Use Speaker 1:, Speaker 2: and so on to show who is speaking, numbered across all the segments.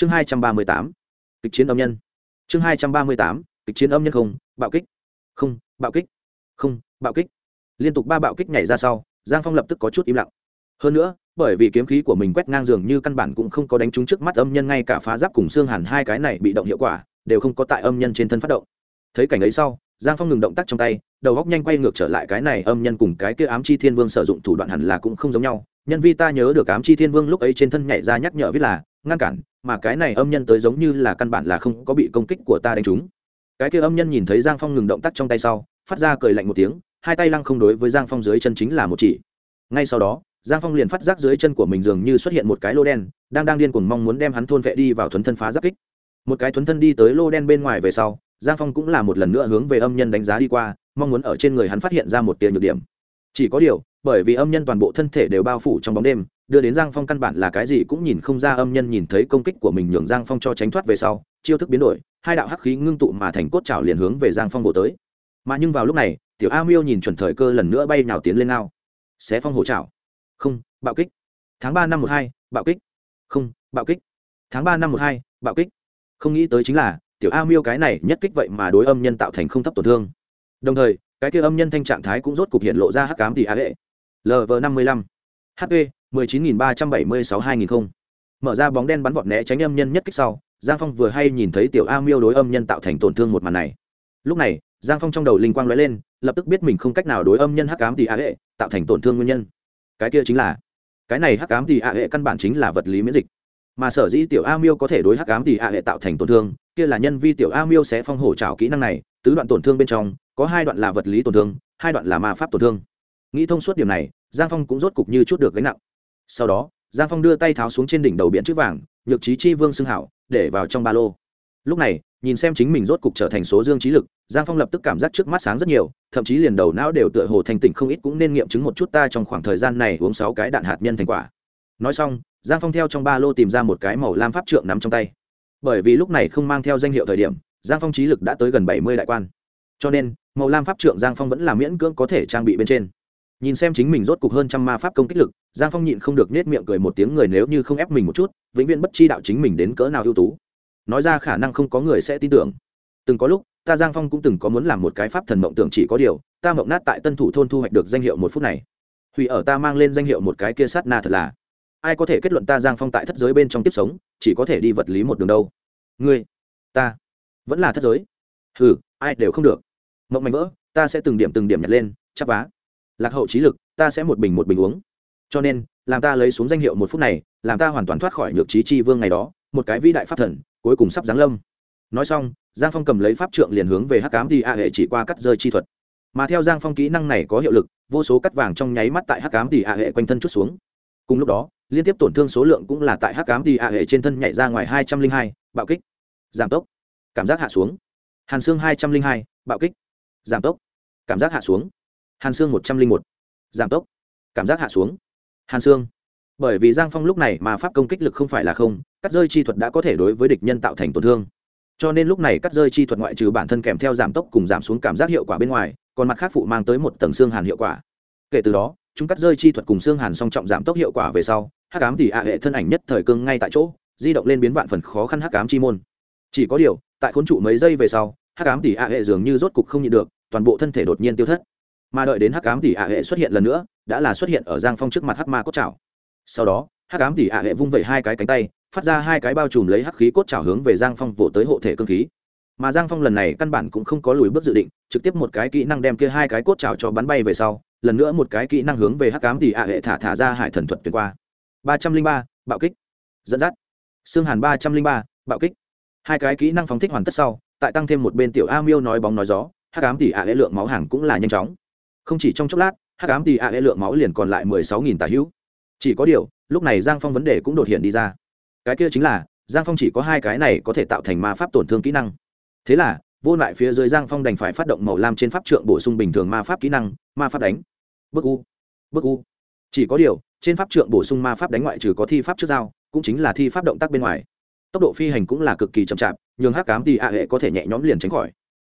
Speaker 1: chương hai trăm ba mươi tám, kịch chiến âm nhân. Chương hai trăm ba mươi tám, kịch chiến âm nhân không, bạo kích. Không, bạo kích. Không, bạo kích. Liên tục ba bạo kích nhảy ra sau, giang phong lập tức có chút im lặng. Hơn nữa, bởi vì kiếm khí của mình quét ngang giường như căn bản cũng không có đánh trúng trước mắt âm nhân, ngay cả phá giáp cùng xương hẳn hai cái này bị động hiệu quả, đều không có tại âm nhân trên thân phát động. Thấy cảnh ấy sau, giang phong ngừng động tác trong tay, đầu góc nhanh quay ngược trở lại cái này âm nhân cùng cái kia ám chi thiên vương sử dụng thủ đoạn hẳn là cũng không giống nhau. Nhân vi ta nhớ được ám chi thiên vương lúc ấy trên thân nhảy ra nhắc nhở viết là, ngăn cản mà cái này âm nhân tới giống như là căn bản là không có bị công kích của ta đánh trúng. Cái kia âm nhân nhìn thấy giang phong ngừng động tác trong tay sau, phát ra cười lạnh một tiếng, hai tay lăng không đối với giang phong dưới chân chính là một chỉ. Ngay sau đó, giang phong liền phát giác dưới chân của mình dường như xuất hiện một cái lô đen, đang đang điên cuồng mong muốn đem hắn thôn vệ đi vào thuấn thân phá giáp kích. Một cái thuấn thân đi tới lô đen bên ngoài về sau, giang phong cũng là một lần nữa hướng về âm nhân đánh giá đi qua, mong muốn ở trên người hắn phát hiện ra một tiền nhược điểm. Chỉ có điều, bởi vì âm nhân toàn bộ thân thể đều bao phủ trong bóng đêm đưa đến giang phong căn bản là cái gì cũng nhìn không ra, âm nhân nhìn thấy công kích của mình nhường giang phong cho tránh thoát về sau, chiêu thức biến đổi, hai đạo hắc khí ngưng tụ mà thành cốt trào liền hướng về giang phong bổ tới. Mà nhưng vào lúc này, tiểu a miêu nhìn chuẩn thời cơ lần nữa bay nào tiến lên ao. Xé phong hổ trào không, bạo kích. Tháng ba năm một hai, bạo kích. Không, bạo kích. Tháng ba năm một hai, bạo kích. Không nghĩ tới chính là, tiểu a miêu cái này nhất kích vậy mà đối âm nhân tạo thành không thấp tổn thương. Đồng thời, cái kia âm nhân thanh trạng thái cũng rốt cục hiện lộ ra hắc cám tỷ a hệ. Lv năm mươi lăm. Hp mười chín nghìn ba trăm bảy mươi sáu hai nghìn không. Mở ra bóng đen bắn vọt né tránh âm nhân nhất kích sau, giang phong vừa hay nhìn thấy tiểu a miêu đối âm nhân tạo thành tổn thương một màn này. Lúc này, giang phong trong đầu linh quang lóe lên, lập tức biết mình không cách nào đối âm nhân hắc ám tỷ a hệ tạo thành tổn thương nguyên nhân. Cái kia chính là, cái này hắc ám tỷ a hệ căn bản chính là vật lý miễn dịch. Mà sở dĩ tiểu a miêu có thể đối hắc ám tỷ a hệ tạo thành tổn thương, kia là nhân vi tiểu a miêu sẽ phong hổ trào kỹ năng này, tứ đoạn tổn thương bên trong, có hai đoạn là vật lý tổn thương, hai đoạn là ma pháp tổn thương. Nghĩ thông suốt điểm này, giang phong cũng rốt cục như chút được gánh nặng sau đó, giang phong đưa tay tháo xuống trên đỉnh đầu biển chữ vàng, nhược trí chi vương xưng hảo, để vào trong ba lô. Lúc này, nhìn xem chính mình rốt cục trở thành số dương trí lực, giang phong lập tức cảm giác trước mắt sáng rất nhiều, thậm chí liền đầu não đều tựa hồ thành tỉnh không ít cũng nên nghiệm chứng một chút ta trong khoảng thời gian này uống sáu cái đạn hạt nhân thành quả. Nói xong, giang phong theo trong ba lô tìm ra một cái màu lam pháp trượng nắm trong tay. Bởi vì lúc này không mang theo danh hiệu thời điểm, giang phong trí lực đã tới gần bảy mươi đại quan. Cho nên, màu lam pháp trượng giang phong vẫn là miễn cưỡng có thể trang bị bên trên nhìn xem chính mình rốt cục hơn trăm ma pháp công kích lực, giang phong nhịn không được nết miệng cười một tiếng người nếu như không ép mình một chút, vĩnh viễn bất chi đạo chính mình đến cỡ nào ưu tú. Nói ra khả năng không có người sẽ tin tưởng. Từng có lúc, ta giang phong cũng từng có muốn làm một cái pháp thần mộng tưởng chỉ có điều, ta mộng nát tại tân thủ thôn thu hoạch được danh hiệu một phút này. Hủy ở ta mang lên danh hiệu một cái kia sát na thật là. Ai có thể kết luận ta giang phong tại thất giới bên trong tiếp sống, chỉ có thể đi vật lý một đường đâu. Ngươi, ta, vẫn là thất giới. Hừ, ai đều không được. Mộng mạnh vỡ, ta sẽ từng điểm từng điểm nhặt lên, chắp vá lạc hậu trí lực, ta sẽ một bình một bình uống. Cho nên, làm ta lấy xuống danh hiệu một phút này, làm ta hoàn toàn thoát khỏi nhược trí chi vương ngày đó, một cái vĩ đại pháp thần, cuối cùng sắp giáng lâm. Nói xong, giang phong cầm lấy pháp trượng liền hướng về hắc cám đi a hệ chỉ qua cắt rơi chi thuật. Mà theo giang phong kỹ năng này có hiệu lực, vô số cắt vàng trong nháy mắt tại hắc cám đi a hệ quanh thân chút xuống. Cùng lúc đó, liên tiếp tổn thương số lượng cũng là tại hắc cám đi a hệ trên thân nhảy ra ngoài hai trăm linh hai, bạo kích, giảm tốc, cảm giác hạ xuống. Hàn xương hai trăm linh hai, bạo kích, giảm tốc, cảm giác hạ xuống hàn xương một trăm linh một. Giảm tốc. Cảm giác hạ xuống. Hàn xương bởi vì giang phong lúc này mà pháp công kích lực không phải là không, cắt rơi chi thuật đã có thể đối với địch nhân tạo thành tổn thương. Cho nên lúc này cắt rơi chi thuật ngoại trừ bản thân kèm theo giảm tốc cùng giảm xuống cảm giác hiệu quả bên ngoài, còn mặt khác phụ mang tới một tầng xương hàn hiệu quả. Kể từ đó, chúng cắt rơi chi thuật cùng xương hàn song trọng giảm tốc hiệu quả về sau, hắc ám thì ạ hệ thân ảnh nhất thời cương ngay tại chỗ, di động lên biến vạn phần khó khăn hắc ám chi môn. Chỉ có điều, tại khốn trụ mấy giây về sau, hắc ám tỷ ạ hệ dường như rốt cục không nhịn được, toàn bộ thân thể đột nhiên tiêu thất mà đợi đến hắc ám tỷ ạ hệ xuất hiện lần nữa, đã là xuất hiện ở giang phong trước mặt hắc ma cốt trào sau đó, hắc ám tỷ ạ hệ vung vẩy hai cái cánh tay, phát ra hai cái bao trùm lấy hắc khí cốt trào hướng về giang phong vỗ tới hộ thể cương khí. Mà giang phong lần này căn bản cũng không có lùi bước dự định, trực tiếp một cái kỹ năng đem kia hai cái cốt trào cho bắn bay về sau, lần nữa một cái kỹ năng hướng về hắc ám tỷ ạ hệ thả thả ra hải thần thuật tuyệt qua. ba trăm linh ba, bạo kích. Dẫn dắt. Xương hàn ba trăm linh ba, bạo kích. Hai cái kỹ năng phóng thích hoàn tất sau, tại tăng thêm một bên tiểu a miêu nói bóng nói gió, hắc ám tỷ ạ hệ lượng máu hàng cũng là nhanh chóng không chỉ trong chốc lát, hắc ám tì ạ hệ lượng máu liền còn lại mười sáu nghìn tà hữu. Chỉ có điều, lúc này giang phong vấn đề cũng đột hiện đi ra. Cái kia chính là, giang phong chỉ có hai cái này có thể tạo thành ma pháp tổn thương kỹ năng. Thế là, vô lại phía dưới giang phong đành phải phát động màu lam trên pháp trượng bổ sung bình thường ma pháp kỹ năng, ma pháp đánh. Bức u bức u. Chỉ có điều, trên pháp trượng bổ sung ma pháp đánh ngoại trừ có thi pháp trước dao cũng chính là thi pháp động tác bên ngoài. Tốc độ phi hành cũng là cực kỳ chậm chạp, nhường hắc cám thì ạ hệ có thể nhẹ nhõm liền tránh khỏi.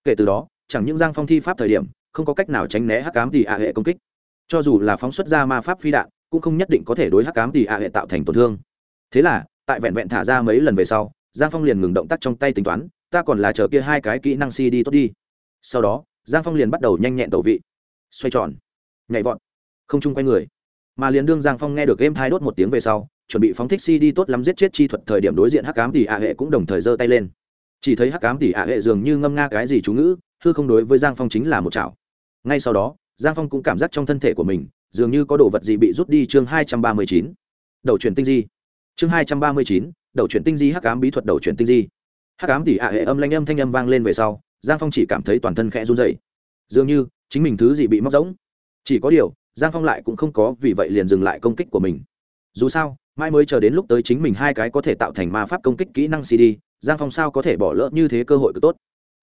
Speaker 1: Kể từ đó, chẳng những giang phong thi pháp thời điểm không có cách nào tránh né hắc cám tỷ ạ hệ công kích. Cho dù là phóng xuất ra ma pháp phi đạn, cũng không nhất định có thể đối hắc cám tỷ ạ hệ tạo thành tổn thương. Thế là, tại vẹn vẹn thả ra mấy lần về sau, giang phong liền ngừng động tác trong tay tính toán, ta còn là chờ kia hai cái kỹ năng si đi tốt đi. Sau đó, giang phong liền bắt đầu nhanh nhẹn tẩu vị. Xoay tròn, nhảy vọt, không chung quay người. Mà liền đương giang phong nghe được game thai đốt một tiếng về sau, chuẩn bị phóng thích si đi tốt lắm giết chết chi thuật thời điểm đối diện hắc cám tỷ ạ hệ cũng đồng thời giơ tay lên. Chỉ thấy hắc cám tỷ ạ hệ dường như ngâm nga cái gì chú ngữ hư không đối với giang phong chính là một chảo. Ngay sau đó, giang phong cũng cảm giác trong thân thể của mình, dường như có đồ vật gì bị rút đi chương hai trăm ba mươi chín. Đầu chuyển tinh di. Chương hai trăm ba mươi chín, đầu chuyển tinh di hắc cám bí thuật đầu chuyển tinh di. Hắc cám thì ạ hệ âm, lanh âm, thanh âm vang lên về sau, giang phong chỉ cảm thấy toàn thân khẽ run dày dường như, chính mình thứ gì bị móc rỗng. Chỉ có điều, giang phong lại cũng không có, vì vậy liền dừng lại công kích của mình. Dù sao mai mới chờ đến lúc tới chính mình hai cái có thể tạo thành ma pháp công kích kỹ năng cd giang phong sao có thể bỏ lỡ như thế cơ hội cực tốt.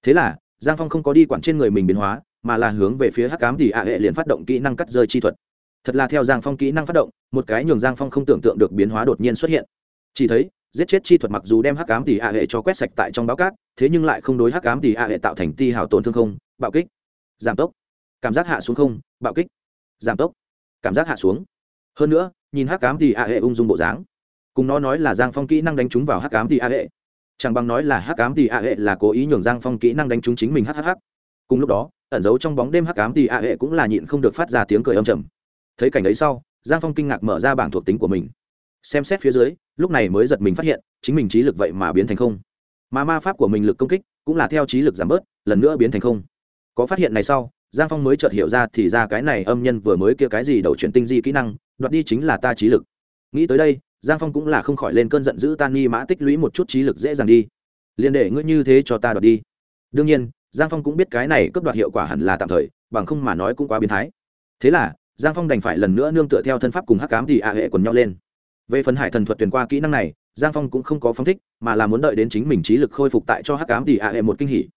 Speaker 1: Thế là giang phong không có đi quản trên người mình biến hóa, mà là hướng về phía hắc cám thì ạ hệ liền phát động kỹ năng cắt rơi chi thuật. Thật là theo giang phong kỹ năng phát động, một cái nhường giang phong không tưởng tượng được biến hóa đột nhiên xuất hiện. Chỉ thấy, giết chết chi thuật mặc dù đem hắc cám thì ạ hệ cho quét sạch tại trong báo cát, thế nhưng lại không đối hắc cám thì ạ hệ tạo thành ti hào tổn thương không, bạo kích. Giảm tốc. Cảm giác hạ xuống không, bạo kích. Giảm tốc. Cảm giác hạ xuống. Hơn nữa, nhìn hắc cám thì ạ hệ ung dung bộ dáng. Cùng nó nói là giang phong kỹ năng đánh trúng vào hắc cám thì ạ hệ chẳng bằng nói là hắc ám tỷ ạ hệ là cố ý nhường giang phong kỹ năng đánh trúng chính mình hhh cùng lúc đó, ẩn giấu trong bóng đêm hắc ám tỷ ạ hệ cũng là nhịn không được phát ra tiếng cười âm trầm. Thấy cảnh ấy sau, giang phong kinh ngạc mở ra bảng thuộc tính của mình. Xem xét phía dưới, lúc này mới giật mình phát hiện, chính mình trí lực vậy mà biến thành không. Mà ma pháp của mình lực công kích cũng là theo trí lực giảm bớt, lần nữa biến thành không. Có phát hiện này sau, giang phong mới chợt hiểu ra thì ra cái này âm nhân vừa mới kia cái gì đầu chuyển tinh di kỹ năng, đoạt đi chính là ta trí lực. Nghĩ tới đây giang phong cũng là không khỏi lên cơn giận dữ tan nghi mã tích lũy một chút trí lực dễ dàng đi, liền để ngươi như thế cho ta đoạt đi. Đương nhiên, giang phong cũng biết cái này cướp đoạt hiệu quả hẳn là tạm thời, bằng không mà nói cũng quá biến thái. Thế là, giang phong đành phải lần nữa nương tựa theo thân pháp cùng hắc cám thì a hệ quần nhau lên. Về phần hải thần thuật tuyển qua kỹ năng này, giang phong cũng không có phong thích, mà là muốn đợi đến chính mình trí lực khôi phục tại cho hắc cám thì a hệ một kinh hỉ.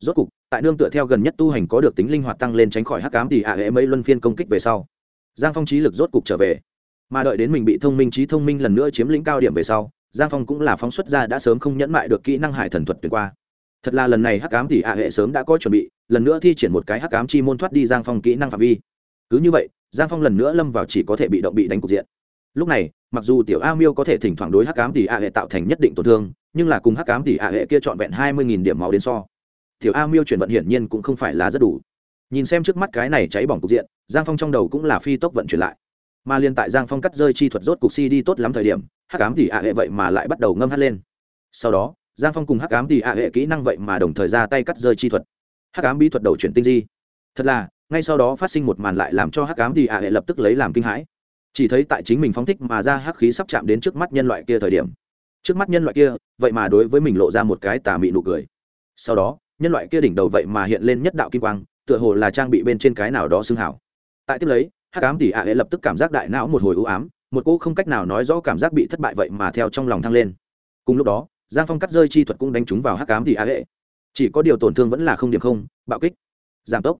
Speaker 1: Rốt cục, tại nương tựa theo gần nhất tu hành có được tính linh hoạt tăng lên tránh khỏi hắc cám thì a hệ mấy luân phiên công kích về sau, giang phong trí lực rốt cục trở về mà đợi đến mình bị thông minh trí thông minh lần nữa chiếm lĩnh cao điểm về sau, giang phong cũng là phóng xuất ra đã sớm không nhẫn mại được kỹ năng hải thần thuật tuyệt qua. Thật là lần này hắc cám thì a hệ sớm đã có chuẩn bị, lần nữa thi triển một cái hắc cám chi môn thoát đi giang phong kỹ năng phạm vi. Cứ như vậy, giang phong lần nữa lâm vào chỉ có thể bị động bị đánh cục diện. Lúc này, mặc dù tiểu a miêu có thể thỉnh thoảng đối hắc cám thì a hệ tạo thành nhất định tổn thương, nhưng là cùng hắc cám thì a hệ kia trọn vẹn hai mươi nghìn điểm máu đến so, tiểu a miêu chuyển vận hiển nhiên cũng không phải là rất đủ. Nhìn xem trước mắt cái này cháy bỏng cục diện, giang phong trong đầu cũng là phi tốc vận chuyển lại mà liên tại giang phong cắt rơi chi thuật rốt cục si đi tốt lắm thời điểm, hắc ám thì a hệ vậy mà lại bắt đầu ngâm hắt lên. Sau đó, giang phong cùng hắc ám thì a hệ kỹ năng vậy mà đồng thời ra tay cắt rơi chi thuật. Hắc ám bí thuật đầu chuyển tinh di. Thật là, ngay sau đó phát sinh một màn lại làm cho hắc ám thì a hệ lập tức lấy làm kinh hãi. Chỉ thấy tại chính mình phóng thích mà ra hắc khí sắp chạm đến trước mắt nhân loại kia thời điểm, trước mắt nhân loại kia, vậy mà đối với mình lộ ra một cái tà mị nụ cười. Sau đó, nhân loại kia đỉnh đầu vậy mà hiện lên nhất đạo kim quang, tựa hồ là trang bị bên trên cái nào đó xưng hảo. Tại tiếp lấy hắc ám tỷ ạ hệ lập tức cảm giác đại não một hồi ưu ám, một cô không cách nào nói rõ cảm giác bị thất bại vậy mà theo trong lòng thăng lên. Cùng lúc đó, giang phong cắt rơi chi thuật cũng đánh trúng vào hắc ám tỷ ạ hệ chỉ có điều tổn thương vẫn là không điểm không, bạo kích, giảm tốc.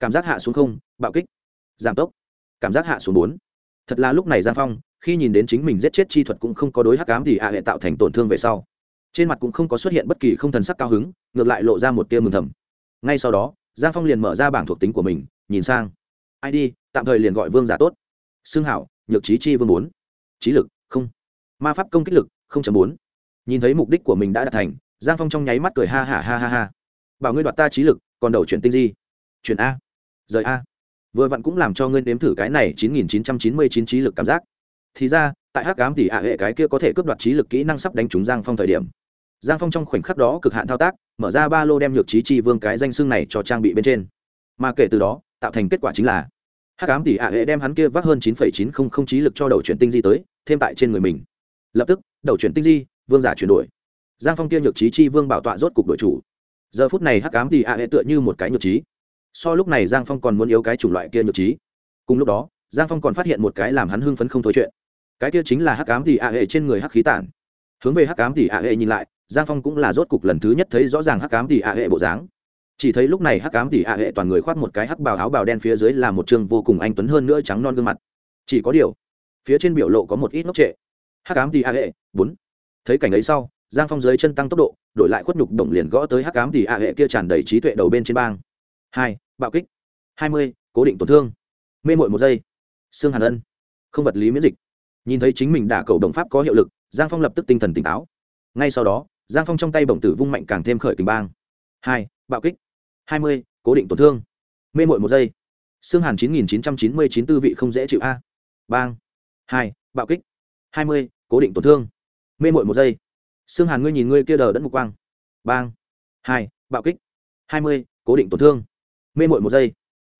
Speaker 1: Cảm giác hạ xuống không, bạo kích, giảm tốc. Cảm giác hạ xuống bốn. Thật là lúc này giang phong, khi nhìn đến chính mình giết chết chi thuật cũng không có đối hắc ám thì ạ hệ tạo thành tổn thương về sau. Trên mặt cũng không có xuất hiện bất kỳ không thần sắc cao hứng, ngược lại lộ ra một tia mừng thầm. Ngay sau đó, giang phong liền mở ra bảng thuộc tính của mình, nhìn sang id tạm thời liền gọi vương giả tốt. Xương hảo, nhược trí chi vương bốn. Trí lực, không. Ma pháp công kích lực, không chấm bốn. Nhìn thấy mục đích của mình đã đạt thành, giang phong trong nháy mắt cười ha ha ha ha ha. Bảo ngươi đoạt ta trí lực, còn đầu chuyển tinh di. Chuyển a. Rời a. Vừa vặn cũng làm cho ngươi nếm thử cái này chín nghìn chín trăm chín mươi chín trí lực cảm giác. Thì ra, tại hắc ám thì ạ hệ cái kia có thể cướp đoạt trí lực kỹ năng sắp đánh trúng giang phong thời điểm. Giang phong trong khoảnh khắc đó cực hạn thao tác, mở ra ba lô đem nhược trí chi vương cái danh xương này cho trang bị bên trên. Mà kể từ đó tạo thành kết quả chính là hắc ám tỷ ạ hệ đem hắn kia vác hơn chín phẩy chín không không trí lực cho đầu chuyển tinh di tới, thêm tại trên người mình. Lập tức, đầu chuyển tinh di, vương giả chuyển đổi. Giang phong kia nhược trí chi vương bảo tọa rốt cục đội chủ. Giờ phút này hắc ám tỷ ạ hệ tựa như một cái nhược trí. So lúc này giang phong còn muốn yếu cái chủng loại kia nhược trí. Cùng lúc đó, giang phong còn phát hiện một cái làm hắn hưng phấn không thôi chuyện. Cái kia chính là hắc ám tỷ ạ hệ trên người hắc khí tản. Hướng về hắc ám tỷ ạ hệ nhìn lại, giang phong cũng là rốt cục lần thứ nhất thấy rõ ràng hắc ám tỷ ạ hệ bộ dáng chỉ thấy lúc này hắc ám tỷ ạ hệ toàn người khoác một cái hắc bào áo bào đen phía dưới là một chương vô cùng anh tuấn hơn nữa trắng non gương mặt. Chỉ có điều, phía trên biểu lộ có một ít ngốc trệ. Hắc ám tỷ ạ hệ, bốn. Thấy cảnh ấy sau, giang phong dưới chân tăng tốc độ, đổi lại khuất nhục động liền gõ tới hắc ám tỷ ạ hệ kia tràn đầy trí tuệ đầu bên trên bang. Hai, bạo kích. Hai mươi, cố định tổn thương. Mê mội một giây. Xương hàn ân. Không vật lý miễn dịch. Nhìn thấy chính mình đả cầu đồng pháp có hiệu lực, giang phong lập tức tinh thần tỉnh táo. Ngay sau đó, giang phong trong tay bổng tử vung mạnh càng thêm khởi kình bang. Hai, bạo kích hai mươi, cố định tổn thương. Mê mội một giây. Xương hàn chín nghìn chín trăm chín mươi chín tư vị không dễ chịu a. Bang. Hai, bạo kích. hai mươi, cố định tổn thương. Mê mội một giây. Xương hàn ngươi nhìn ngươi kia đờ đẫn mục quang. Bang. Hai, bạo kích. hai mươi, cố định tổn thương. Mê mội một giây.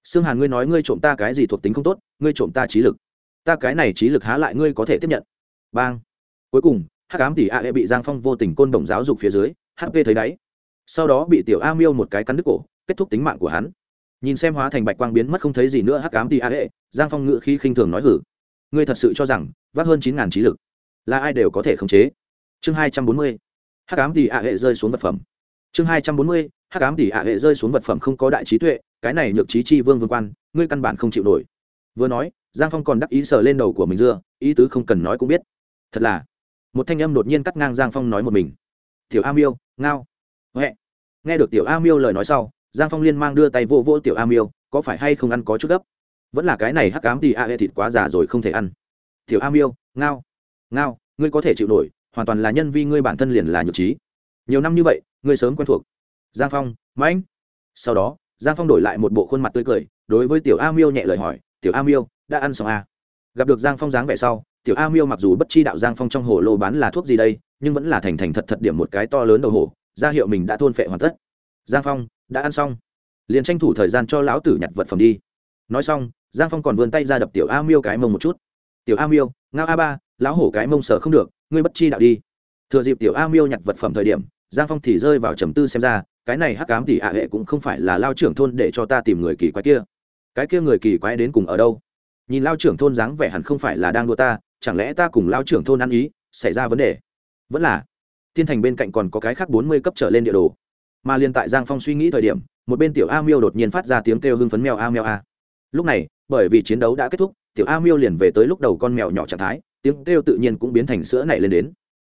Speaker 1: Xương hàn ngươi nói ngươi trộm ta cái gì thuộc tính không tốt, ngươi trộm ta trí lực. Ta cái này trí lực há lại ngươi có thể tiếp nhận. Bang. Cuối cùng, hắc ám tỷ a e bị giang phong vô tình côn đồng giáo dục phía dưới hp thấy đáy. Sau đó bị tiểu a miêu một cái cắn đứt cổ kết thúc tính mạng của hắn. Nhìn xem hóa thành bạch quang biến mất không thấy gì nữa hắc ám tỷ a hệ, giang phong ngự khi khinh thường nói hử. Ngươi thật sự cho rằng vác hơn chín ngàn trí lực là ai đều có thể khống chế? Chương hai trăm bốn mươi hắc ám tỷ a hệ rơi xuống vật phẩm. Chương hai trăm bốn mươi hắc ám tỷ a hệ rơi xuống vật phẩm không có đại trí tuệ cái này nhược trí chi vương vương quan ngươi căn bản không chịu nổi. Vừa nói giang phong còn đắc ý sờ lên đầu của mình dưa ý tứ không cần nói cũng biết. Thật là một thanh âm đột nhiên cắt ngang giang phong nói một mình. Tiểu a miêu ngao. Huệ. Nghe được tiểu a miêu lời nói sau giang phong liên mang đưa tay vô vô tiểu a miêu, có phải hay không ăn có chút gấp? Vẫn là cái này hắc cám thì a hệ thịt quá già rồi không thể ăn. Tiểu a miêu, ngao ngao, ngươi có thể chịu nổi, hoàn toàn là nhân vi ngươi bản thân liền là nhược trí. Nhiều năm như vậy, ngươi sớm quen thuộc. Giang phong, mãnh. Sau đó, giang phong đổi lại một bộ khuôn mặt tươi cười, đối với tiểu a miêu nhẹ lời hỏi, tiểu a miêu, đã ăn xong a à? gặp được giang phong dáng vẻ sau, tiểu a miêu mặc dù bất chi đạo giang phong trong hồ lô bán là thuốc gì đây, nhưng vẫn là thành thành thật thật điểm một cái to lớn đầu hổ ra hiệu mình đã thôn phệ hoàn tất giang phong, đã ăn xong. Liền tranh thủ thời gian cho lão tử nhặt vật phẩm đi. Nói xong, giang phong còn vươn tay ra đập tiểu a miêu cái mông một chút. Tiểu a miêu, ngao a ba, lão hổ cái mông sở không được, ngươi bất chi đạo đi. Thừa dịp tiểu a miêu nhặt vật phẩm thời điểm, giang phong thì rơi vào trầm tư xem ra, cái này hắc cám thì ạ hệ cũng không phải là lao trưởng thôn để cho ta tìm người kỳ quái kia. Cái kia người kỳ quái đến cùng ở đâu? Nhìn lao trưởng thôn dáng vẻ hẳn không phải là đang đua ta, chẳng lẽ ta cùng lao trưởng thôn ăn ý, xảy ra vấn đề? Vẫn là, thiên thành bên cạnh còn có cái khác bốn mươi cấp trở lên địa đồ mà liền tại giang phong suy nghĩ thời điểm, một bên tiểu a miêu đột nhiên phát ra tiếng kêu hưng phấn mèo a mèo a. Lúc này, bởi vì chiến đấu đã kết thúc, tiểu a miêu liền về tới lúc đầu con mèo nhỏ trạng thái, tiếng kêu tự nhiên cũng biến thành sữa này lên đến.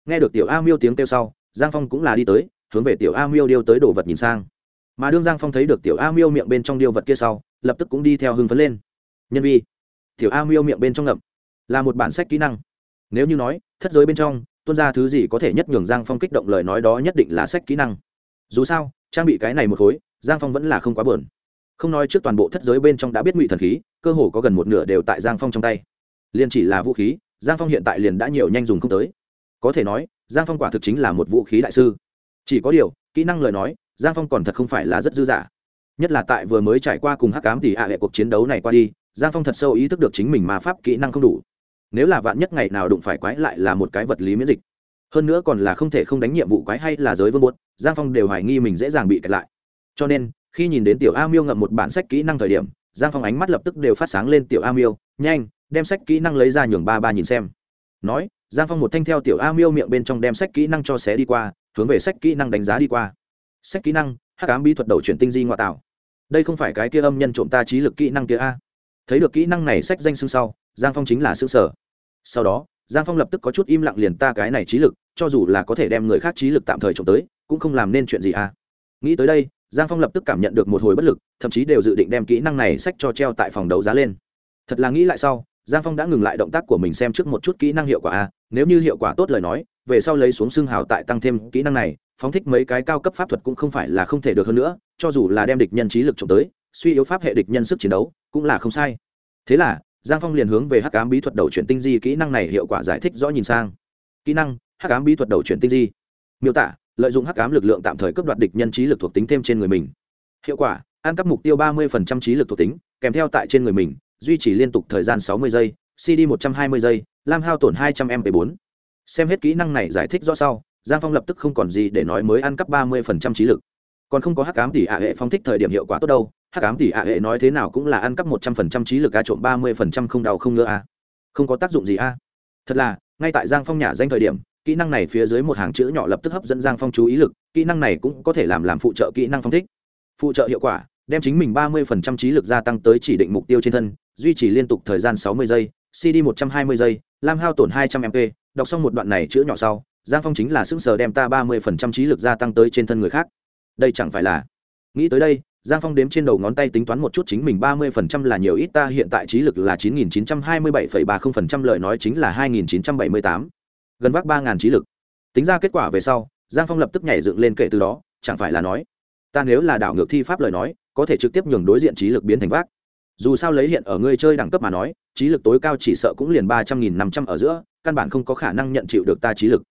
Speaker 1: Nghe được tiểu a miêu tiếng kêu sau, giang phong cũng là đi tới, hướng về tiểu a miêu điêu tới đồ vật nhìn sang. Mà đương giang phong thấy được tiểu a miêu miệng bên trong điêu vật kia sau, lập tức cũng đi theo hưng phấn lên. Nhân vi. Tiểu a miêu miệng bên trong ngậm. Là một bản sách kỹ năng. Nếu như nói, thất giới bên trong tuân ra thứ gì có thể nhất nhường giang phong kích động lời nói đó nhất định là sách kỹ năng dù sao trang bị cái này một khối giang phong vẫn là không quá bờn không nói trước toàn bộ thất giới bên trong đã biết ngụy thần khí cơ hồ có gần một nửa đều tại giang phong trong tay liền chỉ là vũ khí giang phong hiện tại liền đã nhiều nhanh dùng không tới có thể nói giang phong quả thực chính là một vũ khí đại sư chỉ có điều kỹ năng lời nói giang phong còn thật không phải là rất dư dả nhất là tại vừa mới trải qua cùng hắc cám thì ạ hệ cuộc chiến đấu này qua đi giang phong thật sâu ý thức được chính mình mà pháp kỹ năng không đủ nếu là vạn nhất ngày nào đụng phải quái lại là một cái vật lý miễn dịch hơn nữa còn là không thể không đánh nhiệm vụ quái hay là giới vương buốt, giang phong đều hoài nghi mình dễ dàng bị kẹt lại. Cho nên, khi nhìn đến tiểu a miêu ngậm một bản sách kỹ năng thời điểm, giang phong ánh mắt lập tức đều phát sáng lên tiểu a miêu, nhanh, đem sách kỹ năng lấy ra nhường ba ba nhìn xem. Nói, giang phong một thanh theo tiểu a miêu miệng bên trong đem sách kỹ năng cho xé đi qua, hướng về sách kỹ năng đánh giá đi qua. Sách kỹ năng, hắc ám bí thuật đầu chuyển tinh di ngoại tạo đây không phải cái kia âm nhân trộm ta trí lực kỹ năng kia a? Thấy được kỹ năng này sách danh xưng sau, giang phong chính là xương sở sau đó giang phong lập tức có chút im lặng liền ta cái này trí lực, cho dù là có thể đem người khác trí lực tạm thời trộm tới, cũng không làm nên chuyện gì à? nghĩ tới đây, giang phong lập tức cảm nhận được một hồi bất lực, thậm chí đều dự định đem kỹ năng này sách cho treo tại phòng đấu giá lên thật là nghĩ lại sau, giang phong đã ngừng lại động tác của mình xem trước một chút kỹ năng hiệu quả a, nếu như hiệu quả tốt lời nói, về sau lấy xuống xương hào tại tăng thêm kỹ năng này, phóng thích mấy cái cao cấp pháp thuật cũng không phải là không thể được hơn nữa, cho dù là đem địch nhân trí lực trộm tới, suy yếu pháp hệ địch nhân sức chiến đấu, cũng là không sai thế là giang phong liền hướng về hắc ám bí thuật đầu chuyển tinh di kỹ năng này hiệu quả giải thích rõ nhìn sang. Kỹ năng, hắc ám bí thuật đầu chuyển tinh di. Miêu tả, lợi dụng hắc ám lực lượng tạm thời cấp đoạt địch nhân trí lực thuộc tính thêm trên người mình. Hiệu quả, ăn cắp mục tiêu ba mươi trí lực thuộc tính, kèm theo tại trên người mình, duy trì liên tục thời gian sáu mươi giây cd một trăm hai mươi giây, lam hao tổn hai trăm mp bốn. Xem hết kỹ năng này giải thích rõ sau, giang phong lập tức không còn gì để nói mới ăn cắp ba mươi trí lực. Còn không có hắc ám tỉ ạ hệ phong thích thời điểm hiệu quả tốt đâu hắc ám tỷ ạ hệ nói thế nào cũng là ăn cắp một trăm phần trăm trí lực a trộm ba mươi phần trăm không đau không ngựa a. Không có tác dụng gì a. Thật là, ngay tại giang phong nhà danh thời điểm, kỹ năng này phía dưới một hàng chữ nhỏ lập tức hấp dẫn giang phong chú ý lực, kỹ năng này cũng có thể làm làm phụ trợ kỹ năng phong thích. Phụ trợ hiệu quả, đem chính mình ba mươi phần trăm trí lực gia tăng tới chỉ định mục tiêu trên thân, duy trì liên tục thời gian sáu mươi giây, cd một trăm hai mươi giây, lam hao tổn hai trăm mp đọc xong một đoạn này chữ nhỏ sau, giang phong chính là sững sờ đem ta ba mươi phần trăm trí lực gia tăng tới trên thân người khác. Đây chẳng phải là, nghĩ tới đây giang phong đếm trên đầu ngón tay tính toán một chút chính mình ba mươi phần trăm là nhiều ít, ta hiện tại trí lực là chín nghìn chín trăm hai mươi bảy phẩy ba không phần trăm lợi nói chính là hai nghìn chín trăm bảy mươi tám. Gần vác ba ngàn trí lực. Tính ra kết quả về sau, giang phong lập tức nhảy dựng lên kể từ đó, chẳng phải là nói, ta nếu là đảo ngược thi pháp lời nói, có thể trực tiếp nhường đối diện trí lực biến thành vác. Dù sao lấy hiện ở ngươi chơi đẳng cấp mà nói, trí lực tối cao chỉ sợ cũng liền ba trăm nghìn năm trăm ở giữa, căn bản không có khả năng nhận chịu được ta trí lực.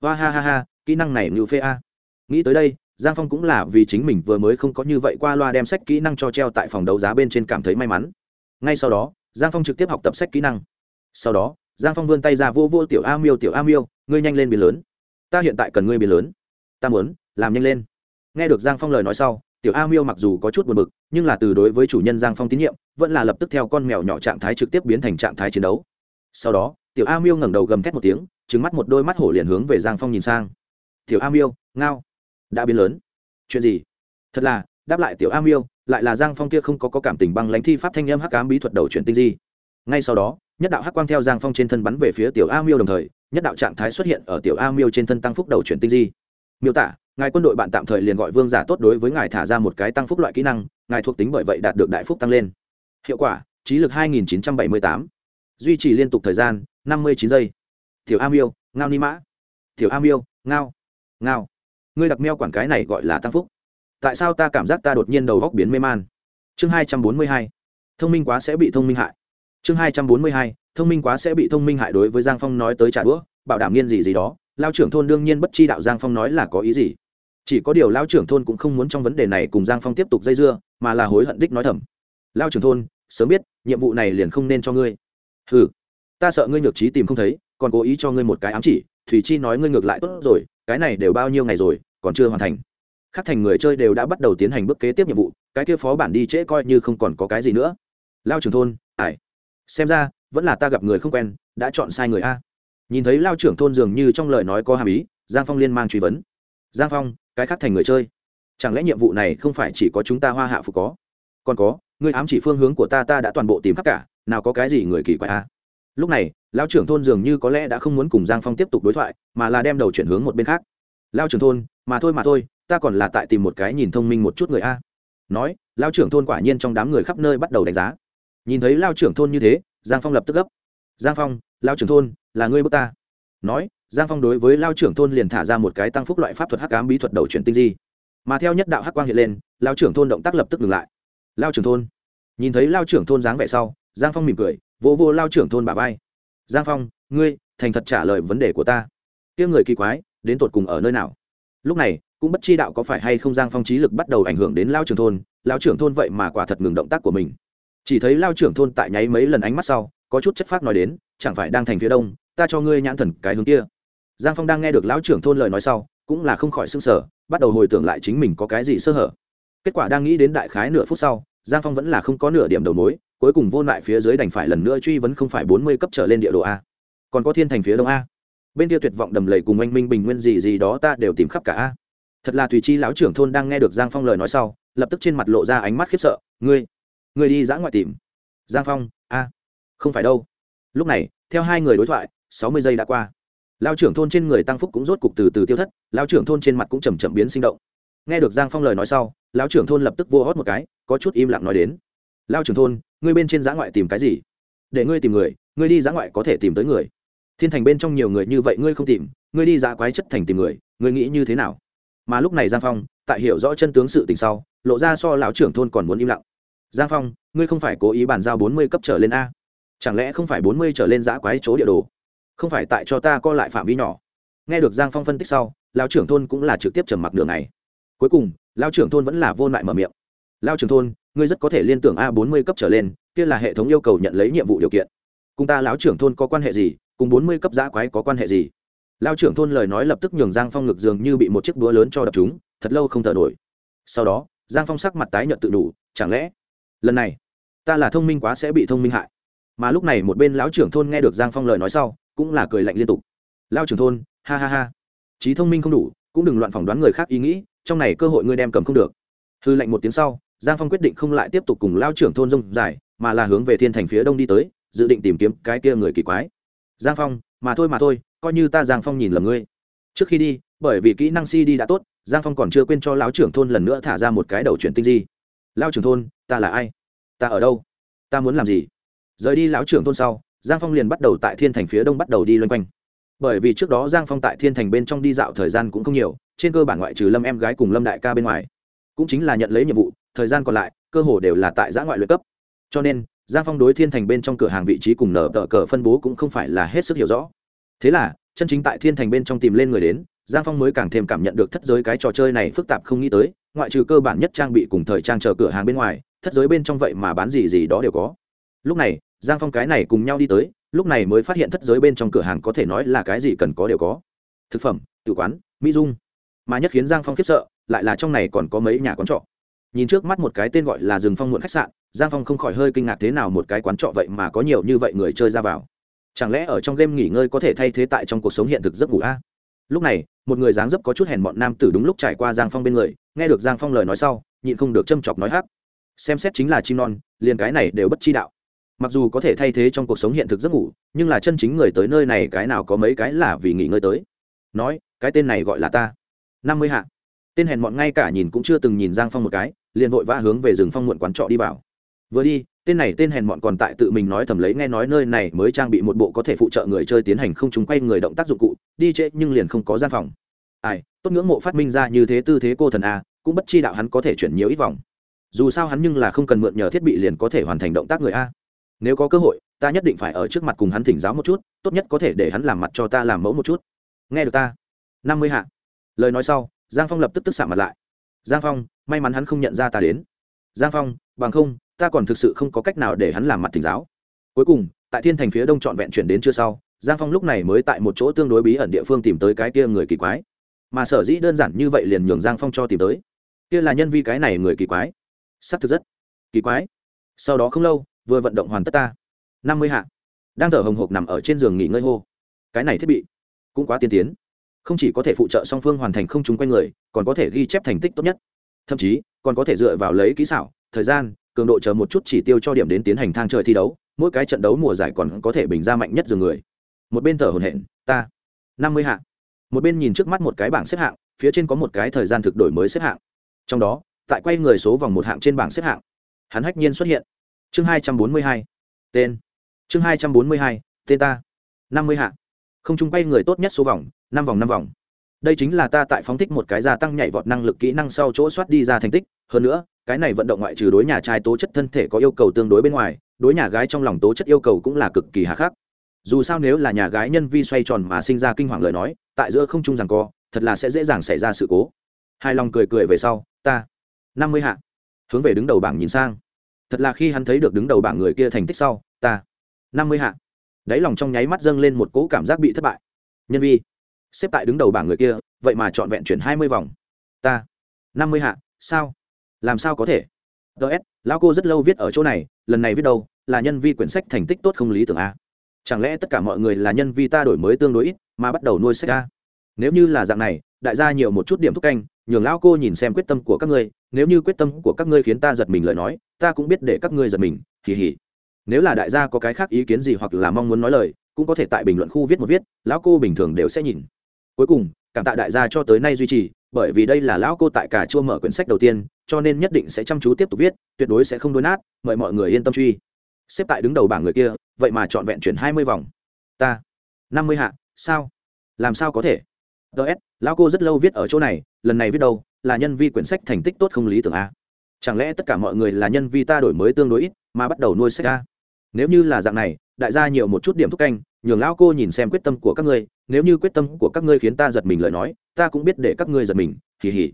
Speaker 1: Hoa ha ha ha, kỹ năng này ngự phê a. Nghĩ tới đây giang phong cũng là vì chính mình vừa mới không có như vậy qua loa đem sách kỹ năng cho treo tại phòng đấu giá bên trên cảm thấy may mắn. Ngay sau đó, giang phong trực tiếp học tập sách kỹ năng. Sau đó, giang phong vươn tay ra vô vô tiểu a miêu, tiểu a miêu, ngươi nhanh lên biến lớn. Ta hiện tại cần ngươi biến lớn. Ta muốn, làm nhanh lên. Nghe được giang phong lời nói sau, tiểu a miêu mặc dù có chút buồn bực, nhưng là từ đối với chủ nhân giang phong tín nhiệm, vẫn là lập tức theo con mèo nhỏ trạng thái trực tiếp biến thành trạng thái chiến đấu. Sau đó, tiểu a miêu ngẩng đầu gầm thét một tiếng trứng mắt một đôi mắt hổ liền hướng về giang phong nhìn sang. Tiểu a miêu, ngao đã biến lớn. Chuyện gì? Thật là đáp lại tiểu a miêu lại là giang phong kia không có, có cảm tình băng lãnh thi pháp thanh âm hắc ám bí thuật đầu chuyển tinh di. Ngay sau đó nhất đạo hắc quang theo giang phong trên thân bắn về phía tiểu a miêu đồng thời nhất đạo trạng thái xuất hiện ở tiểu a miêu trên thân tăng phúc đầu chuyển tinh di. Miêu tả ngài quân đội bạn tạm thời liền gọi vương giả tốt đối với ngài thả ra một cái tăng phúc loại kỹ năng ngài thuộc tính bởi vậy đạt được đại phúc tăng lên. Hiệu quả trí lực 2978. duy trì liên tục thời gian 59 giây. Tiểu a miêu ngao ni mã. Tiểu a miêu ngao. Ngao ngươi đặc meo quản cái này gọi là tăng phúc. Tại sao ta cảm giác ta đột nhiên đầu góc biến mê man? Chương 242. thông minh quá sẽ bị thông minh hại. Chương 242. thông minh quá sẽ bị thông minh hại đối với giang phong nói tới trả đũa, bảo đảm nghiên gì gì đó, lao trưởng thôn đương nhiên bất chi đạo giang phong nói là có ý gì. Chỉ có điều lao trưởng thôn cũng không muốn trong vấn đề này cùng giang phong tiếp tục dây dưa, mà là hối hận đích nói thầm. Lao trưởng thôn, sớm biết, nhiệm vụ này liền không nên cho ngươi. Ừ ta sợ ngươi nhược trí tìm không thấy, còn cố ý cho ngươi một cái ám chỉ thủy chi nói ngươi ngược lại tốt rồi, cái này đều bao nhiêu ngày rồi, còn chưa hoàn thành. Khác thành người chơi đều đã bắt đầu tiến hành bước kế tiếp nhiệm vụ, cái kia phó bản đi trễ coi như không còn có cái gì nữa. Lao trưởng thôn ải xem ra, vẫn là ta gặp người không quen, đã chọn sai người a. Nhìn thấy lao trưởng thôn dường như trong lời nói có hàm ý, giang phong liên mang truy vấn. Giang phong, cái khác thành người chơi. Chẳng lẽ nhiệm vụ này không phải chỉ có chúng ta hoa hạ phục có? Còn có người ám chỉ phương hướng của ta ta đã toàn bộ tìm khắp cả, nào có cái gì người kỳ quái a? Lúc này lao trưởng thôn dường như có lẽ đã không muốn cùng giang phong tiếp tục đối thoại, mà là đem đầu chuyển hướng một bên khác. Lao trưởng thôn, mà thôi mà thôi, ta còn là tại tìm một cái nhìn thông minh một chút người a. Nói lao trưởng thôn quả nhiên trong đám người khắp nơi bắt đầu đánh giá. Nhìn thấy lao trưởng thôn như thế, giang phong lập tức gấp. Giang phong lao trưởng thôn, là ngươi bước ta? Nói, giang phong đối với lao trưởng thôn liền thả ra một cái tăng phúc loại pháp thuật hắc ám bí thuật đầu chuyển tinh di. Mà theo nhất đạo hắc quang hiện lên lao trưởng thôn động tác lập tức ngừng lại. Lao trưởng thôn? Nhìn thấy lao trưởng thôn dáng vẻ sau, giang phong mỉm cười vô, vô lao trưởng thôn bà vai. Giang phong ngươi thành thật trả lời vấn đề của ta. Kia người kỳ quái đến tột cùng ở nơi nào? Lúc này cũng bất chi đạo có phải hay không giang phong trí lực bắt đầu ảnh hưởng đến lao trưởng thôn lao trưởng thôn vậy mà quả thật ngừng động tác của mình. Chỉ thấy lao trưởng thôn tại nháy mấy lần ánh mắt sau có chút chất phát nói đến chẳng phải đang thành phía đông ta cho ngươi nhãn thần cái hướng kia. Giang phong đang nghe được lão trưởng thôn lời nói sau cũng là không khỏi s ư n g sở bắt đầu hồi tưởng lại chính mình có cái gì sơ hở. Kết quả đang nghĩ đến đại khái nửa phút sau giang phong vẫn là không có nửa điểm đầu mối cuối cùng vô lại phía dưới đành phải lần nữa truy vấn không phải bốn mươi cấp trở lên địa đồ a. Còn có thiên thành phía đông a. Bên kia tuyệt vọng đầm lầy cùng anh minh bình nguyên gì gì đó ta đều tìm khắp cả a. Thật là tùy chi lão trưởng thôn đang nghe được giang phong lời nói sau, lập tức trên mặt lộ ra ánh mắt khiếp sợ, ngươi ngươi đi dã ngoại tìm. Giang phong, a, không phải đâu. Lúc này, theo hai người đối thoại, sáu mươi giây đã qua. Lao trưởng thôn trên người tăng phúc cũng rốt cục từ từ tiêu thất lao trưởng thôn trên mặt cũng chầm chậm biến sinh động. Nghe được giang phong lời nói sau lao trưởng thôn lập tức vô hót một cái, có chút im lặng nói đến lao trưởng thôn, ngươi bên trên giã ngoại tìm cái gì? Để ngươi tìm người, ngươi đi giã ngoại có thể tìm tới người. Thiên thành bên trong nhiều người như vậy ngươi không tìm, ngươi đi giã quái chất thành tìm người, ngươi nghĩ như thế nào? Mà lúc này giang phong, tại hiểu rõ chân tướng sự tình sau, lộ ra so lão trưởng thôn còn muốn im lặng. Giang phong, ngươi không phải cố ý bàn giao bốn mươi cấp trở lên a? Chẳng lẽ không phải bốn mươi trở lên giã quái chỗ địa đồ? Không phải tại cho ta co lại phạm vi nhỏ. Nghe được giang phong phân tích sau, lão trưởng thôn cũng là trực tiếp trầm mặc đường này cuối cùng, lão trưởng thôn vẫn là vô lại mở miệng lao trưởng thôn, ngươi rất có thể liên tưởng a bốn mươi cấp trở lên, kia là hệ thống yêu cầu nhận lấy nhiệm vụ điều kiện. Cùng ta lão trưởng thôn có quan hệ gì, cùng bốn mươi cấp giã quái có quan hệ gì? Lao trưởng thôn lời nói lập tức nhường giang phong ngực dường như bị một chiếc búa lớn cho đập chúng thật lâu không thở nổi. Sau đó, giang phong sắc mặt tái nhợt tự đủ, chẳng lẽ lần này ta là thông minh quá sẽ bị thông minh hại? Mà lúc này một bên lão trưởng thôn nghe được giang phong lời nói sau, cũng là cười lạnh liên tục. Lao trưởng thôn, ha ha ha. Trí thông minh không đủ, cũng đừng loạn phỏng đoán người khác ý nghĩ, trong này cơ hội ngươi đem cầm không được. Hư lệnh một tiếng sau giang phong quyết định không lại tiếp tục cùng lao trưởng thôn rông dài, mà là hướng về thiên thành phía đông đi tới, dự định tìm kiếm cái kia người kỳ quái. Giang phong, mà thôi mà thôi, coi như ta giang phong nhìn lầm ngươi. Trước khi đi, bởi vì kỹ năng si đi đã tốt, giang phong còn chưa quên cho lão trưởng thôn lần nữa thả ra một cái đầu chuyển tinh di. Lao trưởng thôn, ta là ai? Ta ở đâu? Ta muốn làm gì? Rời đi lão trưởng thôn sau, giang phong liền bắt đầu tại thiên thành phía đông bắt đầu đi loanh quanh. Bởi vì trước đó giang phong tại thiên thành bên trong đi dạo thời gian cũng không nhiều, trên cơ bản ngoại trừ lâm em gái cùng lâm đại ca bên ngoài, cũng chính là nhận lấy nhiệm vụ thời gian còn lại, cơ hồ đều là tại giã ngoại luyện cấp. Cho nên, giang phong đối thiên thành bên trong cửa hàng vị trí cùng nở tờ cờ phân bố cũng không phải là hết sức hiểu rõ. Thế là, chân chính tại thiên thành bên trong tìm lên người đến, giang phong mới càng thêm cảm nhận được thất giới cái trò chơi này phức tạp không nghĩ tới, ngoại trừ cơ bản nhất trang bị cùng thời trang chờ cửa hàng bên ngoài, thất giới bên trong vậy mà bán gì gì đó đều có. Lúc này, giang phong cái này cùng nhau đi tới, lúc này mới phát hiện thất giới bên trong cửa hàng có thể nói là cái gì cần có đều có. Thực phẩm, tự quán, mỹ dung. Mà nhất khiến giang phong khiếp sợ, lại là trong này còn có mấy nhà quán trọ nhìn trước mắt một cái tên gọi là rừng phong muộn khách sạn, giang phong không khỏi hơi kinh ngạc thế nào một cái quán trọ vậy mà có nhiều như vậy người chơi ra vào. Chẳng lẽ ở trong game nghỉ ngơi có thể thay thế tại trong cuộc sống hiện thực giấc ngủ a? Lúc này, một người dáng dấp có chút hèn bọn nam tử đúng lúc trải qua giang phong bên người, nghe được giang phong lời nói sau, nhịn không được châm chọc nói hắc. Xem xét chính là chim non, liền cái này đều bất chi đạo. Mặc dù có thể thay thế trong cuộc sống hiện thực giấc ngủ, nhưng là chân chính người tới nơi này cái nào có mấy cái là vì nghỉ ngơi tới. Nói, cái tên này gọi là ta. Năm mươi hạ tên hèn mọn ngay cả nhìn cũng chưa từng nhìn giang phong một cái, liền vội vã hướng về rừng phong muộn quán trọ đi vào. Vừa đi, tên này tên hèn mọn còn tại tự mình nói thầm lấy nghe nói nơi này mới trang bị một bộ có thể phụ trợ người chơi tiến hành không chúng quay người động tác dụng cụ, đi trễ nhưng liền không có gian phòng. Ai, tốt ngưỡng mộ phát minh ra như thế tư thế cô thần a, cũng bất chi đạo hắn có thể chuyển nhiều ít vòng. Dù sao hắn nhưng là không cần mượn nhờ thiết bị liền có thể hoàn thành động tác người a. Nếu có cơ hội, ta nhất định phải ở trước mặt cùng hắn thỉnh giáo một chút, tốt nhất có thể để hắn làm mặt cho ta làm mẫu một chút. Nghe được ta. Năm mươi hạ. Lời nói sau giang phong lập tức tức xạ mặt lại. Giang phong, may mắn hắn không nhận ra ta đến. Giang phong, bằng không, ta còn thực sự không có cách nào để hắn làm mặt thỉnh giáo. Cuối cùng, tại thiên thành phía đông trọn vẹn chuyển đến chưa sau, giang phong lúc này mới tại một chỗ tương đối bí ẩn địa phương tìm tới cái kia người kỳ quái. Mà sở dĩ đơn giản như vậy liền nhường giang phong cho tìm tới. Kia là nhân vi cái này người kỳ quái. S thực rất kỳ quái. Sau đó không lâu, vừa vận động hoàn tất ta. Năm mươi hạ. Đang thở hồng hộc nằm ở trên giường nghỉ ngơi hô. Cái này thiết bị cũng quá tiên tiến không chỉ có thể phụ trợ song phương hoàn thành không chúng quanh người, còn có thể ghi chép thành tích tốt nhất. Thậm chí, còn có thể dựa vào lấy kỹ xảo, thời gian, cường độ chờ một chút chỉ tiêu cho điểm đến tiến hành thang trời thi đấu, mỗi cái trận đấu mùa giải còn có thể bình ra mạnh nhất dường người. Một bên thở hồn hển, ta, năm mươi hạng. Một bên nhìn trước mắt một cái bảng xếp hạng, phía trên có một cái thời gian thực đổi mới xếp hạng. Trong đó, tại quay người số vòng một hạng trên bảng xếp hạng, hắn hách nhiên xuất hiện. Chương hai trăm bốn mươi hai, tên. Chương hai trăm bốn mươi hai, tên ta, năm mươi hạng không chung quay người tốt nhất số vòng, năm vòng năm vòng. Đây chính là ta tại phóng thích một cái gia tăng nhảy vọt năng lực kỹ năng sau chỗ soát đi ra thành tích. Hơn nữa, cái này vận động ngoại trừ đối nhà trai tố chất thân thể có yêu cầu tương đối bên ngoài, đối nhà gái trong lòng tố chất yêu cầu cũng là cực kỳ hà khắc. Dù sao nếu là nhà gái nhân vi xoay tròn mà sinh ra kinh hoàng lời nói, tại giữa không trung rằng co, thật là sẽ dễ dàng xảy ra sự cố. Hai lòng cười cười về sau, ta, năm mươi hạ. Hướng về đứng đầu bảng nhìn sang. Thật là khi hắn thấy được đứng đầu bảng người kia thành tích sau, ta, năm mươi hạ đáy lòng trong nháy mắt dâng lên một cỗ cảm giác bị thất bại. Nhân vi, xếp tại đứng đầu bảng người kia, vậy mà trọn vẹn chuyển hai mươi vòng. Ta, năm mươi hạ, sao? Làm sao có thể? Ts lão cô rất lâu viết ở chỗ này, lần này viết đâu? Là nhân vi quyển sách thành tích tốt không lý tưởng a. Chẳng lẽ tất cả mọi người là nhân vi ta đổi mới tương đối ít, mà bắt đầu nuôi sách a? Nếu như là dạng này, đại gia nhiều một chút điểm thúc canh, nhường lão cô nhìn xem quyết tâm của các ngươi, nếu như quyết tâm của các ngươi khiến ta giật mình lời nói, ta cũng biết để các ngươi giật mình, hì hì nếu là đại gia có cái khác ý kiến gì hoặc là mong muốn nói lời, cũng có thể tại bình luận khu viết một viết, lão cô bình thường đều sẽ nhìn. Cuối cùng, cảm tạ đại gia cho tới nay duy trì, bởi vì đây là lão cô tại cả chua mở quyển sách đầu tiên, cho nên nhất định sẽ chăm chú tiếp tục viết, tuyệt đối sẽ không đôi nát, mời mọi người yên tâm truy. Xếp tại đứng đầu bảng người kia, vậy mà trọn vẹn chuyển hai mươi vòng. Ta, năm mươi hạ, sao? Làm sao có thể? Ts lão cô rất lâu viết ở chỗ này, lần này viết đâu, là nhân vi quyển sách thành tích tốt không lý tưởng a. Chẳng lẽ tất cả mọi người là nhân vi ta đổi mới tương đối ít, mà bắt đầu nuôi sách a? Nếu như là dạng này, đại gia nhiều một chút điểm thúc canh, nhường lão cô nhìn xem quyết tâm của các ngươi, nếu như quyết tâm của các ngươi khiến ta giật mình lời nói, ta cũng biết để các ngươi giật mình kỳ hỉ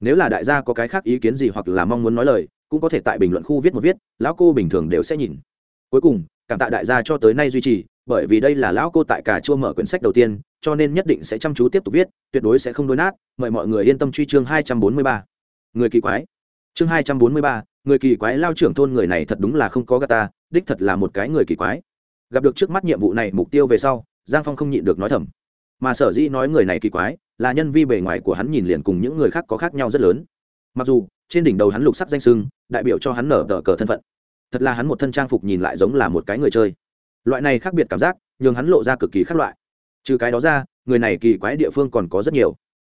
Speaker 1: nếu là đại gia có cái khác ý kiến gì hoặc là mong muốn nói lời, cũng có thể tại bình luận khu viết một viết, lão cô bình thường đều sẽ nhìn. Cuối cùng, cảm tạ đại gia cho tới nay duy trì, bởi vì đây là lão cô tại cả chua mở quyển sách đầu tiên, cho nên nhất định sẽ chăm chú tiếp tục viết, tuyệt đối sẽ không đối nát, mời mọi người yên tâm truy chương hai trăm bốn mươi ba. Người kỳ quái. Chương hai trăm bốn mươi ba người kỳ quái lao trưởng thôn người này thật đúng là không có gà ta đích thật là một cái người kỳ quái. Gặp được trước mắt nhiệm vụ này mục tiêu về sau, giang phong không nhịn được nói thầm. Mà sở dĩ nói người này kỳ quái, là nhân vi bề ngoài của hắn nhìn liền cùng những người khác có khác nhau rất lớn. Mặc dù, trên đỉnh đầu hắn lục sắc danh sưng, đại biểu cho hắn nở tờ cờ thân phận. Thật là hắn một thân trang phục nhìn lại giống là một cái người chơi. Loại này khác biệt cảm giác, nhường hắn lộ ra cực kỳ khác loại. Trừ cái đó ra, người này kỳ quái địa phương còn có rất nhiều.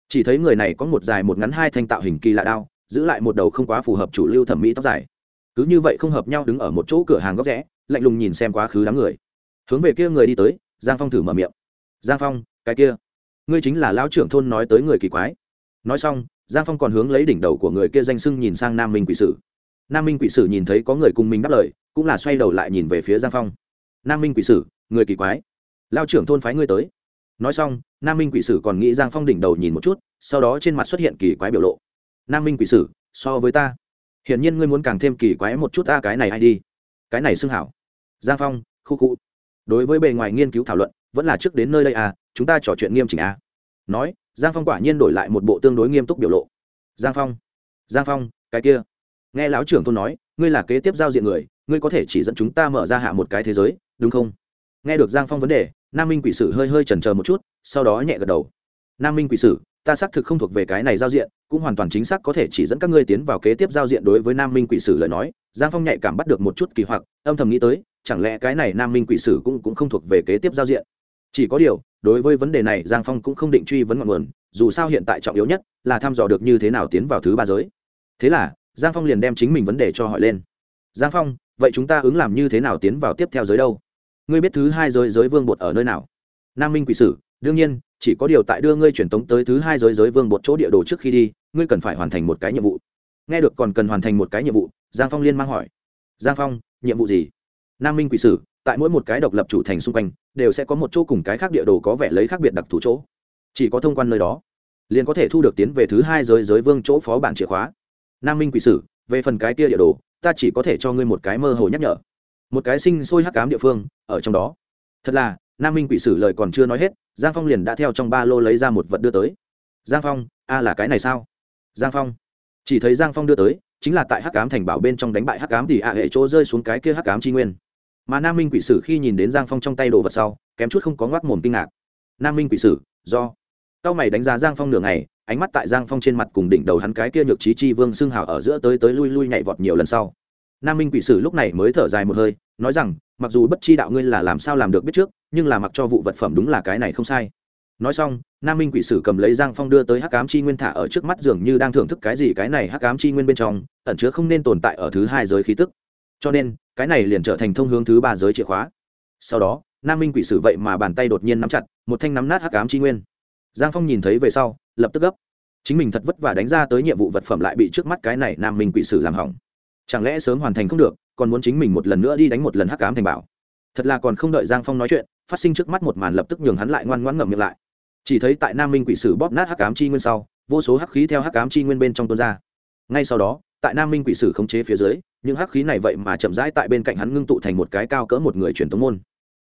Speaker 1: Chỉ thấy người này có một dài một ngắn hai thanh tạo hình kỳ lạ đao giữ lại một đầu không quá phù hợp chủ lưu thẩm mỹ tóc dài. Cứ như vậy không hợp nhau đứng ở một chỗ cửa hàng góc rẽ, lạnh lùng nhìn xem quá khứ đám người. Hướng về kia người đi tới, giang phong thử mở miệng. Giang phong, cái kia, ngươi chính là lão trưởng thôn nói tới người kỳ quái. Nói xong, giang phong còn hướng lấy đỉnh đầu của người kia danh sưng nhìn sang nam minh quỷ sử. Nam minh quỷ sử nhìn thấy có người cùng mình đáp lời, cũng là xoay đầu lại nhìn về phía giang phong. Nam minh quỷ sử, người kỳ quái. Lao trưởng thôn phái ngươi tới. Nói xong, nam minh quỷ sử còn nghĩ giang phong đỉnh đầu nhìn một chút, sau đó trên mặt xuất hiện kỳ quái biểu lộ nam minh quỷ sử, so với ta. Hiển nhiên ngươi muốn càng thêm kỳ quái một chút ta cái này hay đi? Cái này xưng hảo. Giang phong, khu khu. Đối với bề ngoài nghiên cứu thảo luận, vẫn là trước đến nơi đây à chúng ta trò chuyện nghiêm chỉnh à. Nói, giang phong quả nhiên đổi lại một bộ tương đối nghiêm túc biểu lộ. Giang phong giang phong, cái kia. Nghe lão trưởng thôn nói, ngươi là kế tiếp giao diện người, ngươi có thể chỉ dẫn chúng ta mở ra hạ một cái thế giới, đúng không? Nghe được giang phong vấn đề, nam minh quỷ sử hơi hơi chần chờ một chút, sau đó nhẹ gật đầu. Nam minh quỷ sử ta xác thực không thuộc về cái này giao diện cũng hoàn toàn chính xác có thể chỉ dẫn các ngươi tiến vào kế tiếp giao diện đối với nam minh quỷ sử lời nói. Giang phong nhạy cảm bắt được một chút kỳ hoặc âm thầm nghĩ tới chẳng lẽ cái này nam minh quỷ sử cũng, cũng không thuộc về kế tiếp giao diện? Chỉ có điều đối với vấn đề này giang phong cũng không định truy vấn ngọn nguồn dù sao hiện tại trọng yếu nhất là thăm dò được như thế nào tiến vào thứ ba giới. Thế là giang phong liền đem chính mình vấn đề cho hỏi lên. Giang phong vậy chúng ta ứng làm như thế nào tiến vào tiếp theo giới đâu? Ngươi biết thứ hai giới giới vương bột ở nơi nào? Nam minh quỷ sử đương nhiên chỉ có điều tại đưa ngươi truyền tống tới thứ hai giới giới vương một chỗ địa đồ trước khi đi, ngươi cần phải hoàn thành một cái nhiệm vụ. Nghe được còn cần hoàn thành một cái nhiệm vụ, giang phong liên mang hỏi. Giang phong, nhiệm vụ gì? Nam minh quỷ sử, tại mỗi một cái độc lập chủ thành xung quanh, đều sẽ có một chỗ cùng cái khác địa đồ có vẻ lấy khác biệt đặc thù chỗ. Chỉ có thông quan nơi đó, liền có thể thu được tiến về thứ hai giới giới vương chỗ phó bản chìa khóa. Nam minh quỷ sử, về phần cái kia địa đồ, ta chỉ có thể cho ngươi một cái mơ hồ nhắc nhở. Một cái sinh sôi hắc cám địa phương, ở trong đó. Thật là nam minh quỷ sử lời còn chưa nói hết giang phong liền đã theo trong ba lô lấy ra một vật đưa tới giang phong a là cái này sao giang phong chỉ thấy giang phong đưa tới chính là tại hắc cám thành bảo bên trong đánh bại hắc cám thì ạ hệ chỗ rơi xuống cái kia hắc cám tri nguyên mà nam minh quỷ sử khi nhìn đến giang phong trong tay đồ vật sau kém chút không có ngoác mồm kinh ngạc nam minh quỷ sử do cao mày đánh giá giang phong nửa ngày ánh mắt tại giang phong trên mặt cùng đỉnh đầu hắn cái kia nhược trí chi vương xưng hào ở giữa tới tới lui lui nhảy vọt nhiều lần sau nam minh quỷ sử lúc này mới thở dài một hơi, nói rằng, mặc dù bất chi đạo ngươi là làm sao làm được biết trước, nhưng là mặc cho vụ vật phẩm đúng là cái này không sai. Nói xong, nam minh quỷ sử cầm lấy giang phong đưa tới hắc ám chi nguyên thả ở trước mắt dường như đang thưởng thức cái gì cái này hắc ám chi nguyên bên trong, ẩn chứa không nên tồn tại ở thứ hai giới khí tức. Cho nên, cái này liền trở thành thông hướng thứ ba giới chìa khóa. Sau đó, nam minh quỷ sử vậy mà bàn tay đột nhiên nắm chặt, một thanh nắm nát hắc ám chi nguyên. Giang phong nhìn thấy về sau, lập tức gấp. Chính mình thật vất vả đánh ra tới nhiệm vụ vật phẩm lại bị trước mắt cái này nam minh quỷ sử làm hỏng chẳng lẽ sớm hoàn thành không được, còn muốn chính mình một lần nữa đi đánh một lần hắc ám thành bảo? Thật là còn không đợi giang phong nói chuyện, phát sinh trước mắt một màn lập tức nhường hắn lại ngoan ngoãn ngậm miệng lại. Chỉ thấy tại nam minh quỷ sử bóp nát hắc ám chi nguyên sau, vô số hắc khí theo hắc ám chi nguyên bên trong tuôn ra. Ngay sau đó, tại nam minh quỷ sử khống chế phía dưới, những hắc khí này vậy mà chậm rãi tại bên cạnh hắn ngưng tụ thành một cái cao cỡ một người truyền tống môn.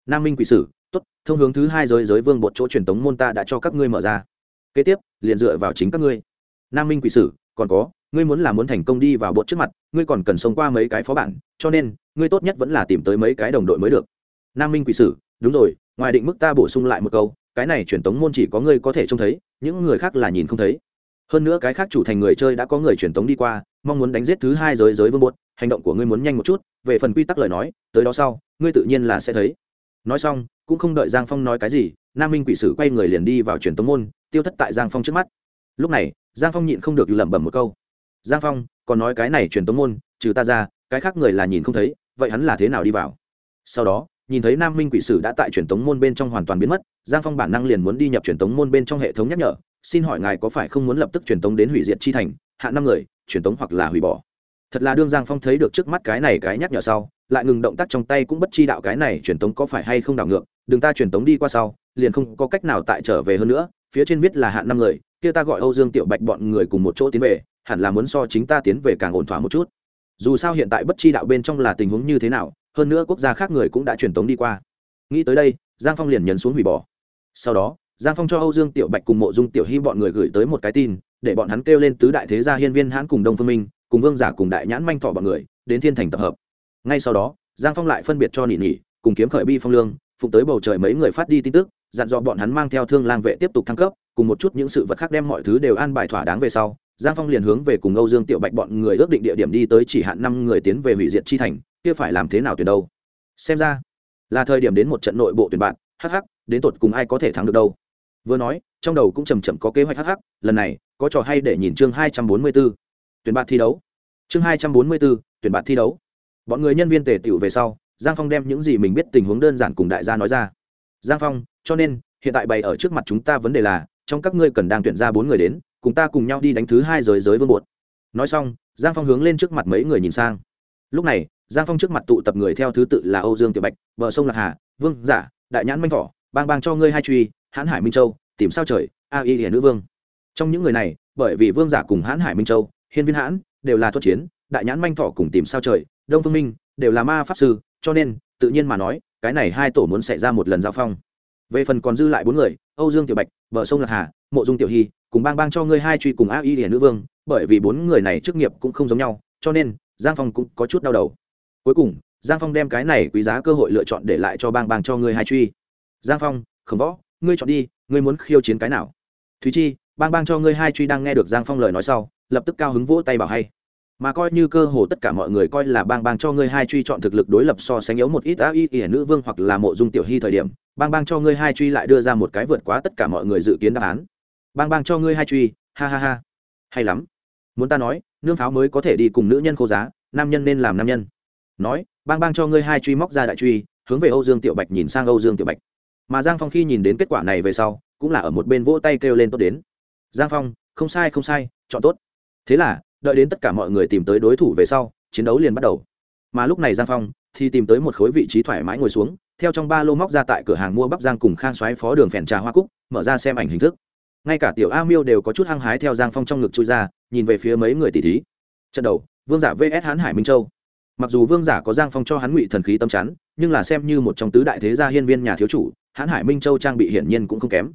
Speaker 1: Nam minh quỷ sử, tốt, thông hướng thứ hai giới giới vương bột chỗ truyền tống môn ta đã cho các ngươi mở ra. Kế tiếp, liền dựa vào chính các ngươi. Nam minh quỷ sử, còn có ngươi muốn là muốn thành công đi vào bột trước mặt, ngươi còn cần sống qua mấy cái phó bản, cho nên, ngươi tốt nhất vẫn là tìm tới mấy cái đồng đội mới được. Nam minh quỷ sử, đúng rồi, ngoài định mức ta bổ sung lại một câu, cái này truyền tống môn chỉ có ngươi có thể trông thấy, những người khác là nhìn không thấy. Hơn nữa cái khác chủ thành người chơi đã có người truyền tống đi qua, mong muốn đánh giết thứ hai giới giới vương bột, hành động của ngươi muốn nhanh một chút, về phần quy tắc lời nói, tới đó sau, ngươi tự nhiên là sẽ thấy. Nói xong, cũng không đợi giang phong nói cái gì, nam minh quỷ sử quay người liền đi vào truyền tống môn, tiêu thất tại giang phong trước mắt. Lúc này, giang phong nhịn không được lẩm bẩm một câu giang phong, còn nói cái này truyền tống môn, trừ ta ra, cái khác người là nhìn không thấy, vậy hắn là thế nào đi vào? Sau đó, nhìn thấy nam minh quỷ sử đã tại truyền tống môn bên trong hoàn toàn biến mất, giang phong bản năng liền muốn đi nhập truyền tống môn bên trong hệ thống nhắc nhở, xin hỏi ngài có phải không muốn lập tức truyền tống đến hủy diệt chi thành, hạ năm người, truyền tống hoặc là hủy bỏ? Thật là đương giang phong thấy được trước mắt cái này cái nhắc nhở sau, lại ngừng động tác trong tay cũng bất chi đạo cái này truyền tống có phải hay không đảo ngược, đừng ta truyền tống đi qua sau, liền không có cách nào tại trở về hơn nữa, phía trên viết là hạn năm người, kia ta gọi âu dương tiểu bạch bọn người cùng một chỗ tiến về hẳn là muốn so chính ta tiến về càng ổn thỏa một chút. Dù sao hiện tại bất chi đạo bên trong là tình huống như thế nào, hơn nữa quốc gia khác người cũng đã truyền tống đi qua. Nghĩ tới đây, giang phong liền nhấn xuống hủy bỏ. Sau đó, giang phong cho âu dương tiểu bạch cùng mộ dung tiểu hy bọn người gửi tới một cái tin, để bọn hắn kêu lên tứ đại thế gia hiên viên hãn cùng đông phương minh, cùng vương giả cùng đại nhãn manh thọ bọn người, đến thiên thành tập hợp. Ngay sau đó, giang phong lại phân biệt cho nỉ nỉ cùng kiếm khởi bi phong lương phục tới bầu trời mấy người phát đi tin tức, dặn dò bọn hắn mang theo thương lang vệ tiếp tục thăng cấp, cùng một chút những sự vật khác đem mọi thứ đều an bài thỏa đáng về sau giang phong liền hướng về cùng âu dương tiểu bạch bọn người ước định địa điểm đi tới chỉ hạn năm người tiến về hủy diệt chi thành, kia phải làm thế nào tuyển đâu? Xem ra, là thời điểm đến một trận nội bộ tuyển bạn hh đến tột cùng ai có thể thắng được đâu? Vừa nói, trong đầu cũng chầm chậm có kế hoạch hh lần này, có trò hay để nhìn chương hai trăm bốn mươi b ố tuyển bạn thi đấu. Chương hai trăm bốn mươi b ố tuyển bạn thi đấu. Bọn người nhân viên tề tựu về sau, giang phong đem những gì mình biết tình huống đơn giản cùng đại gia nói ra. Giang phong, cho nên, hiện tại bày ở trước mặt chúng ta vấn đề là, trong các ngươi cần đang tuyển ra bốn người đến cùng ta cùng nhau đi đánh thứ hai giới giới vương bột. Nói xong, giang phong hướng lên trước mặt mấy người nhìn sang. Lúc này, giang phong trước mặt tụ tập người theo thứ tự là âu dương tiểu bạch, bờ sông lạc hà, vương giả, đại nhãn manh thỏ, bang bang cho ngươi hai truy, hãn hải minh châu, tìm sao trời, a y hiển nữ vương. Trong những người này, bởi vì vương giả cùng hãn hải minh châu, hiên viên hãn, đều là thuật chiến, đại nhãn manh thỏ cùng tìm sao trời, đông phương minh, đều là ma pháp sư, cho nên, tự nhiên mà nói, cái này hai tổ muốn xảy ra một lần giao phong. Về phần còn dư lại bốn người, âu dương tiểu bạch, bờ sông lạc hà, mộ dung tiểu hy cùng bang bang cho ngươi hai truy cùng a y hiển nữ vương, bởi vì bốn người này chức nghiệp cũng không giống nhau, cho nên, giang phong cũng có chút đau đầu. Cuối cùng, giang phong đem cái này quý giá cơ hội lựa chọn để lại cho bang bang cho ngươi hai truy. Giang phong, khổng võ, ngươi chọn đi, ngươi muốn khiêu chiến cái nào? Thúy chi, bang bang cho ngươi hai truy đang nghe được giang phong lời nói sau, lập tức cao hứng vỗ tay bảo hay. Mà coi như cơ hồ tất cả mọi người coi là bang bang cho ngươi hai truy chọn thực lực đối lập so sánh yếu một ít a y ỉa nữ vương hoặc là mộ dung tiểu hy thời điểm, bang bang cho ngươi hai truy lại đưa ra một cái vượt quá tất cả mọi người dự kiến đáp án bang bang cho ngươi hai truy, ha ha ha. Hay lắm. Muốn ta nói, nương pháo mới có thể đi cùng nữ nhân khô giá, nam nhân nên làm nam nhân. Nói, bang bang cho ngươi hai truy móc ra đại truy, hướng về âu dương tiểu bạch nhìn sang âu dương tiểu bạch. Mà giang phong khi nhìn đến kết quả này về sau, cũng là ở một bên vỗ tay kêu lên tốt đến. Giang phong, không sai không sai, chọn tốt. Thế là, đợi đến tất cả mọi người tìm tới đối thủ về sau, chiến đấu liền bắt đầu. Mà lúc này giang phong thì tìm tới một khối vị trí thoải mái ngồi xuống, theo trong ba lô móc ra tại cửa hàng mua bắp giang cùng khang xoáy phó đường phèn trà hoa cúc, mở ra xem ảnh hình thức ngay cả tiểu a miêu đều có chút hăng hái theo giang phong trong ngực chui ra, nhìn về phía mấy người tỷ thí. Trận đầu, vương giả vs hán hải minh châu. Mặc dù vương giả có giang phong cho hắn ngụy thần khí tâm chắn, nhưng là xem như một trong tứ đại thế gia hiên viên nhà thiếu chủ, hán hải minh châu trang bị hiển nhiên cũng không kém.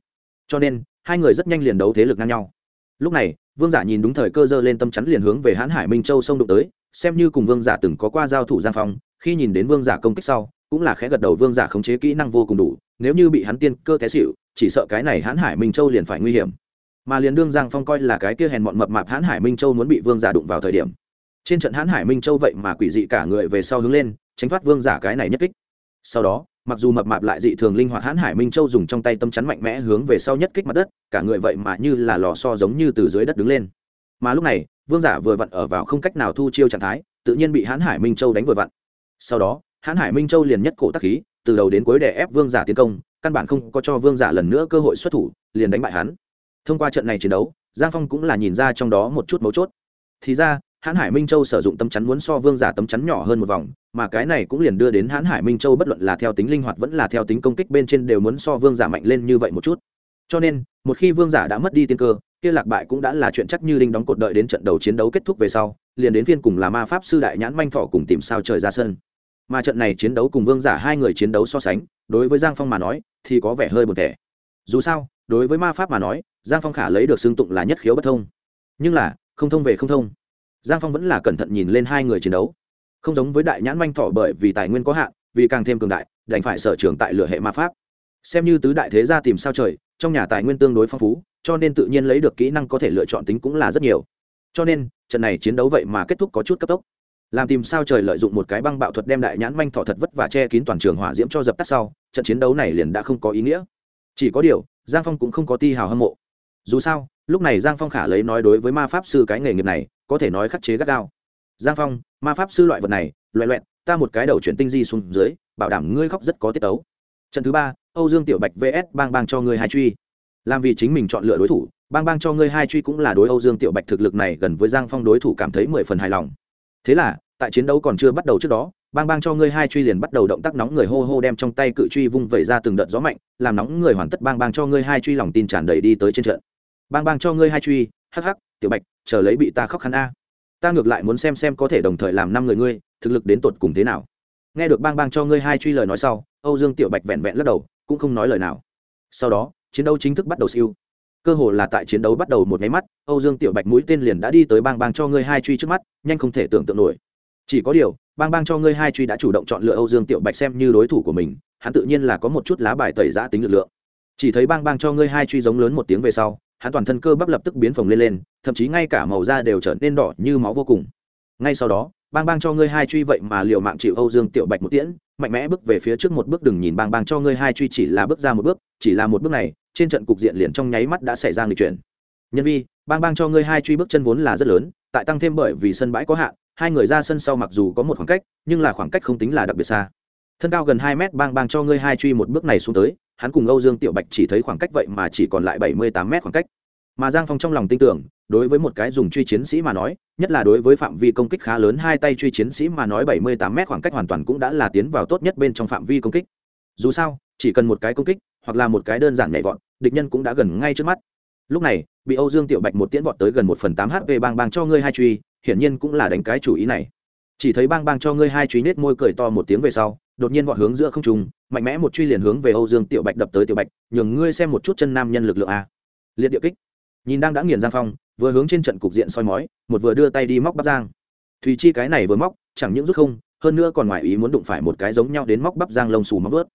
Speaker 1: Cho nên, hai người rất nhanh liền đấu thế lực ngang nhau. Lúc này, vương giả nhìn đúng thời cơ dơ lên tâm chắn liền hướng về hán hải minh châu xông đụng tới, xem như cùng vương giả từng có qua giao thủ giang phong, khi nhìn đến vương giả công kích sau cũng là khẽ gật đầu vương giả khống chế kỹ năng vô cùng đủ, nếu như bị hắn tiên cơ té xịu chỉ sợ cái này hãn hải minh châu liền phải nguy hiểm. Mà liền đương giang phong coi là cái kia hèn mọn mập mạp hãn hải minh châu muốn bị vương giả đụng vào thời điểm, trên trận hãn hải minh châu vậy mà quỷ dị cả người về sau hướng lên, tránh thoát vương giả cái này nhất kích. Sau đó, mặc dù mập mạp lại dị thường linh hoạt hãn hải minh châu dùng trong tay tâm chắn mạnh mẽ hướng về sau nhất kích mặt đất, cả người vậy mà như là lò so giống như từ dưới đất đứng lên. Mà lúc này, vương giả vừa vặn ở vào không cách nào thu chiêu trạng thái, tự nhiên bị hãn hải minh châu đánh vừa vặn. Sau đó hãn hải minh châu liền nhất cổ tắc khí, từ đầu đến cuối đè ép vương giả tiến công, căn bản không có cho vương giả lần nữa cơ hội xuất thủ, liền đánh bại hắn. Thông qua trận này chiến đấu, giang phong cũng là nhìn ra trong đó một chút mấu chốt. Thì ra, hãn hải minh châu sử dụng tấm chắn muốn so vương giả tấm chắn nhỏ hơn một vòng, mà cái này cũng liền đưa đến hãn hải minh châu bất luận là theo tính linh hoạt vẫn là theo tính công kích bên trên đều muốn so vương giả mạnh lên như vậy một chút. Cho nên, một khi vương giả đã mất đi tiên cơ, kia lạc bại cũng đã là chuyện chắc như đinh đóng cột đợi đến trận đầu chiến đấu kết thúc về sau, liền đến phiên cùng là ma pháp sư đại nhãn manh thọ cùng tìm sao trời ra sân mà trận này chiến đấu cùng vương giả hai người chiến đấu so sánh, đối với giang phong mà nói, thì có vẻ hơi buồn thẻ. Dù sao, đối với ma pháp mà nói, giang phong khả lấy được xưng tụng là nhất khiếu bất thông. Nhưng là, không thông về không thông. Giang phong vẫn là cẩn thận nhìn lên hai người chiến đấu. Không giống với đại nhãn manh thọ bởi vì tài nguyên có hạn, vì càng thêm cường đại, đành phải sở trường tại lựa hệ ma pháp. Xem như tứ đại thế gia tìm sao trời, trong nhà tài nguyên tương đối phong phú, cho nên tự nhiên lấy được kỹ năng có thể lựa chọn tính cũng là rất nhiều. Cho nên, trận này chiến đấu vậy mà kết thúc có chút cấp tốc làm tìm sao trời lợi dụng một cái băng bạo thuật đem đại nhãn manh thọ thật vất và che kín toàn trường hỏa diễm cho dập tắt sau, trận chiến đấu này liền đã không có ý nghĩa. Chỉ có điều, giang phong cũng không có ti hào hâm mộ. Dù sao, lúc này giang phong khả lấy nói đối với ma pháp sư cái nghề nghiệp này, có thể nói khắc chế gắt gao. Giang phong, ma pháp sư loại vật này loại loẹn, ta một cái đầu chuyển tinh di xuống dưới, bảo đảm ngươi khóc rất có tiết tấu. Trận thứ ba, âu dương tiểu bạch vs bang bang cho ngươi hai truy. Làm vì chính mình chọn lựa đối thủ, bang bang cho ngươi hai truy cũng là đối âu dương tiểu bạch thực lực này gần với giang phong đối thủ cảm thấy mười phần hài lòng thế là, tại chiến đấu còn chưa bắt đầu trước đó, bang bang cho ngươi hai truy liền bắt đầu động tác nóng người hô hô đem trong tay cự truy vung vẩy ra từng đợt gió mạnh, làm nóng người hoàn tất bang bang cho ngươi hai truy lòng tin tràn đầy đi tới trên trận. Bang bang cho ngươi hai truy, hắc hắc, tiểu bạch, chờ lấy bị ta khóc khăn a. Ta ngược lại muốn xem xem có thể đồng thời làm năm người ngươi, thực lực đến tột cùng thế nào. Nghe được bang bang cho ngươi hai truy lời nói sau, âu dương tiểu bạch vẹn vẹn lắc đầu, cũng không nói lời nào. Sau đó, chiến đấu chính thức bắt đầu siêu cơ hồ là tại chiến đấu bắt đầu một nháy mắt, âu dương tiểu bạch mũi tên liền đã đi tới bang bang cho ngươi hai truy trước mắt, nhanh không thể tưởng tượng nổi. Chỉ có điều, bang bang cho ngươi hai truy đã chủ động chọn lựa âu dương tiểu bạch xem như đối thủ của mình, hắn tự nhiên là có một chút lá bài tẩy giã tính lực lượng. Chỉ thấy bang bang cho ngươi hai truy giống lớn một tiếng về sau, hắn toàn thân cơ bắp lập tức biến phồng lên lên, thậm chí ngay cả màu da đều trở nên đỏ như máu vô cùng. Ngay sau đó, bang bang cho ngươi hai truy vậy mà liệu mạng chịu âu dương tiểu bạch một tiễn, mạnh mẽ bước về phía trước một bước đừng nhìn bang bang cho ngươi hai truy chỉ là bước ra một bước, chỉ là một bước này trên trận cục diện liền trong nháy mắt đã xảy ra nghịch chuyển. Nhân vi, bang bang cho ngươi hai truy bước chân vốn là rất lớn, tại tăng thêm bởi vì sân bãi có hạn, hai người ra sân sau mặc dù có một khoảng cách, nhưng là khoảng cách không tính là đặc biệt xa. Thân cao gần hai mét, bang bang cho ngươi hai truy một bước này xuống tới, hắn cùng âu dương tiểu bạch chỉ thấy khoảng cách vậy mà chỉ còn lại bảy mươi tám mét khoảng cách. Mà giang phong trong lòng tin tưởng, đối với một cái dùng truy chiến sĩ mà nói, nhất là đối với phạm vi công kích khá lớn hai tay truy chiến sĩ mà nói bảy mươi tám mét khoảng cách hoàn toàn cũng đã là tiến vào tốt nhất bên trong phạm vi công kích. Dù sao, chỉ cần một cái công kích hoặc là một cái đơn giản nhảy vọt, địch nhân cũng đã gần ngay trước mắt. Lúc này, bị âu dương tiểu bạch một tiễn vọt tới gần một phần tám hp bang bang cho ngươi hai truy, hiển nhiên cũng là đánh cái chủ ý này. Chỉ thấy bang bang cho ngươi hai truy nết môi cười to một tiếng về sau, đột nhiên vọt hướng giữa không trung, mạnh mẽ một truy liền hướng về âu dương tiểu bạch đập tới tiểu bạch, nhường ngươi xem một chút chân nam nhân lực lượng a. Liệt địa kích. Nhìn đang đã nghiền giang phong, vừa hướng trên trận cục diện soi mói, một vừa đưa tay đi móc bắp giang. Thùy chi cái này vừa móc, chẳng những rút không, hơn nữa còn ngoài ý muốn đụng phải một cái giống nhau đến móc bắp giang lông xù móc vuốt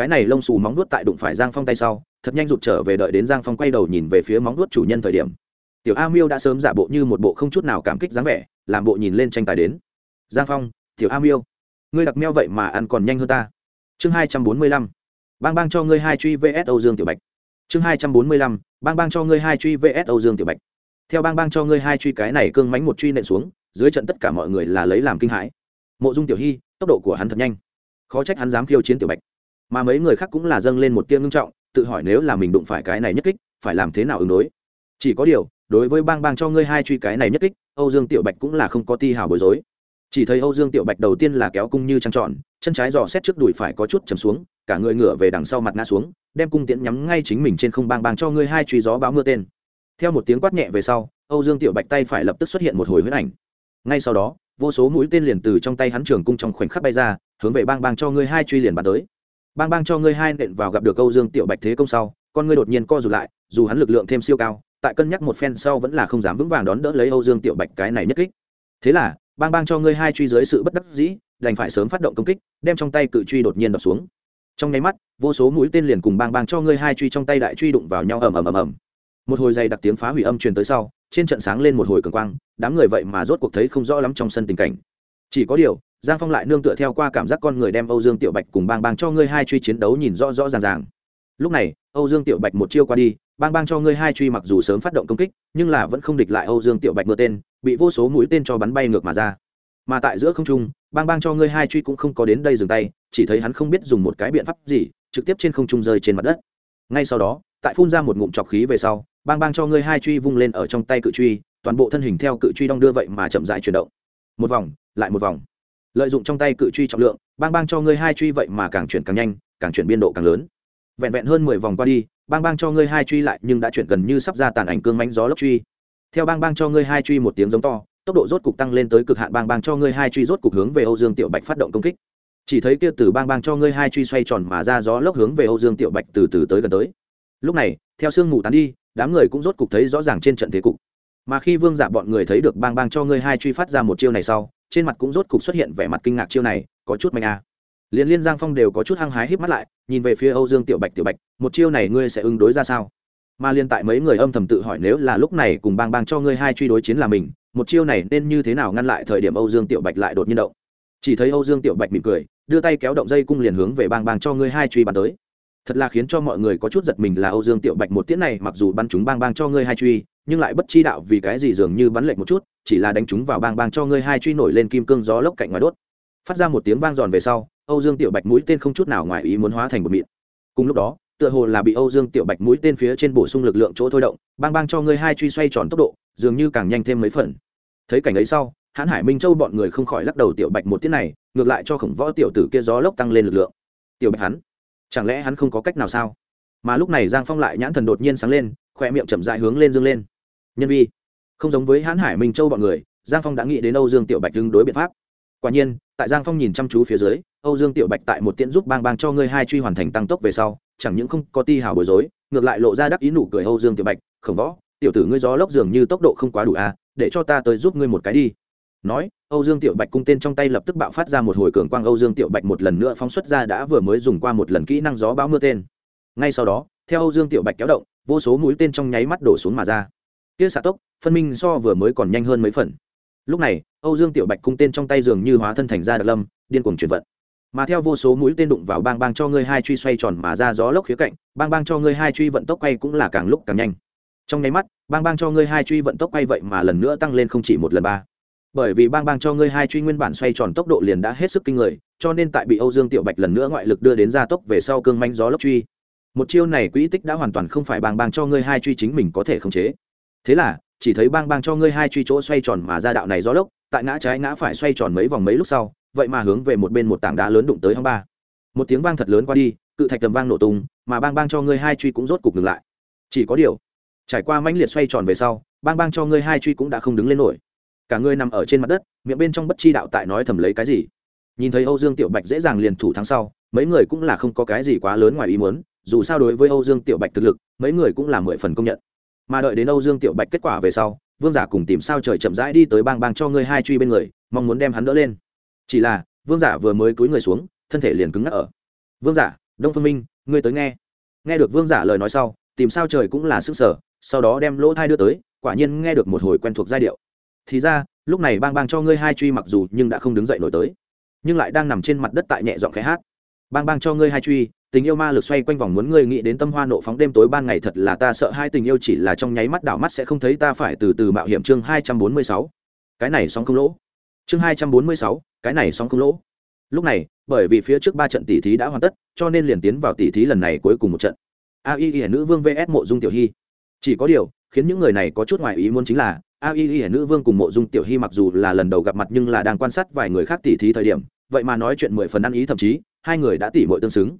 Speaker 1: cái này lông xù móng vuốt tại đụng phải giang phong tay sau, thật nhanh rụt trở về đợi đến giang phong quay đầu nhìn về phía móng vuốt chủ nhân thời điểm. Tiểu a miêu đã sớm giả bộ như một bộ không chút nào cảm kích dáng vẻ, làm bộ nhìn lên tranh tài đến. Giang phong, tiểu a miêu, ngươi đặc meo vậy mà ăn còn nhanh hơn ta. Chương hai trăm bốn mươi lăm, bang bang cho ngươi hai truy vs âu dương tiểu bạch. Chương hai trăm bốn mươi lăm, bang bang cho ngươi hai truy vs âu dương tiểu bạch. Theo bang bang cho ngươi hai truy cái này cương mánh một truy nện xuống, dưới trận tất cả mọi người là lấy làm kinh hãi. Mộ dung tiểu hy, tốc độ của hắn thật nhanh. Khó trách hắn dám khiêu chiến tiểu bạch mà mấy người khác cũng là dâng lên một tiếng ngưng trọng, tự hỏi nếu là mình đụng phải cái này nhất kích, phải làm thế nào ứng đối? Chỉ có điều, đối với bang bang cho ngươi hai truy cái này nhất kích, âu dương tiểu bạch cũng là không có ti hào bối rối. Chỉ thấy âu dương tiểu bạch đầu tiên là kéo cung như trăng tròn, chân trái dò xét trước đùi phải có chút chầm xuống, cả người ngửa về đằng sau mặt ngã xuống, đem cung tiễn nhắm ngay chính mình trên không bang bang cho ngươi hai truy gió báo mưa tên. Theo một tiếng quát nhẹ về sau, âu dương tiểu bạch tay phải lập tức xuất hiện một hồi huyết ảnh. Ngay sau đó, vô số mũi tên liền từ trong tay hắn trường cung trong khoảnh khắc bay ra, hướng về bang bang cho ngươi hai truy liền bắn tới bang bang cho ngươi hai nện vào gặp được âu dương tiểu bạch thế công sau, con ngươi đột nhiên co rụt lại, dù hắn lực lượng thêm siêu cao, tại cân nhắc một phen sau vẫn là không dám vững vàng đón đỡ lấy âu dương tiểu bạch cái này nhất kích. Thế là, bang bang cho ngươi hai truy dưới sự bất đắc dĩ, đành phải sớm phát động công kích, đem trong tay cự truy đột nhiên đập xuống. Trong nháy mắt, vô số mũi tên liền cùng bang bang cho ngươi hai truy trong tay đại truy đụng vào nhau ầm ầm ầm ầm. Một hồi dày đặc tiếng phá hủy âm truyền tới sau, trên trận sáng lên một hồi cường quang, đám người vậy mà rốt cuộc thấy không rõ lắm trong sân tình cảnh. Chỉ có điều giang phong lại nương tựa theo qua cảm giác con người đem âu dương tiểu bạch cùng bang bang cho ngươi hai truy chiến đấu nhìn rõ rõ ràng ràng. Lúc này, âu dương tiểu bạch một chiêu qua đi, bang bang cho ngươi hai truy mặc dù sớm phát động công kích, nhưng là vẫn không địch lại âu dương tiểu bạch mưa tên, bị vô số mũi tên cho bắn bay ngược mà ra. Mà tại giữa không trung, bang bang cho ngươi hai truy cũng không có đến đây dừng tay, chỉ thấy hắn không biết dùng một cái biện pháp gì, trực tiếp trên không trung rơi trên mặt đất. Ngay sau đó, tại phun ra một ngụm trọc khí về sau, bang bang cho ngươi hai truy vung lên ở trong tay cự truy, toàn bộ thân hình theo cự truy đong đưa vậy mà chậm rãi chuyển động. Một vòng, lại một vòng lợi dụng trong tay cự truy trọng lượng, bang bang cho ngươi hai truy vậy mà càng chuyển càng nhanh, càng chuyển biên độ càng lớn. Vẹn vẹn hơn mười vòng qua đi, bang bang cho ngươi hai truy lại nhưng đã chuyển gần như sắp ra tàn ảnh cương mánh gió lốc truy. Theo bang bang cho ngươi hai truy một tiếng giống to, tốc độ rốt cục tăng lên tới cực hạn bang bang cho ngươi hai truy rốt cục hướng về âu dương tiểu bạch phát động công kích. Chỉ thấy kia từ bang bang cho ngươi hai truy xoay tròn mà ra gió lốc hướng về âu dương tiểu bạch từ từ tới gần tới. Lúc này, theo sương mù tán đi, đám người cũng rốt cục thấy rõ ràng trên trận thế cục. Mà khi vương giả bọn người thấy được bang bang cho ngươi hai truy phát ra một chiêu này sau trên mặt cũng rốt cục xuất hiện vẻ mặt kinh ngạc chiêu này, có chút manh a. À. liên liên giang phong đều có chút hăng hái híp mắt lại, nhìn về phía âu dương tiểu bạch tiểu bạch, một chiêu này ngươi sẽ ứng đối ra sao? Mà liên tại mấy người âm thầm tự hỏi nếu là lúc này cùng bang bang cho ngươi hai truy đối chiến là mình, một chiêu này nên như thế nào ngăn lại thời điểm âu dương tiểu bạch lại đột nhiên động. Chỉ thấy âu dương tiểu bạch mỉm cười, đưa tay kéo động dây cung liền hướng về bang bang cho ngươi hai truy bắn tới. Thật là khiến cho mọi người có chút giật mình là âu dương tiểu bạch một tiễn này mặc dù bắn chúng bang bang cho ngươi hai truy nhưng lại bất chi đạo vì cái gì dường như bắn lệch một chút, chỉ là đánh chúng vào bang bang cho ngươi hai truy nổi lên kim cương gió lốc cạnh ngoài đốt. Phát ra một tiếng vang giòn về sau, âu dương tiểu bạch mũi tên không chút nào ngoài ý muốn hóa thành một mịn. Cùng lúc đó, tựa hồ là bị âu dương tiểu bạch mũi tên phía trên bổ sung lực lượng chỗ thôi động, bang bang cho ngươi hai truy xoay tròn tốc độ, dường như càng nhanh thêm mấy phần. Thấy cảnh ấy sau, hãn hải minh châu bọn người không khỏi lắc đầu tiểu bạch một tiết này, ngược lại cho khổng võ tiểu tử kia gió lốc tăng lên lực lượng. Tiểu bạch hắn, chẳng lẽ hắn không có cách nào sao? Mà lúc này giang phong lại nhãn thần đột nhiên sáng lên khoe miệng chậm dại hướng lên dương lên nhân vi. Không giống với hãn hải minh châu bọn người, giang phong đã nghĩ đến âu dương tiểu bạch tương đối biện pháp. Quả nhiên, tại giang phong nhìn chăm chú phía dưới, âu dương tiểu bạch tại một tiễn giúp bang bang cho ngươi hai truy hoàn thành tăng tốc về sau, chẳng những không có ti hào bối rối, ngược lại lộ ra đắc ý nụ cười âu dương tiểu bạch, khổng võ, tiểu tử ngươi gió lốc dường như tốc độ không quá đủ à để cho ta tới giúp ngươi một cái đi. Nói, âu dương tiểu bạch cung tên trong tay lập tức bạo phát ra một hồi cường quang, âu dương tiểu bạch một lần nữa phóng xuất ra đã vừa mới dùng qua một lần kỹ năng gió bão mưa tên. Ngay sau đó, theo âu dương tiểu bạch kéo động, vô số mũi tên trong nháy mắt đổ xuống mà ra kia xạ tốc, phân minh so vừa mới còn nhanh hơn mấy phần. Lúc này, âu dương tiểu bạch cung tên trong tay dường như hóa thân thành ra đặc lâm, điên cuồng chuyển vận. Mà theo vô số mũi tên đụng vào bang bang cho ngươi hai truy xoay tròn mà ra gió lốc khía cạnh, bang bang cho ngươi hai truy vận tốc quay cũng là càng lúc càng nhanh. Trong nháy mắt, bang bang cho ngươi hai truy vận tốc quay vậy mà lần nữa tăng lên không chỉ một lần ba. Bởi vì bang bang cho ngươi hai truy nguyên bản xoay tròn tốc độ liền đã hết sức kinh người, cho nên tại bị âu dương tiểu bạch lần nữa ngoại lực đưa đến gia tốc về sau cương manh gió lốc truy. Một chiêu này quỹ tích đã hoàn toàn không phải bang bang cho ngươi hai truy chính mình có thể khống chế thế là, chỉ thấy bang bang cho ngươi hai truy chỗ xoay tròn mà ra đạo này gió lốc, tại ngã trái ngã phải xoay tròn mấy vòng mấy lúc sau, vậy mà hướng về một bên một tảng đá lớn đụng tới hông ba. Một tiếng vang thật lớn qua đi, cự thạch tầm vang nổ tung, mà bang bang cho ngươi hai truy cũng rốt cục ngừng lại. Chỉ có điều, trải qua mãnh liệt xoay tròn về sau, bang bang cho ngươi hai truy cũng đã không đứng lên nổi. Cả ngươi nằm ở trên mặt đất, miệng bên trong bất chi đạo tại nói thầm lấy cái gì. Nhìn thấy âu dương tiểu bạch dễ dàng liền thủ thắng sau, mấy người cũng là không có cái gì quá lớn ngoài ý muốn, dù sao đối với âu dương tiểu bạch thực lực, mấy người cũng là mười phần công nhận mà đợi đến âu dương tiểu bạch kết quả về sau, vương giả cùng tìm sao trời chậm rãi đi tới bang bang cho ngươi hai truy bên người, mong muốn đem hắn đỡ lên. Chỉ là, vương giả vừa mới cúi người xuống, thân thể liền cứng ngắc ở. Vương giả, đông phương minh, ngươi tới nghe. Nghe được vương giả lời nói sau, tìm sao trời cũng là sức sở sau đó đem lỗ thai đưa tới, quả nhiên nghe được một hồi quen thuộc giai điệu. Thì ra, lúc này bang bang cho ngươi hai truy mặc dù nhưng đã không đứng dậy nổi tới, nhưng lại đang nằm trên mặt đất tại nhẹ giọng khẽ hát. Bang bang cho ngươi hai truy tình yêu ma lực xoay quanh vòng muốn ngươi nghĩ đến tâm hoa nộ phóng đêm tối ban ngày thật là ta sợ hai tình yêu chỉ là trong nháy mắt đảo mắt sẽ không thấy ta phải từ từ mạo hiểm chương hai trăm bốn mươi sáu. Cái này sóng không lỗ. Chương hai trăm bốn mươi sáu, cái này sóng không lỗ. Lúc này, bởi vì phía trước ba trận tỷ thí đã hoàn tất, cho nên liền tiến vào tỷ thí lần này cuối cùng một trận. A y y nữ vương vs mộ dung tiểu hy. Chỉ có điều, khiến những người này có chút ngoài ý muốn chính là, a y y nữ vương cùng mộ dung tiểu hy mặc dù là lần đầu gặp mặt nhưng là đang quan sát vài người khác tỷ thí thời điểm, vậy mà nói chuyện mười phần ăn ý thậm chí, hai người đã tỉ mội tương xứng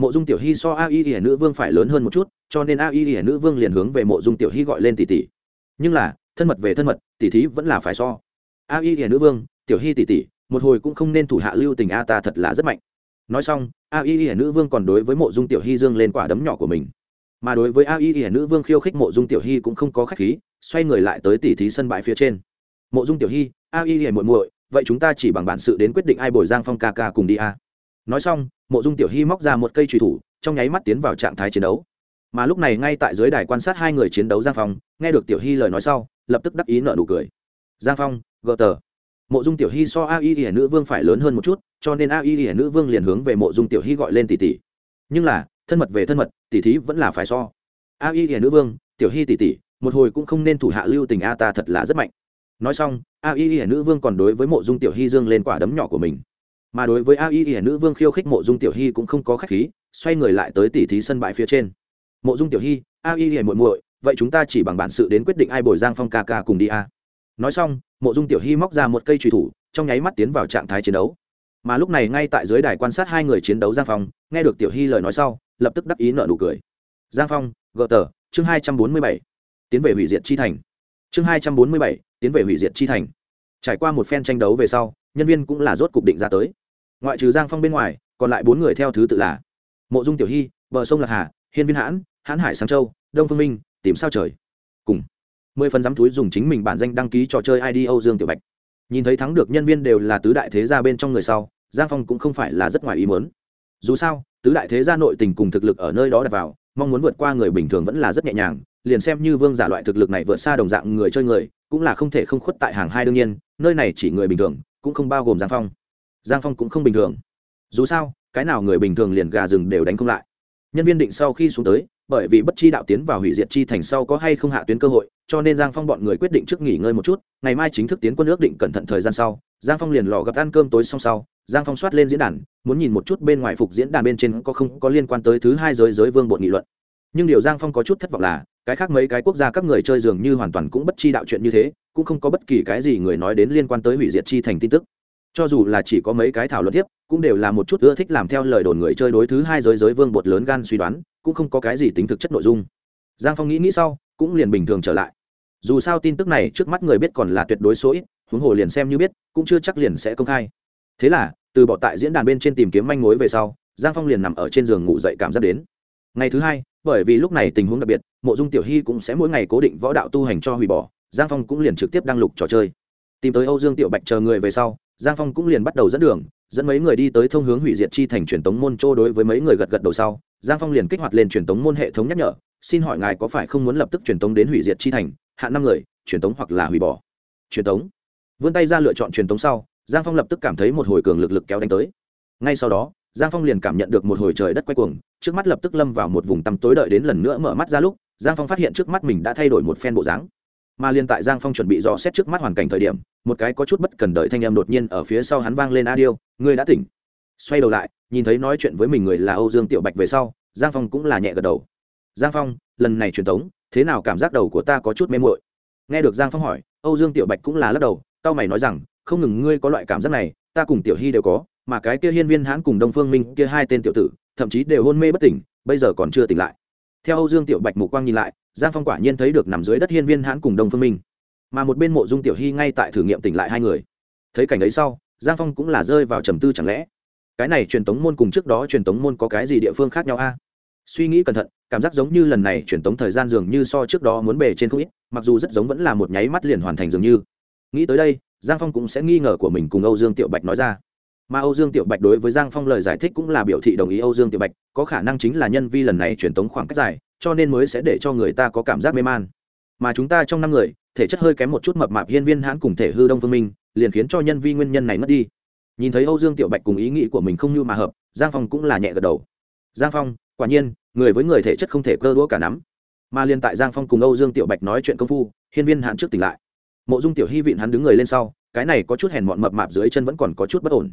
Speaker 1: mộ dung tiểu hy so a y y nữ vương phải lớn hơn một chút, cho nên a y y nữ vương liền hướng về mộ dung tiểu hy gọi lên tỷ tỷ. Nhưng là, thân mật về thân mật, tỷ thí vẫn là phải so. A y y nữ vương, tiểu hy tỷ tỷ, một hồi cũng không nên thủ hạ lưu tình a ta thật là rất mạnh. Nói xong, a y y nữ vương còn đối với mộ dung tiểu hy dương lên quả đấm nhỏ của mình. Mà đối với a y y nữ vương khiêu khích mộ dung tiểu hy cũng không có khách khí, xoay người lại tới tỷ thí sân bãi phía trên. Mộ dung tiểu hy, a y y muội muội, vậy chúng ta chỉ bằng bản sự đến quyết định ai bồi giang phong ca ca cùng đi a. Nói xong mộ dung tiểu hy móc ra một cây trùy thủ, trong nháy mắt tiến vào trạng thái chiến đấu. Mà lúc này ngay tại dưới đài quan sát hai người chiến đấu giang phong, nghe được tiểu hy lời nói sau, lập tức đắc ý nợ nụ cười. Giang phong, gờ tờ. Mộ dung tiểu hy so a y hiển nữ vương phải lớn hơn một chút, cho nên a y hiển nữ vương liền hướng về mộ dung tiểu hy gọi lên tỷ tỷ. Nhưng là, thân mật về thân mật, tỷ thí vẫn là phải so. A y hiển nữ vương, tiểu hy tỷ tỷ, một hồi cũng không nên thủ hạ lưu tình a ta thật là rất mạnh. Nói xong, a y hiển nữ vương còn đối với mộ dung tiểu hy dương lên quả đấm nhỏ của mình mà đối với a y y nữ vương khiêu khích mộ dung tiểu hy cũng không có khách khí, xoay người lại tới tỉ thí sân bãi phía trên. Mộ dung tiểu hy, a y y muội muội, vậy chúng ta chỉ bằng bản sự đến quyết định ai bồi giang phong ca ca cùng đi a. Nói xong, mộ dung tiểu hy móc ra một cây trùy thủ, trong nháy mắt tiến vào trạng thái chiến đấu. Mà lúc này ngay tại dưới đài quan sát hai người chiến đấu giang phong, nghe được tiểu hy lời nói sau, lập tức đắc ý nợ nụ cười. Giang phong gợ tờ, chương hai trăm bốn mươi bảy, tiến về hủy diệt chi thành. Chương hai trăm bốn mươi bảy, tiến về hủy diệt chi thành. Trải qua một phen tranh đấu về sau, nhân viên cũng là rốt cục định ra tới ngoại trừ giang phong bên ngoài, còn lại bốn người theo thứ tự là mộ dung tiểu hy, bờ sông lạc hà, hiên viên hãn hãn hải sáng châu, đông phương minh, tìm sao trời. Cùng mười phần dám túi dùng chính mình bản danh đăng ký trò chơi id âu dương tiểu bạch. Nhìn thấy thắng được nhân viên đều là tứ đại thế gia bên trong người sau, giang phong cũng không phải là rất ngoài ý muốn. Dù sao, tứ đại thế gia nội tình cùng thực lực ở nơi đó đặt vào, mong muốn vượt qua người bình thường vẫn là rất nhẹ nhàng, liền xem như vương giả loại thực lực này vượt xa đồng dạng người chơi người, cũng là không thể không khuất tại hàng hai đương nhiên, nơi này chỉ người bình thường, cũng không bao gồm giang phong giang phong cũng không bình thường. Dù sao, cái nào người bình thường liền gà rừng đều đánh không lại. Nhân viên định sau khi xuống tới, bởi vì bất chi đạo tiến vào hủy diệt chi thành sau có hay không hạ tuyến cơ hội, cho nên giang phong bọn người quyết định trước nghỉ ngơi một chút, ngày mai chính thức tiến quân ước định cẩn thận thời gian sau, giang phong liền lò gặp ăn cơm tối xong sau, giang phong soát lên diễn đàn, muốn nhìn một chút bên ngoài phục diễn đàn bên trên có không có liên quan tới thứ hai giới giới vương bột nghị luận. Nhưng điều giang phong có chút thất vọng là, cái khác mấy cái quốc gia các người chơi dường như hoàn toàn cũng bất chi đạo chuyện như thế, cũng không có bất kỳ cái gì người nói đến liên quan tới hủy diệt chi thành tin tức cho dù là chỉ có mấy cái thảo luận tiếp cũng đều là một chút ưa thích làm theo lời đồn người chơi đối thứ hai giới giới vương bột lớn gan suy đoán, cũng không có cái gì tính thực chất nội dung. Giang phong nghĩ nghĩ sau, cũng liền bình thường trở lại. Dù sao tin tức này trước mắt người biết còn là tuyệt đối số ít, huống hồ liền xem như biết, cũng chưa chắc liền sẽ công khai. Thế là, từ bỏ tại diễn đàn bên trên tìm kiếm manh mối về sau, giang phong liền nằm ở trên giường ngủ dậy cảm giác đến. Ngày thứ hai, bởi vì lúc này tình huống đặc biệt, mộ dung tiểu hy cũng sẽ mỗi ngày cố định võ đạo tu hành cho hủy bỏ, giang phong cũng liền trực tiếp đăng lục trò chơi. Tìm tới âu dương tiểu bạch chờ người về sau giang phong cũng liền bắt đầu dẫn đường, dẫn mấy người đi tới thông hướng hủy diệt chi thành truyền tống môn châu đối với mấy người gật gật đầu sau, giang phong liền kích hoạt lên truyền tống môn hệ thống nhắc nhở, xin hỏi ngài có phải không muốn lập tức truyền tống đến hủy diệt chi thành hạn năm người, truyền tống hoặc là hủy bỏ? Truyền tống. Vươn tay ra lựa chọn truyền tống sau, giang phong lập tức cảm thấy một hồi cường lực lực kéo đánh tới. Ngay sau đó, giang phong liền cảm nhận được một hồi trời đất quay cuồng, trước mắt lập tức lâm vào một vùng tăm tối đợi đến lần nữa mở mắt ra lúc, giang phong phát hiện trước mắt mình đã thay đổi một phen bộ dáng mà liên tại giang phong chuẩn bị dò xét trước mắt hoàn cảnh thời điểm, một cái có chút bất cần đợi thanh em đột nhiên ở phía sau hắn vang lên, a điêu, ngươi đã tỉnh. Xoay đầu lại, nhìn thấy nói chuyện với mình người là âu dương tiểu bạch về sau, giang phong cũng là nhẹ gật đầu. Giang phong, lần này truyền tống, thế nào cảm giác đầu của ta có chút mê mội nghe được giang phong hỏi, âu dương tiểu bạch cũng là lắc đầu tao mày nói rằng, không ngừng ngươi có loại cảm giác này, ta cùng tiểu hy đều có, mà cái kia hiên viên hãn cùng đông phương minh kia hai tên tiểu tử, thậm chí đều hôn mê bất tỉnh, bây giờ còn chưa tỉnh lại. Theo âu dương tiểu bạch mục quang nhìn lại giang phong quả nhiên thấy được nằm dưới đất hiên viên hãn cùng đông phương minh. Mà một bên mộ dung tiểu hy ngay tại thử nghiệm tỉnh lại hai người. Thấy cảnh ấy sau, giang phong cũng là rơi vào trầm tư chẳng lẽ. Cái này truyền tống môn cùng trước đó truyền tống môn có cái gì địa phương khác nhau a? Suy nghĩ cẩn thận, cảm giác giống như lần này truyền tống thời gian dường như so trước đó muốn bề trên không ít, mặc dù rất giống vẫn là một nháy mắt liền hoàn thành dường như. Nghĩ tới đây, giang phong cũng sẽ nghi ngờ của mình cùng âu dương tiểu bạch nói ra. Mà âu dương tiểu bạch đối với giang phong lời giải thích cũng là biểu thị đồng ý âu dương tiểu bạch, có khả năng chính là nhân vi lần này truyền tống khoảng cách dài cho nên mới sẽ để cho người ta có cảm giác mê man. Mà chúng ta trong năm người, thể chất hơi kém một chút mập mạp hiên viên hãn cùng thể hư đông phương minh, liền khiến cho nhân vi nguyên nhân này mất đi. Nhìn thấy âu dương tiểu bạch cùng ý nghĩ của mình không như mà hợp, giang phong cũng là nhẹ gật đầu. Giang phong, quả nhiên, người với người thể chất không thể cơ đũa cả nắm. Mà liên tại giang phong cùng âu dương tiểu bạch nói chuyện công phu, hiên viên hãn trước tỉnh lại. Mộ dung tiểu hy vịn hắn đứng người lên sau, cái này có chút hèn mọn mập mạp dưới chân vẫn còn có chút bất ổn.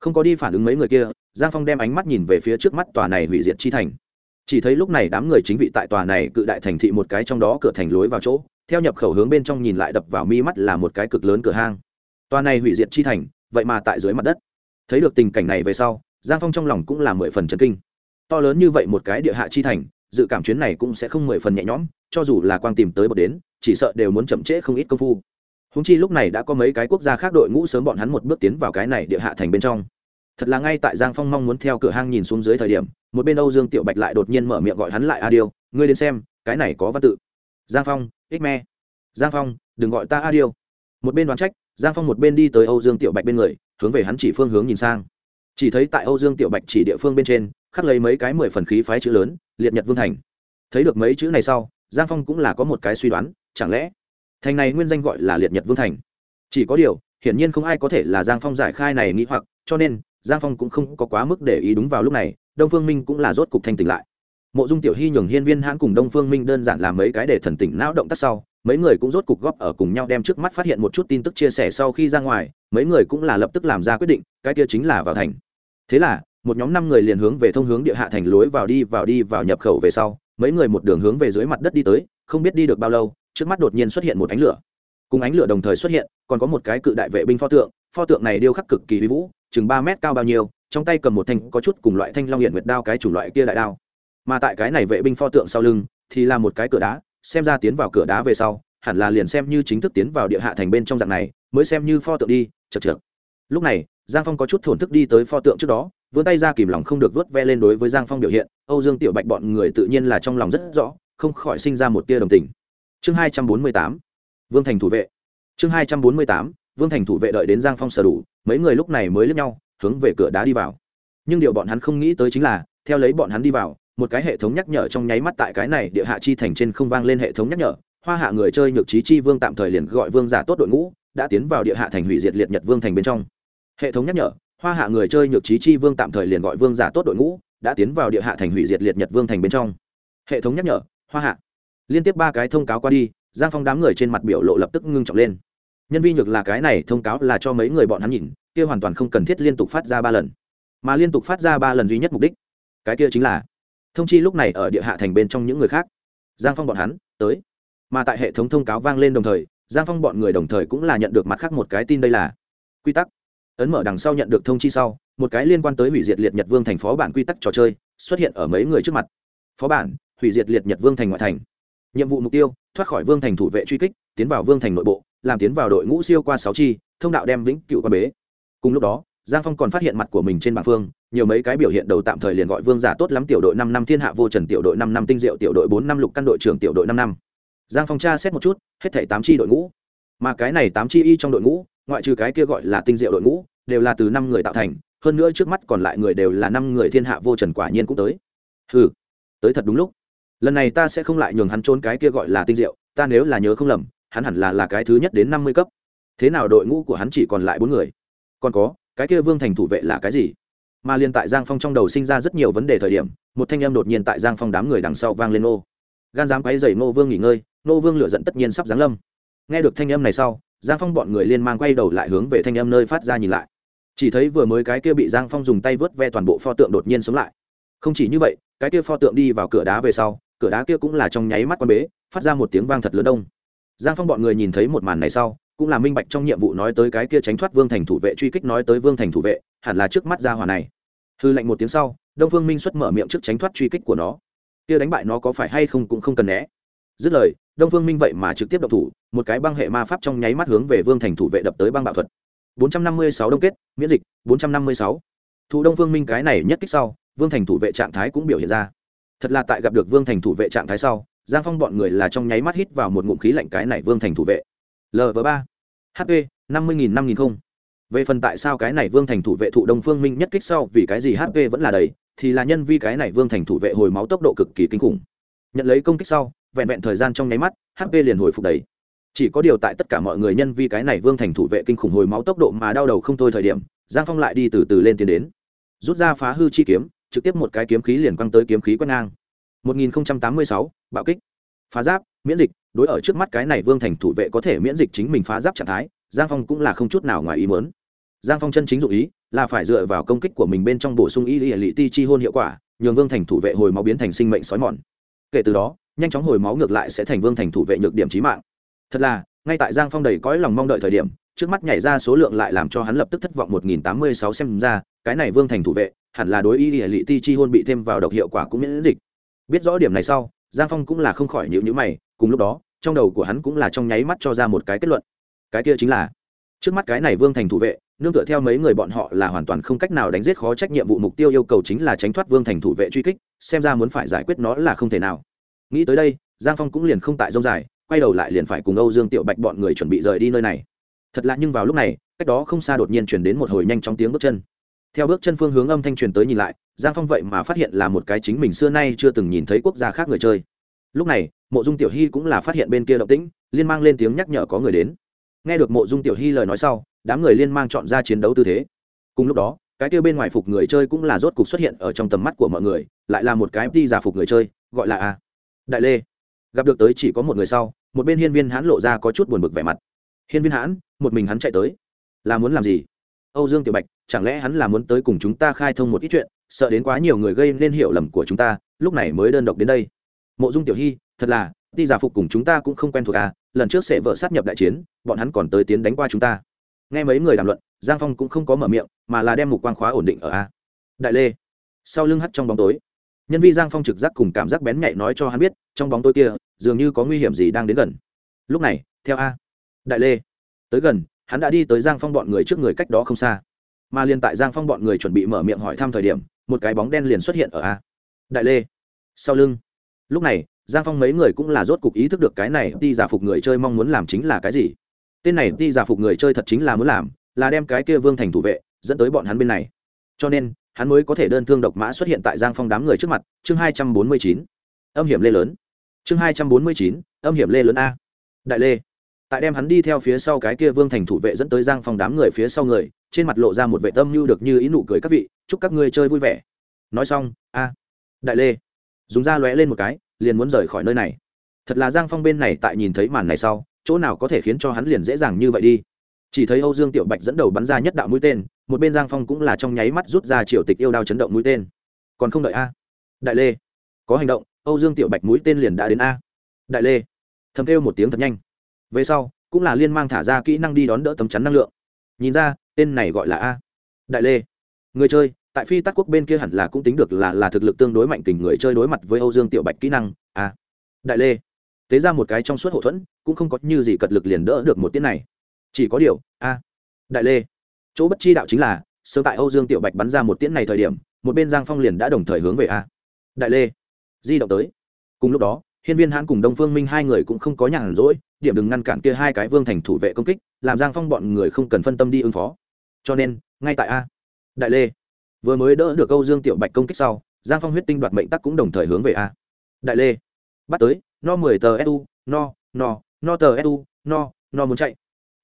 Speaker 1: Không có đi phản ứng mấy người kia, giang phong đem ánh mắt nhìn về phía trước mắt tòa này hủy diệt chi thành chỉ thấy lúc này đám người chính vị tại tòa này cự đại thành thị một cái trong đó cửa thành lối vào chỗ, theo nhập khẩu hướng bên trong nhìn lại đập vào mi mắt là một cái cực lớn cửa hang. Tòa này hủy diệt chi thành, vậy mà tại dưới mặt đất. Thấy được tình cảnh này về sau, giang phong trong lòng cũng là mười phần chấn kinh. To lớn như vậy một cái địa hạ chi thành, dự cảm chuyến này cũng sẽ không mười phần nhẹ nhõm, cho dù là quang tìm tới bậc đến, chỉ sợ đều muốn chậm trễ không ít công phu. Húng chi lúc này đã có mấy cái quốc gia khác đội ngũ sớm bọn hắn một bước tiến vào cái này địa hạ thành bên trong thật là ngay tại giang phong mong muốn theo cửa hang nhìn xuống dưới thời điểm, một bên âu dương tiểu bạch lại đột nhiên mở miệng gọi hắn lại a điêu ngươi đến xem, cái này có văn tự. Giang phong, ích me. Giang phong, đừng gọi ta a điêu một bên đoán trách, giang phong một bên đi tới âu dương tiểu bạch bên người, hướng về hắn chỉ phương hướng nhìn sang. Chỉ thấy tại âu dương tiểu bạch chỉ địa phương bên trên, khắc lấy mấy cái mười phần khí phái chữ lớn, liệt nhật vương thành. Thấy được mấy chữ này sau, giang phong cũng là có một cái suy đoán, chẳng lẽ, thành này nguyên danh gọi là liệt nhật vương thành? Chỉ có điều, hiển nhiên không ai có thể là giang phong giải khai này nghĩ hoặc, cho nên giang phong cũng không có quá mức để ý đúng vào lúc này, đông phương minh cũng là rốt cục thanh tỉnh lại. Mộ dung tiểu hy nhường hiên viên hãn cùng đông phương minh đơn giản làm mấy cái để thần tỉnh não động tác sau, mấy người cũng rốt cục góp ở cùng nhau đem trước mắt phát hiện một chút tin tức chia sẻ sau khi ra ngoài, mấy người cũng là lập tức làm ra quyết định, cái kia chính là vào thành. Thế là, một nhóm năm người liền hướng về thông hướng địa hạ thành lối vào đi vào đi, vào nhập khẩu về sau, mấy người một đường hướng về dưới mặt đất đi tới, không biết đi được bao lâu, trước mắt đột nhiên xuất hiện một ánh lửa. Cùng ánh lửa đồng thời xuất hiện, còn có một cái cự đại vệ binh pho tượng pho tượng này điêu khắc cực kỳ huy vũ, chừng ba mét cao bao nhiêu, trong tay cầm một thanh có chút cùng loại thanh long hiện nguyệt đao cái chủng loại kia đại đao. Mà tại cái này vệ binh pho tượng sau lưng, thì là một cái cửa đá, xem ra tiến vào cửa đá về sau, hẳn là liền xem như chính thức tiến vào địa hạ thành bên trong dạng này, mới xem như pho tượng đi chật chược lúc này, giang phong có chút thổn thức đi tới pho tượng trước đó, vươn tay ra kìm lòng không được vớt ve lên đối với giang phong biểu hiện, âu dương tiểu bạch bọn người tự nhiên là trong lòng rất rõ, không khỏi sinh ra một tia đồng tình. Chương hai trăm bốn mươi tám, vương thành thủ vệ. Chương hai trăm bốn mươi tám vương thành thủ vệ đợi đến giang phong sở đủ, mấy người lúc này mới lướt nhau, hướng về cửa đá đi vào. Nhưng điều bọn hắn không nghĩ tới chính là, theo lấy bọn hắn đi vào, một cái hệ thống nhắc nhở trong nháy mắt tại cái này địa hạ chi thành trên không vang lên hệ thống nhắc nhở. Hoa hạ người chơi nhược trí chi vương tạm thời liền gọi vương giả tốt đội ngũ, đã tiến vào địa hạ thành hủy diệt liệt nhật vương thành bên trong. Hệ thống nhắc nhở, hoa hạ người chơi nhược trí chi vương tạm thời liền gọi vương giả tốt đội ngũ, đã tiến vào địa hạ thành hủy diệt liệt nhật vương thành bên trong. Hệ thống nhắc nhở, hoa hạ. Liên tiếp ba cái thông cáo qua đi, giang phong đám người trên mặt biểu lộ lập tức ngưng trọng lên nhân vi nhược là cái này thông cáo là cho mấy người bọn hắn nhìn, kia hoàn toàn không cần thiết liên tục phát ra ba lần. Mà liên tục phát ra ba lần duy nhất mục đích, cái kia chính là thông chi lúc này ở địa hạ thành bên trong những người khác. Giang phong bọn hắn, tới. Mà tại hệ thống thông cáo vang lên đồng thời, giang phong bọn người đồng thời cũng là nhận được mặt khác một cái tin đây là quy tắc. Ấn mở đằng sau nhận được thông chi sau, một cái liên quan tới hủy diệt liệt nhật vương thành phó bản quy tắc trò chơi xuất hiện ở mấy người trước mặt. Phó bản, hủy diệt liệt nhật vương thành ngoại thành. Nhiệm vụ mục tiêu, thoát khỏi vương thành thủ vệ truy kích, tiến vào vương thành nội bộ làm tiến vào đội ngũ siêu qua sáu chi, thông đạo đem vĩnh cựu qua bế. Cùng lúc đó, giang phong còn phát hiện mặt của mình trên bảng phương, nhiều mấy cái biểu hiện đầu tạm thời liền gọi vương giả tốt lắm tiểu đội năm năm thiên hạ vô trần tiểu đội năm năm tinh diệu tiểu đội bốn năm lục căn đội trưởng tiểu đội năm năm. Giang phong tra xét một chút, hết thảy tám chi đội ngũ. Mà cái này tám chi y trong đội ngũ, ngoại trừ cái kia gọi là tinh diệu đội ngũ, đều là từ năm người tạo thành, hơn nữa trước mắt còn lại người đều là năm người thiên hạ vô trần quả nhiên cũng tới. Ừ tới thật đúng lúc. Lần này ta sẽ không lại nhường hắn trốn cái kia gọi là tinh diệu, ta nếu là nhớ không lầm hắn hẳn là là cái thứ nhất đến năm mươi cấp. Thế nào đội ngũ của hắn chỉ còn lại bốn người? Còn có, cái kia vương thành thủ vệ là cái gì? Mà liên tại giang phong trong đầu sinh ra rất nhiều vấn đề thời điểm, một thanh âm đột nhiên tại giang phong đám người đằng sau vang lên ô gan dám quấy dày nô vương nghỉ ngơi nô vương lựa dẫn tất nhiên sắp giáng lâm. Nghe được thanh âm này sau, giang phong bọn người liên mang quay đầu lại hướng về thanh âm nơi phát ra nhìn lại. Chỉ thấy vừa mới cái kia bị giang phong dùng tay vớt ve toàn bộ pho tượng đột nhiên sống lại. Không chỉ như vậy, cái kia pho tượng đi vào cửa đá về sau, cửa đá kia cũng là trong nháy mắt quan bế, phát ra một tiếng vang thật lớn đông giang phong bọn người nhìn thấy một màn này sau, cũng là minh bạch trong nhiệm vụ nói tới cái kia tránh thoát vương thành thủ vệ, truy kích nói tới vương thành thủ vệ, hẳn là trước mắt ra hòa này. Hư lệnh một tiếng sau, đông phương minh xuất mở miệng trước tránh thoát truy kích của nó. Kia đánh bại nó có phải hay không cũng không cần né. Dứt lời, đông phương minh vậy mà trực tiếp đập thủ, một cái băng hệ ma pháp trong nháy mắt hướng về vương thành thủ vệ đập tới băng bạo thuật. 456 đông kết, miễn dịch 456. thủ đông phương minh cái này nhất kích sau, vương thành thủ vệ trạng thái cũng biểu hiện ra. Thật là tại gặp được vương thành thủ vệ trạng thái sau giang phong bọn người là trong nháy mắt hít vào một ngụm khí lạnh cái này vương thành thủ vệ. Lv ba hp năm mươi nghìn năm nghìn không. Về phần tại sao cái này vương thành thủ vệ thụ đông phương minh nhất kích sau vì cái gì hp vẫn là đầy, thì là nhân vi cái này vương thành thủ vệ hồi máu tốc độ cực kỳ kinh khủng. Nhận lấy công kích sau, vẹn vẹn thời gian trong nháy mắt hp liền hồi phục đầy. Chỉ có điều tại tất cả mọi người nhân vi cái này vương thành thủ vệ kinh khủng hồi máu tốc độ mà đau đầu không thôi thời điểm, giang phong lại đi từ từ lên tiến đến. Rút ra phá hư chi kiếm, trực tiếp một cái kiếm khí liền quăng tới kiếm khí quét ngang. 1086, bạo kích. Phá giáp miễn dịch đối ở trước mắt cái này vương thành thủ vệ có thể miễn dịch chính mình phá giáp trạng thái giang phong cũng là không chút nào ngoài ý muốn. Giang phong chân chính dụng ý là phải dựa vào công kích của mình bên trong bổ sung y lì ti chi hôn hiệu quả nhường vương thành thủ vệ hồi máu biến thành sinh mệnh sói mòn. Kể từ đó nhanh chóng hồi máu ngược lại sẽ thành vương thành thủ vệ nhược điểm chí mạng. Thật là ngay tại giang phong đầy cõi lòng mong đợi thời điểm trước mắt nhảy ra số lượng lại làm cho hắn lập tức thất vọng một nghìn tám mươi sáu xem ra cái này vương thành thủ vệ hẳn là đối y lì ti chi hôn bị thêm vào độc hiệu quả cũng miễn dịch biết rõ điểm này sau, giang phong cũng là không khỏi nhịu nhữ mày, cùng lúc đó, trong đầu của hắn cũng là trong nháy mắt cho ra một cái kết luận. Cái kia chính là, trước mắt cái này vương thành thủ vệ, nương tựa theo mấy người bọn họ là hoàn toàn không cách nào đánh giết khó trách nhiệm vụ mục tiêu yêu cầu chính là tránh thoát vương thành thủ vệ truy kích, xem ra muốn phải giải quyết nó là không thể nào. Nghĩ tới đây, giang phong cũng liền không tại dông dài, quay đầu lại liền phải cùng âu dương tiểu bạch bọn người chuẩn bị rời đi nơi này. Thật lạ nhưng vào lúc này, cách đó không xa đột nhiên chuyển đến một hồi nhanh chóng tiếng bước chân theo bước chân phương hướng âm thanh truyền tới nhìn lại, giang phong vậy mà phát hiện là một cái chính mình xưa nay chưa từng nhìn thấy quốc gia khác người chơi. Lúc này, mộ dung tiểu hy cũng là phát hiện bên kia động tĩnh, liên mang lên tiếng nhắc nhở có người đến. Nghe được mộ dung tiểu hy lời nói sau, đám người liên mang chọn ra chiến đấu tư thế. Cùng lúc đó, cái kia bên ngoài phục người chơi cũng là rốt cục xuất hiện ở trong tầm mắt của mọi người, lại là một cái đi giả phục người chơi, gọi là a. Đại lê. Gặp được tới chỉ có một người sau, một bên hiên viên hãn lộ ra có chút buồn bực vẻ mặt. Hiên viên hãn, một mình hắn chạy tới. Là muốn làm gì? Âu dương tiểu bạch, chẳng lẽ hắn là muốn tới cùng chúng ta khai thông một ít chuyện, sợ đến quá nhiều người gây nên hiểu lầm của chúng ta, lúc này mới đơn độc đến đây. Mộ dung tiểu hy, thật là đi giả phục cùng chúng ta cũng không quen thuộc à lần trước sẽ vợ sát nhập đại chiến, bọn hắn còn tới tiến đánh qua chúng ta. Nghe mấy người đàm luận, giang phong cũng không có mở miệng, mà là đem mục quang khóa ổn định ở a. Đại lê, sau lưng hắt trong bóng tối, nhân vi giang phong trực giác cùng cảm giác bén nhạy nói cho hắn biết, trong bóng tối kia, dường như có nguy hiểm gì đang đến gần. Lúc này, theo a. Đại lê, tới gần hắn đã đi tới giang phong bọn người trước người cách đó không xa. Mà liền tại giang phong bọn người chuẩn bị mở miệng hỏi thăm thời điểm, một cái bóng đen liền xuất hiện ở a. Đại lê. Sau lưng. Lúc này, giang phong mấy người cũng là rốt cục ý thức được cái này đi giả phục người chơi mong muốn làm chính là cái gì. Tên này đi giả phục người chơi thật chính là muốn làm, là đem cái kia vương thành thủ vệ, dẫn tới bọn hắn bên này. Cho nên, hắn mới có thể đơn thương độc mã xuất hiện tại giang phong đám người trước mặt, chương hai trăm bốn mươi chín. Âm hiểm lê lớn. Chương hai trăm bốn mươi chín, âm hiểm lê lớn a. Đại lê tại đem hắn đi theo phía sau cái kia vương thành thủ vệ dẫn tới giang phong đám người phía sau người, trên mặt lộ ra một vệ tâm như được như ý nụ cười các vị, chúc các ngươi chơi vui vẻ. Nói xong, a, đại lê, dùng da lóe lên một cái, liền muốn rời khỏi nơi này. Thật là giang phong bên này tại nhìn thấy màn này sau, chỗ nào có thể khiến cho hắn liền dễ dàng như vậy đi. Chỉ thấy âu dương tiểu bạch dẫn đầu bắn ra nhất đạo mũi tên, một bên giang phong cũng là trong nháy mắt rút ra triều tịch yêu đao chấn động mũi tên. Còn không đợi a. Đại lê, có hành động, âu dương tiểu bạch mũi tên liền đã đến a. Đại lê, thầm kêu một tiếng thật nhanh về sau, cũng là liên mang thả ra kỹ năng đi đón đỡ tấm chắn năng lượng. Nhìn ra, tên này gọi là a. Đại lê. Người chơi, tại phi tắc quốc bên kia hẳn là cũng tính được là là thực lực tương đối mạnh tình người chơi đối mặt với âu dương tiểu bạch kỹ năng, a. Đại lê. Tế ra một cái trong suốt hậu thuẫn, cũng không có như gì cật lực liền đỡ được một tiết này. Chỉ có điều, a. Đại lê. Chỗ bất chi đạo chính là, sớm tại âu dương tiểu bạch bắn ra một tiễn này thời điểm, một bên giang phong liền đã đồng thời hướng về a. Đại lê. Di động tới. Cùng lúc đó, hiên viên hãn cùng đông phương minh hai người cũng không có nhàn rỗi điểm đừng ngăn cản kia hai cái vương thành thủ vệ công kích, làm giang phong bọn người không cần phân tâm đi ứng phó. Cho nên, ngay tại a. Đại lê, vừa mới đỡ được câu dương tiểu bạch công kích sau, giang phong huyết tinh đoạt mệnh tắc cũng đồng thời hướng về a. Đại lê, bắt tới, no mười tờ su no no no tờ su no no muốn chạy.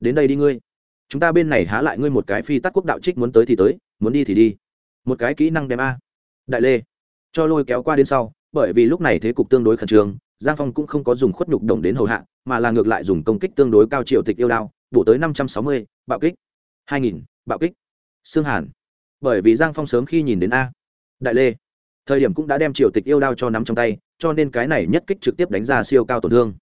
Speaker 1: Đến đây đi ngươi. Chúng ta bên này há lại ngươi một cái phi tắc quốc đạo trích muốn tới thì tới, muốn đi thì đi. Một cái kỹ năng đem a. Đại lê, cho lôi kéo qua đến sau, bởi vì lúc này thế cục tương đối khẩn trương giang phong cũng không có dùng khuất nhục đồng đến hầu hạ, mà là ngược lại dùng công kích tương đối cao triệu tịch yêu đao, bổ tới năm trăm sáu mươi, bạo kích. hai nghìn, bạo kích. Xương hàn. Bởi vì giang phong sớm khi nhìn đến a. Đại lê. Thời điểm cũng đã đem triệu tịch yêu đao cho nắm trong tay, cho nên cái này nhất kích trực tiếp đánh ra siêu cao tổn thương.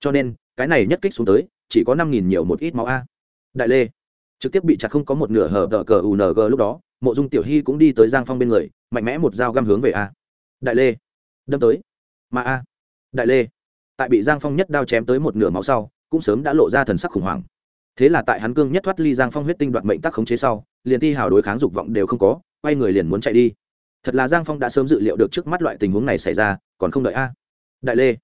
Speaker 1: Cho nên, cái này nhất kích xuống tới, chỉ có năm nghìn nhiều một ít máu a. Đại lê. Trực tiếp bị chặt không có một nửa hở tờ cờ ung lúc đó, mộ dung tiểu hy cũng đi tới giang phong bên người, mạnh mẽ một dao găm hướng về a. Đại lê. Đâm tới. Mà a đại lê. Tại bị giang phong nhất đao chém tới một nửa máu sau, cũng sớm đã lộ ra thần sắc khủng hoảng. Thế là tại hắn cương nhất thoát ly giang phong huyết tinh đoạt mệnh tắc khống chế sau, liền thi hào đối kháng dục vọng đều không có, quay người liền muốn chạy đi. Thật là giang phong đã sớm dự liệu được trước mắt loại tình huống này xảy ra, còn không đợi a. Đại lê.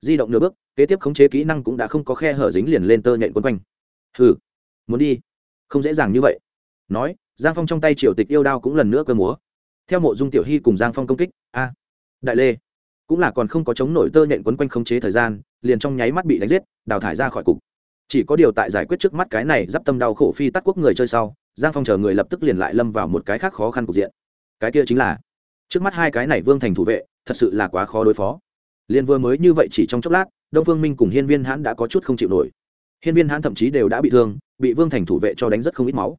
Speaker 1: Di động nửa bước, kế tiếp khống chế kỹ năng cũng đã không có khe hở dính liền lên tơ nhện quấn quanh. Hừ, muốn đi. Không dễ dàng như vậy. Nói, giang phong trong tay triều tịch yêu đao cũng lần nữa cơ múa. Theo mộ dung tiểu hy cùng giang phong công kích, a. Đại lê cũng là còn không có chống nổi tơ nhện quấn quanh khống chế thời gian, liền trong nháy mắt bị đánh giết, đào thải ra khỏi cục. Chỉ có điều tại giải quyết trước mắt cái này d i p tâm đau khổ phi tắt quốc người chơi sau, giang phong chờ người lập tức liền lại lâm vào một cái khác khó khăn cục diện. Cái kia chính là, trước mắt hai cái này vương thành thủ vệ, thật sự là quá khó đối phó. Liền vừa mới như vậy chỉ trong chốc lát, đông phương minh cùng hiên viên hãn đã có chút không chịu nổi. Hiên viên hãn thậm chí đều đã bị thương, bị vương thành thủ vệ cho đánh rất không ít máu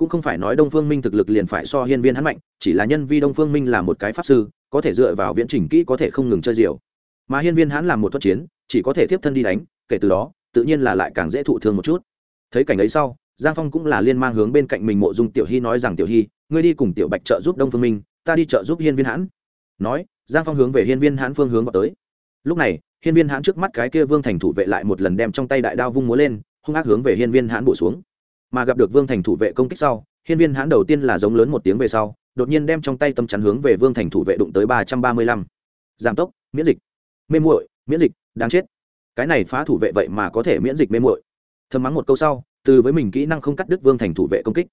Speaker 1: cũng không phải nói đông phương minh thực lực liền phải so hiên viên hắn mạnh, chỉ là nhân vi đông phương minh là một cái pháp sư, có thể dựa vào viễn trình kỹ có thể không ngừng chơi diều. Mà hiên viên hắn làm một thuật chiến, chỉ có thể tiếp thân đi đánh, kể từ đó, tự nhiên là lại càng dễ thụ thương một chút. Thấy cảnh ấy sau, giang phong cũng là liên mang hướng bên cạnh mình mộ dung tiểu hy nói rằng, tiểu hy ngươi đi cùng tiểu bạch trợ giúp đông phương minh, ta đi trợ giúp hiên viên hãn nói, giang phong hướng về hiên viên hãn phương hướng vào tới. Lúc này, hiên viên hãn trước mắt cái kia vương thành thủ vệ lại một lần đem trong tay đại đao vung múa lên, hung ác hướng về hiên viên hãn bổ xuống mà gặp được vương thành thủ vệ công kích sau, hiên viên hãn đầu tiên là giống lớn một tiếng về sau, đột nhiên đem trong tay tâm chắn hướng về vương thành thủ vệ đụng tới ba trăm ba mươi lăm. Giảm tốc, miễn dịch. Mê muội, miễn dịch, đáng chết. Cái này phá thủ vệ vậy mà có thể miễn dịch mê muội. Thầm mắng một câu sau, từ với mình kỹ năng không cắt đứt vương thành thủ vệ công kích.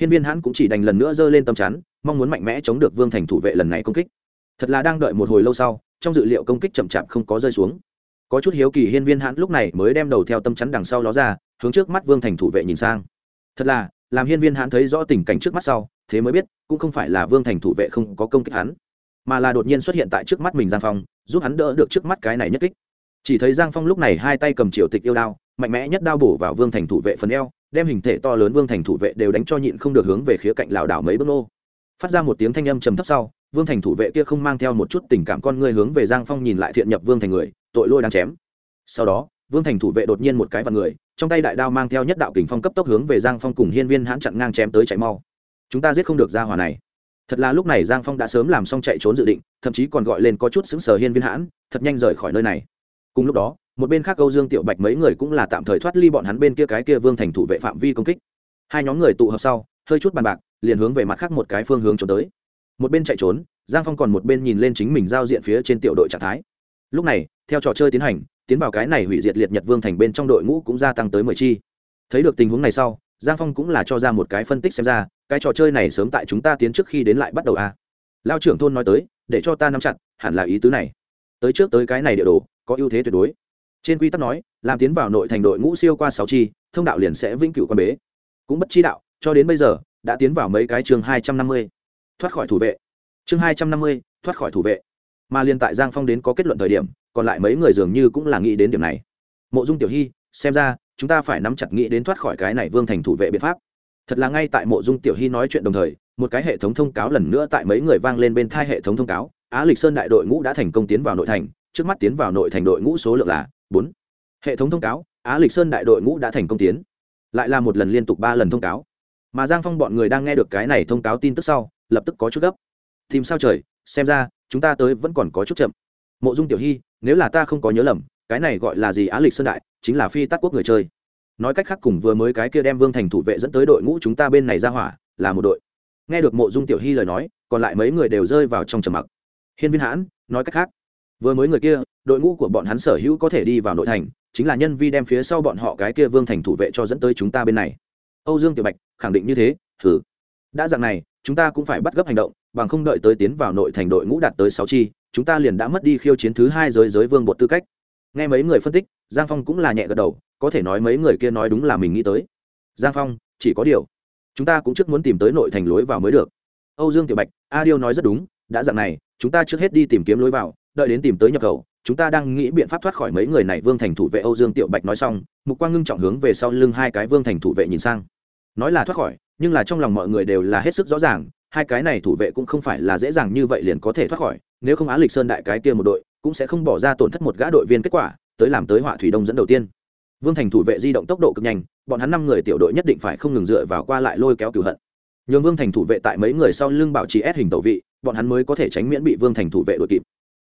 Speaker 1: Hiên viên hãn cũng chỉ đành lần nữa giơ lên tâm chắn, mong muốn mạnh mẽ chống được vương thành thủ vệ lần này công kích. Thật là đang đợi một hồi lâu sau, trong dự liệu công kích chậm chạp không có rơi xuống. Có chút hiếu kỳ hiên viên hãn lúc này mới đem đầu theo tâm chắn đằng sau ló ra, hướng trước mắt vương thành thủ vệ nhìn sang thật là, làm hiên viên hãn thấy rõ tình cảnh trước mắt sau, thế mới biết, cũng không phải là vương thành thủ vệ không có công kích hắn, mà là đột nhiên xuất hiện tại trước mắt mình giang phong, giúp hắn đỡ được trước mắt cái này nhất kích. Chỉ thấy giang phong lúc này hai tay cầm triều tịch yêu đao, mạnh mẽ nhất đao bổ vào vương thành thủ vệ phần eo, đem hình thể to lớn vương thành thủ vệ đều đánh cho nhịn không được hướng về khía cạnh lảo đảo mấy bước nô. Phát ra một tiếng thanh âm trầm thấp sau, vương thành thủ vệ kia không mang theo một chút tình cảm con người hướng về giang phong nhìn lại thiện nhập vương thành người, tội lôi đang chém. Sau đó, vương thành thủ vệ đột nhiên một cái vào người trong tay đại đao mang theo nhất đạo kình phong cấp tốc hướng về giang phong cùng hiên viên hãn chặn ngang chém tới chạy mau. Chúng ta giết không được ra hòa này. Thật là lúc này giang phong đã sớm làm xong chạy trốn dự định, thậm chí còn gọi lên có chút xứng sờ hiên viên hãn, thật nhanh rời khỏi nơi này. Cùng lúc đó, một bên khác câu dương tiểu bạch mấy người cũng là tạm thời thoát ly bọn hắn bên kia cái kia vương thành thủ vệ phạm vi công kích. Hai nhóm người tụ hợp sau, hơi chút bàn bạc, liền hướng về mặt khác một cái phương hướng trốn tới. Một bên chạy trốn, giang phong còn một bên nhìn lên chính mình giao diện phía trên tiểu đội trạng thái. Lúc này, theo trò chơi tiến hành tiến vào cái này hủy diệt liệt nhật vương thành bên trong đội ngũ cũng gia tăng tới mười chi. Thấy được tình huống này sau, giang phong cũng là cho ra một cái phân tích xem ra, cái trò chơi này sớm tại chúng ta tiến trước khi đến lại bắt đầu a à. lao trưởng thôn nói tới, để cho ta nắm chặt, hẳn là ý tứ này. Tới trước tới cái này địa đồ, có ưu thế tuyệt đối. Trên quy tắc nói, làm tiến vào nội thành đội ngũ siêu qua sáu chi, thông đạo liền sẽ vĩnh cửu quan bế. Cũng bất chi đạo, cho đến bây giờ, đã tiến vào mấy cái chương hai trăm năm mươi. Thoát khỏi thủ vệ. Chương hai trăm năm mươi, thoát khỏi thủ vệ. Mà liên tại giang phong đến có kết luận thời điểm còn lại mấy người dường như cũng là nghĩ đến điểm này. Mộ dung tiểu hy, xem ra, chúng ta phải nắm chặt nghĩ đến thoát khỏi cái này vương thành thủ vệ biện pháp. Thật là ngay tại mộ dung tiểu hy nói chuyện đồng thời, một cái hệ thống thông cáo lần nữa tại mấy người vang lên bên thai hệ thống thông cáo. Á lịch sơn đại đội ngũ đã thành công tiến vào nội thành, trước mắt tiến vào nội thành đội ngũ số lượng là bốn. Hệ thống thông cáo, á lịch sơn đại đội ngũ đã thành công tiến. Lại là một lần liên tục ba lần thông cáo. Mà giang phong bọn người đang nghe được cái này thông cáo tin tức sau, lập tức có chút gấp. Tìm sao trời, xem ra, chúng ta tới vẫn còn có chút chậm mộ dung tiểu hy, nếu là ta không có nhớ lầm, cái này gọi là gì á lịch sơn đại, chính là phi tắc quốc người chơi. Nói cách khác cùng vừa mới cái kia đem vương thành thủ vệ dẫn tới đội ngũ chúng ta bên này ra hỏa, là một đội. Nghe được mộ dung tiểu hy lời nói, còn lại mấy người đều rơi vào trong trầm mặc. Hiên viên hãn, nói cách khác, vừa mới người kia, đội ngũ của bọn hắn sở hữu có thể đi vào nội thành, chính là nhân vi đem phía sau bọn họ cái kia vương thành thủ vệ cho dẫn tới chúng ta bên này. Âu dương tiểu bạch, khẳng định như thế thử đã dạng này, chúng ta cũng phải bắt gấp hành động, bằng không đợi tới tiến vào nội thành đội ngũ đạt tới sáu chi chúng ta liền đã mất đi khiêu chiến thứ hai giới giới vương bột tư cách. Nghe mấy người phân tích, giang phong cũng là nhẹ gật đầu, có thể nói mấy người kia nói đúng là mình nghĩ tới. Giang phong, chỉ có điều, chúng ta cũng trước muốn tìm tới nội thành lối vào mới được. Âu dương tiểu bạch, a điêu nói rất đúng, đã dạng này, chúng ta trước hết đi tìm kiếm lối vào, đợi đến tìm tới nhập khẩu, chúng ta đang nghĩ biện pháp thoát khỏi mấy người này vương thành thủ vệ âu dương tiểu bạch nói xong, mục quang ngưng trọng hướng về sau lưng hai cái vương thành thủ vệ nhìn sang. Nói là thoát khỏi, nhưng là trong lòng mọi người đều là hết sức rõ ràng hai cái này thủ vệ cũng không phải là dễ dàng như vậy liền có thể thoát khỏi, nếu không á lịch sơn đại cái kia một đội, cũng sẽ không bỏ ra tổn thất một gã đội viên kết quả, tới làm tới họa thủy đông dẫn đầu tiên. Vương thành thủ vệ di động tốc độ cực nhanh, bọn hắn năm người tiểu đội nhất định phải không ngừng dựa vào qua lại lôi kéo cửu hận. Nhường vương thành thủ vệ tại mấy người sau lưng bảo trì ép hình tẩu vị, bọn hắn mới có thể tránh miễn bị vương thành thủ vệ đuổi kịp.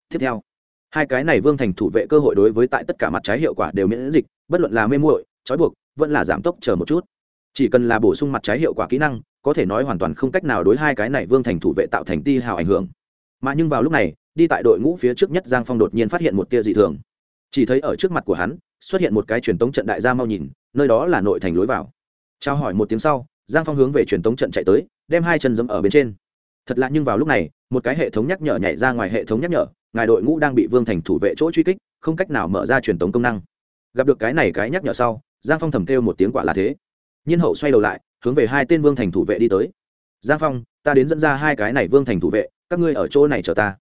Speaker 1: Tiếp theo, hai cái này vương thành thủ vệ cơ hội đối với tại tất cả mặt trái hiệu quả đều miễn dịch, bất luận là mê muội, trói buộc, vẫn là giảm tốc chờ một chút. Chỉ cần là bổ sung mặt trái hiệu quả kỹ năng có thể nói hoàn toàn không cách nào đối hai cái này vương thành thủ vệ tạo thành ti hào ảnh hưởng. Mà nhưng vào lúc này, đi tại đội ngũ phía trước nhất giang phong đột nhiên phát hiện một tia dị thường. Chỉ thấy ở trước mặt của hắn, xuất hiện một cái truyền tống trận đại gia mau nhìn, nơi đó là nội thành lối vào. Trao hỏi một tiếng sau, giang phong hướng về truyền tống trận chạy tới, đem hai chân dẫm ở bên trên. Thật lạ nhưng vào lúc này, một cái hệ thống nhắc nhở nhảy ra ngoài hệ thống nhắc nhở, ngài đội ngũ đang bị vương thành thủ vệ chỗ truy kích, không cách nào mở ra truyền tống công năng. Gặp được cái này cái nhắc nhở sau, giang phong thầm kêu một tiếng quả là thế. Nhiên hậu xoay đầu lại hướng về hai tên vương thành thủ vệ đi tới. Giang phong, ta đến dẫn ra hai cái này vương thành thủ vệ, các ngươi ở chỗ này chờ ta.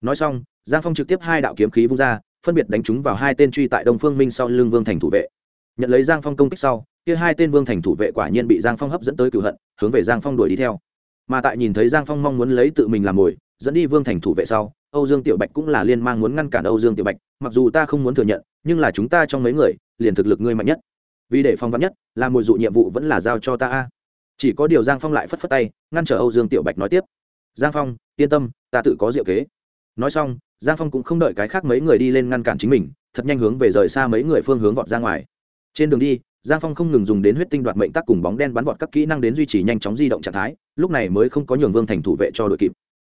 Speaker 1: Nói xong, giang phong trực tiếp hai đạo kiếm khí vung ra, phân biệt đánh chúng vào hai tên truy tại đông phương minh sau lưng vương thành thủ vệ. Nhận lấy giang phong công kích sau, kia hai tên vương thành thủ vệ quả nhiên bị giang phong hấp dẫn tới cựu hận, hướng về giang phong đuổi đi theo. Mà tại nhìn thấy giang phong mong muốn lấy tự mình làm mồi, dẫn đi vương thành thủ vệ sau, âu dương tiểu bạch cũng là liên mang muốn ngăn cản âu dương tiểu bạch, mặc dù ta không muốn thừa nhận, nhưng là chúng ta trong mấy người, liền thực lực ngươi mạnh nhất vì để phong vắn nhất, là mùi dụ nhiệm vụ vẫn là giao cho ta a. Chỉ có điều giang phong lại phất phất tay, ngăn trở âu dương tiểu bạch nói tiếp. Giang phong, yên tâm, ta tự có diệu kế. Nói xong, giang phong cũng không đợi cái khác mấy người đi lên ngăn cản chính mình, thật nhanh hướng về rời xa mấy người phương hướng vọt ra ngoài. Trên đường đi, giang phong không ngừng dùng đến huyết tinh đoạt mệnh tắc cùng bóng đen bắn vọt các kỹ năng đến duy trì nhanh chóng di động trạng thái, lúc này mới không có nhường vương thành thủ vệ cho đội kịp.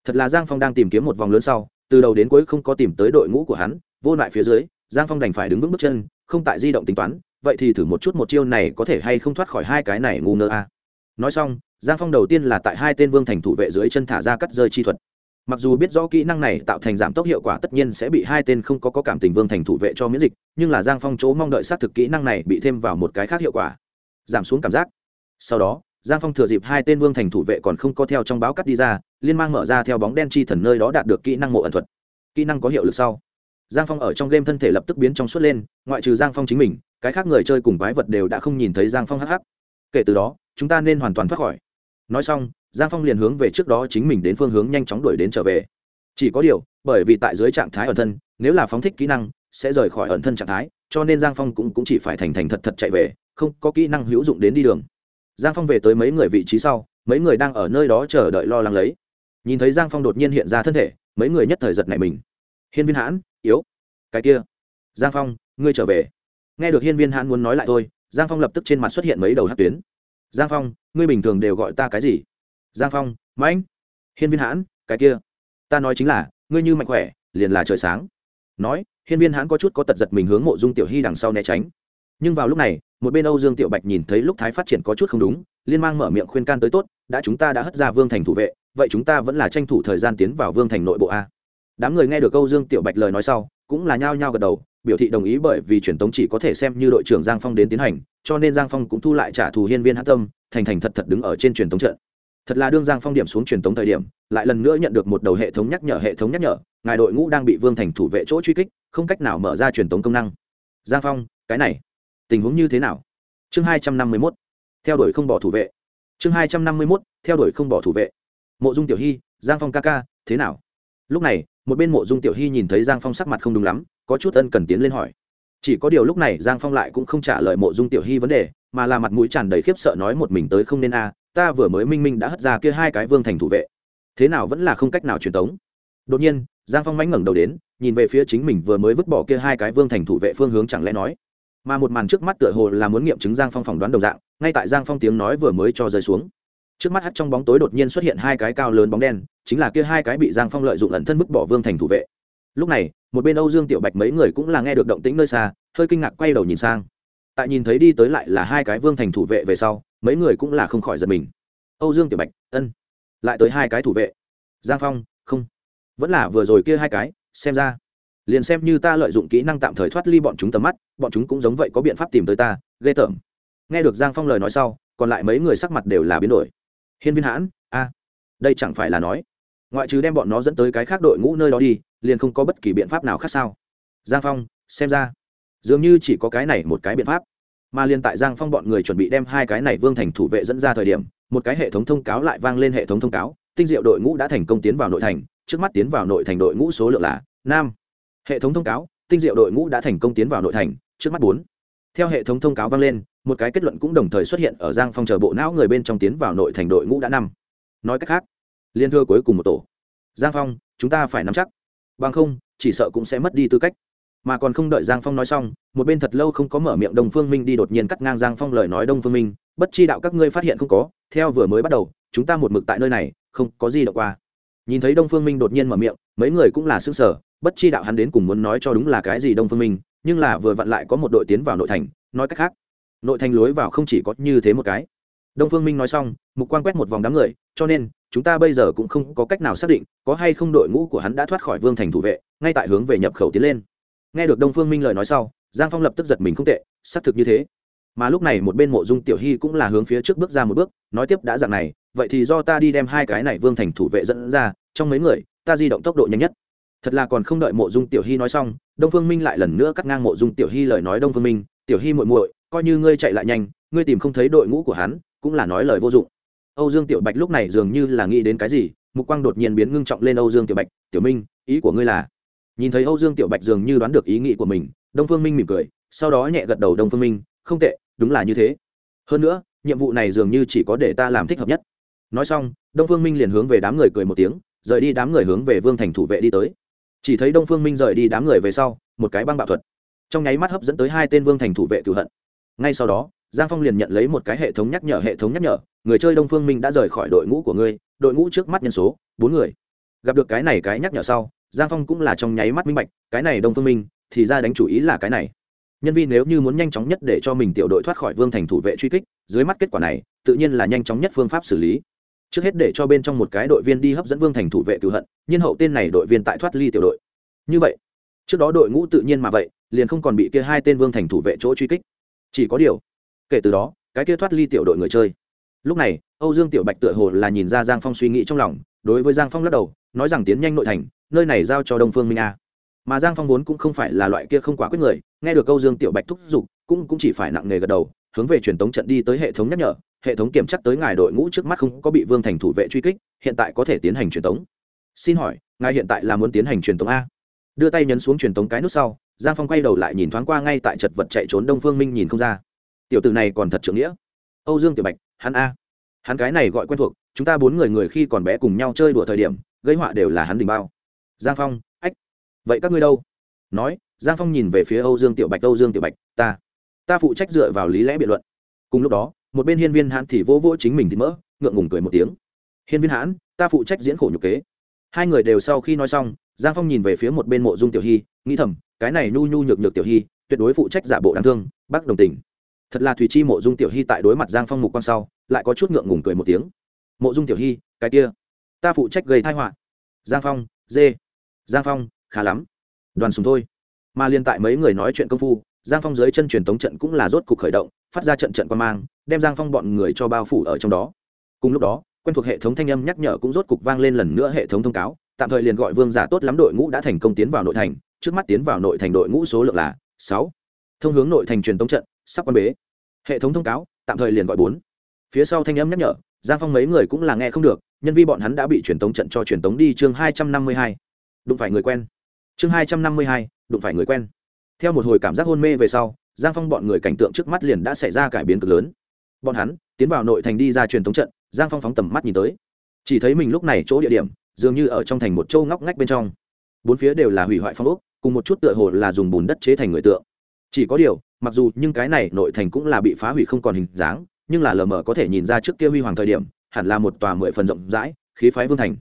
Speaker 1: Thật là giang phong đang tìm kiếm một vòng lớn sau, từ đầu đến cuối không có tìm tới đội ngũ của hắn, vô lại phía dưới, giang phong đành phải đứng vững bước chân, không tại di động tính toán vậy thì thử một chút một chiêu này có thể hay không thoát khỏi hai cái này ngu ngơ a? Nói xong giang phong đầu tiên là tại hai tên vương thành thủ vệ dưới chân thả ra cắt rơi chi thuật. Mặc dù biết rõ kỹ năng này tạo thành giảm tốc hiệu quả tất nhiên sẽ bị hai tên không có, có cảm tình vương thành thủ vệ cho miễn dịch nhưng là giang phong chỗ mong đợi xác thực kỹ năng này bị thêm vào một cái khác hiệu quả. Giảm xuống cảm giác. Sau đó giang phong thừa dịp hai tên vương thành thủ vệ còn không có theo trong báo cắt đi ra liên mang mở ra theo bóng đen chi thần nơi đó đạt được kỹ năng mộ ẩn thuật. Kỹ năng có hiệu lực sau. Giang phong ở trong game thân thể lập tức biến trong suốt lên ngoại trừ giang phong chính mình cái khác người chơi cùng quái vật đều đã không nhìn thấy giang phong hắc hắc. kể từ đó chúng ta nên hoàn toàn thoát khỏi. Nói xong giang phong liền hướng về trước đó chính mình đến phương hướng nhanh chóng đuổi đến trở về. Chỉ có điều bởi vì tại dưới trạng thái ẩn thân nếu là phóng thích kỹ năng sẽ rời khỏi ẩn thân trạng thái cho nên giang phong cũng, cũng chỉ phải thành thành thật thật chạy về không có kỹ năng hữu dụng đến đi đường. Giang phong về tới mấy người vị trí sau mấy người đang ở nơi đó chờ đợi lo lắng lấy. Nhìn thấy giang phong đột nhiên hiện ra thân thể mấy người nhất thời giật này mình. Hiên viên hãn yếu. Cái kia. Giang phong ngươi trở về nghe được hiên viên hãn muốn nói lại thôi, giang phong lập tức trên mặt xuất hiện mấy đầu hát tuyến. Giang phong, ngươi bình thường đều gọi ta cái gì? Giang phong mãnh hiên viên hãn, cái kia. Ta nói chính là, ngươi như mạnh khỏe, liền là trời sáng. Nói, hiên viên hãn có chút có tật giật mình hướng mộ dung tiểu hy đằng sau né tránh. Nhưng vào lúc này, một bên âu dương tiểu bạch nhìn thấy lúc thái phát triển có chút không đúng, liên mang mở miệng khuyên can tới tốt, đã chúng ta đã hất ra vương thành thủ vệ, vậy chúng ta vẫn là tranh thủ thời gian tiến vào vương thành nội bộ a. Đám người nghe được âu dương tiểu bạch lời nói sau, cũng là nhao nhao gật đầu biểu thị đồng ý bởi vì truyền tống chỉ có thể xem như đội trưởng giang phong đến tiến hành, cho nên giang phong cũng thu lại trả thù hiên viên hát tâm, thành thành thật thật đứng ở trên truyền tống trận. Thật là đương giang phong điểm xuống truyền tống thời điểm, lại lần nữa nhận được một đầu hệ thống nhắc nhở, hệ thống nhắc nhở, ngài đội ngũ đang bị vương thành thủ vệ chỗ truy kích, không cách nào mở ra truyền tống công năng. Giang phong, cái này, tình huống như thế nào? Chương hai trăm năm mươi mốt, theo đuổi không bỏ thủ vệ. Chương hai trăm năm mươi mốt, theo đuổi không bỏ thủ vệ. Mộ dung tiểu hy, giang phong ca ca, thế nào? Lúc này một bên mộ dung tiểu hy nhìn thấy giang phong sắc mặt không đúng lắm, có chút ân cần tiến lên hỏi. Chỉ có điều lúc này giang phong lại cũng không trả lời mộ dung tiểu hy vấn đề, mà là mặt mũi tràn đầy khiếp sợ nói một mình tới không nên a, ta vừa mới minh minh đã hất ra kia hai cái vương thành thủ vệ. Thế nào vẫn là không cách nào truyền tống. Đột nhiên, giang phong mánh ngẩng đầu đến, nhìn về phía chính mình vừa mới vứt bỏ kia hai cái vương thành thủ vệ phương hướng chẳng lẽ nói. Mà một màn trước mắt tựa hồ là muốn nghiệm chứng giang phong phỏng đoán đồng dạng, ngay tại giang phong tiếng nói vừa mới cho rơi xuống. Trước mắt hắt trong bóng tối đột nhiên xuất hiện hai cái cao lớn bóng đen chính là kia hai cái bị giang phong lợi dụng ẩn thân vứt bỏ vương thành thủ vệ. Lúc này, một bên âu dương tiểu bạch mấy người cũng là nghe được động tĩnh nơi xa, hơi kinh ngạc quay đầu nhìn sang. Tại nhìn thấy đi tới lại là hai cái vương thành thủ vệ về sau, mấy người cũng là không khỏi giật mình. Âu dương tiểu bạch, ân, lại tới hai cái thủ vệ. Giang phong, không, vẫn là vừa rồi kia hai cái, xem ra, liền xem như ta lợi dụng kỹ năng tạm thời thoát ly bọn chúng tầm mắt, bọn chúng cũng giống vậy có biện pháp tìm tới ta, ghê tởm. Nghe được giang phong lời nói sau, còn lại mấy người sắc mặt đều là biến đổi. Hiên viên hãn, a, đây chẳng phải là nói ngoại trừ đem bọn nó dẫn tới cái khác đội ngũ nơi đó đi, liền không có bất kỳ biện pháp nào khác sao? Giang phong, xem ra, dường như chỉ có cái này một cái biện pháp. Mà liên tại giang phong bọn người chuẩn bị đem hai cái này vương thành thủ vệ dẫn ra thời điểm, một cái hệ thống thông cáo lại vang lên hệ thống thông cáo, tinh diệu đội ngũ đã thành công tiến vào nội thành, trước mắt tiến vào nội thành đội ngũ số lượng là năm. Hệ thống thông cáo, tinh diệu đội ngũ đã thành công tiến vào nội thành, trước mắt bốn. Theo hệ thống thông cáo vang lên, một cái kết luận cũng đồng thời xuất hiện ở giang phong chờ bộ não người bên trong tiến vào nội thành đội ngũ đã năm. Nói cách khác liên thưa cuối cùng một tổ. Giang phong, chúng ta phải nắm chắc. Bằng không, chỉ sợ cũng sẽ mất đi tư cách. Mà còn không đợi giang phong nói xong, một bên thật lâu không có mở miệng đông phương minh đi đột nhiên cắt ngang giang phong lời nói đông phương minh, bất chi đạo các ngươi phát hiện không có, theo vừa mới bắt đầu, chúng ta một mực tại nơi này, không có gì đọc qua. Nhìn thấy đông phương minh đột nhiên mở miệng, mấy người cũng là s ư ơ n g sở bất chi đạo hắn đến cùng muốn nói cho đúng là cái gì đông phương minh, nhưng là vừa vặn lại có một đội tiến vào nội thành, nói cách khác, nội thành lối vào không chỉ có như thế một cái. Đông phương minh nói xong, mục quan quét một vòng đám người, cho nên chúng ta bây giờ cũng không có cách nào xác định có hay không đội ngũ của hắn đã thoát khỏi vương thành thủ vệ, ngay tại hướng về nhập khẩu tiến lên. Nghe được đông phương minh lời nói sau, giang phong lập tức giật mình không tệ, xác thực như thế. Mà lúc này một bên mộ dung tiểu hy cũng là hướng phía trước bước ra một bước, nói tiếp đã dạng này, vậy thì do ta đi đem hai cái này vương thành thủ vệ dẫn ra, trong mấy người, ta di động tốc độ nhanh nhất. Thật là còn không đợi mộ dung tiểu hy nói xong, đông phương minh lại lần nữa cắt ngang mộ dung tiểu hy lời nói đông phương minh, tiểu hy muội muội, coi như ngươi chạy lại nhanh, ngươi tìm không thấy đội ngũ của hắn, cũng là nói lời vô dụng âu dương tiểu bạch lúc này dường như là nghĩ đến cái gì, mục quang đột nhiên biến ngưng trọng lên âu dương tiểu bạch, tiểu minh, ý của ngươi là? Nhìn thấy âu dương tiểu bạch dường như đoán được ý nghĩ của mình, đông phương minh mỉm cười, sau đó nhẹ gật đầu đông phương minh, không tệ, đúng là như thế. Hơn nữa, nhiệm vụ này dường như chỉ có để ta làm thích hợp nhất. Nói xong, đông phương minh liền hướng về đám người cười một tiếng, rời đi đám người hướng về vương thành thủ vệ đi tới. Chỉ thấy đông phương minh rời đi đám người về sau, một cái băng bạo thuật. Trong nháy mắt hấp dẫn tới hai tên vương thành thủ vệ cựu hận. Ngay sau đó giang phong liền nhận lấy một cái hệ thống nhắc nhở, hệ thống nhắc nhở, người chơi đông phương minh đã rời khỏi đội ngũ của ngươi, đội ngũ trước mắt nhân số, bốn người. Gặp được cái này cái nhắc nhở sau, giang phong cũng là trong nháy mắt minh bạch, cái này đông phương minh, thì ra đánh chủ ý là cái này. Nhân viên nếu như muốn nhanh chóng nhất để cho mình tiểu đội thoát khỏi vương thành thủ vệ truy kích, dưới mắt kết quả này, tự nhiên là nhanh chóng nhất phương pháp xử lý. Trước hết để cho bên trong một cái đội viên đi hấp dẫn vương thành thủ vệ cựu hận, nhiên hậu tên này đội viên tại thoát ly tiểu đội. Như vậy, trước đó đội ngũ tự nhiên mà vậy, liền không còn bị kia hai tên vương thành thủ vệ chỗ truy kích. Chỉ có điều kể từ đó, cái kia thoát ly tiểu đội người chơi. Lúc này, âu dương tiểu bạch tựa hồ là nhìn ra giang phong suy nghĩ trong lòng, đối với giang phong lắc đầu, nói rằng tiến nhanh nội thành, nơi này giao cho đông phương minh a. Mà giang phong vốn cũng không phải là loại kia không quả quyết người, nghe được Âu dương tiểu bạch thúc giục, cũng cũng chỉ phải nặng nề gật đầu, hướng về truyền tống trận đi tới hệ thống nhắc nhở, hệ thống kiểm chắc tới ngài đội ngũ trước mắt không có bị vương thành thủ vệ truy kích, hiện tại có thể tiến hành truyền tống. Xin hỏi, ngài hiện tại là muốn tiến hành truyền tống a? Đưa tay nhấn xuống truyền tống cái nút sau, giang phong quay đầu lại nhìn thoáng qua ngay tại chật vật chạy trốn đông phương minh nhìn không ra tiểu tử này còn thật trưởng nghĩa. Âu dương tiểu bạch, hắn a. Hắn cái này gọi quen thuộc, chúng ta bốn người người khi còn bé cùng nhau chơi đùa thời điểm, gây họa đều là hắn đình bao. Giang phong, ách, vậy các ngươi đâu? Nói, giang phong nhìn về phía âu dương tiểu bạch, âu dương tiểu bạch, ta ta phụ trách dựa vào lý lẽ biện luận. Cùng lúc đó, một bên hiên viên hãn thì vỗ vỗ chính mình thì mỡ, ngượng ngùng cười một tiếng. Hiên viên hãn, ta phụ trách diễn khổ nhục kế. Hai người đều sau khi nói xong, giang phong nhìn về phía một bên mộ dung tiểu hy, nghĩ thầm, cái này nhu nhu nhược nhược tiểu hy, tuyệt đối phụ trách giả bộ đáng thương, bác đồng tình thật là thùy chi mộ dung tiểu hy tại đối mặt giang phong mục quan sau, lại có chút ngượng ngùng cười một tiếng. Mộ dung tiểu hy, cái kia, ta phụ trách gây thai họa. Giang phong, dê. Giang phong, khá lắm. Đoàn sùng thôi. Mà liên tại mấy người nói chuyện công phu, giang phong dưới chân truyền tống trận cũng là rốt cục khởi động, phát ra trận trận quan mang, đem giang phong bọn người cho bao phủ ở trong đó. Cùng lúc đó, quen thuộc hệ thống thanh âm nhắc nhở cũng rốt cục vang lên lần nữa hệ thống thông cáo, tạm thời liền gọi vương giả tốt lắm đội ngũ đã thành công tiến vào nội thành, trước mắt tiến vào nội thành đội ngũ số lượng là sáu. Thông hướng nội thành truyền tống trận, sắp quan bế hệ thống thông cáo, tạm thời liền gọi bốn. Phía sau thanh âm nhắc nhở, giang phong mấy người cũng là nghe không được, nhân vi bọn hắn đã bị truyền tống trận cho truyền tống đi chương hai trăm năm mươi hai. Đụng phải người quen. Chương hai trăm năm mươi hai, đụng phải người quen. Theo một hồi cảm giác hôn mê về sau, giang phong bọn người cảnh tượng trước mắt liền đã xảy ra cải biến cực lớn. Bọn hắn tiến vào nội thành đi ra truyền thống trận, giang phong phóng tầm mắt nhìn tới. Chỉ thấy mình lúc này chỗ địa điểm, dường như ở trong thành một châu ngóc ngách bên trong. Bốn phía đều là hủy hoại phong ốc, cùng một chút tựa hồ là dùng bùn đất chế thành người tượng. Chỉ có điều mặc dù nhưng cái này nội thành cũng là bị phá hủy không còn hình dáng, nhưng là lờ mờ có thể nhìn ra trước kia huy hoàng thời điểm, hẳn là một tòa mười phần rộng rãi, khí phái vương thành.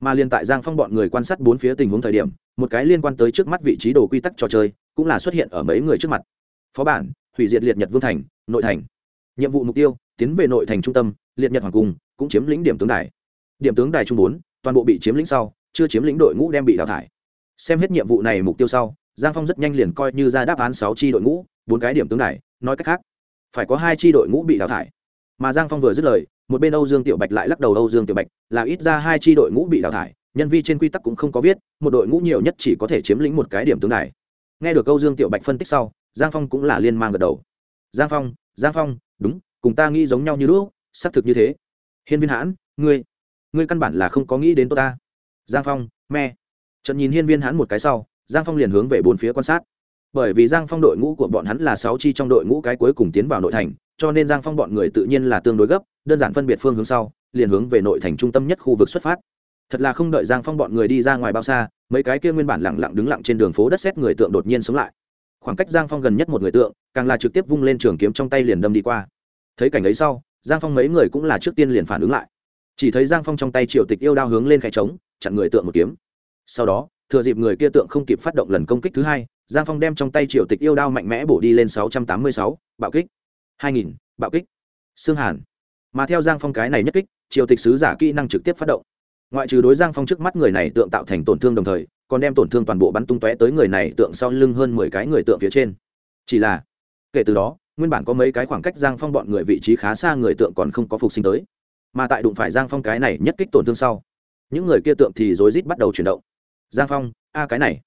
Speaker 1: Mà liên tại giang phong bọn người quan sát bốn phía tình huống thời điểm, một cái liên quan tới trước mắt vị trí đồ quy tắc trò chơi, cũng là xuất hiện ở mấy người trước mặt. Phó bản, hủy diệt liệt nhật vương thành, nội thành. Nhiệm vụ mục tiêu, tiến về nội thành trung tâm, liệt nhật hoàng cung, cũng chiếm lĩnh điểm tướng đài. Điểm tướng đài trung bốn, toàn bộ bị chiếm lĩnh sau, chưa chiếm lĩnh đội ngũ đem bị đào thải. Xem hết nhiệm vụ này mục tiêu sau, giang phong rất nhanh liền coi như ra đáp án sáu chi đội ngũ bốn cái điểm tướng này, nói cách khác phải có hai chi đội ngũ bị đào thải. Mà giang phong vừa dứt lời một bên âu dương tiểu bạch lại lắc đầu âu dương tiểu bạch là ít ra hai chi đội ngũ bị đào thải nhân vi trên quy tắc cũng không có viết một đội ngũ nhiều nhất chỉ có thể chiếm lĩnh một cái điểm tướng này. nghe được âu dương tiểu bạch phân tích sau giang phong cũng là liên mang gật đầu. Giang phong giang phong đúng cùng ta nghĩ giống nhau như lúc xác thực như thế. Hiên viên hãn ngươi ngươi căn bản là không có nghĩ đến tôi ta. Giang phong me trận nhìn hiên viên hãn một cái sau giang phong liền hướng về bốn phía quan sát bởi vì giang phong đội ngũ của bọn hắn là sáu chi trong đội ngũ cái cuối cùng tiến vào nội thành, cho nên giang phong bọn người tự nhiên là tương đối gấp, đơn giản phân biệt phương hướng sau, liền hướng về nội thành trung tâm nhất khu vực xuất phát. Thật là không đợi giang phong bọn người đi ra ngoài bao xa, mấy cái kia nguyên bản lẳng lặng đứng lặng trên đường phố đất xét người tượng đột nhiên sống lại. Khoảng cách giang phong gần nhất một người tượng, càng là trực tiếp vung lên trường kiếm trong tay liền đâm đi qua. Thấy cảnh ấy sau, giang phong mấy người cũng là trước tiên liền phản ứng lại. Chỉ thấy giang phong trong tay triệu tịch yêu đao hướng lên khe trống, chặn người tượng một kiếm. Sau đó thừa dịp người kia tượng không kịp phát động lần công kích thứ hai, giang phong đem trong tay triệu tịch yêu đao mạnh mẽ bổ đi lên sáu trăm tám mươi sáu, bạo kích. hai nghìn, bạo kích. Xương hàn. Mà theo giang phong cái này nhất kích, Triệu tịch sứ giả kỹ năng trực tiếp phát động. Ngoại trừ đối giang phong trước mắt người này tượng tạo thành tổn thương đồng thời, còn đem tổn thương toàn bộ bắn tung tóe tới người này tượng sau lưng hơn mười cái người tượng phía trên. Chỉ là, kể từ đó, nguyên bản có mấy cái khoảng cách giang phong bọn người vị trí khá xa người tượng còn không có phục sinh tới. Mà tại đụng phải giang phong cái này nhất kích tổn thương sau, những người kia tượng thì rối rít bắt đầu chuyển động giang phong, a cái này.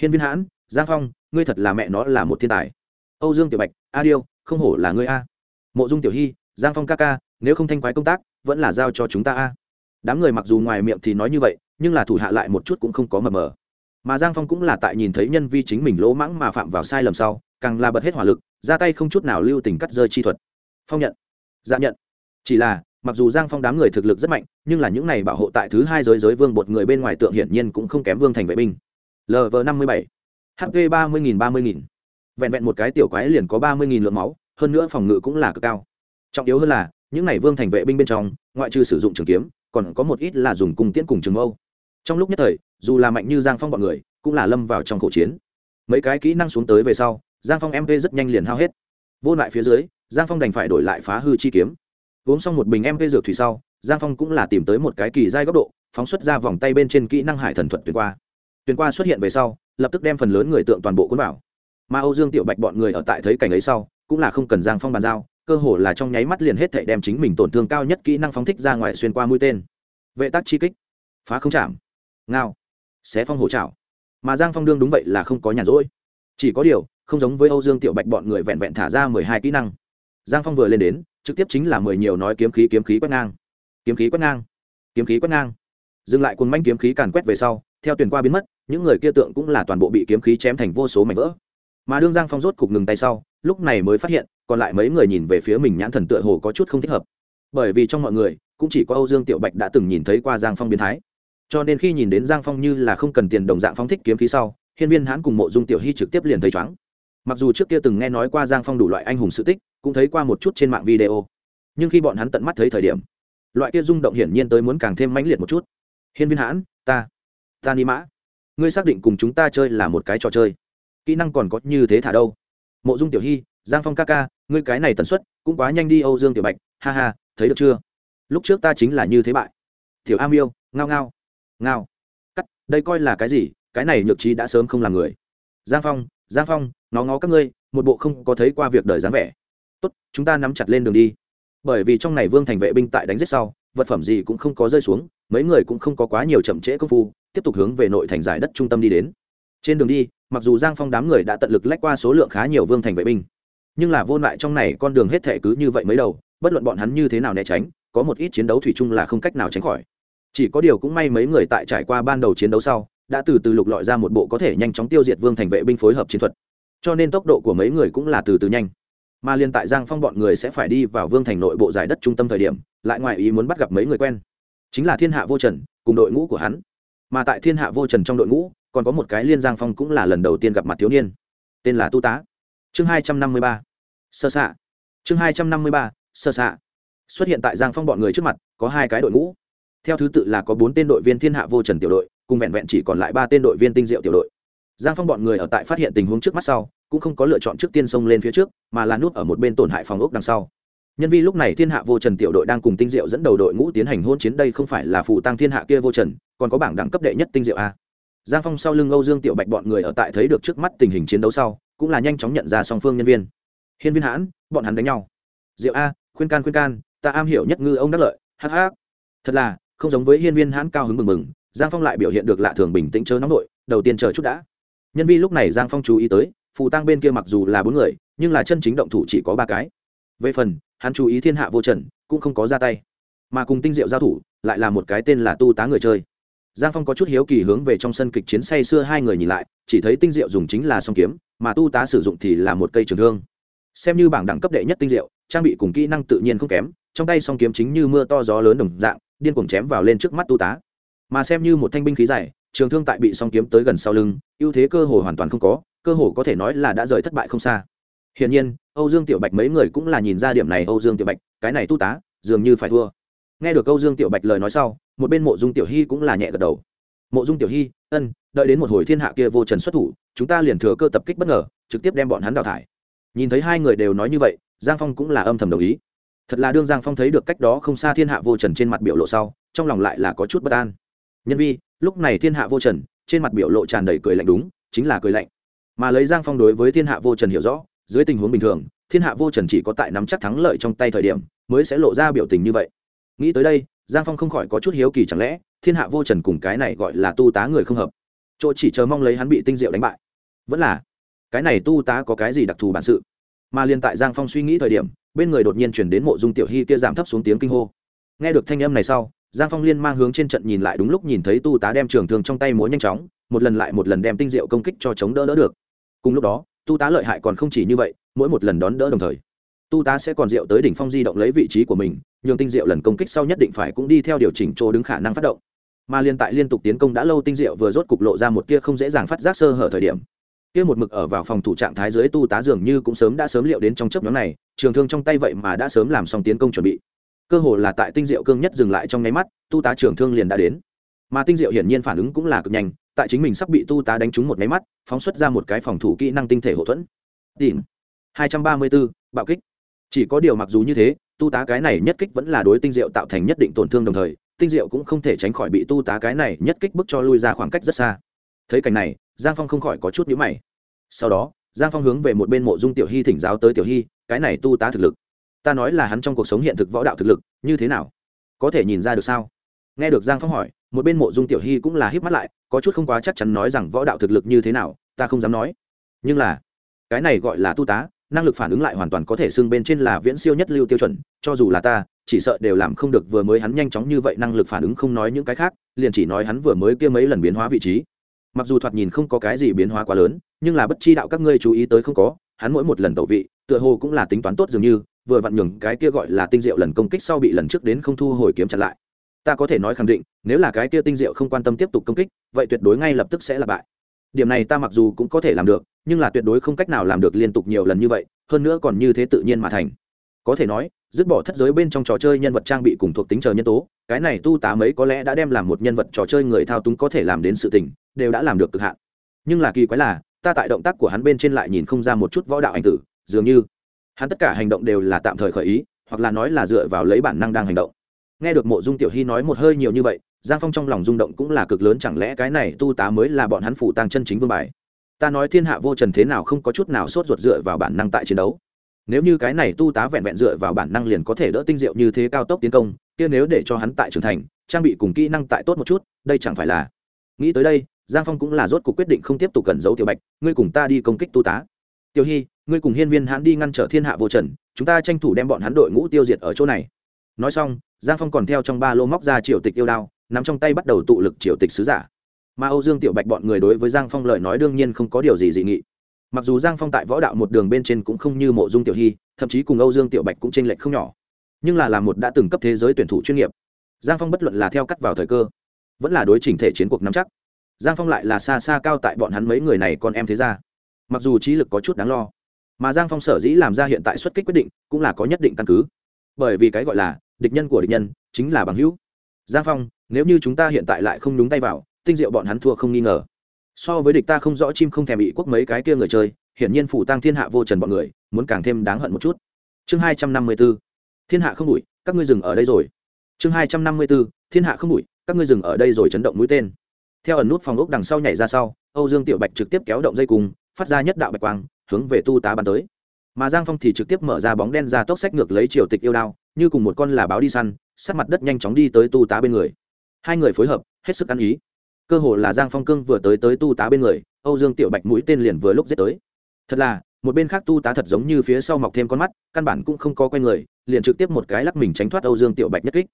Speaker 1: Hiên viên hãn, giang phong, ngươi thật là mẹ nó là một thiên tài. Âu dương tiểu bạch, a điêu, không hổ là ngươi a. Mộ dung tiểu hy, giang phong ca ca, nếu không thanh quái công tác, vẫn là giao cho chúng ta a. Đám người mặc dù ngoài miệng thì nói như vậy, nhưng là thủ hạ lại một chút cũng không có mờ mờ. Mà giang phong cũng là tại nhìn thấy nhân vi chính mình lỗ mãng mà phạm vào sai lầm sau, càng là bật hết hỏa lực, ra tay không chút nào lưu tình cắt rơi chi thuật. Phong nhận. Dạ nhận. Chỉ là mặc dù giang phong đám người thực lực rất mạnh, nhưng là những này bảo hộ tại thứ hai giới giới vương bột người bên ngoài tượng hiển nhiên cũng không kém vương thành vệ binh. Lv năm mươi bảy. Hp ba mươi nghìn ba mươi nghìn. Vẹn vẹn một cái tiểu quái liền có ba mươi nghìn lượng máu, hơn nữa phòng ngự cũng là cực cao. Trọng yếu hơn là, những này vương thành vệ binh bên trong, ngoại trừ sử dụng trường kiếm, còn có một ít là dùng cung tiễn cùng trường âu trong lúc nhất thời, dù là mạnh như giang phong bọn người, cũng là lâm vào trong khẩu chiến. Mấy cái kỹ năng xuống tới về sau, giang phong mp rất nhanh liền hao hết. Vô lại phía dưới, giang phong đành phải đổi lại phá hư chi kiếm uống xong một bình em phê dược thủy sau, giang phong cũng là tìm tới một cái kỳ dai góc độ, phóng xuất ra vòng tay bên trên kỹ năng hải thần thuật tuyển qua. Tuyển qua xuất hiện về sau, lập tức đem phần lớn người tượng toàn bộ cuốn vào. Mà âu dương tiểu bạch bọn người ở tại thấy cảnh ấy sau, cũng là không cần giang phong bàn giao, cơ hồ là trong nháy mắt liền hết thảy đem chính mình tổn thương cao nhất kỹ năng phóng thích ra ngoài xuyên qua mũi tên. Vệ tác chi kích. Phá không chạm. Ngao. Xé phong hổ trảo mà giang phong đương đúng vậy là không có nhàn rỗi. Chỉ có điều, không giống với âu dương tiểu bạch bọn người vẹn vẹn thả ra mười hai kỹ năng. Giang phong vừa lên đến trực tiếp chính là mười nhiều nói kiếm khí kiếm khí quét ngang. Kiếm khí quét ngang. Kiếm khí quét ngang. Dừng lại cùng manh kiếm khí càn quét về sau, theo tuyển qua biến mất, những người kia tượng cũng là toàn bộ bị kiếm khí chém thành vô số mảnh vỡ. Mà đương giang phong rốt cục ngừng tay sau, lúc này mới phát hiện, còn lại mấy người nhìn về phía mình nhãn thần tựa hồ có chút không thích hợp. Bởi vì trong mọi người, cũng chỉ có âu dương tiểu bạch đã từng nhìn thấy qua giang phong biến thái. Cho nên khi nhìn đến giang phong như là không cần tiền đồng dạng phong thích kiếm khí sau, hiên viên hãn cùng mộ dung tiểu hy trực tiếp liền thấy chóng mặc dù trước kia từng nghe nói qua giang phong đủ loại anh hùng sự tích, cũng thấy qua một chút trên mạng video. Nhưng khi bọn hắn tận mắt thấy thời điểm, loại kia rung động hiển nhiên tới muốn càng thêm mãnh liệt một chút. Hiên viên hãn, ta ta ni mã. Ngươi xác định cùng chúng ta chơi là một cái trò chơi. Kỹ năng còn có như thế thả đâu? Mộ dung tiểu hy, giang phong ca ca, ngươi cái này tần suất, cũng quá nhanh đi âu dương tiểu bạch. Ha ha, thấy được chưa? Lúc trước ta chính là như thế bại. Tiểu am yêu, ngao ngao. Ngao. Cắt, đây coi là cái gì? Cái này nhược trí đã sớm không làm người giang phong giang phong nó ngó các ngươi, một bộ không có thấy qua việc đời dáng vẻ. Tốt, chúng ta nắm chặt lên đường đi. Bởi vì trong này vương thành vệ binh tại đánh giết sau, vật phẩm gì cũng không có rơi xuống, mấy người cũng không có quá nhiều chậm trễ công phu, tiếp tục hướng về nội thành giải đất trung tâm đi đến. Trên đường đi, mặc dù giang phong đám người đã tận lực lách qua số lượng khá nhiều vương thành vệ binh, nhưng là vô lại trong này con đường hết thể cứ như vậy mới đầu, bất luận bọn hắn như thế nào né tránh, có một ít chiến đấu thủy chung là không cách nào tránh khỏi. Chỉ có điều cũng may mấy người tại trải qua ban đầu chiến đấu sau đã từ từ lục lọi ra một bộ có thể nhanh chóng tiêu diệt vương thành vệ binh phối hợp chiến thuật. Cho nên tốc độ của mấy người cũng là từ từ nhanh. Mà liên tại giang phong bọn người sẽ phải đi vào vương thành nội bộ giải đất trung tâm thời điểm, lại ngoài ý muốn bắt gặp mấy người quen. Chính là thiên hạ vô trần, cùng đội ngũ của hắn. Mà tại thiên hạ vô trần trong đội ngũ, còn có một cái liên giang phong cũng là lần đầu tiên gặp mặt thiếu niên. Tên là tu tá. Chương hai trăm năm mươi ba. Sơ xạ chương hai trăm năm mươi ba, sơ xạ xuất hiện tại giang phong bọn người trước mặt, có hai cái đội ngũ. Theo thứ tự là có bốn tên đội viên thiên hạ vô trần tiểu đội cùng vẹn vẹn chỉ còn lại ba tên đội viên tinh diệu tiểu đội. Giang phong bọn người ở tại phát hiện tình huống trước mắt sau, cũng không có lựa chọn trước tiên xông lên phía trước, mà là nút ở một bên tổn hại phòng ốc đằng sau. Nhân vi lúc này thiên hạ vô trần tiểu đội đang cùng tinh diệu dẫn đầu đội ngũ tiến hành hôn chiến đây không phải là phù tăng thiên hạ kia vô trần, còn có bảng đẳng cấp đệ nhất tinh diệu a. Giang phong sau lưng âu dương tiểu bạch bọn người ở tại thấy được trước mắt tình hình chiến đấu sau, cũng là nhanh chóng nhận ra song phương nhân viên. Hiên viên hãn, bọn hắn đánh nhau. Diệu a, khuyên can khuyên can, ta am hiểu nhất ngư ông đắc lợi hh thật là, không giống với hiên viên hãn cao hứng mừng mừng giang phong lại biểu hiện được lạ thường bình tĩnh chớ nóng nội, đầu tiên chờ chút đã. Nhân vi lúc này giang phong chú ý tới, phù tăng bên kia mặc dù là bốn người, nhưng là chân chính động thủ chỉ có ba cái. Về phần, hắn chú ý thiên hạ vô trần, cũng không có ra tay. Mà cùng tinh diệu giao thủ, lại là một cái tên là tu tá người chơi. Giang phong có chút hiếu kỳ hướng về trong sân kịch chiến say xưa hai người nhìn lại, chỉ thấy tinh diệu dùng chính là song kiếm, mà tu tá sử dụng thì là một cây trường thương. Xem như bảng đẳng cấp đệ nhất tinh diệu, trang bị cùng kỹ năng tự nhiên không kém, trong tay song kiếm chính như mưa to gió lớn đồng dạng, điên cuồng chém vào lên trước mắt tu tá mà xem như một thanh binh khí dài, trường thương tại bị song kiếm tới gần sau lưng, ưu thế cơ hồ hoàn toàn không có, cơ hồ có thể nói là đã rời thất bại không xa. Hiển nhiên, âu dương tiểu bạch mấy người cũng là nhìn ra điểm này, âu dương tiểu bạch, cái này tu tá, dường như phải thua. Nghe được âu dương tiểu bạch lời nói sau, một bên mộ dung tiểu hy cũng là nhẹ gật đầu. Mộ dung tiểu hy, ân, đợi đến một hồi thiên hạ kia vô trần xuất thủ, chúng ta liền thừa cơ tập kích bất ngờ, trực tiếp đem bọn hắn đào thải. Nhìn thấy hai người đều nói như vậy, giang phong cũng là âm thầm đồng ý. Thật là đương giang phong thấy được cách đó không xa thiên hạ vô trần trên mặt biểu lộ sau, trong lòng lại là có chút bất an nhân vi, lúc này thiên hạ vô trần, trên mặt biểu lộ tràn đầy cười lạnh đúng, chính là cười lạnh. Mà lấy giang phong đối với thiên hạ vô trần hiểu rõ, dưới tình huống bình thường, thiên hạ vô trần chỉ có tại nắm chắc thắng lợi trong tay thời điểm, mới sẽ lộ ra biểu tình như vậy. Nghĩ tới đây, giang phong không khỏi có chút hiếu kỳ chẳng lẽ, thiên hạ vô trần cùng cái này gọi là tu tá người không hợp. Chỗ chỉ chờ mong lấy hắn bị tinh diệu đánh bại. Vẫn là, cái này tu tá có cái gì đặc thù bản sự? Mà liền tại giang phong suy nghĩ thời điểm, bên người đột nhiên chuyển đến mộ dung tiểu hy kia giảm thấp xuống tiếng kinh hô. Nghe được thanh âm này sau giang phong liên mang hướng trên trận nhìn lại đúng lúc nhìn thấy tu tá đem trường thương trong tay múa nhanh chóng, một lần lại một lần đem tinh diệu công kích cho chống đỡ đỡ được. Cùng lúc đó, tu tá lợi hại còn không chỉ như vậy, mỗi một lần đón đỡ đồng thời, tu tá sẽ còn diệu tới đỉnh phong di động lấy vị trí của mình, nhường tinh diệu lần công kích sau nhất định phải cũng đi theo điều chỉnh chỗ đứng khả năng phát động. Mà liên tại liên tục tiến công đã lâu tinh diệu vừa rốt cục lộ ra một kia không dễ dàng phát giác sơ hở thời điểm. Kia một mực ở vào phòng thủ trạng thái dưới tu tá dường như cũng sớm đã sớm liệu đến trong chấp nhóm này, trường thương trong tay vậy mà đã sớm làm xong tiến công chuẩn bị cơ hồ là tại tinh diệu cương nhất dừng lại trong nháy mắt tu tá trưởng thương liền đã đến. Mà tinh diệu hiển nhiên phản ứng cũng là cực nhanh tại chính mình sắp bị tu tá đánh trúng một nháy mắt phóng xuất ra một cái phòng thủ kỹ năng tinh thể hậu thuẫn. Tìm. hai trăm ba mươi 234, bạo kích. Chỉ có điều mặc dù như thế tu tá cái này nhất kích vẫn là đối tinh diệu tạo thành nhất định tổn thương đồng thời tinh diệu cũng không thể tránh khỏi bị tu tá cái này nhất kích bức cho lui ra khoảng cách rất xa. Thấy cảnh này giang phong không khỏi có chút nhữ mày. Sau đó giang phong hướng về một bên mộ dung tiểu hy thỉnh giáo tới tiểu hy cái này tu tá thực lực ta nói là hắn trong cuộc sống hiện thực võ đạo thực lực, như thế nào? Có thể nhìn ra được sao? Nghe được giang phong hỏi, một bên mộ dung tiểu hy cũng là híp mắt lại, có chút không quá chắc chắn nói rằng võ đạo thực lực như thế nào, ta không dám nói. Nhưng là, cái này gọi là tu tá, năng lực phản ứng lại hoàn toàn có thể xưng bên trên là viễn siêu nhất lưu tiêu chuẩn, cho dù là ta, chỉ sợ đều làm không được vừa mới hắn nhanh chóng như vậy năng lực phản ứng không nói những cái khác, liền chỉ nói hắn vừa mới kia mấy lần biến hóa vị trí. Mặc dù thoạt nhìn không có cái gì biến hóa quá lớn, nhưng là bất chi đạo các ngươi chú ý tới không có, hắn mỗi một lần tẩu vị, tựa hồ cũng là tính toán tốt dường như vừa vặn nhường cái kia gọi là tinh diệu lần công kích sau bị lần trước đến không thu hồi kiếm chặn lại. Ta có thể nói khẳng định, nếu là cái kia tinh diệu không quan tâm tiếp tục công kích, vậy tuyệt đối ngay lập tức sẽ là bại. Điểm này ta mặc dù cũng có thể làm được, nhưng là tuyệt đối không cách nào làm được liên tục nhiều lần như vậy, hơn nữa còn như thế tự nhiên mà thành. Có thể nói, dứt bỏ thất giới bên trong trò chơi nhân vật trang bị cùng thuộc tính chờ nhân tố, cái này tu tá mấy có lẽ đã đem làm một nhân vật trò chơi người thao túng có thể làm đến sự tình, đều đã làm được cực hạn. Nhưng là kỳ quái là, ta tại động tác của hắn bên trên lại nhìn không ra một chút võ đạo ảnh tử, dường như hắn tất cả hành động đều là tạm thời khởi ý, hoặc là nói là dựa vào lấy bản năng đang hành động. Nghe được mộ dung tiểu hy nói một hơi nhiều như vậy, giang phong trong lòng rung động cũng là cực lớn, chẳng lẽ cái này tu tá mới là bọn hắn phủ tăng chân chính vương bài? Ta nói thiên hạ vô trần thế nào không có chút nào sốt ruột dựa vào bản năng tại chiến đấu. Nếu như cái này tu tá vẹn vẹn dựa vào bản năng liền có thể đỡ tinh diệu như thế cao tốc tiến công, kia nếu để cho hắn tại trưởng thành, trang bị cùng kỹ năng tại tốt một chút, đây chẳng phải là nghĩ tới đây, giang phong cũng là rốt cuộc quyết định không tiếp tục cẩn giấu tiểu bạch, ngươi cùng ta đi công kích tu tá. Tiểu hy ngươi cùng hiên viên hãn đi ngăn trở thiên hạ vô trần, chúng ta tranh thủ đem bọn hắn đội ngũ tiêu diệt ở chỗ này. Nói xong, giang phong còn theo trong ba lô móc ra triều tịch yêu đao n ắ m trong tay bắt đầu tụ lực triều tịch sứ giả. Mà âu dương tiểu bạch bọn người đối với giang phong lời nói đương nhiên không có điều gì dị nghị. Mặc dù giang phong tại võ đạo một đường bên trên cũng không như mộ dung tiểu hy, thậm chí cùng âu dương tiểu bạch cũng t r ê n lệch không nhỏ. Nhưng là là một đã từng cấp thế giới tuyển thủ chuyên nghiệp, giang phong bất luận là theo cắt vào thời cơ, vẫn là đối chỉnh thể chiến cuộc nắm chắc. Giang phong lại là xa xa cao tại bọn hắn mấy người này con em thế ra mặc dù trí lực có chút đáng lo mà giang phong sở dĩ làm ra hiện tại xuất kích quyết định cũng là có nhất định căn cứ. Bởi vì cái gọi là địch nhân của địch nhân chính là bằng hữu. Giang phong, nếu như chúng ta hiện tại lại không đúng tay vào, tinh diệu bọn hắn thua không nghi ngờ. So với địch ta không rõ chim không thèm bị quốc mấy cái kia người chơi, hiển nhiên phủ tăng thiên hạ vô trần bọn người, muốn càng thêm đáng hận một chút. Chương hai trăm năm mươi b ố thiên hạ không đủi các ngươi dừng ở đây rồi. Chương hai trăm năm mươi b ố thiên hạ không đủi các ngươi dừng ở đây rồi chấn động mũi tên. Theo ẩn nút phòng ốc đằng sau nhảy ra sau, âu dương tiểu bạch trực tiếp kéo động dây cùng, phát ra nhất đạo bạch quang hướng về tu tá bắn tới. Mà giang phong thì trực tiếp mở ra bóng đen ra tốc sách ngược lấy triều tịch yêu đao, như cùng một con là báo đi săn sát mặt đất nhanh chóng đi tới tu tá bên người. Hai người phối hợp, hết sức ăn ý. Cơ hồ là giang phong cương vừa tới tới tu tá bên người, âu dương tiểu bạch mũi tên liền vừa lúc giết tới. Thật là, một bên khác tu tá thật giống như phía sau mọc thêm con mắt, căn bản cũng không có quen người, liền trực tiếp một cái lắc mình tránh thoát âu dương tiểu bạch nhất kích.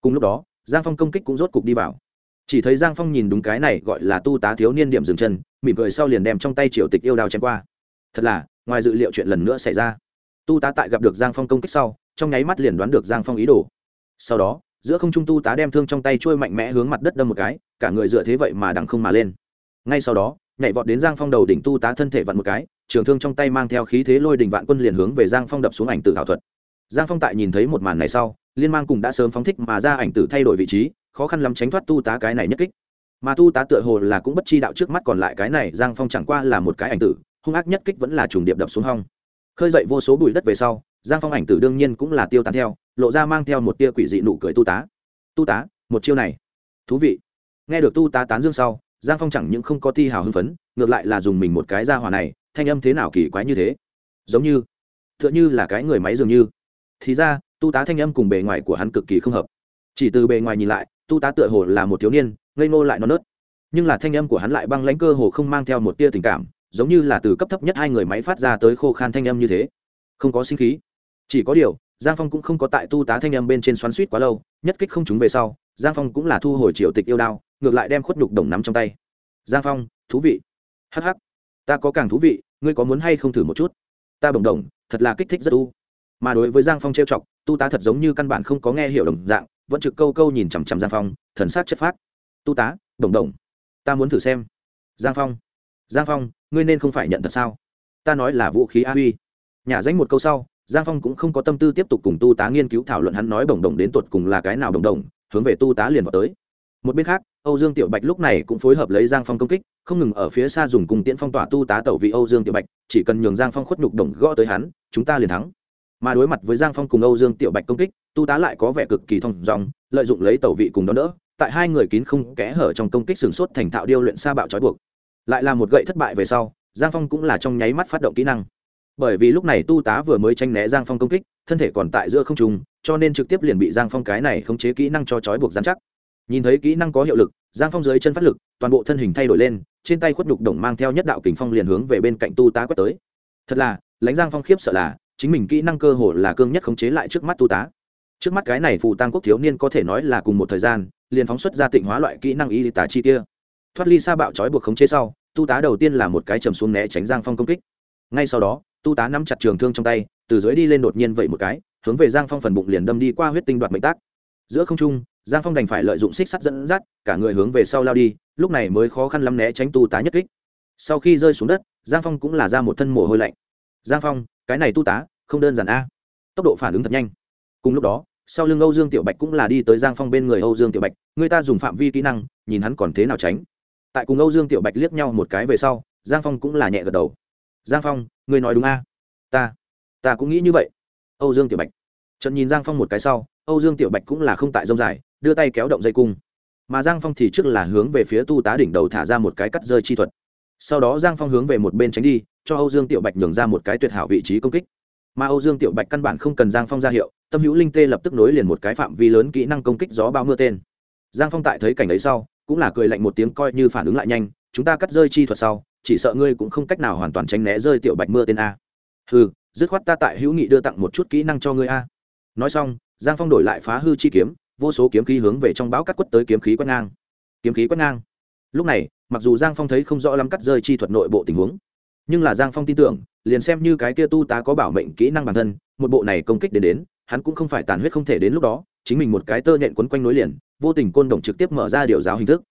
Speaker 1: Cùng lúc đó, giang phong công kích cũng rốt cục đi vào. Chỉ thấy giang phong nhìn đúng cái này gọi là tu tá thiếu niên điểm dừng chân, mỉm cười sau liền đem trong tay triều tịch yêu đao chém qua thật là, ngoài dự liệu chuyện lần nữa xảy ra. Tu tá tại gặp được giang phong công kích sau, trong nháy mắt liền đoán được giang phong ý đồ. Sau đó, giữa không trung tu tá đem thương trong tay trôi mạnh mẽ hướng mặt đất đâm một cái, cả người dựa thế vậy mà đằng không mà lên. Ngay sau đó, nhảy vọt đến giang phong đầu đỉnh tu tá thân thể vặn một cái, trường thương trong tay mang theo khí thế lôi đình vạn quân liền hướng về giang phong đập xuống ảnh tử thảo thuật. Giang phong tại nhìn thấy một màn này sau, liên mang cùng đã sớm phóng thích mà ra ảnh tử thay đổi vị trí, khó khăn lắm tránh thoát tu tá cái này nhất kích. Mà tu tá tựa hồ là cũng bất chi đạo trước mắt còn lại cái này, giang phong chẳng qua là một cái ảnh tử hung ác nhất kích vẫn là trùng điệp đập xuống hong. Khơi dậy vô số bụi đất về sau, giang phong ảnh tử đương nhiên cũng là tiêu tán theo, lộ ra mang theo một tia quỷ dị nụ cười tu tá. Tu tá, một chiêu này. Thú vị. Nghe được tu tá tán dương sau, giang phong chẳng những không có ti hào hưng phấn, ngược lại là dùng mình một cái ra hỏa này, thanh âm thế nào kỳ quái như thế? Giống như t h ư ợ n h ư là cái người máy dường như. Thì ra, tu tá thanh âm cùng bề ngoài của hắn cực kỳ không hợp. Chỉ từ bề ngoài nhìn lại, tu tá tựa hồ là một thiếu niên, ngây ngô lại non nớt. Nhưng là thanh âm của hắn lại băng lãnh cơ hồ không mang theo một tia tình cảm giống như là từ cấp thấp nhất hai người máy phát ra tới khô khan thanh âm như thế. Không có sinh khí. Chỉ có điều, giang phong cũng không có tại tu tá thanh âm bên trên xoắn suýt quá lâu, nhất kích không chúng về sau, giang phong cũng là thu hồi triều tịch yêu đao, ngược lại đem khuất nhục đồng nắm trong tay. Giang phong, thú vị. Hh ta có càng thú vị, ngươi có muốn hay không thử một chút? Ta bồng đồng, thật là kích thích rất u. Mà đối với giang phong trêu chọc, tu tá thật giống như căn bản không có nghe hiểu đồng dạng, vẫn trực câu câu nhìn chằm chằm giang phong, thần sát chất phát. tu tá đồng đồng. Ta muốn thử xem. Giang phong. Giang phong ngươi nên không phải nhận thật sao? Ta nói là vũ khí a huy. Nhà danh một câu sau, giang phong cũng không có tâm tư tiếp tục cùng tu tá nghiên cứu thảo luận hắn nói bồng đồng đến tột cùng là cái nào đồng đồng hướng về tu tá liền vào tới. Một bên khác, âu dương tiểu bạch lúc này cũng phối hợp lấy giang phong công kích, không ngừng ở phía xa dùng cùng tiễn phong tỏa tu tá tẩu vị âu dương tiểu bạch, chỉ cần nhường giang phong khuất nhục đồng gõ tới hắn, chúng ta liền thắng. Mà đối mặt với giang phong cùng âu dương tiểu bạch công kích, tu tá lại có vẻ cực kỳ thông dòng lợi dụng lấy tẩu vị cùng đó đỡ, tại hai người kín không kẽ hở trong công kích sừng sốt thành thạo điêu luyện sa bạo trói buộc lại là một gậy thất bại về sau, giang phong cũng là trong nháy mắt phát động kỹ năng. Bởi vì lúc này tu tá vừa mới tranh né giang phong công kích, thân thể còn tại giữa không trùng cho nên trực tiếp liền bị giang phong cái này khống chế kỹ năng cho trói buộc giám chắc. Nhìn thấy kỹ năng có hiệu lực, giang phong dưới chân phát lực, toàn bộ thân hình thay đổi lên, trên tay khuất nhục đồng mang theo nhất đạo kình phong liền hướng về bên cạnh tu tá quét tới. Thật là, lãnh giang phong khiếp sợ là, chính mình kỹ năng cơ hồ là cương nhất khống chế lại trước mắt tu tá. Trước mắt cái này phù tăng quốc thiếu niên có thể nói là cùng một thời gian, liền phóng xuất ra tịnh hóa loại kỹ năng y tá chi kia. Thoát ly xa bạo trói buộc khống chế sau tu tá đầu tiên là một cái trầm xuống né tránh giang phong công kích. Ngay sau đó, tu tá nắm chặt trường thương trong tay, từ dưới đi lên đột nhiên vậy một cái, hướng về giang phong phần bụng liền đâm đi qua huyết tinh đoạt mệnh tác. Giữa không trung, giang phong đành phải lợi dụng xích sắt dẫn dắt, cả người hướng về sau lao đi, lúc này mới khó khăn lắm né tránh tu tá nhất kích. Sau khi rơi xuống đất, giang phong cũng là ra một thân mồ hôi lạnh. Giang phong, cái này tu tá, không đơn giản a. Tốc độ phản ứng thật nhanh. Cùng lúc đó, sau lưng âu dương tiểu bạch cũng là đi tới giang phong bên người âu dương tiểu bạch, người ta dùng phạm vi kỹ năng, nhìn hắn còn thế nào tránh? Tại cùng âu dương tiểu bạch liếc nhau một cái về sau, giang phong cũng là nhẹ gật đầu. Giang phong người nói đúng a. Ta ta cũng nghĩ như vậy. Âu dương tiểu bạch. Trận nhìn giang phong một cái sau, âu dương tiểu bạch cũng là không tại rông dài, đưa tay kéo động dây cung. Mà giang phong thì trước là hướng về phía tu tá đỉnh đầu thả ra một cái cắt rơi chi thuật. Sau đó giang phong hướng về một bên tránh đi, cho âu dương tiểu bạch nhường ra một cái tuyệt hảo vị trí công kích. Mà âu dương tiểu bạch căn bản không cần giang phong ra hiệu, tâm hữu linh tê lập tức nối liền một cái phạm vi lớn kỹ năng công kích gió bao mưa tên. Giang phong tại thấy cảnh ấy sau cũng là cười lạnh một tiếng coi như phản ứng lại nhanh, chúng ta cắt rơi chi thuật sau, chỉ sợ ngươi cũng không cách nào hoàn toàn tránh né rơi tiểu bạch mưa tên a. Hừ, dứt khoát ta tại hữu nghị đưa tặng một chút kỹ năng cho ngươi a. Nói xong, giang phong đổi lại phá hư chi kiếm, vô số kiếm khí hướng về trong bão cắt quất tới kiếm khí quét ngang. Kiếm khí quét ngang. Lúc này, mặc dù giang phong thấy không rõ lắm cắt rơi chi thuật nội bộ tình huống, nhưng là giang phong tin tưởng, liền xem như cái kia tu tá có bảo mệnh kỹ năng bản thân, một bộ này công kích đến đến, hắn cũng không phải tàn huyết không thể đến lúc đó chính mình một cái tơ nhện quấn quanh nối liền, vô tình côn đồng trực tiếp mở ra điều giáo hình thức.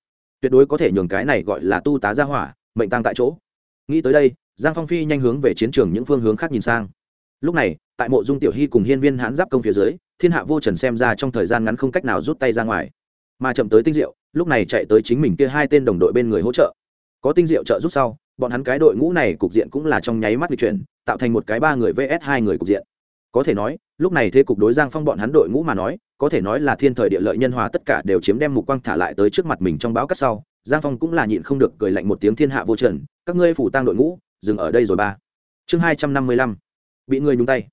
Speaker 1: Tuyệt đối có thể nhường cái này gọi là tu tá ra hỏa, mệnh tăng tại chỗ. Nghĩ tới đây, giang phong phi nhanh hướng về chiến trường những phương hướng khác nhìn sang. Lúc này, tại mộ dung tiểu hy cùng hiên viên hãn giáp công phía dưới, thiên hạ vô trần xem ra trong thời gian ngắn không cách nào rút tay ra ngoài. Mà chậm tới tinh diệu, lúc này chạy tới chính mình kia hai tên đồng đội bên người hỗ trợ. Có tinh diệu trợ giúp sau, bọn hắn cái đội ngũ này cục diện cũng là trong nháy mắt di chuyển, tạo thành một cái ba người vs hai người cục diện. Có thể nói lúc này thế cục đối giang phong bọn hắn đội ngũ mà nói, có thể nói là thiên thời địa lợi nhân hòa tất cả đều chiếm đem mục quang thả lại tới trước mặt mình trong báo cắt sau, giang phong cũng là nhịn không được cười lạnh một tiếng thiên hạ vô trần, các ngươi phủ tăng đội ngũ, dừng ở đây rồi ba. Chương hai trăm năm mươi lăm. Bị người nhúng tay.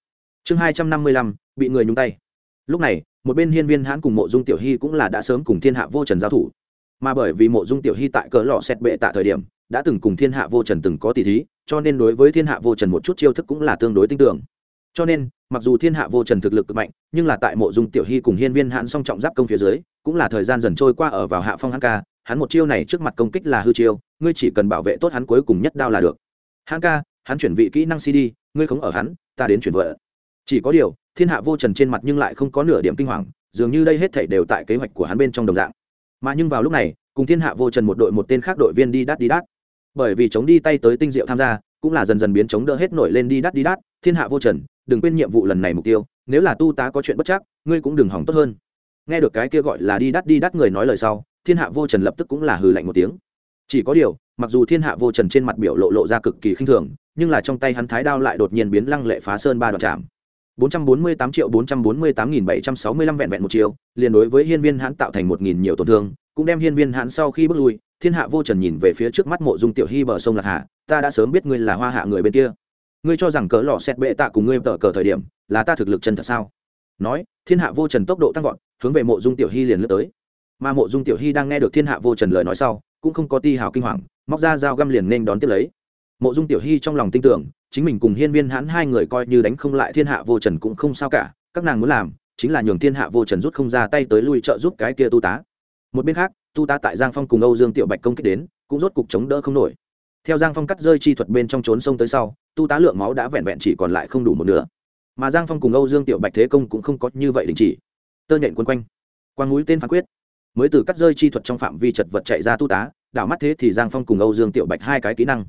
Speaker 1: Chương hai trăm năm mươi lăm. Bị người nhúng tay. Lúc này, một bên hiên viên hãn cùng mộ dung tiểu hy cũng là đã sớm cùng thiên hạ vô trần giao thủ. Mà bởi vì mộ dung tiểu hy tại cỡ lò xét bệ tại thời điểm, đã từng cùng thiên hạ vô trần từng có tỷ thí, cho nên đối với thiên hạ vô trần một chút chiêu thức cũng là tương đối tin tưởng. Cho nên mặc dù thiên hạ vô trần thực lực cực mạnh, nhưng là tại mộ dung tiểu hy cùng hiên viên hãn song trọng giáp công phía dưới, cũng là thời gian dần trôi qua ở vào hạ phong hắn ca, hắn một chiêu này trước mặt công kích là hư chiêu, ngươi chỉ cần bảo vệ tốt hắn cuối cùng nhất đao là được. Hắn ca, hắn chuyển vị kỹ năng cd ngươi không ở hắn, ta đến chuyển vợ. Chỉ có điều, thiên hạ vô trần trên mặt nhưng lại không có nửa điểm kinh hoàng, dường như đây hết thảy đều tại kế hoạch của hắn bên trong đồng dạng. Mà nhưng vào lúc này, cùng thiên hạ vô trần một đội một tên khác đội viên đi đắt đi đắt bởi vì chống đi tay tới tinh diệu tham gia, cũng là dần dần biến chống đỡ hết nổi lên đi đắt đi đắt thiên hạ vô trần đừng quên nhiệm vụ lần này mục tiêu nếu là tu tá có chuyện bất chắc ngươi cũng đừng hỏng tốt hơn. Nghe được cái kia gọi là đi đắt đi đắt người nói lời sau thiên hạ vô trần lập tức cũng là hừ lạnh một tiếng. Chỉ có điều mặc dù thiên hạ vô trần trên mặt biểu lộ lộ ra cực kỳ khinh thường nhưng là trong tay hắn thái đao lại đột nhiên biến lăng lệ phá sơn ba đoạn chạm. 448 triệu 448.765 vẹn vẹn một triệu, liền đối với hiên viên hãn tạo thành 1.000 nhiều tổn thương, cũng đem hiên viên hãn sau khi bước lui, thiên hạ vô trần nhìn về phía trước mắt mộ dung tiểu hy bờ sông lạc hà, ta đã sớm biết ngươi là hoa hạ người bên kia. Ngươi cho rằng cỡ lò xét bệ tạ cùng ngươi tờ cờ thời điểm, là ta thực lực chân thật sao? Nói, thiên hạ vô trần tốc độ tăng vọt, hướng về mộ dung tiểu hy liền lướt tới. Mà mộ dung tiểu hy đang nghe được thiên hạ vô trần lời nói sau, cũng không có ti hào kinh hoàng, móc ra dao găm liền nên đón tiếp lấy. Mộ dung tiểu hy trong lòng tin tưởng, chính mình cùng hiên viên hãn hai người coi như đánh không lại thiên hạ vô trần cũng không sao cả các nàng muốn làm chính là nhường thiên hạ vô trần rút không ra tay tới lui trợ giúp cái kia tu tá một bên khác tu tá tại giang phong cùng âu dương tiểu bạch công kích đến cũng rốt cục chống đỡ không nổi theo giang phong cắt rơi chi thuật bên trong trốn sông tới sau tu tá lượng máu đã vẹn vẹn chỉ còn lại không đủ một nửa. Mà giang phong cùng âu dương tiểu bạch thế công cũng không có như vậy đình chỉ. Tơ nhện quân quanh. Quang núi tên phán quyết. Mới từ cắt rơi chi thuật trong phạm vi chật vật chạy ra tu tá, đảo mắt thế thì giang phong cùng âu dương tiểu bạch hai cái kỹ năng.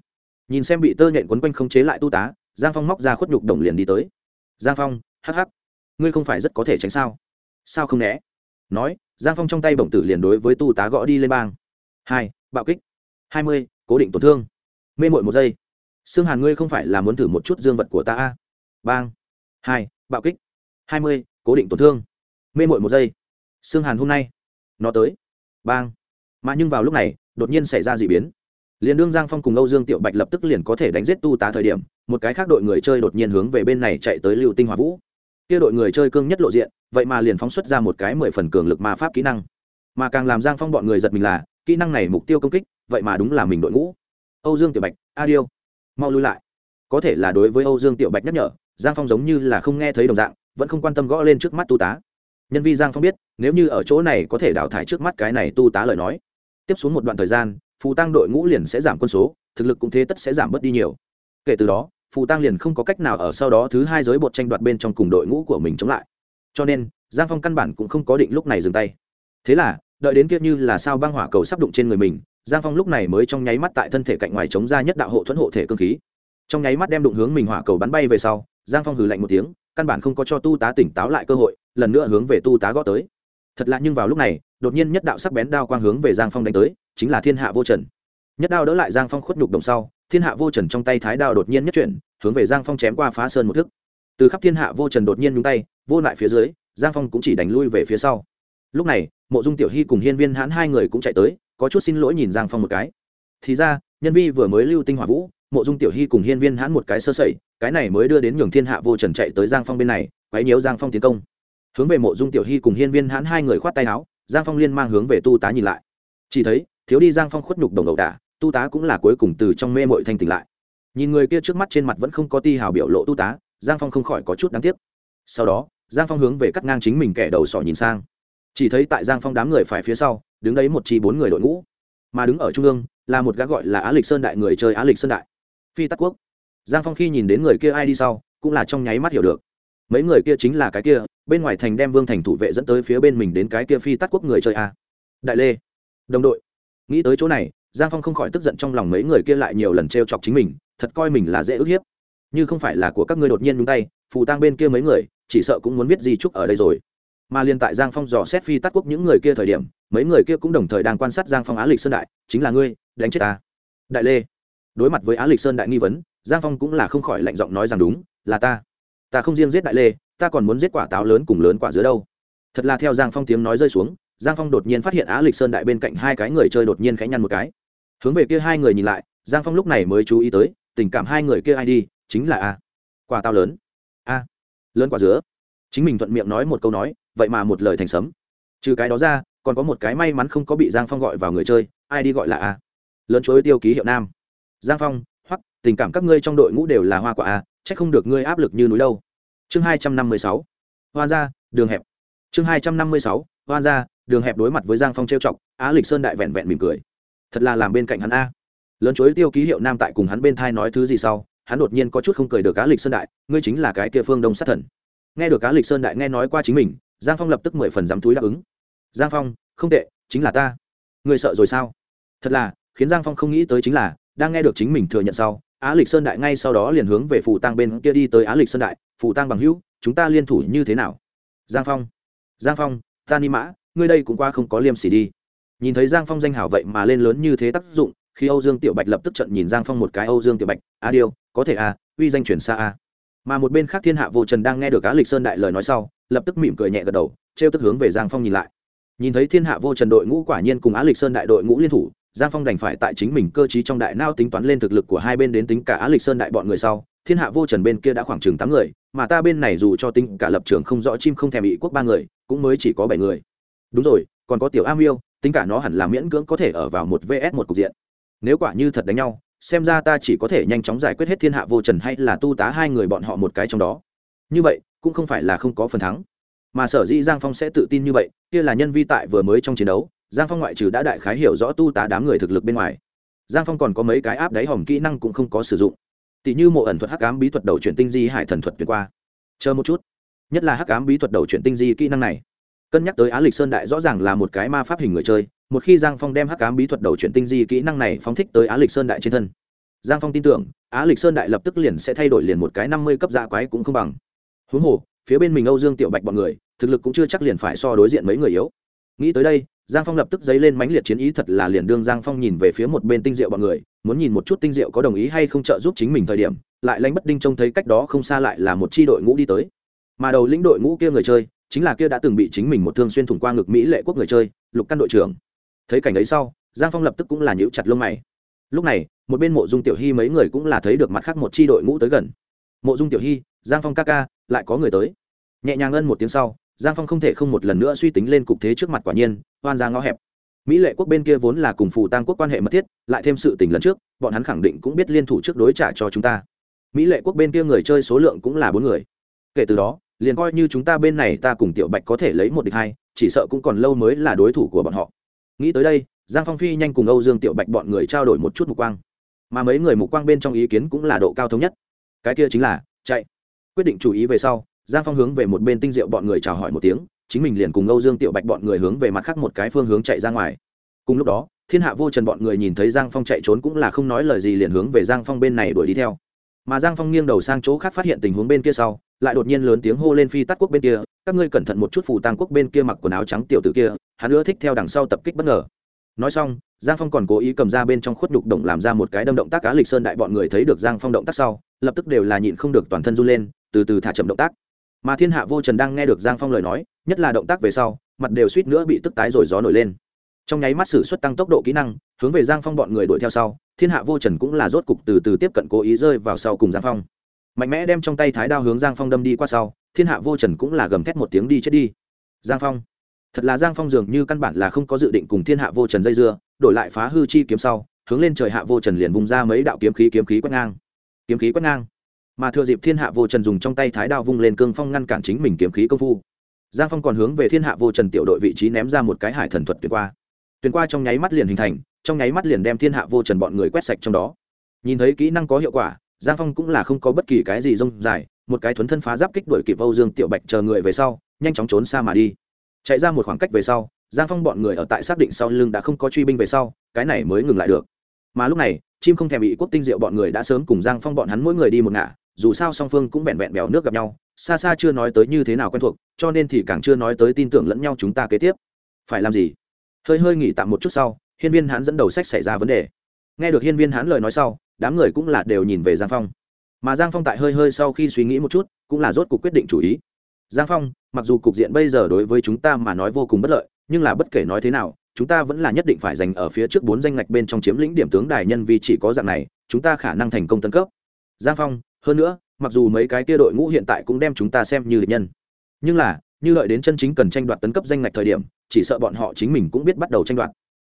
Speaker 1: Nhìn xem bị tơ nhện quấn quanh không chế lại tu tá, giang phong móc ra khuất nhục đồng liền đi tới. Giang phong hh ngươi không phải rất có thể tránh sao? Sao không né? Nói, giang phong trong tay bổng tử liền đối với tu tá gõ đi lên bang. Hai, bạo kích. Hai mươi, cố định tổn thương. Mê mội một giây xương hàn ngươi không phải là muốn thử một chút dương vật của ta a? Bang. Hai, bạo kích. Hai mươi, cố định tổn thương. Mê mội một giây. Xương hàn hôm nay, nó tới. Bang. Mà nhưng vào lúc này, đột nhiên xảy ra d ị biến. Liền đương giang phong cùng âu dương tiểu bạch lập tức liền có thể đánh giết tu tá thời điểm, một cái khác đội người chơi đột nhiên hướng về bên này chạy tới lưu tinh hỏa vũ. Kia đội người chơi cương nhất lộ diện, vậy mà liền phóng xuất ra một cái mười phần cường lực ma pháp kỹ năng. Mà càng làm giang phong bọn người giật mình là, kỹ năng này mục tiêu công kích, vậy mà đúng là mình đội ngũ. Âu dương tiểu bạch, adio mau lui lại. Có thể là đối với âu dương tiểu bạch nhắc nhở, giang phong giống như là không nghe thấy đồng dạng, vẫn không quan tâm gõ lên trước mắt tu tá. Nhân vi giang phong biết, nếu như ở chỗ này có thể đào thải trước mắt cái này tu tá lời nói. Tiếp xuống một đoạn thời gian, phù tăng đội ngũ liền sẽ giảm quân số, thực lực cũng thế tất sẽ giảm bớt đi nhiều. Kể từ đó, phù tăng liền không có cách nào ở sau đó thứ hai giới bột tranh đoạt bên trong cùng đội ngũ của mình chống lại. Cho nên, giang phong căn bản cũng không có định lúc này dừng tay. Thế là, đợi đến kiếp như là sao băng hỏa cầu sắp đụng trên người mình giang phong lúc này mới trong nháy mắt tại thân thể cạnh ngoài chống ra nhất đạo hộ thuẫn hộ thể cơ khí. Trong nháy mắt đem đụng hướng mình hỏa cầu bắn bay về sau, giang phong hừ lạnh một tiếng, căn bản không có cho tu tá tỉnh táo lại cơ hội, lần nữa hướng về tu tá gót tới. Thật lạ nhưng vào lúc này, đột nhiên nhất đạo sắc bén đao quang hướng về giang phong đánh tới, chính là thiên hạ vô trần. Nhất đao đỡ lại giang phong khuất nhục đồng sau, thiên hạ vô trần trong tay thái đao đột nhiên nhất chuyển, hướng về giang phong chém qua phá sơn một thức. Từ khắp thiên hạ vô trần đột nhiên nhúng tay, vô lại phía dưới, giang phong cũng chỉ đánh lui về phía sau. Lúc này, mộ dung tiểu hy cùng hiên viên hãn hai người cũng chạy tới có chút xin lỗi nhìn giang phong một cái. Thì ra, nhân vi vừa mới lưu tinh hỏa vũ, mộ dung tiểu hy cùng hiên viên hãn một cái sơ sẩy, cái này mới đưa đến nhường thiên hạ vô trần chạy tới giang phong bên này, quấy nhiễu giang phong tiến công. Hướng về mộ dung tiểu hy cùng hiên viên hãn hai người khoát tay áo, giang phong liên mang hướng về tu tá nhìn lại. Chỉ thấy, thiếu đi giang phong khuất nhục đồng ẩu đả, tu tá cũng là cuối cùng từ trong mê mội thanh tỉnh lại. Nhìn người kia trước mắt trên mặt vẫn không có ti hào biểu lộ tu tá, giang phong không khỏi có chút đáng tiếc. Sau đó, giang phong hướng về cắt ngang chính mình kẻ đầu sỏ nhìn sang. Chỉ thấy tại giang phong đám người phải phía sau đứng đấy một chi bốn người đội ngũ. Mà đứng ở trung ương là một gã gọi là á lịch sơn đại người chơi á lịch sơn đại. Phi tắc quốc. Giang phong khi nhìn đến người kia ai đi sau, cũng là trong nháy mắt hiểu được. Mấy người kia chính là cái kia, bên ngoài thành đem vương thành thủ vệ dẫn tới phía bên mình đến cái kia phi tắc quốc người chơi a. Đại lê. Đồng đội. Nghĩ tới chỗ này, giang phong không khỏi tức giận trong lòng mấy người kia lại nhiều lần t r e o chọc chính mình, thật coi mình là dễ ức hiếp. Như không phải là của các ngươi đột nhiên nhúng tay, phù tang bên kia mấy người, chỉ sợ cũng muốn viết di trúc ở đây rồi mà liên tại giang phong dò xét phi tắt quốc những người kia thời điểm, mấy người kia cũng đồng thời đang quan sát giang phong á lịch sơn đại, chính là ngươi, đánh chết ta. Đại lê. Đối mặt với á lịch sơn đại nghi vấn, giang phong cũng là không khỏi lạnh giọng nói rằng đúng, là ta. Ta không riêng giết đại lê, ta còn muốn giết quả táo lớn cùng lớn quả dứa đâu. Thật là theo giang phong tiếng nói rơi xuống, giang phong đột nhiên phát hiện á lịch sơn đại bên cạnh hai cái người chơi đột nhiên khẽ nhăn một cái. Hướng về kia hai người nhìn lại, giang phong lúc này mới chú ý tới, tình cảm hai người kia ai đi, chính là a. Quả táo lớn. A. Lớn quả dứa. Chính mình thuận miệng nói một câu nói vậy mà một lời thành sấm. Trừ cái đó ra, còn có một cái may mắn không có bị giang phong gọi vào người chơi, ai đi gọi là a. Lớn chối tiêu ký hiệu nam. Giang phong hoặc tình cảm các ngươi trong đội ngũ đều là hoa quả a c h ắ c không được ngươi áp lực như núi đâu. Chương hai trăm năm mươi sáu. Hoan ra đường hẹp. Chương hai trăm năm mươi sáu. Hoan ra đường hẹp đối mặt với giang phong trêu chọc, á lịch sơn đại vẹn vẹn mỉm cười. Thật là làm bên cạnh hắn a. Lớn chối tiêu ký hiệu nam tại cùng hắn bên thai nói thứ gì sau, hắn đột nhiên có chút không cười được á lịch sơn đại, ngươi chính là cái kia phương đông sát thần. Nghe được á lịch sơn đại nghe nói qua chính mình giang phong lập tức mười phần dám túi đáp ứng. Giang phong, không tệ, chính là ta. Người sợ rồi sao? Thật là, khiến giang phong không nghĩ tới chính là, đang nghe được chính mình thừa nhận sau, á lịch sơn đại ngay sau đó liền hướng về phù tăng bên kia đi tới á lịch sơn đại. Phù tăng bằng hữu, chúng ta liên thủ như thế nào? Giang phong. Giang phong, ta ni mã, ngươi đây cũng qua không có liêm sỉ đi. Nhìn thấy giang phong danh hảo vậy mà lên lớn như thế tác dụng, khi âu dương tiểu bạch lập tức trận nhìn giang phong một cái, âu dương tiểu bạch a điêu, có thể a uy danh chuyển xa a mà một bên khác thiên hạ vô trần đang nghe được á lịch sơn đại lời nói sau lập tức mỉm cười nhẹ gật đầu, trêu tức hướng về giang phong nhìn lại. Nhìn thấy thiên hạ vô trần đội ngũ quả nhiên cùng á lịch sơn đại đội ngũ liên thủ, giang phong đành phải tại chính mình cơ t trong đại nao tính toán lên thực lực của hai bên đến tính cả á lịch sơn đại bọn người sau, thiên hạ vô trần bên kia đã khoảng chừng tám người, mà ta bên này dù cho tính cả lập trường không rõ chim không thèm bị quốc ba người, cũng mới chỉ có bảy người. Đúng rồi, còn có tiểu am yêu, tính cả nó hẳn là miễn cưỡng có thể ở vào một vs một cục diện. Nếu quả như thật đánh nhau, xem ra ta chỉ có thể nhanh chóng giải quyết hết thiên hạ vô trần hay là tu tá hai người bọn họ một cái trong đó. Như vậy cũng không phải là không có phần thắng. Mà sở dĩ giang phong sẽ tự tin như vậy, kia là nhân vi tại vừa mới trong chiến đấu, giang phong ngoại trừ đã đại khái hiểu rõ tu tá đám người thực lực bên ngoài. Giang phong còn có mấy cái áp đáy hòm kỹ năng cũng không có sử dụng. Tỷ như mộ ẩn thuật hắc ám bí thuật đầu chuyển tinh di hải thần thuật tuyệt qua. Chờ một chút. Nhất là hắc ám bí thuật đầu chuyển tinh di kỹ năng này. Cân nhắc tới á lịch sơn đại rõ ràng là một cái ma pháp hình người chơi, một khi giang phong đem hắc ám bí thuật đầu chuyển tinh di kỹ năng này phóng thích tới á lịch sơn đại trên thân. Giang phong tin tưởng, á lịch sơn đại lập tức liền sẽ thay đổi liền một cái năm mươi cấp dạ quái cũng không bằng huống hồ, phía bên mình âu dương tiểu bạch bọn người, thực lực cũng chưa chắc liền phải so đối diện mấy người yếu. Nghĩ tới đây, giang phong lập tức dấy lên mãnh liệt chiến ý thật là liền đương giang phong nhìn về phía một bên tinh diệu bọn người, muốn nhìn một chút tinh diệu có đồng ý hay không trợ giúp chính mình thời điểm, lại lánh bất đinh trông thấy cách đó không xa lại là một c h i đội ngũ đi tới. Mà đầu lĩnh đội ngũ kia người chơi, chính là kia đã từng bị chính mình một thương xuyên thủng qua ngực mỹ lệ quốc người chơi, lục căn đội trưởng. Thấy cảnh ấy sau, giang phong lập tức cũng là nhíu chặt lông mày. Lúc này, một bên mộ dung tiểu hy mấy người cũng là thấy được mặt khác một c h i đội ngũ tới gần. Mộ dung tiểu hy, giang phong ca ca lại có người tới. Nhẹ nhàng ân một tiếng sau, giang phong không thể không một lần nữa suy tính lên cục thế trước mặt quả nhiên hoan ra ngõ hẹp. Mỹ lệ quốc bên kia vốn là cùng phù tăng quốc quan hệ mật thiết, lại thêm sự tình lần trước, bọn hắn khẳng định cũng biết liên thủ trước đối trả cho chúng ta. Mỹ lệ quốc bên kia người chơi số lượng cũng là bốn người. Kể từ đó, liền coi như chúng ta bên này ta cùng tiểu bạch có thể lấy một địch hai, chỉ sợ cũng còn lâu mới là đối thủ của bọn họ. Nghĩ tới đây, giang phong phi nhanh cùng âu dương tiểu bạch bọn người trao đổi một chút mục quang. Mà mấy người mục quang bên trong ý kiến cũng là độ cao thống nhất. Cái kia chính là, chạy quyết định chú ý về sau, giang phong hướng về một bên tinh diệu bọn người chào hỏi một tiếng, chính mình liền cùng âu dương tiểu bạch bọn người hướng về mặt khác một cái phương hướng chạy ra ngoài. Cùng lúc đó, thiên hạ vô trần bọn người nhìn thấy giang phong chạy trốn cũng là không nói lời gì liền hướng về giang phong bên này đuổi đi theo. Mà giang phong nghiêng đầu sang chỗ khác phát hiện tình huống bên kia sau, lại đột nhiên lớn tiếng hô lên phi tắt quốc bên kia, các ngươi cẩn thận một chút, phù tăng quốc bên kia mặc quần áo trắng tiểu tử kia, hắn ưa thích theo đằng sau tập kích bất ngờ. Nói xong, giang phong còn cố ý cầm ra bên trong khuất đục động làm ra một cái đâm động tác cá lịch sơn đại bọn người thấy được giang phong động tác sau, lập tức đều là nhịn không được toàn thân run lên từ từ thả chậm động tác. Mà thiên hạ vô trần đang nghe được giang phong lời nói, nhất là động tác về sau, mặt đều suýt nữa bị tức tái rồi gió nổi lên. Trong nháy mắt sử xuất tăng tốc độ kỹ năng, hướng về giang phong bọn người đuổi theo sau, thiên hạ vô trần cũng là rốt cục từ từ tiếp cận cố ý rơi vào sau cùng giang phong. Mạnh mẽ đem trong tay thái đao hướng giang phong đâm đi qua sau, thiên hạ vô trần cũng là gầm thét một tiếng đi chết đi. Giang phong. Thật là giang phong dường như căn bản là không có dự định cùng thiên hạ vô trần dây dưa, đổi lại phá hư chi kiếm sau, hướng lên trời hạ vô trần liền vùng ra mấy đạo kiếm khí kiếm khí quét ngang. Kiếm khí quét ngang mà thừa dịp thiên hạ vô trần dùng trong tay thái đao vung lên cương phong ngăn cản chính mình kiếm khí công phu. Giang phong còn hướng về thiên hạ vô trần tiểu đội vị trí ném ra một cái hải thần thuật tuyệt qua. Tuyệt qua trong nháy mắt liền hình thành, trong nháy mắt liền đem thiên hạ vô trần bọn người quét sạch trong đó. Nhìn thấy kỹ năng có hiệu quả, giang phong cũng là không có bất kỳ cái gì rông dài, một cái thuấn thân phá giáp kích đuổi kịp âu dương tiểu bạch chờ người về sau, nhanh chóng trốn xa mà đi. Chạy ra một khoảng cách về sau, giang phong bọn người ở tại xác định sau lưng đã không có truy binh về sau, cái này mới ngừng lại được. Mà lúc này, chim không thèm bị quốc tinh diệu bọn người đã sớm cùng giang phong bọn hắn mỗi người đi một ngả dù sao song phương cũng vẹn vẹn bèo nước gặp nhau, xa xa chưa nói tới như thế nào quen thuộc, cho nên thì càng chưa nói tới tin tưởng lẫn nhau chúng ta kế tiếp. Phải làm gì? Hơi hơi nghỉ tạm một chút sau, hiên viên hãn dẫn đầu sách xảy ra vấn đề. Nghe được hiên viên hãn lời nói sau, đám người cũng là đều nhìn về giang phong. Mà giang phong tại hơi hơi sau khi suy nghĩ một chút, cũng là rốt cuộc quyết định chủ ý. Giang phong, mặc dù cục diện bây giờ đối với chúng ta mà nói vô cùng bất lợi, nhưng là bất kể nói thế nào, chúng ta vẫn là nhất định phải giành ở phía trước bốn danh ngạch bên trong chiếm lĩnh điểm tướng đài nhân vì chỉ có dạng này, chúng ta khả năng thành công tân cấp. Giang phong hơn nữa, mặc dù mấy cái kia đội ngũ hiện tại cũng đem chúng ta xem như địch nhân. Nhưng là, như lợi đến chân chính cần tranh đoạt tấn cấp danh ngạch thời điểm, chỉ sợ bọn họ chính mình cũng biết bắt đầu tranh đoạt.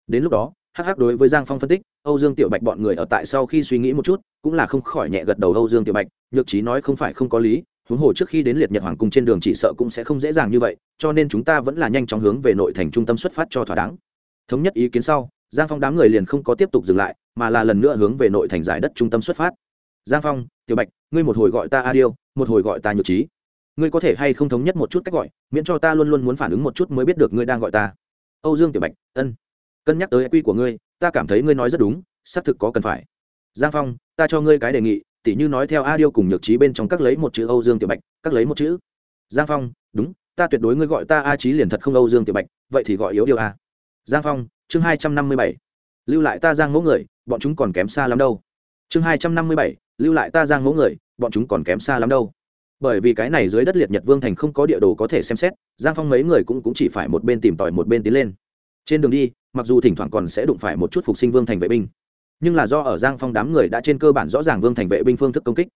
Speaker 1: Đến lúc đó, hắc hắc đối với giang phong phân tích, âu dương tiểu bạch bọn người ở tại sau khi suy nghĩ một chút, cũng là không khỏi nhẹ gật đầu âu dương tiểu bạch, nhược trí nói không phải không có lý, huống hồ trước khi đến liệt nhật hoàng cung trên đường chỉ sợ cũng sẽ không dễ dàng như vậy, cho nên chúng ta vẫn là nhanh chóng hướng về nội thành trung tâm xuất phát cho thỏa đáng. Thống nhất ý kiến sau, giang phong đám người liền không có tiếp tục dừng lại, mà là lần nữa hướng về nội thành giải đất trung tâm xuất phát giang phong, tiểu bạch, ngươi một hồi gọi ta a điêu, một hồi gọi ta nhược trí. Ngươi có thể hay không thống nhất một chút cách gọi, miễn cho ta luôn luôn muốn phản ứng một chút mới biết được ngươi đang gọi ta. Âu dương tiểu bạch, ân. Cân nhắc tới quy của ngươi, ta cảm thấy ngươi nói rất đúng, xác thực có cần phải. Giang phong, ta cho ngươi cái đề nghị, tỉ như nói theo a điêu cùng nhược trí bên trong các lấy một chữ âu dương tiểu bạch, các lấy một chữ. Giang phong, đúng, ta tuyệt đối ngươi gọi ta a trí liền thật không âu dương tiểu bạch, vậy thì gọi yếu điều a. Giang phong, chương hai trăm năm mươi bảy. Lưu lại ta giang mẫu người, bọn chúng còn kém xa lắm đâu. Chương hai trăm năm mươi bảy lưu lại ta giang mẫu người bọn chúng còn kém xa lắm đâu. Bởi vì cái này dưới đất liệt nhật vương thành không có địa đồ có thể xem xét giang phong mấy người cũng, cũng chỉ phải một bên tìm tòi một bên tiến lên. Trên đường đi mặc dù thỉnh thoảng còn sẽ đụng phải một chút phục sinh vương thành vệ binh nhưng là do ở giang phong đám người đã trên cơ bản rõ ràng vương thành vệ binh phương thức công kích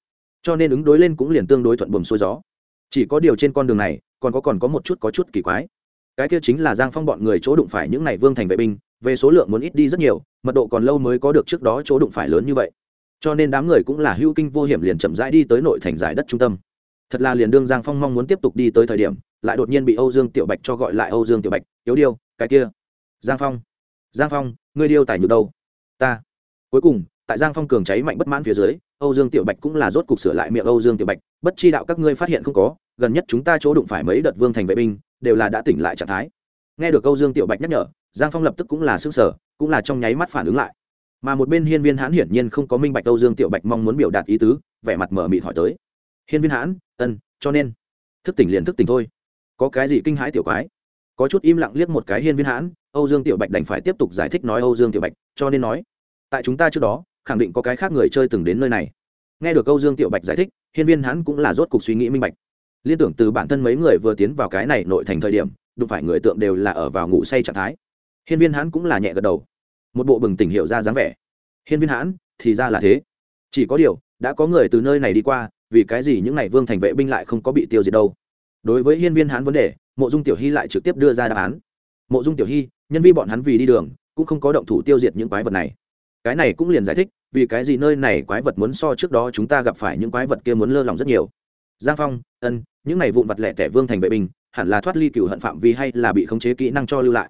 Speaker 1: cho nên ứng đối lên cũng liền tương đối thuận buồm xuôi gió. Chỉ có điều trên con đường này còn có còn có một chút có chút kỳ quái. Cái kia chính là giang phong bọn người chỗ đụng phải những n à y vương thành vệ binh về số lượng muốn ít đi rất nhiều mật độ còn lâu mới có được trước đó chỗ đụng phải lớn như vậy cho nên đám người cũng là hữu kinh vô hiểm liền chậm rãi đi tới nội thành giải đất trung tâm. Thật là liền đương giang phong mong muốn tiếp tục đi tới thời điểm, lại đột nhiên bị âu dương tiểu bạch cho gọi lại âu dương tiểu bạch, yếu điêu, cái kia, giang phong giang phong, ngươi điêu tài nhược đâu? Ta. Cuối cùng, tại giang phong cường cháy mạnh bất mãn phía dưới, âu dương tiểu bạch cũng là rốt cục sửa lại miệng âu dương tiểu bạch, bất chi đạo các ngươi phát hiện không có, gần nhất chúng ta chỗ đụng phải mấy đợt vương thành vệ binh, đều là đã tỉnh lại trạng thái. Nghe được âu dương tiểu bạch nhắc nhở, giang phong lập tức cũng là s ư n g sở cũng là trong nháy mắt phản ứng lại mà một bên hiên viên hãn hiển nhiên không có minh bạch âu dương tiểu bạch mong muốn biểu đạt ý tứ, vẻ mặt mở mịt hỏi tới. Hiên viên hãn, ân, cho nên. Thức tỉnh liền thức tỉnh thôi. Có cái gì kinh hãi tiểu quái? Có chút im lặng liếc một cái hiên viên hãn, âu dương tiểu bạch đành phải tiếp tục giải thích nói âu dương tiểu bạch, cho nên nói. Tại chúng ta trước đó, khẳng định có cái khác người chơi từng đến nơi này. Nghe được âu dương tiểu bạch giải thích, hiên viên hãn cũng là rốt cuộc suy nghĩ minh bạch. Liên tưởng từ bản thân mấy người vừa tiến vào cái này nội thành thời điểm, đụng phải người tượng đều là ở vào ngủ say trạng thái. Hiên viên hãn cũng là nhẹ gật đầu một bộ bừng tỉnh hiệu ra dáng vẻ. Hiên viên hãn, thì ra là thế. Chỉ có điều, đã có người từ nơi này đi qua, vì cái gì những n à y vương thành vệ binh lại không có bị tiêu diệt đâu? Đối với hiên viên hãn vấn đề, mộ dung tiểu hy lại trực tiếp đưa ra đáp án. Mộ dung tiểu hy, nhân vi bọn hắn vì đi đường, cũng không có động thủ tiêu diệt những quái vật này. Cái này cũng liền giải thích, vì cái gì nơi này quái vật muốn so trước đó chúng ta gặp phải những quái vật kia muốn lơ lỏng rất nhiều. Giang phong, ân, những này vụn vặt lẻ tẻ vương thành vệ binh, hẳn là thoát ly cựu hận phạm vi hay là bị khống chế kỹ năng cho lưu lại?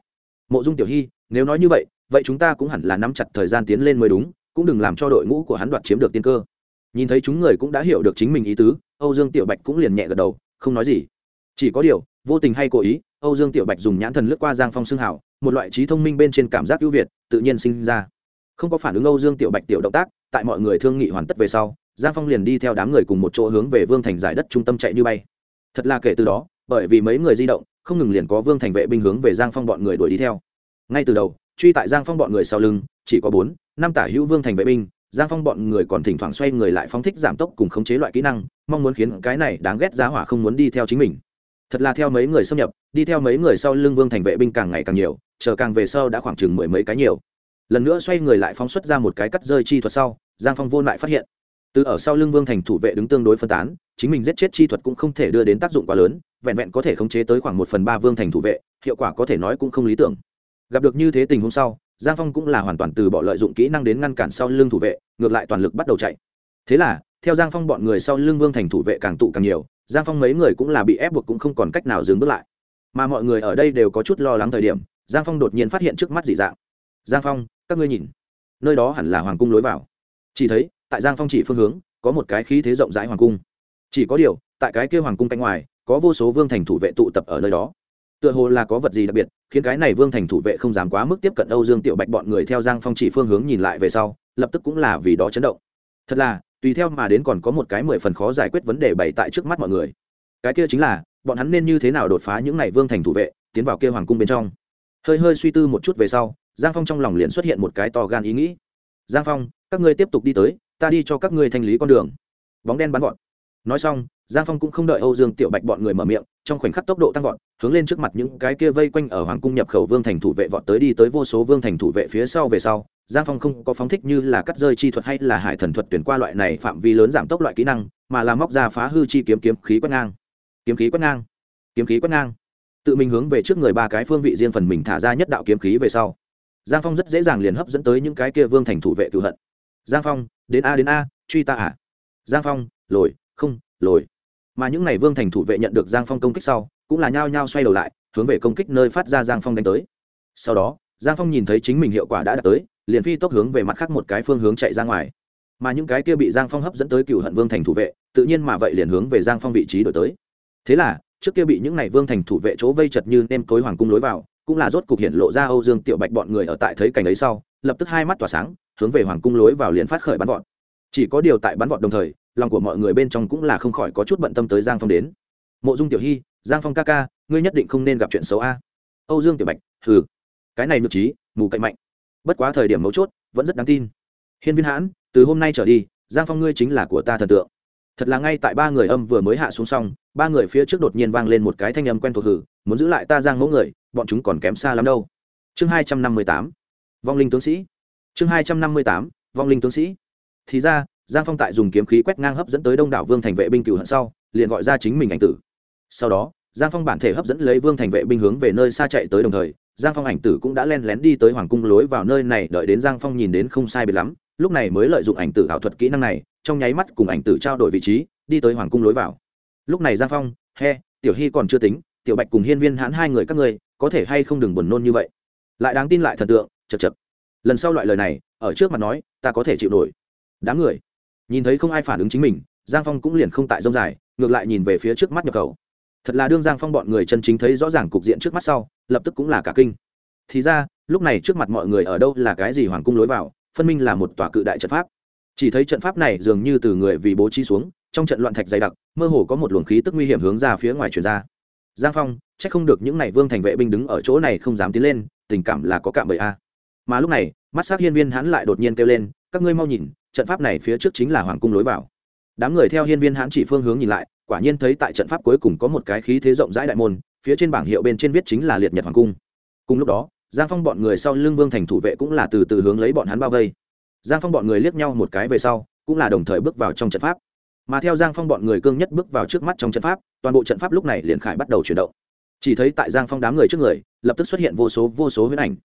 Speaker 1: Mộ dung tiểu hy, nếu nói như vậy vậy chúng ta cũng hẳn là nắm chặt thời gian tiến lên mới đúng, cũng đừng làm cho đội ngũ của hắn đoạt chiếm được tiên cơ. Nhìn thấy chúng người cũng đã hiểu được chính mình ý tứ, âu dương tiểu bạch cũng liền nhẹ gật đầu, không nói gì. Chỉ có điều, vô tình hay cố ý, âu dương tiểu bạch dùng nhãn thần lướt qua giang phong xương hảo một loại trí thông minh bên trên cảm giác ưu việt, tự nhiên sinh ra. Không có phản ứng âu dương tiểu bạch tiểu động tác, tại mọi người thương nghị hoàn tất về sau, giang phong liền đi theo đám người cùng một chỗ hướng về vương thành giải đất trung tâm chạy như bay. Thật là kể từ đó, bởi vì mấy người di động, không ngừng liền có vương thành vệ binh hướng về giang phong bọn người đuổi đi theo. Ngay từ đầu truy tại giang phong bọn người sau lưng, chỉ có bốn, năm tả hữu vương thành vệ binh, giang phong bọn người còn thỉnh thoảng xoay người lại phóng thích giảm tốc cùng khống chế loại kỹ năng, mong muốn khiến cái này đáng ghét giá hỏa không muốn đi theo chính mình. Thật là theo mấy người xâm nhập, đi theo mấy người sau lưng vương thành vệ binh càng ngày càng nhiều, chờ càng về sau đã khoảng chừng mười mấy cái nhiều. Lần nữa xoay người lại phóng xuất ra một cái cắt rơi chi thuật sau, giang phong vô lại phát hiện. Từ ở sau lưng vương thành thủ vệ đứng tương đối phân tán, chính mình giết chết chi thuật cũng không thể đưa đến tác dụng quá lớn, vẹn vẹn có thể khống chế tới khoảng một phần ba vương thành thủ vệ, hiệu quả có thể nói cũng không lý tưởng gặp được như thế tình huống sau, giang phong cũng là hoàn toàn từ bỏ lợi dụng kỹ năng đến ngăn cản sau lưng thủ vệ, ngược lại toàn lực bắt đầu chạy. Thế là, theo giang phong bọn người sau lưng vương thành thủ vệ càng tụ càng nhiều, giang phong mấy người cũng là bị ép buộc cũng không còn cách nào dừng bước lại. Mà mọi người ở đây đều có chút lo lắng thời điểm, giang phong đột nhiên phát hiện trước mắt dị dạng. Giang phong, các ngươi nhìn, nơi đó hẳn là hoàng cung lối vào. Chỉ thấy, tại giang phong chỉ phương hướng, có một cái khí thế rộng rãi hoàng cung. Chỉ có điều, tại cái kia hoàng cung cánh ngoài, có vô số vương thành thủ vệ tụ tập ở nơi đó tựa hồ là có vật gì đặc biệt, khiến cái này vương thành thủ vệ không dám quá mức tiếp cận âu dương tiểu bạch bọn người theo giang phong chỉ phương hướng nhìn lại về sau, lập tức cũng là vì đó chấn động. Thật là, tùy theo mà đến còn có một cái mười phần khó giải quyết vấn đề bày tại trước mắt mọi người. Cái kia chính là, bọn hắn nên như thế nào đột phá những này vương thành thủ vệ, tiến vào kia hoàng cung bên trong. Hơi hơi suy tư một chút về sau, giang phong trong lòng liền xuất hiện một cái to gan ý nghĩ. Giang phong, các ngươi tiếp tục đi tới, ta đi cho các ngươi thanh lý con đường. Bóng đen bắn vọt. Nói xong giang phong cũng không đợi âu dương tiểu bạch bọn người mở miệng, trong khoảnh khắc tốc độ tăng vọt, hướng lên trước mặt những cái kia vây quanh ở hoàng cung nhập khẩu vương thành thủ vệ vọt tới đi tới vô số vương thành thủ vệ phía sau về sau, giang phong không có phóng thích như là cắt rơi chi thuật hay là hải thần thuật tuyển qua loại này phạm vi lớn giảm tốc loại kỹ năng, mà là móc ra phá hư chi kiếm kiếm khí quét ngang. Kiếm khí quét ngang. Kiếm khí quét ngang. Tự mình hướng về trước người ba cái phương vị riêng phần mình thả ra nhất đạo kiếm khí về sau. Giang phong rất dễ dàng liền hấp dẫn tới những cái kia vương thành thủ vệ cựu hận. Giang phong, đến a đến a, truy ta à. Giang phong, lồi, không, lồi mà những ngày vương thành thủ vệ nhận được giang phong công kích sau, cũng là nhao nhao xoay đầu lại, hướng về công kích nơi phát ra giang phong đánh tới. Sau đó, giang phong nhìn thấy chính mình hiệu quả đã đạt tới, liền phi tốc hướng về mặt khác một cái phương hướng chạy ra ngoài. Mà những cái kia bị giang phong hấp dẫn tới cựu hận vương thành thủ vệ, tự nhiên mà vậy liền hướng về giang phong vị trí đổi tới. Thế là, trước kia bị những ngày vương thành thủ vệ chỗ vây chật như nêm tối hoàng cung lối vào, cũng là rốt cục hiện lộ ra âu dương tiểu bạch bọn người ở tại thấy cảnh ấy sau, lập tức hai mắt tỏa sáng, hướng về hoàng cung lối vào liền phát khởi bắn vọt. Chỉ có điều tại bắn vọt đồng thời lòng của mọi người bên trong cũng là không khỏi có chút bận tâm tới giang phong đến. Mộ dung tiểu hy, giang phong ca ca, ngươi nhất định không nên gặp chuyện xấu a. Âu dương tiểu bạch, hừ. Cái này nhược trí, mù cậy mạnh. Bất quá thời điểm mấu chốt, vẫn rất đáng tin. Hiên viên hãn, từ hôm nay trở đi, giang phong ngươi chính là của ta thần tượng. Thật là ngay tại ba người âm vừa mới hạ xuống xong, ba người phía trước đột nhiên vang lên một cái thanh âm quen thuộc hử, muốn giữ lại ta giang mẫu người, bọn chúng còn kém xa lắm đâu. Chương hai trăm năm mươi tám, vong linh tướng sĩ. Chương hai trăm năm mươi tám, vong linh tướng sĩ. Thì ra giang phong tại dùng kiếm khí quét ngang hấp dẫn tới đông đảo vương thành vệ binh cựu hận sau, liền gọi ra chính mình ảnh tử. Sau đó, giang phong bản thể hấp dẫn lấy vương thành vệ binh hướng về nơi xa chạy tới đồng thời, giang phong ảnh tử cũng đã len lén đi tới hoàng cung lối vào nơi này đợi đến giang phong nhìn đến không sai biệt lắm, lúc này mới lợi dụng ảnh tử ảo thuật kỹ năng này, trong nháy mắt cùng ảnh tử trao đổi vị trí, đi tới hoàng cung lối vào. Lúc này giang phong, he, tiểu hy còn chưa tính, tiểu bạch cùng hiên viên hãn hai người các ngươi, có thể hay không đừng buồn nôn như vậy? Lại đáng tin lại thần tượng chật chật lần sau loại lời này, ở trước mặt nói, ta có thể chịu nổi. Đám người nhìn thấy không ai phản ứng chính mình, giang phong cũng liền không tại rông dài, ngược lại nhìn về phía trước mắt nhập khẩu. Thật là đương giang phong bọn người chân chính thấy rõ ràng cục diện trước mắt sau, lập tức cũng là cả kinh. Thì ra, lúc này trước mặt mọi người ở đâu là cái gì hoàng cung lối vào, phân minh là một tòa cự đại trận pháp. Chỉ thấy trận pháp này dường như từ người vì bố trí xuống, trong trận loạn thạch dày đặc, mơ hồ có một luồng khí tức nguy hiểm hướng ra phía ngoài truyền ra. Giang phong c h ắ c không được những n à y vương thành vệ binh đứng ở chỗ này không dám tiến lên, tình cảm là có cạm bẫy a. Mà lúc này, mắt s á c hiên viên hắn lại đột nhiên kêu lên, các ngươi mau nhìn trận pháp này phía trước chính là hoàng cung lối vào. Đám người theo hiên viên hãn chỉ phương hướng nhìn lại, quả nhiên thấy tại trận pháp cuối cùng có một cái khí thế rộng rãi đại môn, phía trên bảng hiệu bên trên viết chính là liệt nhật hoàng cung. Cùng lúc đó, giang phong bọn người sau lưng vương thành thủ vệ cũng là từ từ hướng lấy bọn hắn bao vây. Giang phong bọn người liếc nhau một cái về sau, cũng là đồng thời bước vào trong trận pháp. Mà theo giang phong bọn người cương nhất bước vào trước mắt trong trận pháp, toàn bộ trận pháp lúc này liền khải bắt đầu chuyển động. Chỉ thấy tại giang phong đám người trước người, lập tức xuất hiện vô số vô số huyễn ảnh.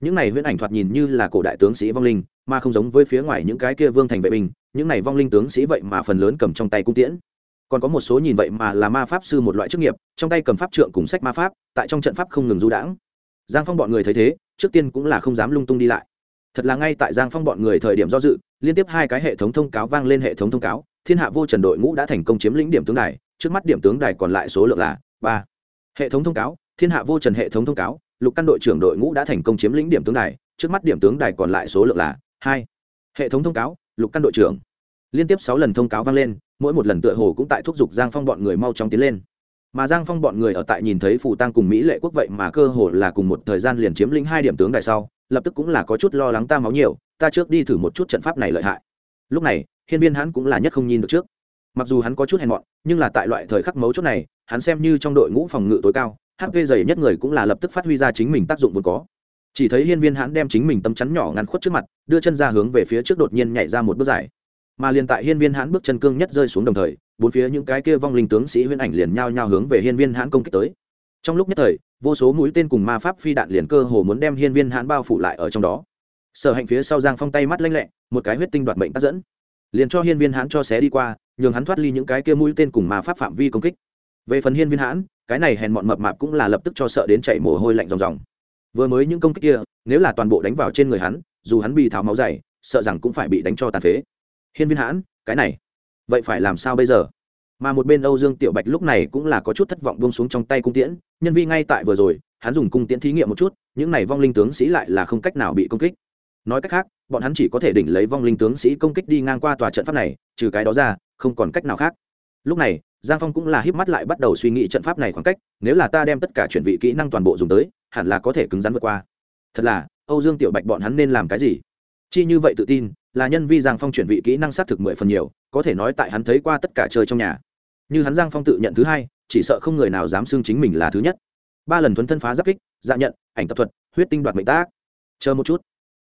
Speaker 1: Những này huyễn ảnh thoạt nhìn như là cổ đại tướng sĩ vong linh mà không giống với phía ngoài những cái kia vương thành vệ binh, những này vong linh tướng sĩ vậy mà phần lớn cầm trong tay cung tiễn. Còn có một số nhìn vậy mà là ma pháp sư một loại chức nghiệp, trong tay cầm pháp trượng cùng sách ma pháp, tại trong trận pháp không ngừng du đãng. Giang phong bọn người thấy thế, trước tiên cũng là không dám lung tung đi lại. Thật là ngay tại giang phong bọn người thời điểm do dự, liên tiếp hai cái hệ thống thông cáo vang lên hệ thống thông cáo, thiên hạ vô trần đội ngũ đã thành công chiếm lĩnh điểm tướng đài, trước mắt điểm tướng đài còn lại số lượng là ba. Hệ thống thông cáo, thiên hạ vô trần hệ thống thông cáo, lục căn đội trưởng đội ngũ đã thành công chiếm lĩnh điểm tướng đài, trước mắt điểm tướng đài còn lại số lượng là hai. Hệ thống thông cáo, lục căn đội trưởng. Liên tiếp sáu lần thông cáo vang lên, mỗi một lần tựa hồ cũng tại thúc giục giang phong bọn người mau chóng tiến lên. Mà giang phong bọn người ở tại nhìn thấy phù tăng cùng mỹ lệ quốc vậy mà cơ hồ là cùng một thời gian liền chiếm lĩnh hai điểm tướng đài sau, lập tức cũng là có chút lo lắng ta máu nhiều, ta trước đi thử một chút trận pháp này lợi hại. Lúc này, hiên viên hắn cũng là nhất không nhìn được trước. Mặc dù hắn có chút hèn mọn, nhưng là tại loại thời khắc mấu chốt này, hắn xem như trong đội ngũ phòng ngự tối cao hp dày nhất người cũng là lập tức phát huy ra chính mình tác dụng vốn có chỉ thấy hiên viên hãn đem chính mình tấm chắn nhỏ ngăn khuất trước mặt, đưa chân ra hướng về phía trước đột nhiên nhảy ra một bước dài. Mà liền tại hiên viên hãn bước chân cương nhất rơi xuống đồng thời, bốn phía những cái kia vong linh tướng sĩ huyễn ảnh liền nhao nhao hướng về hiên viên hãn công kích tới. Trong lúc nhất thời, vô số mũi tên cùng ma pháp phi đạn liền cơ hồ muốn đem hiên viên hãn bao phủ lại ở trong đó. Sở hạnh phía sau giang phong tay mắt lanh lẹ, một cái huyết tinh đoạt mệnh tác dẫn. Liền cho hiên viên hãn cho xé đi qua, nhường hắn thoát ly những cái kia mũi tên cùng ma pháp phạm vi công kích. Về phần hiên viên hãn, cái này hèn mọn mập mạp cũng là lập tức cho sợ đến chạy mồ hôi lạnh ròng ròng vừa mới những công kích kia, nếu là toàn bộ đánh vào trên người hắn, dù hắn bị tháo máu dày, sợ rằng cũng phải bị đánh cho tàn phế. Hiên viên hãn, cái này, vậy phải làm sao bây giờ? Mà một bên âu dương tiểu bạch lúc này cũng là có chút thất vọng buông xuống trong tay cung tiễn, nhân vi ngay tại vừa rồi, hắn dùng cung tiễn thí nghiệm một chút, những này vong linh tướng sĩ lại là không cách nào bị công kích. Nói cách khác, bọn hắn chỉ có thể đỉnh lấy vong linh tướng sĩ công kích đi ngang qua tòa trận pháp này, trừ cái đó ra, không còn cách nào khác. Lúc này, giang phong cũng là híp mắt lại bắt đầu suy nghĩ trận pháp này khoảng cách, nếu là ta đem tất cả chuyển vị kỹ năng toàn bộ dùng tới hẳn là có thể cứng rắn vượt qua. Thật là, âu dương tiểu bạch bọn hắn nên làm cái gì? Chi như vậy tự tin, là nhân vi giang phong chuyển vị kỹ năng xác thực mười phần nhiều, có thể nói tại hắn thấy qua tất cả chơi trong nhà. Như hắn giang phong tự nhận thứ hai, chỉ sợ không người nào dám xưng chính mình là thứ nhất. Ba lần thuấn thân phá giáp kích dạ nhận, ảnh tập thuật, huyết tinh đoạt mệnh tác. Chờ một chút.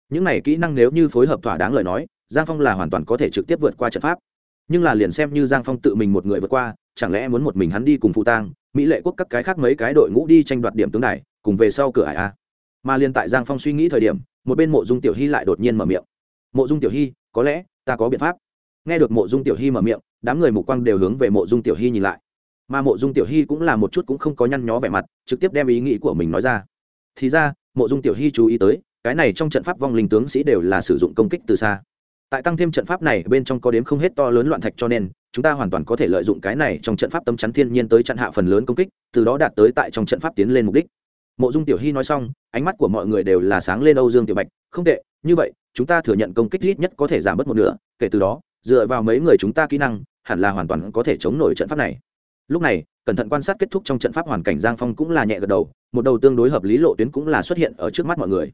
Speaker 1: Những này kỹ năng nếu như phối hợp thỏa đáng lời nói, giang phong là hoàn toàn có thể trực tiếp vượt qua trận pháp. Nhưng là liền xem như giang phong tự mình một người vượt qua, chẳng lẽ muốn một mình hắn đi cùng phụ tang, mỹ lệ quốc các cái khác mấy cái đội ngũ đi tranh đoạt điểm tướng này cùng về sau cửa ải a. Mà liên tại giang phong suy nghĩ thời điểm, một bên mộ dung tiểu hy lại đột nhiên mở miệng. Mộ dung tiểu hy, có lẽ ta có biện pháp. Nghe được mộ dung tiểu hy mở miệng, đám người mục quang đều hướng về mộ dung tiểu hy nhìn lại. Mà mộ dung tiểu hy cũng là một chút cũng không có nhăn nhó vẻ mặt, trực tiếp đem ý nghĩ của mình nói ra. Thì ra, mộ dung tiểu hy chú ý tới, cái này trong trận pháp vong linh tướng sĩ đều là sử dụng công kích từ xa. Tại tăng thêm trận pháp này, bên trong có đếm không hết to lớn loạn thạch cho nên, chúng ta hoàn toàn có thể lợi dụng cái này trong trận pháp tâm chắn thiên nhiên tới chặn hạ phần lớn công kích, từ đó đạt tới tại trong trận pháp tiến lên mục đích mộ dung tiểu hy nói xong, ánh mắt của mọi người đều là sáng lên âu dương tiểu bạch. Không tệ, như vậy, chúng ta thừa nhận công kích ít nhất có thể giảm bớt một nửa, kể từ đó, dựa vào mấy người chúng ta kỹ năng, hẳn là hoàn toàn có thể chống nổi trận pháp này. Lúc này, cẩn thận quan sát kết thúc trong trận pháp hoàn cảnh giang phong cũng là nhẹ gật đầu, một đầu tương đối hợp lý lộ tuyến cũng là xuất hiện ở trước mắt mọi người.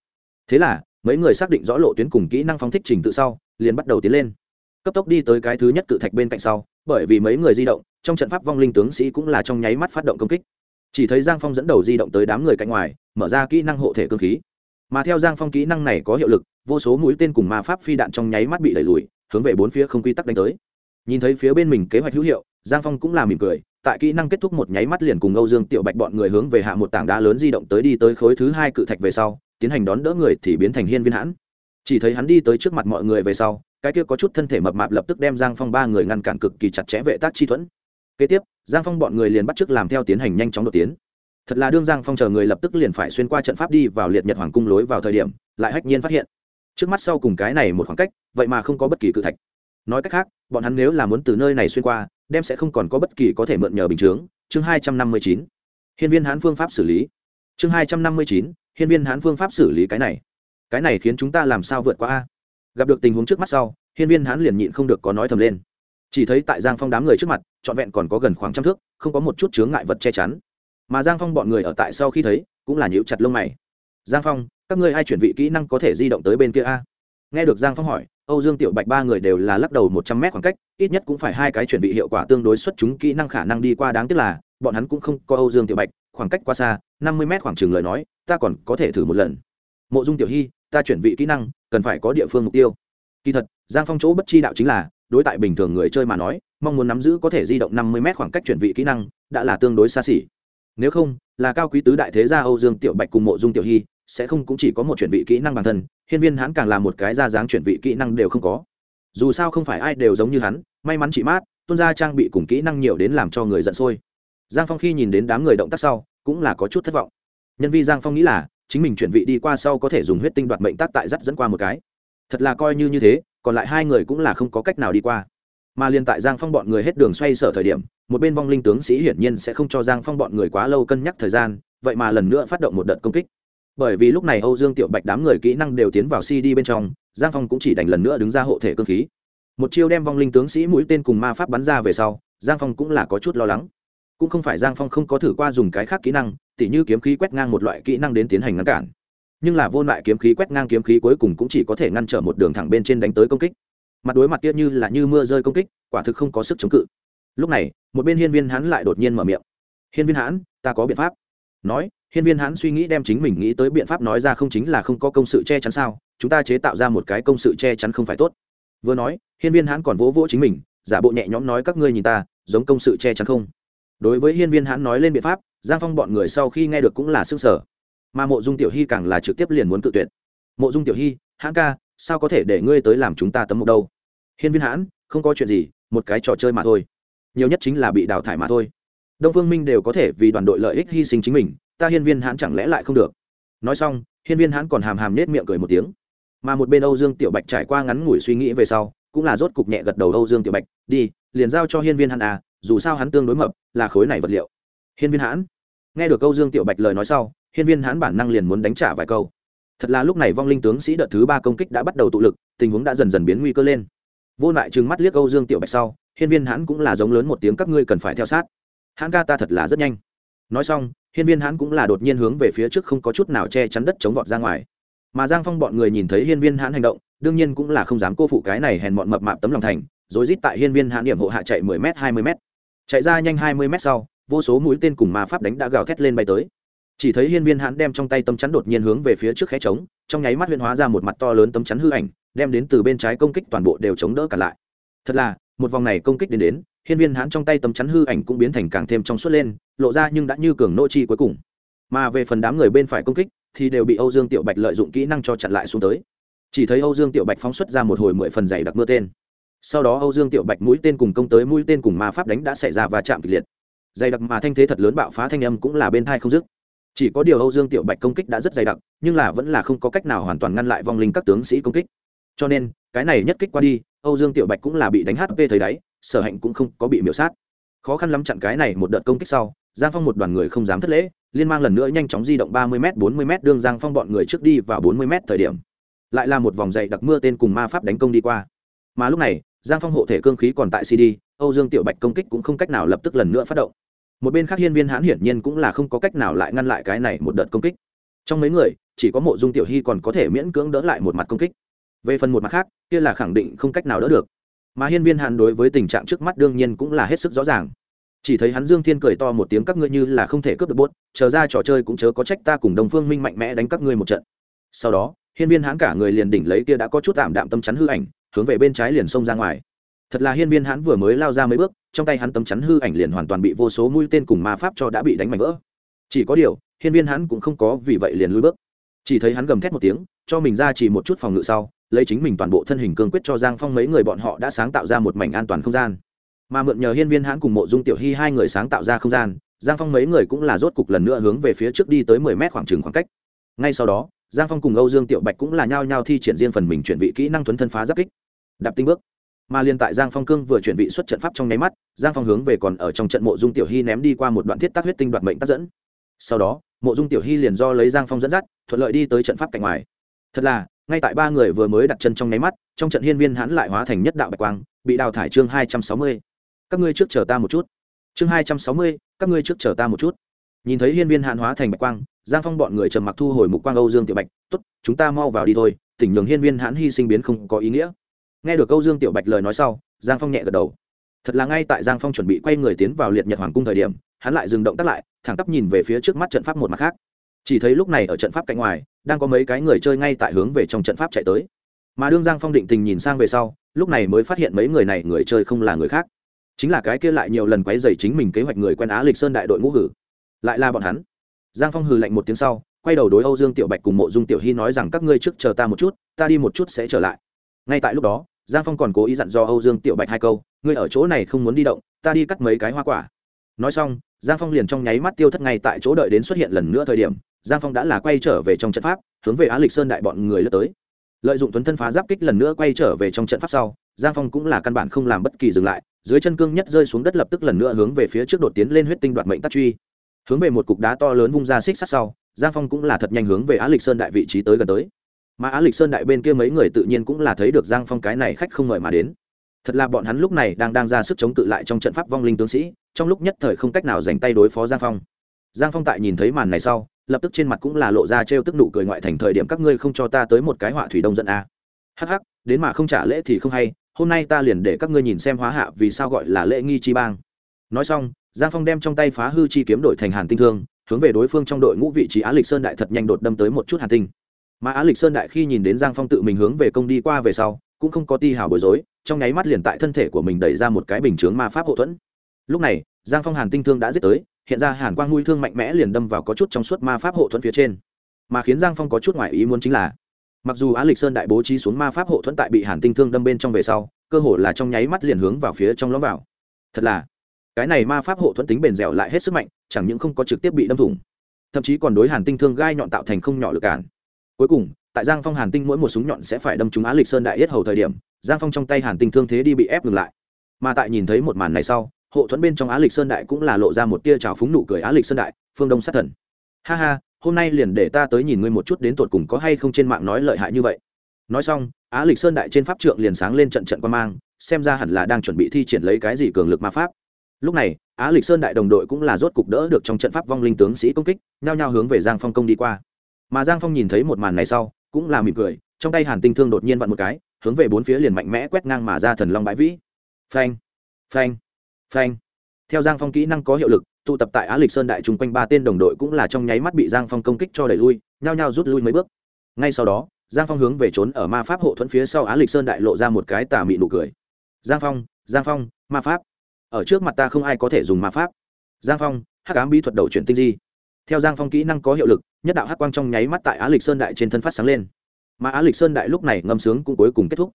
Speaker 1: Thế là, mấy người xác định rõ lộ tuyến cùng kỹ năng phóng thích trình tự sau, liền bắt đầu tiến lên. Cấp tốc đi tới cái thứ nhất cự thạch bên cạnh sau, bởi vì mấy người di động, trong trận pháp vong linh tướng sĩ cũng là trong nháy mắt phát động công kích chỉ thấy giang phong dẫn đầu di động tới đám người cạnh ngoài, mở ra kỹ năng hộ thể cơ khí. Mà theo giang phong kỹ năng này có hiệu lực, vô số mũi tên cùng ma pháp phi đạn trong nháy mắt bị đẩy lùi, hướng về bốn phía không quy tắc đánh tới. Nhìn thấy phía bên mình kế hoạch hữu hiệu, giang phong cũng là mỉm cười, tại kỹ năng kết thúc một nháy mắt liền cùng âu dương tiểu bạch bọn người hướng về hạ một tảng đá lớn di động tới đi tới khối thứ hai cự thạch về sau, tiến hành đón đỡ người thì biến thành hiên viên hãn. Chỉ thấy hắn đi tới trước mặt mọi người về sau, cái kia có chút thân thể mập mạp lập tức đem giang phong ba người ngăn cản cực kỳ chặt chẽ vệ tác chi thuẫn. Kế tiếp giang phong bọn người liền bắt t r ư ớ c làm theo tiến hành nhanh chóng đột tiến. Thật là đương giang phong chờ người lập tức liền phải xuyên qua trận pháp đi vào liệt nhật hoàng cung lối vào thời điểm, lại hách nhiên phát hiện. Trước mắt sau cùng cái này một khoảng cách, vậy mà không có bất kỳ cự thạch. Nói cách khác, bọn hắn nếu là muốn từ nơi này xuyên qua, đem sẽ không còn có bất kỳ có thể mượn nhờ bình chướng. Chương hai trăm năm mươi chín. Hiên viên hãn phương pháp xử lý. Chương hai trăm năm mươi chín. Hiên viên hãn phương pháp xử lý cái này. Cái này khiến chúng ta làm sao vượt qua a? Gặp được tình huống trước mắt sau, hiên viên hãn liền nhịn không được có nói thầm lên chỉ thấy tại giang phong đám người trước mặt, trọn vẹn còn có gần khoảng trăm thước, không có một chút chướng ngại vật che chắn. Mà giang phong bọn người ở tại sau khi thấy, cũng là nhíu chặt lông mày. Giang phong, các ngươi ai chuyển vị kỹ năng có thể di động tới bên kia a? Nghe được giang phong hỏi, âu dương tiểu bạch ba người đều là lắc đầu một trăm mét khoảng cách, ít nhất cũng phải hai cái chuyển vị hiệu quả tương đối xuất chúng kỹ năng khả năng đi qua đáng tiếc là, bọn hắn cũng không có âu dương tiểu bạch, khoảng cách quá xa, năm mươi mét khoảng chừng lời nói, ta còn có thể thử một lần. Mộ dung tiểu hy, ta chuyển vị kỹ năng, cần phải có địa phương mục tiêu. Kỳ thật, giang phong chỗ bất chi đạo chính là đối tại bình thường người chơi mà nói, mong muốn nắm giữ có thể di động năm mươi m khoảng cách chuyển vị kỹ năng, đã là tương đối xa xỉ. Nếu không, là cao quý tứ đại thế gia âu dương tiểu bạch cùng mộ dung tiểu hy, sẽ không cũng chỉ có một chuyển vị kỹ năng bản thân, hiên viên hắn càng là một cái ra dáng chuyển vị kỹ năng đều không có. Dù sao không phải ai đều giống như hắn, may mắn chị mát tuân ra trang bị cùng kỹ năng nhiều đến làm cho người giận sôi. Giang phong khi nhìn đến đám người động tác sau, cũng là có chút thất vọng. Nhân vi giang phong nghĩ là, chính mình chuyển vị đi qua sau có thể dùng huyết tinh đoạt mệnh tác tại dắt dẫn qua một cái. Thật là coi như như thế còn lại hai người cũng là không có cách nào đi qua. Mà liên tại giang phong bọn người hết đường xoay sở thời điểm, một bên vong linh tướng sĩ hiển nhiên sẽ không cho giang phong bọn người quá lâu cân nhắc thời gian, vậy mà lần nữa phát động một đợt công kích. Bởi vì lúc này âu dương tiểu bạch đám người kỹ năng đều tiến vào cd bên trong, giang phong cũng chỉ đành lần nữa đứng ra hộ thể cơ khí. Một chiêu đem vong linh tướng sĩ mũi tên cùng ma pháp bắn ra về sau, giang phong cũng là có chút lo lắng. Cũng không phải giang phong không có thử qua dùng cái khác kỹ năng, tỉ như kiếm khí quét ngang một loại kỹ năng đến tiến hành ngăn cản nhưng là vô lại kiếm khí quét ngang kiếm khí cuối cùng cũng chỉ có thể ngăn trở một đường thẳng bên trên đánh tới công kích. Mặt đối mặt kia như là như mưa rơi công kích, quả thực không có sức chống cự. Lúc này, một bên hiên viên hắn lại đột nhiên mở miệng. Hiên viên hãn ta có biện pháp. Nói, hiên viên hãn suy nghĩ đem chính mình nghĩ tới biện pháp nói ra không chính là không có công sự che chắn sao, chúng ta chế tạo ra một cái công sự che chắn không phải tốt. Vừa nói, hiên viên hãn còn vỗ vỗ chính mình, giả bộ nhẹ nhõm nói các ngươi nhìn ta, giống công sự che chắn không. Đối với hiên viên hãn nói lên biện pháp, giang phong bọn người sau khi nghe được cũng là s ư n g sở mà mộ dung tiểu hy càng là trực tiếp liền muốn cự tuyệt. Mộ dung tiểu hy, hãn ca, sao có thể để ngươi tới làm chúng ta tấm mục đâu? Hiên viên hãn, không có chuyện gì, một cái trò chơi mà thôi. Nhiều nhất chính là bị đào thải mà thôi. Đông phương minh đều có thể vì đoàn đội lợi ích hy sinh chính mình, ta hiên viên hãn chẳng lẽ lại không được? Nói xong, hiên viên hãn còn hàm hàm nết miệng cười một tiếng. Mà một bên âu dương tiểu bạch trải qua ngắn ngủi suy nghĩ về sau, cũng là rốt cục nhẹ gật đầu âu dương tiểu bạch, đi, liền giao cho hiên viên hãn à dù sao hắn tương đối mập, là khối này vật liệu. Hiên viên hãn nghe được âu dương tiểu bạch lời nói sau hiên viên hãn bản năng liền muốn đánh trả vài câu. Thật là lúc này vong linh tướng sĩ đợt thứ ba công kích đã bắt đầu tụ lực, tình huống đã dần dần biến nguy cơ lên. Vô lại trừng mắt liếc Âu dương tiểu bạch sau, hiên viên hãn cũng là giống lớn một tiếng các ngươi cần phải theo sát. Hãn ca ta thật là rất nhanh. Nói xong, hiên viên hãn cũng là đột nhiên hướng về phía trước không có chút nào che chắn đất chống vọt ra ngoài. Mà giang phong bọn người nhìn thấy hiên viên hãn hành động, đương nhiên cũng là không dám cô phụ cái này hèn bọn mập mạp tấm lòng thành, rồi rít tại hiên viên hãn điểm hộ hạ chạy mười m hai mươi m chạy ra nhanh hai mươi m sau, vô số mũi tên cùng ma pháp đánh đã gào thét lên bay tới chỉ thấy hiên viên hãn đem trong tay tấm chắn đột nhiên hướng về phía trước khé trống, trong nháy mắt huyên hóa ra một mặt to lớn tấm chắn hư ảnh, đem đến từ bên trái công kích toàn bộ đều chống đỡ cả lại. Thật là, một vòng này công kích đến đến, hiên viên hãn trong tay tấm chắn hư ảnh cũng biến thành càng thêm trong suốt lên, lộ ra nhưng đã như cường nô chi cuối cùng. Mà về phần đám người bên phải công kích, thì đều bị âu dương tiểu bạch lợi dụng kỹ năng cho chặn lại xuống tới. Chỉ thấy âu dương tiểu bạch phóng xuất ra một hồi mười phần dày đặc mưa tên. Sau đó âu dương tiểu bạch mũi tên cùng công tới mũi tên cùng ma pháp đánh đã xảy ra và chạm kịch liệt. Dày đặc mà thanh thế thật lớn bạo phá thanh âm cũng là bên thai không dứt chỉ có điều âu dương tiểu bạch công kích đã rất dày đặc, nhưng là vẫn là không có cách nào hoàn toàn ngăn lại vong linh các tướng sĩ công kích. Cho nên, cái này nhất kích qua đi, âu dương tiểu bạch cũng là bị đánh hp thấy đáy, sở hạnh cũng không có bị miễu sát. Khó khăn lắm chặn cái này một đợt công kích sau, giang phong một đoàn người không dám thất lễ, liên mang lần nữa nhanh chóng di động ba mươi m bốn mươi m đương giang phong bọn người trước đi vào bốn mươi m thời điểm. Lại là một vòng dày đặc mưa tên cùng ma pháp đánh công đi qua. Mà lúc này, giang phong hộ thể cương khí còn tại cd âu dương tiểu bạch công kích cũng không cách nào lập tức lần nữa phát động một bên khác hiên viên hãn hiển nhiên cũng là không có cách nào lại ngăn lại cái này một đợt công kích. Trong mấy người, chỉ có mộ dung tiểu hy còn có thể miễn cưỡng đỡ lại một mặt công kích. Về phần một mặt khác, kia là khẳng định không cách nào đỡ được. Mà hiên viên hàn đối với tình trạng trước mắt đương nhiên cũng là hết sức rõ ràng. Chỉ thấy hắn dương thiên cười to một tiếng, các ngươi như là không thể cướp được bốt chờ ra trò chơi cũng chớ có trách ta cùng đồng phương minh mạnh mẽ đánh các ngươi một trận. Sau đó, hiên viên hãn cả người liền đỉnh lấy kia đã có chút tạm đạm tâm chắn hư ảnh, hướng về bên trái liền xông ra ngoài thật là hiên viên hắn vừa mới lao ra mấy bước, trong tay hắn tấm chắn hư ảnh liền hoàn toàn bị vô số mũi tên cùng ma pháp cho đã bị đánh mạnh vỡ. Chỉ có điều, hiên viên hắn cũng không có vì vậy liền lui bước. Chỉ thấy hắn gầm thét một tiếng, cho mình ra chỉ một chút phòng ngự sau, lấy chính mình toàn bộ thân hình cương quyết cho giang phong mấy người bọn họ đã sáng tạo ra một mảnh an toàn không gian. Mà mượn nhờ hiên viên hãn cùng mộ dung tiểu hy hai người sáng tạo ra không gian, giang phong mấy người cũng là rốt cục lần nữa hướng về phía trước đi tới mười mét khoảng trừng khoảng cách. Ngay sau đó, giang phong cùng âu dương tiểu bạch cũng là nhao nhao thi triển riêng phần mình chuyển vị kỹ năng thuấn thân phá giáp kích. Đạp tinh bước mà liên tại giang phong cương vừa chuẩn bị xuất trận pháp trong nháy mắt, giang phong hướng về còn ở trong trận mộ dung tiểu hy ném đi qua một đoạn thiết tác huyết tinh đoạt mệnh tác dẫn. Sau đó, mộ dung tiểu hy liền do lấy giang phong dẫn dắt, thuận lợi đi tới trận pháp cạnh ngoài. Thật là, ngay tại ba người vừa mới đặt chân trong nháy mắt, trong trận hiên viên hãn lại hóa thành nhất đạo bạch quang, bị đào thải chương hai trăm sáu mươi. Các ngươi trước chờ ta một chút. Chương hai trăm sáu mươi, các ngươi trước chờ ta một chút. Nhìn thấy hiên viên hãn hóa thành bạch quang, giang phong bọn người trầm mặc thu hồi mục quang âu dương tiểu bạch t ố t chúng ta mau vào đi thôi, tỉnh nhường hiên viên hãn hy sinh biến không có ý nghĩa nghe được âu dương tiểu bạch lời nói sau, giang phong nhẹ gật đầu. Thật là ngay tại giang phong chuẩn bị quay người tiến vào liệt nhật hoàng cung thời điểm, hắn lại dừng động tắt lại, thẳng tắp nhìn về phía trước mắt trận pháp một mặt khác. Chỉ thấy lúc này ở trận pháp cạnh ngoài, đang có mấy cái người chơi ngay tại hướng về trong trận pháp chạy tới. Mà đương giang phong định tình nhìn sang về sau, lúc này mới phát hiện mấy người này người chơi không là người khác. Chính là cái kia lại nhiều lần quấy dày chính mình kế hoạch người quen á lịch sơn đại đội ngũ hử. Lại là bọn hắn. Giang phong hừ lạnh một tiếng sau, quay đầu đối âu dương tiểu bạch cùng mộ dung tiểu hy nói rằng, các ngươi trước chờ ta một chút, ta đi một chút sẽ trở lại. Ngay tại lúc đó giang phong còn cố ý dặn do âu dương tiểu bạch hai câu, ngươi ở chỗ này không muốn đi động, ta đi cắt mấy cái hoa quả. Nói xong, giang phong liền trong nháy mắt tiêu thất ngay tại chỗ đợi đến xuất hiện lần nữa thời điểm, giang phong đã là quay trở về trong trận pháp, hướng về á lịch sơn đại bọn người lướt tới. Lợi dụng tuấn thân phá giáp kích lần nữa quay trở về trong trận pháp sau, giang phong cũng là căn bản không làm bất kỳ dừng lại, dưới chân cương nhất rơi xuống đất lập tức lần nữa hướng về phía trước đột tiến lên huyết tinh đoạt mệnh tắc truy. Hướng về một cục đá to lớn vung ra xích sát sau, giang phong cũng là thật nhanh hướng về á lịch sơn đại vị trí tới gần tới mà á lịch sơn đại bên kia mấy người tự nhiên cũng là thấy được giang phong cái này khách không mời mà đến. Thật là bọn hắn lúc này đang đang ra sức chống cự lại trong trận pháp vong linh tướng sĩ, trong lúc nhất thời không cách nào dành tay đối phó giang phong. Giang phong tại nhìn thấy màn này sau, lập tức trên mặt cũng là lộ ra trêu tức nụ cười ngoại thành thời điểm các ngươi không cho ta tới một cái họa thủy đông dẫn a. Hắc hắc, đến mà không trả lễ thì không hay, hôm nay ta liền để các ngươi nhìn xem hóa hạ vì sao gọi là lễ nghi chi bang. Nói xong, giang phong đem trong tay phá hư chi kiếm đổi thành hàn tinh thương, hướng về đối phương trong đội ngũ vị trí á lịch sơn đại thật nhanh đột đâm tới một chút hàn tinh mà á lịch sơn đại khi nhìn đến giang phong tự mình hướng về công đi qua về sau, cũng không có ti hào bối rối, trong nháy mắt liền tại thân thể của mình đẩy ra một cái bình chướng ma pháp hậu thuẫn. Lúc này, giang phong hàn tinh thương đã giết tới, hiện ra hàn quang nuôi thương mạnh mẽ liền đâm vào có chút trong suốt ma pháp hộ thuẫn phía trên. Mà khiến giang phong có chút ngoại ý muốn chính là, mặc dù á lịch sơn đại bố trí xuống ma pháp hộ thuẫn tại bị hàn tinh thương đâm bên trong về sau, cơ hồ là trong nháy mắt liền hướng vào phía trong lõm vào. Thật là, cái này ma pháp hộ thuẫn tính bền dẻo lại hết sức mạnh, chẳng những không có trực tiếp bị đâm thủng, thậm chí còn đối hàn tinh thương gai nhọn tạo thành không nhỏ lực cản cuối cùng, tại giang phong hàn tinh mỗi một súng nhọn sẽ phải đâm trúng á lịch sơn đại yết hầu thời điểm, giang phong trong tay hàn tinh thương thế đi bị ép ngừng lại. Mà tại nhìn thấy một màn này sau, hộ thuẫn bên trong á lịch sơn đại cũng là lộ ra một tia trào phúng nụ cười á lịch sơn đại, phương đông sát thần. Ha ha, hôm nay liền để ta tới nhìn ngươi một chút đến tột cùng có hay không trên mạng nói lợi hại như vậy. Nói xong, á lịch sơn đại trên pháp trượng liền sáng lên trận trận quan mang, xem ra hẳn là đang chuẩn bị thi triển lấy cái gì cường lực ma pháp. Lúc này, á lịch sơn đại đồng đội cũng là rốt cục đỡ được trong trận pháp vong linh tướng sĩ công kích, nhao nhao hướng về giang phong công đi qua mà giang phong nhìn thấy một màn này sau, cũng là mỉm cười, trong tay hàn tinh thương đột nhiên vặn một cái, hướng về bốn phía liền mạnh mẽ quét ngang mà ra thần long bãi vĩ. Phanh phanh phanh. Theo giang phong kỹ năng có hiệu lực, tụ tập tại á lịch sơn đại chung quanh ba tên đồng đội cũng là trong nháy mắt bị giang phong công kích cho đẩy lui, nhao nhao rút lui mấy bước. Ngay sau đó, giang phong hướng về trốn ở ma pháp hộ thuẫn phía sau á lịch sơn đại lộ ra một cái tà mị nụ cười. Giang phong giang phong, ma pháp. Ở trước mặt ta không ai có thể dùng ma pháp. Giang phong, hắc ám bí thuật đầu chuyển tinh di. Theo giang phong kỹ năng có hiệu lực nhất đạo hắc quang trong nháy mắt tại á lịch sơn đại trên thân phát sáng lên. Mà á lịch sơn đại lúc này ngâm sướng cũng cuối cùng kết thúc.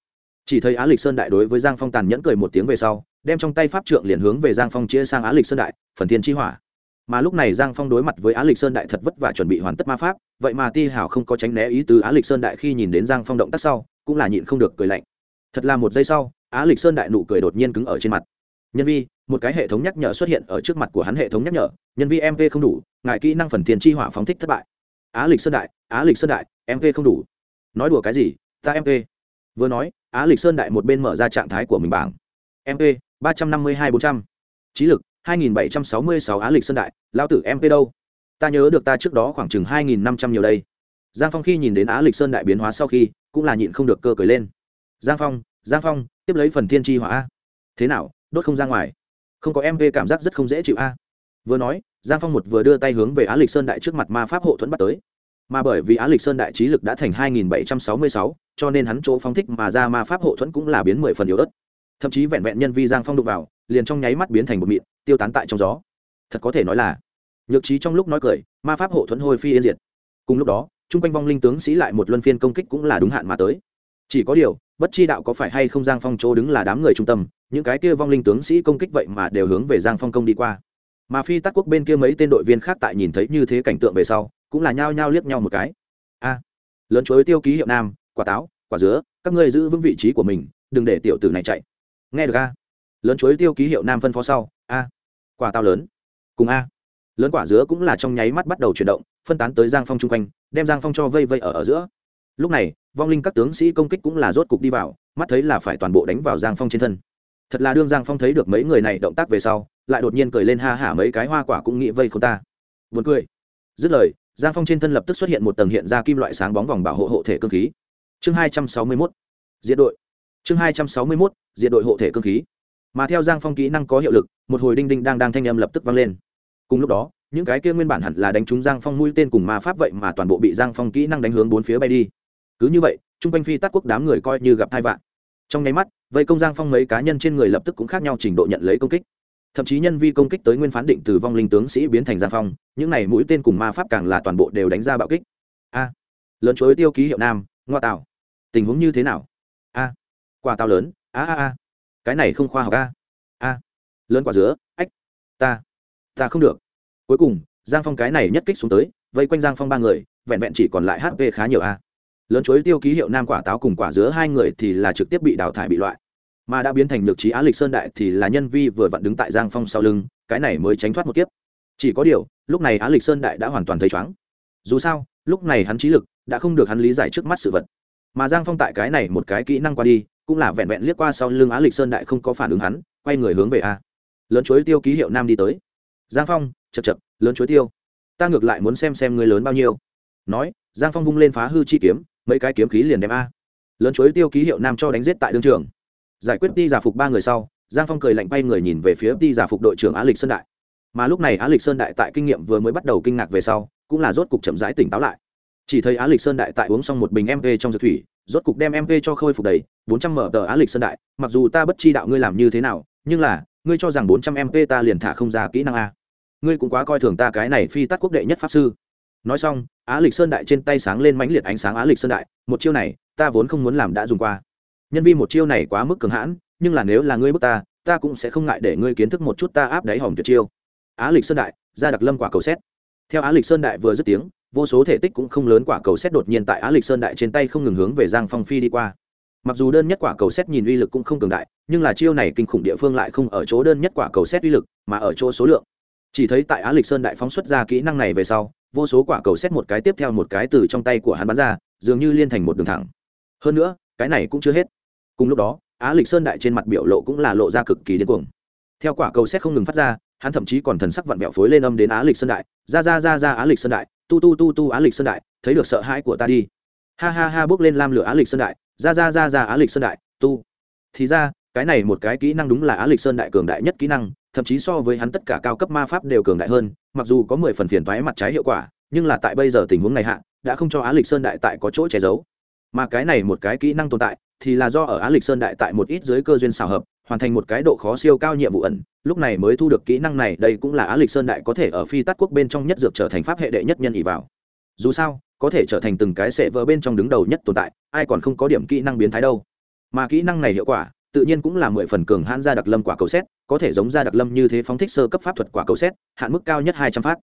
Speaker 1: Chỉ thấy á lịch sơn đại đối với giang phong tàn nhẫn cười một tiếng về sau, đem trong tay pháp trượng liền hướng về giang phong chia sang á lịch sơn đại, phần thiên chi hỏa. Mà lúc này giang phong đối mặt với á lịch sơn đại thật vất vả chuẩn bị hoàn tất ma pháp, vậy mà ti hảo không có tránh né ý tứ á lịch sơn đại khi nhìn đến giang phong động tác sau, cũng là nhịn không được cười lạnh. Thật là một giây sau, á lịch sơn đại nụ cười đột nhiên cứng ở trên mặt. Nhân vi, một cái hệ thống nhắc nhở xuất hiện ở trước mặt của hắn hệ thống nhắc nhở, nhân vi mv không đủ ngại kỹ năng phần tiền chi hỏa phóng thích thất bại á lịch sơn đại, á lịch sơn đại mp không đủ. Nói đùa cái gì, ta mp vừa nói, á lịch sơn đại một bên mở ra trạng thái của mình bảng. Mp ba trăm năm mươi hai bốn trăm. Trí lực, hai nghìn bảy trăm sáu mươi sáu á lịch sơn đại, lao tử mp đâu? Ta nhớ được ta trước đó khoảng chừng hai nghìn năm trăm nhiều đây. Giang phong khi nhìn đến á lịch sơn đại biến hóa sau khi, cũng là nhịn không được cơ cười lên. Giang phong giang phong, tiếp lấy phần thiên tri hỏa thế nào, đốt không ra ngoài? Không có mp cảm giác rất không dễ chịu a vừa nói giang phong một vừa đưa tay hướng về á lịch sơn đại trước mặt ma pháp hộ thuẫn bắt tới. Mà bởi vì á lịch sơn đại trí lực đã thành 2766, cho nên hắn chỗ phóng thích mà ra ma pháp hộ thuẫn cũng là biến mười phần yếu ớt. Thậm chí vẹn vẹn nhân vi giang phong đụng vào liền trong nháy mắt biến thành một mịn tiêu tán tại trong gió. Thật có thể nói là nhược trí trong lúc nói cười ma pháp hộ thuẫn hôi phi yên diệt. Cùng lúc đó chung quanh vong linh tướng sĩ lại một luân phiên công kích cũng là đúng hạn mà tới. Chỉ có điều bất chi đạo có phải hay không giang phong chỗ đứng là đám người trung tâm những cái kia vong linh tướng sĩ công kích vậy mà đều hướng về giang phong công đi qua mà phi tắc quốc bên kia mấy tên đội viên khác tại nhìn thấy như thế cảnh tượng về sau, cũng là nhao nhao liếc nhau một cái. A, lớn chuối tiêu ký hiệu nam, quả táo, quả dứa, các ngươi giữ vững vị trí của mình, đừng để tiểu tử này chạy. Nghe được a? Lớn chuối tiêu ký hiệu nam phân phó sau, a, quả táo lớn. Cùng a, lớn quả dứa cũng là trong nháy mắt bắt đầu chuyển động, phân tán tới giang phong chung quanh, đem giang phong cho vây vây ở ở giữa. Lúc này, vong linh các tướng sĩ công kích cũng là rốt cục đi vào, mắt thấy là phải toàn bộ đánh vào giang phong trên thân thật là đương giang phong thấy được mấy người này động tác về sau, lại đột nhiên cười lên ha hả mấy cái hoa quả cũng nghĩ vây không ta. Buồn cười. Dứt lời, giang phong trên thân lập tức xuất hiện một tầng hiện ra kim loại sáng bóng vòng bảo hộ hộ thể cơ khí. Chương hai trăm sáu mươi mốt. Diện đội. Chương hai trăm sáu mươi mốt. Diện đội hộ thể cơ khí. Mà theo giang phong kỹ năng có hiệu lực, một hồi đinh đinh đang đang thanh âm lập tức vang lên. Cùng lúc đó, những cái kia nguyên bản hẳn là đánh trúng giang phong mũi tên cùng ma pháp vậy mà toàn bộ bị giang phong kỹ năng đánh hướng bốn phía bay đi. Cứ như vậy, chung quanh phi tắc quốc đám người coi như gặp thai vạn trong nháy mắt, vây công giang phong mấy cá nhân trên người lập tức cũng khác nhau trình độ nhận lấy công kích. Thậm chí nhân vi công kích tới nguyên phán định từ vong linh tướng sĩ biến thành giang phong, những này mũi tên cùng ma pháp càng là toàn bộ đều đánh ra bạo kích. A, lớn chối tiêu ký hiệu nam, ngoa tạo. Tình huống như thế nào? A, quả tao lớn, a a a. Cái này không khoa học a. A, lớn quả dứa, ách. Ta ta không được. Cuối cùng, giang phong cái này nhất kích xuống tới, vây quanh giang phong ba người, vẹn vẹn chỉ còn lại hp khá nhiều a lớn chuối tiêu ký hiệu nam quả táo cùng quả dứa hai người thì là trực tiếp bị đào thải bị loại. Mà đã biến thành nhược trí á lịch sơn đại thì là nhân vi vừa vặn đứng tại giang phong sau lưng, cái này mới tránh thoát một kiếp. Chỉ có điều, lúc này á lịch sơn đại đã hoàn toàn thấy chóng dù sao, lúc này hắn trí lực đã không được hắn lý giải trước mắt sự vật. Mà giang phong tại cái này một cái kỹ năng qua đi, cũng là vẹn vẹn liếc qua sau lưng á lịch sơn đại không có phản ứng hắn, quay người hướng về a. Lớn chuối tiêu ký hiệu nam đi tới. Giang phong chật chật lớn chuối tiêu. Ta ngược lại muốn xem xem người lớn bao nhiêu. Nói, giang phong vung lên phá hư chi kiếm mấy cái kiếm khí liền đem a. Lớn chuối tiêu ký hiệu nam cho đánh giết tại đương trường. Giải quyết đi giả phục ba người sau, giang phong cười lạnh bay người nhìn về phía đi giả phục đội trưởng á lịch sơn đại. Mà lúc này á lịch sơn đại tại kinh nghiệm vừa mới bắt đầu kinh ngạc về sau, cũng là rốt cục chậm rãi tỉnh táo lại. Chỉ thấy á lịch sơn đại tại uống xong một bình mv trong dược thủy, rốt cục đem mv cho khôi phục đầy, bốn trăm mở tờ á lịch sơn đại, mặc dù ta bất chi đạo ngươi làm như thế nào, nhưng là, ngươi cho rằng bốn trăm mv ta liền thả không ra kỹ năng a. Ngươi cũng quá coi thường ta cái này phi tắt quốc đệ nhất pháp sư nói xong, á lịch sơn đại trên tay sáng lên mãnh liệt ánh sáng á lịch sơn đại, một chiêu này, ta vốn không muốn làm đã dùng qua. Nhân vi một chiêu này quá mức cường hãn, nhưng là nếu là ngươi bước ta ta cũng sẽ không ngại để ngươi kiến thức một chút ta áp đáy hỏng tuyệt chiêu. Á lịch sơn đại, ra đặc lâm quả cầu xét. Theo á lịch sơn đại vừa dứt tiếng, vô số thể tích cũng không lớn quả cầu xét đột nhiên tại á lịch sơn đại trên tay không ngừng hướng về giang phong phi đi qua. Mặc dù đơn nhất quả cầu xét nhìn uy lực cũng không cường đại, nhưng là chiêu này kinh khủng địa phương lại không ở chỗ đơn nhất quả cầu xét uy lực, mà ở chỗ số lượng. Chỉ thấy tại á lịch sơn đại phóng xuất ra kỹ năng này về sau vô số quả cầu xét một cái tiếp theo một cái từ trong tay của hắn bắn ra, dường như liên thành một đường thẳng. Hơn nữa, cái này cũng chưa hết. Cùng lúc đó, á lịch sơn đại trên mặt biểu lộ cũng là lộ ra cực kỳ điên cuồng. Theo quả cầu xét không ngừng phát ra, hắn thậm chí còn thần sắc vặn vẹo phối lên âm đến á lịch sơn đại. Ra ra ra ra, á lịch sơn đại. Tu tu tu tu, á lịch sơn đại. Thấy được sợ hãi của ta đi. Ha ha ha, bước lên lam lửa á lịch sơn đại. Ra ra ra ra, á lịch sơn đại. Tu. Thì ra, cái này một cái kỹ năng đúng là á lịch sơn đại cường đại nhất kỹ năng thậm chí so với hắn tất cả cao cấp ma pháp đều cường đại hơn, mặc dù có mười phần phiền thoái mặt trái hiệu quả, nhưng là tại bây giờ tình huống này hạ, đã không cho á lịch sơn đại tại có chỗ che giấu. Mà cái này một cái kỹ năng tồn tại, thì là do ở á lịch sơn đại tại một ít dưới cơ duyên xào hợp, hoàn thành một cái độ khó siêu cao nhiệm vụ ẩn, lúc này mới thu được kỹ năng này, đây cũng là á lịch sơn đại có thể ở phi tát quốc bên trong nhất dược trở thành pháp hệ đệ nhất nhân ỉ vào. Dù sao, có thể trở thành từng cái sệ vỡ bên trong đứng đầu nhất tồn tại, ai còn không có điểm kỹ năng biến thái đâu. Mà kỹ năng này hiệu quả tự nhiên cũng là mười phần cường hãn gia đặc lâm quả cầu xét, có thể giống gia đặc lâm như thế phóng thích sơ cấp pháp thuật quả cầu xét, hạn mức cao nhất hai trăm phát.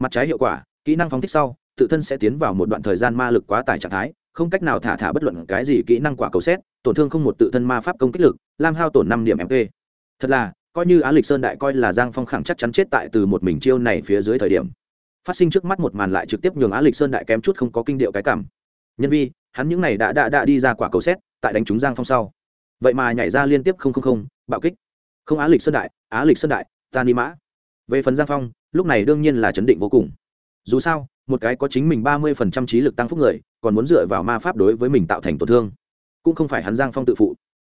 Speaker 1: Mặt trái hiệu quả, kỹ năng phóng thích sau, tự thân sẽ tiến vào một đoạn thời gian ma lực quá tải trạng thái, không cách nào thả thả bất luận cái gì kỹ năng quả cầu xét, tổn thương không một tự thân ma pháp công kích lực, lam hao tổn năm điểm mp thật là, coi như á lịch sơn đại coi là giang phong khẳng chắc chắn chết tại từ một mình chiêu này phía dưới thời điểm. Phát sinh trước mắt một màn lại trực tiếp nhường á lịch sơn đại kém chút không có kinh điệu cái cảm. Nhân vi, hắn những này đã đã đã đi ra quả cầu xét, tại đánh trúng giang phong sau vậy mà nhảy ra liên tiếp không không không, bạo kích. Không á lịch sơn đại, á lịch sơn đại, ta ni mã. Về phần giang phong, lúc này đương nhiên là chấn định vô cùng. Dù sao, một cái có chính mình ba mươi phần trăm trí lực tăng phúc người, còn muốn dựa vào ma pháp đối với mình tạo thành tổn thương. Cũng không phải hắn giang phong tự phụ,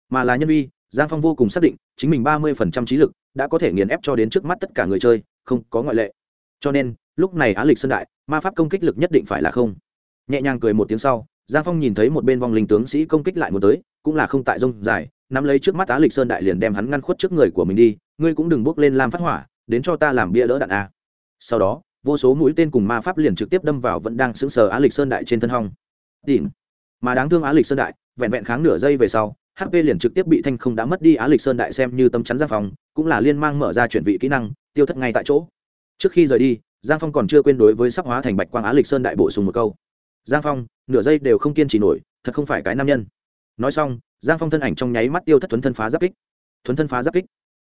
Speaker 1: mà là nhân vi, giang phong vô cùng xác định, chính mình ba mươi phần trăm trí lực đã có thể nghiền ép cho đến trước mắt tất cả người chơi, không có ngoại lệ. Cho nên, lúc này á lịch sơn đại, ma pháp công kích lực nhất định phải là không. Nhẹ nhàng cười một tiếng sau giang phong nhìn thấy một bên vong linh tướng sĩ công kích lại một tới, cũng là không tại rông dài, nắm lấy trước mắt á lịch sơn đại liền đem hắn ngăn khuất trước người của mình đi, ngươi cũng đừng bước lên lam phát hỏa, đến cho ta làm bia đỡ đạn a. Sau đó, vô số mũi tên cùng ma pháp liền trực tiếp đâm vào vẫn đang sững sờ á lịch sơn đại trên thân hong. Tìm. Mà đáng thương á lịch sơn đại, vẹn vẹn kháng nửa giây về sau hp liền trực tiếp bị thanh không đã mất đi á lịch sơn đại xem như tâm chắn giang phong, cũng là liên mang mở ra chuyển vị kỹ năng, tiêu thất ngay tại chỗ. Trước khi rời đi, giang phong còn chưa quên đối với sắp hóa thành bạch quang á lịch sơn đại bổ sung một câu. Giang phong nửa giây đều không kiên trì nổi, thật không phải cái nam nhân. Nói xong, giang phong thân ảnh trong nháy mắt tiêu thất thuấn thân phá giáp kích. Thuấn thân phá giáp kích.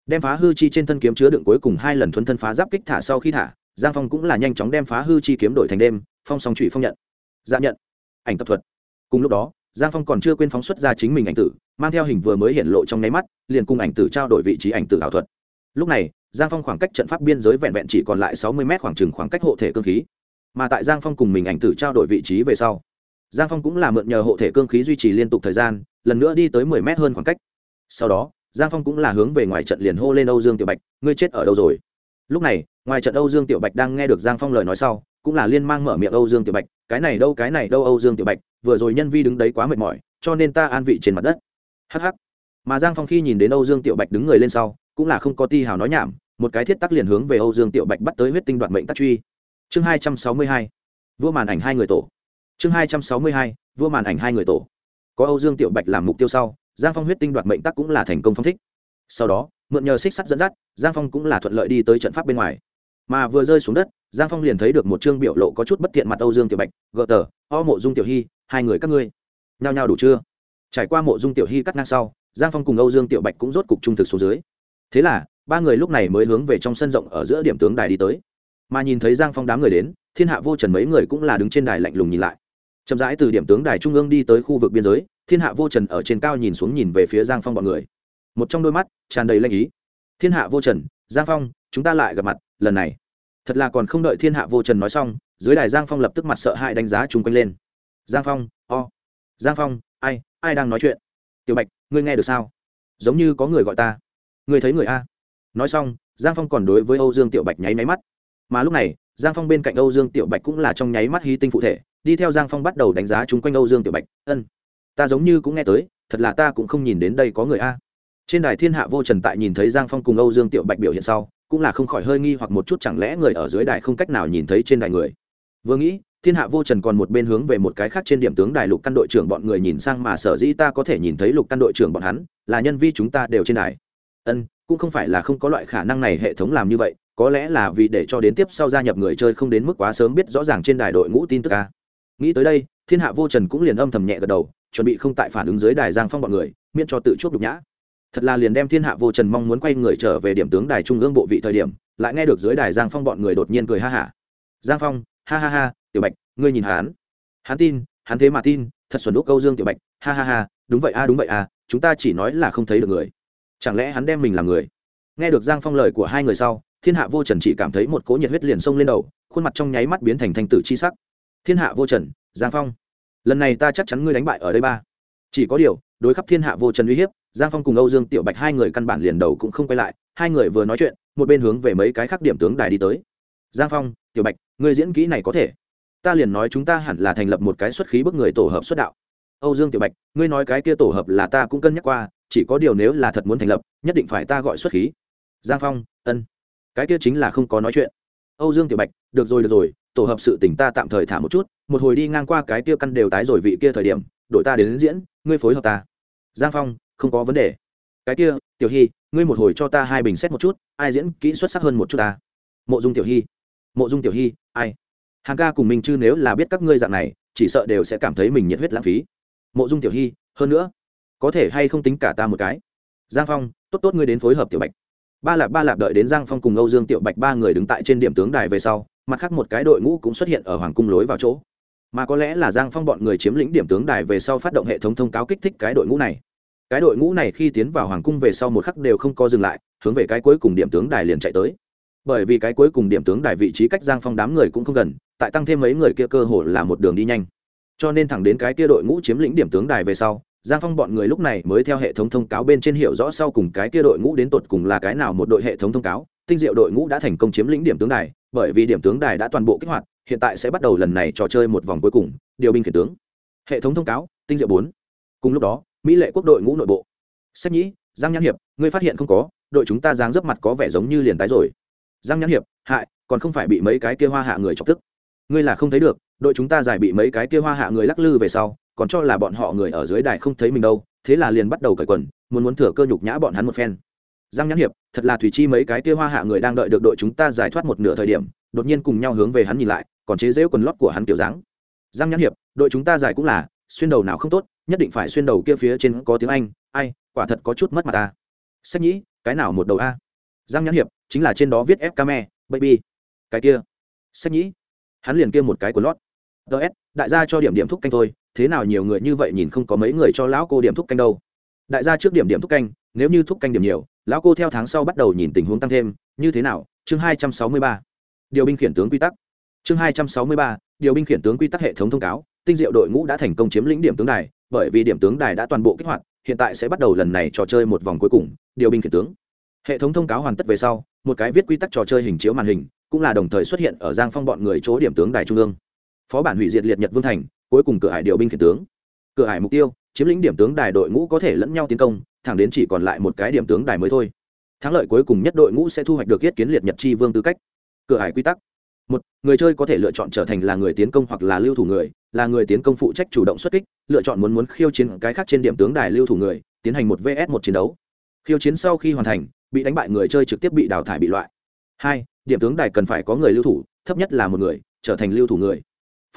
Speaker 1: Đem phá hư chi trên thân kiếm chứa đựng cuối cùng hai lần thuấn thân phá giáp kích thả sau khi thả, giang phong cũng là nhanh chóng đem phá hư chi kiếm đổi thành đêm, phong song trụy phong nhận. Dạ nhận. Ảnh tập thuật. Cùng lúc đó, giang phong còn chưa quên phóng xuất ra chính mình ảnh tử, mang theo hình vừa mới hiện lộ trong nháy mắt, liền cùng ảnh tử trao đổi vị trí ảnh tử ảo thuật. Lúc này, giang phong khoảng cách trận pháp biên giới vẹn vẹn chỉ còn lại sáu mươi m khoảng trừng khoảng cách hộ thể cơ khí. Mà tại giang phong cùng mình ảnh tử trao đổi vị trí về sau giang phong cũng là mượn nhờ hộ thể cương khí duy trì liên tục thời gian, lần nữa đi tới mười mét hơn khoảng cách. Sau đó, giang phong cũng là hướng về ngoài trận liền hô lên âu dương tiểu bạch, ngươi chết ở đâu rồi? Lúc này, ngoài trận âu dương tiểu bạch đang nghe được giang phong lời nói sau, cũng là liên mang mở miệng âu dương tiểu bạch, cái này đâu, cái này đâu âu dương tiểu bạch, vừa rồi nhân vi đứng đấy quá mệt mỏi, cho nên ta an vị trên mặt đất. Hh mà giang phong khi nhìn đến âu dương tiểu bạch đứng người lên sau, cũng là không có ti hào nói nhảm, một cái thiết tắc liền hướng về âu dương tiểu bạch bắt tới huyết tinh đoạn mệnh tắc truy. Chương hai trăm sáu mươi hai. Vua màn ảnh hai người tổ chương hai trăm sáu mươi hai, vua màn ảnh hai người tổ. Có âu dương tiểu bạch làm mục tiêu sau, giang phong huyết tinh đoạt mệnh tắc cũng là thành công phong thích. Sau đó, mượn nhờ xích sắt dẫn dắt, giang phong cũng là thuận lợi đi tới trận pháp bên ngoài. Mà vừa rơi xuống đất, giang phong liền thấy được một chương biểu lộ có chút bất thiện mặt âu dương tiểu bạch gợ tờ, o mộ dung tiểu hy, hai người các ngươi, nhao nhao đủ chưa? Trải qua mộ dung tiểu hy cắt ngang sau, giang phong cùng âu dương tiểu bạch cũng rốt cục trung thực xuống dưới. Thế là, ba người lúc này mới hướng về trong sân rộng ở giữa điểm tướng đài đi tới. Mà nhìn thấy giang phong đám người đến thiên hạ vô trần mấy người cũng là đứng trên đài lạnh lùng nhìn lại. Chậm rãi từ điểm tướng đài trung ương đi tới khu vực biên giới, thiên hạ vô trần ở trên cao nhìn xuống nhìn về phía giang phong b ọ n người. Một trong đôi mắt tràn đầy lanh ý. Thiên hạ vô trần, giang phong, chúng ta lại gặp mặt, lần này. Thật là còn không đợi thiên hạ vô trần nói xong, dưới đài giang phong lập tức mặt sợ hãi đánh giá chung quanh lên. Giang phong, o. Giang phong, ai ai đang nói chuyện? Tiểu bạch, ngươi nghe được sao? Giống như có người gọi ta. Ngươi thấy người a. Nói xong, giang phong còn đối với âu dương tiểu bạch nháy máy mắt. Mà lúc này giang phong bên cạnh âu dương tiểu bạch cũng là trong nháy mắt hy tinh phụ thể, đi theo giang phong bắt đầu đánh giá chúng quanh âu dương tiểu bạch. Ân, ta giống như cũng nghe tới, thật là ta cũng không nhìn đến đây có người a. Trên đài thiên hạ vô trần tại nhìn thấy giang phong cùng âu dương tiểu bạch biểu hiện sau, cũng là không khỏi hơi nghi hoặc một chút chẳng lẽ người ở dưới đài không cách nào nhìn thấy trên đài người. Vừa nghĩ, thiên hạ vô trần còn một bên hướng về một cái khác trên điểm tướng đài lục căn đội trưởng bọn người nhìn sang mà sở dĩ ta có thể nhìn thấy lục căn đội trưởng bọn hắn, là nhân vi chúng ta đều trên đài. Ân, cũng không phải là không có loại khả năng này hệ thống làm như vậy có lẽ là vì để cho đến tiếp sau gia nhập người chơi không đến mức quá sớm biết rõ ràng trên đài đội ngũ tin tức a. Nghĩ tới đây, thiên hạ vô trần cũng liền âm thầm nhẹ gật đầu, chuẩn bị không tại phản ứng dưới đài giang phong bọn người, miễn cho tự chuốc đục nhã. Thật là liền đem thiên hạ vô trần mong muốn quay người trở về điểm tướng đài trung ương bộ vị thời điểm, lại nghe được dưới đài giang phong bọn người đột nhiên cười ha hả. Giang phong, ha ha ha, tiểu bạch, ngươi nhìn hắn. Hắn tin, hắn thế mà tin, thật xuẩn đúc câu dương tiểu bạch, ha ha ha, đúng vậy a, đúng vậy a, chúng ta chỉ nói là không thấy được người. Chẳng lẽ hắn đem mình làm người? Nghe được giang phong lời của hai người sau thiên hạ vô trần chỉ cảm thấy một cỗ nhiệt huyết liền xông lên đầu, khuôn mặt trong nháy mắt biến thành thanh tử chi sắc. Thiên hạ vô trần, giang phong. Lần này ta chắc chắn ngươi đánh bại ở đây ba. Chỉ có điều, đối khắp thiên hạ vô trần uy hiếp, giang phong cùng âu dương tiểu bạch hai người căn bản liền đầu cũng không quay lại, hai người vừa nói chuyện, một bên hướng về mấy cái khác điểm tướng đài đi tới. Giang phong, tiểu bạch, ngươi diễn kỹ này có thể. Ta liền nói chúng ta hẳn là thành lập một cái xuất khí bức người tổ hợp xuất đạo. Âu dương tiểu bạch, ngươi nói cái kia tổ hợp là ta cũng cân nhắc qua, chỉ có điều nếu là thật muốn thành lập, nhất định phải ta gọi xuất khí. Giang phong, ân cái kia chính là không có nói chuyện. Âu dương tiểu bạch được rồi được rồi tổ hợp sự tình ta tạm thời thả một chút một hồi đi ngang qua cái kia căn đều tái rồi vị kia thời điểm đội ta đến, đến diễn ngươi phối hợp ta. Giang phong không có vấn đề. Cái kia tiểu hy ngươi một hồi cho ta hai bình xét một chút ai diễn kỹ xuất sắc hơn một chút ta. Mộ dung tiểu hy. Mộ dung tiểu hy ai? Hàng ca cùng mình chứ nếu là biết các ngươi dạng này chỉ sợ đều sẽ cảm thấy mình nhiệt huyết lãng phí. Mộ dung tiểu hy hơn nữa có thể hay không tính cả ta một cái? Giang phong tốt tốt ngươi đến phối hợp tiểu bạch ba lạp ba lạp đợi đến giang phong cùng âu dương tiểu bạch ba người đứng tại trên điểm tướng đài về sau, mặt khác một cái đội ngũ cũng xuất hiện ở hoàng cung lối vào chỗ. Mà có lẽ là giang phong bọn người chiếm lĩnh điểm tướng đài về sau phát động hệ thống thông cáo kích thích cái đội ngũ này. Cái đội ngũ này khi tiến vào hoàng cung về sau một khắc đều không co dừng lại, hướng về cái cuối cùng điểm tướng đài liền chạy tới. Bởi vì cái cuối cùng điểm tướng đài vị trí cách giang phong đám người cũng không gần, tại tăng thêm mấy người kia cơ hồ là một đường đi nhanh. Cho nên thẳng đến cái kia đội ngũ chiếm lĩnh điểm tướng đài về sau giang phong bọn người lúc này mới theo hệ thống thông cáo bên trên hiểu rõ sau cùng cái kia đội ngũ đến tột cùng là cái nào một đội hệ thống thông cáo. Tinh diệu đội ngũ đã thành công chiếm lĩnh điểm tướng đài, bởi vì điểm tướng đài đã toàn bộ kích hoạt, hiện tại sẽ bắt đầu lần này trò chơi một vòng cuối cùng, điều binh khiển tướng. Hệ thống thông cáo, tinh diệu bốn. Cùng lúc đó, mỹ lệ quốc đội ngũ nội bộ. Sách nhĩ, giang nhãn hiệp, ngươi phát hiện không có, đội chúng ta giang dấp mặt có vẻ giống như liền tái rồi. Giang nhãn hiệp, hại, còn không phải bị mấy cái kia hoa hạ người chọc tức. Ngươi là không thấy được, đội chúng ta giải bị mấy cái kia hoa hạ người lắc lư về sau còn cho là bọn họ người ở dưới đài không thấy mình đâu, thế là liền bắt đầu cởi quần, muốn muốn thừa cơ nhục nhã bọn hắn một phen. Giang nhãn hiệp, thật là thủy chi mấy cái kia hoa hạ người đang đợi được đội chúng ta giải thoát một nửa thời điểm, đột nhiên cùng nhau hướng về hắn nhìn lại, còn chế dễu quần lót của hắn kiểu dáng. Giang nhãn hiệp, đội chúng ta giải cũng là, xuyên đầu nào không tốt, nhất định phải xuyên đầu kia phía trên có tiếng anh, ai, quả thật có chút mất mặt ta. Sách nhĩ, cái nào một đầu a? Giang nhãn hiệp, chính là trên đó viết ép kame baby. Cái kia. Sách nhĩ. Hắn liền kia một cái của lót. Ts đại gia cho điểm điểm thúc canh thôi thế nào nhiều người như vậy nhìn không có mấy người cho lão cô điểm thúc canh đâu. Đại gia trước điểm điểm thúc canh, nếu như thúc canh điểm nhiều, lão cô theo tháng sau bắt đầu nhìn tình huống tăng thêm, như thế nào? Chương hai trăm sáu mươi ba. Điều binh khiển tướng quy tắc. Chương hai trăm sáu mươi ba, điều binh khiển tướng quy tắc hệ thống thông cáo, tinh diệu đội ngũ đã thành công chiếm lĩnh điểm tướng đài, bởi vì điểm tướng đài đã toàn bộ kích hoạt, hiện tại sẽ bắt đầu lần này trò chơi một vòng cuối cùng, điều binh khiển tướng. Hệ thống thông cáo hoàn tất về sau, một cái viết quy tắc trò chơi hình chiếu màn hình, cũng là đồng thời xuất hiện ở giang phong bọn người chỗ điểm tướng đài trung ương. Phó bản hủy diệt liệt nhật vương thành cuối cùng cửa hải điều binh khiển tướng. Cửa hải mục tiêu, chiếm lĩnh điểm tướng đài đội ngũ có thể lẫn nhau tiến công, thẳng đến chỉ còn lại một cái điểm tướng đài mới thôi. Thắng lợi cuối cùng nhất đội ngũ sẽ thu hoạch được yết kiến liệt nhật chi vương tư cách. Cửa hải quy tắc. Một, người chơi có thể lựa chọn trở thành là người tiến công hoặc là lưu thủ người, là người tiến công phụ trách chủ động xuất kích, lựa chọn muốn muốn khiêu chiến cái khác trên điểm tướng đài lưu thủ người, tiến hành một vs một chiến đấu. Khiêu chiến sau khi hoàn thành, bị đánh bại người chơi trực tiếp bị đào thải bị loại. Hai, điểm tướng đài cần phải có người lưu thủ, thấp nhất là một người, trở thành lưu thủ người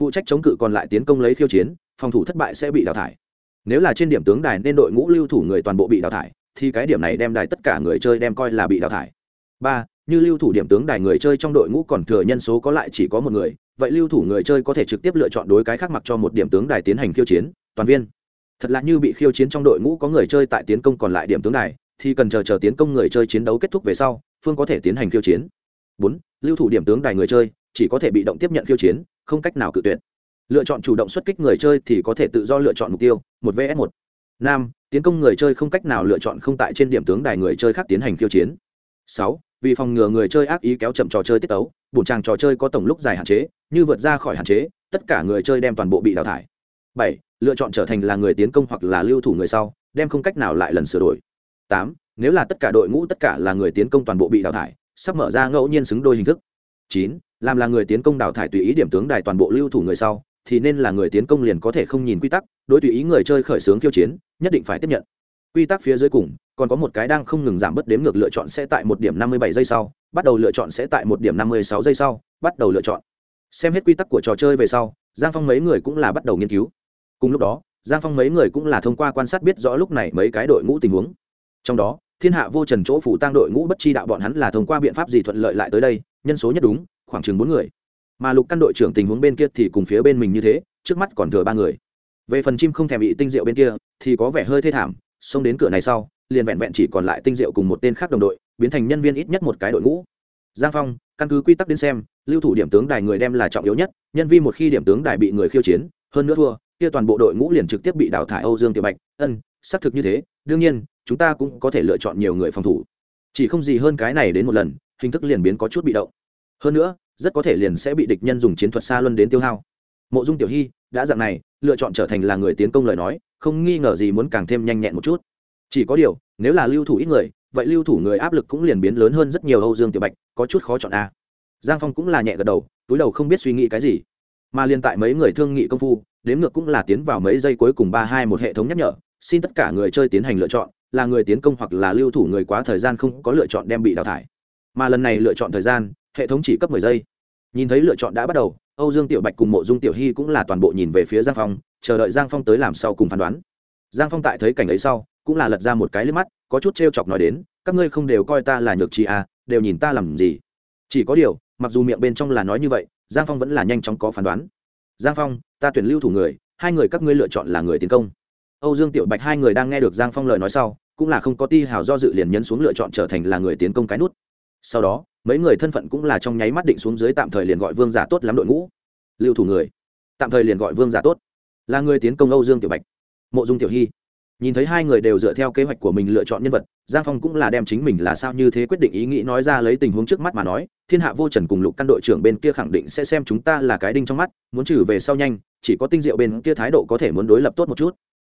Speaker 1: phụ trách chống cự còn lại tiến công lấy khiêu chiến, phòng thủ thất bại sẽ bị đào thải. Nếu là trên điểm tướng đài nên đội ngũ lưu thủ người toàn bộ bị đào thải, thì cái điểm này đem đài tất cả người chơi đem coi là bị đào thải. Ba, như lưu thủ điểm tướng đài người chơi trong đội ngũ còn thừa nhân số có lại chỉ có một người, vậy lưu thủ người chơi có thể trực tiếp lựa chọn đối cái khác mặc cho một điểm tướng đài tiến hành khiêu chiến, toàn viên. Thật là như bị khiêu chiến trong đội ngũ có người chơi tại tiến công còn lại điểm tướng đài, thì cần chờ chờ tiến công người chơi chiến đấu kết thúc về sau, phương có thể tiến hành khiêu chiến. Bốn, lưu thủ điểm tướng đài người chơi chỉ có thể bị động tiếp nhận khiêu chiến, không cách nào cự tuyệt. Lựa chọn chủ động xuất kích người chơi thì có thể tự do lựa chọn mục tiêu, một vs một. Năm tiến công người chơi không cách nào lựa chọn không tại trên điểm tướng đài người chơi khác tiến hành khiêu chiến. Sáu, vì phòng ngừa người chơi ác ý kéo chậm trò chơi tiết tấu, bổn tràng trò chơi có tổng lúc dài hạn chế, như vượt ra khỏi hạn chế, tất cả người chơi đem toàn bộ bị đào thải. Bảy, lựa chọn trở thành là người tiến công hoặc là lưu thủ người sau, đem không cách nào lại lần sửa đổi. Tám, nếu là tất cả đội ngũ tất cả là người tiến công toàn bộ bị đào thải, sắp mở ra ngẫu nhiên xứng đôi hình thức. Chín làm là người tiến công đào thải tùy ý điểm tướng đài toàn bộ lưu thủ người sau, thì nên là người tiến công liền có thể không nhìn quy tắc, đối tùy ý người chơi khởi xướng khiêu chiến, nhất định phải tiếp nhận. Quy tắc phía dưới cùng, còn có một cái đang không ngừng giảm bớt đếm ngược lựa chọn sẽ tại một điểm năm mươi bảy giây sau, bắt đầu lựa chọn sẽ tại một điểm năm mươi sáu giây sau, bắt đầu lựa chọn. Xem hết quy tắc của trò chơi về sau, giang phong mấy người cũng là bắt đầu nghiên cứu. Cùng lúc đó, giang phong mấy người cũng là thông qua quan sát biết rõ lúc này mấy cái đội ngũ tình huống. Trong đó, thiên hạ vô trần chỗ phủ tăng đội ngũ bất chi đạo bọn hắn là thông qua biện pháp gì thuận lợi lại tới đây, nhân số nhất đúng khoảng chừng bốn người. Mà lục căn đội trưởng tình huống bên kia thì cùng phía bên mình như thế, trước mắt còn thừa ba người. Về phần chim không thèm bị tinh diệu bên kia, thì có vẻ hơi thê thảm, xông đến cửa này sau, liền vẹn vẹn chỉ còn lại tinh diệu cùng một tên khác đồng đội, biến thành nhân viên ít nhất một cái đội ngũ. Giang phong, căn cứ quy tắc đến xem, lưu thủ điểm tướng đài người đem là trọng yếu nhất, nhân vi một khi điểm tướng đài bị người khiêu chiến, hơn nữa thua, kia toàn bộ đội ngũ liền trực tiếp bị đào thải âu dương tiểu bạch. Ân, xác thực như thế, đương nhiên, chúng ta cũng có thể lựa chọn nhiều người phòng thủ. Chỉ không gì hơn cái này đến một lần, hình thức liền biến có chút bị động. Hơn nữa rất có thể liền sẽ bị địch nhân dùng chiến thuật xa luân đến tiêu hao. Mộ dung tiểu hy đã dạng này, lựa chọn trở thành là người tiến công lời nói, không nghi ngờ gì muốn càng thêm nhanh nhẹn một chút. Chỉ có điều, nếu là lưu thủ ít người, vậy lưu thủ người áp lực cũng liền biến lớn hơn rất nhiều âu dương tiểu bạch, có chút khó chọn a. Giang phong cũng là nhẹ gật đầu, túi đầu không biết suy nghĩ cái gì. Mà liên tại mấy người thương nghị công phu, đếm ngược cũng là tiến vào mấy giây cuối cùng ba hai một hệ thống nhắc nhở, xin tất cả người chơi tiến hành lựa chọn, là người tiến công hoặc là lưu thủ người quá thời gian không có lựa chọn đem bị đào thải. Mà lần này lựa chọn thời gian hệ thống chỉ cấp mười giây. Nhìn thấy lựa chọn đã bắt đầu, âu dương tiểu bạch cùng mộ dung tiểu hy cũng là toàn bộ nhìn về phía giang phong, chờ đợi giang phong tới làm sau cùng phán đoán. Giang phong tại thấy cảnh ấy sau, cũng là lật ra một cái lên mắt, có chút t r e o chọc nói đến, các ngươi không đều coi ta là nhược trí à đều nhìn ta làm gì? Chỉ có điều, mặc dù miệng bên trong là nói như vậy, giang phong vẫn là nhanh chóng có phán đoán. Giang phong, ta tuyển lưu thủ người, hai người các ngươi lựa chọn là người tiến công. Âu dương tiểu bạch hai người đang nghe được giang phong lời nói sau, cũng là không có ti hào do dự liền nhấn xuống lựa chọn trở thành là người tiến công cái nút. Sau đó mấy người thân phận cũng là trong nháy mắt định xuống dưới tạm thời liền gọi vương giả tốt lắm đội ngũ. Lưu thủ người. Tạm thời liền gọi vương giả tốt. Là người tiến công âu dương tiểu bạch, mộ dung tiểu hy. Nhìn thấy hai người đều dựa theo kế hoạch của mình lựa chọn nhân vật, giang phong cũng là đem chính mình là sao như thế quyết định ý nghĩ nói ra lấy tình huống trước mắt mà nói, thiên hạ vô trần cùng lục căn đội trưởng bên kia khẳng định sẽ xem chúng ta là cái đinh trong mắt, muốn trừ về sau nhanh, chỉ có tinh diệu bên kia thái độ có thể muốn đối lập tốt một chút.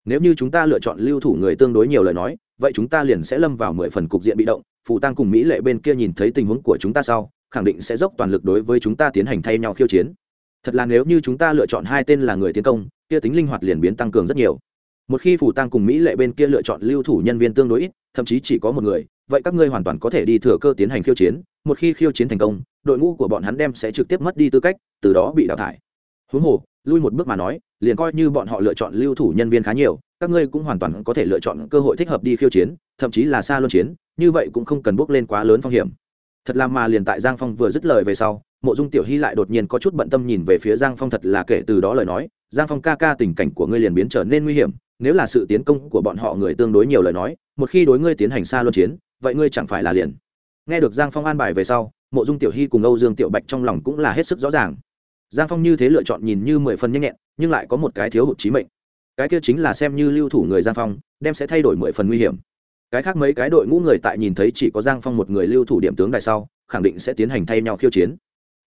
Speaker 1: Nếu như chúng ta lựa chọn lưu thủ người tương đối nhiều lời nói, vậy chúng ta liền sẽ lâm vào mười phần cục diện bị động phụ tăng cùng mỹ lệ bên kia nhìn thấy tình huống của chúng ta sau, khẳng định sẽ dốc toàn lực đối với chúng ta tiến hành thay nhau khiêu chiến. Thật là nếu như chúng ta lựa chọn hai tên là người tiến công, kia tính linh hoạt liền biến tăng cường rất nhiều. Một khi phủ tăng cùng mỹ lệ bên kia lựa chọn lưu thủ nhân viên tương đối ít, thậm chí chỉ có một người, vậy các ngươi hoàn toàn có thể đi thừa cơ tiến hành khiêu chiến. Một khi khiêu chiến thành công, đội ngũ của bọn hắn đem sẽ trực tiếp mất đi tư cách, từ đó bị đào thải. Huống hồ lui một bước mà nói, liền coi như bọn họ lựa chọn lưu thủ nhân viên khá nhiều, các ngươi cũng hoàn toàn có thể lựa chọn cơ hội thích hợp đi khiêu chiến, thậm chí là xa luân chiến, như vậy cũng không cần bước lên quá lớn phong hiểm. Thật là mà liền tại giang phong vừa dứt lời về sau, mộ dung tiểu hy lại đột nhiên có chút bận tâm nhìn về phía giang phong thật là kể từ đó lời nói, giang phong ca ca tình cảnh của ngươi liền biến trở nên nguy hiểm, nếu là sự tiến công của bọn họ người tương đối nhiều lời nói, một khi đối ngươi tiến hành xa luân chiến, vậy ngươi chẳng phải là liền. Nghe được giang phong an bài về sau, mộ dung tiểu hy cùng âu dương tiểu bạch trong lòng cũng là hết sức rõ ràng giang phong như thế lựa chọn nhìn như mười phần nhanh nhẹn, nhưng lại có một cái thiếu hụt trí mệnh. Cái kia chính là xem như lưu thủ người giang phong, đem sẽ thay đổi mười phần nguy hiểm. Cái khác mấy cái đội ngũ người tại nhìn thấy chỉ có giang phong một người lưu thủ điểm tướng đài sau, khẳng định sẽ tiến hành thay nhau khiêu chiến.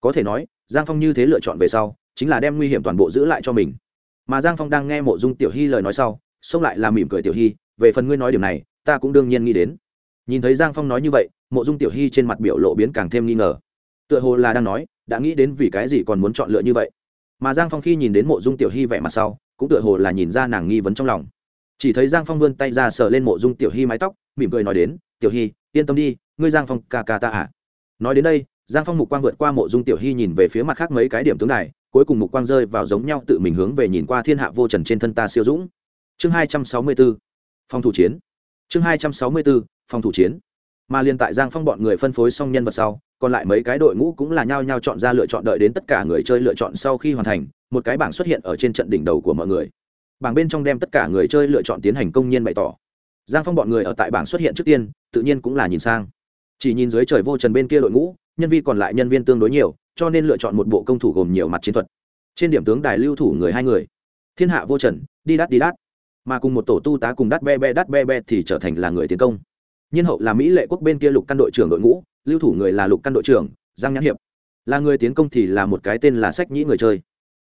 Speaker 1: Có thể nói, giang phong như thế lựa chọn về sau, chính là đem nguy hiểm toàn bộ giữ lại cho mình. Mà giang phong đang nghe mộ dung tiểu hy lời nói sau, xông lại làm mỉm cười tiểu hy, về phần ngươi nói điều này, ta cũng đương nhiên nghĩ đến. Nhìn thấy giang phong nói như vậy, mộ dung tiểu hy trên mặt biểu lộ biến càng thêm nghi ngờ. Tựa hồ là đang nói đã nghĩ đến vì cái gì còn muốn chọn lựa như vậy. Mà giang phong khi nhìn đến mộ dung tiểu hy vẻ mặt sau, cũng tựa hồ là nhìn ra nàng nghi vấn trong lòng. Chỉ thấy giang phong vươn tay ra sờ lên mộ dung tiểu hy mái tóc, mỉm cười nói đến, tiểu hy, yên tâm đi, ngươi giang phong ca ca ta à? Nói đến đây, giang phong mục quang vượt qua mộ dung tiểu hy nhìn về phía mặt khác mấy cái điểm tướng này cuối cùng mục quang rơi vào giống nhau tự mình hướng về nhìn qua thiên hạ vô trần trên thân ta siêu dũng. Chương hai trăm sáu mươi b ố phòng thủ chiến. Chương hai trăm sáu mươi b ố phòng thủ chiến mà liên tại giang phong bọn người phân phối xong nhân vật sau, còn lại mấy cái đội ngũ cũng là nhao nhao chọn ra lựa chọn đợi đến tất cả người chơi lựa chọn sau khi hoàn thành, một cái bảng xuất hiện ở trên trận đỉnh đầu của mọi người. Bảng bên trong đem tất cả người chơi lựa chọn tiến hành công nhiên bày tỏ. Giang phong bọn người ở tại bảng xuất hiện trước tiên, tự nhiên cũng là nhìn sang. Chỉ nhìn dưới trời vô trần bên kia đội ngũ, nhân viên còn lại nhân viên tương đối nhiều, cho nên lựa chọn một bộ công thủ gồm nhiều mặt chiến thuật. Trên điểm tướng đài lưu thủ người hai người. Thiên hạ vô trần, đi đắt đi đắt. Mà cùng một tổ tu tá cùng đắt be be đắt be be thì trở thành là người tiến công. Nhiên hậu là mỹ lệ quốc bên kia lục căn đội trưởng đội ngũ, lưu thủ người là lục căn đội trưởng, giang nhãn hiệp. Là người tiến công thì là một cái tên là sách nhĩ người chơi.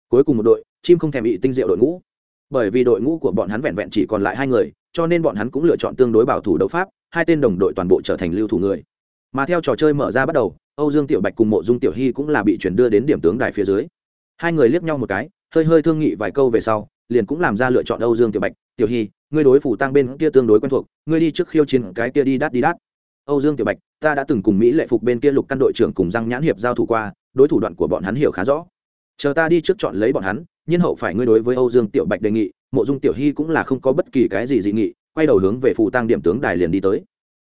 Speaker 1: Cuối cùng một đội, chim không thèm bị tinh diệu đội ngũ. Bởi vì đội ngũ của bọn hắn vẹn vẹn chỉ còn lại hai người, cho nên bọn hắn cũng lựa chọn tương đối bảo thủ đấu pháp, hai tên đồng đội toàn bộ trở thành lưu thủ người. Mà theo trò chơi mở ra bắt đầu, âu dương tiểu bạch cùng mộ dung tiểu hy cũng là bị chuyển đưa đến điểm tướng đài phía dưới. Hai người liếc nhau một cái, hơi hơi thương nghị vài câu về sau, liền cũng làm ra lựa chọn âu dương tiểu bạch, tiểu hy ngươi đối phủ tăng bên kia tương đối quen thuộc, ngươi đi trước khiêu chiến cái kia đi đắt đi đắt âu dương tiểu bạch, ta đã từng cùng mỹ lệ phục bên kia lục căn đội trưởng cùng răng nhãn hiệp giao thủ qua, đối thủ đoạn của bọn hắn hiểu khá rõ. Chờ ta đi trước chọn lấy bọn hắn, nhiên hậu phải ngươi đối với âu dương tiểu bạch đề nghị, mộ dung tiểu hy cũng là không có bất kỳ cái gì dị nghị, quay đầu hướng về phủ tăng điểm tướng đài liền đi tới.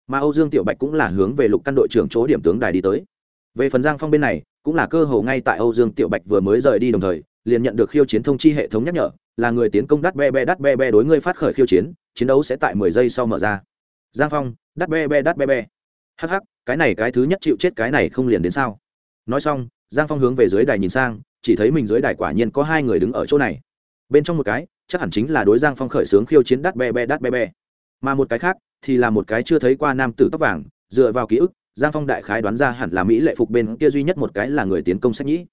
Speaker 1: Mà âu dương tiểu bạch cũng là hướng về lục căn đội trưởng chỗ điểm tướng đài đi tới. Về phần giang phong bên này, cũng là cơ hồ ngay tại âu dương tiểu bạch vừa mới rời đi đồng thời, liền nhận được khiêu chiến thông chi hệ thống nhắc nhở là người tiến công đắt be be đắt be be đối ngươi phát khởi khiêu chiến chiến đấu sẽ tại mười giây sau mở ra. Giang phong, đắt be be đắt be be. Hh cái này cái thứ nhất chịu chết cái này không liền đến sao? Nói xong, giang phong hướng về dưới đài nhìn sang, chỉ thấy mình dưới đài quả nhiên có hai người đứng ở chỗ này. Bên trong một cái, chắc hẳn chính là đối giang phong khởi xướng khiêu chiến đắt be be đắt be be. Mà một cái khác thì là một cái chưa thấy qua nam tử tóc vàng, dựa vào ký ức, giang phong đại khái đoán ra hẳn là mỹ lệ phục bên kia duy nhất một cái là người tiến công sách nhĩ.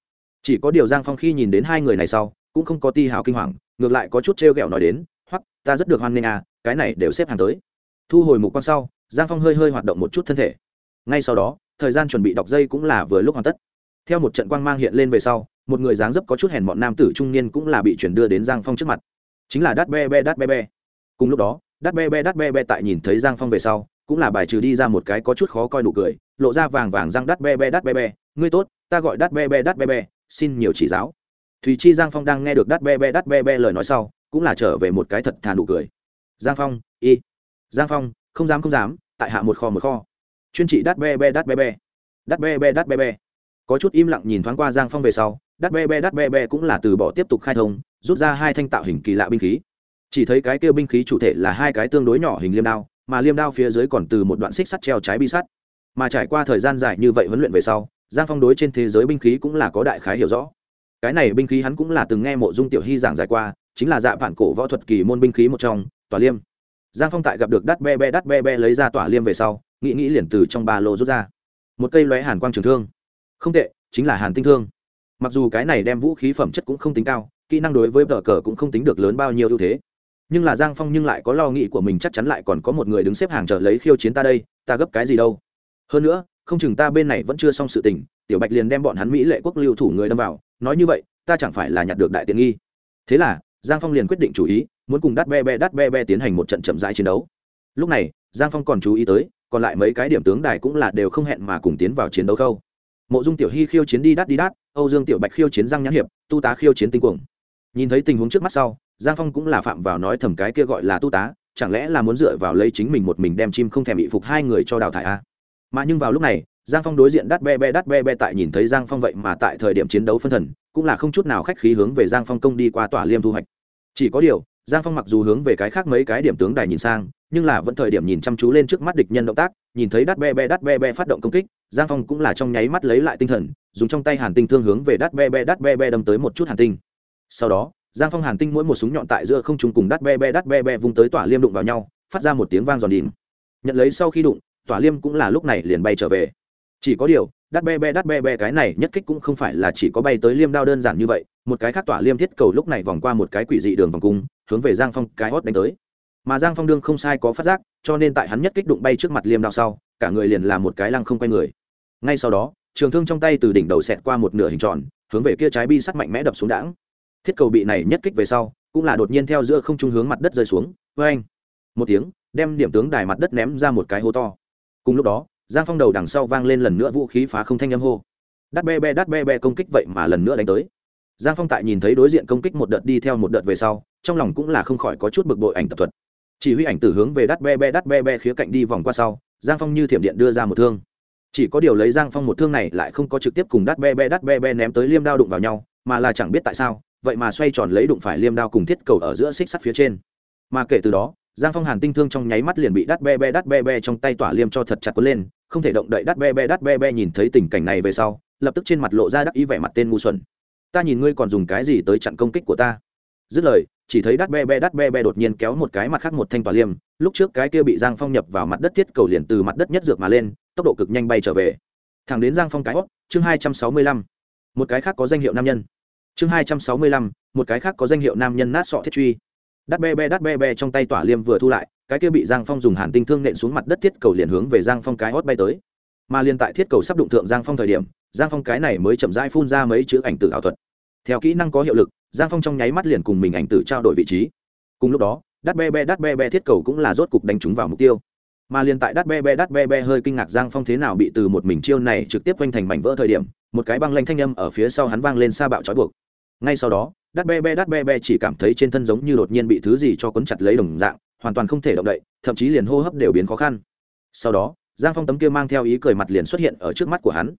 Speaker 1: Chỉ có điều giang phong khi nhìn đến hai người này sau, cũng không có ti hào kinh hoàng ngược lại có chút t r e o g ẹ o nói đến hoặc ta rất được hoan nghênh à cái này đều xếp hàng tới. Thu hồi mục quan sau, giang phong hơi hơi hoạt động một chút thân thể. Ngay sau đó, thời gian chuẩn bị đọc dây cũng là vừa lúc hoàn tất. Theo một trận quang mang hiện lên về sau, một người dáng dấp có chút hèn bọn nam tử trung niên cũng là bị chuyển đưa đến giang phong trước mặt. Chính là đắt be be đắt be be cùng lúc đó đắt be be đắt be be tại nhìn thấy giang phong về sau, cũng là bài trừ đi ra một cái có chút khó coi nụ cười, lộ ra vàng vàng răng đắt be be đắt be be ngươi tốt, ta gọi đắt be be đắt be be xin nhiều chỉ giáo thùy chi giang phong đang nghe được đắt be be đắt be be lời nói sau, cũng là trở về một cái thật thà nụ cười. Giang phong, y. Giang phong, không dám không dám, tại hạ một kho một kho. Chuyên trị đắt be be đắt be be. Đắt be be đắt be be. Có chút im lặng nhìn thoáng qua giang phong về sau, đắt be be đắt be be cũng là từ bỏ tiếp tục khai thông, rút ra hai thanh tạo hình kỳ lạ binh khí. Chỉ thấy cái kêu binh khí chủ thể là hai cái tương đối nhỏ hình liêm đao, mà liêm đao phía dưới còn từ một đoạn xích sắt treo trái bi sắt. Mà trải qua thời gian dài như vậy huấn luyện về sau, giang phong đối trên thế giới binh khí cũng là có đại khái hiểu rõ cái này binh khí hắn cũng là từng nghe mộ dung tiểu hy giảng giải qua, chính là dạ vạn cổ võ thuật kỳ môn binh khí một trong, tỏa liêm. Giang phong tại gặp được đắt be be đắt be be lấy ra tỏa liêm về sau, nghĩ nghĩ liền từ trong ba lô rút ra. Một cây lóe hàn quang trường thương. Không tệ, chính là hàn tinh thương. Mặc dù cái này đem vũ khí phẩm chất cũng không tính cao, kỹ năng đối với vở cờ cũng không tính được lớn bao nhiêu ưu thế. Nhưng là giang phong nhưng lại có lo nghĩ của mình chắc chắn lại còn có một người đứng xếp hàng chờ lấy khiêu chiến ta đây, ta gấp cái gì đâu. Hơn nữa, không chừng ta bên này vẫn chưa xong sự tình, tiểu bạch liền đem bọn hắn mỹ lệ quốc lưu thủ người đâm vào nói như vậy, ta chẳng phải là nhặt được đại tiện nghi. Thế là, giang phong liền quyết định chủ ý, muốn cùng đắt be be đắt be be tiến hành một trận chậm rãi chiến đấu. Lúc này, giang phong còn chú ý tới, còn lại mấy cái điểm tướng đài cũng là đều không hẹn mà cùng tiến vào chiến đấu khâu. Mộ dung tiểu hy khiêu chiến đi đắt đi đắt, âu dương tiểu bạch khiêu chiến răng nhãn hiệp, tu tá khiêu chiến tinh cuồng. Nhìn thấy tình huống trước mắt sau, giang phong cũng là phạm vào nói thầm cái kia gọi là tu tá, chẳng lẽ là muốn dựa vào lấy chính mình một mình đem chim không thèm bị phục hai người cho đào thải a à? mà nhưng vào lúc này giang phong đối diện đắt be be đắt be be tại nhìn thấy giang phong vậy mà tại thời điểm chiến đấu phân thần, cũng là không chút nào khách khí hướng về giang phong công đi qua tỏa liêm thu hoạch. Chỉ có điều, giang phong mặc dù hướng về cái khác mấy cái điểm tướng đài nhìn sang, nhưng là vẫn thời điểm nhìn chăm chú lên trước mắt địch nhân động tác, nhìn thấy đắt be be đắt be be phát động công kích, giang phong cũng là trong nháy mắt lấy lại tinh thần, dùng trong tay hàn tinh thương hướng về đắt be be đắt be be đâm tới một chút hàn tinh. Sau đó, giang phong hàn tinh mỗi một súng nhọn tại giữa không trung cùng đắt be be đắt be be vung tới tỏa liêm đụng vào nhau, phát ra một tiếng vang giòn đìm nhận lấy sau khi đụng, tỏa liêm cũng là lúc này liền bay trở về chỉ có điều, đắt be be đắt be be cái này nhất kích cũng không phải là chỉ có bay tới liêm đao đơn giản như vậy, một cái khác tỏa liêm thiết cầu lúc này vòng qua một cái quỷ dị đường vòng cung, hướng về giang phong cái hót đánh tới. Mà giang phong đương không sai có phát giác, cho nên tại hắn nhất kích đụng bay trước mặt liêm đao sau, cả người liền làm một cái lăng không quay người. Ngay sau đó, trường thương trong tay từ đỉnh đầu xẹt qua một nửa hình tròn, hướng về kia trái bi sắt mạnh mẽ đập xuống đãng. Thiết cầu bị này nhất kích về sau, cũng là đột nhiên theo giữa không trung hướng mặt đất rơi xuống. Vê anh một tiếng, đem điểm tướng đài mặt đất ném ra một cái hố to. Cùng lúc đó giang phong đầu đằng sau vang lên lần nữa vũ khí phá không thanh âm hô. Đắt be be đắt be be công kích vậy mà lần nữa đánh tới. Giang phong tại nhìn thấy đối diện công kích một đợt đi theo một đợt về sau, trong lòng cũng là không khỏi có chút bực bội ảnh tập thuật. Chỉ huy ảnh tử hướng về đắt be be đắt be be khía cạnh đi vòng qua sau, giang phong như thiểm điện đưa ra một thương. Chỉ có điều lấy giang phong một thương này lại không có trực tiếp cùng đắt be be đắt be be ném tới liêm đao đụng vào nhau, mà là chẳng biết tại sao, vậy mà xoay tròn lấy đụng phải liêm đao cùng thiết cầu ở giữa xích sắt phía trên. Mà kể từ đó giang phong hàn tinh thương trong nháy mắt liền bị đắt be be đắt be be trong tay tỏa liêm cho thật chặt quấn lên, không thể động đậy đắt be be đắt be be nhìn thấy tình cảnh này về sau, lập tức trên mặt lộ ra đắc ý vẻ mặt tên ngu xuẩn. Ta nhìn ngươi còn dùng cái gì tới chặn công kích của ta? Dứt lời, chỉ thấy đắt be be đắt be be đột nhiên kéo một cái mặt khác một thanh tỏa liêm, lúc trước cái kia bị giang phong nhập vào mặt đất thiết cầu liền từ mặt đất nhất dược mà lên, tốc độ cực nhanh bay trở về. Thẳng đến giang phong cái hót chương hai trăm sáu mươi lăm. Một cái khác có danh hiệu nam nhân. Chương hai trăm sáu mươi lăm, một cái khác có danh hiệu nam nhân nát sọ thiết truy đắt be be đắt be be trong tay tỏa liêm vừa thu lại, cái kia bị giang phong dùng hàn tinh thương nện xuống mặt đất thiết cầu liền hướng về giang phong cái hót bay tới. Mà liền tại thiết cầu sắp đụng thượng giang phong thời điểm, giang phong cái này mới chậm rãi phun ra mấy chữ ảnh tử ảo thuật. Theo kỹ năng có hiệu lực, giang phong trong nháy mắt liền cùng mình ảnh tử trao đổi vị trí. Cùng lúc đó đắt be be đắt be be thiết cầu cũng là rốt cục đánh trúng vào mục tiêu. Mà liền tại đắt be be đắt be be hơi kinh ngạc giang phong thế nào bị từ một mình chiêu này trực tiếp quanh thành mảnh vỡ thời điểm, một cái băng lanh thanh âm ở phía sau hắn vang lên xa bạo trói buộc. Ngay sau đó đắt be be đắt be be chỉ cảm thấy trên thân giống như đột nhiên bị thứ gì cho quấn chặt lấy đồng dạng, hoàn toàn không thể động đậy, thậm chí liền hô hấp đều biến khó khăn. Sau đó, giang phong tấm kia mang theo ý cười mặt liền xuất hiện ở trước mắt của hắn.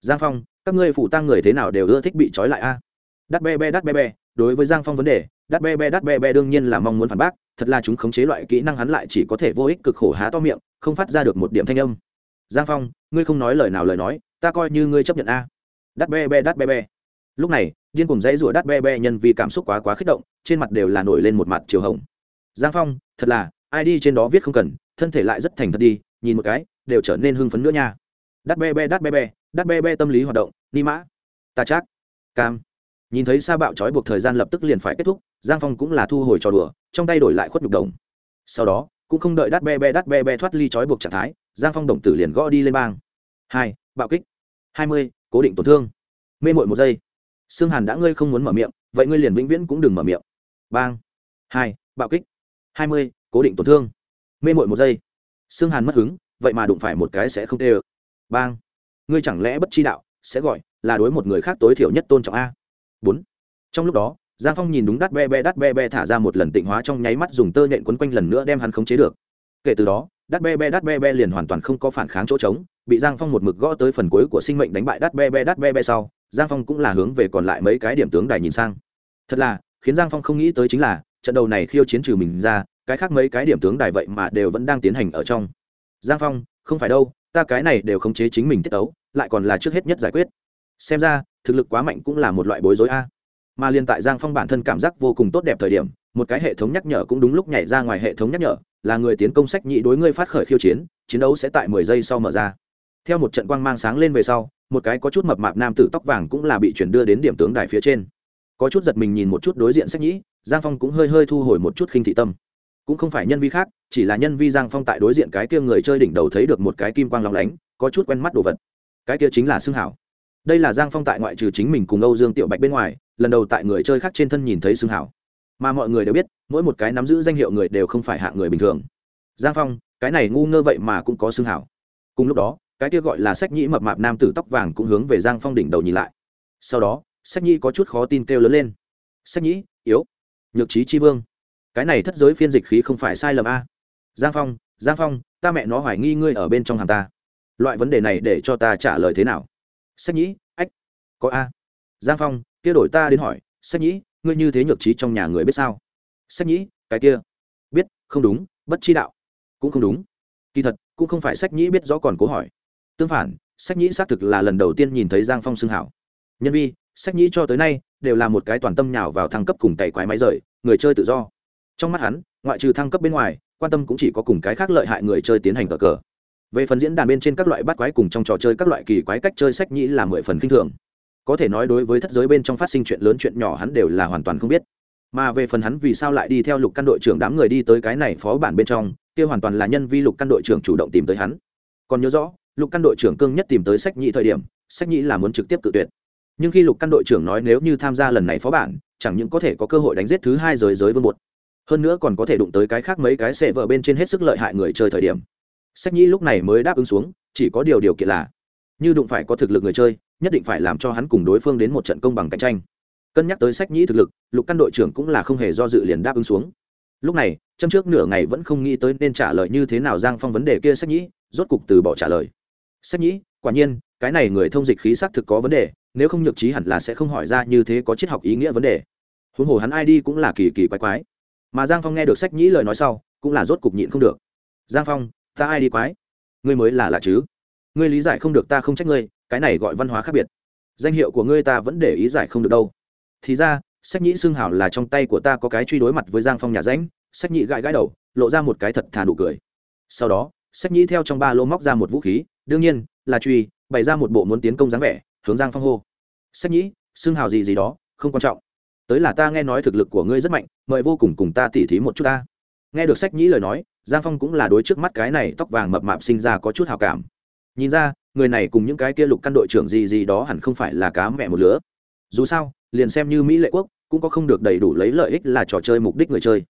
Speaker 1: Giang phong, các ngươi phủ tăng người thế nào đều ưa thích bị trói lại a? Đắt be be đắt be be, đối với giang phong vấn đề, đắt be be đắt be be đương nhiên là mong muốn phản bác, thật là chúng khống chế loại kỹ năng hắn lại chỉ có thể vô ích cực khổ há to miệng, không phát ra được một điểm thanh âm. Giang phong, ngươi không nói lời nào lời nói, ta coi như ngươi chấp nhận a. Đắt be be đắt be be. Lúc này điên cùng dãy rủa đắt be be nhân vì cảm xúc quá quá kích động, trên mặt đều là nổi lên một mặt chiều hồng. Giang phong, thật là, ai đi trên đó viết không cần, thân thể lại rất thành thật đi, nhìn một cái, đều trở nên hưng phấn nữa nha. Đắt be be đắt be be đắt be be tâm lý hoạt động, ni mã. Ta chắc, cam. Nhìn thấy sa bạo trói buộc thời gian lập tức liền phải kết thúc, giang phong cũng là thu hồi trò đùa, trong tay đổi lại khuất nhục đồng. Sau đó, cũng không đợi đắt be be đắt be be thoát ly trói buộc trạng thái, giang phong đồng tử liền gõ đi lên bang. Hai, bạo kích. Hai mươi, cố định tổn thương. Mê mội một giây. Sương hàn đã ngươi không muốn mở miệng, vậy ngươi liền vĩnh viễn cũng đừng mở miệng. Bang. Hai, bạo kích. Hai mươi, cố định tổn thương. Mê muội một giây. Sương hàn mất hứng, vậy mà đụng phải một cái sẽ không tê ơ. Bang. Ngươi chẳng lẽ bất chi đạo, sẽ gọi là đối một người khác tối thiểu nhất tôn trọng a. Bốn. Trong lúc đó, giang phong nhìn đúng đắt be be đắt be be thả ra một lần tịnh hóa trong nháy mắt dùng tơ nhện quấn quanh lần nữa đem hắn khống chế được. Kể từ đó, đắt be be đắt be be liền hoàn toàn không có phản kháng chỗ trống, bị giang phong một mực gõ tới phần cuối của sinh mệnh đánh bại đắt be be đắt be be sau giang phong cũng là hướng về còn lại mấy cái điểm tướng đài nhìn sang. Thật là, khiến giang phong không nghĩ tới chính là, trận đầu này khiêu chiến trừ mình ra, cái khác mấy cái điểm tướng đài vậy mà đều vẫn đang tiến hành ở trong. Giang phong, không phải đâu, ta cái này đều khống chế chính mình tiết tấu, lại còn là trước hết nhất giải quyết. Xem ra, thực lực quá mạnh cũng là một loại bối rối a. Mà liên tại giang phong bản thân cảm giác vô cùng tốt đẹp thời điểm, một cái hệ thống nhắc nhở cũng đúng lúc nhảy ra ngoài hệ thống nhắc nhở, là người tiến công sách nhị đối ngươi phát khởi khiêu chiến chiến đấu sẽ tại mười giây sau mở ra theo một trận quang mang sáng lên về sau, một cái có chút mập mạp nam tử tóc vàng cũng là bị chuyển đưa đến điểm tướng đài phía trên. Có chút giật mình nhìn một chút đối diện sách nhĩ, giang phong cũng hơi hơi thu hồi một chút khinh thị tâm. Cũng không phải nhân vi khác, chỉ là nhân vi giang phong tại đối diện cái kia người chơi đỉnh đầu thấy được một cái kim quang lóng lánh, có chút quen mắt đồ vật. Cái kia chính là xương hảo. Đây là giang phong tại ngoại trừ chính mình cùng âu dương tiểu bạch bên ngoài, lần đầu tại người chơi khác trên thân nhìn thấy xương hảo. Mà mọi người đều biết, mỗi một cái nắm giữ danh hiệu người đều không phải hạ người bình thường. Giang phong, cái này ngu ngơ vậy mà cũng có xương hảo. Cùng lúc đó cái kia gọi là sách nhĩ mập mạp nam tử tóc vàng cũng hướng về giang phong đỉnh đầu nhìn lại. Sau đó, sách nhĩ có chút khó tin kêu lớn lên. Sách nhĩ, yếu. Nhược trí tri vương. Cái này thất giới phiên dịch khí không phải sai lầm a. Giang phong giang phong, ta mẹ nó hoài nghi ngươi ở bên trong hàng ta. Loại vấn đề này để cho ta trả lời thế nào? Sách nhĩ, ách, có a. Giang phong, kia đổi ta đến hỏi, sách nhĩ, ngươi như thế nhược trí trong nhà người biết sao? Sách nhĩ, cái kia. Biết, không đúng, bất chi đạo. Cũng không đúng. Kỳ thật, cũng không phải sách nhĩ biết rõ còn cố hỏi tương phản, sách nhĩ xác thực là lần đầu tiên nhìn thấy giang phong xưng hảo. Nhân vi, sách nhĩ cho tới nay đều là một cái toàn tâm nhào vào thăng cấp cùng cày quái máy rời, người chơi tự do. Trong mắt hắn, ngoại trừ thăng cấp bên ngoài, quan tâm cũng chỉ có cùng cái khác lợi hại người chơi tiến hành cờ cờ. Về phần diễn đàn bên trên các loại bắt quái cùng trong trò chơi các loại kỳ quái cách chơi sách nhĩ là mười phần k i n h thường. Có thể nói đối với thất giới bên trong phát sinh chuyện lớn chuyện nhỏ hắn đều là hoàn toàn không biết. Mà về phần hắn vì sao lại đi theo lục căn đội trưởng đám người đi tới cái này phó bản bên trong, kia hoàn toàn là nhân vi lục căn đội trưởng chủ động tìm tới hắn. Còn nhớ rõ lục căn đội trưởng cương nhất tìm tới sách nhĩ thời điểm, sách nhĩ là muốn trực tiếp tự tuyệt. Nhưng khi lục căn đội trưởng nói nếu như tham gia lần này phó bản, chẳng những có thể có cơ hội đánh giết thứ hai giới giới vương một hơn nữa còn có thể đụng tới cái khác mấy cái xệ vợ bên trên hết sức lợi hại người chơi thời điểm. Sách nhĩ lúc này mới đáp ứng xuống, chỉ có điều điều kiện là, như đụng phải có thực lực người chơi, nhất định phải làm cho hắn cùng đối phương đến một trận công bằng cạnh tranh. Cân nhắc tới sách nhĩ thực lực, lục căn đội trưởng cũng là không hề do dự liền đáp ứng xuống. Lúc này, châm trước nửa ngày vẫn không nghĩ tới nên trả lời như thế nào giang phong vấn đề kia sách nhĩ, rốt cục từ bỏ trả lời sách nhĩ, quả nhiên, cái này người thông dịch khí xác thực có vấn đề, nếu không nhược trí hẳn là sẽ không hỏi ra như thế có triết học ý nghĩa vấn đề. Huống hồ hắn ai đi cũng là kỳ kỳ quái quái. Mà giang phong nghe được sách nhĩ lời nói sau, cũng là rốt cục nhịn không được. Giang phong, ta ai đi quái? Ngươi mới là lạ chứ? Ngươi lý giải không được ta không trách ngươi, cái này gọi văn hóa khác biệt. Danh hiệu của ngươi ta vẫn để ý giải không được đâu. Thì ra, sách nhĩ xưng hảo là trong tay của ta có cái truy đối mặt với giang phong nhà ránh. Sách nhĩ gãi gãi đầu, lộ ra một cái thật thà nụ cười. Sau đó, sách nhĩ theo trong ba lô móc ra một vũ khí đương nhiên, là truy, bày ra một bộ muốn tiến công dáng vẻ, hướng giang phong hô. Sách nhĩ, xương hào gì gì đó, không quan trọng. Tới là ta nghe nói thực lực của ngươi rất mạnh, mời vô cùng cùng ta tỉ thí một chút ta. Nghe được sách nhĩ lời nói, giang phong cũng là đối trước mắt cái này tóc vàng mập mạp sinh ra có chút hào cảm. Nhìn ra, người này cùng những cái kia lục căn đội trưởng gì gì đó hẳn không phải là cá mẹ một lứa. Dù sao, liền xem như mỹ lệ quốc, cũng có không được đầy đủ lấy lợi ích là trò chơi mục đích người chơi.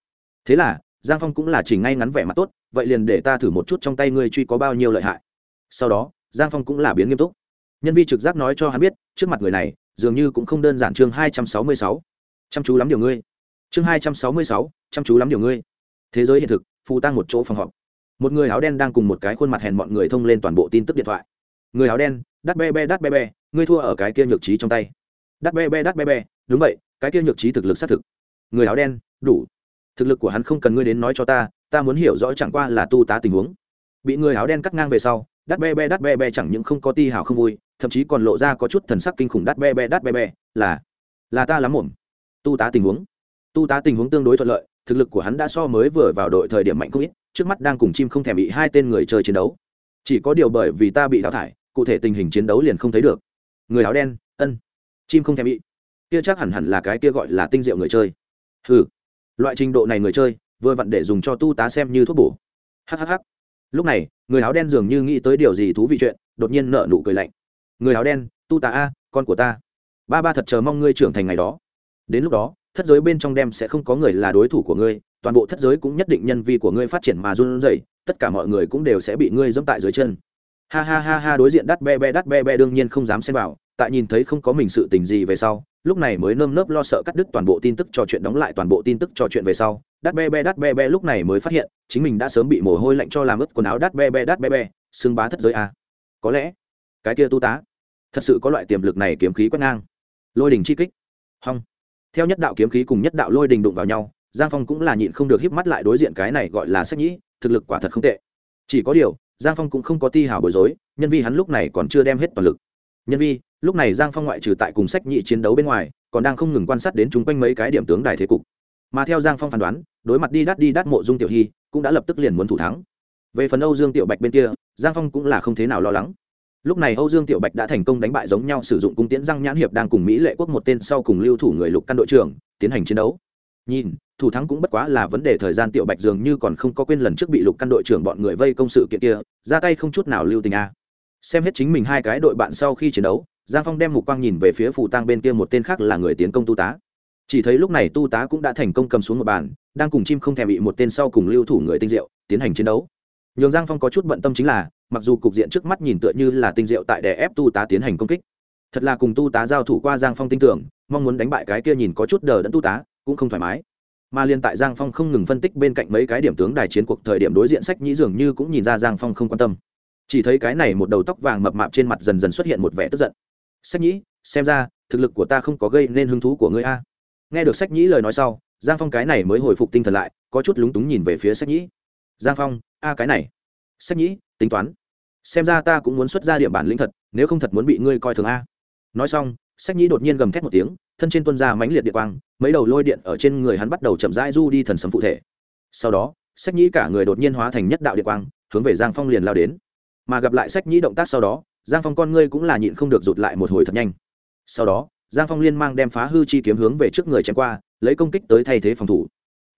Speaker 1: Thế là, giang phong cũng là chỉnh ngay ngắn vẻ mặt tốt, vậy liền để ta thử một chút trong tay ngươi truy có bao nhiêu lợi hại sau đó, giang phong cũng là biến nghiêm túc. Nhân viên trực giác nói cho hắn biết, trước mặt người này, dường như cũng không đơn giản chương hai trăm sáu mươi sáu. Chăm chú lắm điều ngươi. Chương hai trăm sáu mươi sáu, chăm chú lắm điều ngươi. Thế giới hiện thực, phù tăng một chỗ phòng họp. Một người áo đen đang cùng một cái khuôn mặt hèn mọi người thông lên toàn bộ tin tức điện thoại. Người áo đen, đắt be be đắt be be, ngươi thua ở cái kia nhược trí trong tay. Đắt be be đắt be be, đúng vậy, cái kia nhược trí thực lực xác thực. Người áo đen, đủ. Thực lực của hắn không cần ngươi đến nói cho ta ta muốn hiểu rõ chẳng qua là tu tá tình huống. Bị người áo đen cắt ngang về sau đắt be be đắt be be chẳng những không có ti hào không vui thậm chí còn lộ ra có chút thần sắc kinh khủng đắt be be đắt be be là là ta lắm muộn. Tu tá tình huống. Tu tá tình huống tương đối thuận lợi thực lực của hắn đã so mới vừa vào đội thời điểm mạnh không ít trước mắt đang cùng chim không thèm bị hai tên người chơi chiến đấu. Chỉ có điều bởi vì ta bị đào thải cụ thể tình hình chiến đấu liền không thấy được. Người áo đen ân. Chim không thèm bị. Kia chắc hẳn hẳn là cái kia gọi là tinh diệu người chơi. Hừ, loại trình độ này người chơi vừa vặn để dùng cho tu tá xem như thuốc bổ. Hhh lúc này, người áo đen dường như nghĩ tới điều gì thú vị chuyện, đột nhiên nợ nụ cười lạnh. Người áo đen, tu tà a, con của ta. Ba ba thật chờ mong ngươi trưởng thành ngày đó. Đến lúc đó, thất giới bên trong đem sẽ không có người là đối thủ của ngươi, toàn bộ thất giới cũng nhất định nhân vi của ngươi phát triển mà run rẩy, tất cả mọi người cũng đều sẽ bị ngươi dẫm tại dưới chân. Ha ha ha ha, đối diện đắt be be đắt be be đương nhiên không dám xem vào tại nhìn thấy không có mình sự tình gì về sau, lúc này mới nơm nớp lo sợ cắt đứt toàn bộ tin tức trò chuyện đóng lại toàn bộ tin tức trò chuyện về sau, đắt be be đắt be be lúc này mới phát hiện, chính mình đã sớm bị mồ hôi lạnh cho làm ướt quần áo đắt be be đắt be be xưng bá thất giới à. có lẽ, cái kia tu tá, thật sự có loại tiềm lực này kiếm khí quét ngang. Lôi đình chi kích. Hong. Theo nhất đạo kiếm khí cùng nhất đạo lôi đình đụng vào nhau, giang phong cũng là nhịn không được híp mắt lại đối diện cái này gọi là sách nhĩ, thực lực quả thật không tệ. Chỉ có điều, giang phong cũng không có ti hào bối rối, nhân vì hắn lúc này còn chưa đem hết toàn lực nhân vi, lúc này giang phong ngoại trừ tại cùng sách nhị chiến đấu bên ngoài, còn đang không ngừng quan sát đến chung quanh mấy cái điểm tướng đài thế cục. Mà theo giang phong phán đoán, đối mặt đi đắt đi đắt mộ dung tiểu hy, cũng đã lập tức liền muốn thủ thắng. Về phần âu dương tiểu bạch bên kia, giang phong cũng là không thế nào lo lắng. Lúc này âu dương tiểu bạch đã thành công đánh bại giống nhau sử dụng cung tiễn răng nhãn hiệp đang cùng mỹ lệ quốc một tên sau cùng lưu thủ người lục căn đội trưởng, tiến hành chiến đấu. Nhìn, thủ thắng cũng bất quá là vấn đề thời gian, tiểu bạch dường như còn không có quên lần trước bị lục căn đội trưởng bọn người vây công sự kiện kia, ra tay không chút nào lưu tình a xem hết chính mình hai cái đội bạn sau khi chiến đấu, giang phong đem mục quang nhìn về phía phù tăng bên kia một tên khác là người tiến công tu tá. Chỉ thấy lúc này tu tá cũng đã thành công cầm xuống một bàn, đang cùng chim không thèm bị một tên sau cùng lưu thủ người tinh diệu, tiến hành chiến đấu. Nhường giang phong có chút bận tâm chính là, mặc dù cục diện trước mắt nhìn tựa như là tinh diệu tại đè ép tu tá tiến hành công kích, thật là cùng tu tá giao thủ qua giang phong tin tưởng, mong muốn đánh bại cái kia nhìn có chút đờ đẫn tu tá, cũng không thoải mái. Mà liên tại giang phong không ngừng phân tích bên cạnh mấy cái điểm tướng đài chiến cuộc thời điểm đối diện sách nhĩ dường như cũng nhìn ra giang phong không quan tâm chỉ thấy cái này một đầu tóc vàng mập mạp trên mặt dần dần xuất hiện một vẻ tức giận. Sách nhĩ, xem ra, thực lực của ta không có gây nên hứng thú của ngươi a. Nghe được sách nhĩ lời nói sau, giang phong cái này mới hồi phục tinh thần lại, có chút lúng túng nhìn về phía sách nhĩ. Giang phong, a cái này. Sách nhĩ, tính toán. Xem ra ta cũng muốn xuất ra địa bản lĩnh thật, nếu không thật muốn bị ngươi coi thường a. Nói xong, sách nhĩ đột nhiên gầm thét một tiếng, thân trên tuân ra mãnh liệt địa quang, mấy đầu lôi điện ở trên người hắn bắt đầu chậm rãi du đi thần sấm phụ thể. Sau đó, sách nhĩ cả người đột nhiên hóa thành nhất đạo địa quang, hướng về giang phong liền lao đến mà gặp lại sách nhĩ động tác sau đó, giang phong con ngươi cũng là nhịn không được rụt lại một hồi thật nhanh. Sau đó, giang phong liên mang đem phá hư chi kiếm hướng về trước người chém qua, lấy công kích tới thay thế phòng thủ.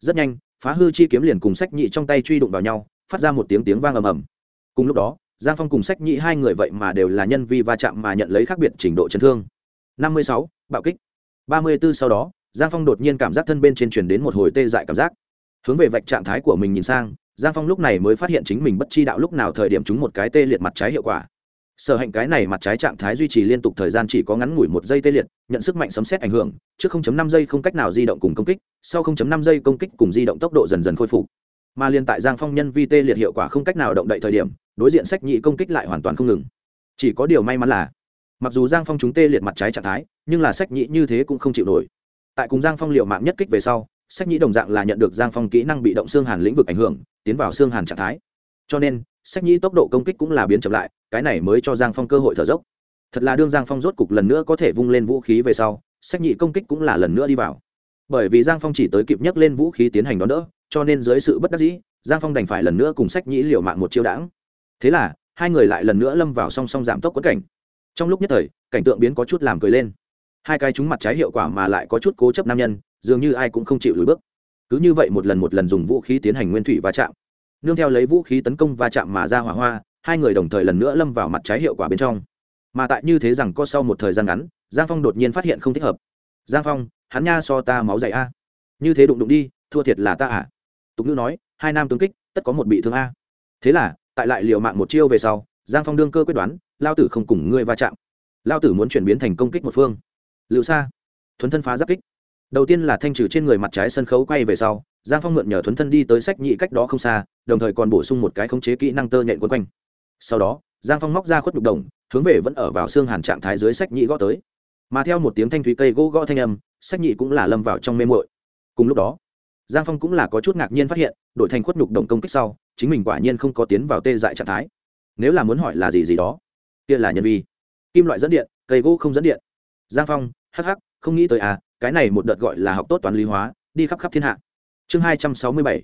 Speaker 1: Rất nhanh, phá hư chi kiếm liền cùng sách nhị trong tay truy đụng vào nhau, phát ra một tiếng tiếng vang ầm ầm. Cùng lúc đó, giang phong cùng sách nhị hai người vậy mà đều là nhân vi va chạm mà nhận lấy khác biệt trình độ chấn thương. Năm mươi sáu, bạo kích. Ba mươi b ố sau đó, giang phong đột nhiên cảm giác thân bên trên truyền đến một hồi tê dại cảm giác. Hướng về vạch trạng thái của mình nhìn sang giang phong lúc này mới phát hiện chính mình bất chi đạo lúc nào thời điểm chúng một cái tê liệt mặt trái hiệu quả. Sở hạnh cái này mặt trái trạng thái duy trì liên tục thời gian chỉ có ngắn ngủi một giây tê liệt, nhận sức mạnh sấm xét ảnh hưởng, trước 0.5 giây không cách nào di động cùng công kích, sau 0.5 giây công kích cùng di động tốc độ dần dần khôi phục. Mà liên tại giang phong nhân vi tê liệt hiệu quả không cách nào động đậy thời điểm, đối diện sách nhị công kích lại hoàn toàn không ngừng. Chỉ có điều may mắn là, mặc dù giang phong chúng tê liệt mặt trái trạng thái, nhưng là sách nhị như thế cũng không chịu nổi. Tại cùng giang phong liệu mạng nhất kích về sau sách Nhĩ đồng dạng là nhận được giang phong kỹ năng bị động xương hàn lĩnh vực ảnh hưởng, tiến vào xương hàn trạng thái. Cho nên, sách Nhĩ tốc độ công kích cũng là biến chậm lại, cái này mới cho giang phong cơ hội thở dốc. Thật là đương giang phong rốt cục lần nữa có thể vung lên vũ khí về sau, sách Nhĩ công kích cũng là lần nữa đi vào. Bởi vì giang phong chỉ tới kịp nhấc lên vũ khí tiến hành đón đỡ, cho nên dưới sự bất đắc dĩ, giang phong đành phải lần nữa cùng sách Nhĩ liều mạng một chiêu đãng. Thế là, hai người lại lần nữa lâm vào song song giảm tốc quất cảnh. Trong lúc nhất thời, cảnh tượng biến có chút làm cười lên. Hai cái chúng mặt trái hiệu quả mà lại có chút cố chấp nam nhân dường như ai cũng không chịu lùi bước. Cứ như vậy một lần một lần dùng vũ khí tiến hành nguyên thủy va chạm. Nương theo lấy vũ khí tấn công va chạm mà ra hỏa hoa, hai người đồng thời lần nữa lâm vào mặt trái hiệu quả bên trong. Mà tại như thế rằng có sau một thời gian ngắn, giang phong đột nhiên phát hiện không thích hợp. Giang phong, hắn nha so ta máu dày a. Như thế đụng đụng đi, thua thiệt là ta à. Tục ngữ nói, hai nam tướng kích, tất có một bị thương a. Thế là, tại lại liều mạng một chiêu về sau, giang phong đương cơ quyết đoán, lao tử không cùng ngươi va chạm. Lao tử muốn chuyển biến thành công kích một phương. Liệu xa thuấn thân phá giáp kích đầu tiên là thanh trừ trên người mặt trái sân khấu quay về sau, giang phong mượn nhờ thuấn thân đi tới sách nhị cách đó không xa, đồng thời còn bổ sung một cái khống chế kỹ năng tơ nhện quấn quanh. Sau đó, giang phong móc ra khuất nhục đồng, hướng về vẫn ở vào xương hàn trạng thái dưới sách nhị gõ tới. Mà theo một tiếng thanh thúy cây gỗ gõ thanh âm, sách nhị cũng là lâm vào trong mê mội cùng lúc đó, giang phong cũng là có chút ngạc nhiên phát hiện đội thành khuất nhục đồng công kích sau, chính mình quả nhiên không có tiến vào tê dại trạng thái. Nếu là muốn hỏi là gì gì đó, kia là nhân vi. Kim loại dẫn điện, cây gỗ không dẫn điện. Giang phong hh không nghĩ tới à cái này một đợt gọi là học tốt toán lý hóa, đi khắp khắp thiên hạ. Chương hai trăm sáu mươi bảy.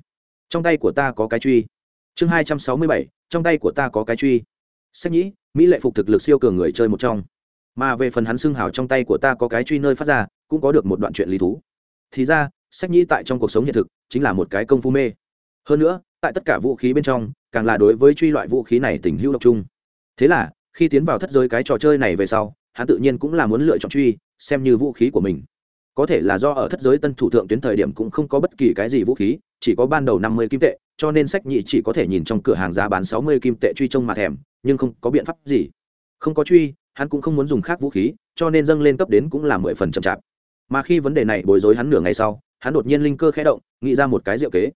Speaker 1: Trong tay của ta có cái truy. Chương hai trăm sáu mươi bảy, trong tay của ta có cái truy. Sách nhĩ, mỹ lệ phục thực lực siêu cường người chơi một trong. Mà về phần hắn xưng hào trong tay của ta có cái truy nơi phát ra, cũng có được một đoạn chuyện lý thú. Thì ra, sách nhĩ tại trong cuộc sống hiện thực chính là một cái công phu mê. Hơn nữa, tại tất cả vũ khí bên trong, càng là đối với truy loại vũ khí này tình hữu độc chung. Thế là, khi tiến vào thất giới cái trò chơi này về sau, hắn tự nhiên cũng là muốn lựa chọn truy, xem như vũ khí của mình có thể là do ở thất giới tân thủ thượng tuyến thời điểm cũng không có bất kỳ cái gì vũ khí, chỉ có ban đầu năm mươi kim tệ, cho nên sách nhị chỉ có thể nhìn trong cửa hàng giá bán sáu mươi kim tệ truy trông mà thèm, nhưng không có biện pháp gì. Không có truy, hắn cũng không muốn dùng khác vũ khí, cho nên dâng lên cấp đến cũng là mười phần chậm chạp. Mà khi vấn đề này bối rối hắn nửa ngày sau, hắn đột nhiên linh cơ khẽ động, nghĩ ra một cái diệu kế.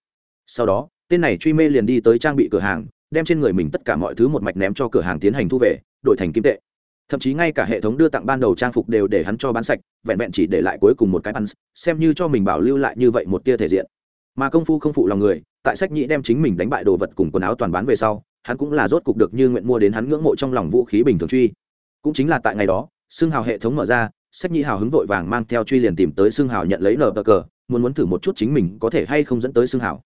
Speaker 1: Sau đó, tên này truy mê liền đi tới trang bị cửa hàng, đem trên người mình tất cả mọi thứ một mạch ném cho cửa hàng tiến hành thu về, đổi thành kim tệ thậm chí ngay cả hệ thống đưa tặng ban đầu trang phục đều để hắn cho bán sạch, vẹn vẹn chỉ để lại cuối cùng một cái bắn xem như cho mình bảo lưu lại như vậy một tia thể diện. Mà công phu không phụ lòng người, tại sách nhĩ đem chính mình đánh bại đồ vật cùng quần áo toàn bán về sau, hắn cũng là rốt cục được như nguyện mua đến hắn ngưỡng mộ trong lòng vũ khí bình thường truy. Cũng chính là tại ngày đó xương hào hệ thống mở ra, sách nhĩ hào hứng vội vàng mang theo truy liền tìm tới xương hào nhận lấy nờ bờ cờ, muốn muốn thử một chút chính mình có thể hay không dẫn tới xương hào.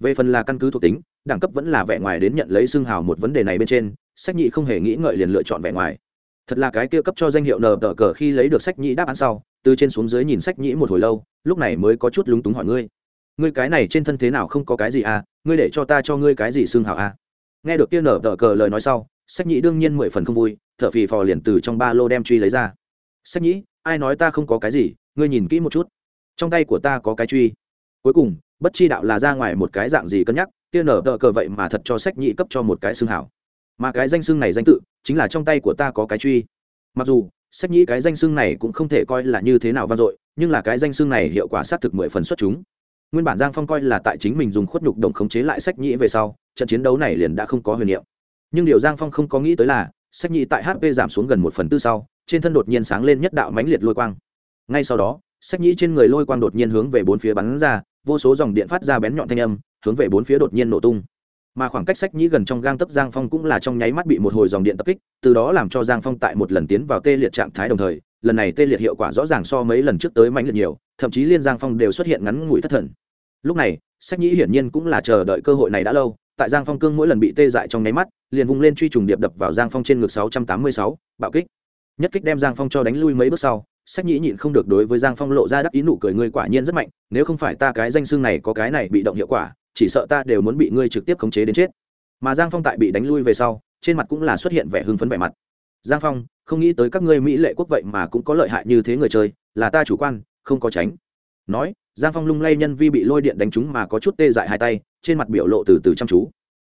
Speaker 1: Về phần là căn cứ thuộc tính, đẳng cấp vẫn là vẻ ngoài đến nhận lấy xương hào một vấn đề này bên trên, sách nhị không hề nghĩ ngợi liền lựa chọn vẻ ngoài thật là cái kia cấp cho danh hiệu nờ đờ cờ khi lấy được sách nhĩ đáp án sau, từ trên xuống dưới nhìn sách nhĩ một hồi lâu, lúc này mới có chút lúng túng hỏi ngươi. Ngươi cái này trên thân thế nào không có cái gì à? Ngươi để cho ta cho ngươi cái gì xương hảo à? Nghe được kia nở đờ cờ lời nói sau, sách nhĩ đương nhiên mười phần không vui thợ phì phò liền từ trong ba lô đem truy lấy ra. Sách nhĩ, ai nói ta không có cái gì? Ngươi nhìn kỹ một chút. Trong tay của ta có cái truy. Cuối cùng, bất chi đạo là ra ngoài một cái dạng gì cân nhắc, kia nở đờ cờ vậy mà thật cho sách nhĩ cấp cho một cái xương hảo mà cái danh xưng này danh tự chính là trong tay của ta có cái truy. Mặc dù, sách nhĩ cái danh xưng này cũng không thể coi là như thế nào vang dội, nhưng là cái danh xưng này hiệu quả xác thực mười phần xuất chúng. Nguyên bản giang phong coi là tại chính mình dùng khuất nhục đồng khống chế lại sách nhĩ về sau, trận chiến đấu này liền đã không có huyền niệm. Nhưng điều giang phong không có nghĩ tới là, sách nhĩ tại hp giảm xuống gần một phần tư sau, trên thân đột nhiên sáng lên nhất đạo mãnh liệt lôi quang. Ngay sau đó, sách nhĩ trên người lôi quang đột nhiên hướng về bốn phía bắn ra, vô số dòng điện phát ra bén nhọn thanh âm, hướng về bốn phía đột nhiên nổ tung mà khoảng cách sách nhĩ gần trong gang tấp giang phong cũng là trong nháy mắt bị một hồi dòng điện tập kích, từ đó làm cho giang phong tại một lần tiến vào tê liệt trạng thái đồng thời, lần này tê liệt hiệu quả rõ ràng so mấy lần trước tới mạnh liệt nhiều, thậm chí liên giang phong đều xuất hiện ngắn ngủi thất thần. Lúc này, sách nhĩ hiển nhiên cũng là chờ đợi cơ hội này đã lâu, tại giang phong cương mỗi lần bị tê dại trong nháy mắt, liền vung lên truy trùng điệp đập vào giang phong trên ngực sáu trăm tám mươi sáu, bạo kích. Nhất kích đem giang phong cho đánh lui mấy bước sau, sách nhĩ nhịn không được đối với giang phong lộ ra đắc ý nụ cười, ngươi quả nhiên rất mạnh, nếu không phải ta cái danh xương này có cái này bị động hiệu quả chỉ sợ ta đều muốn bị ngươi trực tiếp khống chế đến chết. Mà giang phong tại bị đánh lui về sau, trên mặt cũng là xuất hiện vẻ hưng phấn vẻ mặt. Giang phong, không nghĩ tới các ngươi mỹ lệ quốc vậy mà cũng có lợi hại như thế người chơi, là ta chủ quan, không có tránh. Nói, giang phong lung lay nhân vi bị lôi điện đánh trúng mà có chút tê dại hai tay, trên mặt biểu lộ từ từ chăm chú.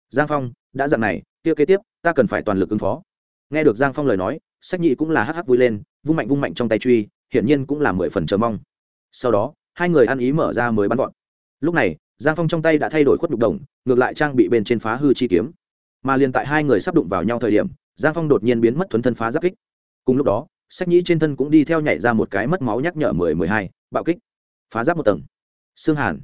Speaker 1: Giang phong, đã dặn này, kia kế tiếp, ta cần phải toàn lực ứng phó. Nghe được giang phong lời nói, sách nhị cũng là hắc hắc vui lên, vung mạnh vung mạnh trong tay truy, hiển nhiên cũng là mười phần chờ mong. Sau đó, hai người ăn ý mở ra mới bắn gọn lúc này giang phong trong tay đã thay đổi khuất nhục đồng, ngược lại trang bị bên trên phá hư chi kiếm. Mà liền tại hai người sắp đụng vào nhau thời điểm, giang phong đột nhiên biến mất thuấn thân phá giáp kích. Cùng lúc đó, sách nhĩ trên thân cũng đi theo nhảy ra một cái mất máu nhắc nhở mười mười hai, bạo kích. Phá giáp một tầng. Xương hàn.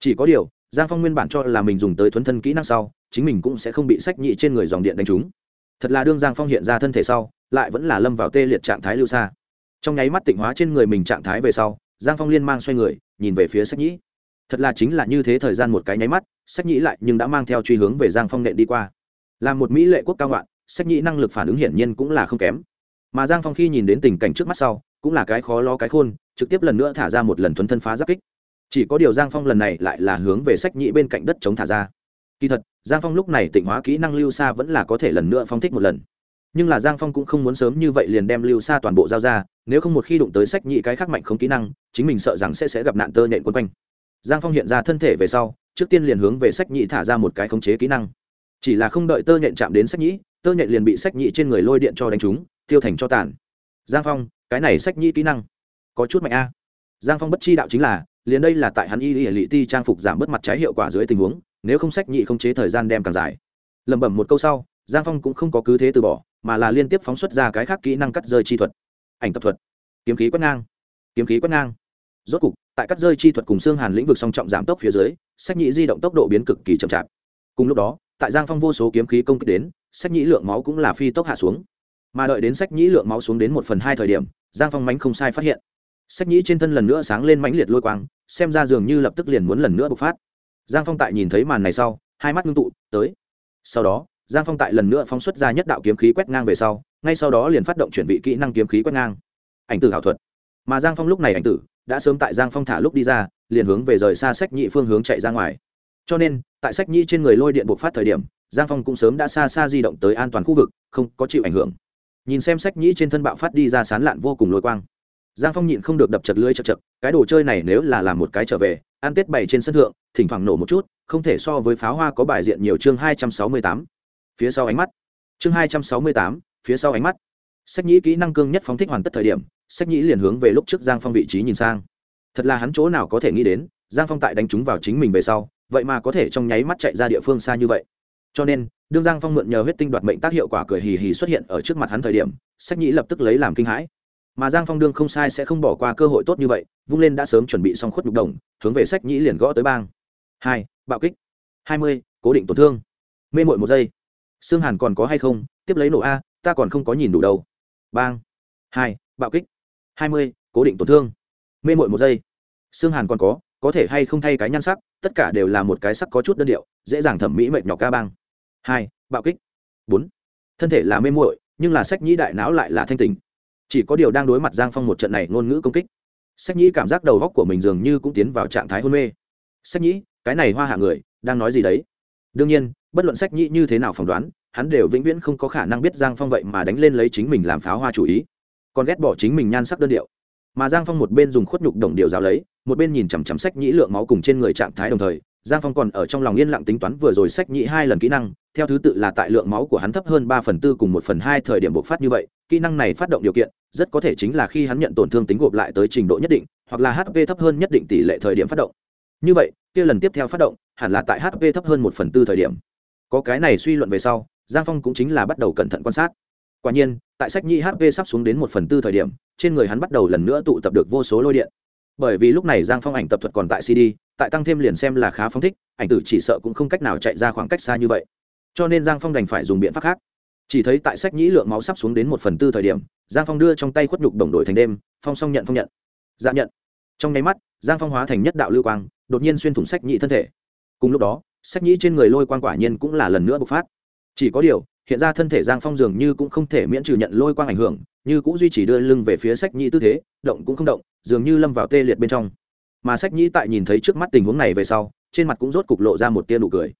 Speaker 1: Chỉ có điều, giang phong nguyên bản cho là mình dùng tới thuấn thân kỹ năng sau, chính mình cũng sẽ không bị sách nhị trên người dòng điện đánh trúng. Thật là đương giang phong hiện ra thân thể sau, lại vẫn là lâm vào tê liệt trạng thái lưu xa. Trong nháy mắt tịnh hóa trên người mình trạng thái về sau, giang phong liên mang xoay người, nhìn về phía sách nhĩ thật là chính là như thế thời gian một cái nháy mắt, sách nhĩ lại nhưng đã mang theo truy hướng về giang phong nện đi qua. Là một mỹ lệ quốc cao ngoạn sách nhĩ năng lực phản ứng hiển nhiên cũng là không kém. Mà giang phong khi nhìn đến tình cảnh trước mắt sau, cũng là cái khó lo cái khôn, trực tiếp lần nữa thả ra một lần thuấn thân phá giáp kích. Chỉ có điều giang phong lần này lại là hướng về sách nhĩ bên cạnh đất chống thả ra. Kỳ thật, giang phong lúc này tịnh hóa kỹ năng lưu xa vẫn là có thể lần nữa phong thích một lần. Nhưng là giang phong cũng không muốn sớm như vậy liền đem lưu xa toàn bộ giao ra, nếu không một khi đụng tới sách nhị cái khác mạnh không kỹ năng, chính mình sợ rằng sẽ sẽ gặp nạn tơ nhện quân quanh giang phong hiện ra thân thể về sau, trước tiên liền hướng về sách nhị thả ra một cái khống chế kỹ năng. Chỉ là không đợi tơ nhện chạm đến sách nhị, tơ nhện liền bị sách nhị trên người lôi điện cho đánh trúng, tiêu thành cho tàn. Giang phong, cái này sách nhị kỹ năng có chút mạnh a. Giang phong bất chi đạo chính là, liền đây là tại hắn y y lị ti trang phục giảm bớt mặt trái hiệu quả dưới tình huống, nếu không sách nhị không chế thời gian đem càng dài. Lẩm bẩm một câu sau, giang phong cũng không có cứ thế từ bỏ, mà là liên tiếp phóng xuất ra cái khác kỹ năng cắt rơi chi thuật. Ảnh tập thuật. Kiếm khí quét ngang. Kiếm khí quét ngang. Rốt cục tại cắt rơi chi thuật cùng xương hàn lĩnh vực song trọng giảm tốc phía dưới, sách nhĩ di động tốc độ biến cực kỳ chậm chạp. Cùng lúc đó, tại giang phong vô số kiếm khí công kích đến, sách nhĩ lượng máu cũng là phi tốc hạ xuống. Mà đợi đến sách nhĩ lượng máu xuống đến một phần hai thời điểm, giang phong mánh không sai phát hiện. Sách nhĩ trên thân lần nữa sáng lên mãnh liệt lôi quang, xem ra dường như lập tức liền muốn lần nữa bộc phát. Giang phong tại nhìn thấy màn này sau, hai mắt ngưng tụ, tới. Sau đó, giang phong tại lần nữa phóng xuất ra nhất đạo kiếm khí quét ngang về sau, ngay sau đó liền phát động chuyển vị kỹ năng kiếm khí quét ngang. Ảnh tử hảo thuật. Mà giang phong lúc này ảnh tử đã sớm tại giang phong thả lúc đi ra, liền hướng về rời xa sách nhị phương hướng chạy ra ngoài. Cho nên, tại sách nhị trên người lôi điện bộc phát thời điểm, giang phong cũng sớm đã xa xa di động tới an toàn khu vực, không có chịu ảnh hưởng. Nhìn xem sách nhị trên thân bạo phát đi ra sán lạn vô cùng lôi quang. Giang phong nhịn không được đập chật lưới chật chật, cái đồ chơi này nếu là làm một cái trở về, ăn tết bày trên sân thượng, thỉnh thoảng nổ một chút, không thể so với pháo hoa có bài diện nhiều chương hai trăm sáu mươi tám. Phía sau ánh mắt. Chương hai trăm sáu mươi tám, phía sau ánh mắt. Sách nhĩ kỹ năng cương nhất phóng thích hoàn tất thời điểm sách nhĩ liền hướng về lúc trước giang phong vị trí nhìn sang. Thật là hắn chỗ nào có thể nghĩ đến, giang phong tại đánh chúng vào chính mình về sau, vậy mà có thể trong nháy mắt chạy ra địa phương xa như vậy. Cho nên, đương giang phong mượn nhờ huyết tinh đoạt mệnh tác hiệu quả cười hì hì xuất hiện ở trước mặt hắn thời điểm, sách nhĩ lập tức lấy làm kinh hãi. Mà giang phong đương không sai sẽ không bỏ qua cơ hội tốt như vậy, vung lên đã sớm chuẩn bị xong khuất nhục đồng, hướng về sách nhĩ liền gõ tới bang. Hai, bạo kích. Hai mươi, cố định tổn thương. Mê mội một giây. Xương hàn còn có hay không? Tiếp lấy nổ a, ta còn không có nhìn đủ đâu. Bang. Hai, bạo kích hai mươi, cố định tổn thương. Mê mội một giây. Xương hàn còn có có thể hay không thay cái nhan sắc, tất cả đều là một cái sắc có chút đơn điệu, dễ dàng thẩm mỹ mệt nhọc ca bang. Hai, bạo kích. Bốn, thân thể là mê muội, nhưng là sách nhĩ đại não lại là thanh tình. Chỉ có điều đang đối mặt giang phong một trận này ngôn ngữ công kích. Sách nhĩ cảm giác đầu góc của mình dường như cũng tiến vào trạng thái hôn mê. Sách nhĩ, cái này hoa hạ người, đang nói gì đấy? Đương nhiên, bất luận sách nhĩ như thế nào phỏng đoán, hắn đều vĩnh viễn không có khả năng biết giang phong vậy mà đánh lên lấy chính mình làm pháo hoa chủ ý còn ghét bỏ chính mình nhan sắc đơn điệu. Mà giang phong một bên dùng khuất nhục đồng điều giáo lấy, một bên nhìn chằm chằm sách nhĩ lượng máu cùng trên người trạng thái đồng thời, giang phong còn ở trong lòng yên lặng tính toán vừa rồi sách nhĩ hai lần kỹ năng, theo thứ tự là tại lượng máu của hắn thấp hơn ba phần tư cùng một phần hai thời điểm bộc phát như vậy, kỹ năng này phát động điều kiện, rất có thể chính là khi hắn nhận tổn thương tính gộp lại tới trình độ nhất định, hoặc là hp thấp hơn nhất định tỷ lệ thời điểm phát động. Như vậy, kia lần tiếp theo phát động, hẳn là tại hp thấp hơn một phần tư thời điểm. Có cái này suy luận về sau, giang phong cũng chính là bắt đầu cẩn thận quan sát quả nhiên, tại sách nhĩ hp sắp xuống đến một phần tư thời điểm, trên người hắn bắt đầu lần nữa tụ tập được vô số lôi điện. Bởi vì lúc này giang phong ảnh tập thuật còn tại cd, tại tăng thêm liền xem là khá phong thích, ảnh tử chỉ sợ cũng không cách nào chạy ra khoảng cách xa như vậy. Cho nên giang phong đành phải dùng biện pháp khác. Chỉ thấy tại sách nhĩ lượng máu sắp xuống đến một phần tư thời điểm, giang phong đưa trong tay khuất nhục đồng đội thành đêm, phong xong nhận phong nhận. Dạ nhận. Trong nháy mắt, giang phong hóa thành nhất đạo lưu quang, đột nhiên xuyên thủng sách nhĩ thân thể. Cùng lúc đó, sách nhĩ trên người lôi quang quả nhiên cũng là lần nữa bộc phát. Chỉ có điều hiện ra thân thể giang phong dường như cũng không thể miễn trừ nhận lôi quang ảnh hưởng, như cũng duy trì đưa lưng về phía sách nhĩ tư thế, động cũng không động, dường như lâm vào tê liệt bên trong. Mà sách nhĩ tại nhìn thấy trước mắt tình huống này về sau, trên mặt cũng rốt cục lộ ra một tia nụ cười.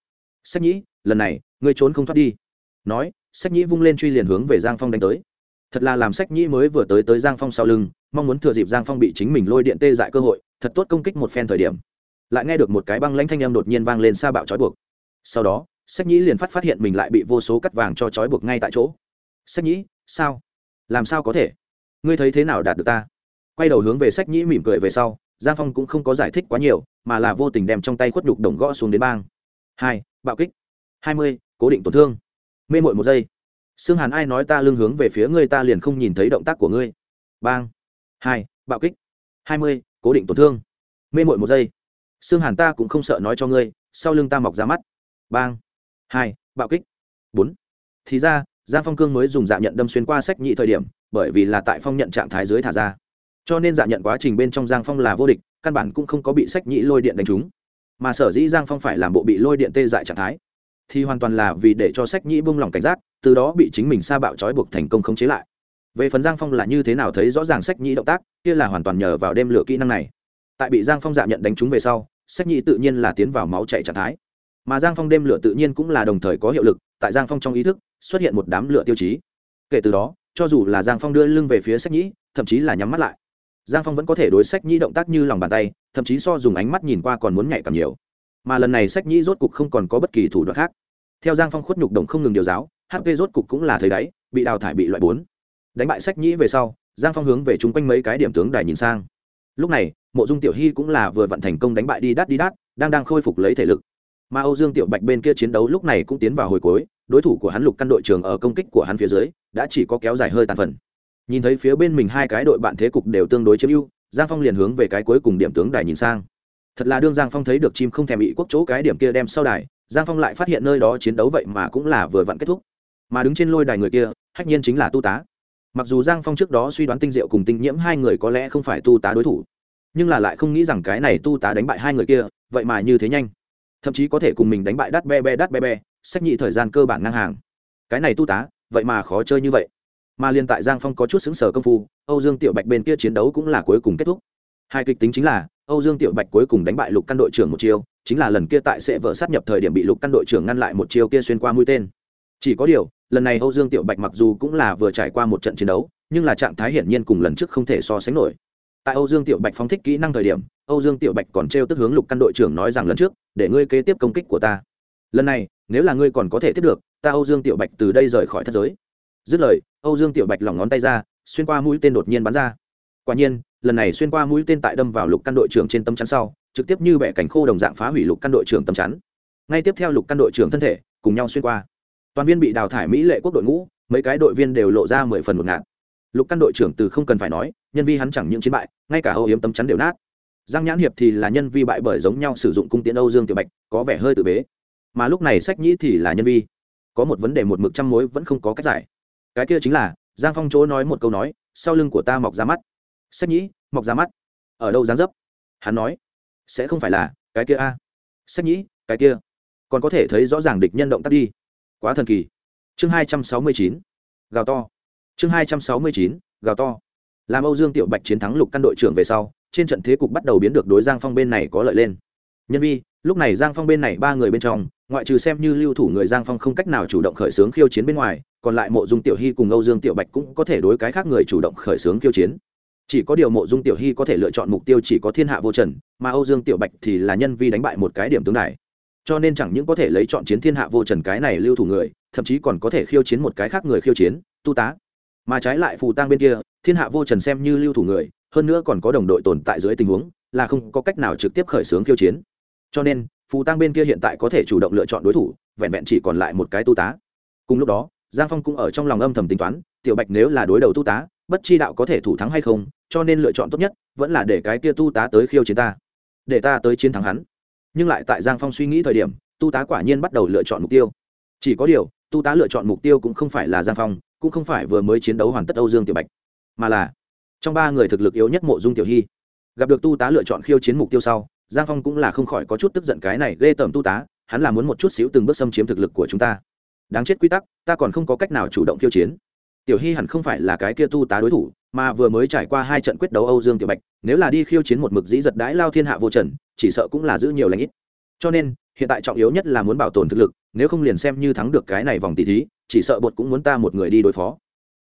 Speaker 1: Sách nhĩ, lần này, ngươi trốn không thoát đi. Nói, sách nhĩ vung lên truy liền hướng về giang phong đánh tới. Thật là làm sách nhĩ mới vừa tới tới giang phong sau lưng, mong muốn thừa dịp giang phong bị chính mình lôi điện tê dại cơ hội, thật tốt công kích một phen thời điểm. Lại nghe được một cái băng lãnh thanh âm đột nhiên vang lên xa bạo trói buộc. Sau đó sách nhĩ liền phát phát hiện mình lại bị vô số cắt vàng cho trói buộc ngay tại chỗ. Sách nhĩ, sao? Làm sao có thể? Ngươi thấy thế nào đạt được ta? Quay đầu hướng về sách nhĩ mỉm cười về sau, giang phong cũng không có giải thích quá nhiều, mà là vô tình đem trong tay khuất nhục đồng gõ xuống đến bang. Hai, bạo kích. Hai mươi, cố định tổn thương. Mê mội một giây. Xương hàn, ai nói ta lưng hướng về phía ngươi, ta liền không nhìn thấy động tác của ngươi. Bang. Hai, bạo kích. Hai mươi, cố định tổn thương. Mê mội một giây. Xương hàn, ta cũng không sợ nói cho ngươi, sau lưng ta mọc ra mắt. Bang hai, bạo kích. Bốn, thì ra, giang phong cương mới dùng dạ nhận đâm xuyên qua sách nhị thời điểm, bởi vì là tại phong nhận trạng thái dưới thả ra. Cho nên dạ nhận quá trình bên trong giang phong là vô địch, căn bản cũng không có bị sách nhị lôi điện đánh trúng. Mà sở dĩ giang phong phải làm bộ bị lôi điện tê dại trạng thái, thì hoàn toàn là vì để cho sách nhị buông lỏng cảnh giác, từ đó bị chính mình sa bạo trói buộc thành công khống chế lại. Về phần giang phong là như thế nào thấy rõ ràng sách nhị động tác, kia là hoàn toàn nhờ vào đêm lửa kỹ năng này. Tại bị giang phong dạ nhận đánh trúng về sau, sách nhị tự nhiên là tiến vào máu chạy trạng thái mà giang phong đêm lửa tự nhiên cũng là đồng thời có hiệu lực, tại giang phong trong ý thức, xuất hiện một đám lửa tiêu chí. Kể từ đó, cho dù là giang phong đưa lưng về phía sách nhĩ, thậm chí là nhắm mắt lại, giang phong vẫn có thể đối sách nhĩ động tác như lòng bàn tay, thậm chí so dùng ánh mắt nhìn qua còn muốn nhạy cảm nhiều. Mà lần này sách nhĩ rốt cục không còn có bất kỳ thủ đoạn khác. Theo giang phong khuất nhục đồng không ngừng điều giáo hp rốt cục cũng là thấy đáy, bị đào thải bị loại bốn. Đánh bại sách nhĩ về sau, giang phong hướng về chung quanh mấy cái điểm tướng đài nhìn sang. Lúc này, mộ dung tiểu hy cũng là vừa vận thành công đánh bại đi đắt đi đắt đang đang khôi phục lấy thể lực mà âu dương tiểu bạch bên kia chiến đấu lúc này cũng tiến vào hồi cuối, đối thủ của hắn lục căn đội trường ở công kích của hắn phía dưới, đã chỉ có kéo dài hơi tàn phần. Nhìn thấy phía bên mình hai cái đội bạn thế cục đều tương đối chiếm ưu, giang phong liền hướng về cái cuối cùng điểm tướng đài nhìn sang. Thật là đương giang phong thấy được chim không thèm bị quốc chỗ cái điểm kia đem sau đài, giang phong lại phát hiện nơi đó chiến đấu vậy mà cũng là vừa vặn kết thúc. Mà đứng trên lôi đài người kia, hách nhiên chính là tu tá. Mặc dù giang phong trước đó suy đoán tinh diệu cùng tinh nhiễm hai người có lẽ không phải tu tá đối thủ, nhưng là lại không nghĩ rằng cái này tu tá đánh bại hai người kia, vậy mà như thế nhanh thậm chí có thể cùng mình đánh bại đắt be be đắt be be, sách nhị thời gian cơ bản ngang hàng. Cái này tu tá, vậy mà khó chơi như vậy. Mà liên tại giang phong có chút xứng sở công phu, âu dương tiểu bạch bên kia chiến đấu cũng là cuối cùng kết thúc. Hai kịch tính chính là, âu dương tiểu bạch cuối cùng đánh bại lục căn đội trưởng một chiêu, chính là lần kia tại sẽ vợ sát nhập thời điểm bị lục căn đội trưởng ngăn lại một chiêu kia xuyên qua mũi tên. Chỉ có điều, lần này âu dương tiểu bạch mặc dù cũng là vừa trải qua một trận chiến đấu, nhưng là trạng thái hiển nhiên cùng lần trước không thể so sánh nổi tại âu dương tiểu bạch phóng thích kỹ năng thời điểm, âu dương tiểu bạch còn t r e o tức hướng lục căn đội trưởng nói rằng lần trước, để ngươi kế tiếp công kích của ta. Lần này, nếu là ngươi còn có thể tiếp được, ta âu dương tiểu bạch từ đây rời khỏi thất giới. Dứt lời, âu dương tiểu bạch lỏng ngón tay ra, xuyên qua mũi tên đột nhiên bắn ra. Quả nhiên, lần này xuyên qua mũi tên tại đâm vào lục căn đội trưởng trên tâm chắn sau, trực tiếp như bẻ cảnh khô đồng dạng phá hủy lục căn đội trưởng tâm chắn. Ngay tiếp theo lục căn đội trưởng thân thể, cùng nhau xuyên qua. Toàn viên bị đào thải mỹ lệ quốc đội ngũ, mấy cái đội viên đều lộ ra mười phần một ngạt lục căn đội trưởng từ không cần phải nói, nhân vi hắn chẳng những chiến bại, ngay cả âu yếm tấm chắn đều nát. Giang nhãn hiệp thì là nhân vi bại bởi giống nhau sử dụng cung tiễn âu dương tiểu bạch, có vẻ hơi tự bế. Mà lúc này sách nhĩ thì là nhân vi. Có một vấn đề một mực trăm mối vẫn không có cách giải. Cái kia chính là, giang phong chỗ nói một câu nói, sau lưng của ta mọc ra mắt. Sách nhĩ, mọc ra mắt. Ở đâu dáng dấp? Hắn nói. Sẽ không phải là, cái kia a. Sách nhĩ, cái kia. Còn có thể thấy rõ ràng địch nhân động tác đi. Quá thần kỳ. Chương hai trăm sáu mươi chín. Gào to chương hai trăm sáu mươi chín, gào to. Làm âu dương tiểu bạch chiến thắng lục căn đội trưởng về sau, trên trận thế cục bắt đầu biến được đối giang phong bên này có lợi lên. Nhân vi, lúc này giang phong bên này ba người bên trong, ngoại trừ xem như lưu thủ người giang phong không cách nào chủ động khởi xướng khiêu chiến bên ngoài, còn lại mộ dung tiểu hy cùng âu dương tiểu bạch cũng có thể đối cái khác người chủ động khởi xướng khiêu chiến. Chỉ có điều mộ dung tiểu hy có thể lựa chọn mục tiêu chỉ có thiên hạ vô trần, mà âu dương tiểu bạch thì là nhân vi đánh bại một cái điểm tướng này cho nên chẳng những có thể lấy chọn chiến thiên hạ vô trần cái này lưu thủ người, thậm chí còn có thể khiêu chiến một cái khác người khiêu chiến, tu tá mà trái lại phù tang bên kia, thiên hạ vô trần xem như lưu thủ người, hơn nữa còn có đồng đội tồn tại dưới tình huống, là không có cách nào trực tiếp khởi xướng khiêu chiến. Cho nên, phù tang bên kia hiện tại có thể chủ động lựa chọn đối thủ, vẹn vẹn chỉ còn lại một cái tu tá. Cùng lúc đó, giang phong cũng ở trong lòng âm thầm tính toán, tiểu bạch nếu là đối đầu tu tá, bất chi đạo có thể thủ thắng hay không, cho nên lựa chọn tốt nhất vẫn là để cái kia tu tá tới khiêu chiến ta. Để ta tới chiến thắng hắn. Nhưng lại tại giang phong suy nghĩ thời điểm, tu tá quả nhiên bắt đầu lựa chọn mục tiêu. Chỉ có điều, tu tá lựa chọn mục tiêu cũng không phải là giang phong cũng không phải vừa mới chiến đấu hoàn tất âu dương tiểu bạch, mà là trong ba người thực lực yếu nhất mộ dung tiểu hy. Gặp được tu tá lựa chọn khiêu chiến mục tiêu sau, giang phong cũng là không khỏi có chút tức giận cái này ghê tởm tu tá, hắn là muốn một chút xíu từng bước xâm chiếm thực lực của chúng ta. Đáng chết quy tắc, ta còn không có cách nào chủ động khiêu chiến. Tiểu hy hẳn không phải là cái kia tu tá đối thủ, mà vừa mới trải qua hai trận quyết đấu âu dương tiểu bạch, nếu là đi khiêu chiến một mực dĩ giật đái lao thiên hạ vô trần, chỉ sợ cũng là giữ nhiều lãnh ít. Cho nên, hiện tại trọng yếu nhất là muốn bảo tồn thực lực, nếu không liền xem như thắng được cái này vòng tỷ thí chỉ sợ bột cũng muốn ta một người đi đối phó.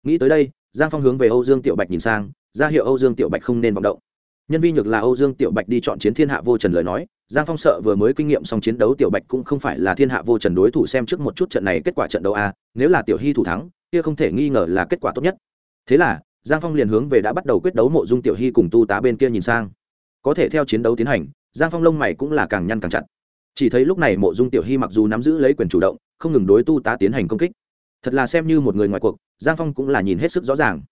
Speaker 1: Nghĩ tới đây, giang phong hướng về âu dương tiểu bạch nhìn sang, ra hiệu âu dương tiểu bạch không nên vọng động. Nhân vi nhược là âu dương tiểu bạch đi chọn chiến thiên hạ vô trần lời nói, giang phong sợ vừa mới kinh nghiệm xong chiến đấu tiểu bạch cũng không phải là thiên hạ vô trần đối thủ xem trước một chút trận này kết quả trận đấu a, nếu là tiểu hy thủ thắng, kia không thể nghi ngờ là kết quả tốt nhất. Thế là, giang phong liền hướng về đã bắt đầu quyết đấu mộ dung tiểu hy cùng tu tá bên kia nhìn sang. Có thể theo chiến đấu tiến hành, giang phong lông mày cũng là càng nhăn càng chặt. Chỉ thấy lúc này mộ dung tiểu hy mặc dù nắm giữ lấy quyền chủ động, không ngừng đối tu tá tiến hành công kích thật là xem như một người ngoài cuộc, giang phong cũng là nhìn hết sức rõ ràng.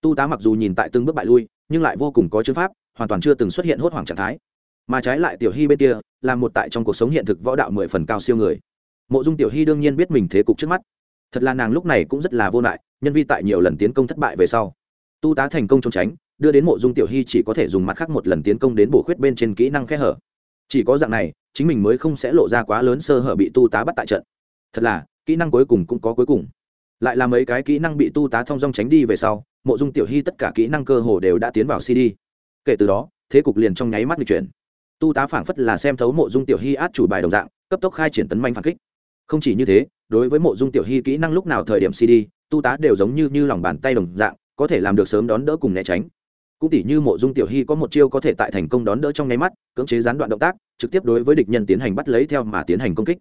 Speaker 1: Tu tá mặc dù nhìn tại từng bước bại lui, nhưng lại vô cùng có chữ pháp, hoàn toàn chưa từng xuất hiện hốt hoảng trạng thái. Mà trái lại tiểu hy bên kia, là một tại trong cuộc sống hiện thực võ đạo mười phần cao siêu người. Mộ dung tiểu hy đương nhiên biết mình thế cục trước mắt. Thật là nàng lúc này cũng rất là vô lại, nhân vi tại nhiều lần tiến công thất bại về sau. Tu tá thành công trốn tránh, đưa đến mộ dung tiểu hy chỉ có thể dùng mặt khác một lần tiến công đến bổ khuyết bên trên kỹ năng khe hở. Chỉ có dạng này, chính mình mới không sẽ lộ ra quá lớn sơ hở bị tu tá bắt tại trận. Thật là kỹ năng cuối cùng cũng có cuối cùng. Lại là mấy cái kỹ năng bị tu tá thong dong tránh đi về sau, mộ dung tiểu hy tất cả kỹ năng cơ hồ đều đã tiến vào cd kể từ đó, thế cục liền trong nháy mắt lịch chuyển. Tu tá phảng phất là xem thấu mộ dung tiểu hy át chủ bài đồng dạng, cấp tốc khai triển tấn manh phản kích. Không chỉ như thế, đối với mộ dung tiểu hy kỹ năng lúc nào thời điểm cd tu tá đều giống như như lòng bàn tay đồng dạng, có thể làm được sớm đón đỡ cùng né tránh. Cũng tỉ như mộ dung tiểu hy có một chiêu có thể tại thành công đón đỡ trong nháy mắt, cưỡng chế gián đoạn động tác, trực tiếp đối với địch nhân tiến hành bắt lấy theo mà tiến hành công kích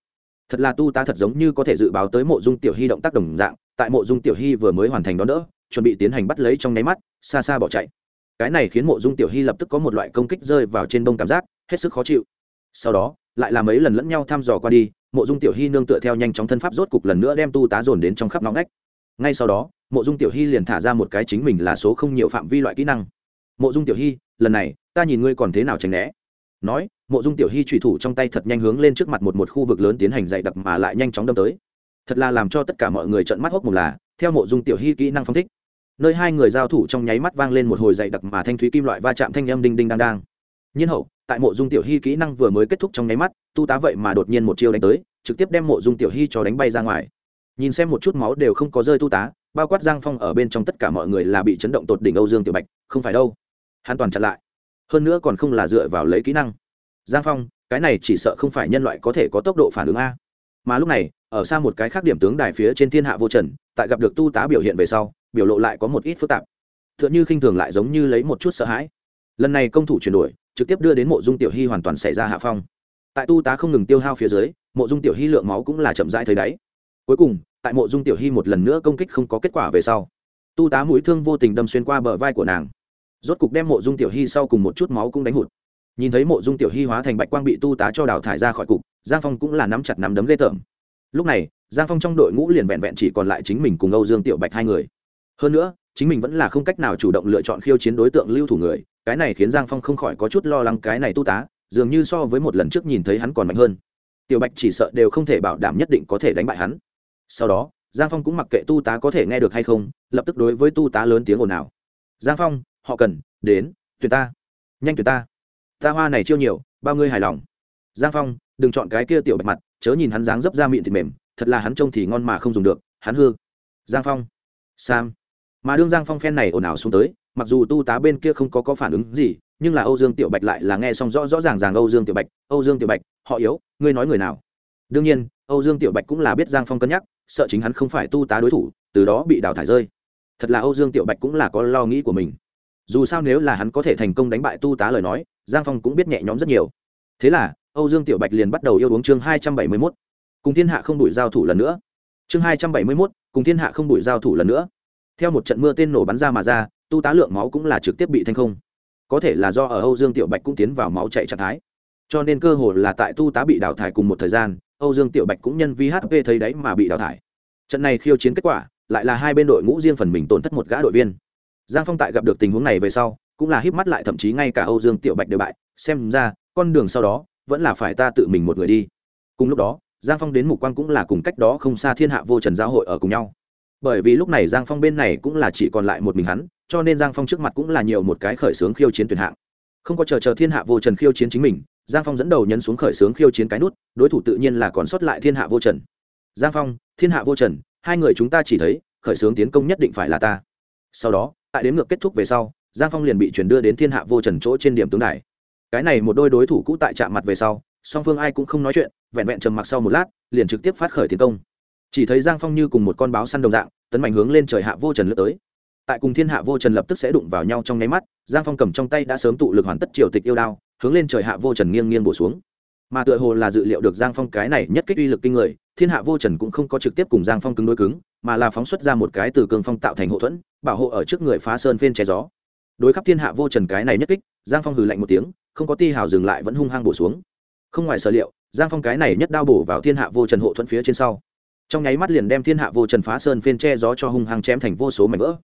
Speaker 1: thật là tu tá thật giống như có thể dự báo tới mộ dung tiểu hy động tác đồng dạng, tại mộ dung tiểu hy vừa mới hoàn thành đón đỡ chuẩn bị tiến hành bắt lấy trong nháy mắt, xa xa bỏ chạy. Cái này khiến mộ dung tiểu hy lập tức có một loại công kích rơi vào trên bông cảm giác, hết sức khó chịu. Sau đó, lại là mấy lần lẫn nhau thăm dò qua đi, mộ dung tiểu hy nương tựa theo nhanh chóng thân pháp rốt cục lần nữa đem tu tá dồn đến trong khắp nóng nách ngay sau đó, mộ dung tiểu hy liền thả ra một cái chính mình là số không nhiều phạm vi loại kỹ năng. Mộ dung tiểu hy, lần này, ta nhìn ngươi còn thế nào tránh né? Nói mộ dung tiểu hy trùy thủ trong tay thật nhanh hướng lên trước mặt một một khu vực lớn tiến hành dày đặc mà lại nhanh chóng đâm tới. Thật là làm cho tất cả mọi người trợn mắt hốc một là, theo mộ dung tiểu hy kỹ năng phong thích, nơi hai người giao thủ trong nháy mắt vang lên một hồi dày đặc mà thanh thúy kim loại va chạm thanh âm đinh đinh đang đang. Nhiên hậu, tại mộ dung tiểu hy kỹ năng vừa mới kết thúc trong nháy mắt, tu tá vậy mà đột nhiên một chiêu đánh tới, trực tiếp đem mộ dung tiểu hy cho đánh bay ra ngoài. Nhìn xem một chút máu đều không có rơi tu tá, bao quát giang phong ở bên trong tất cả mọi người là bị chấn động tột đỉnh âu dương tiểu bạch, không phải đâu. Hắn toàn chặn lại. Hơn nữa còn không là dựa vào lấy kỹ năng giang phong, cái này chỉ sợ không phải nhân loại có thể có tốc độ phản ứng a. Mà lúc này, ở xa một cái khác điểm tướng đài phía trên thiên hạ vô trần, tại gặp được tu tá biểu hiện về sau, biểu lộ lại có một ít phức tạp. T h ư ợ n h ư khinh thường lại giống như lấy một chút sợ hãi. Lần này công thủ chuyển đổi, trực tiếp đưa đến mộ dung tiểu hy hoàn toàn xảy ra hạ phong. Tại tu tá không ngừng tiêu hao phía dưới, mộ dung tiểu hy lượng máu cũng là chậm rãi thấy đáy. Cuối cùng, tại mộ dung tiểu hy một lần nữa công kích không có kết quả về sau, tu tá mũi thương vô tình đâm xuyên qua bờ vai của nàng. Rốt cục đem mộ dung tiểu hy sau cùng một chút máu cũng đánh hụt nhìn thấy mộ dung tiểu hy hóa thành bạch quang bị tu tá cho đào thải ra khỏi cục, giang phong cũng là nắm chặt nắm đấm ghê tởm. Lúc này, giang phong trong đội ngũ liền vẹn vẹn chỉ còn lại chính mình cùng âu dương tiểu bạch hai người. Hơn nữa, chính mình vẫn là không cách nào chủ động lựa chọn khiêu chiến đối tượng lưu thủ người, cái này khiến giang phong không khỏi có chút lo lắng cái này tu tá, dường như so với một lần trước nhìn thấy hắn còn mạnh hơn. Tiểu bạch chỉ sợ đều không thể bảo đảm nhất định có thể đánh bại hắn. Sau đó, giang phong cũng mặc kệ tu tá có thể nghe được hay không, lập tức đối với tu tá lớn tiếng ồn ào. Giang phong, họ cần đến tuyệt ta, nhanh tuyệt ta ta hoa này chiêu nhiều, bao ngươi hài lòng. Giang phong, đừng chọn cái kia tiểu bạch mặt, chớ nhìn hắn dáng dấp ra miệng thịt mềm, thật là hắn trông thì ngon mà không dùng được, hắn hư. Giang phong. Sam. Mà đương giang phong phen này ồn ào xuống tới, mặc dù tu tá bên kia không có có phản ứng gì, nhưng là âu dương tiểu bạch lại là nghe xong rõ rõ ràng ràng âu dương tiểu bạch, âu dương tiểu bạch, họ yếu, ngươi nói người nào? Đương nhiên, âu dương tiểu bạch cũng là biết giang phong cân nhắc, sợ chính hắn không phải tu tá đối thủ, từ đó bị đào thải rơi. Thật là âu dương tiểu bạch cũng là có lo nghĩ của mình. Dù sao nếu là hắn có thể thành công đánh bại tu tá lời nói giang phong cũng biết nhẹ nhõm rất nhiều. Thế là, âu dương tiểu bạch liền bắt đầu yêu uống chương hai trăm bảy mươi mốt. Cùng thiên hạ không đuổi giao thủ lần nữa. Chương hai trăm bảy mươi mốt, cùng thiên hạ không đuổi giao thủ lần nữa. Theo một trận mưa tên nổ bắn ra mà ra, tu tá lượng máu cũng là trực tiếp bị thanh không. Có thể là do ở âu dương tiểu bạch cũng tiến vào máu chạy trạng thái. Cho nên cơ hồ là tại tu tá bị đào thải cùng một thời gian, âu dương tiểu bạch cũng nhân vi hp thấy đấy mà bị đào thải. Trận này khiêu chiến kết quả, lại là hai bên đội ngũ riêng phần mình tổn thất một gã đội viên. Giang phong tại gặp được tình huống này về sau cũng là híp mắt lại, thậm chí ngay cả âu dương tiểu bạch đều bại. Xem ra, con đường sau đó, vẫn là phải ta tự mình một người đi. Cùng lúc đó, giang phong đến mục quang cũng là cùng cách đó không xa thiên hạ vô trần giáo hội ở cùng nhau. Bởi vì lúc này giang phong bên này cũng là chỉ còn lại một mình hắn, cho nên giang phong trước mặt cũng là nhiều một cái khởi sướng khiêu chiến tuyển hạng. Không có chờ chờ thiên hạ vô trần khiêu chiến chính mình, giang phong dẫn đầu nhấn xuống khởi sướng khiêu chiến cái nút, đối thủ tự nhiên là còn sót lại thiên hạ vô trần. Giang phong, thiên hạ vô trần, hai người chúng ta chỉ thấy, khởi sướng tiến công nhất định phải là ta. Sau đó, tại đến ngược kết thúc về sau giang phong liền bị chuyển đưa đến thiên hạ vô trần chỗ trên điểm tướng đài. Cái này một đôi đối thủ cũ tại chạm mặt về sau, song phương ai cũng không nói chuyện, vẹn vẹn trầm mặc sau một lát, liền trực tiếp phát khởi tiến công. Chỉ thấy giang phong như cùng một con báo săn đồng dạng, tấn mạnh hướng lên trời hạ vô trần lướt tới. Tại cùng thiên hạ vô trần lập tức sẽ đụng vào nhau trong nháy mắt, giang phong cầm trong tay đã sớm tụ lực hoàn tất triều tịch yêu đao, hướng lên trời hạ vô trần nghiêng nghiêng bổ xuống. Mà tựa hồ là dự liệu được giang phong cái này nhất kích uy lực kinh người, thiên hạ vô trần cũng không có trực tiếp cùng giang phong cứng đối cứng, mà là phóng xuất ra một cái từ cường phong tạo thành hậu thuẫn, bảo hộ ở trước người phá sơn phên che gió đối khắp thiên hạ vô trần cái này nhất kích, giang phong hừ lạnh một tiếng, không có ti hào dừng lại vẫn hung hăng bổ xuống. Không ngoài sở liệu, giang phong cái này nhất đao bổ vào thiên hạ vô trần hộ thuẫn phía trên sau. Trong nháy mắt liền đem thiên hạ vô trần phá sơn phiên che gió cho hung hăng chém thành vô số mảnh vỡ.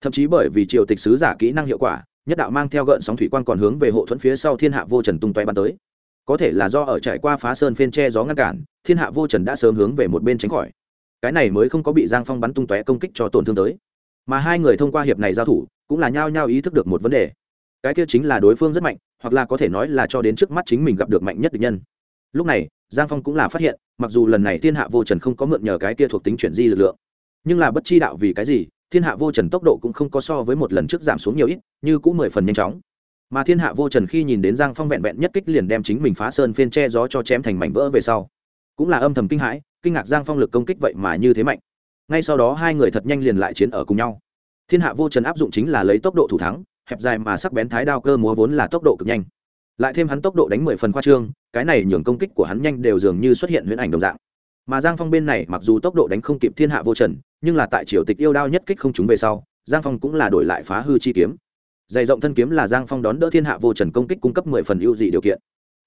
Speaker 1: Thậm chí bởi vì triều tịch sứ giả kỹ năng hiệu quả, nhất đạo mang theo gợn sóng thủy quan còn hướng về hộ thuẫn phía sau thiên hạ vô trần tung toe bắn tới. Có thể là do ở trải qua phá sơn phiên che gió ngăn cản, thiên hạ vô trần đã sớm hướng về một bên tránh khỏi. Cái này mới không có bị giang phong bắn tung tóe công kích cho tổn thương tới. Mà hai người thông qua hiệp này giao thủ cũng là nhao nhao ý thức được một vấn đề. Cái kia chính là đối phương rất mạnh, hoặc là có thể nói là cho đến trước mắt chính mình gặp được mạnh nhất địch nhân. Lúc này, giang phong cũng là phát hiện, mặc dù lần này thiên hạ vô trần không có mượn nhờ cái kia thuộc tính chuyển di lực lượng, nhưng là bất chi đạo vì cái gì, thiên hạ vô trần tốc độ cũng không có so với một lần trước giảm xuống nhiều ít, như cũng mười phần nhanh chóng. Mà thiên hạ vô trần khi nhìn đến giang phong vẹn vẹn nhất kích liền đem chính mình phá sơn phên che gió cho chém thành mảnh vỡ về sau, cũng là âm thầm kinh hãi, kinh ngạc giang phong lực công kích vậy mà như thế mạnh. Ngay sau đó hai người thật nhanh liền lại chiến ở cùng nhau thiên hạ vô trần áp dụng chính là lấy tốc độ thủ thắng, hẹp dài mà sắc bén thái đao cơ múa vốn là tốc độ cực nhanh. Lại thêm hắn tốc độ đánh mười phần khoa trương, cái này nhường công kích của hắn nhanh đều dường như xuất hiện huyễn ảnh đồng dạng. Mà giang phong bên này mặc dù tốc độ đánh không kịp thiên hạ vô trần, nhưng là tại triều tịch yêu đao nhất kích không chúng về sau, giang phong cũng là đổi lại phá hư chi kiếm. Dày rộng thân kiếm là giang phong đón đỡ thiên hạ vô trần công kích cung cấp mười phần ưu dị điều kiện.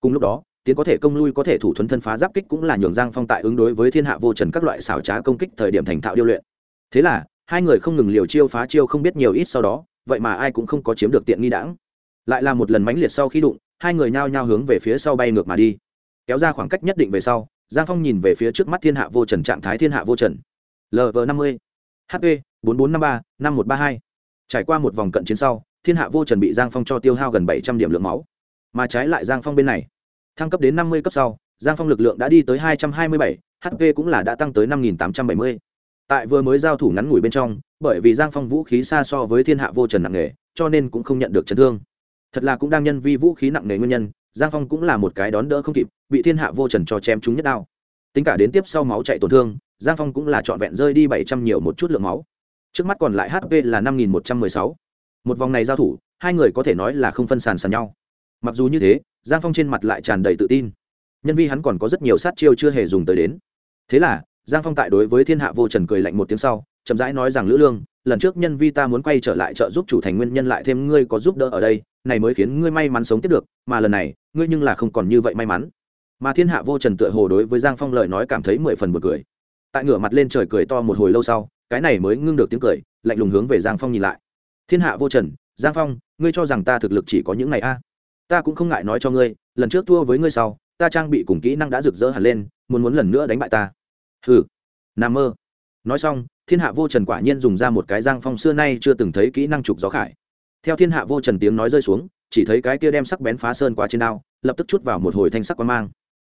Speaker 1: Cùng lúc đó, tiến có thể công lui có thể thủ thuấn thân phá giáp kích cũng là nhường giang phong tại ứng đối với thiên hạ vô trần các loại xảo trá công kích thời điểm thành thạo điêu luyện. Thế là hai người không ngừng liều chiêu phá chiêu không biết nhiều ít sau đó, vậy mà ai cũng không có chiếm được tiện nghi đãng. Lại là một lần mãnh liệt sau khi đụng, hai người nhao nhao hướng về phía sau bay ngược mà đi. Kéo ra khoảng cách nhất định về sau, giang phong nhìn về phía trước mắt thiên hạ vô trần trạng thái thiên hạ vô trần. Lv năm mươi hp bốn bốn năm ba, năm một ba hai. Trải qua một vòng cận chiến sau, thiên hạ vô trần bị giang phong cho tiêu hao gần bảy trăm điểm lượng máu. Mà trái lại giang phong bên này, thăng cấp đến năm mươi cấp sau, giang phong lực lượng đã đi tới hai trăm hai mươi bảy hp cũng là đã tăng tới năm nghìn tám trăm bảy mươi tại vừa mới giao thủ ngắn ngủi bên trong, bởi vì giang phong vũ khí xa so với thiên hạ vô trần nặng nề, cho nên cũng không nhận được chấn thương. Thật là cũng đang nhân vi vũ khí nặng nề nguyên nhân, giang phong cũng là một cái đón đỡ không kịp, bị thiên hạ vô trần cho chém trúng nhất đao. Tính cả đến tiếp sau máu chạy tổn thương, giang phong cũng là trọn vẹn rơi đi bảy trăm nhiều một chút lượng máu. Trước mắt còn lại hp là năm nghìn một trăm mười sáu. Một vòng này giao thủ, hai người có thể nói là không phân sàn sàn nhau. Mặc dù như thế, giang phong trên mặt lại tràn đầy tự tin. Nhân vi hắn còn có rất nhiều sát chiêu chưa hề dùng tới đến. Thế là giang phong tại đối với thiên hạ vô trần cười lạnh một tiếng sau, chậm rãi nói rằng, lữ lương, lần trước nhân vi ta muốn quay trở lại trợ giúp chủ thành nguyên nhân lại thêm ngươi có giúp đỡ ở đây, này mới khiến ngươi may mắn sống tiếp được, mà lần này, ngươi nhưng là không còn như vậy may mắn. Mà thiên hạ vô trần tựa hồ đối với giang phong lời nói cảm thấy mười phần bật cười. Tại ngửa mặt lên trời cười to một hồi lâu sau, cái này mới ngưng được tiếng cười, lạnh lùng hướng về giang phong nhìn lại. Thiên hạ vô trần, giang phong, ngươi cho rằng ta thực lực chỉ có những này a? À? ta cũng không ngại nói cho ngươi, lần trước thua với ngươi sau, ta trang bị cùng kỹ năng đã rực rỡ hẳn lên, muốn muốn lần nữa đánh bại ta hừ. Nam mơ. Nói xong, thiên hạ vô trần quả nhiên dùng ra một cái giang phong xưa nay chưa từng thấy kỹ năng trục gió khải. Theo thiên hạ vô trần tiếng nói rơi xuống, chỉ thấy cái kia đem sắc bén phá sơn qua trên đao, lập tức chút vào một hồi thanh sắc quang mang.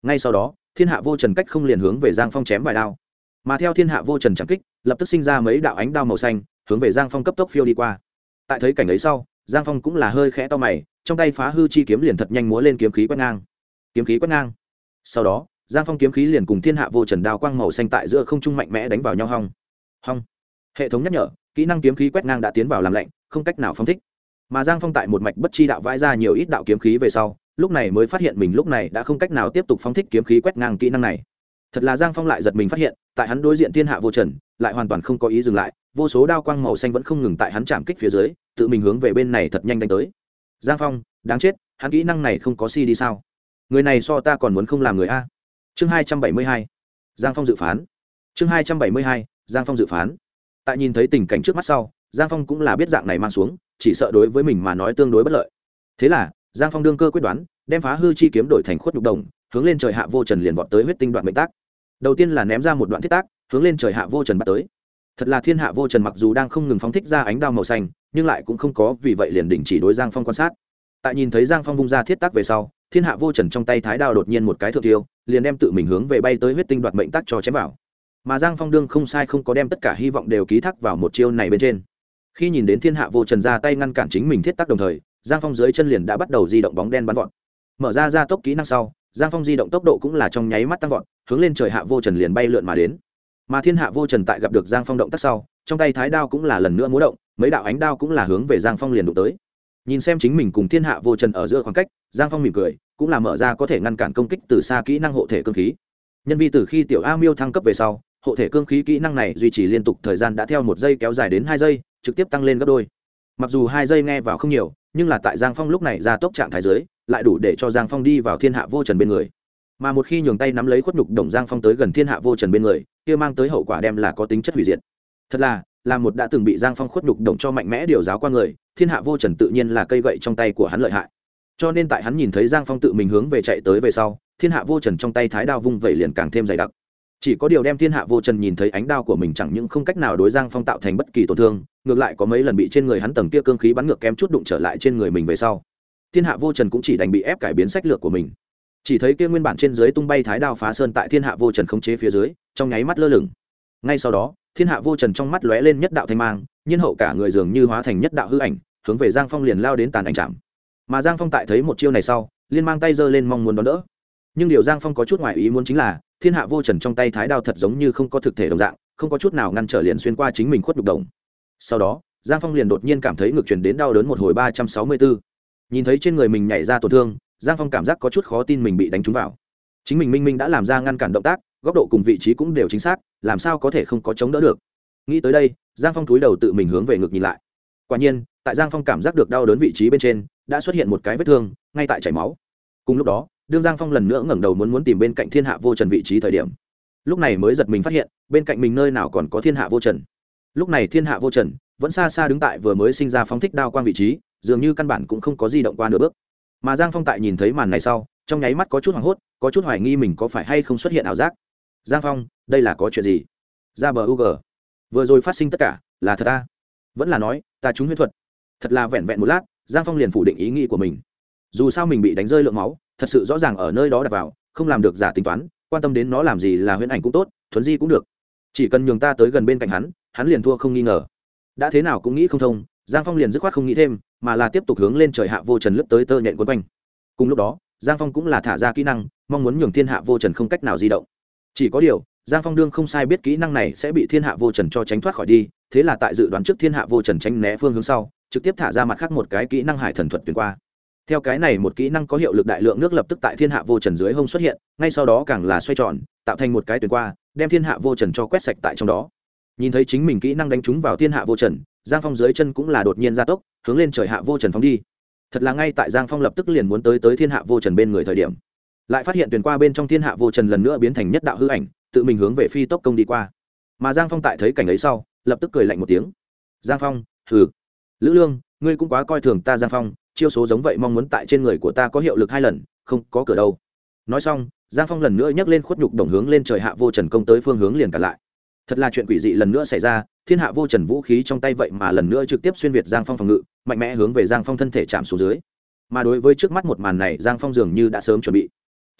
Speaker 1: Ngay sau đó, thiên hạ vô trần cách không liền hướng về giang phong chém vài đao. Mà theo thiên hạ vô trần chẳng kích, lập tức sinh ra mấy đạo ánh đao màu xanh, hướng về giang phong cấp tốc phiêu đi qua. Tại thấy cảnh ấy sau, giang phong cũng là hơi khẽ to mày, trong tay phá hư chi kiếm liền thật nhanh múa lên kiếm khí quét ngang. Kiếm khí quét ngang. Sau đó giang phong kiếm khí liền cùng thiên hạ vô trần đao quang màu xanh tại giữa không trung mạnh mẽ đánh vào nhau hong. Hong. Hệ thống nhắc nhở, kỹ năng kiếm khí quét ngang đã tiến vào làm lạnh, không cách nào phong thích. Mà giang phong tại một mạch bất chi đạo vãi ra nhiều ít đạo kiếm khí về sau, lúc này mới phát hiện mình lúc này đã không cách nào tiếp tục phóng thích kiếm khí quét ngang kỹ năng này. Thật là giang phong lại giật mình phát hiện, tại hắn đối diện thiên hạ vô trần, lại hoàn toàn không có ý dừng lại, vô số đao quang màu xanh vẫn không ngừng tại hắn chạm kích phía dưới, tự mình hướng về bên này thật nhanh đánh tới. Giang phong, đáng chết, hắn kỹ năng này không có si đi sao? Người này so ta còn muốn không làm người a chương hai trăm bảy mươi hai, giang phong dự phán. Chương hai trăm bảy mươi hai, giang phong dự phán. Tại nhìn thấy tình cảnh trước mắt sau, giang phong cũng là biết dạng này mang xuống, chỉ sợ đối với mình mà nói tương đối bất lợi. Thế là, giang phong đương cơ quyết đoán, đem phá hư chi kiếm đổi thành khuất nhục đồng, hướng lên trời hạ vô trần liền vọt tới huyết tinh đoạn mệnh tác. Đầu tiên là ném ra một đoạn thiết tác, hướng lên trời hạ vô trần bắt tới. Thật là thiên hạ vô trần mặc dù đang không ngừng phóng thích ra ánh đao màu xanh, nhưng lại cũng không có vì vậy liền đình chỉ đối giang phong quan sát. Tại nhìn thấy giang phong vung ra thiết tác về sau thiên hạ vô trần trong tay thái đao đột nhiên một cái thượng tiêu, liền đem tự mình hướng về bay tới huyết tinh đoạt mệnh tác cho chém vào. Mà giang phong đương không sai không có đem tất cả hy vọng đều ký thác vào một chiêu này bên trên. Khi nhìn đến thiên hạ vô trần ra tay ngăn cản chính mình thiết tác đồng thời, giang phong dưới chân liền đã bắt đầu di động bóng đen bắn vọt. Mở ra ra tốc kỹ năng sau, giang phong di động tốc độ cũng là trong nháy mắt tăng vọt, hướng lên trời hạ vô trần liền bay lượn mà đến. Mà thiên hạ vô trần tại gặp được giang phong động tác sau, trong tay thái đao cũng là lần nữa múa động, mấy đạo ánh đao cũng là hướng về giang phong liền đụng tới nhìn xem chính mình cùng thiên hạ vô trần ở giữa khoảng cách, giang phong mỉm cười, cũng là mở ra có thể ngăn cản công kích từ xa kỹ năng hộ thể cơ khí. Nhân vi từ khi tiểu a miêu thăng cấp về sau, hộ thể cương khí kỹ năng này duy trì liên tục thời gian đã theo một giây kéo dài đến hai giây, trực tiếp tăng lên gấp đôi. Mặc dù hai giây nghe vào không nhiều, nhưng là tại giang phong lúc này ra tốc trạng thái giới lại đủ để cho giang phong đi vào thiên hạ vô trần bên người. Mà một khi nhường tay nắm lấy khuất nhục đồng giang phong tới gần thiên hạ vô trần bên người, kia mang tới hậu quả đem là có tính chất hủy diệt. Thật là là một đã từng bị giang phong khuất nhục đồng cho mạnh mẽ điều giáo qua người, thiên hạ vô trần tự nhiên là cây gậy trong tay của hắn lợi hại. Cho nên tại hắn nhìn thấy giang phong tự mình hướng về chạy tới về sau, thiên hạ vô trần trong tay thái đao vung vẩy liền càng thêm dày đặc. Chỉ có điều đem thiên hạ vô trần nhìn thấy ánh đao của mình chẳng những không cách nào đối giang phong tạo thành bất kỳ tổn thương, ngược lại có mấy lần bị trên người hắn tầng kia cương khí bắn ngược kém chút đụng trở lại trên người mình về sau, thiên hạ vô trần cũng chỉ đành bị ép cải biến sách lược của mình. Chỉ thấy kia nguyên bản trên dưới tung bay thái đao phá sơn tại thiên hạ vô trần khống chế phía dưới, trong nháy mắt lơ lửng. Ngay sau đó thiên hạ vô trần trong mắt lóe lên nhất đạo thanh mang, nhiên hậu cả người dường như hóa thành nhất đạo hư ảnh, hướng về giang phong liền lao đến tàn ảnh chạm mà giang phong tại thấy một chiêu này sau liên mang tay giơ lên mong muốn đón đỡ. Nhưng điều giang phong có chút ngoại ý muốn chính là, thiên hạ vô trần trong tay thái đao thật giống như không có thực thể đồng dạng, không có chút nào ngăn trở liền xuyên qua chính mình khuất đục đồng. Sau đó, giang phong liền đột nhiên cảm thấy ngược chuyển đến đau đớn một hồi ba trăm sáu mươi bốn nhìn thấy trên người mình nhảy ra tổn thương, giang phong cảm giác có chút khó tin mình bị đánh trúng vào. Chính mình minh minh đã làm ra ngăn cản động tác, góc độ cùng vị trí cũng đều chính xác làm sao có thể không có chống đỡ được? Nghĩ tới đây, giang phong túi đầu tự mình hướng về ngực nhìn lại. Quả nhiên, tại giang phong cảm giác được đau đớn vị trí bên trên, đã xuất hiện một cái vết thương, ngay tại chảy máu. Cùng lúc đó, đương giang phong lần nữa ngẩng đầu muốn muốn tìm bên cạnh thiên hạ vô trần vị trí thời điểm, lúc này mới giật mình phát hiện, bên cạnh mình nơi nào còn có thiên hạ vô trần. Lúc này thiên hạ vô trần vẫn xa xa đứng tại vừa mới sinh ra phóng thích đao quang vị trí, dường như căn bản cũng không có di động qua nửa bước. Mà giang phong tại nhìn thấy màn này sau, trong nháy mắt có chút hoảng hốt, có chút hoài nghi mình có phải hay không xuất hiện ảo giác giang phong, đây là có chuyện gì? Ra bờ u g. Vừa rồi phát sinh tất cả, là thật ta? Vẫn là nói, ta trúng huyết thuật. Thật là vẹn vẹn một lát, giang phong liền phủ định ý nghĩ của mình. Dù sao mình bị đánh rơi lượng máu, thật sự rõ ràng ở nơi đó đặt vào, không làm được giả tính toán, quan tâm đến nó làm gì là huyễn ảnh cũng tốt, thuấn di cũng được. Chỉ cần nhường ta tới gần bên cạnh hắn hắn liền thua không nghi ngờ. Đã thế nào cũng nghĩ không thông, giang phong liền dứt khoát không nghĩ thêm, mà là tiếp tục hướng lên trời hạ vô trần lướt tới tơ nhện quấn quanh. Cùng lúc đó, giang phong cũng là thả ra kỹ năng, mong muốn nhường thiên hạ vô trần không cách nào di động chỉ có điều, giang phong đương không sai biết kỹ năng này sẽ bị thiên hạ vô trần cho tránh thoát khỏi đi, thế là tại dự đoán trước thiên hạ vô trần tránh né phương hướng sau, trực tiếp thả ra mặt khác một cái kỹ năng hải thần thuật tuyển qua. Theo cái này một kỹ năng có hiệu lực đại lượng nước lập tức tại thiên hạ vô trần dưới hông xuất hiện, ngay sau đó càng là xoay tròn, tạo thành một cái tuyển qua, đem thiên hạ vô trần cho quét sạch tại trong đó. Nhìn thấy chính mình kỹ năng đánh trúng vào thiên hạ vô trần, giang phong dưới chân cũng là đột nhiên gia tốc, hướng lên trời hạ vô trần phóng đi. Thật là ngay tại giang phong lập tức liền muốn tới tới thiên hạ vô trần bên người thời điểm lại phát hiện tuyển qua bên trong thiên hạ vô trần lần nữa biến thành nhất đạo hư ảnh, tự mình hướng về phi tốc công đi qua. Mà giang phong tại thấy cảnh ấy sau, lập tức cười lạnh một tiếng. Giang phong, hừ. Lữ lương, ngươi cũng quá coi thường ta giang phong, chiêu số giống vậy mong muốn tại trên người của ta có hiệu lực hai lần, không có cửa đâu. Nói xong, giang phong lần nữa nhấc lên khuất nhục đồng hướng lên trời hạ vô trần công tới phương hướng liền cả lại. Thật là chuyện quỷ dị lần nữa xảy ra, thiên hạ vô trần vũ khí trong tay vậy mà lần nữa trực tiếp xuyên việt giang phong phòng ngự, mạnh mẽ hướng về giang phong thân thể chạm xuống dưới. Mà đối với trước mắt một màn này, giang phong dường như đã sớm chuẩn bị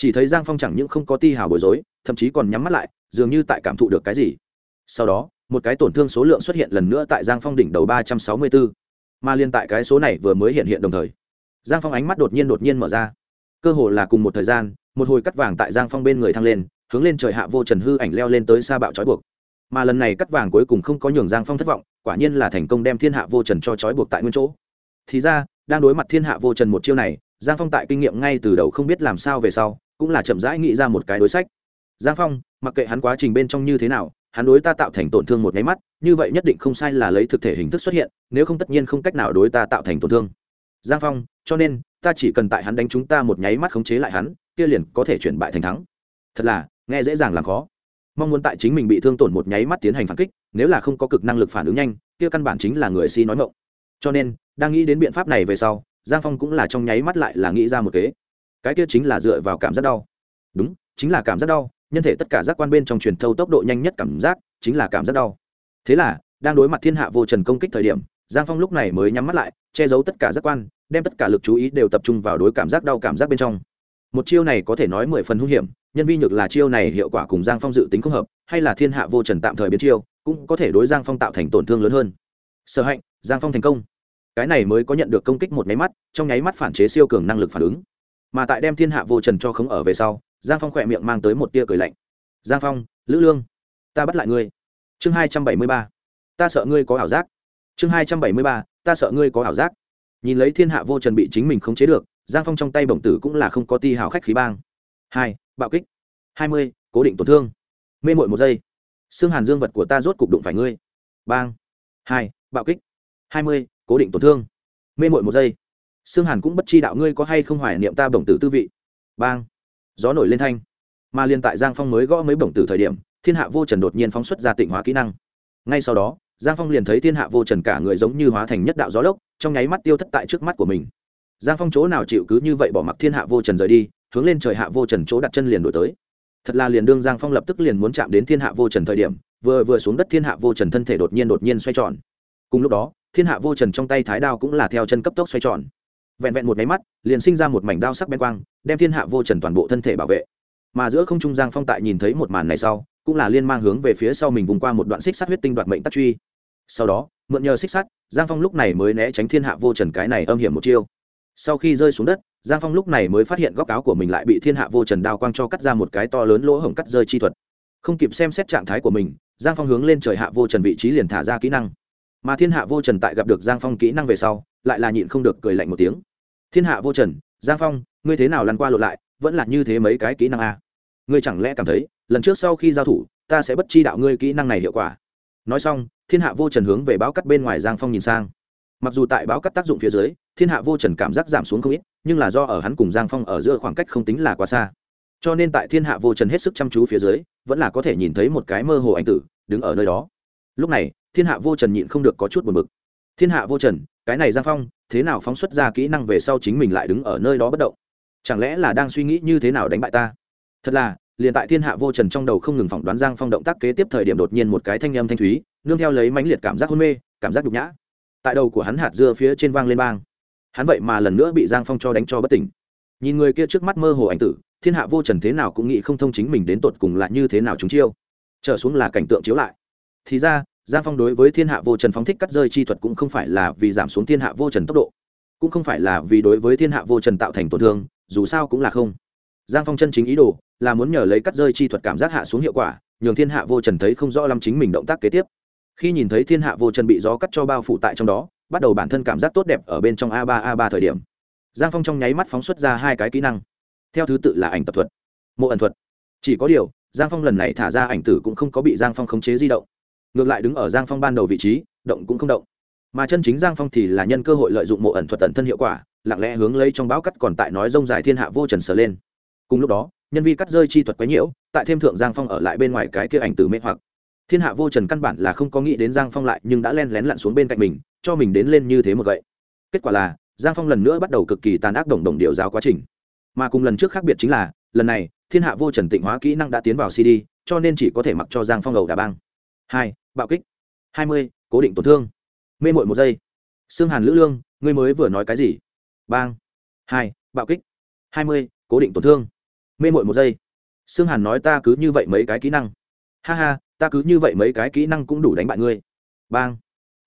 Speaker 1: chỉ thấy giang phong chẳng những không có ti hào bối rối, thậm chí còn nhắm mắt lại, dường như tại cảm thụ được cái gì. Sau đó, một cái tổn thương số lượng xuất hiện lần nữa tại giang phong đỉnh đầu ba trăm sáu mươi bốn. Mà liên tại cái số này vừa mới hiện hiện đồng thời, giang phong ánh mắt đột nhiên đột nhiên mở ra. Cơ hồ là cùng một thời gian, một hồi cắt vàng tại giang phong bên người thăng lên, hướng lên trời hạ vô trần hư ảnh leo lên tới xa bạo trói buộc. Mà lần này cắt vàng cuối cùng không có nhường giang phong thất vọng, quả nhiên là thành công đem thiên hạ vô trần cho trói buộc tại nguyên chỗ. Thì ra, đang đối mặt thiên hạ vô trần một chiêu này, giang phong tại kinh nghiệm ngay từ đầu không biết làm sao về sau cũng là chậm rãi nghĩ ra một cái đối sách. Giang phong, mặc kệ hắn quá trình bên trong như thế nào, hắn đối ta tạo thành tổn thương một nháy mắt, như vậy nhất định không sai là lấy thực thể hình thức xuất hiện, nếu không tất nhiên không cách nào đối ta tạo thành tổn thương. Giang phong, cho nên, ta chỉ cần tại hắn đánh chúng ta một nháy mắt khống chế lại hắn, kia liền có thể chuyển bại thành thắng. Thật là, nghe dễ dàng làm khó. Mong muốn tại chính mình bị thương tổn một nháy mắt tiến hành phản kích, nếu là không có cực năng lực phản ứng nhanh, kia căn bản chính là người si nói ngộng cho nên, đang nghĩ đến biện pháp này về sau, giang phong cũng là trong nháy mắt lại là nghĩ ra một kế cái kia chính là dựa vào cảm giác đau. Đúng, chính là cảm giác đau, nhân thể tất cả giác quan bên trong truyền thâu tốc độ nhanh nhất cảm giác chính là cảm giác đau. Thế là, đang đối mặt thiên hạ vô trần công kích thời điểm, giang phong lúc này mới nhắm mắt lại, che giấu tất cả giác quan, đem tất cả lực chú ý đều tập trung vào đối cảm giác đau cảm giác bên trong. Một chiêu này có thể nói mười phần hung hiểm, nhân vi nhược là chiêu này hiệu quả cùng giang phong dự tính không hợp, hay là thiên hạ vô trần tạm thời biến chiêu, cũng có thể đối giang phong tạo thành tổn thương lớn hơn. Sở hạnh, giang phong thành công. Cái này mới có nhận được công kích một nháy mắt, trong nháy mắt phản chế siêu cường năng lực phản ứng mà tại đem thiên hạ vô trần cho khống ở về sau, giang phong khỏe miệng mang tới một tia cười lạnh. Giang phong, lữ lương, ta bắt lại ngươi. Chương hai trăm bảy mươi ba, ta sợ ngươi có ảo giác. Chương hai trăm bảy mươi ba, ta sợ ngươi có ảo giác. Nhìn lấy thiên hạ vô trần bị chính mình khống chế được, giang phong trong tay bổng tử cũng là không có ti hào khách khí bang. Hai, bạo kích. Hai mươi, cố định tổn thương. Mê mội một giây. Xương hàn dương vật của ta rốt cục đụng phải ngươi. Bang. Hai, bạo kích. Hai mươi, cố định tổn thương. Mê mội một giây. Sương hàn cũng bất chi đạo ngươi có hay không hoài niệm ta bổng tử tư vị? Bang! Gió nổi lên thanh. Mà liên tại giang phong mới gõ mấy bổng tử thời điểm, thiên hạ vô trần đột nhiên phóng xuất ra tịnh hóa kỹ năng. Ngay sau đó, giang phong liền thấy thiên hạ vô trần cả người giống như hóa thành nhất đạo gió lốc, trong nháy mắt tiêu thất tại trước mắt của mình. Giang phong chỗ nào chịu cứ như vậy bỏ mặc thiên hạ vô trần rời đi, hướng lên trời hạ vô trần chỗ đặt chân liền đổi tới. Thật là liền đương giang phong lập tức liền muốn chạm đến thiên hạ vô trần thời điểm, vừa vừa xuống đất thiên hạ vô trần thân thể đột nhiên đột nhiên xoay tròn. Cùng lúc đó, thiên hạ vô trần trong tay thái đao cũng là theo chân cấp tốc xoay tròn vẹn vẹn một máy mắt, liền sinh ra một mảnh đao sắc bên quang, đem thiên hạ vô trần toàn bộ thân thể bảo vệ. Mà giữa không trung giang phong tại nhìn thấy một màn này sau, cũng là liên mang hướng về phía sau mình vùng qua một đoạn xích sắt huyết tinh đoạt mệnh tắc truy. Sau đó, mượn nhờ xích sắt, giang phong lúc này mới né tránh thiên hạ vô trần cái này âm hiểm một chiêu. Sau khi rơi xuống đất, giang phong lúc này mới phát hiện góc áo của mình lại bị thiên hạ vô trần đao quang cho cắt ra một cái to lớn lỗ hổng cắt rơi chi thuật. Không kịp xem xét trạng thái của mình, giang phong hướng lên trời hạ vô trần vị trí liền thả ra kỹ năng. Mà thiên hạ vô trần tại gặp được giang phong kỹ năng về sau, lại là nhịn không được cười lạnh một tiếng thiên hạ vô trần, giang phong, ngươi thế nào lăn qua lộn lại, vẫn là như thế mấy cái kỹ năng a? Ngươi chẳng lẽ cảm thấy, lần trước sau khi giao thủ, ta sẽ bất chi đạo ngươi kỹ năng này hiệu quả? Nói xong, thiên hạ vô trần hướng về báo cắt bên ngoài giang phong nhìn sang. Mặc dù tại báo cắt tác dụng phía dưới, thiên hạ vô trần cảm giác giảm xuống không ít, nhưng là do ở hắn cùng giang phong ở giữa khoảng cách không tính là quá xa. Cho nên tại thiên hạ vô trần hết sức chăm chú phía dưới, vẫn là có thể nhìn thấy một cái mơ hồ anh tử, đứng ở nơi đó. Lúc này, thiên hạ vô trần nhịn không được có chút buồn bực. Thiên hạ vô trần cái này giang phong, thế nào phóng xuất ra kỹ năng về sau chính mình lại đứng ở nơi đó bất động? Chẳng lẽ là đang suy nghĩ như thế nào đánh bại ta? Thật là, liền tại thiên hạ vô trần trong đầu không ngừng phỏng đoán giang phong động tác kế tiếp thời điểm đột nhiên một cái thanh âm thanh thúy, nương theo lấy mãnh liệt cảm giác hôn mê, cảm giác nhục nhã. Tại đầu của hắn hạt dưa phía trên vang lên bang. Hắn vậy mà lần nữa bị giang phong cho đánh cho bất tỉnh. Nhìn người kia trước mắt mơ hồ ảnh tử, thiên hạ vô trần thế nào cũng nghĩ không thông chính mình đến tột cùng là như thế nào chúng chiêu. Trở xuống là cảnh tượng chiếu lại. Thì ra giang phong đối với thiên hạ vô trần phóng thích cắt rơi chi thuật cũng không phải là vì giảm xuống thiên hạ vô trần tốc độ, cũng không phải là vì đối với thiên hạ vô trần tạo thành tổn thương, dù sao cũng là không. Giang phong chân chính ý đồ là muốn nhờ lấy cắt rơi chi thuật cảm giác hạ xuống hiệu quả, nhường thiên hạ vô trần thấy không rõ lắm chính mình động tác kế tiếp. Khi nhìn thấy thiên hạ vô trần bị gió cắt cho bao phủ tại trong đó, bắt đầu bản thân cảm giác tốt đẹp ở bên trong a ba a ba thời điểm. Giang phong trong nháy mắt phóng xuất ra hai cái kỹ năng. Theo thứ tự là ảnh tập thuật, mộ ẩn thuật. Chỉ có điều, giang phong lần này thả ra ảnh tử cũng không có bị giang phong khống chế di động ngược lại đứng ở giang phong ban đầu vị trí, động cũng không động. Mà chân chính giang phong thì là nhân cơ hội lợi dụng mộ ẩn thuật tận thân hiệu quả, lặng lẽ hướng lấy trong báo cắt còn tại nói rông dài thiên hạ vô trần sờ lên. Cùng lúc đó, nhân vi cắt rơi chi thuật quấy nhiễu, tại thêm thượng giang phong ở lại bên ngoài cái kia ảnh tử mê hoặc. Thiên hạ vô trần căn bản là không có nghĩ đến giang phong lại nhưng đã len lén lặn xuống bên cạnh mình, cho mình đến lên như thế một vậy kết quả là, giang phong lần nữa bắt đầu cực kỳ tàn ác đồng đồng điệu giáo quá trình. Mà cùng lần trước khác biệt chính là, lần này, thiên hạ vô trần tịnh hóa kỹ năng đã tiến vào cd, cho nên chỉ có thể mặc cho giang phong đầu đà băng hai, bạo kích. Hai mươi, cố định tổn thương. Mê mội một giây. Xương hàn lữ lương, ngươi mới vừa nói cái gì? Bang. Hai, bạo kích. Hai mươi, cố định tổn thương. Mê mội một giây. Xương hàn nói ta cứ như vậy mấy cái kỹ năng. Ha ha, ta cứ như vậy mấy cái kỹ năng cũng đủ đánh bại ngươi. Bang.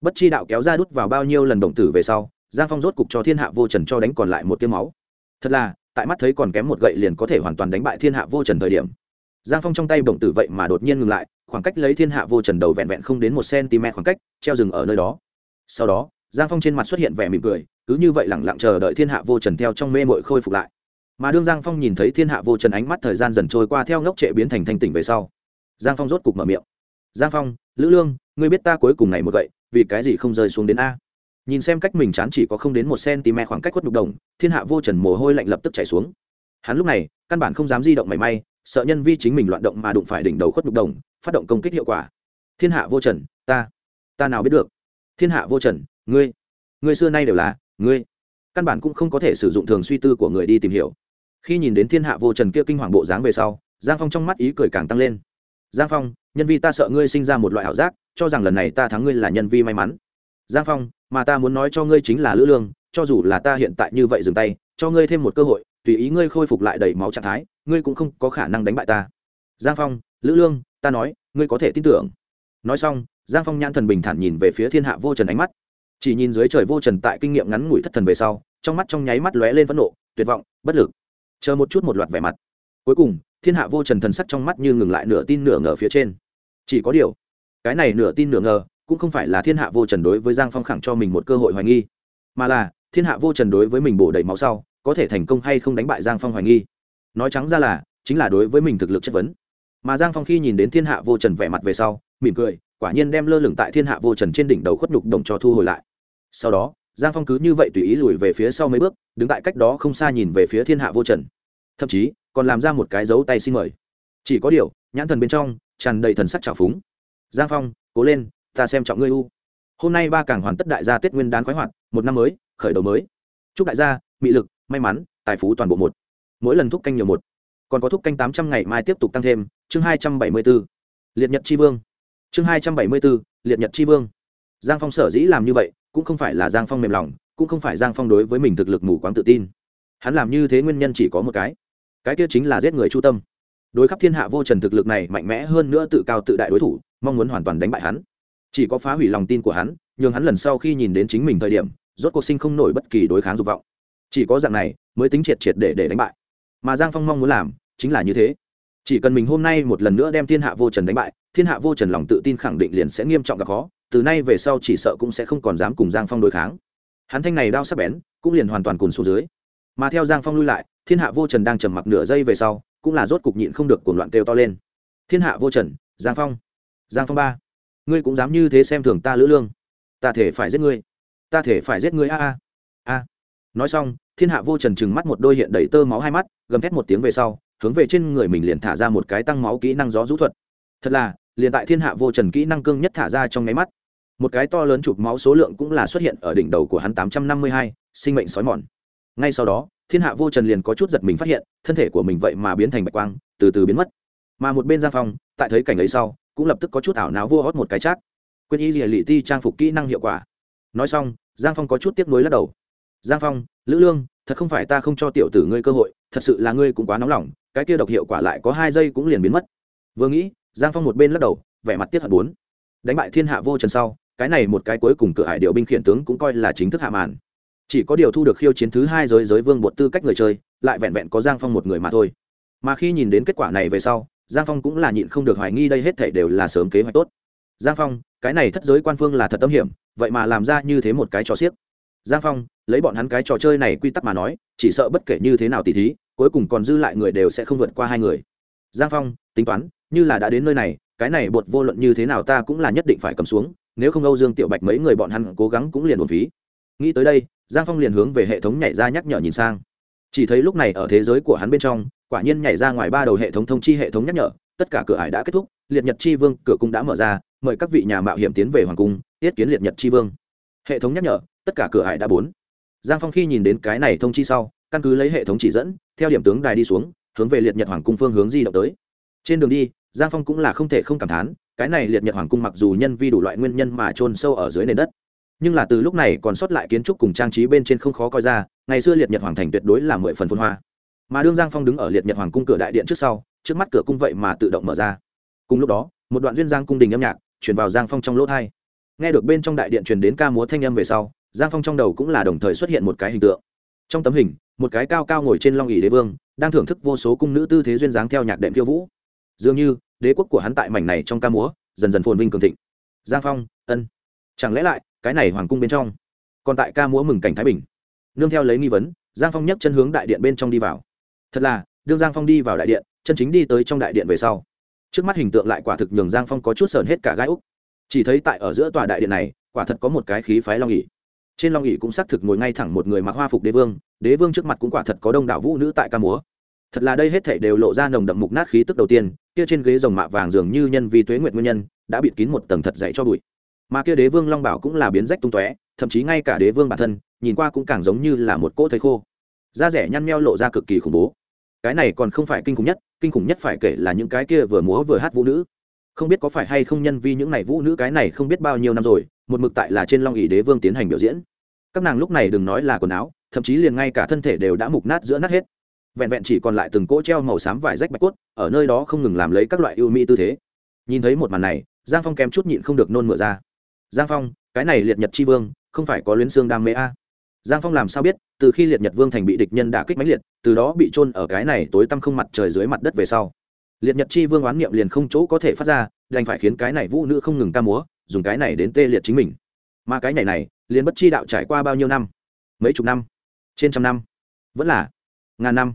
Speaker 1: Bất chi đạo kéo ra đút vào bao nhiêu lần đồng tử về sau, giang phong rốt cục cho thiên hạ vô trần cho đánh còn lại một tiêu máu. Thật là, tại mắt thấy còn kém một gậy liền có thể hoàn toàn đánh bại thiên hạ vô trần thời điểm. Giang phong trong tay động tử vậy mà đột nhiên ngừng lại khoảng cách lấy thiên hạ vô trần đầu vẹn vẹn không đến một cm khoảng cách treo rừng ở nơi đó. Sau đó giang phong trên mặt xuất hiện vẻ mỉm cười cứ như vậy lẳng lặng chờ đợi thiên hạ vô trần theo trong mê mội khôi phục lại. Mà đương giang phong nhìn thấy thiên hạ vô trần ánh mắt thời gian dần trôi qua theo ngốc trệ biến thành thanh tỉnh về sau giang phong rốt cục mở miệng. Giang phong lữ lương ngươi biết ta cuối cùng này một vậy, vì cái gì không rơi xuống đến a? Nhìn xem cách mình chán chỉ có không đến một cm khoảng cách khuất nhục đồng thiên hạ vô trần mồ hôi lạnh lập tức chảy xuống. Hắn lúc này căn bản không dám di động mảy may sợ nhân vi chính mình loạn động mà đụng phải đỉnh đầu khuất nhục đồng, phát động công kích hiệu quả. Thiên hạ vô trần, ta ta nào biết được? Thiên hạ vô trần, ngươi ngươi xưa nay đều là, ngươi. Căn bản cũng không có thể sử dụng thường suy tư của người đi tìm hiểu. Khi nhìn đến thiên hạ vô trần kia kinh hoàng bộ dáng về sau, giang phong trong mắt ý cười càng tăng lên. Giang phong, nhân vi ta sợ ngươi sinh ra một loại ảo giác, cho rằng lần này ta thắng ngươi là nhân vi may mắn. Giang phong, mà ta muốn nói cho ngươi chính là lữ lương, cho dù là ta hiện tại như vậy dừng tay, cho ngươi thêm một cơ hội tùy ý ngươi khôi phục lại đầy máu trạng thái, ngươi cũng không có khả năng đánh bại ta. Giang phong, lữ lương, ta nói, ngươi có thể tin tưởng. Nói xong, giang phong nhãn thần bình thản nhìn về phía thiên hạ vô trần ánh mắt. Chỉ nhìn dưới trời vô trần tại kinh nghiệm ngắn ngủi thất thần về sau, trong mắt trong nháy mắt lóe lên phẫn nộ, tuyệt vọng, bất lực. Chờ một chút một loạt vẻ mặt. Cuối cùng, thiên hạ vô trần thần sắc trong mắt như ngừng lại nửa tin nửa ngờ phía trên. Chỉ có điều, cái này nửa tin nửa ngờ cũng không phải là thiên hạ vô trần đối với giang phong khẳng cho mình một cơ hội hoài nghi, mà là thiên hạ vô trần đối với mình bổ đầy máu sau có thể thành công hay không đánh bại giang phong hoài nghi. Nói trắng ra là, chính là đối với mình thực lực chất vấn. Mà giang phong khi nhìn đến thiên hạ vô trần vẻ mặt về sau, mỉm cười, quả nhiên đem lơ lửng tại thiên hạ vô trần trên đỉnh đầu khuất nhục đồng cho thu hồi lại. Sau đó, giang phong cứ như vậy tùy ý lùi về phía sau mấy bước, đứng tại cách đó không xa nhìn về phía thiên hạ vô trần. Thậm chí, còn làm ra một cái dấu tay xin mời. Chỉ có điều, nhãn thần bên trong, tràn đầy thần sắc trào phúng. Giang phong, cố lên, ta xem trọng ngươi u. Hôm nay ba càng hoàn tất đại gia tết nguyên đán khoái hoạt, một năm mới, khởi đầu mới. Chúc đại gia, mị lực may mắn, tài phú toàn bộ một. Mỗi lần thúc canh nhiều một. Còn có thúc canh tám trăm ngày mai tiếp tục tăng thêm, chương hai trăm bảy mươi b ố liệt nhật tri vương. Chương hai trăm bảy mươi b ố liệt nhật tri vương. Giang phong sở dĩ làm như vậy, cũng không phải là giang phong mềm lòng, cũng không phải giang phong đối với mình thực lực mù quáng tự tin. Hắn làm như thế nguyên nhân chỉ có một cái. Cái kia chính là giết người chu tâm. Đối khắp thiên hạ vô trần thực lực này mạnh mẽ hơn nữa tự cao tự đại đối thủ, mong muốn hoàn toàn đánh bại hắn. Chỉ có phá hủy lòng tin của hắn, nhường hắn lần sau khi nhìn đến chính mình thời điểm, rốt cuộc sinh không nổi bất kỳ đối kháng dục vọng chỉ có dạng này mới tính triệt triệt để để đánh bại. Mà giang phong mong muốn làm chính là như thế. Chỉ cần mình hôm nay một lần nữa đem thiên hạ vô trần đánh bại, thiên hạ vô trần lòng tự tin khẳng định liền sẽ nghiêm trọng gặp khó, từ nay về sau chỉ sợ cũng sẽ không còn dám cùng giang phong đối kháng. Hắn thanh này đao sắc bén, cũng liền hoàn toàn cùn xuống dưới. Mà theo giang phong lui lại, thiên hạ vô trần đang trầm mặc nửa giây về sau, cũng là rốt cục nhịn không được cuồng loạn kêu to lên. Thiên hạ vô trần, giang phong giang phong ba, ngươi cũng dám như thế xem thường ta lữ lương. Ta thể phải giết ngươi. Ta thể phải giết ngươi, a a a nói xong, thiên hạ vô trần chừng mắt một đôi hiện đầy tơ máu hai mắt, gầm thét một tiếng về sau, hướng về trên người mình liền thả ra một cái tăng máu kỹ năng gió rũ thuật. Thật là, liền tại thiên hạ vô trần kỹ năng cương nhất thả ra trong nháy mắt. Một cái to lớn chụp máu số lượng cũng là xuất hiện ở đỉnh đầu của hắn tám trăm năm mươi hai, sinh mệnh sói mòn. Ngay sau đó, thiên hạ vô trần liền có chút giật mình phát hiện, thân thể của mình vậy mà biến thành bạch quang, từ từ biến mất. Mà một bên giang phong, tại thấy cảnh ấy sau, cũng lập tức có chút ảo não vô hót một cái chác quên y lìa lì ti trang phục kỹ năng hiệu quả. Nói xong, giang phong có chút tiếp nối lắc đầu giang phong, lữ lương, thật không phải ta không cho tiểu tử ngươi cơ hội, thật sự là ngươi cũng quá nóng lòng, cái kia độc hiệu quả lại có hai giây cũng liền biến mất. Vừa nghĩ, giang phong một bên lắc đầu, vẻ mặt tiết hận bốn. Đánh bại thiên hạ vô trần sau, cái này một cái cuối cùng cửa hải điều binh khiển tướng cũng coi là chính thức hạ màn. Chỉ có điều thu được khiêu chiến thứ hai giới giới vương bột tư cách người chơi, lại vẹn vẹn có giang phong một người mà thôi. Mà khi nhìn đến kết quả này về sau, giang phong cũng là nhịn không được hoài nghi đây hết thể đều là sớm kế hoạch tốt. Giang phong, cái này thất giới quan phương là thật tâm hiểm, vậy mà làm ra như thế một cái trò xiếc giang phong, lấy bọn hắn cái trò chơi này quy tắc mà nói, chỉ sợ bất kể như thế nào tỉ thí, cuối cùng còn dư lại người đều sẽ không vượt qua hai người. Giang phong, tính toán, như là đã đến nơi này, cái này bột vô luận như thế nào ta cũng là nhất định phải cầm xuống, nếu không âu dương tiểu bạch mấy người bọn hắn cố gắng cũng liền một phí. Nghĩ tới đây, giang phong liền hướng về hệ thống nhảy ra nhắc nhở nhìn sang. Chỉ thấy lúc này ở thế giới của hắn bên trong, quả nhiên nhảy ra ngoài ba đầu hệ thống thông chi hệ thống nhắc nhở, tất cả cửa ải đã kết thúc, liệt nhật chi vương cửa cung đã mở ra, mời các vị nhà mạo hiểm tiến về hoàng cung, tiết kiến liệt nhật chi vương. Hệ thống nhắc nhở tất cả cửa hải đã bốn. Giang phong khi nhìn đến cái này thông chi sau, căn cứ lấy hệ thống chỉ dẫn, theo điểm tướng đài đi xuống, hướng về liệt nhật hoàng cung phương hướng di động tới. Trên đường đi, giang phong cũng là không thể không cảm thán, cái này liệt nhật hoàng cung mặc dù nhân vi đủ loại nguyên nhân mà trôn sâu ở dưới nền đất, nhưng là từ lúc này còn sót lại kiến trúc cùng trang trí bên trên không khó coi ra, ngày xưa liệt nhật hoàng thành tuyệt đối là mười phần phun hoa. Mà đương giang phong đứng ở liệt nhật hoàng cung cửa đại điện trước sau, trước mắt cửa cung vậy mà tự động mở ra. Cùng lúc đó, một đoạn duyên giang cung đình âm nhạc chuyển vào giang phong trong lỗ thai nghe được bên trong đại điện truyền đến ca múa thanh âm về sau giang phong trong đầu cũng là đồng thời xuất hiện một cái hình tượng. Trong tấm hình, một cái cao cao ngồi trên long ỉ đế vương, đang thưởng thức vô số cung nữ tư thế duyên dáng theo nhạc đệm khiêu vũ. Dường như, đế quốc của hắn tại mảnh này trong ca múa, dần dần phồn vinh cường thịnh. Giang phong, ân. Chẳng lẽ lại, cái này hoàng cung bên trong, còn tại ca múa mừng cảnh thái bình? Nương theo lấy nghi vấn, giang phong nhấc chân hướng đại điện bên trong đi vào. Thật là, đương giang phong đi vào đại điện, chân chính đi tới trong đại điện về sau. Trước mắt hình tượng lại quả thực nhường giang phong có chút sờn hết cả gai úc. Chỉ thấy tại ở giữa tòa đại điện này, quả thật có một cái khí phái long ỉ trên long ỉ cũng xác thực ngồi ngay thẳng một người mặc hoa phục đế vương đế vương trước mặt cũng quả thật có đông đảo vũ nữ tại ca múa. Thật là đây hết thể đều lộ ra nồng đậm mục nát khí tức đầu tiên, kia trên ghế rồng mạ vàng dường như nhân vì tuế nguyện nguyên nhân, đã bịt kín một tầng thật dậy cho bụi. Mà kia đế vương long bảo cũng là biến rách tung tóe, thậm chí ngay cả đế vương bản thân, nhìn qua cũng càng giống như là một cỗ thầy khô. Da rẻ nhăn meo lộ ra cực kỳ khủng bố. Cái này còn không phải kinh khủng nhất, kinh khủng nhất phải kể là những cái kia vừa múa vừa hát vũ nữ không biết có phải hay không nhân vì những này vũ nữ cái này không biết bao nhiêu năm rồi, một mực tại là trên long ỉ đế vương tiến hành biểu diễn. Các nàng lúc này đừng nói là quần áo, thậm chí liền ngay cả thân thể đều đã mục nát giữa nát hết. Vẹn vẹn chỉ còn lại từng cỗ treo màu xám vải rách bạch cốt, ở nơi đó không ngừng làm lấy các loại ưu mỹ tư thế. Nhìn thấy một màn này, giang phong kém chút nhịn không được nôn mửa ra. Giang phong, cái này liệt nhật c h i vương, không phải có luyến xương đam mê a? À. giang phong làm sao biết, từ khi liệt nhật vương thành bị địch nhân đả kích mãnh liệt, từ đó bị trôn ở cái này tối tăm không mặt trời dưới mặt đất về sau liệt nhật chi vương oán niệm liền không chỗ có thể phát ra, đành phải khiến cái này vũ nữ không ngừng ca múa, dùng cái này đến tê liệt chính mình. Mà cái này này, liền bất chi đạo trải qua bao nhiêu năm? Mấy chục năm? Trên trăm năm? Vẫn là ngàn năm?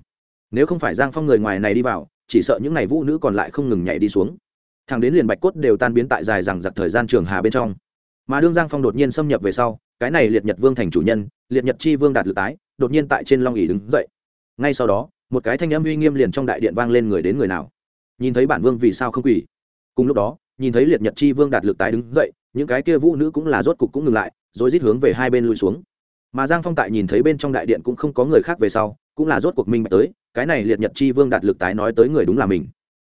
Speaker 1: Nếu không phải giang phong người ngoài này đi vào, chỉ sợ những n à y vũ nữ còn lại không ngừng nhảy đi xuống. Thằng đến liền bạch cốt đều tan biến tại dài rằng giặc thời gian trường hà bên trong. Mà đương giang phong đột nhiên xâm nhập về sau, cái này liệt nhật vương thành chủ nhân, liệt nhật chi vương đạt lự tái, đột nhiên tại trên long ỉ đứng dậy. Ngay sau đó, một cái thanh âm uy nghiêm liền trong đại điện vang lên người đến người nào nhìn thấy bản vương vì sao không quỳ. Cùng lúc đó, nhìn thấy liệt nhật chi vương đạt lực tái đứng dậy, những cái kia vũ nữ cũng là rốt cục cũng ngừng lại, rồi rít hướng về hai bên lui xuống. Mà giang phong tại nhìn thấy bên trong đại điện cũng không có người khác về sau, cũng là rốt cuộc minh bạch tới, cái này liệt nhật chi vương đạt lực tái nói tới người đúng là mình.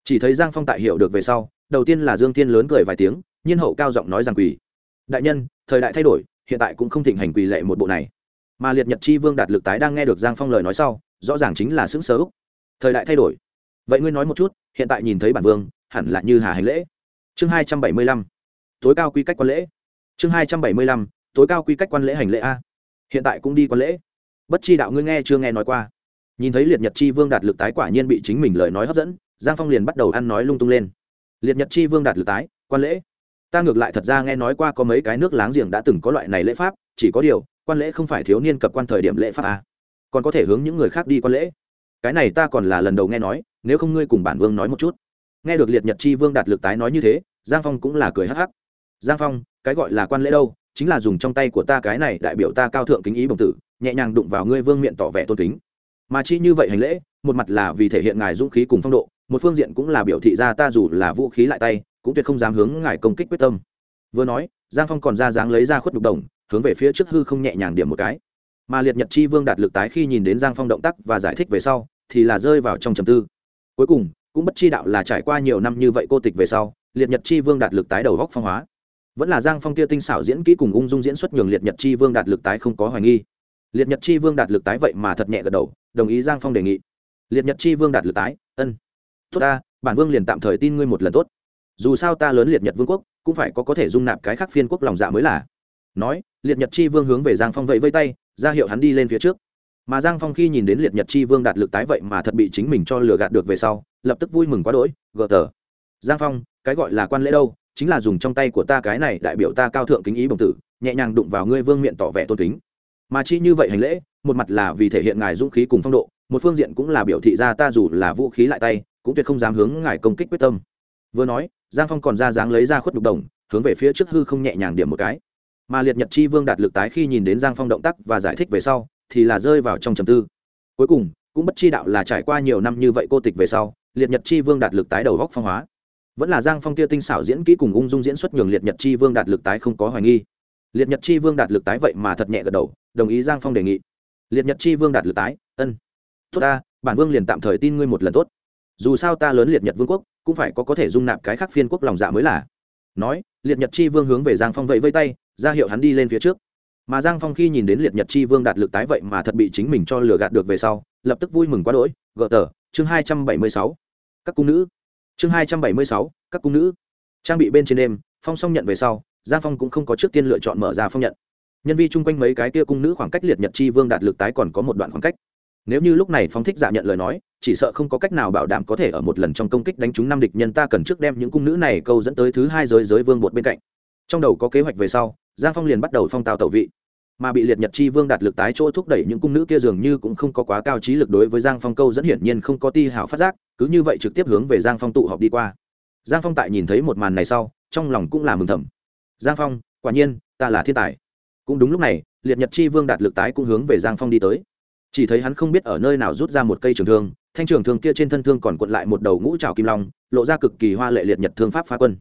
Speaker 1: Chỉ thấy giang phong tại hiểu được về sau, đầu tiên là dương tiên lớn cười vài tiếng, nhiên hậu cao giọng nói rằng quỳ. Đại nhân, thời đại thay đổi, hiện tại cũng không thịnh hành quỳ lệ một bộ này. Mà liệt nhật chi vương đạt lực tái đang nghe được giang phong lời nói sau, rõ ràng chính là xứng sớ thời đại thay đổi vậy ngươi nói một chút, hiện tại nhìn thấy bản vương, hẳn là như hà hành lễ. Chương hai trăm bảy mươi lăm, tối cao quy cách quan lễ. Chương hai trăm bảy mươi lăm, tối cao quy cách quan lễ hành lễ a. Hiện tại cũng đi quan lễ. Bất chi đạo ngươi nghe chưa nghe nói qua. Nhìn thấy liệt nhật chi vương đạt lực tái quả nhiên bị chính mình lời nói hấp dẫn, giang phong liền bắt đầu ăn nói lung tung lên. Liệt nhật chi vương đạt lực tái, quan lễ. Ta ngược lại thật ra nghe nói qua có mấy cái nước láng giềng đã từng có loại này lễ pháp, chỉ có điều, quan lễ không phải thiếu niên cập quan thời điểm lễ pháp a. Còn có thể hướng những người khác đi quan lễ. Cái này ta còn là lần đầu nghe nói nếu không ngươi cùng bản vương nói một chút. Nghe được liệt nhật chi vương đạt lực tái nói như thế, giang phong cũng là cười hắc hắc. Giang phong, cái gọi là quan lễ đâu, chính là dùng trong tay của ta cái này đại biểu ta cao thượng kính ý bồng tử, nhẹ nhàng đụng vào ngươi vương miệng tỏ vẻ tôn kính. Mà chi như vậy hành lễ, một mặt là vì thể hiện ngài dũng khí cùng phong độ, một phương diện cũng là biểu thị ra ta dù là vũ khí lại tay, cũng tuyệt không dám hướng ngài công kích quyết tâm. Vừa nói, giang phong còn ra dáng lấy ra khuất đục đồng, hướng về phía trước hư không nhẹ nhàng điểm một cái. Mà liệt nhật chi vương đạt lực tái khi nhìn đến giang phong động tác và giải thích về sau, thì là rơi vào trong trầm tư cuối cùng, cũng bất chi đạo là trải qua nhiều năm như vậy cô tịch về sau, liệt nhật chi vương đạt lực tái đầu góc phong hóa. Vẫn là giang phong kia tinh xảo diễn kỹ cùng ung dung diễn xuất nhường liệt nhật chi vương đạt lực tái không có hoài nghi. Liệt nhật chi vương đạt lực tái vậy mà thật nhẹ gật đầu, đồng ý giang phong đề nghị. Liệt nhật chi vương đạt lực tái, ân, tốt ta, bản vương liền tạm thời tin ngươi một lần tốt. Dù sao ta lớn liệt nhật vương quốc, cũng phải có có thể dung nạp cái khác phiên quốc lòng dạ mới là. Nói, liệt nhật chi vương hướng về giang phong vẫy vây tay, ra hiệu hắn đi lên phía trước mà giang phong khi nhìn đến liệt nhật chi vương đạt lực tái vậy mà thật bị chính mình cho lừa gạt được về sau, lập tức vui mừng quá đỗi, gờ tờ. Giang phong, cái gọi là quan lễ đâu? Chính là dùng trong tay của ta cái này đại biểu ta cao thượng kính ý bồng tử, nhẹ nhàng đụng vào ngươi vương miện tỏ vẻ tôn kính. Mà chi như vậy hành lễ, một mặt là vì thể hiện ngài dũng khí cùng phong độ, một phương diện cũng là biểu thị ra ta dù là vũ khí lại tay, cũng tuyệt không dám hướng ngài công kích quyết tâm. Vừa nói, giang phong còn ra dáng lấy ra khuất đục đồng, hướng về phía trước hư không nhẹ nhàng điểm một cái. Mà liệt nhật chi vương đạt lực tái khi nhìn đến giang phong động tác và giải thích về sau thì là rơi vào trong trầm tư. Cuối cùng, cũng bất chi đạo là trải qua nhiều năm như vậy cô tịch về sau, liệt nhật chi vương đạt lực tái đầu góc phong hóa. Vẫn là giang phong kia tinh xảo diễn kỹ cùng ung dung diễn xuất nhường liệt nhật chi vương đạt lực tái không có hoài nghi. Liệt nhật chi vương đạt lực tái vậy mà thật nhẹ gật đầu, đồng ý giang phong đề nghị. Liệt nhật chi vương đạt lực tái, ân, tốt ta, bản vương liền tạm thời tin ngươi một lần tốt. Dù sao ta lớn liệt nhật vương quốc, cũng phải có có thể dung nạp cái khác phiên quốc lòng dạ mới là. Nói, liệt nhật chi vương hướng về giang phong vẫy vây tay, ra hiệu hắn đi lên phía trước mà giang phong khi nhìn đến liệt nhật chi vương đạt lực tái vậy mà thật bị chính mình cho lừa gạt được về sau, lập tức vui mừng quá đỗi gỡ tờ chương hai trăm bảy mươi sáu. Các cung nữ. Chương hai trăm bảy mươi sáu, các cung nữ. Trang bị bên trên đêm, phong xong nhận về sau, giang phong cũng không có trước tiên lựa chọn mở ra phong nhận. Nhân vi chung quanh mấy cái kia cung nữ khoảng cách liệt nhật chi vương đạt lực tái còn có một đoạn khoảng cách. Nếu như lúc này phong thích giả nhận lời nói, chỉ sợ không có cách nào bảo đảm có thể ở một lần trong công kích đánh trúng năm địch nhân ta cần trước đem những cung nữ này câu dẫn tới thứ hai giới giới vương bột bên cạnh. Trong đầu có kế hoạch về sau giang phong liền bắt đầu phong tào tẩu vị. Mà bị liệt nhật chi vương đạt lực tái chỗ thúc đẩy những cung nữ kia dường như cũng không có quá cao trí lực đối với giang phong câu dẫn hiển nhiên không có ti hảo phát giác, cứ như vậy trực tiếp hướng về giang phong tụ họp đi qua. Giang phong tại nhìn thấy một màn này sau, trong lòng cũng là mừng thầm. Giang phong, quả nhiên, ta là thiên tài. Cũng đúng lúc này, liệt nhật chi vương đạt lực tái cũng hướng về giang phong đi tới. Chỉ thấy hắn không biết ở nơi nào rút ra một cây trường thương, thanh trường thương kia trên thân thương còn cuộn lại một đầu ngũ trào kim long, lộ ra cực kỳ hoa lệ liệt nhật thương pháp phá quân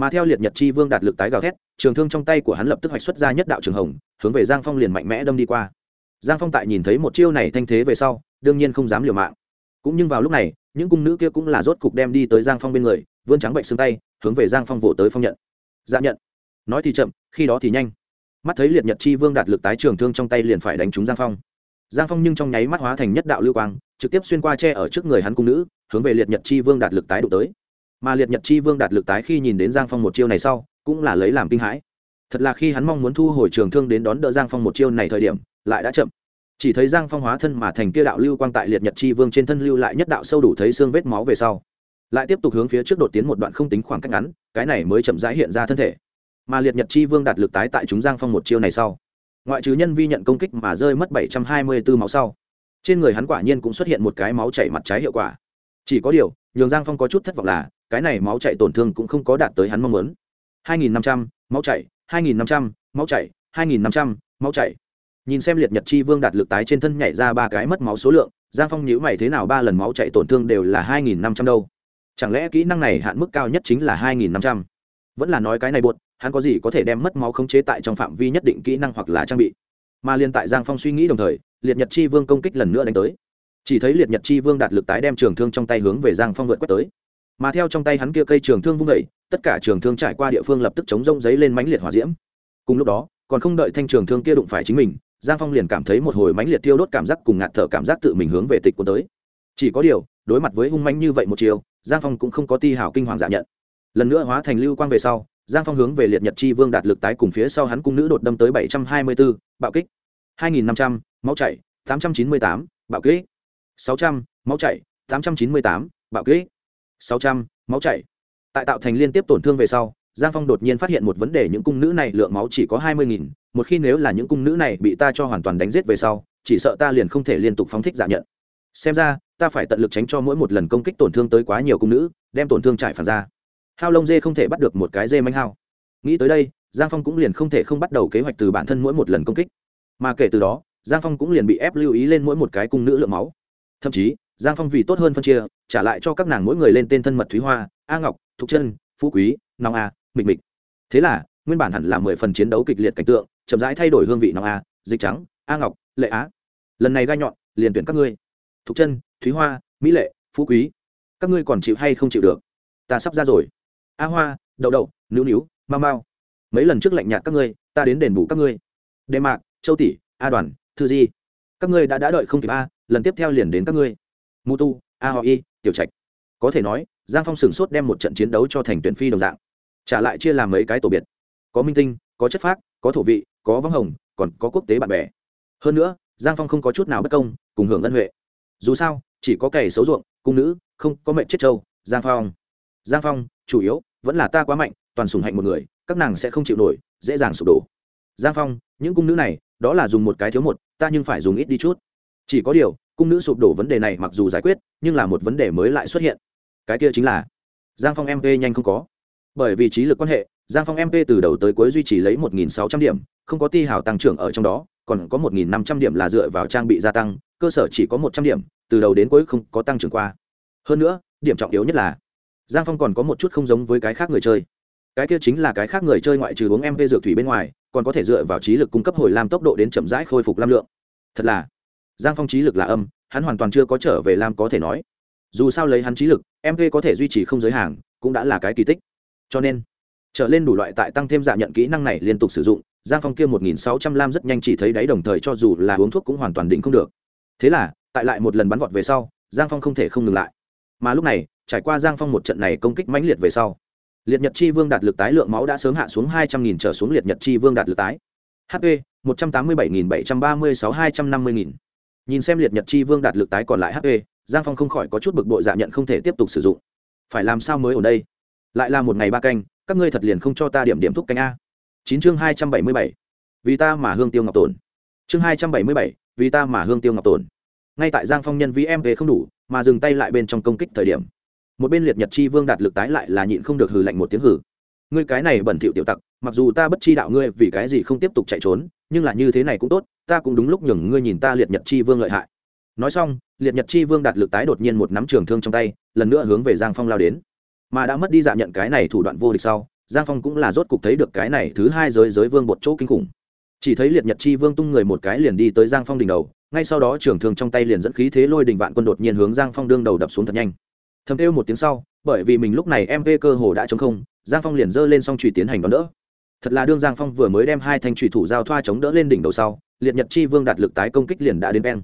Speaker 1: mà theo liệt nhật chi vương đạt lực tái gào thét, trường thương trong tay của hắn lập tức hoạch xuất ra nhất đạo trường hồng, hướng về giang phong liền mạnh mẽ đâm đi qua. Giang phong tại nhìn thấy một chiêu này thanh thế về sau, đương nhiên không dám liều mạng. Cũng nhưng vào lúc này, những cung nữ kia cũng là rốt cục đem đi tới giang phong bên người, vươn trắng bệnh xương tay, hướng về giang phong vỗ tới phong nhận. Dạ nhận. Nói thì chậm, khi đó thì nhanh. Mắt thấy liệt nhật chi vương đạt lực tái trường thương trong tay liền phải đánh trúng giang phong. Giang phong nhưng trong nháy mắt hóa thành nhất đạo lưu quang, trực tiếp xuyên qua tre ở trước người hắn cung nữ, hướng về liệt nhật chi vương đạt lực tái đụng tới mà liệt nhật chi vương đạt lực tái khi nhìn đến giang phong một chiêu này sau, cũng là lấy làm kinh hãi. Thật là khi hắn mong muốn thu hồi trường thương đến đón đỡ giang phong một chiêu này thời điểm, lại đã chậm. Chỉ thấy giang phong hóa thân mà thành kia đạo lưu quang tại liệt nhật chi vương trên thân lưu lại nhất đạo sâu đủ thấy xương vết máu về sau. Lại tiếp tục hướng phía trước đột tiến một đoạn không tính khoảng cách ngắn, cái này mới chậm rãi hiện ra thân thể. Mà liệt nhật chi vương đạt lực tái tại chúng giang phong một chiêu này sau. Ngoại trừ nhân vi nhận công kích mà rơi mất bảy trăm hai mươi bốn máu sau, trên người hắn quả nhiên cũng xuất hiện một cái máu chảy mặt trái hiệu quả. Chỉ có điều, nhường giang phong có chút thất vọng là cái này máu chảy tổn thương cũng không có đạt tới hắn mong muốn. hai nghìn năm trăm, máu chảy hai nghìn năm trăm, máu chảy hai nghìn năm trăm, máu chảy nhìn xem liệt nhật chi vương đạt lực tái trên thân nhảy ra ba cái mất máu số lượng, giang phong nhíu mày thế nào ba lần máu chảy tổn thương đều là hai nghìn năm trăm đâu? Chẳng lẽ kỹ năng này hạn mức cao nhất chính là hai nghìn năm trăm? Vẫn là nói cái này buột hắn có gì có thể đem mất máu khống chế tại trong phạm vi nhất định kỹ năng hoặc là trang bị? Mà liên tại giang phong suy nghĩ đồng thời, liệt nhật chi vương công kích lần nữa đánh tới. Chỉ thấy liệt nhật chi vương đạt lực tái đem trường thương trong tay hướng về giang phong vượt quét tới mà theo trong tay hắn kia cây trường thương vung vẩy tất cả trường thương trải qua địa phương lập tức chống rông giấy lên mãnh liệt hỏa diễm. Cùng lúc đó, còn không đợi thanh trường thương kia đụng phải chính mình, giang phong liền cảm thấy một hồi mãnh liệt tiêu đốt cảm giác cùng ngạt thở cảm giác tự mình hướng về tịch cuốn tới. Chỉ có điều, đối mặt với hung mãnh như vậy một chiều, giang phong cũng không có ti hào kinh hoàng giả nhận. Lần nữa hóa thành lưu quang về sau, giang phong hướng về liệt nhật chi vương đạt lực tái cùng phía sau hắn cung nữ đột đâm tới bảy trăm hai mươi bốn bạo kích. hai nghìn năm trăm, máu chảy. tám trăm chín mươi tám, bạo kích. sáu trăm, máu chảy. tám trăm chín mươi tám, bạo kích sáu trăm, máu chảy. Tại tạo thành liên tiếp tổn thương về sau, giang phong đột nhiên phát hiện một vấn đề, những cung nữ này lượng máu chỉ có hai mươi nghìn, một khi nếu là những cung nữ này bị ta cho hoàn toàn đánh giết về sau, chỉ sợ ta liền không thể liên tục phóng thích giả nhận. Xem ra, ta phải tận lực tránh cho mỗi một lần công kích tổn thương tới quá nhiều cung nữ, đem tổn thương trải phản ra. Hao lông dê không thể bắt được một cái dê manh hao. Nghĩ tới đây, giang phong cũng liền không thể không bắt đầu kế hoạch từ bản thân mỗi một lần công kích. Mà kể từ đó, giang phong cũng liền bị ép lưu ý lên mỗi một cái cung nữ lượng máu. Thậm chí giang phong vì tốt hơn phân chia, trả lại cho các nàng mỗi người lên tên thân mật thúy hoa, a ngọc, thục chân, phú quý, nong a, mịch mịch. Thế là, nguyên bản hẳn là mười phần chiến đấu kịch liệt cảnh tượng, chậm rãi thay đổi hương vị nong a, dịch trắng, a ngọc, lệ á. Lần này gai nhọn, liền tuyển các ngươi. Thục chân, thúy hoa, mỹ lệ, phú quý. Các ngươi còn chịu hay không chịu được? Ta sắp ra rồi. A hoa, đậu đậu, nữu nữu, mau mau. Mấy lần trước lạnh nhạt các ngươi, ta đến đền bù các ngươi. Đề mạc, châu tỷ, a đoàn, thư di. Các ngươi đã đã đợi không kịp a, lần tiếp theo liền đến các ngươi mu tu, a ho y tiểu trạch. Có thể nói, giang phong sửng sốt đem một trận chiến đấu cho thành tuyển phi đồng dạng. Trả lại chia làm mấy cái tổ biệt. Có minh tinh, có chất phác, có thổ vị, có vắng hồng, còn có quốc tế bạn bè. Hơn nữa, giang phong không có chút nào bất công, cùng hưởng ân huệ. Dù sao, chỉ có kẻ xấu ruộng, cung nữ, không có mệnh chết trâu, giang phong. Giang phong, chủ yếu, vẫn là ta quá mạnh, toàn sùng hạnh một người, các nàng sẽ không chịu nổi, dễ dàng sụp đổ. Giang phong, những cung nữ này, đó là dùng một cái thiếu một, ta nhưng phải dùng ít đi chút. Chỉ có điều cung nữ sụp đổ vấn đề này mặc dù giải quyết, nhưng là một vấn đề mới lại xuất hiện. Cái kia chính là, giang phong mp nhanh không có. Bởi vì trí lực quan hệ, giang phong mp từ đầu tới cuối duy trì lấy một sáu trăm điểm, không có ti hào tăng trưởng ở trong đó, còn có một năm trăm điểm là dựa vào trang bị gia tăng, cơ sở chỉ có một trăm điểm, từ đầu đến cuối không có tăng trưởng qua. Hơn nữa, điểm trọng yếu nhất là, giang phong còn có một chút không giống với cái khác người chơi. Cái kia chính là cái khác người chơi ngoại trừ uống mp dược thủy bên ngoài, còn có thể dựa vào trí lực cung cấp hồi lam tốc độ đến chậm rãi khôi phục lam lượng. Thật là giang phong trí lực là âm, hắn hoàn toàn chưa có trở về lam có thể nói. Dù sao lấy hắn trí lực mp có thể duy trì không giới hạn cũng đã là cái kỳ tích. Cho nên, trở lên đủ loại tại tăng thêm giả nhận kỹ năng này liên tục sử dụng, giang phong kia một nghìn sáu trăm lam rất nhanh chỉ thấy đáy đồng thời cho dù là uống thuốc cũng hoàn toàn định không được. Thế là, tại lại một lần bắn vọt về sau, giang phong không thể không ngừng lại. Mà lúc này, trải qua giang phong một trận này công kích mãnh liệt về sau, liệt nhật chi vương đạt lực tái lượng máu đã sớm hạ xuống hai trăm nghìn trở xuống liệt nhật chi vương đạt lực tái. Hp một trăm tám mươi bảy nghìn bảy trăm ba mươi sáu hai trăm năm mươi nghìn nhìn xem liệt nhật chi vương đạt lực tái còn lại hp, giang phong không khỏi có chút bực bội dạ nhận không thể tiếp tục sử dụng. Phải làm sao mới ở đây? Lại là một ngày ba canh, các ngươi thật liền không cho ta điểm điểm thúc canh a. Chín chương hai trăm bảy mươi bảy. Vì ta mà hương tiêu ngọc tổn. Chương hai trăm bảy mươi bảy, vì ta mà hương tiêu ngọc tổn. Ngay tại giang phong nhân vi em về không đủ, mà dừng tay lại bên trong công kích thời điểm. Một bên liệt nhật chi vương đạt lực tái lại là nhịn không được hừ lạnh một tiếng hừ. Ngươi cái này bẩn thỉu tiểu tặc, mặc dù ta bất chi đạo ngươi vì cái gì không tiếp tục chạy trốn nhưng là như thế này cũng tốt, ta cũng đúng lúc nhường ngươi nhìn ta liệt nhật chi vương lợi hại. Nói xong, liệt nhật chi vương đạt lực tái đột nhiên một nắm trường thương trong tay, lần nữa hướng về giang phong lao đến. Mà đã mất đi dạ nhận cái này thủ đoạn vô địch sau, giang phong cũng là rốt cục thấy được cái này thứ hai giới giới vương một chỗ kinh khủng. Chỉ thấy liệt nhật chi vương tung người một cái liền đi tới giang phong đỉnh đầu, ngay sau đó trường thương trong tay liền dẫn khí thế lôi đình vạn quân đột nhiên hướng giang phong đương đầu đập xuống thật nhanh. Thầm kêu một tiếng sau, bởi vì mình lúc này mv cơ hồ đã chống không, giang phong liền giơ lên xong trùy tiến hành đón đỡ thật là đương giang phong vừa mới đem hai thanh trùy thủ giao thoa chống đỡ lên đỉnh đầu sau, liệt nhật chi vương đạt lực tái công kích liền đã đến beng.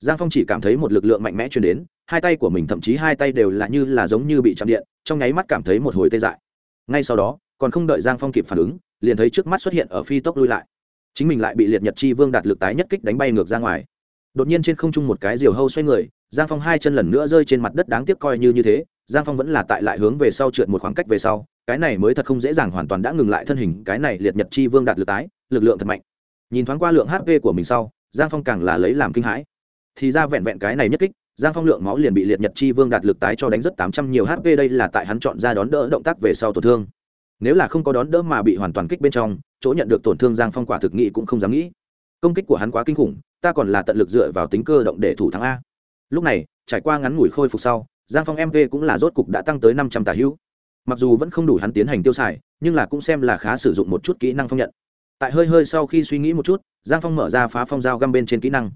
Speaker 1: Giang phong chỉ cảm thấy một lực lượng mạnh mẽ chuyển đến, hai tay của mình thậm chí hai tay đều là như là giống như bị chạm điện, trong nháy mắt cảm thấy một hồi tê dại. Ngay sau đó, còn không đợi giang phong kịp phản ứng, liền thấy trước mắt xuất hiện ở phi tốc lui lại. Chính mình lại bị liệt nhật chi vương đạt lực tái nhất kích đánh bay ngược ra ngoài. Đột nhiên trên không trung một cái diều hâu xoay người giang phong hai chân lần nữa rơi trên mặt đất đáng tiếc coi như như thế, giang phong vẫn là tại lại hướng về sau trượt một khoảng cách về sau, cái này mới thật không dễ dàng hoàn toàn đã ngừng lại thân hình, cái này liệt nhật chi vương đạt lực tái lực lượng thật mạnh. Nhìn thoáng qua lượng hp của mình sau, giang phong càng là lấy làm kinh hãi. Thì ra vẹn vẹn cái này nhất kích, giang phong lượng máu liền bị liệt nhật chi vương đạt lực tái cho đánh rất tám trăm nhiều hp đây là tại hắn chọn ra đón đỡ động tác về sau tổn thương. Nếu là không có đón đỡ mà bị hoàn toàn kích bên trong, chỗ nhận được tổn thương giang phong quả thực nghị cũng không dám nghĩ. Công kích của hắn quá kinh khủng, ta còn là tận lực dựa vào tính cơ động để thủ thắng a lúc này, trải qua ngắn ngủi khôi phục sau, giang phong mv cũng là rốt cục đã tăng tới năm trăm tà hữu. Mặc dù vẫn không đủ hắn tiến hành tiêu xài, nhưng là cũng xem là khá sử dụng một chút kỹ năng phong nhận. Tại hơi hơi sau khi suy nghĩ một chút, giang phong mở ra phá phong dao găm bên trên kỹ năng.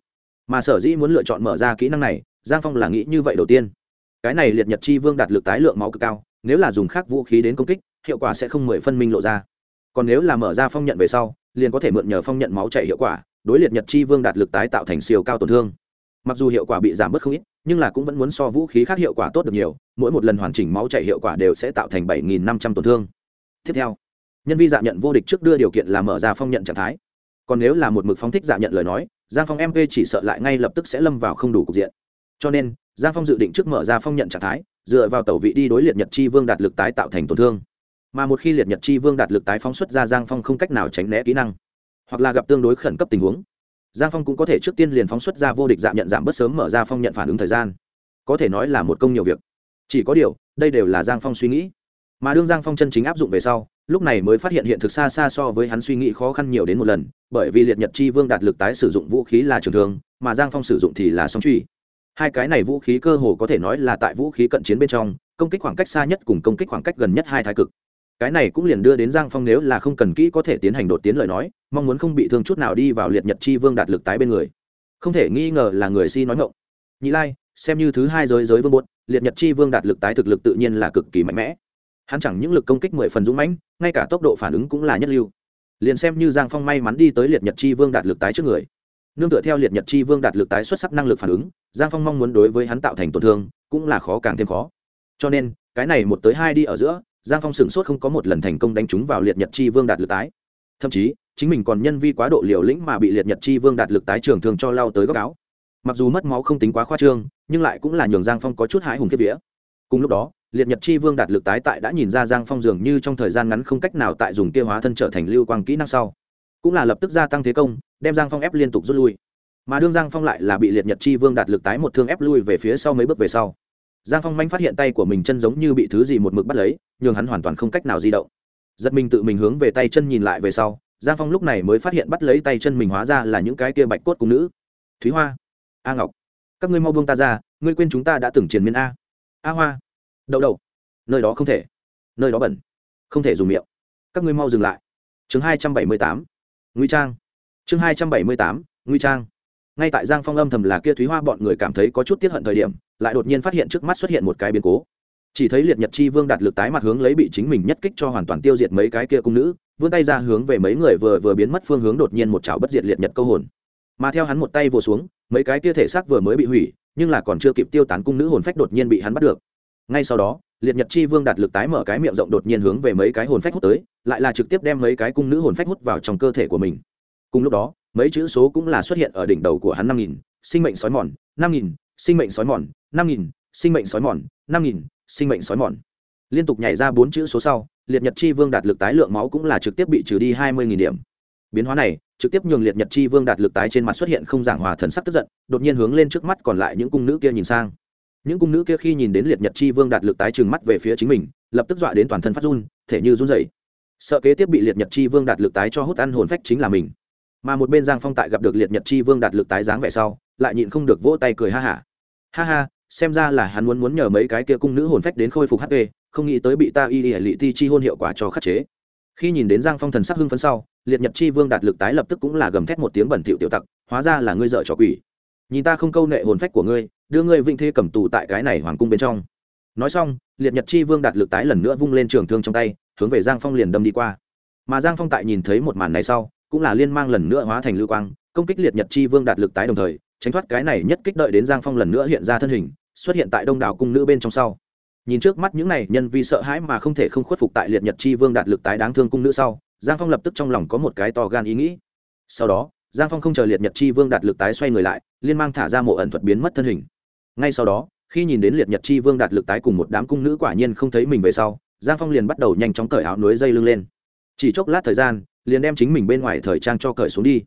Speaker 1: Mà sở dĩ muốn lựa chọn mở ra kỹ năng này, giang phong là nghĩ như vậy đầu tiên. Cái này liệt nhật chi vương đạt lực tái lượng máu cực cao, nếu là dùng khác vũ khí đến công kích, hiệu quả sẽ không mười phân minh lộ ra. Còn nếu là mở ra phong nhận về sau, liền có thể mượn nhờ phong nhận máu chảy hiệu quả, đối liệt nhật chi vương đạt lực tái tạo thành siêu cao tổn thương mặc dù hiệu quả bị giảm bớt không ít, nhưng là cũng vẫn muốn so vũ khí khác hiệu quả tốt được nhiều, mỗi một lần hoàn chỉnh máu chạy hiệu quả đều sẽ tạo thành bảy nghìn năm trăm tổn thương. Tiếp theo, nhân vi dạ nhận vô địch trước đưa điều kiện là mở ra phong nhận trạng thái. Còn nếu là một mực phóng thích dạ nhận lời nói, giang phong mp chỉ sợ lại ngay lập tức sẽ lâm vào không đủ cục diện. Cho nên, giang phong dự định trước mở ra phong nhận trạng thái, dựa vào tàu vị đi đối liệt nhật chi vương đạt lực tái tạo thành tổn thương. Mà một khi liệt nhật chi vương đạt lực tái phóng xuất ra, giang phong không cách nào tránh né kỹ năng, hoặc là gặp tương đối khẩn cấp tình huống giang phong cũng có thể trước tiên liền phóng xuất ra vô địch giảm nhận giảm bớt sớm mở ra phong nhận phản ứng thời gian. Có thể nói là một công nhiều việc. Chỉ có điều, đây đều là giang phong suy nghĩ. Mà đương giang phong chân chính áp dụng về sau, lúc này mới phát hiện hiện thực xa xa so với hắn suy nghĩ khó khăn nhiều đến một lần, bởi vì liệt nhật chi vương đạt lực tái sử dụng vũ khí là trường thương mà giang phong sử dụng thì là song truy. Hai cái này vũ khí cơ hồ có thể nói là tại vũ khí cận chiến bên trong, công kích khoảng cách xa nhất cùng công kích khoảng cách gần nhất hai thái cực. Cái này cũng liền đưa đến giang phong nếu là không cần kỹ có thể tiến hành đột tiến lời nói mong muốn không bị thương chút nào đi vào liệt nhật chi vương đạt lực tái bên người. Không thể nghi ngờ là người si nói ngộng nhị lai, xem như thứ hai giới giới vương bột liệt nhật chi vương đạt lực tái thực lực tự nhiên là cực kỳ mạnh mẽ. Hắn chẳng những lực công kích mười phần dũng mãnh, ngay cả tốc độ phản ứng cũng là nhất lưu. Liền xem như giang phong may mắn đi tới liệt nhật chi vương đạt lực tái trước người. Nương tựa theo liệt nhật chi vương đạt lực tái xuất sắc năng lực phản ứng, giang phong mong muốn đối với hắn tạo thành tổn thương, cũng là khó càng thêm khó. Cho nên, cái này một tới hai đi ở giữa, giang phong sửng sốt không có một lần thành công đánh trúng vào liệt nhật chi vương đạt lực tái. Thậm chí chính mình còn nhân vi quá độ liều lĩnh mà bị liệt nhật chi vương đạt lực tái trường thường cho lao tới góc áo. Mặc dù mất máu không tính quá khoa trương, nhưng lại cũng là nhường giang phong có chút hãi hùng kiếp vía. Cùng lúc đó, liệt nhật chi vương đạt lực tái tại đã nhìn ra giang phong dường như trong thời gian ngắn không cách nào tại dùng kia hóa thân trở thành lưu quang kỹ năng sau, cũng là lập tức gia tăng thế công, đem giang phong ép liên tục rút lui. Mà đương giang phong lại là bị liệt nhật chi vương đạt lực tái một thương ép lui về phía sau mấy bước về sau, giang phong manh phát hiện tay của mình chân giống như bị thứ gì một mực bắt lấy, nhường hắn hoàn toàn không cách nào di động. Giật mình tự mình hướng về tay chân nhìn lại về sau giang phong lúc này mới phát hiện bắt lấy tay chân mình hóa ra là những cái kia bạch cốt cung nữ. Thúy hoa, a ngọc, các ngươi mau buông ta ra, ngươi quên chúng ta đã từng triền miên a. A hoa, đậu đậu, nơi đó không thể, nơi đó bẩn, không thể dùng miệng. Các ngươi mau dừng lại. Chương hai trăm bảy mươi tám, nguy trang. Chương hai trăm bảy mươi tám, nguy trang. Ngay tại giang phong âm thầm là kia thúy hoa bọn người cảm thấy có chút tiếp hận thời điểm, lại đột nhiên phát hiện trước mắt xuất hiện một cái biến cố. Chỉ thấy liệt nhật chi vương đạt lực tái mặt hướng lấy bị chính mình nhất kích cho hoàn toàn tiêu diệt mấy cái kia cung nữ vươn tay ra hướng về mấy người vừa vừa biến mất phương hướng đột nhiên một chảo bất diệt liệt nhật câu hồn. Mà theo hắn một tay vồ xuống, mấy cái kia thể xác vừa mới bị hủy, nhưng là còn chưa kịp tiêu tán cung nữ hồn phách đột nhiên bị hắn bắt được. Ngay sau đó, liệt nhật chi vương đạt lực tái mở cái miệng rộng đột nhiên hướng về mấy cái hồn phách hút tới, lại là trực tiếp đem mấy cái cung nữ hồn phách hút vào trong cơ thể của mình. Cùng lúc đó, mấy chữ số cũng là xuất hiện ở đỉnh đầu của hắn năm nghìn, sinh mệnh sói mòn, năm nghìn, sinh mệnh sói mòn, năm nghìn, sinh mệnh sói mòn, năm nghìn, sinh mệnh sói mòn. Liên tục nhảy ra bốn chữ số sau liệt nhật chi vương đạt lực tái lượng máu cũng là trực tiếp bị trừ đi hai mươi nghìn điểm. Biến hóa này, trực tiếp nhường liệt nhật chi vương đạt lực tái trên mặt xuất hiện không giảng hòa thần sắc tức giận, đột nhiên hướng lên trước mắt còn lại những cung nữ kia nhìn sang. Những cung nữ kia khi nhìn đến liệt nhật chi vương đạt lực tái trừng mắt về phía chính mình, lập tức dọa đến toàn thân phát run, thể như run dậy sợ kế tiếp bị liệt nhật chi vương đạt lực tái cho hút ăn hồn phách chính là mình. Mà một bên giang phong tại gặp được liệt nhật chi vương đạt lực tái dáng vẻ sau, lại nhịn không được vỗ tay cười ha hả. Ha. ha ha xem ra là hắn muốn muốn nhờ mấy cái kia cung nữ hồn phách đến khôi phục hp không nghĩ tới bị ta y y lị ti chi hôn hiệu quả cho khắc chế. Khi nhìn đến giang phong thần sắc hưng phấn sau, liệt nhật chi vương đạt lực tái lập tức cũng là gầm thét một tiếng bẩn thỉu tiểu tặc, hóa ra là ngươi dợ trò quỷ. Nhìn ta không câu nệ hồn phách của ngươi, đưa ngươi vinh thế cầm tù tại cái này hoàng cung bên trong. Nói xong, liệt nhật chi vương đạt lực tái lần nữa vung lên trường thương trong tay, hướng về giang phong liền đâm đi qua. Mà giang phong tại nhìn thấy một màn này sau, cũng là liên mang lần nữa hóa thành lưu quang, công kích liệt nhật chi vương đạt lực tái đồng thời, tránh thoát cái này nhất kích đợi đến giang phong lần nữa hiện ra thân hình, xuất hiện tại đông đảo cung nữ bên trong sau nhìn trước mắt những này nhân vi sợ hãi mà không thể không khuất phục tại liệt nhật chi vương đạt lực tái đáng thương cung nữ sau, giang phong lập tức trong lòng có một cái to gan ý nghĩ. Sau đó, giang phong không chờ liệt nhật chi vương đạt lực tái xoay người lại, liên mang thả ra mộ ẩn thuật biến mất thân hình. Ngay sau đó, khi nhìn đến liệt nhật chi vương đạt lực tái cùng một đám cung nữ quả nhiên không thấy mình về sau, giang phong liền bắt đầu nhanh chóng cởi áo núi dây lưng lên. Chỉ chốc lát thời gian, liền đem chính mình bên ngoài thời trang cho cởi xuống đi.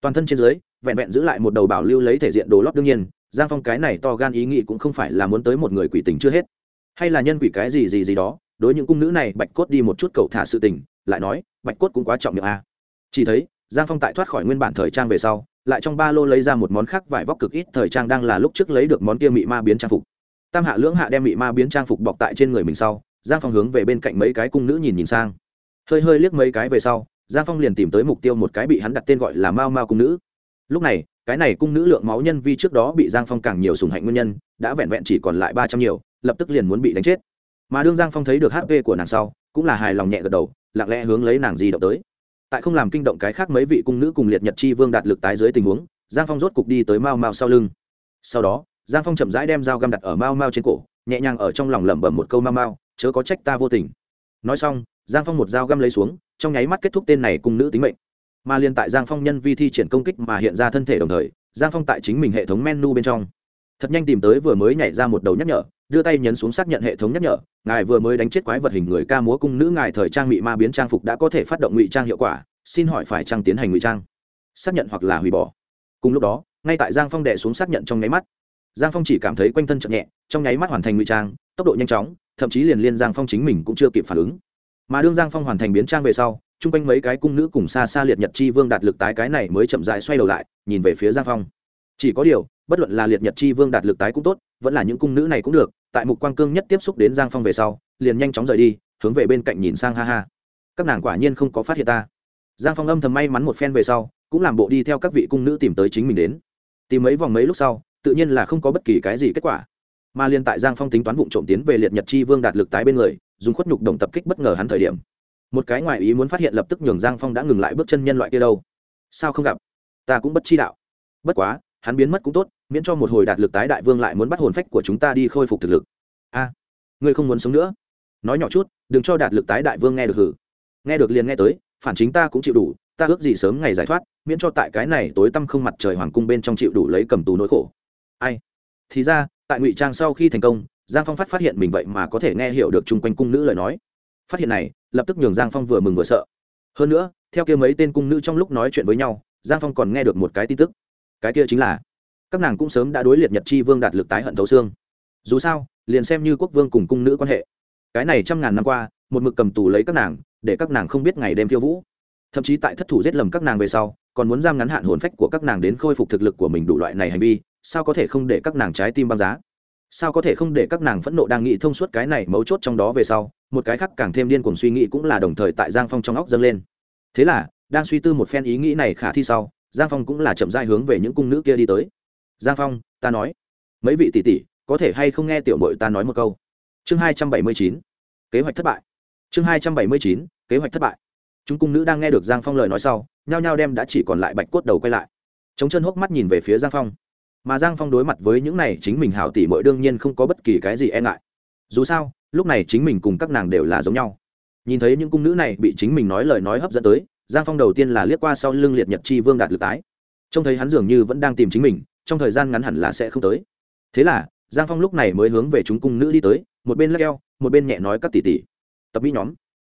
Speaker 1: Toàn thân trên dưới, vẹn vẹn giữ lại một đầu bảo lưu lấy thể diện đồ lót đương nhiên, giang phong cái này to gan ý nghĩ cũng không phải là muốn tới một người quỷ tình chưa hết hay là nhân quỷ cái gì gì gì đó, đối những cung nữ này, bạch cốt đi một chút cầu thả sự tình, lại nói, bạch cốt cũng quá trọng miệng a. Chỉ thấy, giang phong tại thoát khỏi nguyên bản thời trang về sau, lại trong ba lô lấy ra một món khác vải vóc cực ít thời trang đang là lúc trước lấy được món kia mị ma biến trang phục. Tam hạ lưỡng hạ đem mị ma biến trang phục bọc tại trên người mình sau, giang phong hướng về bên cạnh mấy cái cung nữ nhìn nhìn sang. Hơi hơi liếc mấy cái về sau, giang phong liền tìm tới mục tiêu một cái bị hắn đặt tên gọi là mao mao cung nữ. Lúc này, cái này cung nữ lượng máu nhân vi trước đó bị giang phong càng nhiều sùng hạnh nguyên nhân, đã vẹn vẹn chỉ còn lại ba trăm nhiều lập tức liền muốn bị đánh chết. Mà đương giang phong thấy được hp của nàng sau, cũng là hài lòng nhẹ gật đầu, lặng lẽ hướng lấy nàng di động tới. Tại không làm kinh động cái khác mấy vị cung nữ cùng liệt nhật chi vương đạt lực tái dưới tình huống, giang phong rốt cục đi tới mao mao sau lưng. Sau đó, giang phong chậm rãi đem dao găm đặt ở mao mao trên cổ, nhẹ nhàng ở trong lòng lẩm bẩm một câu mao mao, chớ có trách ta vô tình. Nói xong, giang phong một dao găm lấy xuống, trong nháy mắt kết thúc tên này cung nữ tính mệnh. Mà liên tại giang phong nhân vi thi triển công kích mà hiện ra thân thể đồng thời, giang phong tại chính mình hệ thống menu bên trong thật nhanh tìm tới vừa mới nhảy ra một đầu nhắc nhở, đưa tay nhấn xuống xác nhận hệ thống nhắc nhở, ngài vừa mới đánh chết quái vật hình người ca múa cung nữ ngài thời trang bị ma biến trang phục đã có thể phát động ngụy trang hiệu quả, xin hỏi phải trang tiến hành ngụy trang? Xác nhận hoặc là hủy bỏ. Cùng lúc đó, ngay tại giang phong đệ xuống xác nhận trong nháy mắt. Giang phong chỉ cảm thấy quanh thân chậm nhẹ, trong nháy mắt hoàn thành ngụy trang, tốc độ nhanh chóng, thậm chí liền liên giang phong chính mình cũng chưa kịp phản ứng. Mà đương giang phong hoàn thành biến trang về sau, chung quanh mấy cái cung nữ cùng xa xa liệt nhật chi vương đạt lực tái cái này mới chậm dại xoay đầu lại, nhìn về phía giang phong chỉ có điều, bất luận là liệt nhật chi vương đạt lực tái cũng tốt, vẫn là những cung nữ này cũng được, tại mục quang cương nhất tiếp xúc đến giang phong về sau, liền nhanh chóng rời đi, hướng về bên cạnh nhìn sang ha ha. Các nàng quả nhiên không có phát hiện ta. Giang phong âm thầm may mắn một phen về sau, cũng làm bộ đi theo các vị cung nữ tìm tới chính mình đến. Tìm mấy vòng mấy lúc sau, tự nhiên là không có bất kỳ cái gì kết quả. Mà liên tại giang phong tính toán vụ trộm tiến về liệt nhật chi vương đạt lực tái bên người, dùng khuất nhục đồng tập kích bất ngờ hắn thời điểm. Một cái ngoại ý muốn phát hiện lập tức nhường giang phong đã ngừng lại bước chân nhân loại kia đâu. Sao không gặp? Ta cũng bất chi đạo. Bất quá hắn biến mất cũng tốt, miễn cho một hồi đạt lực tái đại vương lại muốn bắt hồn phách của chúng ta đi khôi phục thực lực. A, ngươi không muốn sống nữa? Nói nhỏ chút, đừng cho đạt lực tái đại vương nghe được hử. Nghe được liền nghe tới, phản chính ta cũng chịu đủ, ta ước gì sớm ngày giải thoát, miễn cho tại cái này tối tăm không mặt trời hoàng cung bên trong chịu đủ lấy cầm tù nỗi khổ. Ai? Thì ra, tại ngụy trang sau khi thành công, giang phong phát phát hiện mình vậy mà có thể nghe hiểu được chung quanh cung nữ lời nói. Phát hiện này, lập tức nhường giang phong vừa mừng vừa sợ. Hơn nữa, theo kia mấy tên cung nữ trong lúc nói chuyện với nhau, giang phong còn nghe được một cái tin tức cái kia chính là các nàng cũng sớm đã đối liệt nhật chi vương đạt lực tái hận thấu xương. Dù sao, liền xem như quốc vương cùng cung nữ quan hệ, cái này trăm ngàn năm qua, một mực cầm tù lấy các nàng, để các nàng không biết ngày đêm khiêu vũ. Thậm chí tại thất thủ giết lầm các nàng về sau, còn muốn giam ngắn hạn hồn phách của các nàng đến khôi phục thực lực của mình đủ loại này hành vi, sao có thể không để các nàng trái tim băng giá? Sao có thể không để các nàng phẫn nộ đang nghĩ thông suốt cái này mấu chốt trong đó về sau, một cái khác càng thêm điên cuồng suy nghĩ cũng là đồng thời tại giang phong trong óc dâng lên. Thế là, đang suy tư một phen ý nghĩ này khả thi sau giang phong cũng là chậm dai hướng về những cung nữ kia đi tới. Giang phong, ta nói, mấy vị tỷ tỷ có thể hay không nghe tiểu mội ta nói một câu? Chương hai trăm bảy mươi chín, kế hoạch thất bại. Chương hai trăm bảy mươi chín, kế hoạch thất bại. Chúng cung nữ đang nghe được giang phong lời nói sau, nhao nhao đem đã chỉ còn lại bạch cốt đầu quay lại. Chống chân hốc mắt nhìn về phía giang phong. Mà giang phong đối mặt với những này chính mình hảo tỷ mội đương nhiên không có bất kỳ cái gì e ngại. Dù sao, lúc này chính mình cùng các nàng đều là giống nhau. Nhìn thấy những cung nữ này bị chính mình nói lời nói hấp dẫn tới giang phong đầu tiên là liếc qua sau lưng liệt nhật chi vương đạt lực tái. Trông thấy hắn dường như vẫn đang tìm chính mình, trong thời gian ngắn hẳn là sẽ không tới. Thế là, giang phong lúc này mới hướng về chúng cung nữ đi tới, một bên lắc eo, một bên nhẹ nói các tỷ tỷ. Tập mỹ nhóm,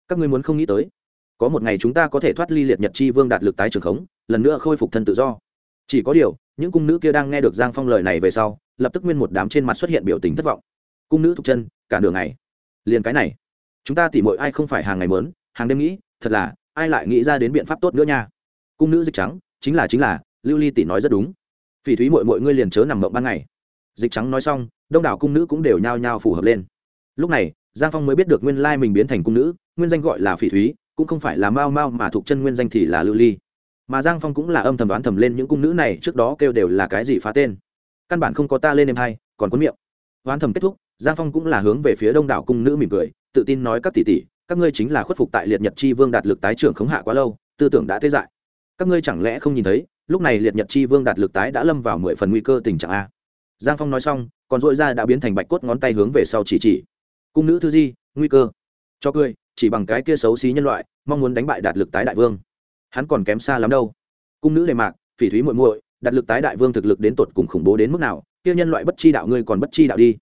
Speaker 1: các ngươi muốn không nghĩ tới, có một ngày chúng ta có thể thoát ly liệt nhật chi vương đạt lực tái trường khống, lần nữa khôi phục thân tự do. Chỉ có điều, những cung nữ kia đang nghe được giang phong lời này về sau, lập tức nguyên một đám trên mặt xuất hiện biểu tình thất vọng. Cung nữ thục chân, cả đường ngày. Liền cái này, chúng ta tỉ mọi ai không phải hàng ngày mớn hàng đêm nghĩ, thật là ai lại nghĩ ra đến biện pháp tốt nữa nha? Cung nữ dịch trắng, chính là chính là, lưu ly tỷ nói rất đúng. Phỉ thúy mội mội ngươi liền chớ nằm mộng ban ngày. Dịch trắng nói xong, đông đảo cung nữ cũng đều nhao nhao phù hợp lên. Lúc này, giang phong mới biết được nguyên lai mình biến thành cung nữ, nguyên danh gọi là phỉ thúy, cũng không phải là mao mao mà thuộc chân nguyên danh thì là lưu ly. Mà giang phong cũng là âm thầm đoán thầm lên những cung nữ này trước đó kêu đều là cái gì phá tên. Căn bản không có ta lên em hay còn cuốn miệng. Đoán thầm kết thúc, giang phong cũng là hướng về phía đông đảo cung nữ mỉm cười, tự tin nói các tỷ tỷ các ngươi chính là khuất phục tại liệt nhật chi vương đạt lực tái trưởng khống hạ quá lâu, tư tưởng đã tê dại. Các ngươi chẳng lẽ không nhìn thấy, lúc này liệt nhật chi vương đạt lực tái đã lâm vào mười phần nguy cơ tình trạng a. Giang phong nói xong còn dội ra đã biến thành bạch cốt ngón tay hướng về sau chỉ chỉ. Cung nữ thư di, nguy cơ. Cho cười, chỉ bằng cái kia xấu xí nhân loại, mong muốn đánh bại đạt lực tái đại vương. Hắn còn kém xa lắm đâu. Cung nữ đề mạc, phỉ thúy muội muội, đạt lực tái đại vương thực lực đến tột cùng khủng bố đến mức nào, kia nhân loại bất chi đạo ngươi còn bất chi đạo đi.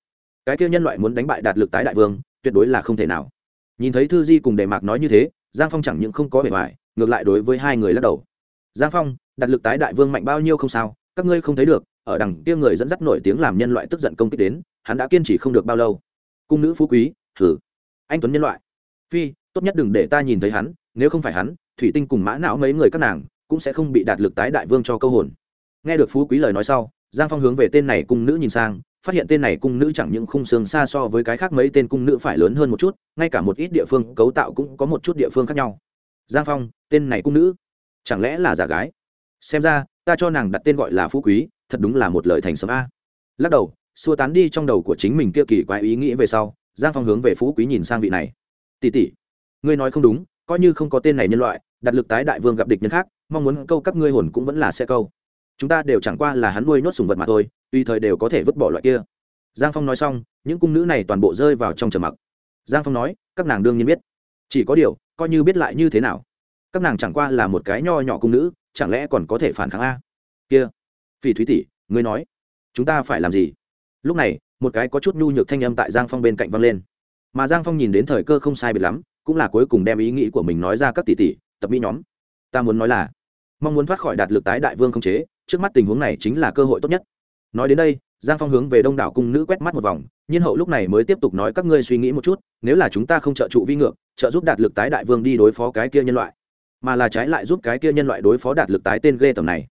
Speaker 1: Cái kia nhân loại muốn đánh bại đạt lực tái đại vương, tuyệt đối là không thể nào nhìn thấy thư di cùng đề mạc nói như thế, giang phong chẳng những không có vẻ vải ngược lại đối với hai người lắc đầu. Giang phong đạt lực tái đại vương mạnh bao nhiêu không sao, các ngươi không thấy được, ở đằng kia người dẫn dắt nổi tiếng làm nhân loại tức giận công kích đến, hắn đã kiên trì không được bao lâu. Cung nữ phú quý thử anh tuấn nhân loại. Phi, tốt nhất đừng để ta nhìn thấy hắn, nếu không phải hắn, thủy tinh cùng mã não mấy người các nàng, cũng sẽ không bị đạt lực tái đại vương cho câu hồn. Nghe được phú quý lời nói sau, giang phong hướng về tên này cung nữ nhìn sang phát hiện tên này cung nữ chẳng những khung xương xa so với cái khác mấy tên cung nữ phải lớn hơn một chút, ngay cả một ít địa phương cấu tạo cũng có một chút địa phương khác nhau. Giang phong, tên này cung nữ, chẳng lẽ là giả gái? Xem ra, ta cho nàng đặt tên gọi là phú quý, thật đúng là một lời thành sấm a. Lắc đầu, xua tán đi trong đầu của chính mình kia kỳ quái ý nghĩ về sau, giang phong hướng về phú quý nhìn sang vị này. Tỷ tỷ, ngươi nói không đúng, coi như không có tên này nhân loại, đặt lực tái đại vương gặp địch nhân khác, mong muốn câu các ngươi hồn cũng vẫn là xe câu. Chúng ta đều chẳng qua là hắn nuôi nhốt sùng vật mà thôi tùy thời đều có thể vứt bỏ loại kia. Giang phong nói xong, những cung nữ này toàn bộ rơi vào trong trầm mặc. Giang phong nói, các nàng đương nhiên biết. Chỉ có điều, coi như biết lại như thế nào? Các nàng chẳng qua là một cái nho nhỏ cung nữ, chẳng lẽ còn có thể phản kháng a? Kia, phỉ thúy tỷ, ngươi nói, chúng ta phải làm gì? Lúc này, một cái có chút nhu nhược thanh âm tại giang phong bên cạnh vang lên. Mà giang phong nhìn đến thời cơ không sai biệt lắm, cũng là cuối cùng đem ý nghĩ của mình nói ra các tỷ tỷ, tập mỹ nhóm. Ta muốn nói là, mong muốn thoát khỏi đạt lực tái đại vương không chế, trước mắt tình huống này chính là cơ hội tốt nhất nói đến đây, giang phong hướng về đông đảo cung nữ quét mắt một vòng, nhiên hậu lúc này mới tiếp tục nói các ngươi suy nghĩ một chút, nếu là chúng ta không trợ trụ vi ngược, trợ giúp đạt lực tái đại vương đi đối phó cái kia nhân loại, mà là trái lại giúp cái kia nhân loại đối phó đạt lực tái tên ghê tầm này,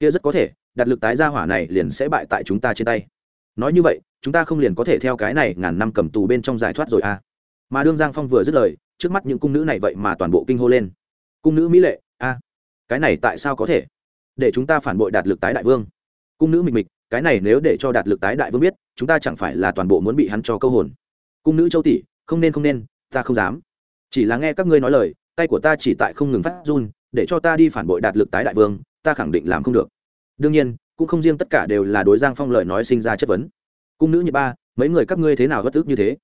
Speaker 1: kia rất có thể, đạt lực tái gia hỏa này liền sẽ bại tại chúng ta trên tay. Nói như vậy, chúng ta không liền có thể theo cái này ngàn năm cầm tù bên trong giải thoát rồi à? Mà đương giang phong vừa dứt lời, trước mắt những cung nữ này vậy mà toàn bộ kinh hô lên. Cung nữ mỹ lệ a cái này tại sao có thể? Để chúng ta phản bội đạt lực tái đại vương. Cung nữ mịch mịch cái này nếu để cho đạt lực tái đại vương biết, chúng ta chẳng phải là toàn bộ muốn bị hắn cho câu hồn. Cung nữ châu tỷ, không nên không nên, ta không dám. Chỉ là nghe các ngươi nói lời, tay của ta chỉ tại không ngừng phát run, để cho ta đi phản bội đạt lực tái đại vương, ta khẳng định làm không được. Đương nhiên, cũng không riêng tất cả đều là đối giang phong lời nói sinh ra chất vấn. Cung nữ nhị ba, mấy người các ngươi thế nào bất ức như thế?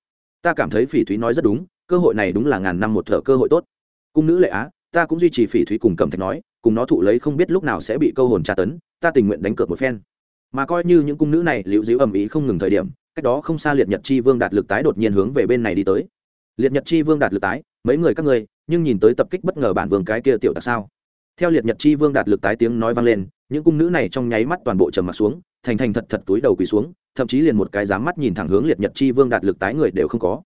Speaker 1: Ta cảm thấy phỉ thúy nói rất đúng, cơ hội này đúng là ngàn năm một thợ cơ hội tốt. Cung nữ lệ á, ta cũng duy trì phỉ thúy cùng cầm thạch nói, cùng nó thụ lấy không biết lúc nào sẽ bị câu hồn tra tấn, ta tình nguyện đánh cược một phen mà coi như những cung nữ này liễu díu ầm ĩ không ngừng thời điểm, cách đó không xa liệt nhật chi vương đạt lực tái đột nhiên hướng về bên này đi tới. Liệt nhật chi vương đạt lực tái, mấy người các ngươi, nhưng nhìn tới tập kích bất ngờ bản vương cái kia tiểu tặc sao? Theo liệt nhật chi vương đạt lực tái tiếng nói vang lên, những cung nữ này trong nháy mắt toàn bộ trầm mặt xuống, thành thành thật thật túi đầu quỳ xuống, thậm chí liền một cái dám mắt nhìn thẳng hướng liệt nhật chi vương đạt lực tái người đều không có.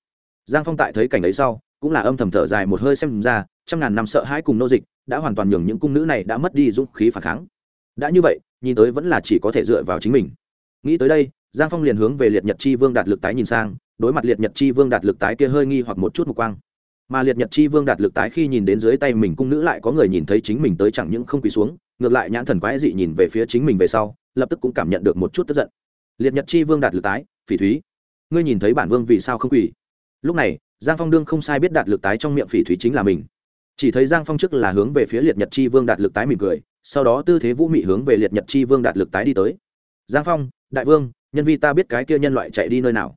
Speaker 1: Giang phong tại thấy cảnh ấy sau, cũng là âm thầm thở dài một hơi xem ra, trăm ngàn năm sợ hãi cùng nô dịch, đã hoàn toàn nhường những cung nữ này đã mất đi dũng khí phản kháng. Đã như vậy nhìn tới vẫn là chỉ có thể dựa vào chính mình. Nghĩ tới đây, giang phong liền hướng về liệt nhật chi vương đạt lực tái nhìn sang, đối mặt liệt nhật chi vương đạt lực tái kia hơi nghi hoặc một chút mục quang. Mà liệt nhật chi vương đạt lực tái khi nhìn đến dưới tay mình cung nữ lại có người nhìn thấy chính mình tới chẳng những không quỳ xuống, ngược lại nhãn thần quái dị nhìn về phía chính mình về sau, lập tức cũng cảm nhận được một chút tức giận. Liệt nhật chi vương đạt lực tái, phỉ thúy, ngươi nhìn thấy bản vương vì sao không quỳ? Lúc này, giang phong đương không sai biết đạt lực tái trong miệng phỉ thúy chính là mình chỉ thấy giang phong trước là hướng về phía liệt nhật chi vương đạt lực tái mỉm cười, sau đó tư thế vũ mị hướng về liệt nhật chi vương đạt lực tái đi tới. Giang phong, đại vương, nhân vi ta biết cái kia nhân loại chạy đi nơi nào?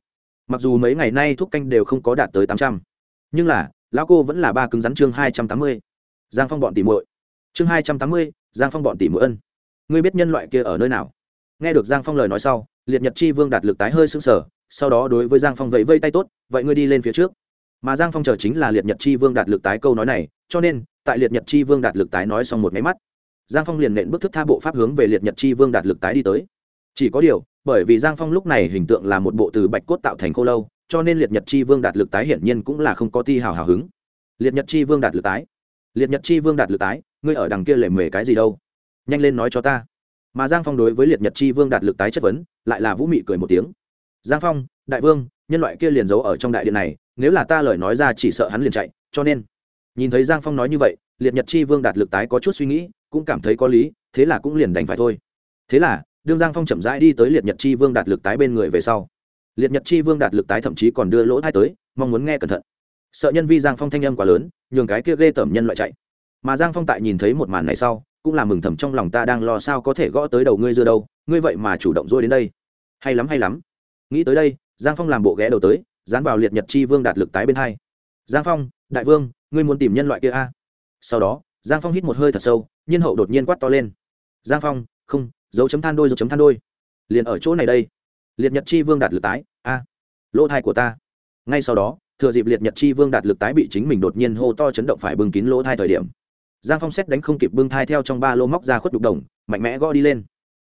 Speaker 1: Mặc dù mấy ngày nay thuốc canh đều không có đạt tới tám trăm, nhưng là, lão cô vẫn là ba cứng rắn chương hai trăm tám mươi. Giang phong bọn tỉ muội. Chương hai trăm tám mươi, giang phong bọn tỉ muội ân. Ngươi biết nhân loại kia ở nơi nào? Nghe được giang phong lời nói sau, liệt nhật chi vương đạt lực tái hơi sững sờ, sau đó đối với giang phong vẫy vây tay tốt, vậy ngươi đi lên phía trước mà giang phong chờ chính là liệt nhật chi vương đạt lực tái câu nói này, cho nên, tại liệt nhật chi vương đạt lực tái nói xong một máy mắt, giang phong liền nện bước thức tha bộ pháp hướng về liệt nhật chi vương đạt lực tái đi tới. Chỉ có điều, bởi vì giang phong lúc này hình tượng là một bộ từ bạch cốt tạo thành khô lâu, cho nên liệt nhật chi vương đạt lực tái hiển nhiên cũng là không có ti hào hào hứng. Liệt nhật chi vương đạt lực tái. Liệt nhật chi vương đạt lực tái, ngươi ở đằng kia lệ mề cái gì đâu? Nhanh lên nói cho ta. Mà giang phong đối với liệt nhật chi vương đạt lực tái chất vấn, lại là vũ mị cười một tiếng. Giang phong, đại vương, nhân loại kia liền giấu ở trong đại điện này nếu là ta lời nói ra chỉ sợ hắn liền chạy, cho nên. Nhìn thấy giang phong nói như vậy, liệt nhật chi vương đạt lực tái có chút suy nghĩ, cũng cảm thấy có lý, thế là cũng liền đành phải thôi. Thế là, đương giang phong chậm rãi đi tới liệt nhật chi vương đạt lực tái bên người về sau. Liệt nhật chi vương đạt lực tái thậm chí còn đưa lỗ thai tới, mong muốn nghe cẩn thận. Sợ nhân vi giang phong thanh âm quá lớn, nhường cái kia ghê tởm nhân loại chạy. Mà giang phong tại nhìn thấy một màn này sau, cũng là mừng thầm trong lòng ta đang lo sao có thể gõ tới đầu ngươi dưa đâu, ngươi vậy mà chủ động dôi đến đây. Hay lắm hay lắm. Nghĩ tới đây, giang phong làm bộ ghé đầu tới dán vào liệt nhật chi vương đạt lực tái bên hai. Giang phong, đại vương, ngươi muốn tìm nhân loại kia a? Sau đó, giang phong hít một hơi thật sâu, nhiên hậu đột nhiên quát to lên. Giang phong, không, dấu chấm than đôi, dấu chấm than đôi. Liền ở chỗ này đây. Liệt nhật chi vương đạt lực tái, a. Lỗ thai của ta. Ngay sau đó, thừa dịp liệt nhật chi vương đạt lực tái bị chính mình đột nhiên hô to chấn động phải bưng kín lỗ thai thời điểm. Giang phong xét đánh không kịp bưng thai theo trong ba lô móc ra khuất đục đồng, mạnh mẽ gõ đi lên.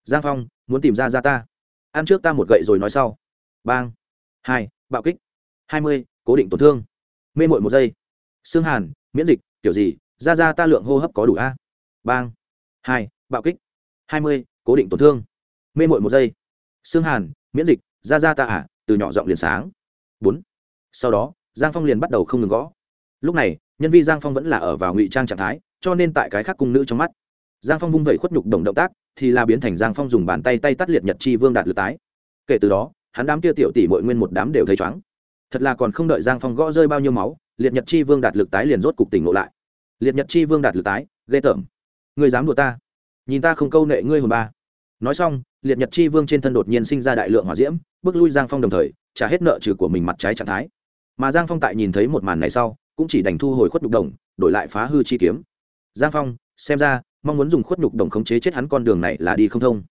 Speaker 1: Giang phong, muốn tìm ra ra ta. Ăn trước ta một gậy rồi nói sau. Bang. Hai bạo kích. Hai mươi, cố định tổn thương. Mê mội một giây. Xương hàn, miễn dịch, kiểu gì? Ra ra ta lượng hô hấp có đủ a? Bang. Hai, bạo kích. Hai mươi, cố định tổn thương. Mê mội một giây. Xương hàn, miễn dịch, ra ra ta ả từ nhỏ giọng liền sáng. Bốn. Sau đó, giang phong liền bắt đầu không ngừng gõ. Lúc này, nhân vi giang phong vẫn là ở vào ngụy trang trạng thái, cho nên tại cái khác cung nữ trong mắt, giang phong vung vẩy khuất nhục đồng động tác, thì là biến thành giang phong dùng bàn tay tay tắt liệt nhật chi vương đạt lượt tái. Kể từ đó hắn đám kia tiểu tỷ mội nguyên một đám đều thấy chóng. Thật là còn không đợi giang phong gõ rơi bao nhiêu máu, liệt nhật chi vương đạt lực tái liền rốt cục tỉnh ngộ lại. Liệt nhật chi vương đạt lực tái, ghê tởm. Người dám đùa ta? Nhìn ta không câu nệ ngươi hồn ba. Nói xong, liệt nhật chi vương trên thân đột nhiên sinh ra đại lượng hỏa diễm, bước lui giang phong đồng thời, trả hết nợ trừ của mình mặt trái trạng thái. Mà giang phong tại nhìn thấy một màn này sau, cũng chỉ đành thu hồi khuất nhục đồng, đổi lại phá hư chi kiếm. Giang phong, xem ra, mong muốn dùng khuất nhục đồng khống chế chết hắn con đường này là đi không thông.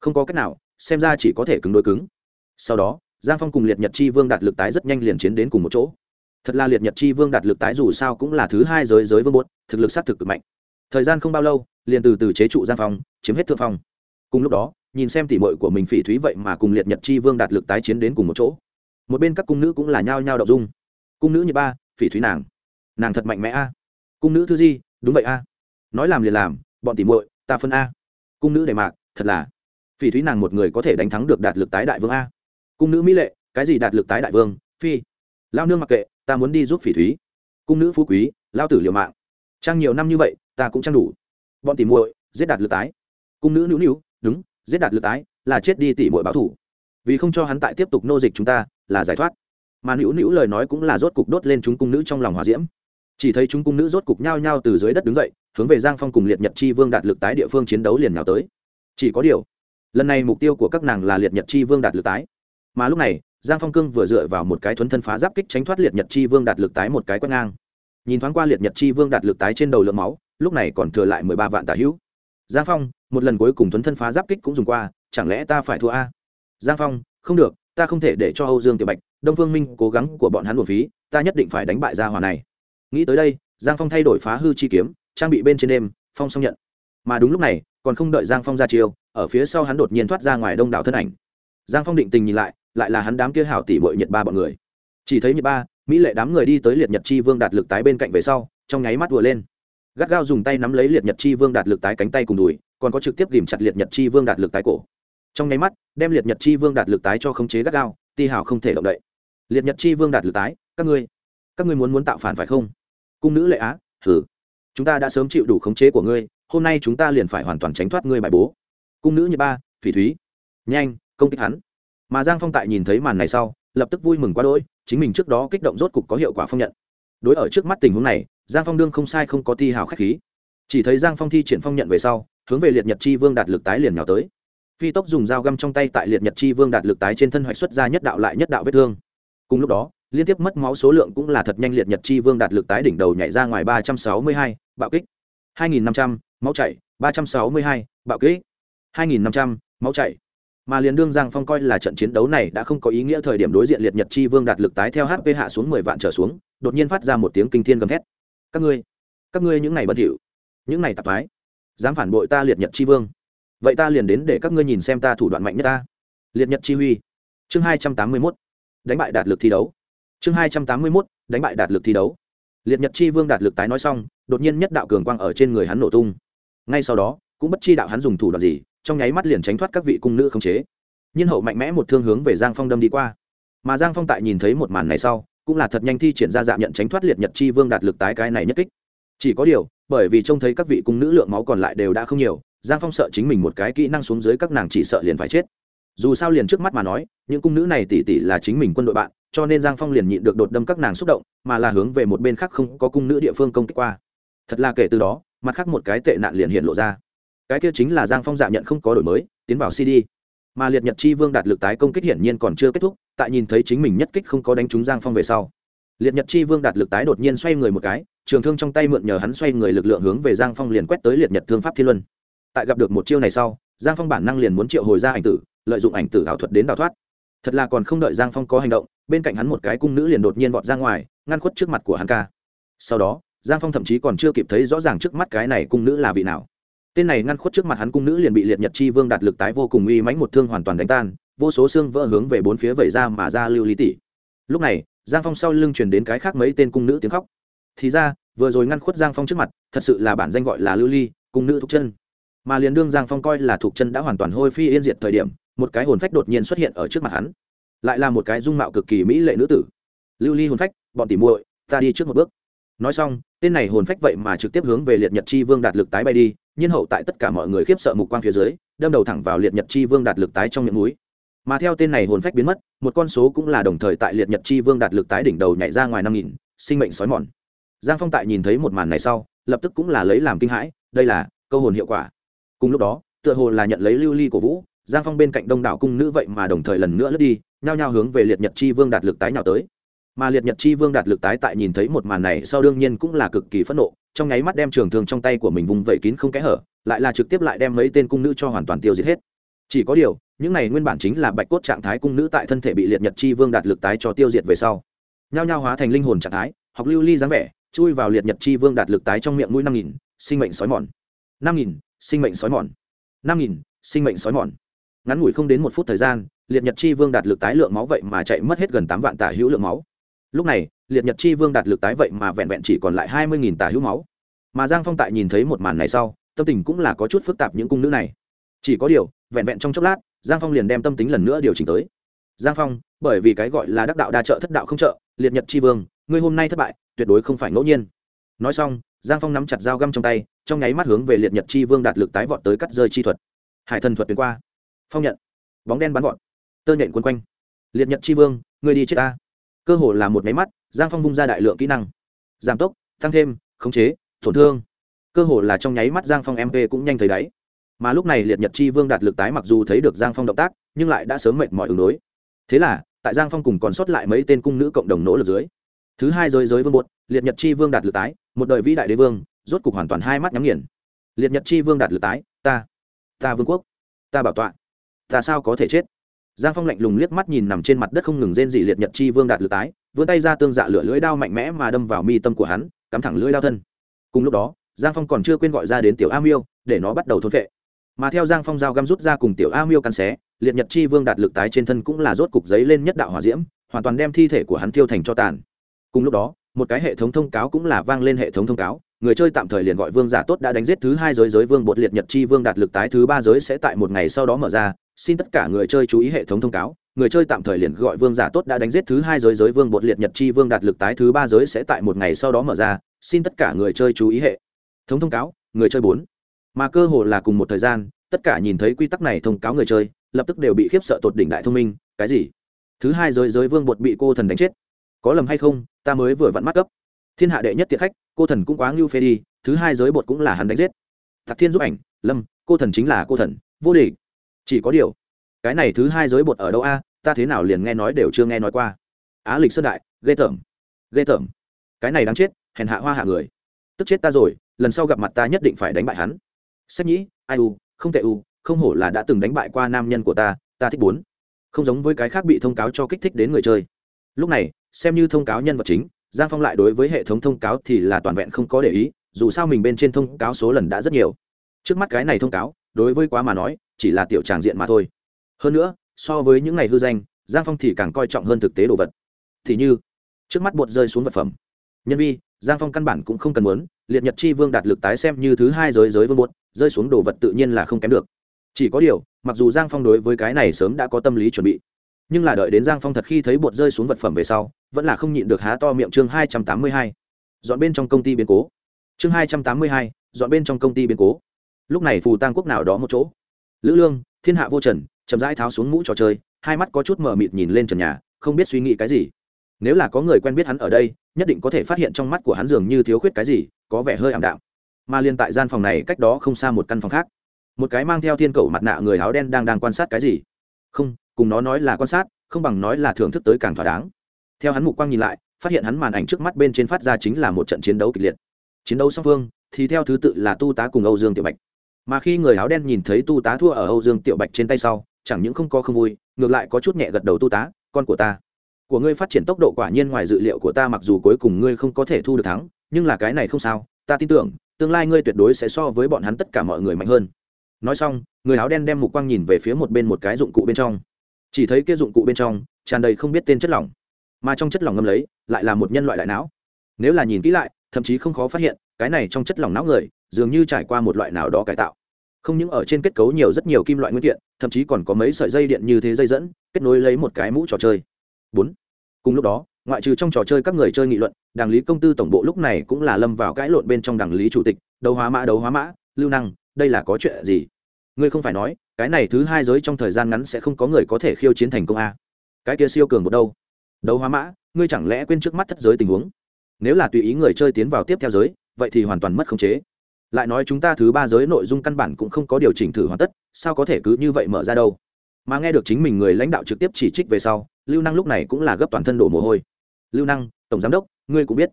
Speaker 1: Không có cách nào, xem ra chỉ có thể cứng đối cứng sau đó, giang phong cùng liệt nhật chi vương đạt lực tái rất nhanh liền chiến đến cùng một chỗ. Thật là liệt nhật chi vương đạt lực tái dù sao cũng là thứ hai giới giới vương bốt thực lực s á t thực cực mạnh. Thời gian không bao lâu, liền từ từ chế trụ giang phong, chiếm hết thượng phong. Cùng lúc đó, nhìn xem tỉ mội của mình phỉ thúy vậy mà cùng liệt nhật chi vương đạt lực tái chiến đến cùng một chỗ. Một bên các cung nữ cũng là nhao nhao đậu dung. Cung nữ như ba, phỉ thúy nàng. Nàng thật mạnh mẽ a. Cung nữ thư di, đúng vậy a. Nói làm liền làm, bọn tỉ muội, ta phân a. Cung nữ đề mạc, thật là. Phỉ thúy nàng một người có thể đánh thắng được đạt lực tái đại vương a cung nữ mỹ lệ, cái gì đạt lực tái đại vương, phi. Lao nương mặc kệ, ta muốn đi giúp phỉ thúy. Cung nữ phú quý, lao tử liều mạng. Trang nhiều năm như vậy, ta cũng trang đủ. Bọn tỉ muội, giết đạt lực tái. Cung nữ nữu nữu, đúng, giết đạt lực tái, là chết đi tỉ muội báo thủ vì không cho hắn tại tiếp tục nô dịch chúng ta, là giải thoát. Mà nữu nữu lời nói cũng là rốt cục đốt lên chúng cung nữ trong lòng hòa diễm. Chỉ thấy chúng cung nữ rốt cục nhao nhao từ dưới đất đứng dậy, hướng về giang phong cùng liệt nhật chi vương đạt lực tái địa phương chiến đấu liền nào tới. Chỉ có điều, lần này mục tiêu của các nàng là liệt nhật chi vương đạt lực tái mà lúc này, giang phong cương vừa dựa vào một cái thuấn thân phá giáp kích tránh thoát liệt nhật chi vương đạt lực tái một cái quét ngang. Nhìn thoáng qua liệt nhật chi vương đạt lực tái trên đầu lượng máu, lúc này còn thừa lại mười ba vạn tả hữu. Giang phong, một lần cuối cùng thuấn thân phá giáp kích cũng dùng qua, chẳng lẽ ta phải thua a? Giang phong, không được, ta không thể để cho âu dương tiểu bạch, đông phương minh cố gắng của bọn hắn một phí, ta nhất định phải đánh bại gia hòa này. Nghĩ tới đây, giang phong thay đổi phá hư chi kiếm, trang bị bên trên đêm, phong xong nhận. Mà đúng lúc này, còn không đợi giang phong ra chiêu, ở phía sau hắn đột nhiên thoát ra ngoài đông đảo thân ảnh. Giang phong định tình nhìn lại lại là hắn đám kia hảo tỷ bội nhật ba bọn người. Chỉ thấy nhật ba, mỹ lệ đám người đi tới liệt nhật chi vương đạt lực tái bên cạnh về sau, trong nháy mắt vừa lên. Gắt gao dùng tay nắm lấy liệt nhật chi vương đạt lực tái cánh tay cùng đùi, còn có trực tiếp ghìm chặt liệt nhật chi vương đạt lực tái cổ. Trong nháy mắt, đem liệt nhật chi vương đạt lực tái cho khống chế gắt gao, ti hào không thể động đậy. Liệt nhật chi vương đạt lực tái, các ngươi các ngươi muốn muốn tạo phản phải không? Cung nữ lệ á thử chúng ta đã sớm chịu đủ khống chế của ngươi, hôm nay chúng ta liền phải hoàn toàn tránh thoát ngươi bài bố. Cung nữ nhật ba, phỉ thúy, nhanh, công kích hắn mà giang phong tại nhìn thấy màn này sau, lập tức vui mừng quá đỗi, chính mình trước đó kích động rốt cục có hiệu quả phong nhận. Đối ở trước mắt tình huống này, giang phong đương không sai không có ti hào k h á c h khí. Chỉ thấy giang phong thi triển phong nhận về sau, hướng về liệt nhật chi vương đạt lực tái liền nhào tới. Phi tốc dùng dao găm trong tay tại liệt nhật chi vương đạt lực tái trên thân hoạch xuất ra nhất đạo lại nhất đạo vết thương. Cùng lúc đó, liên tiếp mất máu số lượng cũng là thật nhanh liệt nhật chi vương đạt lực tái đỉnh đầu nhảy ra ngoài ba trăm sáu mươi hai, bạo kích. hai nghìn năm trăm, máu chảy, ba trăm sáu mươi hai, bạo kích. hai nghìn năm trăm, máu chảy mà liền đương giang phong coi là trận chiến đấu này đã không có ý nghĩa thời điểm đối diện liệt nhật chi vương đạt lực tái theo hp hạ xuống mười vạn trở xuống, đột nhiên phát ra một tiếng kinh thiên gầm thét. Các ngươi các ngươi những này bẩn thỉu, những này tạp thái dám phản bội ta liệt nhật chi vương. Vậy ta liền đến để các ngươi nhìn xem ta thủ đoạn mạnh nhất ta. Liệt nhật chi huy. Chương hai trăm tám mươi mốt. Đánh bại đạt lực thi đấu. Chương hai trăm tám mươi mốt. Đánh bại đạt lực thi đấu. Liệt nhật chi vương đạt lực tái nói xong, đột nhiên nhất đạo cường quang ở trên người hắn nổ tung. Ngay sau đó, cũng bất chi đạo hắn dùng thủ đoạn gì trong nháy mắt liền tránh thoát các vị cung nữ khống chế. Nhiên hậu mạnh mẽ một thương hướng về giang phong đâm đi qua. Mà giang phong tại nhìn thấy một màn này sau, cũng là thật nhanh thi triển ra dạng nhận tránh thoát liệt nhật chi vương đạt lực tái cái này nhất kích. Chỉ có điều, bởi vì trông thấy các vị cung nữ lượng máu còn lại đều đã không nhiều, giang phong sợ chính mình một cái kỹ năng xuống dưới các nàng chỉ sợ liền phải chết. Dù sao liền trước mắt mà nói, những cung nữ này tỉ tỉ là chính mình quân đội bạn, cho nên giang phong liền nhịn được đột đâm các nàng xúc động, mà là hướng về một bên khác không có cung nữ địa phương công kích qua. Thật là kể từ đó, mặt khác một cái tệ nạn liền hiện lộ ra cái kia chính là giang phong dạ nhận không có đổi mới, tiến vào cd mà liệt nhật chi vương đạt lực tái công kích hiển nhiên còn chưa kết thúc, tại nhìn thấy chính mình nhất kích không có đánh trúng giang phong về sau. Liệt nhật chi vương đạt lực tái đột nhiên xoay người một cái, trường thương trong tay mượn nhờ hắn xoay người lực lượng hướng về giang phong liền quét tới liệt nhật thương pháp thiên luân. Tại gặp được một chiêu này sau, giang phong bản năng liền muốn triệu hồi ra ảnh tử, lợi dụng ảnh tử ảo thuật đến đào thoát. Thật là còn không đợi giang phong có hành động, bên cạnh hắn một cái cung nữ liền đột nhiên vọt ra ngoài, ngăn khuất trước mặt của hắn ca. Sau đó, giang phong thậm chí còn chưa kịp thấy rõ ràng trước mắt cái này cung nữ là vị nào tên này ngăn khuất trước mặt hắn cung nữ liền bị liệt nhật chi vương đạt lực tái vô cùng uy mãnh một thương hoàn toàn đánh tan, vô số xương vỡ hướng về bốn phía vẩy ra mà ra lưu lý tỷ lúc này, giang phong sau lưng truyền đến cái khác mấy tên cung nữ tiếng khóc. Thì ra, vừa rồi ngăn khuất giang phong trước mặt, thật sự là bản danh gọi là lưu ly, cung nữ thục chân. Mà liền đương giang phong coi là thục chân đã hoàn toàn hôi phi yên diệt thời điểm, một cái hồn phách đột nhiên xuất hiện ở trước mặt hắn. Lại là một cái dung mạo cực kỳ mỹ lệ nữ tử. Lưu ly hồn phách, bọn tỉ muội, ta đi trước một bước. Nói xong, tên này hồn phách vậy mà trực tiếp hướng về liệt nhật chi vương đạt lực tái bay đi nhiên hậu tại tất cả mọi người khiếp sợ mục quang phía dưới, đâm đầu thẳng vào liệt nhật chi vương đạt lực tái trong miệng núi. Mà theo tên này hồn phách biến mất, một con số cũng là đồng thời tại liệt nhật chi vương đạt lực tái đỉnh đầu nhảy ra ngoài năm nghìn, sinh mệnh sói mòn. Giang phong tại nhìn thấy một màn này sau, lập tức cũng là lấy làm kinh hãi, đây là câu hồn hiệu quả. Cùng lúc đó, tựa hồ là nhận lấy lưu ly của vũ, giang phong bên cạnh đông đảo cung nữ vậy mà đồng thời lần nữa lướt đi, nhao nhao hướng về liệt nhật chi vương đạt lực tái nhào tới mà liệt nhật chi vương đạt lực tái tại nhìn thấy một màn này sau đương nhiên cũng là cực kỳ phẫn nộ, trong nháy mắt đem trường thương trong tay của mình vùng vẫy kín không kẽ hở, lại là trực tiếp lại đem mấy tên cung nữ cho hoàn toàn tiêu diệt hết. Chỉ có điều, những này nguyên bản chính là bạch cốt trạng thái cung nữ tại thân thể bị liệt nhật chi vương đạt lực tái cho tiêu diệt về sau. Nhao nhao hóa thành linh hồn trạng thái, học lưu ly dáng vẻ, chui vào liệt nhật chi vương đạt lực tái trong miệng mũi năm nghìn, sinh mệnh sói mòn. Năm nghìn, sinh mệnh sói mòn. Năm nghìn, sinh mệnh sói mòn. Ngắn ngủi không đến một phút thời gian, liệt nhật chi vương đạt lực tái lượng máu vậy mà chạy mất hết gần tám vạn tả hữu lượng máu lúc này, liệt nhật chi vương đạt lực tái vậy mà vẹn vẹn chỉ còn lại hai mươi nghìn tả hữu máu. Mà giang phong tại nhìn thấy một màn này sau, tâm tình cũng là có chút phức tạp những cung nữ này. Chỉ có điều, vẹn vẹn trong chốc lát, giang phong liền đem tâm tính lần nữa điều chỉnh tới. Giang phong, bởi vì cái gọi là đắc đạo đa trợ thất đạo không trợ, liệt nhật chi vương, ngươi hôm nay thất bại, tuyệt đối không phải ngẫu nhiên. Nói xong, giang phong nắm chặt dao găm trong tay, trong nháy mắt hướng về liệt nhật chi vương đạt lực tái vọt tới cắt rơi chi thuật. Hải thần thuật tuyến qua. Phong nhận. Bóng đen bắn vọt. Tơ nhện quân quanh. Liệt nhật chi vương, ngươi đi chết ta cơ hồ là một máy mắt, giang phong vung ra đại lượng kỹ năng. Giảm tốc, tăng thêm, khống chế, tổn thương. Cơ hồ là trong nháy mắt giang phong mp cũng nhanh thấy đáy. Mà lúc này liệt nhật chi vương đạt lực tái mặc dù thấy được giang phong động tác, nhưng lại đã sớm mệt mỏi ứng đối. Thế là, tại giang phong cùng còn sót lại mấy tên cung nữ cộng đồng nỗ lực dưới, thứ hai giới giới vương bột, liệt nhật chi vương đạt lực tái, một đời vĩ đại đế vương, rốt cục hoàn toàn hai mắt nhắm nghiền. Liệt nhật chi vương đạt lực tái, ta ta vương quốc, ta bảo tọa, ta sao có thể chết? Giang phong lạnh lùng liếc mắt nhìn nằm trên mặt đất không ngừng rên dị liệt nhật chi vương đạt lực tái, vươn tay ra tương dạ lửa lưỡi đao mạnh mẽ mà đâm vào mi tâm của hắn, cắm thẳng lưỡi đao thân. Cùng lúc đó, giang phong còn chưa quên gọi ra đến tiểu a miêu, để nó bắt đầu thôn vệ mà theo giang phong dao găm rút ra cùng tiểu a miêu cắn xé, liệt nhật chi vương đạt lực tái trên thân cũng là rốt cục giấy lên nhất đạo hỏa diễm, hoàn toàn đem thi thể của hắn thiêu thành cho tàn. Cùng lúc đó, một cái hệ thống thông cáo cũng là vang lên hệ thống thông cáo người chơi tạm thời liền gọi vương giả tốt đã đánh giết thứ hai giới giới vương bột liệt nhật chi vương đạt lực tái thứ ba giới sẽ tại một ngày sau đó mở ra. Xin tất cả người chơi chú ý hệ thống thông cáo, người chơi tạm thời liền gọi vương giả tốt đã đánh giết thứ hai giới giới vương bột liệt nhật chi vương đạt lực tái thứ ba giới sẽ tại một ngày sau đó mở ra. Xin tất cả người chơi chú ý hệ thống thông cáo, người chơi bốn. Mà cơ hồ là cùng một thời gian, tất cả nhìn thấy quy tắc này thông cáo người chơi, lập tức đều bị khiếp sợ tột đỉnh đại thông minh. Cái gì? Thứ hai giới giới vương bột bị cô thần đánh chết. Có lầm hay không, ta mới vừa vặn mắt cấp thiên hạ đệ nhất tiện khách, cô thần cũng quá ngưu phê đi, thứ hai giới bột cũng là hắn đánh giết. Thạc thiên giúp ảnh, lâm, cô thần chính là cô thần, vô địch. Chỉ có điều, cái này thứ hai giới bột ở đâu a? Ta thế nào liền nghe nói đều chưa nghe nói qua. Á lịch sơn đại, ghê tởm ghê tởm. Cái này đáng chết, hèn hạ hoa hạ người. Tức chết ta rồi, lần sau gặp mặt ta nhất định phải đánh bại hắn. Sách nhĩ, ai u, không tệ u, không hổ là đã từng đánh bại qua nam nhân của ta ta thích bốn. Không giống với cái khác bị thông cáo cho kích thích đến người chơi. Lúc này, xem như thông cáo nhân vật chính giang phong lại đối với hệ thống thông cáo thì là toàn vẹn không có để ý, dù sao mình bên trên thông cáo số lần đã rất nhiều. Trước mắt cái này thông cáo, đối với quá mà nói, chỉ là tiểu tràng diện mà thôi. Hơn nữa, so với những ngày hư danh, giang phong thì càng coi trọng hơn thực tế đồ vật. Thì như, trước mắt bột rơi xuống vật phẩm. Nhân vi, giang phong căn bản cũng không cần muốn, liệt nhật chi vương đạt lực tái xem như thứ hai giới giới vương bột, rơi xuống đồ vật tự nhiên là không kém được. Chỉ có điều, mặc dù giang phong đối với cái này sớm đã có tâm lý chuẩn bị nhưng là đợi đến giang phong thật khi thấy bột rơi xuống vật phẩm về sau, vẫn là không nhịn được há to miệng chương hai trăm tám mươi hai. Dọn bên trong công ty biến cố. Chương hai trăm tám mươi hai, dọn bên trong công ty biến cố. Lúc này phù tăng quốc nào đó một chỗ. Lữ lương, thiên hạ vô trần, chậm rãi tháo xuống mũ trò chơi, hai mắt có chút mờ mịt nhìn lên trần nhà, không biết suy nghĩ cái gì. Nếu là có người quen biết hắn ở đây, nhất định có thể phát hiện trong mắt của hắn dường như thiếu khuyết cái gì, có vẻ hơi ảm đạm. Mà liên tại gian phòng này cách đó không xa một căn phòng khác. Một cái mang theo thiên cầu mặt nạ người áo đen đang đang quan sát cái gì. Không cùng nó nói là quan sát, không bằng nói là thưởng thức tới càng thỏa đáng. Theo hắn mục quang nhìn lại, phát hiện hắn màn ảnh trước mắt bên trên phát ra chính là một trận chiến đấu kịch liệt. Chiến đấu song phương, thì theo thứ tự là tu tá cùng âu dương tiểu bạch. Mà khi người áo đen nhìn thấy tu tá thua ở âu dương tiểu bạch trên tay sau, chẳng những không có không vui, ngược lại có chút nhẹ gật đầu tu tá, con của ta, của ngươi phát triển tốc độ quả nhiên ngoài dự liệu của ta mặc dù cuối cùng ngươi không có thể thu được thắng, nhưng là cái này không sao, ta tin tưởng, tương lai ngươi tuyệt đối sẽ so với bọn hắn tất cả mọi người mạnh hơn. Nói xong, người áo đen đem mục quang nhìn về phía một bên một cái dụng cụ bên trong chỉ thấy kia dụng cụ bên trong tràn đầy không biết tên chất lỏng, mà trong chất lỏng ngâm lấy lại là một nhân loại đại não. Nếu là nhìn kỹ lại, thậm chí không khó phát hiện, cái này trong chất lỏng não người dường như trải qua một loại nào đó cải tạo. Không những ở trên kết cấu nhiều rất nhiều kim loại nguyên kiện, thậm chí còn có mấy sợi dây điện như thế dây dẫn, kết nối lấy một cái mũ trò chơi. Bốn. Cùng lúc đó, ngoại trừ trong trò chơi các người chơi nghị luận, đảng lý công tư tổng bộ lúc này cũng là lâm vào cãi lộn bên trong đảng lý chủ tịch, đấu hóa mã, đấu hóa mã, lưu năng, đây là có chuyện gì? Ngươi không phải nói, cái này thứ hai giới trong thời gian ngắn sẽ không có người có thể khiêu chiến thành công a. Cái kia siêu cường một đâu? Đấu hóa mã, ngươi chẳng lẽ quên trước mắt thất giới tình huống? Nếu là tùy ý người chơi tiến vào tiếp theo giới, vậy thì hoàn toàn mất khống chế. Lại nói chúng ta thứ ba giới nội dung căn bản cũng không có điều chỉnh thử hoàn tất, sao có thể cứ như vậy mở ra đâu? Mà nghe được chính mình người lãnh đạo trực tiếp chỉ trích về sau, lưu năng lúc này cũng là gấp toàn thân đổ mồ hôi. Lưu năng, tổng giám đốc, ngươi cũng biết.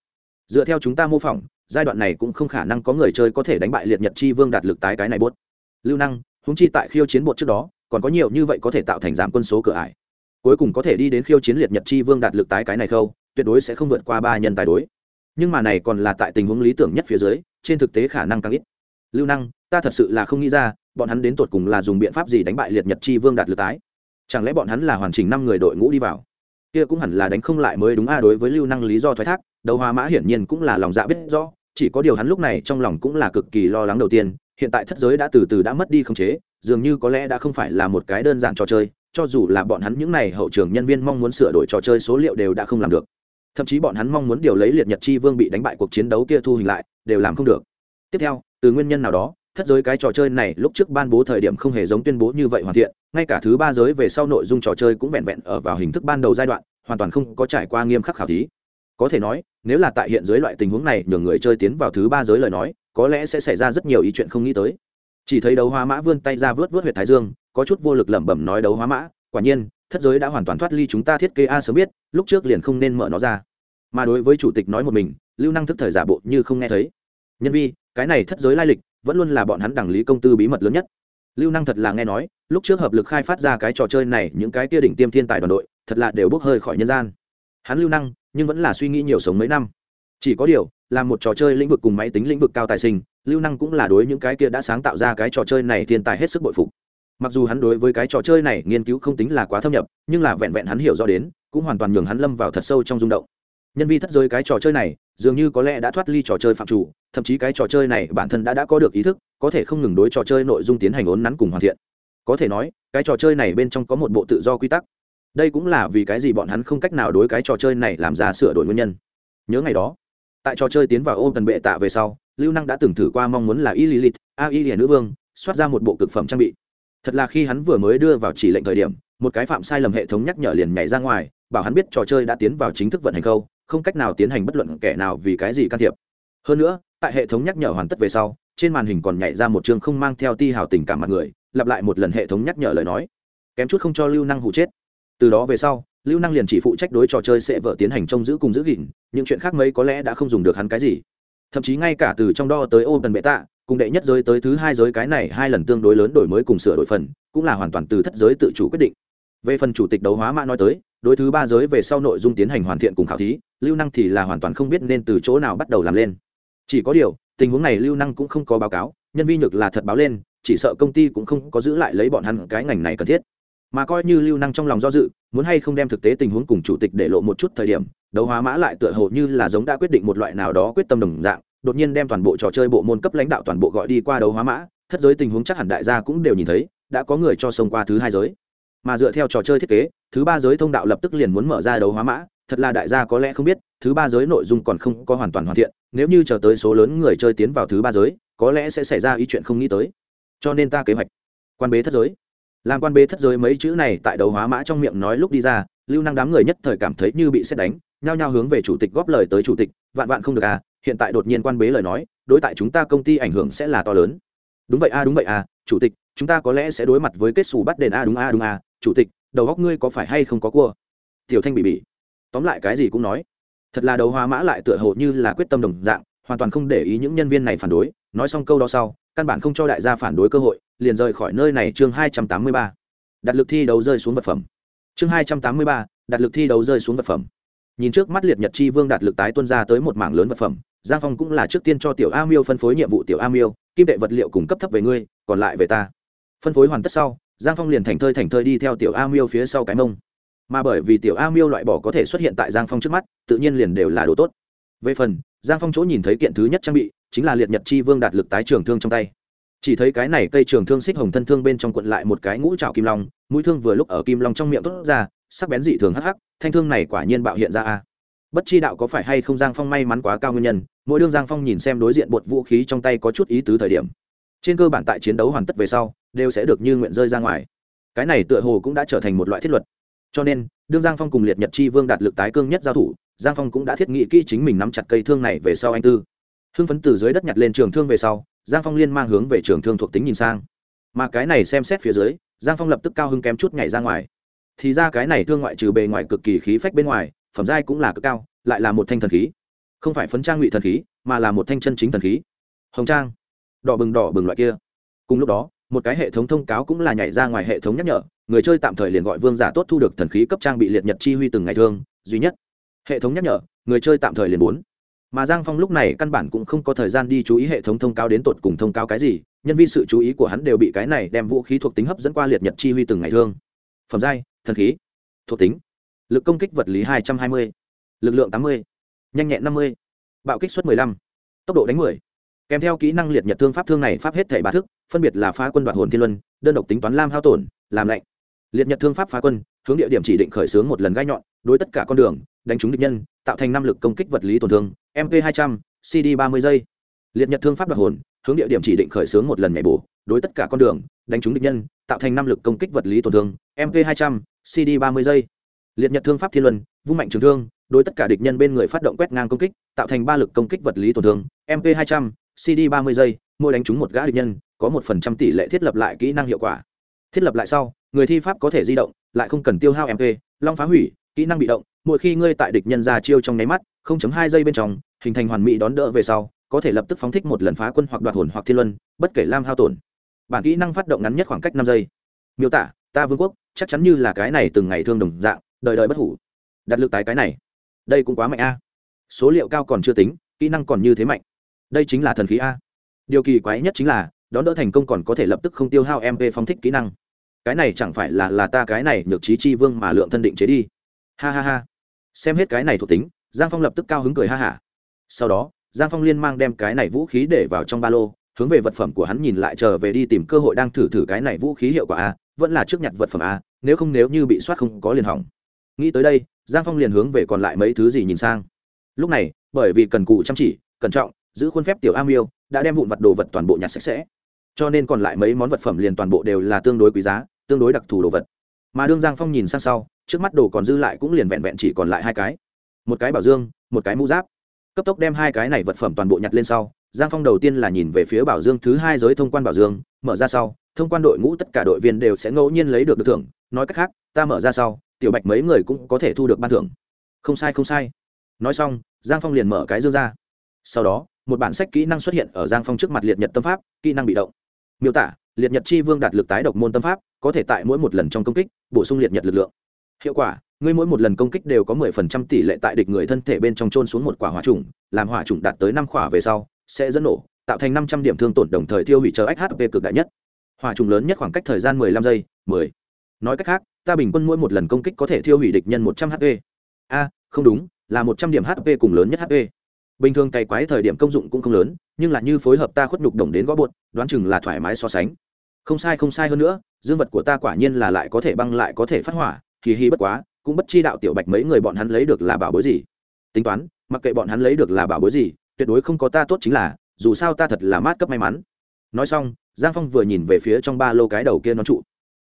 Speaker 1: Dựa theo chúng ta mô phỏng, giai đoạn này cũng không khả năng có người chơi có thể đánh bại liệt nhật chi vương đạt lực tái cái này bốt lưu năng húng chi tại khiêu chiến bột trước đó, còn có nhiều như vậy có thể tạo thành giảm quân số cửa ải. Cuối cùng có thể đi đến khiêu chiến liệt nhật chi vương đạt lực tái cái này khâu, tuyệt đối sẽ không vượt qua ba nhân tài đối. Nhưng mà này còn là tại tình huống lý tưởng nhất phía dưới, trên thực tế khả năng càng ít. Lưu năng, ta thật sự là không nghĩ ra, bọn hắn đến tột cùng là dùng biện pháp gì đánh bại liệt nhật chi vương đạt lực tái? Chẳng lẽ bọn hắn là hoàn chỉnh năm người đội ngũ đi vào? Kia cũng hẳn là đánh không lại mới đúng a, đối với lưu năng lý do thoái thác đầu hoa mã hiển nhiên cũng là lòng dạ biết rõ, chỉ có điều hắn lúc này trong lòng cũng là cực kỳ lo lắng đầu tiên hiện tại thất giới đã từ từ đã mất đi khống chế, dường như có lẽ đã không phải là một cái đơn giản trò chơi, cho dù là bọn hắn những n à y hậu trường nhân viên mong muốn sửa đổi trò chơi số liệu đều đã không làm được. Thậm chí bọn hắn mong muốn điều lấy liệt nhật chi vương bị đánh bại cuộc chiến đấu kia thu hình lại, đều làm không được. Tiếp theo, từ nguyên nhân nào đó, thất giới cái trò chơi này lúc trước ban bố thời điểm không hề giống tuyên bố như vậy hoàn thiện, ngay cả thứ ba giới về sau nội dung trò chơi cũng vẹn vẹn ở vào hình thức ban đầu giai đoạn, hoàn toàn không có trải qua nghiêm khắc khảo thí có thể nói, nếu là tại hiện dưới loại tình huống này nhường người chơi tiến vào thứ ba giới lời nói, có lẽ sẽ xảy ra rất nhiều ý chuyện không nghĩ tới. Chỉ thấy đấu hóa mã vươn tay ra vớt vớt huyệt thái dương, có chút vô lực lẩm bẩm nói đấu hóa mã, quả nhiên, thất giới đã hoàn toàn thoát ly chúng ta thiết kế a sớm biết, lúc trước liền không nên mở nó ra. Mà đối với chủ tịch nói một mình, lưu năng thức thời giả bộ như không nghe thấy. Nhân vi, cái này thất giới lai lịch, vẫn luôn là bọn hắn đảng lý công tư bí mật lớn nhất. Lưu năng thật là nghe nói, lúc trước hợp lực khai phát ra cái trò chơi này, những cái kia đỉnh tiêm thiên tài đoàn đội, thật là đều bốc hơi khỏi nhân gian. Hắn lưu năng nhưng vẫn là suy nghĩ nhiều sống mấy năm. Chỉ có điều, là một trò chơi lĩnh vực cùng máy tính lĩnh vực cao tài sinh, lưu năng cũng là đối những cái kia đã sáng tạo ra cái trò chơi này thiên tài hết sức bội phục. Mặc dù hắn đối với cái trò chơi này nghiên cứu không tính là quá thâm nhập, nhưng là vẹn vẹn hắn hiểu rõ đến, cũng hoàn toàn nhường hắn lâm vào thật sâu trong rung động. Nhân vi thất giới cái trò chơi này, dường như có lẽ đã thoát ly trò chơi phạm chủ, thậm chí cái trò chơi này bản thân đã đã có được ý thức, có thể không ngừng đối trò chơi nội dung tiến hành ốn nắn cùng hoàn thiện. Có thể nói, cái trò chơi này bên trong có một bộ tự do quy tắc đây cũng là vì cái gì bọn hắn không cách nào đối cái trò chơi này làm ra sửa đổi nguyên nhân. Nhớ ngày đó, tại trò chơi tiến vào ôm tần bệ tạ về sau, lưu năng đã từng thử qua mong muốn là y lilith a y nữ vương, soát ra một bộ cực phẩm trang bị. Thật là khi hắn vừa mới đưa vào chỉ lệnh thời điểm, một cái phạm sai lầm hệ thống nhắc nhở liền nhảy ra ngoài, bảo hắn biết trò chơi đã tiến vào chính thức vận hành câu không cách nào tiến hành bất luận kẻ nào vì cái gì can thiệp. Hơn nữa, tại hệ thống nhắc nhở hoàn tất về sau, trên màn hình còn nhảy ra một chương không mang theo ti hào tình cảm mặt người, lặp lại một lần hệ thống nhắc nhở lời nói. Kém chút không cho lưu năng hụ chết từ đó về sau, lưu năng liền chỉ phụ trách đối trò chơi sẽ vợ tiến hành trông giữ cùng giữ gìn, những chuyện khác mấy có lẽ đã không dùng được hắn cái gì. Thậm chí ngay cả từ trong đo tới ô tần bệ tạ cùng đệ nhất giới tới thứ hai giới cái này hai lần tương đối lớn đổi mới cùng sửa đổi phần, cũng là hoàn toàn từ thất giới tự chủ quyết định. Về phần chủ tịch đấu hóa mã nói tới, đối thứ ba giới về sau nội dung tiến hành hoàn thiện cùng khảo thí, lưu năng thì là hoàn toàn không biết nên từ chỗ nào bắt đầu làm lên. Chỉ có điều, tình huống này lưu năng cũng không có báo cáo, nhân vi nhược là thật báo lên, chỉ sợ công ty cũng không có giữ lại lấy bọn hắn cái ngành này cần thiết mà coi như lưu năng trong lòng do dự, muốn hay không đem thực tế tình huống cùng chủ tịch để lộ một chút thời điểm, đấu hóa mã lại tựa hồ như là giống đã quyết định một loại nào đó quyết tâm đồng dạng, đột nhiên đem toàn bộ trò chơi bộ môn cấp lãnh đạo toàn bộ gọi đi qua đấu hóa mã, thất giới tình huống chắc hẳn đại gia cũng đều nhìn thấy, đã có người cho sông qua thứ hai giới. Mà dựa theo trò chơi thiết kế, thứ ba giới thông đạo lập tức liền muốn mở ra đấu hóa mã, thật là đại gia có lẽ không biết, thứ ba giới nội dung còn không có hoàn toàn hoàn thiện, nếu như chờ tới số lớn người chơi tiến vào thứ ba giới, có lẽ sẽ xảy ra ý chuyện không nghĩ tới. Cho nên ta kế hoạch, quan bế thất giới làm quan bế thất giới mấy chữ này tại đầu hóa mã trong miệng nói lúc đi ra, lưu năng đám người nhất thời cảm thấy như bị xét đánh, nhao nhao hướng về chủ tịch góp lời tới chủ tịch, vạn vạn không được à hiện tại đột nhiên quan bế lời nói, đối tại chúng ta công ty ảnh hưởng sẽ là to lớn. Đúng vậy a đúng vậy à chủ tịch, chúng ta có lẽ sẽ đối mặt với kết xù bắt đền a đúng a đúng a chủ tịch, đầu góc ngươi có phải hay không có cua? Tiểu thanh bị bị tóm lại cái gì cũng nói. Thật là đầu hóa mã lại tựa hồ như là quyết tâm đồng dạng, hoàn toàn không để ý những nhân viên này phản đối nói xong câu đó sau, căn bản không cho đại gia phản đối cơ hội, liền rời khỏi nơi này chương hai trăm tám mươi ba. Đặt lực thi đấu rơi xuống vật phẩm. Chương hai trăm tám mươi ba, đặt lực thi đấu rơi xuống vật phẩm. Nhìn trước mắt liệt nhật chi vương đạt lực tái tuân ra tới một mảng lớn vật phẩm, giang phong cũng là trước tiên cho tiểu a miêu phân phối nhiệm vụ tiểu a miêu, kim tệ vật liệu cung cấp thấp về ngươi, còn lại về ta. Phân phối hoàn tất sau, giang phong liền thành thơi thành thơi đi theo tiểu a miêu phía sau cái mông. Mà bởi vì tiểu a miêu loại bỏ có thể xuất hiện tại giang phong trước mắt, tự nhiên liền đều là đồ tốt. Về phần, giang phong chỗ nhìn thấy kiện thứ nhất trang bị chính là liệt nhật chi vương đạt lực tái trường thương trong tay. Chỉ thấy cái này cây trường thương xích hồng thân thương bên trong cuộn lại một cái ngũ trào kim long, mũi thương vừa lúc ở kim long trong miệng tốt ra, sắc bén dị thường hắc hắc, thanh thương này quả nhiên bạo hiện ra a. Bất chi đạo có phải hay không giang phong may mắn quá cao nguyên nhân, mỗi đương giang phong nhìn xem đối diện bột vũ khí trong tay có chút ý tứ thời điểm, trên cơ bản tại chiến đấu hoàn tất về sau, đều sẽ được như nguyện rơi ra ngoài. Cái này tựa hồ cũng đã trở thành một loại thiết luật. Cho nên, đương giang phong cùng liệt nhật chi vương đạt lực tái cương nhất giao thủ, giang phong cũng đã thiết nghĩ kỹ chính mình nắm chặt cây thương này về sau anh tư hưng phấn từ dưới đất nhặt lên trường thương về sau, giang phong liên mang hướng về trường thương thuộc tính nhìn sang. Mà cái này xem xét phía dưới, giang phong lập tức cao hưng kém chút nhảy ra ngoài. Thì ra cái này thương ngoại trừ bề ngoài cực kỳ khí phách bên ngoài, phẩm giai cũng là cực cao, lại là một thanh thần khí. Không phải phấn trang ngụy thần khí, mà là một thanh chân chính thần khí. Hồng trang, đỏ bừng đỏ bừng loại kia. Cùng lúc đó, một cái hệ thống thông cáo cũng là nhảy ra ngoài hệ thống nhắc nhở, người chơi tạm thời liền gọi vương giả tốt thu được thần khí cấp trang bị liệt nhật chi huy từng ngày thương, duy nhất. Hệ thống nhắc nhở, người chơi tạm thời liền bốn mà giang phong lúc này căn bản cũng không có thời gian đi chú ý hệ thống thông cáo đến tột cùng thông cáo cái gì nhân viên sự chú ý của hắn đều bị cái này đem vũ khí thuộc tính hấp dẫn qua liệt nhật chi huy từng ngày thương phẩm giai thần khí thuộc tính lực công kích vật lý hai trăm hai mươi lực lượng tám mươi nhanh nhẹn năm mươi bạo kích suất 15, tốc độ đánh 10. kèm theo kỹ năng liệt nhật thương pháp thương này pháp hết thể ba thức phân biệt là phá quân đoạt hồn thiên luân đơn độc tính toán lam hao tổn làm lạnh liệt nhật thương pháp phá quân hướng địa điểm chỉ định khởi xướng một lần gai nhọn đối tất cả con đường đánh trúng địch nhân tạo thành năm lực công kích vật lý tổn thương mp 200, cd 30 giây. Liệt nhật thương pháp đoạt hồn hướng địa điểm chỉ định khởi xướng một lần nhảy bổ đối tất cả con đường đánh trúng địch nhân tạo thành năm lực công kích vật lý tổn thương mp 200, cd 30 giây. Liệt nhật thương pháp thiên luân vung mạnh trường thương đối tất cả địch nhân bên người phát động quét ngang công kích tạo thành ba lực công kích vật lý tổn thương mp 200, cd 30 giây mỗi đánh trúng một gã địch nhân có một phần trăm tỷ lệ thiết lập lại kỹ năng hiệu quả. Thiết lập lại sau người thi pháp có thể di động lại không cần tiêu hao mp long phá hủy kỹ năng bị động, mỗi khi ngươi tại địch nhân ra chiêu trong nháy mắt 0.2 giây bên trong, hình thành hoàn mỹ đón đỡ về sau, có thể lập tức phóng thích một lần phá quân hoặc đoạt hồn hoặc thiên luân, bất kể lam hao tổn. Bản kỹ năng phát động ngắn nhất khoảng cách năm giây. Miêu tả, ta vương quốc, chắc chắn như là cái này từng ngày thương đồng dạng, đời đời bất hủ. Đặt lực tái cái này. Đây cũng quá mạnh a. Số liệu cao còn chưa tính, kỹ năng còn như thế mạnh. Đây chính là thần khí a. Điều kỳ quái nhất chính là, đón đỡ thành công còn có thể lập tức không tiêu hao mp phóng thích kỹ năng. Cái này chẳng phải là là ta cái này nhược trí chi vương mà lượng thân định chế đi ha ha ha. Xem hết cái này thuộc tính, giang phong lập tức cao hứng cười ha hả. Sau đó, giang phong liên mang đem cái này vũ khí để vào trong ba lô, hướng về vật phẩm của hắn nhìn lại trở về đi tìm cơ hội đang thử thử cái này vũ khí hiệu quả a, vẫn là trước nhặt vật phẩm a, nếu không nếu như bị soát không có liền hỏng. Nghĩ tới đây, giang phong liền hướng về còn lại mấy thứ gì nhìn sang. Lúc này, bởi vì cần cụ chăm chỉ, cẩn trọng, giữ khuôn phép tiểu am yêu đã đem vụn vật đồ vật toàn bộ nhặt sạch sẽ. Cho nên còn lại mấy món vật phẩm liền toàn bộ đều là tương đối quý giá, tương đối đặc thù đồ vật. Mà đương giang phong nhìn sang sau trước mắt đồ còn dư lại cũng liền vẹn vẹn chỉ còn lại hai cái. Một cái bảo dương, một cái mũ giáp. Cấp tốc đem hai cái này vật phẩm toàn bộ nhặt lên sau, giang phong đầu tiên là nhìn về phía bảo dương thứ hai giới thông quan bảo dương, mở ra sau, thông quan đội ngũ tất cả đội viên đều sẽ ngẫu nhiên lấy được được thưởng. Nói cách khác, ta mở ra sau, tiểu bạch mấy người cũng có thể thu được ban thưởng. Không sai không sai. Nói xong, giang phong liền mở cái dương ra. Sau đó, một bản sách kỹ năng xuất hiện ở giang phong trước mặt liệt nhật tâm pháp, kỹ năng bị động. Miêu tả, liệt nhật chi vương đạt lực tái độc môn tâm pháp, có thể tại mỗi một lần trong công kích, bổ sung liệt nhật lực lượng hiệu quả, ngươi mỗi một lần công kích đều có mười phần trăm tỷ lệ tại địch người thân thể bên trong trôn xuống một quả hỏa trùng, làm hỏa trùng đạt tới năm quả về sau, sẽ dẫn nổ, tạo thành năm trăm điểm thương tổn đồng thời tiêu hủy chờ hp cực đại nhất. Hỏa trùng lớn nhất khoảng cách thời gian mười lăm giây, mười. Nói cách khác, ta bình quân mỗi một lần công kích có thể tiêu hủy địch nhân một trăm hp a, không đúng, là một trăm điểm hp cùng lớn nhất hp bình thường cày quái thời điểm công dụng cũng không lớn, nhưng là như phối hợp ta khuất nhục đồng đến gõ bột đoán chừng là thoải mái so sánh. Không sai không sai hơn nữa, dương vật của ta quả nhiên là lại có thể băng lại có thể phát hỏa kỳ hi bất quá, cũng bất chi đạo tiểu bạch mấy người bọn hắn lấy được là bảo bối gì? Tính toán, mặc kệ bọn hắn lấy được là bảo bối gì, tuyệt đối không có ta tốt chính là, dù sao ta thật là mát cấp may mắn. Nói xong, giang phong vừa nhìn về phía trong ba lô cái đầu kia nó trụ.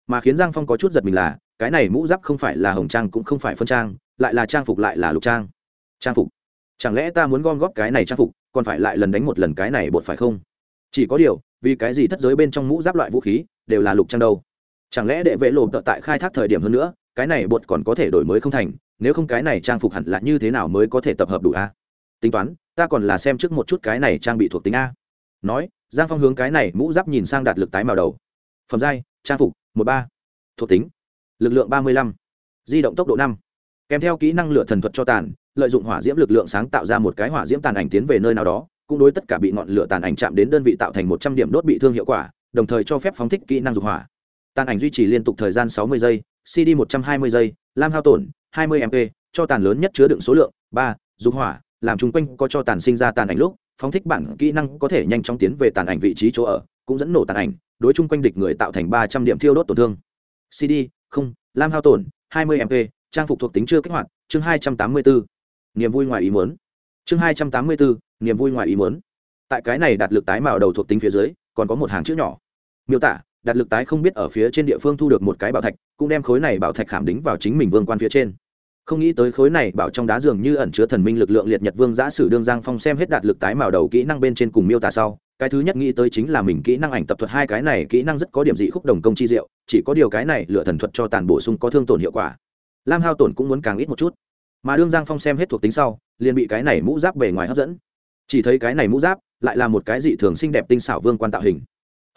Speaker 1: Mà khiến giang phong có chút giật mình là, cái này mũ giáp không phải là hồng trang cũng không phải phân trang, lại là trang phục lại là lục trang. Trang phục? Chẳng lẽ ta muốn gom góp cái này trang phục, còn phải lại lần đánh một lần cái này bột phải không? Chỉ có điều, vì cái gì thất giới bên trong mũ giáp loại vũ khí, đều là lục trang đâu? Chẳng lẽ đệ vệ lộ tại khai thác thời điểm hơn nữa cái này bột còn có thể đổi mới không thành, nếu không cái này trang phục hẳn là như thế nào mới có thể tập hợp đủ a? Tính toán, ta còn là xem trước một chút cái này trang bị thuộc tính a. Nói, giang phong hướng cái này mũ giáp nhìn sang đạt lực tái màu đầu. Phẩm giai, trang phục, một ba. Thuộc tính, lực lượng ba mươi lăm. Di động tốc độ năm. Kèm theo kỹ năng lửa thần thuật cho tàn, lợi dụng hỏa diễm lực lượng sáng tạo ra một cái hỏa diễm tàn ảnh tiến về nơi nào đó, cũng đối tất cả bị ngọn lửa tàn ảnh chạm đến đơn vị tạo thành một trăm điểm đốt bị thương hiệu quả, đồng thời cho phép phóng thích kỹ năng dục hỏa. Tàn ảnh duy trì liên tục thời gian sáu mươi giây cd một trăm hai mươi giây, lam hao tổn hai mươi mp cho tàn lớn nhất chứa đựng số lượng. 3. dục hỏa, làm chung quanh có cho tàn sinh ra tàn ảnh lúc, phóng thích bản kỹ năng có thể nhanh chóng tiến về tàn ảnh vị trí chỗ ở, cũng dẫn nổ tàn ảnh, đối chung quanh địch người tạo thành ba trăm điểm thiêu đốt tổn thương. cd không, lam hao tổn hai mươi mp trang phục thuộc tính chưa kích hoạt, chương hai trăm tám mươi bốn niềm vui ngoài ý muốn. Chương hai trăm tám mươi bốn niềm vui ngoài ý muốn. Tại cái này đạt lực tái màu đầu thuộc tính phía dưới, còn có một hàng chữ nhỏ. Miêu tả đạt lực tái không biết ở phía trên địa phương thu được một cái bảo thạch, cũng đem khối này bảo thạch khảm đính vào chính mình vương quan phía trên. Không nghĩ tới khối này bảo trong đá dường như ẩn chứa thần minh lực lượng liệt nhật vương giã sử đương giang phong xem hết đạt lực tái màu đầu kỹ năng bên trên cùng miêu tả sau, cái thứ nhất nghĩ tới chính là mình kỹ năng ảnh tập thuật hai cái này kỹ năng rất có điểm dị khúc đồng công chi diệu, chỉ có điều cái này lựa thần thuật cho tàn bổ sung có thương tổn hiệu quả. Lam hao tổn cũng muốn càng ít một chút. Mà đương giang phong xem hết thuộc tính sau, liền bị cái này mũ giáp bề ngoài hấp dẫn. Chỉ thấy cái này mũ giáp lại là một cái dị thường xinh đẹp tinh xảo vương quan tạo hình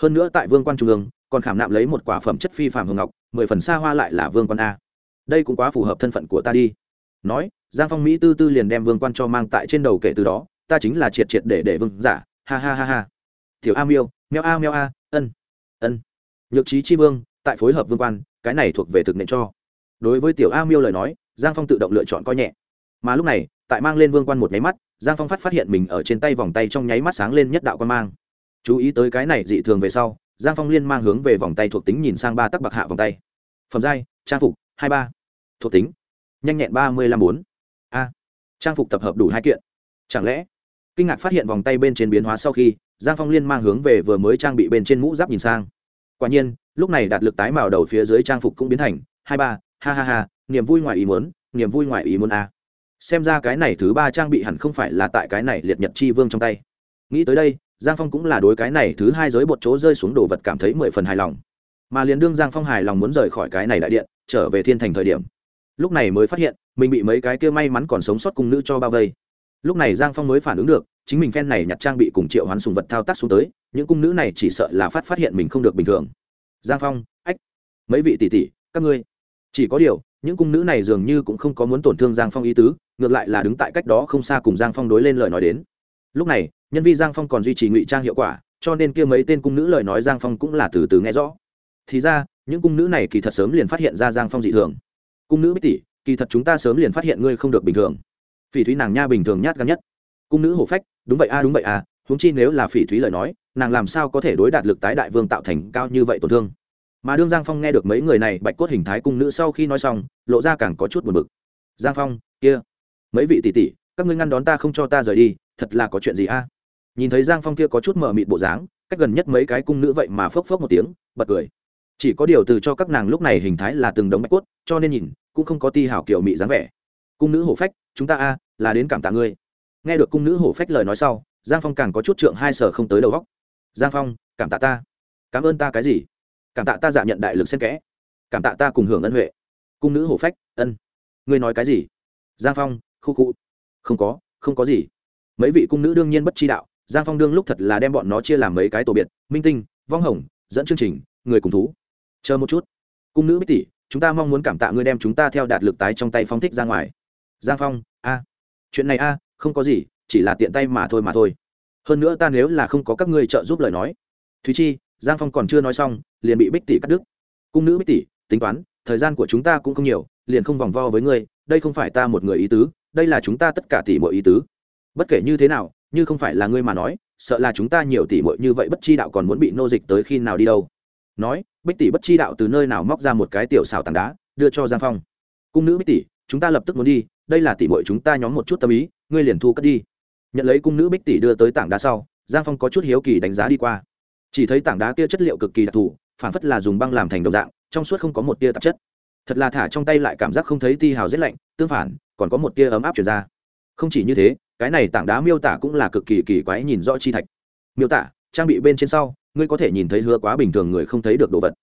Speaker 1: hơn nữa tại vương quan trung ương, còn khảm nạm lấy một quả phẩm chất phi phạm hồng ngọc, mười phần xa hoa lại là vương quan a. Đây cũng quá phù hợp thân phận của ta đi. Nói, giang phong mỹ tư tư liền đem vương quan cho mang tại trên đầu kể từ đó, ta chính là triệt triệt để để vương giả, ha ha ha ha. Tiểu a miêu, meo a meo a, ân ân. Nhược trí chi vương, tại phối hợp vương quan, cái này thuộc về thực nện cho. Đối với tiểu a miêu lời nói, giang phong tự động lựa chọn coi nhẹ. Mà lúc này, tại mang lên vương quan một nháy mắt, giang phong phát phát hiện mình ở trên tay vòng tay trong nháy mắt sáng lên nhất đạo quan mang chú ý tới cái này dị thường về sau, giang phong liên mang hướng về vòng tay thuộc tính nhìn sang ba tắc bạc hạ vòng tay. Phẩm giai, trang phục, hai ba. Thuộc tính, nhanh nhẹn ba mươi năm bốn. A. Trang phục tập hợp đủ hai kiện. Chẳng lẽ, kinh ngạc phát hiện vòng tay bên trên biến hóa sau khi, giang phong liên mang hướng về vừa mới trang bị bên trên mũ giáp nhìn sang. Quả nhiên, lúc này đạt lực tái màu đầu phía dưới trang phục cũng biến thành, hai ba, ha ha ha, niềm vui ngoài ý muốn, niềm vui ngoài ý muốn a. Xem ra cái này thứ ba trang bị hẳn không phải là tại cái này liệt nhật chi vương trong tay. Nghĩ tới đây giang phong cũng là đối cái này thứ hai giới bột chỗ rơi xuống đồ vật cảm thấy mười phần hài lòng. Mà liền đương giang phong hài lòng muốn rời khỏi cái này đại điện, trở về thiên thành thời điểm, lúc này mới phát hiện, mình bị mấy cái kia may mắn còn sống sót cùng nữ cho bao vây. Lúc này giang phong mới phản ứng được, chính mình phen này nhặt trang bị cùng triệu hoán sùng vật thao tác xuống tới, những cung nữ này chỉ sợ là phát phát hiện mình không được bình thường. Giang phong, ách, mấy vị tỷ tỷ, các ngươi, chỉ có điều, những cung nữ này dường như cũng không có muốn tổn thương giang phong ý tứ, ngược lại là đứng tại cách đó không xa cùng giang phong đối lên lời nói đến. Lúc này nhân vi giang phong còn duy trì ngụy trang hiệu quả, cho nên kia mấy tên cung nữ lời nói giang phong cũng là từ từ nghe rõ. Thì ra, những cung nữ này kỳ thật sớm liền phát hiện ra giang phong dị thường. Cung nữ bích tỷ, kỳ thật chúng ta sớm liền phát hiện ngươi không được bình thường. Phỉ thúy nàng nha bình thường nhát gan nhất. Cung nữ hổ phách, đúng vậy a, đúng vậy a, huống chi nếu là phỉ thúy lời nói, nàng làm sao có thể đối đạt lực tái đại vương tạo thành cao như vậy tổn thương? Mà đương giang phong nghe được mấy người này bạch cốt hình thái cung nữ sau khi nói xong, lộ ra càng có chút buồn bực. Giang phong, kia, mấy vị tỷ tỷ, các ngươi ngăn đón ta không cho ta rời đi, thật là có chuyện gì a? Nhìn thấy giang phong kia có chút mờ mịt bộ dáng, cách gần nhất mấy cái cung nữ vậy mà phốc phốc một tiếng, bật cười. Chỉ có điều từ cho các nàng lúc này hình thái là từng đống bạch cốt, cho nên nhìn, cũng không có ti hảo kiểu mị dáng vẻ. Cung nữ hổ phách, chúng ta a, là đến cảm tạ ngươi. Nghe được cung nữ hổ phách lời nói sau, giang phong càng có chút trượng hai sở không tới đầu góc giang phong, cảm tạ ta. Cảm ơn ta cái gì? Cảm tạ ta dạ nhận đại lực xen kẽ. Cảm tạ ta cùng hưởng ân huệ. Cung nữ hổ phách, ân. Ngươi nói cái gì? Giang phong, khu khu. Không có không có gì. Mấy vị cung nữ đương nhiên bất chi đạo giang phong đương lúc thật là đem bọn nó chia làm mấy cái tổ biệt, minh tinh, vong hồng, dẫn chương trình, người cùng thú. Chờ một chút. Cung nữ bích tỷ, chúng ta mong muốn cảm tạ ngươi đem chúng ta theo đạt lực tái trong tay phong thích ra ngoài. Giang phong, a. Chuyện này a, không có gì, chỉ là tiện tay mà thôi mà thôi. Hơn nữa ta nếu là không có các ngươi trợ giúp lời nói. Thúy chi, giang phong còn chưa nói xong, liền bị bích tỷ cắt đứt. Cung nữ bích tỷ, tính toán, thời gian của chúng ta cũng không nhiều, liền không vòng vo với ngươi, đây không phải ta một người ý tứ, đây là chúng ta tất cả tỷ mọi ý tứ. Bất kể như thế nào như không phải là ngươi mà nói, sợ là chúng ta nhiều tỷ muội như vậy bất chi đạo còn muốn bị nô dịch tới khi nào đi đâu. Nói, bích tỷ bất chi đạo từ nơi nào móc ra một cái tiểu xào tảng đá, đưa cho giang phong. Cung nữ bích tỷ, chúng ta lập tức muốn đi, đây là tỷ muội chúng ta nhóm một chút tâm ý, ngươi liền thu cất đi. Nhận lấy cung nữ bích tỷ đưa tới tảng đá sau, giang phong có chút hiếu kỳ đánh giá đi qua. Chỉ thấy tảng đá kia chất liệu cực kỳ đặc thù, phản phất là dùng băng làm thành đồng dạng, trong suốt không có một tia tạp chất. Thật là thả trong tay lại cảm giác không thấy ti hào rét lạnh, tương phản, còn có một tia ấm áp chuyển ra. Không chỉ như thế cái này tảng đá miêu tả cũng là cực kỳ kỳ quái nhìn rõ chi thạch miêu tả trang bị bên trên sau ngươi có thể nhìn thấy hứa quá bình thường người không thấy được đồ vật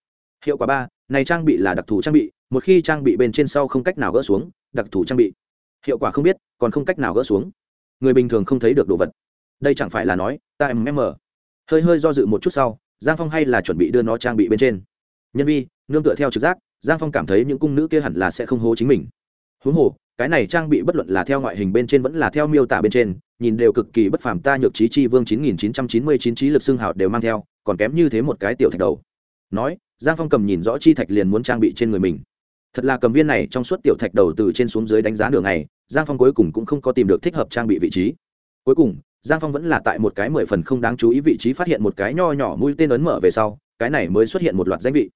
Speaker 1: hiệu quả ba này trang bị là đặc thù trang bị một khi trang bị bên trên sau không cách nào gỡ xuống đặc thù trang bị hiệu quả không biết còn không cách nào gỡ xuống người bình thường không thấy được đồ vật đây chẳng phải là nói ta mm hơi hơi do dự một chút sau giang phong hay là chuẩn bị đưa nó trang bị bên trên nhân vi nương tựa theo trực giác giang phong cảm thấy những cung nữ kia hẳn là sẽ không hố chính mình huống hồ cái này trang bị bất luận là theo ngoại hình bên trên vẫn là theo miêu tả bên trên, nhìn đều cực kỳ bất phàm, ta nhược trí chi vương chín nghìn chín trăm chín mươi chín trí lực xương hào đều mang theo, còn kém như thế một cái tiểu thạch đầu. Nói, giang phong cầm nhìn rõ chi thạch liền muốn trang bị trên người mình. Thật là cầm viên này trong suốt tiểu thạch đầu từ trên xuống dưới đánh giá đường này giang phong cuối cùng cũng không có tìm được thích hợp trang bị vị trí. Cuối cùng, giang phong vẫn là tại một cái mười phần không đáng chú ý vị trí phát hiện một cái nho nhỏ mũi tên ấn mở về sau, cái này mới xuất hiện một loạt danh vị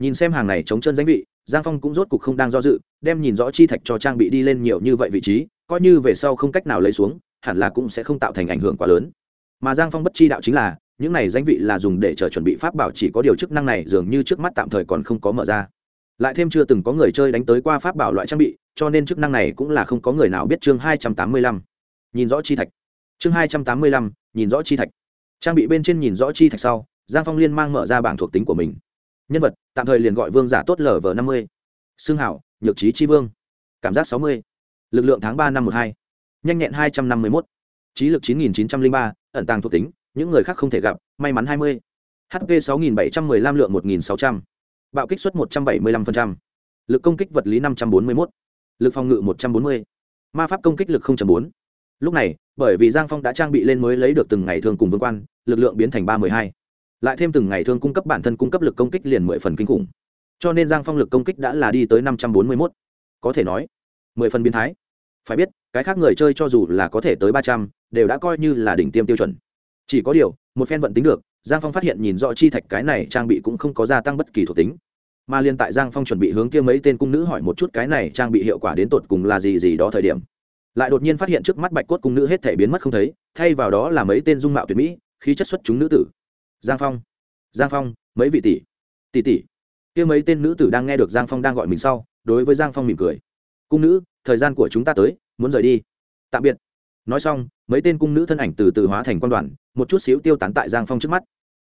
Speaker 1: nhìn xem hàng này chống chân danh vị, giang phong cũng rốt cục không đang do dự, đem nhìn rõ chi thạch cho trang bị đi lên nhiều như vậy vị trí, coi như về sau không cách nào lấy xuống, hẳn là cũng sẽ không tạo thành ảnh hưởng quá lớn. Mà giang phong bất chi đạo chính là, những này danh vị là dùng để chờ chuẩn bị pháp bảo chỉ có điều chức năng này dường như trước mắt tạm thời còn không có mở ra. Lại thêm chưa từng có người chơi đánh tới qua pháp bảo loại trang bị, cho nên chức năng này cũng là không có người nào biết chương hai trăm tám mươi lăm. Nhìn rõ chi thạch. Chương hai trăm tám mươi lăm, nhìn rõ chi thạch. Trang bị bên trên nhìn rõ chi thạch sau, giang phong liên mang mở ra bảng thuộc tính của mình nhân vật, tạm thời liền gọi vương giả tốt lv năm mươi. Xương hảo, nhược trí chi vương. Cảm giác sáu mươi. Lực lượng tháng ba năm một hai. Nhanh nhẹn hai trăm năm mươi một trí lực chín nghìn chín trăm linh ba, ẩn tàng thuộc tính, những người khác không thể gặp, may mắn hai mươi. Hp sáu nghìn bảy trăm mười lăm lượng một nghìn sáu trăm. Bạo kích suất một trăm bảy mươi lăm phần trăm. Lực công kích vật lý năm trăm bốn mươi một lực phòng ngự một trăm bốn mươi. Ma pháp công kích lực bốn. Lúc này, bởi vì giang phong đã trang bị lên mới lấy được từng ngày thường cùng vương quan, lực lượng biến thành ba mươi hai lại thêm từng ngày thương cung cấp bản thân cung cấp lực công kích liền mười phần kinh khủng. Cho nên giang phong lực công kích đã là đi tới năm trăm bốn mươi mốt. Có thể nói, mười phần biến thái. Phải biết, cái khác người chơi cho dù là có thể tới ba trăm, đều đã coi như là đỉnh tiêm tiêu chuẩn. Chỉ có điều, một phen vận tính được, giang phong phát hiện nhìn rõ chi thạch cái này trang bị cũng không có gia tăng bất kỳ thuộc tính. Mà liên tại giang phong chuẩn bị hướng kia mấy tên cung nữ hỏi một chút cái này trang bị hiệu quả đến tột cùng là gì gì đó thời điểm. Lại đột nhiên phát hiện trước mắt bạch cốt cung nữ hết thể biến mất không thấy, thay vào đó là mấy tên dung mạo tuyệt mỹ, khí chất xuất chúng nữ tử giang phong. Giang phong, mấy vị tỷ? Tỷ tỷ. Kia mấy tên nữ tử đang nghe được giang phong đang gọi mình sau, đối với giang phong mỉm cười. Cung nữ, thời gian của chúng ta tới, muốn rời đi. Tạm biệt. Nói xong, mấy tên cung nữ thân ảnh từ từ hóa thành quan đoàn, một chút xíu tiêu tán tại giang phong trước mắt.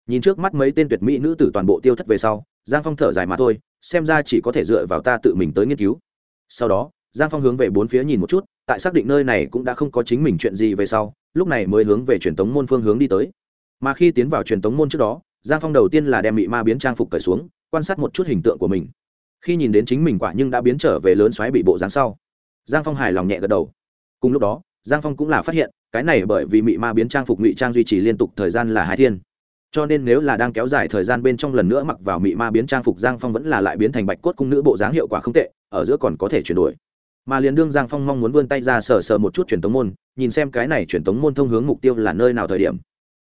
Speaker 1: Nhìn trước mắt mấy tên tuyệt mỹ nữ tử toàn bộ tiêu thất về sau, giang phong thở dài mà thôi, xem ra chỉ có thể dựa vào ta tự mình tới nghiên cứu. Sau đó, giang phong hướng về bốn phía nhìn một chút, tại xác định nơi này cũng đã không có chính mình chuyện gì về sau, lúc này mới hướng về truyền tống môn phương hướng đi tới mà khi tiến vào truyền tống môn trước đó, giang phong đầu tiên là đem bị ma biến trang phục cởi xuống, quan sát một chút hình tượng của mình. Khi nhìn đến chính mình quả nhưng đã biến trở về lớn xoáy bị bộ dáng sau, giang phong hài lòng nhẹ gật đầu. Cùng lúc đó, giang phong cũng là phát hiện, cái này bởi vì mị ma biến trang phục ngụy trang duy trì liên tục thời gian là hai thiên. Cho nên nếu là đang kéo dài thời gian bên trong lần nữa mặc vào mị ma biến trang phục, giang phong vẫn là lại biến thành bạch cốt cung nữ bộ dáng hiệu quả không tệ, ở giữa còn có thể chuyển đổi. Mà liền đương giang phong mong muốn vươn tay ra sờ sờ một chút truyền tống môn, nhìn xem cái này truyền tống môn thông hướng mục tiêu là nơi nào thời điểm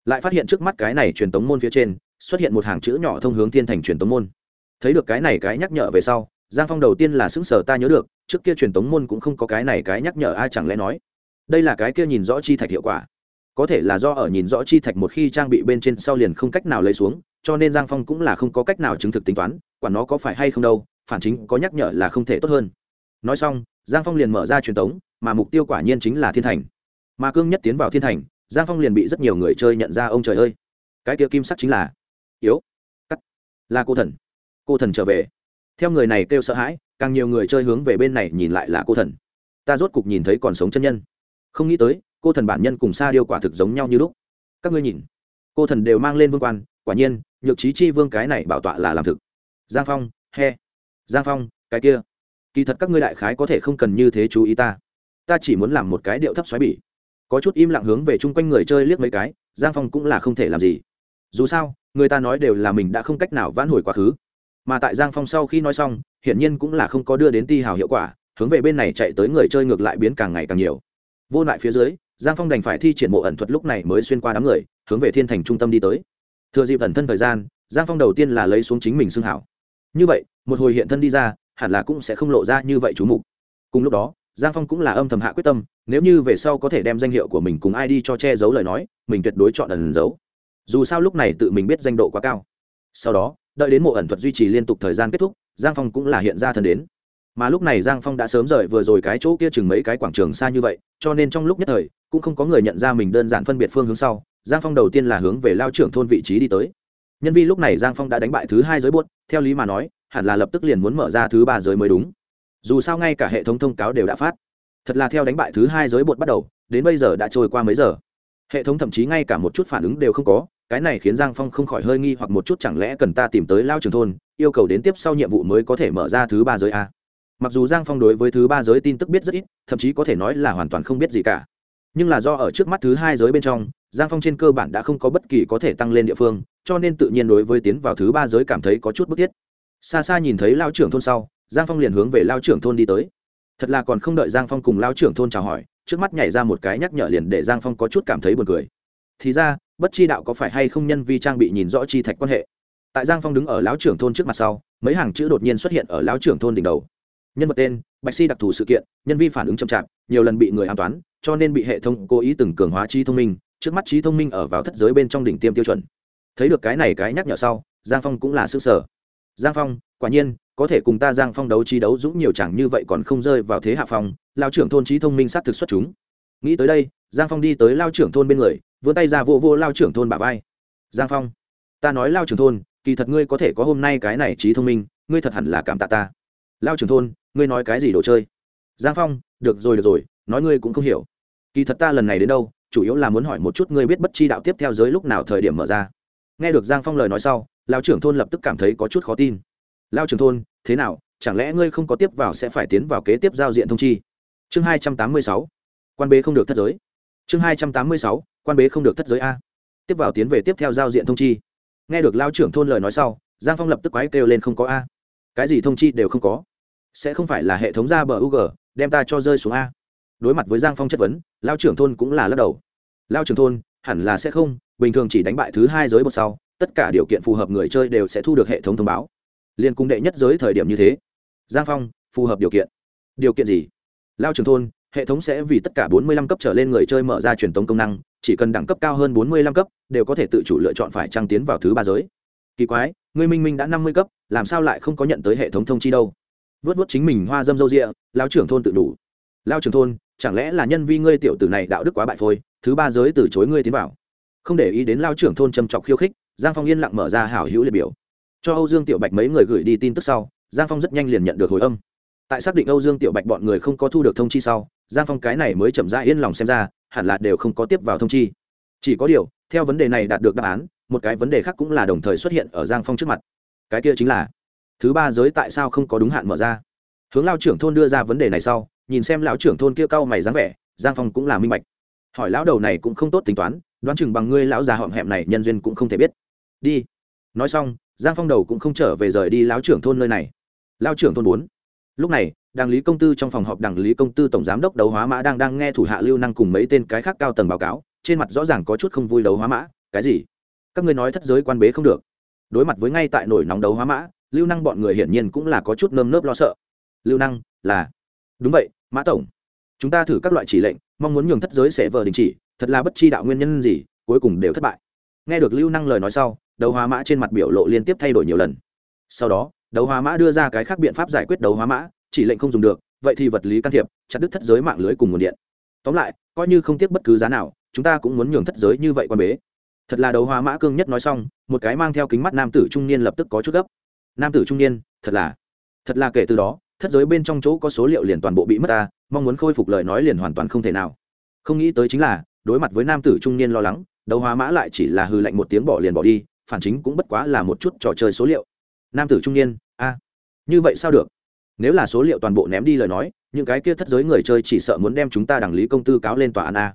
Speaker 1: lại phát hiện trước mắt cái này truyền tống môn phía trên, xuất hiện một hàng chữ nhỏ thông hướng thiên thành truyền tống môn. Thấy được cái này cái nhắc nhở về sau, giang phong đầu tiên là xứng sở ta nhớ được, trước kia truyền tống môn cũng không có cái này cái nhắc nhở ai chẳng lẽ nói. Đây là cái kia nhìn rõ chi thạch hiệu quả. Có thể là do ở nhìn rõ chi thạch một khi trang bị bên trên sau liền không cách nào lấy xuống, cho nên giang phong cũng là không có cách nào chứng thực tính toán, quản nó có phải hay không đâu, phản chính có nhắc nhở là không thể tốt hơn. Nói xong, giang phong liền mở ra truyền tống, mà mục tiêu quả nhiên chính là thiên thành. Mà cương nhất tiến vào thiên thành giang phong liền bị rất nhiều người chơi nhận ra, ông trời ơi, cái kia kim sắc chính là yếu, cắt, là cô thần cô thần trở về. Theo người này kêu sợ hãi, càng nhiều người chơi hướng về bên này nhìn lại là cô thần. Ta rốt cục nhìn thấy còn sống chân nhân. Không nghĩ tới, cô thần bản nhân cùng sa điêu quả thực giống nhau như lúc. Các ngươi nhìn, cô thần đều mang lên vương quan, quả nhiên, nhược trí chi vương cái này bảo tọa là làm thực. Giang phong, he, giang phong, cái kia. Kỳ thật các ngươi đại khái có thể không cần như thế chú ý ta. Ta chỉ muốn làm một cái điệu thấp xoáy bỉ có chút im lặng hướng về chung quanh người chơi liếc mấy cái, giang phong cũng là không thể làm gì. Dù sao, người ta nói đều là mình đã không cách nào vãn hồi quá khứ. Mà tại giang phong sau khi nói xong, hiển nhiên cũng là không có đưa đến ti hào hiệu quả, hướng về bên này chạy tới người chơi ngược lại biến càng ngày càng nhiều. Vô lại phía dưới, giang phong đành phải thi triển mộ ẩn thuật lúc này mới xuyên qua đám người, hướng về thiên thành trung tâm đi tới. Thừa dịp ẩn thân thời gian, giang phong đầu tiên là lấy xuống chính mình xương hảo. Như vậy, một hồi hiện thân đi ra, hẳn là cũng sẽ không lộ ra như vậy chú mục. Cùng lúc đó giang phong cũng là âm thầm hạ quyết tâm, nếu như về sau có thể đem danh hiệu của mình cùng ai đi cho che giấu lời nói, mình tuyệt đối chọn ẩn giấu. Dù sao lúc này tự mình biết danh độ quá cao. Sau đó, đợi đến mộ ẩn thuật duy trì liên tục thời gian kết thúc, giang phong cũng là hiện ra thần đến. Mà lúc này giang phong đã sớm rời vừa rồi cái chỗ kia chừng mấy cái quảng trường xa như vậy, cho nên trong lúc nhất thời, cũng không có người nhận ra mình đơn giản phân biệt phương hướng sau, giang phong đầu tiên là hướng về lao trưởng thôn vị trí đi tới. Nhân vi lúc này giang phong đã đánh bại thứ hai giới buốt, theo lý mà nói, hẳn là lập tức liền muốn mở ra thứ ba giới mới đúng dù sao ngay cả hệ thống thông cáo đều đã phát. Thật là theo đánh bại thứ hai giới bột bắt đầu, đến bây giờ đã trôi qua mấy giờ. Hệ thống thậm chí ngay cả một chút phản ứng đều không có, cái này khiến giang phong không khỏi hơi nghi hoặc một chút chẳng lẽ cần ta tìm tới lao trường thôn, yêu cầu đến tiếp sau nhiệm vụ mới có thể mở ra thứ ba giới a. Mặc dù giang phong đối với thứ ba giới tin tức biết rất ít, thậm chí có thể nói là hoàn toàn không biết gì cả. Nhưng là do ở trước mắt thứ hai giới bên trong, giang phong trên cơ bản đã không có bất kỳ có thể tăng lên địa phương, cho nên tự nhiên đối với tiến vào thứ ba giới cảm thấy có chút bức thiết. Xa xa nhìn thấy lao trưởng thôn sau giang phong liền hướng về lao trưởng thôn đi tới. Thật là còn không đợi giang phong cùng lao trưởng thôn chào hỏi, trước mắt nhảy ra một cái nhắc nhở liền để giang phong có chút cảm thấy buồn cười. Thì ra, bất chi đạo có phải hay không nhân vi trang bị nhìn rõ chi thạch quan hệ. Tại giang phong đứng ở lão trưởng thôn trước mặt sau, mấy hàng chữ đột nhiên xuất hiện ở lão trưởng thôn đỉnh đầu. Nhân vật tên, bạch si đặc thù sự kiện, nhân vi phản ứng chậm chạp, nhiều lần bị người an toán, cho nên bị hệ thống cố ý từng cường hóa trí thông minh, trước mắt trí thông minh ở vào thất giới bên trong đỉnh tiêm tiêu chuẩn. Thấy được cái này cái nhắc nhở sau, giang phong cũng là s ư ơ sở. Giang phong, quả nhiên có thể cùng ta giang phong đấu trí đấu dũng nhiều chẳng như vậy còn không rơi vào thế hạ phong, lao trưởng thôn trí thông minh sát thực xuất chúng. Nghĩ tới đây, giang phong đi tới lao trưởng thôn bên người, vươn tay ra vô vô lao trưởng thôn bà vai. Giang phong, ta nói lao trưởng thôn, kỳ thật ngươi có thể có hôm nay cái này trí thông minh, ngươi thật hẳn là cảm tạ ta. Lao trưởng thôn, ngươi nói cái gì đồ chơi? Giang phong, được rồi được rồi, nói ngươi cũng không hiểu. Kỳ thật ta lần này đến đâu, chủ yếu là muốn hỏi một chút ngươi biết bất chi đạo tiếp theo giới lúc nào thời điểm mở ra. Nghe được giang phong lời nói sau, lao trưởng thôn lập tức cảm thấy có chút khó tin lao trưởng thôn, thế nào? Chẳng lẽ ngươi không có tiếp vào sẽ phải tiến vào kế tiếp giao diện thông chi? Chương hai trăm tám mươi sáu. Quan bế không được thất giới. Chương hai trăm tám mươi sáu. Quan bế không được thất giới a. Tiếp vào tiến về tiếp theo giao diện thông chi. Nghe được lao trưởng thôn lời nói sau, giang phong lập tức quái kêu lên không có a. Cái gì thông chi đều không có. Sẽ không phải là hệ thống ra bờ u g, đem ta cho rơi xuống a. Đối mặt với giang phong chất vấn, lao trưởng thôn cũng là lắc đầu. Lao trưởng thôn, hẳn là sẽ không, bình thường chỉ đánh bại thứ hai giới một sau, tất cả điều kiện phù hợp người chơi đều sẽ thu được hệ thống thông báo liên cung đệ nhất giới thời điểm như thế. Giang phong, phù hợp điều kiện. Điều kiện gì? Lao trưởng thôn, hệ thống sẽ vì tất cả bốn mươi lăm cấp trở lên người chơi mở ra truyền tống công năng, chỉ cần đẳng cấp cao hơn bốn mươi lăm cấp, đều có thể tự chủ lựa chọn phải trang tiến vào thứ ba giới. Kỳ quái người minh minh đã năm mươi cấp, làm sao lại không có nhận tới hệ thống thông chi đâu? Vớt vớt chính mình hoa dâm dâu rịa lao trưởng thôn tự đủ. Lao trưởng thôn, chẳng lẽ là nhân vi ngươi tiểu tử này đạo đức quá bại phôi, thứ ba giới từ chối ngươi tiến vào? Không để ý đến lao trưởng thôn trầm trọc khiêu khích, giang phong yên lặng mở ra hảo hữu liệt biểu cho âu dương tiểu bạch mấy người gửi đi tin tức sau, giang phong rất nhanh liền nhận được hồi âm. Tại xác định âu dương tiểu bạch bọn người không có thu được thông chi sau, giang phong cái này mới chậm ra yên lòng xem ra, hẳn là đều không có tiếp vào thông chi. Chỉ có điều, theo vấn đề này đạt được đáp án, một cái vấn đề khác cũng là đồng thời xuất hiện ở giang phong trước mặt. Cái kia chính là, thứ ba giới tại sao không có đúng hạn mở ra? Hướng lao trưởng thôn đưa ra vấn đề này sau, nhìn xem lão trưởng thôn kia cau mày dáng vẻ, giang phong cũng là minh bạch. Hỏi lão đầu này cũng không tốt tính toán, đoán chừng bằng ngươi lão già họm hẹm này nhân duyên cũng không thể biết. Đi. Nói xong giang phong đầu cũng không trở về rời đi lão trưởng thôn nơi này. Lao trưởng thôn bốn. Lúc này đảng lý công tư trong phòng họp đảng lý công tư tổng giám đốc đấu hóa mã đang đang nghe thủ hạ lưu năng cùng mấy tên cái khác cao tầng báo cáo, trên mặt rõ ràng có chút không vui đấu hóa mã, cái gì? Các ngươi nói thất giới quan bế không được. Đối mặt với ngay tại nổi nóng đấu hóa mã, lưu năng bọn người hiển nhiên cũng là có chút nơm nớp lo sợ. Lưu năng, là đúng vậy, mã tổng. Chúng ta thử các loại chỉ lệnh, mong muốn nhường thất giới sẽ vờ đình chỉ, thật là bất chi đạo nguyên nhân gì, cuối cùng đều thất bại. Nghe được lưu năng lời nói sau đấu hóa mã trên mặt biểu lộ liên tiếp thay đổi nhiều lần. Sau đó, đấu hóa mã đưa ra cái khác biện pháp giải quyết đấu hóa mã, chỉ lệnh không dùng được, vậy thì vật lý can thiệp, chặt đứt thất giới mạng lưới cùng nguồn điện. Tóm lại, coi như không tiếc bất cứ giá nào, chúng ta cũng muốn nhường thất giới như vậy quan bế. Thật là đấu hóa mã cương nhất nói xong, một cái mang theo kính mắt nam tử trung niên lập tức có chút gấp. Nam tử trung niên, thật là thật là kể từ đó, thất giới bên trong chỗ có số liệu liền toàn bộ bị mất ta, mong muốn khôi phục lời nói liền hoàn toàn không thể nào. Không nghĩ tới chính là, đối mặt với nam tử trung niên lo lắng, đấu hóa mã lại chỉ là hư lạnh một tiếng bỏ liền bỏ đi phản chính cũng bất quá là một chút trò chơi số liệu. Nam tử trung niên, a, như vậy sao được? Nếu là số liệu toàn bộ ném đi lời nói, những cái kia thất giới người chơi chỉ sợ muốn đem chúng ta đảng lý công tư cáo lên tòa án a.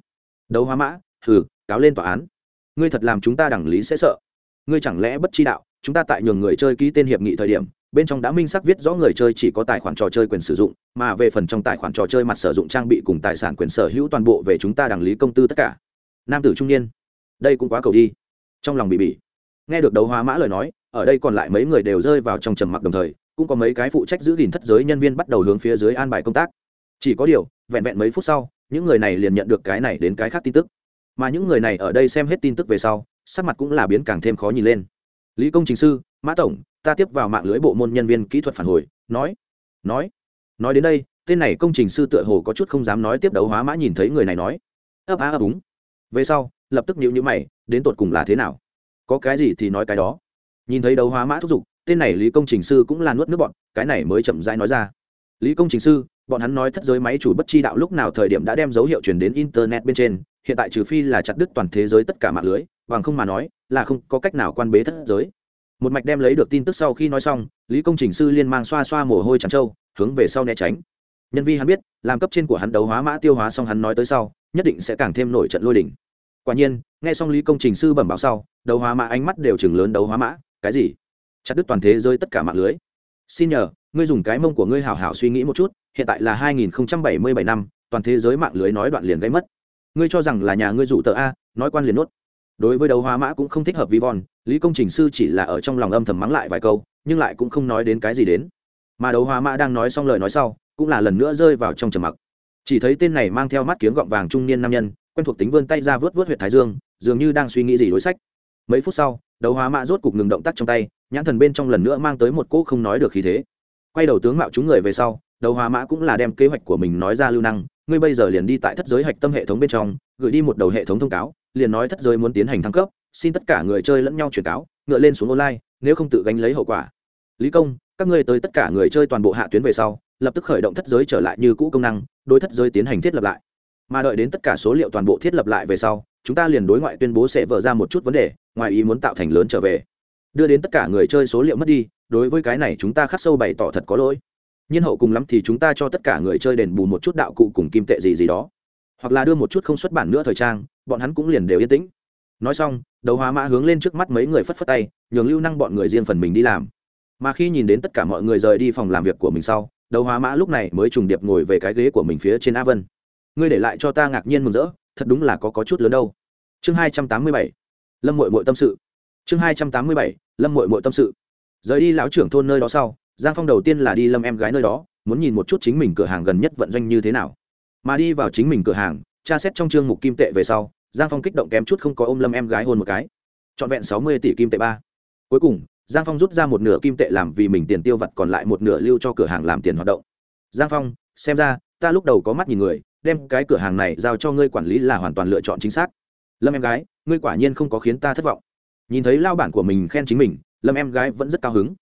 Speaker 1: Đấu hóa mã, hừ, cáo lên tòa án. Ngươi thật làm chúng ta đảng lý sẽ sợ. Ngươi chẳng lẽ bất chi đạo, chúng ta tại nhường người chơi ký tên hiệp nghị thời điểm, bên trong đã minh xác viết rõ người chơi chỉ có tài khoản trò chơi quyền sử dụng, mà về phần trong tài khoản trò chơi mặt sử dụng trang bị cùng tài sản quyền sở hữu toàn bộ về chúng ta đảng lý công tư tất cả. Nam tử trung niên, đây cũng quá cầu đi. Trong lòng bị bỉ nghe được đấu hóa mã lời nói, ở đây còn lại mấy người đều rơi vào trong trầm mặc đồng thời, cũng có mấy cái phụ trách giữ gìn thất giới nhân viên bắt đầu hướng phía dưới an bài công tác. Chỉ có điều, vẹn vẹn mấy phút sau, những người này liền nhận được cái này đến cái khác tin tức. Mà những người này ở đây xem hết tin tức về sau, sắc mặt cũng là biến càng thêm khó nhìn lên. Lý công trình sư, mã tổng, ta tiếp vào mạng lưới bộ môn nhân viên kỹ thuật phản hồi, nói nói nói đến đây, tên này công trình sư tựa hồ có chút không dám nói tiếp đấu hóa mã nhìn thấy người này nói. Ấp á ấp úng. Về sau, lập tức nhịu nhữ mày, đến tột cùng là thế nào? Có cái gì thì nói cái đó. Nhìn thấy đấu hóa mã thúc giục, tên này lý công trình sư cũng là nuốt nước bọn, cái này mới chậm rãi nói ra. Lý công trình sư, bọn hắn nói thất giới máy chủ bất chi đạo lúc nào thời điểm đã đem dấu hiệu chuyển đến internet bên trên, hiện tại trừ phi là chặt đứt toàn thế giới tất cả mạng lưới, bằng không mà nói, là không có cách nào quan bế thất giới. Một mạch đem lấy được tin tức sau khi nói xong, lý công trình sư liên mang xoa xoa mồ hôi trắng trâu, hướng về sau né tránh. Nhân vi hắn biết, làm cấp trên của hắn đấu hóa mã tiêu hóa xong hắn nói tới sau, nhất định sẽ càng thêm nổi trận lôi đỉnh quả nhiên, nghe xong lý công trình sư bẩm báo sau đấu hóa mã ánh mắt đều chừng lớn đấu hóa mã, cái gì? Chặt đứt toàn thế giới tất cả mạng lưới. Xin nhờ, ngươi dùng cái mông của ngươi hảo hảo suy nghĩ một chút, hiện tại là 2077 năm, toàn thế giới mạng lưới nói đoạn liền gây mất. Ngươi cho rằng là nhà ngươi dụ tờ a, nói quan liền nốt đối với đấu hóa mã cũng không thích hợp vi von lý công trình sư chỉ là ở trong lòng âm thầm mắng lại vài câu, nhưng lại cũng không nói đến cái gì đến. Mà đấu hóa mã đang nói xong lời nói sau, cũng là lần nữa rơi vào trong trầm mặc. Chỉ thấy tên này mang theo mắt kiếng gọng vàng trung niên nam nhân, quen thuộc tính vươn tay ra vớt vớt huyệt thái dương, dường như đang suy nghĩ gì đối sách mấy phút sau, đấu hóa mã rốt cục ngừng động tác trong tay, nhãn thần bên trong lần nữa mang tới một cỗ không nói được khí thế. Quay đầu tướng mạo chúng người về sau, đấu hóa mã cũng là đem kế hoạch của mình nói ra lưu năng, ngươi bây giờ liền đi tại thất giới hạch tâm hệ thống bên trong, gửi đi một đầu hệ thống thông cáo, liền nói thất giới muốn tiến hành thăng cấp, xin tất cả người chơi lẫn nhau truyền cáo, ngựa lên xuống online, nếu không tự gánh lấy hậu quả. Lý công, các ngươi tới tất cả người chơi toàn bộ hạ tuyến về sau, lập tức khởi động thất giới trở lại như cũ công năng, đối thất giới tiến hành thiết lập lại. Mà đợi đến tất cả số liệu toàn bộ thiết lập lại về sau, chúng ta liền đối ngoại tuyên bố sẽ vỡ ra một chút vấn đề ngoài ý muốn tạo thành lớn trở về. Đưa đến tất cả người chơi số liệu mất đi, đối với cái này chúng ta khắc sâu bày tỏ thật có lỗi. Nhiên hậu cùng lắm thì chúng ta cho tất cả người chơi đền bù một chút đạo cụ cùng kim tệ gì gì đó. Hoặc là đưa một chút không xuất bản nữa thời trang, bọn hắn cũng liền đều yên tĩnh. Nói xong đầu hóa mã hướng lên trước mắt mấy người phất phất tay, nhường lưu năng bọn người riêng phần mình đi làm. Mà khi nhìn đến tất cả mọi người rời đi phòng làm việc của mình sau đầu hóa mã lúc này mới trùng điệp ngồi về cái ghế của mình phía trên a vân. Ngươi để lại cho ta ngạc nhiên mừng rỡ, thật đúng là có có chút lớn đâu. Chương hai trăm tám mươi bảy lâm mội mội tâm sự. Chương hai trăm tám mươi bảy, lâm mội mội tâm sự. Rời đi lão trưởng thôn nơi đó sau, giang phong đầu tiên là đi lâm em gái nơi đó, muốn nhìn một chút chính mình cửa hàng gần nhất vận doanh như thế nào. Mà đi vào chính mình cửa hàng, tra xét trong chương mục kim tệ về sau, giang phong kích động kém chút không có ôm lâm em gái hôn một cái. Trọn vẹn sáu mươi tỷ kim tệ ba. Cuối cùng, giang phong rút ra một nửa kim tệ làm vì mình tiền tiêu vặt còn lại một nửa lưu cho cửa hàng làm tiền hoạt động. Giang phong, xem ra, ta lúc đầu có mắt nhìn người, đem cái cửa hàng này giao cho ngươi quản lý là hoàn toàn lựa chọn chính xác. Lâm em gái ngươi quả nhiên không có khiến ta thất vọng. Nhìn thấy lao bản của mình khen chính mình, lâm em gái vẫn rất cao hứng.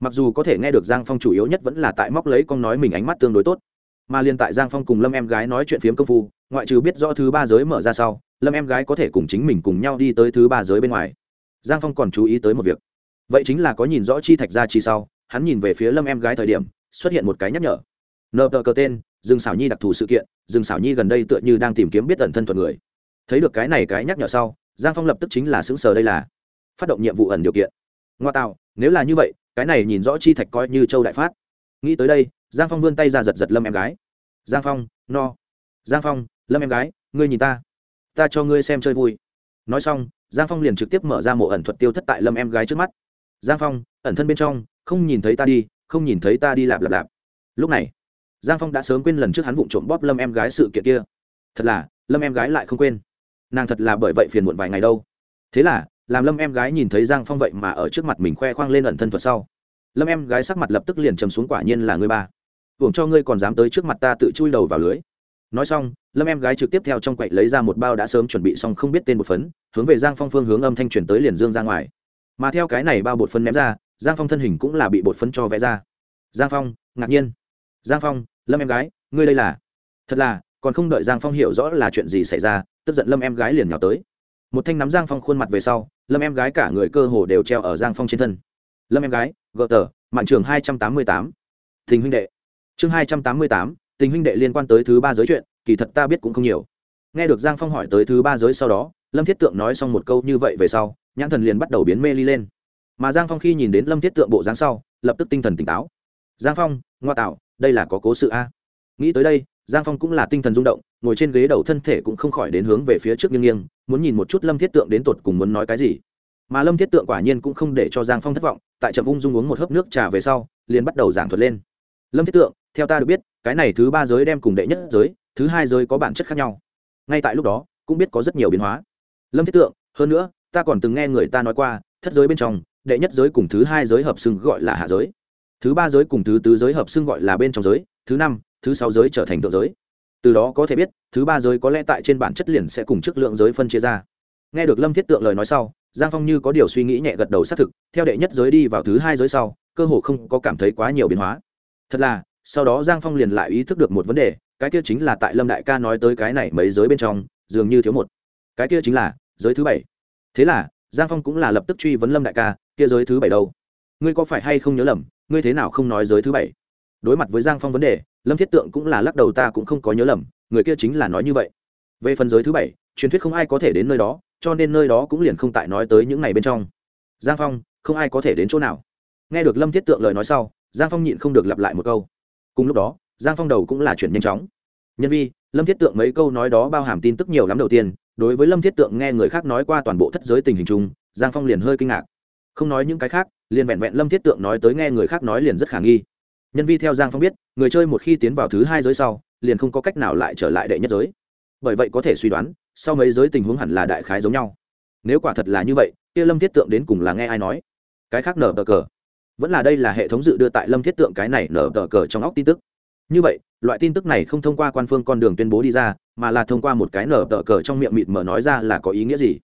Speaker 1: Mặc dù có thể nghe được giang phong chủ yếu nhất vẫn là tại móc lấy con nói mình ánh mắt tương đối tốt, mà liên tại giang phong cùng lâm em gái nói chuyện phiếm công phu, ngoại trừ biết rõ thứ ba giới mở ra sau, lâm em gái có thể cùng chính mình cùng nhau đi tới thứ ba giới bên ngoài. Giang phong còn chú ý tới một việc. Vậy chính là có nhìn rõ chi thạch ra chi sau, hắn nhìn về phía lâm em gái thời điểm, xuất hiện một cái nhắc nhở. Nợ tờ cờ tên, dương xảo nhi đặc thù sự kiện, dương xảo nhi gần đây tựa như đang tìm kiếm biết ẩn thân thuật người. Thấy được cái này cái nhắc nhở sau giang phong lập tức chính là xứng sờ đây là phát động nhiệm vụ ẩn điều kiện. Ngoa tạo, nếu là như vậy, cái này nhìn rõ chi thạch coi như châu đại phát. Nghĩ tới đây, giang phong vươn tay ra giật giật lâm em gái. Giang phong, no. Giang phong, lâm em gái, ngươi nhìn ta. Ta cho ngươi xem chơi vui. Nói xong, giang phong liền trực tiếp mở ra mộ ẩn thuật tiêu thất tại lâm em gái trước mắt. Giang phong, ẩn thân bên trong, không nhìn thấy ta đi, không nhìn thấy ta đi lạp lạp lạp. Lúc này, giang phong đã sớm quên lần trước hắn vụng trộm bóp lâm em gái sự kiện kia. Thật là, lâm em gái lại không quên nàng thật là bởi vậy phiền muộn vài ngày đâu. Thế là, làm lâm em gái nhìn thấy giang phong vậy mà ở trước mặt mình khoe khoang lên ẩn thân thuật sau. Lâm em gái sắc mặt lập tức liền trầm xuống quả nhiên là ngươi ba. Hưởng cho ngươi còn dám tới trước mặt ta tự chui đầu vào lưới. Nói xong, lâm em gái trực tiếp theo trong quậy lấy ra một bao đã sớm chuẩn bị xong không biết tên bột phấn, hướng về giang phong phương hướng âm thanh truyền tới liền dương ra ngoài. Mà theo cái này bao bột phấn ném ra, giang phong thân hình cũng là bị bột phấn cho vẽ ra. Giang phong, ngạc nhiên. Giang phong, lâm em gái, ngươi đây là? Thật là, còn không đợi giang phong hiểu rõ là chuyện gì xảy ra tức giận lâm em gái liền nhào tới. Một thanh nắm giang phong khuôn mặt về sau, lâm em gái cả người cơ hồ đều treo ở giang phong trên thân. Lâm em gái gợ tờ mạng trường hai trăm tám mươi tám. Tình huynh đệ. Chương hai trăm tám mươi tám, tình huynh đệ liên quan tới thứ ba giới chuyện, kỳ thật ta biết cũng không nhiều. Nghe được giang phong hỏi tới thứ ba giới sau đó, lâm thiết tượng nói xong một câu như vậy về sau, nhãn thần liền bắt đầu biến mê ly lên. Mà giang phong khi nhìn đến lâm thiết tượng bộ dáng sau, lập tức tinh thần tỉnh táo. Giang phong, ngoa tạo, đây là có cố sự a. Nghĩ tới đây giang phong cũng là tinh thần rung động, ngồi trên ghế đầu thân thể cũng không khỏi đến hướng về phía trước nghiêng nghiêng, muốn nhìn một chút lâm thiết tượng đến tột cùng muốn nói cái gì. Mà lâm thiết tượng quả nhiên cũng không để cho giang phong thất vọng, tại trầm ung dung uống một hớp nước trà về sau, liền bắt đầu giảng thuật lên. Lâm thiết tượng, theo ta được biết, cái này thứ ba giới đem cùng đệ nhất giới, thứ hai giới có bản chất khác nhau. Ngay tại lúc đó, cũng biết có rất nhiều biến hóa. Lâm thiết tượng, hơn nữa, ta còn từng nghe người ta nói qua, thất giới bên trong, đệ nhất giới cùng thứ hai giới hợp xưng gọi là hạ giới. Thứ ba giới cùng thứ tứ giới hợp xưng gọi là bên trong giới, thứ năm thứ sáu giới trở thành thượng giới. Từ đó có thể biết, thứ ba giới có lẽ tại trên bản chất liền sẽ cùng chức lượng giới phân chia ra. Nghe được lâm thiết tượng lời nói sau, giang phong như có điều suy nghĩ nhẹ gật đầu xác thực, theo đệ nhất giới đi vào thứ hai giới sau, cơ hồ không có cảm thấy quá nhiều biến hóa. Thật là, sau đó giang phong liền lại ý thức được một vấn đề, cái kia chính là tại lâm đại ca nói tới cái này mấy giới bên trong, dường như thiếu một. Cái kia chính là, giới thứ bảy. Thế là, giang phong cũng là lập tức truy vấn lâm đại ca, kia giới thứ bảy đâu? Ngươi có phải hay không nhớ lầm, ngươi thế nào không nói giới thứ bảy? Đối mặt với giang phong vấn đề lâm thiết tượng cũng là lắc đầu, ta cũng không có nhớ lầm, người kia chính là nói như vậy. Về phần giới thứ bảy, truyền thuyết không ai có thể đến nơi đó, cho nên nơi đó cũng liền không tại nói tới những ngày bên trong. Giang phong, không ai có thể đến chỗ nào. Nghe được lâm thiết tượng lời nói sau, giang phong nhịn không được lặp lại một câu. Cùng lúc đó, giang phong đầu cũng là chuyển nhanh chóng. Nhân vi, lâm thiết tượng mấy câu nói đó bao hàm tin tức nhiều lắm đầu tiên, đối với lâm thiết tượng nghe người khác nói qua toàn bộ thất giới tình hình chung, giang phong liền hơi kinh ngạc. Không nói những cái khác, liền vẹn vẹn lâm thiết tượng nói tới nghe người khác nói liền rất khả nghi nhân vi theo giang phong biết, người chơi một khi tiến vào thứ hai giới sau, liền không có cách nào lại trở lại đệ nhất giới. Bởi vậy có thể suy đoán, sau mấy giới tình huống hẳn là đại khái giống nhau. Nếu quả thật là như vậy, kia lâm thiết tượng đến cùng là nghe ai nói? Cái khác nở tờ cờ. Vẫn là đây là hệ thống dự đưa tại lâm thiết tượng cái này nở tờ cờ trong óc tin tức. Như vậy, loại tin tức này không thông qua quan phương con đường tuyên bố đi ra, mà là thông qua một cái nở tờ cờ trong miệng mịt mở nói ra là có ý nghĩa gì.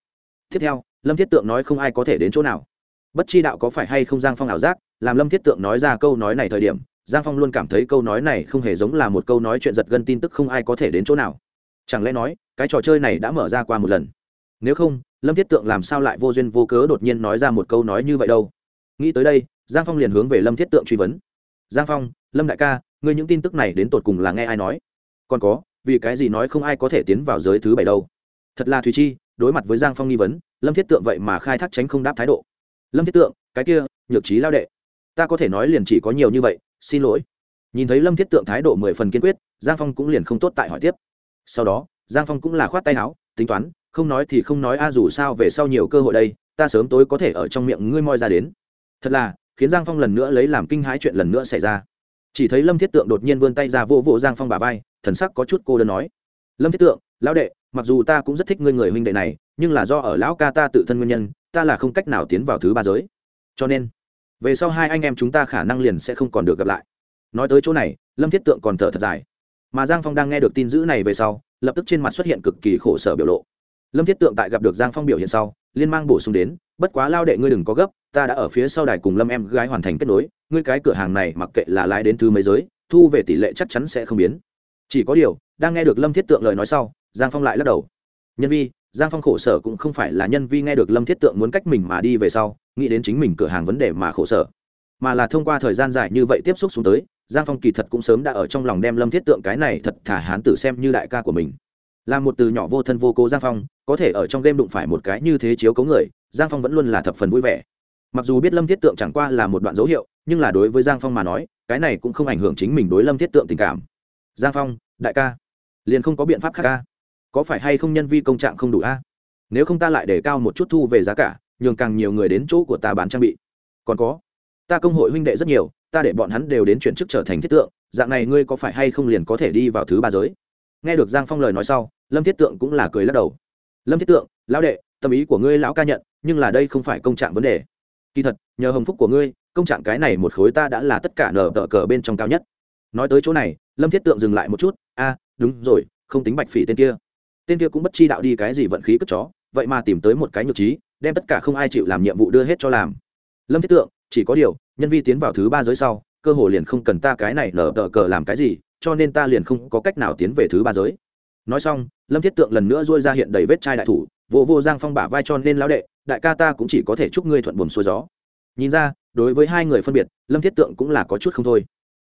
Speaker 1: Tiếp theo, lâm thiết tượng nói không ai có thể đến chỗ nào. Bất chi đạo có phải hay không giang phong ảo giác, làm lâm thiết tượng nói ra câu nói này thời điểm giang phong luôn cảm thấy câu nói này không hề giống là một câu nói chuyện giật gân tin tức không ai có thể đến chỗ nào. Chẳng lẽ nói, cái trò chơi này đã mở ra qua một lần? Nếu không, lâm thiết tượng làm sao lại vô duyên vô cớ đột nhiên nói ra một câu nói như vậy đâu? Nghĩ tới đây, giang phong liền hướng về lâm thiết tượng truy vấn. Giang phong, lâm đại ca, ngươi những tin tức này đến tột cùng là nghe ai nói? Còn có, vì cái gì nói không ai có thể tiến vào giới thứ bảy đâu? Thật là thùy chi, đối mặt với giang phong nghi vấn, lâm thiết tượng vậy mà khai thác tránh không đáp thái độ. Lâm thiết tượng, cái kia, nhược trí lao đệ. Ta có thể nói liền chỉ có nhiều như vậy xin lỗi. Nhìn thấy lâm thiết tượng thái độ mười phần kiên quyết, giang phong cũng liền không tốt tại hỏi tiếp. Sau đó, giang phong cũng là khoát tay áo, tính toán, không nói thì không nói, a, dù sao về sau nhiều cơ hội đây, ta sớm tối có thể ở trong miệng ngươi moi ra đến. Thật là, khiến giang phong lần nữa lấy làm kinh hãi chuyện lần nữa xảy ra. Chỉ thấy lâm thiết tượng đột nhiên vươn tay ra vô vô giang phong bà vai, thần sắc có chút cô đơn nói. Lâm thiết tượng, lão đệ, mặc dù ta cũng rất thích ngươi người huynh đệ này, nhưng là do ở lão ca ta tự thân nguyên nhân, ta là không cách nào tiến vào thứ ba giới. Cho nên về sau hai anh em chúng ta khả năng liền sẽ không còn được gặp lại. Nói tới chỗ này, lâm thiết tượng còn thở thật dài. Mà giang phong đang nghe được tin dữ này về sau, lập tức trên mặt xuất hiện cực kỳ khổ sở biểu lộ. Lâm thiết tượng tại gặp được giang phong biểu hiện sau, liên mang bổ sung đến, bất quá lao đệ ngươi đừng có gấp, ta đã ở phía sau đài cùng lâm em gái hoàn thành kết nối, ngươi cái cửa hàng này mặc kệ là lái đến thứ mấy giới, thu về tỷ lệ chắc chắn sẽ không biến. Chỉ có điều, đang nghe được lâm thiết tượng lời nói sau, giang phong lại lắc đầu. Nhân vi giang phong khổ sở cũng không phải là nhân vi nghe được lâm thiết tượng muốn cách mình mà đi về sau, nghĩ đến chính mình cửa hàng vấn đề mà khổ sở. Mà là thông qua thời gian dài như vậy tiếp xúc xuống tới, giang phong kỳ thật cũng sớm đã ở trong lòng đem lâm thiết tượng cái này thật thả hán tử xem như đại ca của mình. Là một từ nhỏ vô thân vô cố giang phong, có thể ở trong game đụng phải một cái như thế chiếu cấu người, giang phong vẫn luôn là thập phần vui vẻ. Mặc dù biết lâm thiết tượng chẳng qua là một đoạn dấu hiệu, nhưng là đối với giang phong mà nói, cái này cũng không ảnh hưởng chính mình đối lâm thiết tượng tình cảm. Giang phong, đại ca, liền không có biện pháp khác ca có phải hay không nhân vi công trạng không đủ a? Nếu không ta lại để cao một chút thu về giá cả, nhường càng nhiều người đến chỗ của ta bán trang bị. Còn có, ta công hội huynh đệ rất nhiều, ta để bọn hắn đều đến chuyển chức trở thành thiết tượng, dạng này ngươi có phải hay không liền có thể đi vào thứ ba giới? Nghe được giang phong lời nói sau, lâm thiết tượng cũng là cười lắc đầu. Lâm thiết tượng, lão đệ, tâm ý của ngươi lão ca nhận, nhưng là đây không phải công trạng vấn đề. Kỳ thật, nhờ hồng phúc của ngươi, công trạng cái này một khối ta đã là tất cả nở tờ cờ bên trong cao nhất. Nói tới chỗ này, lâm thiết tượng dừng lại một chút. A, đúng rồi, không tính bạch phỉ tên kia tên kia cũng bất chi đạo đi cái gì vận khí cất chó, vậy mà tìm tới một cái nhược trí, đem tất cả không ai chịu làm nhiệm vụ đưa hết cho làm. Lâm thiết tượng, chỉ có điều, nhân vi tiến vào thứ ba giới sau, cơ hồ liền không cần ta cái này nở đỡ cờ làm cái gì, cho nên ta liền không có cách nào tiến về thứ ba giới. Nói xong, lâm thiết tượng lần nữa dôi ra hiện đầy vết chai đại thủ, vô vô giang phong bả vai cho nên lão đệ, đại ca ta cũng chỉ có thể chúc ngươi thuận buồm xuôi gió. Nhìn ra, đối với hai người phân biệt, lâm thiết tượng cũng là có chút không thôi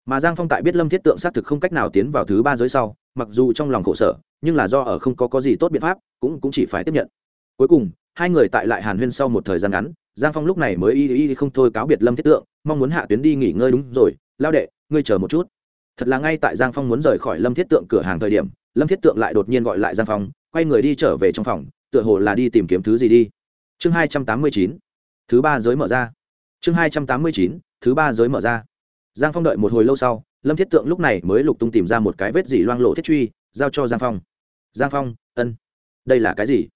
Speaker 1: mà giang phong tại biết lâm thiết tượng xác thực không cách nào tiến vào thứ ba giới sau, mặc dù trong lòng khổ sở, nhưng là do ở không có có gì tốt biện pháp, cũng cũng chỉ phải tiếp nhận. Cuối cùng, hai người tại lại hàn huyên sau một thời gian ngắn, giang phong lúc này mới y y không thôi cáo biệt lâm thiết tượng, mong muốn hạ tuyến đi nghỉ ngơi đúng rồi. Lao đệ, ngươi chờ một chút. Thật là ngay tại giang phong muốn rời khỏi lâm thiết tượng cửa hàng thời điểm, lâm thiết tượng lại đột nhiên gọi lại giang phong, quay người đi trở về trong phòng, tựa hồ là đi tìm kiếm thứ gì đi. Chương hai trăm tám mươi chín. Thứ ba giới mở ra. Chương hai trăm tám mươi chín. Thứ ba giới mở ra giang phong đợi một hồi lâu sau, lâm thiết tượng lúc này mới lục tung tìm ra một cái vết dỉ loang lộ thiết truy, giao cho giang phong. Giang phong, ân. Đây là cái gì?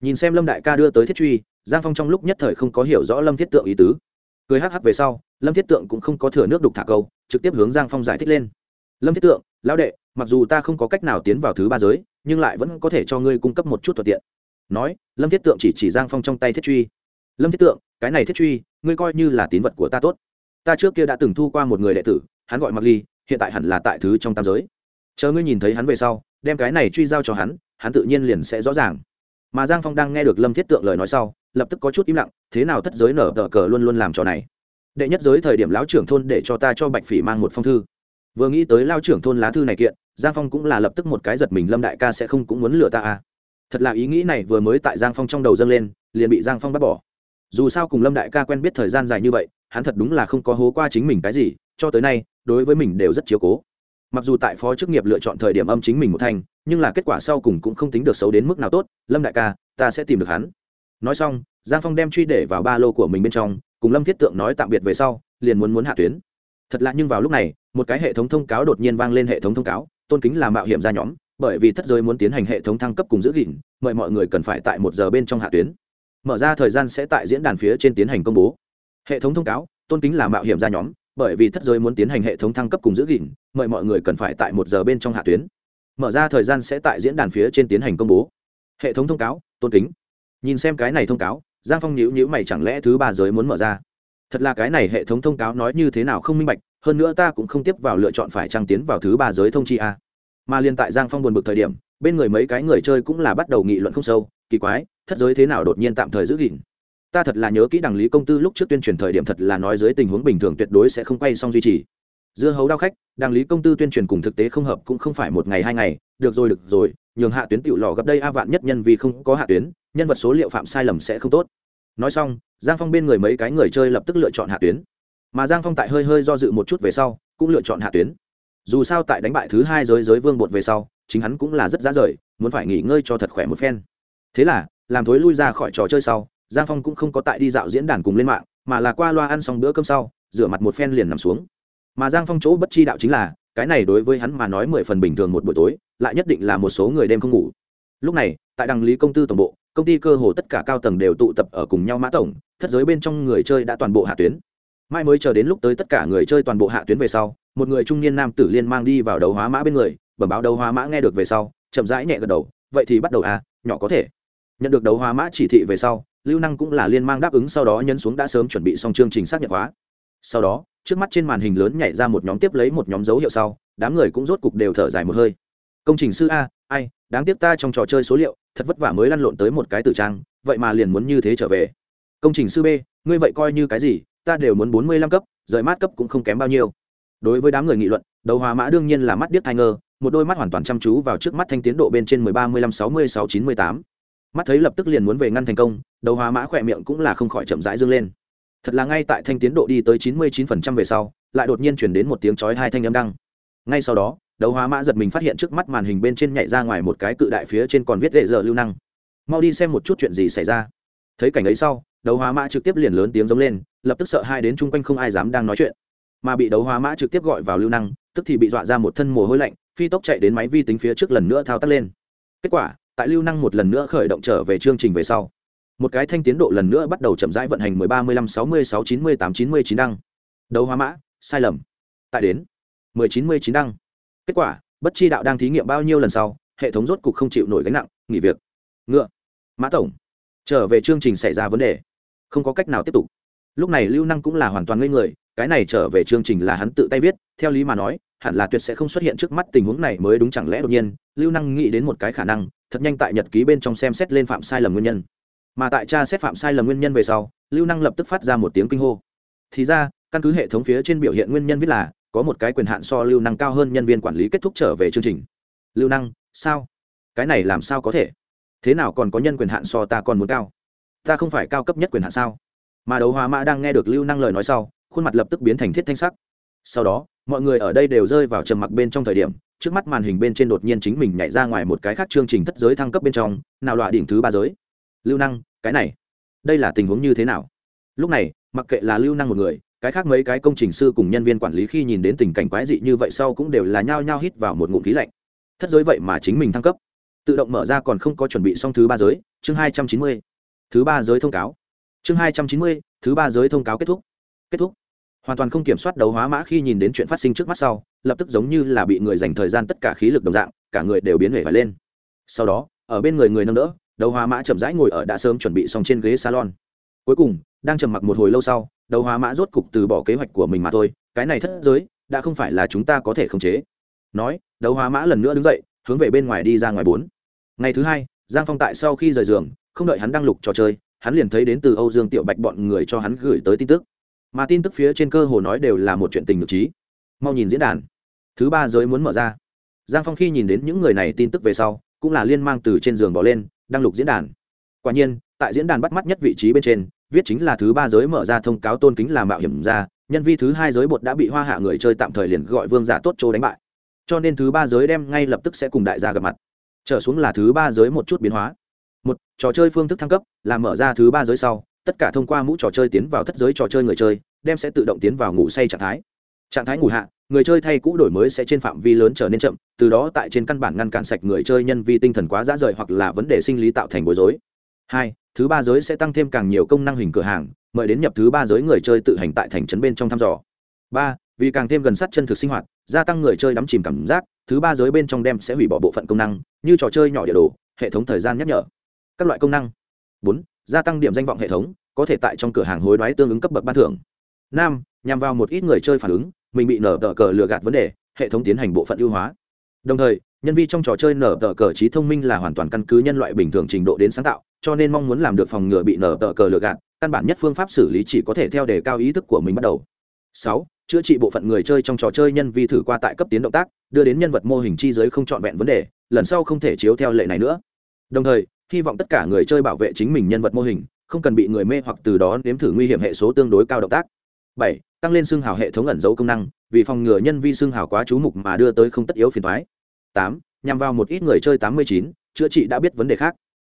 Speaker 1: Nhìn xem lâm đại ca đưa tới thiết truy, giang phong trong lúc nhất thời không có hiểu rõ lâm thiết tượng ý tứ. Cười hắc hắc về sau, lâm thiết tượng cũng không có thừa nước đục thả câu, trực tiếp hướng giang phong giải thích lên. Lâm thiết tượng, lão đệ, mặc dù ta không có cách nào tiến vào thứ ba giới, nhưng lại vẫn có thể cho ngươi cung cấp một chút thuận tiện. Nói, lâm thiết tượng chỉ chỉ giang phong trong tay thiết truy. Lâm thiết tượng, cái này thiết truy, ngươi coi như là tín vật của ta tốt ta trước kia đã từng thu qua một người đệ tử, hắn gọi mặc ly, hiện tại hẳn là tại thứ trong tam giới. Chờ ngươi nhìn thấy hắn về sau, đem cái này truy giao cho hắn hắn tự nhiên liền sẽ rõ ràng. Mà giang phong đang nghe được lâm thiết tượng lời nói sau, lập tức có chút im lặng, thế nào thất giới nở tờ cờ luôn luôn làm trò này? Đệ nhất giới thời điểm lão trưởng thôn để cho ta cho bạch phỉ mang một phong thư. Vừa nghĩ tới lao trưởng thôn lá thư này kiện, giang phong cũng là lập tức một cái giật mình lâm đại ca sẽ không cũng muốn lừa ta à. Thật là ý nghĩ này vừa mới tại giang phong trong đầu dâng lên, liền bị giang phong bắt bỏ. Dù sao cùng lâm đại ca quen biết thời gian dài như vậy hắn thật đúng là không có hố qua chính mình cái gì, cho tới nay, đối với mình đều rất chiếu cố. Mặc dù tại phó chức nghiệp lựa chọn thời điểm âm chính mình một thành nhưng là kết quả sau cùng cũng không tính được xấu đến mức nào tốt, lâm đại ca, ta sẽ tìm được hắn. Nói xong, giang phong đem truy để vào ba lô của mình bên trong, cùng lâm thiết tượng nói tạm biệt về sau, liền muốn muốn hạ tuyến. Thật lạ nhưng vào lúc này, một cái hệ thống thông cáo đột nhiên vang lên hệ thống thông cáo, tôn kính là mạo hiểm ra nhóm, bởi vì thất giới muốn tiến hành hệ thống thăng cấp cùng giữ gìn, mời mọi người cần phải tại một giờ bên trong hạ tuyến. Mở ra thời gian sẽ tại diễn đàn phía trên tiến hành công bố hệ thống thông cáo, tôn kính là mạo hiểm ra nhóm, bởi vì thất giới muốn tiến hành hệ thống thăng cấp cùng giữ gìn, mời mọi người cần phải tại một giờ bên trong hạ tuyến. Mở ra thời gian sẽ tại diễn đàn phía trên tiến hành công bố. Hệ thống thông cáo, tôn kính. Nhìn xem cái này thông cáo, giang phong nhữ nhữ mày chẳng lẽ thứ ba giới muốn mở ra? Thật là cái này hệ thống thông cáo nói như thế nào không minh bạch, hơn nữa ta cũng không tiếp vào lựa chọn phải trang tiến vào thứ ba giới thông chi a. Mà liên tại giang phong buồn bực thời điểm, bên người mấy cái người chơi cũng là bắt đầu nghị luận không sâu, kỳ quái, thất giới thế nào đột nhiên tạm thời giữ gìn? Ta thật là nhớ kỹ đằng lý công tư lúc trước tuyên truyền thời điểm thật là nói dưới tình huống bình thường tuyệt đối sẽ không quay xong duy trì. Dưa hấu đao khách, đằng lý công tư tuyên truyền cùng thực tế không hợp cũng không phải một ngày hai ngày, được rồi được rồi, nhường hạ tuyến tiểu lò gặp đây a vạn nhất nhân vì không có hạ tuyến, nhân vật số liệu phạm sai lầm sẽ không tốt. Nói xong, giang phong bên người mấy cái người chơi lập tức lựa chọn hạ tuyến. Mà giang phong tại hơi hơi do dự một chút về sau, cũng lựa chọn hạ tuyến. Dù sao tại đánh bại thứ hai giới giới vương bột về sau, chính hắn cũng là rất giá rời, muốn phải nghỉ ngơi cho thật khỏe một phen. Thế là, làm thối lui ra khỏi trò chơi sau giang phong cũng không có tại đi dạo diễn đàn cùng lên mạng, mà là qua loa ăn xong bữa cơm sau, rửa mặt một phen liền nằm xuống. Mà giang phong chỗ bất chi đạo chính là, cái này đối với hắn mà nói mười phần bình thường một buổi tối, lại nhất định là một số người đêm không ngủ. Lúc này, tại đăng lý công tư tổng bộ, công ty cơ hồ tất cả cao tầng đều tụ tập ở cùng nhau mã tổng, thất giới bên trong người chơi đã toàn bộ hạ tuyến. Mai mới chờ đến lúc tới tất cả người chơi toàn bộ hạ tuyến về sau, một người trung niên nam tử liên mang đi vào đấu hóa mã bên người, bẩm báo đấu hóa mã nghe được về sau, chậm rãi nhẹ gật đầu, vậy thì bắt đầu à nhỏ có thể. Nhận được đấu hóa mã chỉ thị về sau lưu năng cũng là liên mang đáp ứng sau đó nhấn xuống đã sớm chuẩn bị xong chương trình xác nhận hóa. Sau đó, trước mắt trên màn hình lớn nhảy ra một nhóm tiếp lấy một nhóm dấu hiệu sau, đám người cũng rốt cục đều thở dài một hơi. Công trình sư a, ai, đáng tiếc ta trong trò chơi số liệu, thật vất vả mới lăn lộn tới một cái tử trang, vậy mà liền muốn như thế trở về. Công trình sư b, ngươi vậy coi như cái gì, ta đều muốn bốn mươi lăm cấp, rời mát cấp cũng không kém bao nhiêu. Đối với đám người nghị luận đầu hòa mã đương nhiên là mắt điếc thai ngơ, một đôi mắt hoàn toàn chăm chú vào trước mắt thanh tiến độ bên trên mười ba mươi lăm sáu mươi sáu chín mươi tám mắt thấy lập tức liền muốn về ngăn thành công, đầu hóa mã khỏe miệng cũng là không khỏi chậm rãi dâng lên. Thật là ngay tại thanh tiến độ đi tới chín mươi chín phần trăm về sau, lại đột nhiên chuyển đến một tiếng chói hai thanh âm đăng. Ngay sau đó, đầu hóa mã giật mình phát hiện trước mắt màn hình bên trên nhảy ra ngoài một cái cự đại phía trên còn viết lệ giờ lưu năng. Mau đi xem một chút chuyện gì xảy ra. Thấy cảnh ấy sau đấu hóa mã trực tiếp liền lớn tiếng giống lên, lập tức sợ hai đến chung quanh không ai dám đang nói chuyện. Mà bị đấu hóa mã trực tiếp gọi vào lưu năng, tức thì bị dọa ra một thân mồ hôi lạnh, phi tốc chạy đến máy vi tính phía trước lần nữa thao tác lên. Kết quả tại lưu năng một lần nữa khởi động trở về chương trình về sau. Một cái thanh tiến độ lần nữa bắt đầu chậm rãi vận hành 13, 15, 66, 98, 99 đăng. Đấu hóa mã sai lầm. Tại đến 19, đăng. Kết quả bất chi đạo đang thí nghiệm bao nhiêu lần sau hệ thống rốt cục không chịu nổi gánh nặng nghỉ việc. Ngựa mã tổng. Trở về chương trình xảy ra vấn đề. Không có cách nào tiếp tục. Lúc này lưu năng cũng là hoàn toàn ngây người cái này trở về chương trình là hắn tự tay viết theo lý mà nói hẳn là tuyệt sẽ không xuất hiện trước mắt tình huống này mới đúng chẳng lẽ đột nhiên, lưu năng nghĩ đến một cái khả năng, thật nhanh tại nhật ký bên trong xem xét lên phạm sai lầm nguyên nhân. Mà tại cha xét phạm sai lầm nguyên nhân về sau, lưu năng lập tức phát ra một tiếng kinh hô. Thì ra, căn cứ hệ thống phía trên biểu hiện nguyên nhân viết là, có một cái quyền hạn so lưu năng cao hơn nhân viên quản lý kết thúc trở về chương trình. Lưu năng, sao? Cái này làm sao có thể? Thế nào còn có nhân quyền hạn so ta còn muốn cao? Ta không phải cao cấp nhất quyền hạn sao? Mà đấu hóa mã đang nghe được lưu năng lời nói sau, khuôn mặt lập tức biến thành thiết thanh sắc. Sau đó mọi người ở đây đều rơi vào trầm mặc bên trong thời điểm, trước mắt màn hình bên trên đột nhiên chính mình nhảy ra ngoài một cái khác chương trình thất giới thăng cấp bên trong, nào loại đỉnh thứ ba giới. Lưu năng, cái này, đây là tình huống như thế nào? Lúc này, mặc kệ là lưu năng một người, cái khác mấy cái công trình sư cùng nhân viên quản lý khi nhìn đến tình cảnh quái dị như vậy sau cũng đều là nhao nhao hít vào một ngụm khí lạnh. Thất giới vậy mà chính mình thăng cấp. Tự động mở ra còn không có chuẩn bị xong thứ ba giới, chương hai trăm chín mươi. Thứ ba giới thông cáo. Chương hai trăm chín mươi, thứ ba giới thông cáo kết thúc. Kết thúc hoàn toàn không kiểm soát đấu hóa mã khi nhìn đến chuyện phát sinh trước mắt sau, lập tức giống như là bị người dành thời gian tất cả khí lực đồng dạng, cả người đều biến hể phải lên. Sau đó, ở bên người người nâng đỡ, đấu hóa mã chậm rãi ngồi ở đã sớm chuẩn bị xong trên ghế salon. Cuối cùng, đang trầm mặc một hồi lâu sau, đấu hóa mã rốt cục từ bỏ kế hoạch của mình mà thôi, cái này thất giới, đã không phải là chúng ta có thể khống chế. Nói, đấu hóa mã lần nữa đứng dậy, hướng về bên ngoài đi ra ngoài bốn. Ngày thứ hai, giang phong tại sau khi rời giường, không đợi hắn đăng lục trò chơi, hắn liền thấy đến từ âu dương tiểu bạch bọn người cho hắn gửi tới tin tức mà tin tức phía trên cơ hồ nói đều là một chuyện tình ngược trí. Mau nhìn diễn đàn. Thứ ba giới muốn mở ra. Giang phong khi nhìn đến những người này tin tức về sau, cũng là liên mang từ trên giường bỏ lên, đăng lục diễn đàn. Quả nhiên, tại diễn đàn bắt mắt nhất vị trí bên trên, viết chính là thứ ba giới mở ra thông cáo tôn kính là mạo hiểm ra, nhân vi thứ hai giới bột đã bị hoa hạ người chơi tạm thời liền gọi vương giả tốt chỗ đánh bại. Cho nên thứ ba giới đem ngay lập tức sẽ cùng đại gia gặp mặt. Trở xuống là thứ ba giới một chút biến hóa. Một, trò chơi phương thức thăng cấp, là mở ra thứ ba giới sau tất cả thông qua mũ trò chơi tiến vào thất giới trò chơi người chơi, đem sẽ tự động tiến vào ngủ say trạng thái. Trạng thái ngủ hạ, người chơi thay cũ đổi mới sẽ trên phạm vi lớn trở nên chậm, từ đó tại trên căn bản ngăn cản sạch người chơi nhân vi tinh thần quá dã rời hoặc là vấn đề sinh lý tạo thành bối rối. Hai, thứ ba giới sẽ tăng thêm càng nhiều công năng hình cửa hàng, mời đến nhập thứ ba giới người chơi tự hành tại thành trấn bên trong thăm dò. Ba, vì càng thêm gần sát chân thực sinh hoạt, gia tăng người chơi đắm chìm cảm giác, thứ ba giới bên trong đem sẽ hủy bỏ bộ phận công năng, như trò chơi nhỏ địa đồ, hệ thống thời gian nhắc nhở. Các loại công năng. Bốn gia tăng điểm danh vọng hệ thống, có thể tại trong cửa hàng hối đoái tương ứng cấp bậc ban thưởng. Năm nhằm vào một ít người chơi phản ứng, mình bị nở tờ cờ lừa gạt vấn đề, hệ thống tiến hành bộ phận ưu hóa. Đồng thời, nhân vi trong trò chơi nở tờ cờ trí thông minh là hoàn toàn căn cứ nhân loại bình thường trình độ đến sáng tạo, cho nên mong muốn làm được phòng ngừa bị nở tờ cờ lừa gạt, căn bản nhất phương pháp xử lý chỉ có thể theo đề cao ý thức của mình bắt đầu. Sáu, chữa trị bộ phận người chơi trong trò chơi nhân vi thử qua tại cấp tiến động tác, đưa đến nhân vật mô hình chi giới không trọn vẹn vấn đề, lần sau không thể chiếu theo lệ này nữa. Đồng thời hy vọng tất cả người chơi bảo vệ chính mình nhân vật mô hình không cần bị người mê hoặc từ đó nếm thử nguy hiểm hệ số tương đối cao động tác. Bảy, tăng lên xương hào hệ thống ẩn dấu công năng, vì phòng ngừa nhân vi xương hào quá chú mục mà đưa tới không tất yếu phiền thoái tám, nhằm vào một ít người chơi tám mươi chín, chữa trị đã biết vấn đề khác.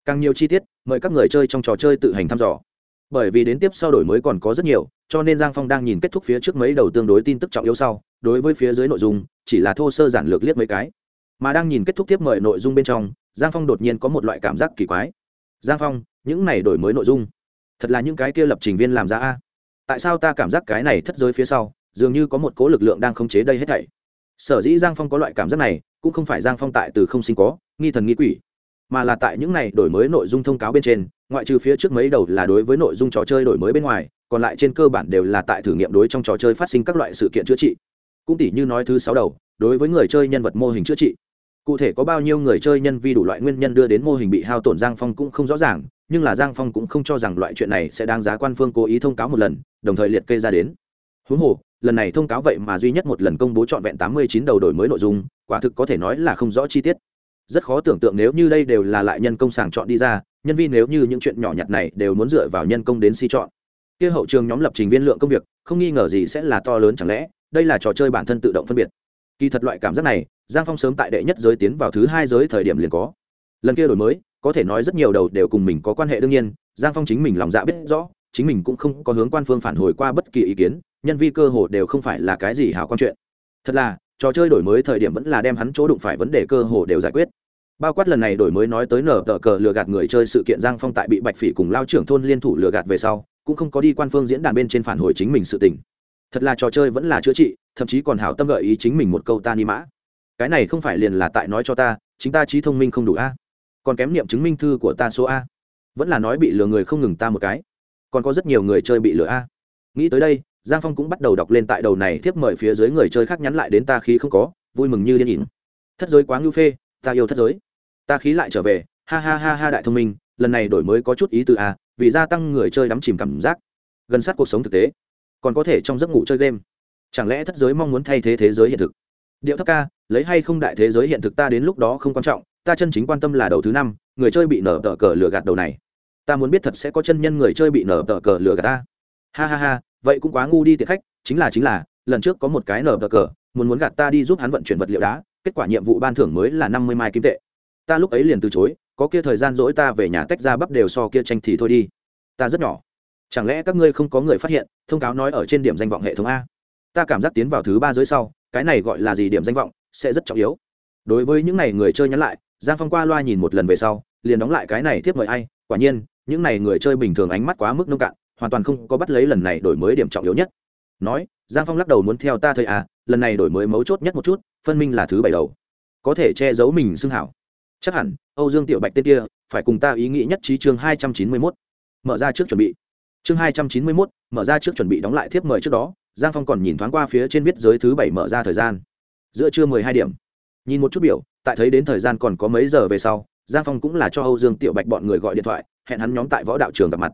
Speaker 1: Càng nhiều chi tiết, mời các người chơi trong trò chơi tự hành thăm dò. Bởi vì đến tiếp sau đổi mới còn có rất nhiều, cho nên giang phong đang nhìn kết thúc phía trước mấy đầu tương đối tin tức trọng yếu sau, đối với phía dưới nội dung, chỉ là thô sơ giản lược liếc mấy cái. Mà đang nhìn kết thúc tiếp mời nội dung bên trong giang phong đột nhiên có một loại cảm giác kỳ quái. Giang phong, những này đổi mới nội dung, thật là những cái kia lập trình viên làm ra a. Tại sao ta cảm giác cái này thất giới phía sau, dường như có một cố lực lượng đang khống chế đây hết thảy? Sở dĩ giang phong có loại cảm giác này, cũng không phải giang phong tại từ không sinh có, nghi thần nghi quỷ, mà là tại những này đổi mới nội dung thông cáo bên trên, ngoại trừ phía trước mấy đầu là đối với nội dung trò chơi đổi mới bên ngoài, còn lại trên cơ bản đều là tại thử nghiệm đối trong trò chơi phát sinh các loại sự kiện chữa trị. Cũng tỷ như nói thứ sáu đầu, đối với người chơi nhân vật mô hình chữa trị cụ thể có bao nhiêu người chơi nhân vi đủ loại nguyên nhân đưa đến mô hình bị hao tổn giang phong cũng không rõ ràng, nhưng là giang phong cũng không cho rằng loại chuyện này sẽ đáng giá quan phương cố ý thông cáo một lần, đồng thời liệt kê ra đến. Huống hồ, lần này thông cáo vậy mà duy nhất một lần công bố trọn vẹn tám mươi chín đầu đổi mới nội dung, quả thực có thể nói là không rõ chi tiết. Rất khó tưởng tượng nếu như đây đều là lại nhân công sàng chọn đi ra, nhân viên nếu như những chuyện nhỏ nhặt này đều muốn dựa vào nhân công đến si chọn. Kia hậu trường nhóm lập trình viên lượng công việc, không nghi ngờ gì sẽ là to lớn chẳng lẽ, đây là trò chơi bản thân tự động phân biệt. Kỳ thật loại cảm giác này giang phong sớm tại đệ nhất giới tiến vào thứ hai giới thời điểm liền có. Lần kia đổi mới, có thể nói rất nhiều đầu đều cùng mình có quan hệ đương nhiên, giang phong chính mình lòng dạ biết rõ, chính mình cũng không có hướng quan phương phản hồi qua bất kỳ ý kiến, nhân vi cơ hồ đều không phải là cái gì hảo quan chuyện. Thật là, trò chơi đổi mới thời điểm vẫn là đem hắn chỗ đụng phải vấn đề cơ hồ đều giải quyết. Bao quát lần này đổi mới nói tới nở tờ cờ lừa gạt người chơi sự kiện, giang phong tại bị bạch phỉ cùng lao trưởng thôn liên thủ lừa gạt về sau, cũng không có đi quan phương diễn đàn bên trên phản hồi chính mình sự tình. Thật là trò chơi vẫn là chữa trị, thậm chí còn hảo tâm gợi ý chính mình một câu ta ni mã cái này không phải liền là tại nói cho ta, chính ta trí thông minh không đủ a. Còn kém niệm chứng minh thư của ta số a. Vẫn là nói bị lừa người không ngừng ta một cái. Còn có rất nhiều người chơi bị lừa a. Nghĩ tới đây, giang phong cũng bắt đầu đọc lên tại đầu này thiếp mời phía dưới người chơi khác nhắn lại đến ta khí không có, vui mừng như điên ỉn thất giới quá ngưu phê, ta yêu thất giới. Ta khí lại trở về, ha ha ha ha đại thông minh, lần này đổi mới có chút ý từ a, vì gia tăng người chơi đắm chìm cảm giác, gần sát cuộc sống thực tế. Còn có thể trong giấc ngủ chơi game. Chẳng lẽ thất giới mong muốn thay thế thế giới hiện thực? Điệu thấp ca lấy hay không đại thế giới hiện thực ta đến lúc đó không quan trọng, ta chân chính quan tâm là đầu thứ năm, người chơi bị nở tờ cờ lừa gạt đầu này. Ta muốn biết thật sẽ có chân nhân người chơi bị nở tờ cờ lừa gạt ta. Ha ha ha, vậy cũng quá ngu đi tiệc khách, chính là chính là, lần trước có một cái nở tờ cờ, muốn muốn gạt ta đi giúp hắn vận chuyển vật liệu đá, kết quả nhiệm vụ ban thưởng mới là năm mươi mai kim tệ. Ta lúc ấy liền từ chối, có kia thời gian dỗi ta về nhà tách ra bắp đều so kia tranh thì thôi đi. Ta rất nhỏ. Chẳng lẽ các ngươi không có người phát hiện, thông cáo nói ở trên điểm danh vọng hệ thống a? Ta cảm giác tiến vào thứ ba giới sau, cái này gọi là gì điểm danh vọng? Sẽ rất trọng yếu. Đối với những n à y người chơi nhắn lại, giang phong qua loa nhìn một lần về sau, liền đóng lại cái này tiếp mời ai, quả nhiên, những n à y người chơi bình thường ánh mắt quá mức nông cạn, hoàn toàn không có bắt lấy lần này đổi mới điểm trọng yếu nhất. Nói, giang phong lắc đầu muốn theo ta thời à lần này đổi mới mấu chốt nhất một chút, phân minh là thứ bảy đầu. Có thể che giấu mình xưng hảo. Chắc hẳn, âu dương tiểu bạch tên kia, phải cùng ta ý nghĩ nhất trí chương hai trăm chín mươi mốt. Mở ra trước chuẩn bị. Chương hai trăm chín mươi mốt, mở ra trước chuẩn bị đóng lại thiếp mời trước đó, giang phong còn nhìn thoáng qua phía trên viết giới thứ bảy mở ra thời gian giữa trưa mười hai điểm. Nhìn một chút biểu, tại thấy đến thời gian còn có mấy giờ về sau, giang phong cũng là cho âu dương tiểu bạch bọn người gọi điện thoại, hẹn hắn nhóm tại võ đạo trường gặp mặt.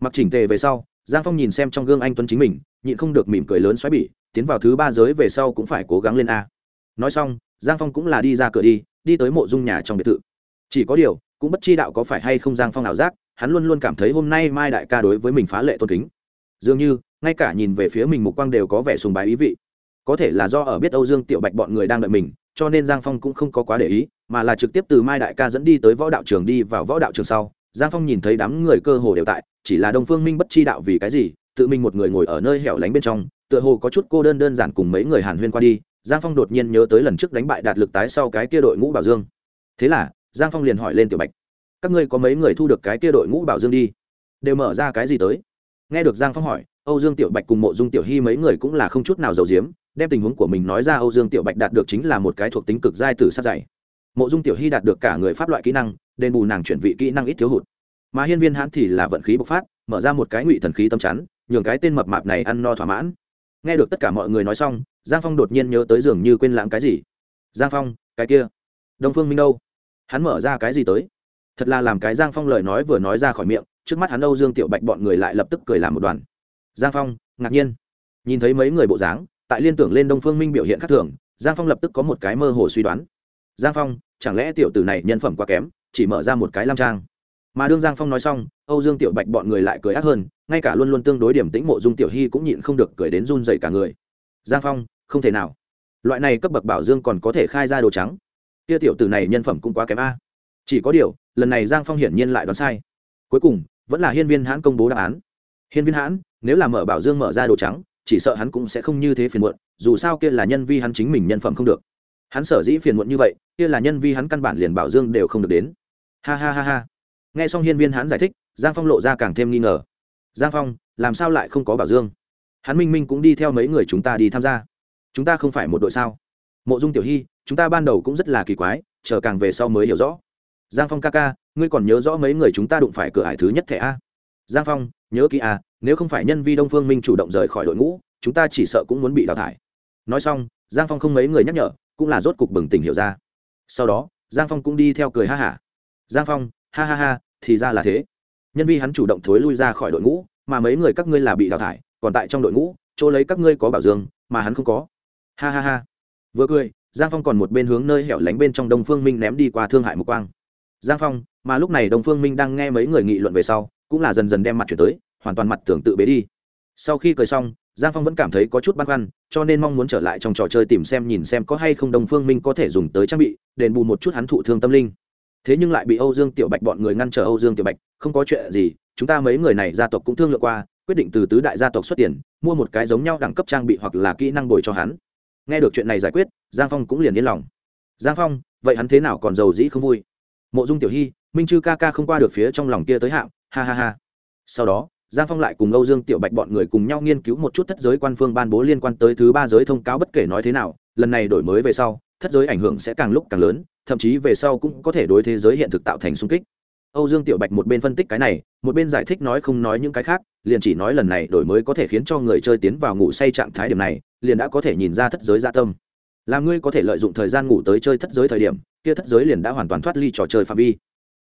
Speaker 1: Mặc chỉnh tề về sau, giang phong nhìn xem trong gương anh tuấn chính mình, nhịn không được mỉm cười lớn xoáy bỉ, tiến vào thứ ba giới về sau cũng phải cố gắng lên a. Nói xong, giang phong cũng là đi ra cửa đi đi tới mộ dung nhà trong biệt thự. Chỉ có điều, cũng bất chi đạo có phải hay không giang phong nào giác, hắn luôn luôn cảm thấy hôm nay mai đại ca đối với mình phá lệ tôn kính. Dường như, ngay cả nhìn về phía mình mục quang đều có vẻ sùng bái ý vị có thể là do ở biết âu dương tiểu bạch bọn người đang đợi mình, cho nên giang phong cũng không có quá để ý, mà là trực tiếp từ mai đại ca dẫn đi tới võ đạo trường đi vào võ đạo trường sau. Giang phong nhìn thấy đám người cơ hồ đều tại, chỉ là đông phương minh bất chi đạo vì cái gì, tự mình một người ngồi ở nơi hẻo lánh bên trong, tựa hồ có chút cô đơn đơn giản cùng mấy người hàn huyên qua đi. Giang phong đột nhiên nhớ tới lần trước đánh bại đạt lực tái sau cái kia đội ngũ bảo dương. Thế là, giang phong liền hỏi lên tiểu bạch, các ngươi có mấy người thu được cái kia đội ngũ bảo dương đi? Đều mở ra cái gì tới? Nghe được giang phong hỏi, âu dương tiểu bạch cùng mộ dung tiểu hy mấy người cũng là không chút nào giàu diếm đem tình huống của mình nói ra, âu dương tiểu bạch đạt được chính là một cái thuộc tính cực giai tử sát dày mộ dung tiểu hy đạt được cả người pháp loại kỹ năng, đền bù nàng chuyển vị kỹ năng ít thiếu hụt. Mà hiên viên hãn thì là vận khí bộc phát, mở ra một cái ngụy thần khí tâm chắn, nhường cái tên mập mạp này ăn no thỏa mãn. Nghe được tất cả mọi người nói xong, giang phong đột nhiên nhớ tới dường như quên lãng cái gì. Giang phong, cái kia, đông phương minh đâu? Hắn mở ra cái gì tới? Thật là làm cái giang phong lời nói vừa nói ra khỏi miệng, trước mắt hắn âu dương tiểu bạch bọn người lại lập tức cười làm một đoàn. Giang phong, ngạc nhiên. Nhìn thấy mấy người bộ dáng tại liên tưởng lên đông phương minh biểu hiện khác thường, giang phong lập tức có một cái mơ hồ suy đoán. Giang phong, chẳng lẽ tiểu tử này nhân phẩm quá kém, chỉ mở ra một cái lam trang? Mà đương giang phong nói xong, âu dương tiểu bạch bọn người lại cười ác hơn, ngay cả luôn luôn tương đối điểm tĩnh mộ dung tiểu hy cũng nhịn không được cười đến run dậy cả người. Giang phong, không thể nào. Loại này cấp bậc bảo dương còn có thể khai ra đồ trắng. Kia tiểu tử này nhân phẩm cũng quá kém a. Chỉ có điều, lần này giang phong hiển nhiên lại đoán sai. Cuối cùng, vẫn là hiên viên hãn công bố đáp án. Hiên viên hãn, nếu là mở bảo dương mở ra đồ trắng chỉ sợ hắn cũng sẽ không như thế phiền muộn, dù sao kia là nhân vi hắn chính mình nhân phẩm không được. Hắn sở dĩ phiền muộn như vậy, kia là nhân vi hắn căn bản liền bảo dương đều không được đến. Ha ha ha ha. Nghe xong hiên viên hắn giải thích, giang phong lộ ra càng thêm nghi ngờ. Giang phong, làm sao lại không có bảo dương? Hắn minh minh cũng đi theo mấy người chúng ta đi tham gia. Chúng ta không phải một đội sao? Mộ dung tiểu hy, chúng ta ban đầu cũng rất là kỳ quái, chờ càng về sau mới hiểu rõ. Giang phong ca ca, ngươi còn nhớ rõ mấy người chúng ta đụng phải cửa hải thứ nhất thẻ a? Giang phong, nhớ kỹ a nếu không phải nhân vi đông phương minh chủ động rời khỏi đội ngũ, chúng ta chỉ sợ cũng muốn bị đào thải. Nói xong, giang phong không mấy người nhắc nhở, cũng là rốt cục bừng tỉnh hiểu ra. Sau đó, giang phong cũng đi theo cười ha hả. Giang phong, ha ha ha, thì ra là thế. Nhân vi hắn chủ động thối lui ra khỏi đội ngũ, mà mấy người các ngươi là bị đào thải, còn tại trong đội ngũ, chỗ lấy các ngươi có bảo dương, mà hắn không có. Ha ha ha. Vừa cười, giang phong còn một bên hướng nơi hẻo lánh bên trong đông phương minh ném đi qua thương hại một quang. Giang phong, mà lúc này Đông phương minh đang nghe mấy người nghị luận về sau cũng là dần dần đem mặt chuyển tới, hoàn toàn mặt tưởng tự bế đi. Sau khi cười xong, giang phong vẫn cảm thấy có chút băn khoăn, cho nên mong muốn trở lại trong trò chơi tìm xem nhìn xem có hay không đồng phương minh có thể dùng tới trang bị, đền bù một chút hắn thụ thương tâm linh. Thế nhưng lại bị âu dương tiểu bạch bọn người ngăn trở âu dương tiểu bạch, không có chuyện gì, chúng ta mấy người này gia tộc cũng thương lượng qua, quyết định từ tứ đại gia tộc xuất tiền, mua một cái giống nhau đẳng cấp trang bị hoặc là kỹ năng bồi cho hắn. Nghe được chuyện này giải quyết, giang phong cũng liền yên lòng. Giang phong, vậy hắn thế nào còn giàu dĩ không vui? Mộ dung tiểu hy minh chư ca ca không qua được phía trong lòng kia tới hạng, ha ha ha. Sau đó, giang phong lại cùng âu dương tiểu bạch bọn người cùng nhau nghiên cứu một chút thất giới quan phương ban bố liên quan tới thứ ba giới thông cáo bất kể nói thế nào, lần này đổi mới về sau, thất giới ảnh hưởng sẽ càng lúc càng lớn, thậm chí về sau cũng có thể đối thế giới hiện thực tạo thành xung kích. Âu dương tiểu bạch một bên phân tích cái này, một bên giải thích nói không nói những cái khác, liền chỉ nói lần này đổi mới có thể khiến cho người chơi tiến vào ngủ say trạng thái điểm này, liền đã có thể nhìn ra thất giới gia tâm. Làm ngươi có thể lợi dụng thời gian ngủ tới chơi thất giới thời điểm, kia thất giới liền đã hoàn toàn thoát ly trò chơi phạm vi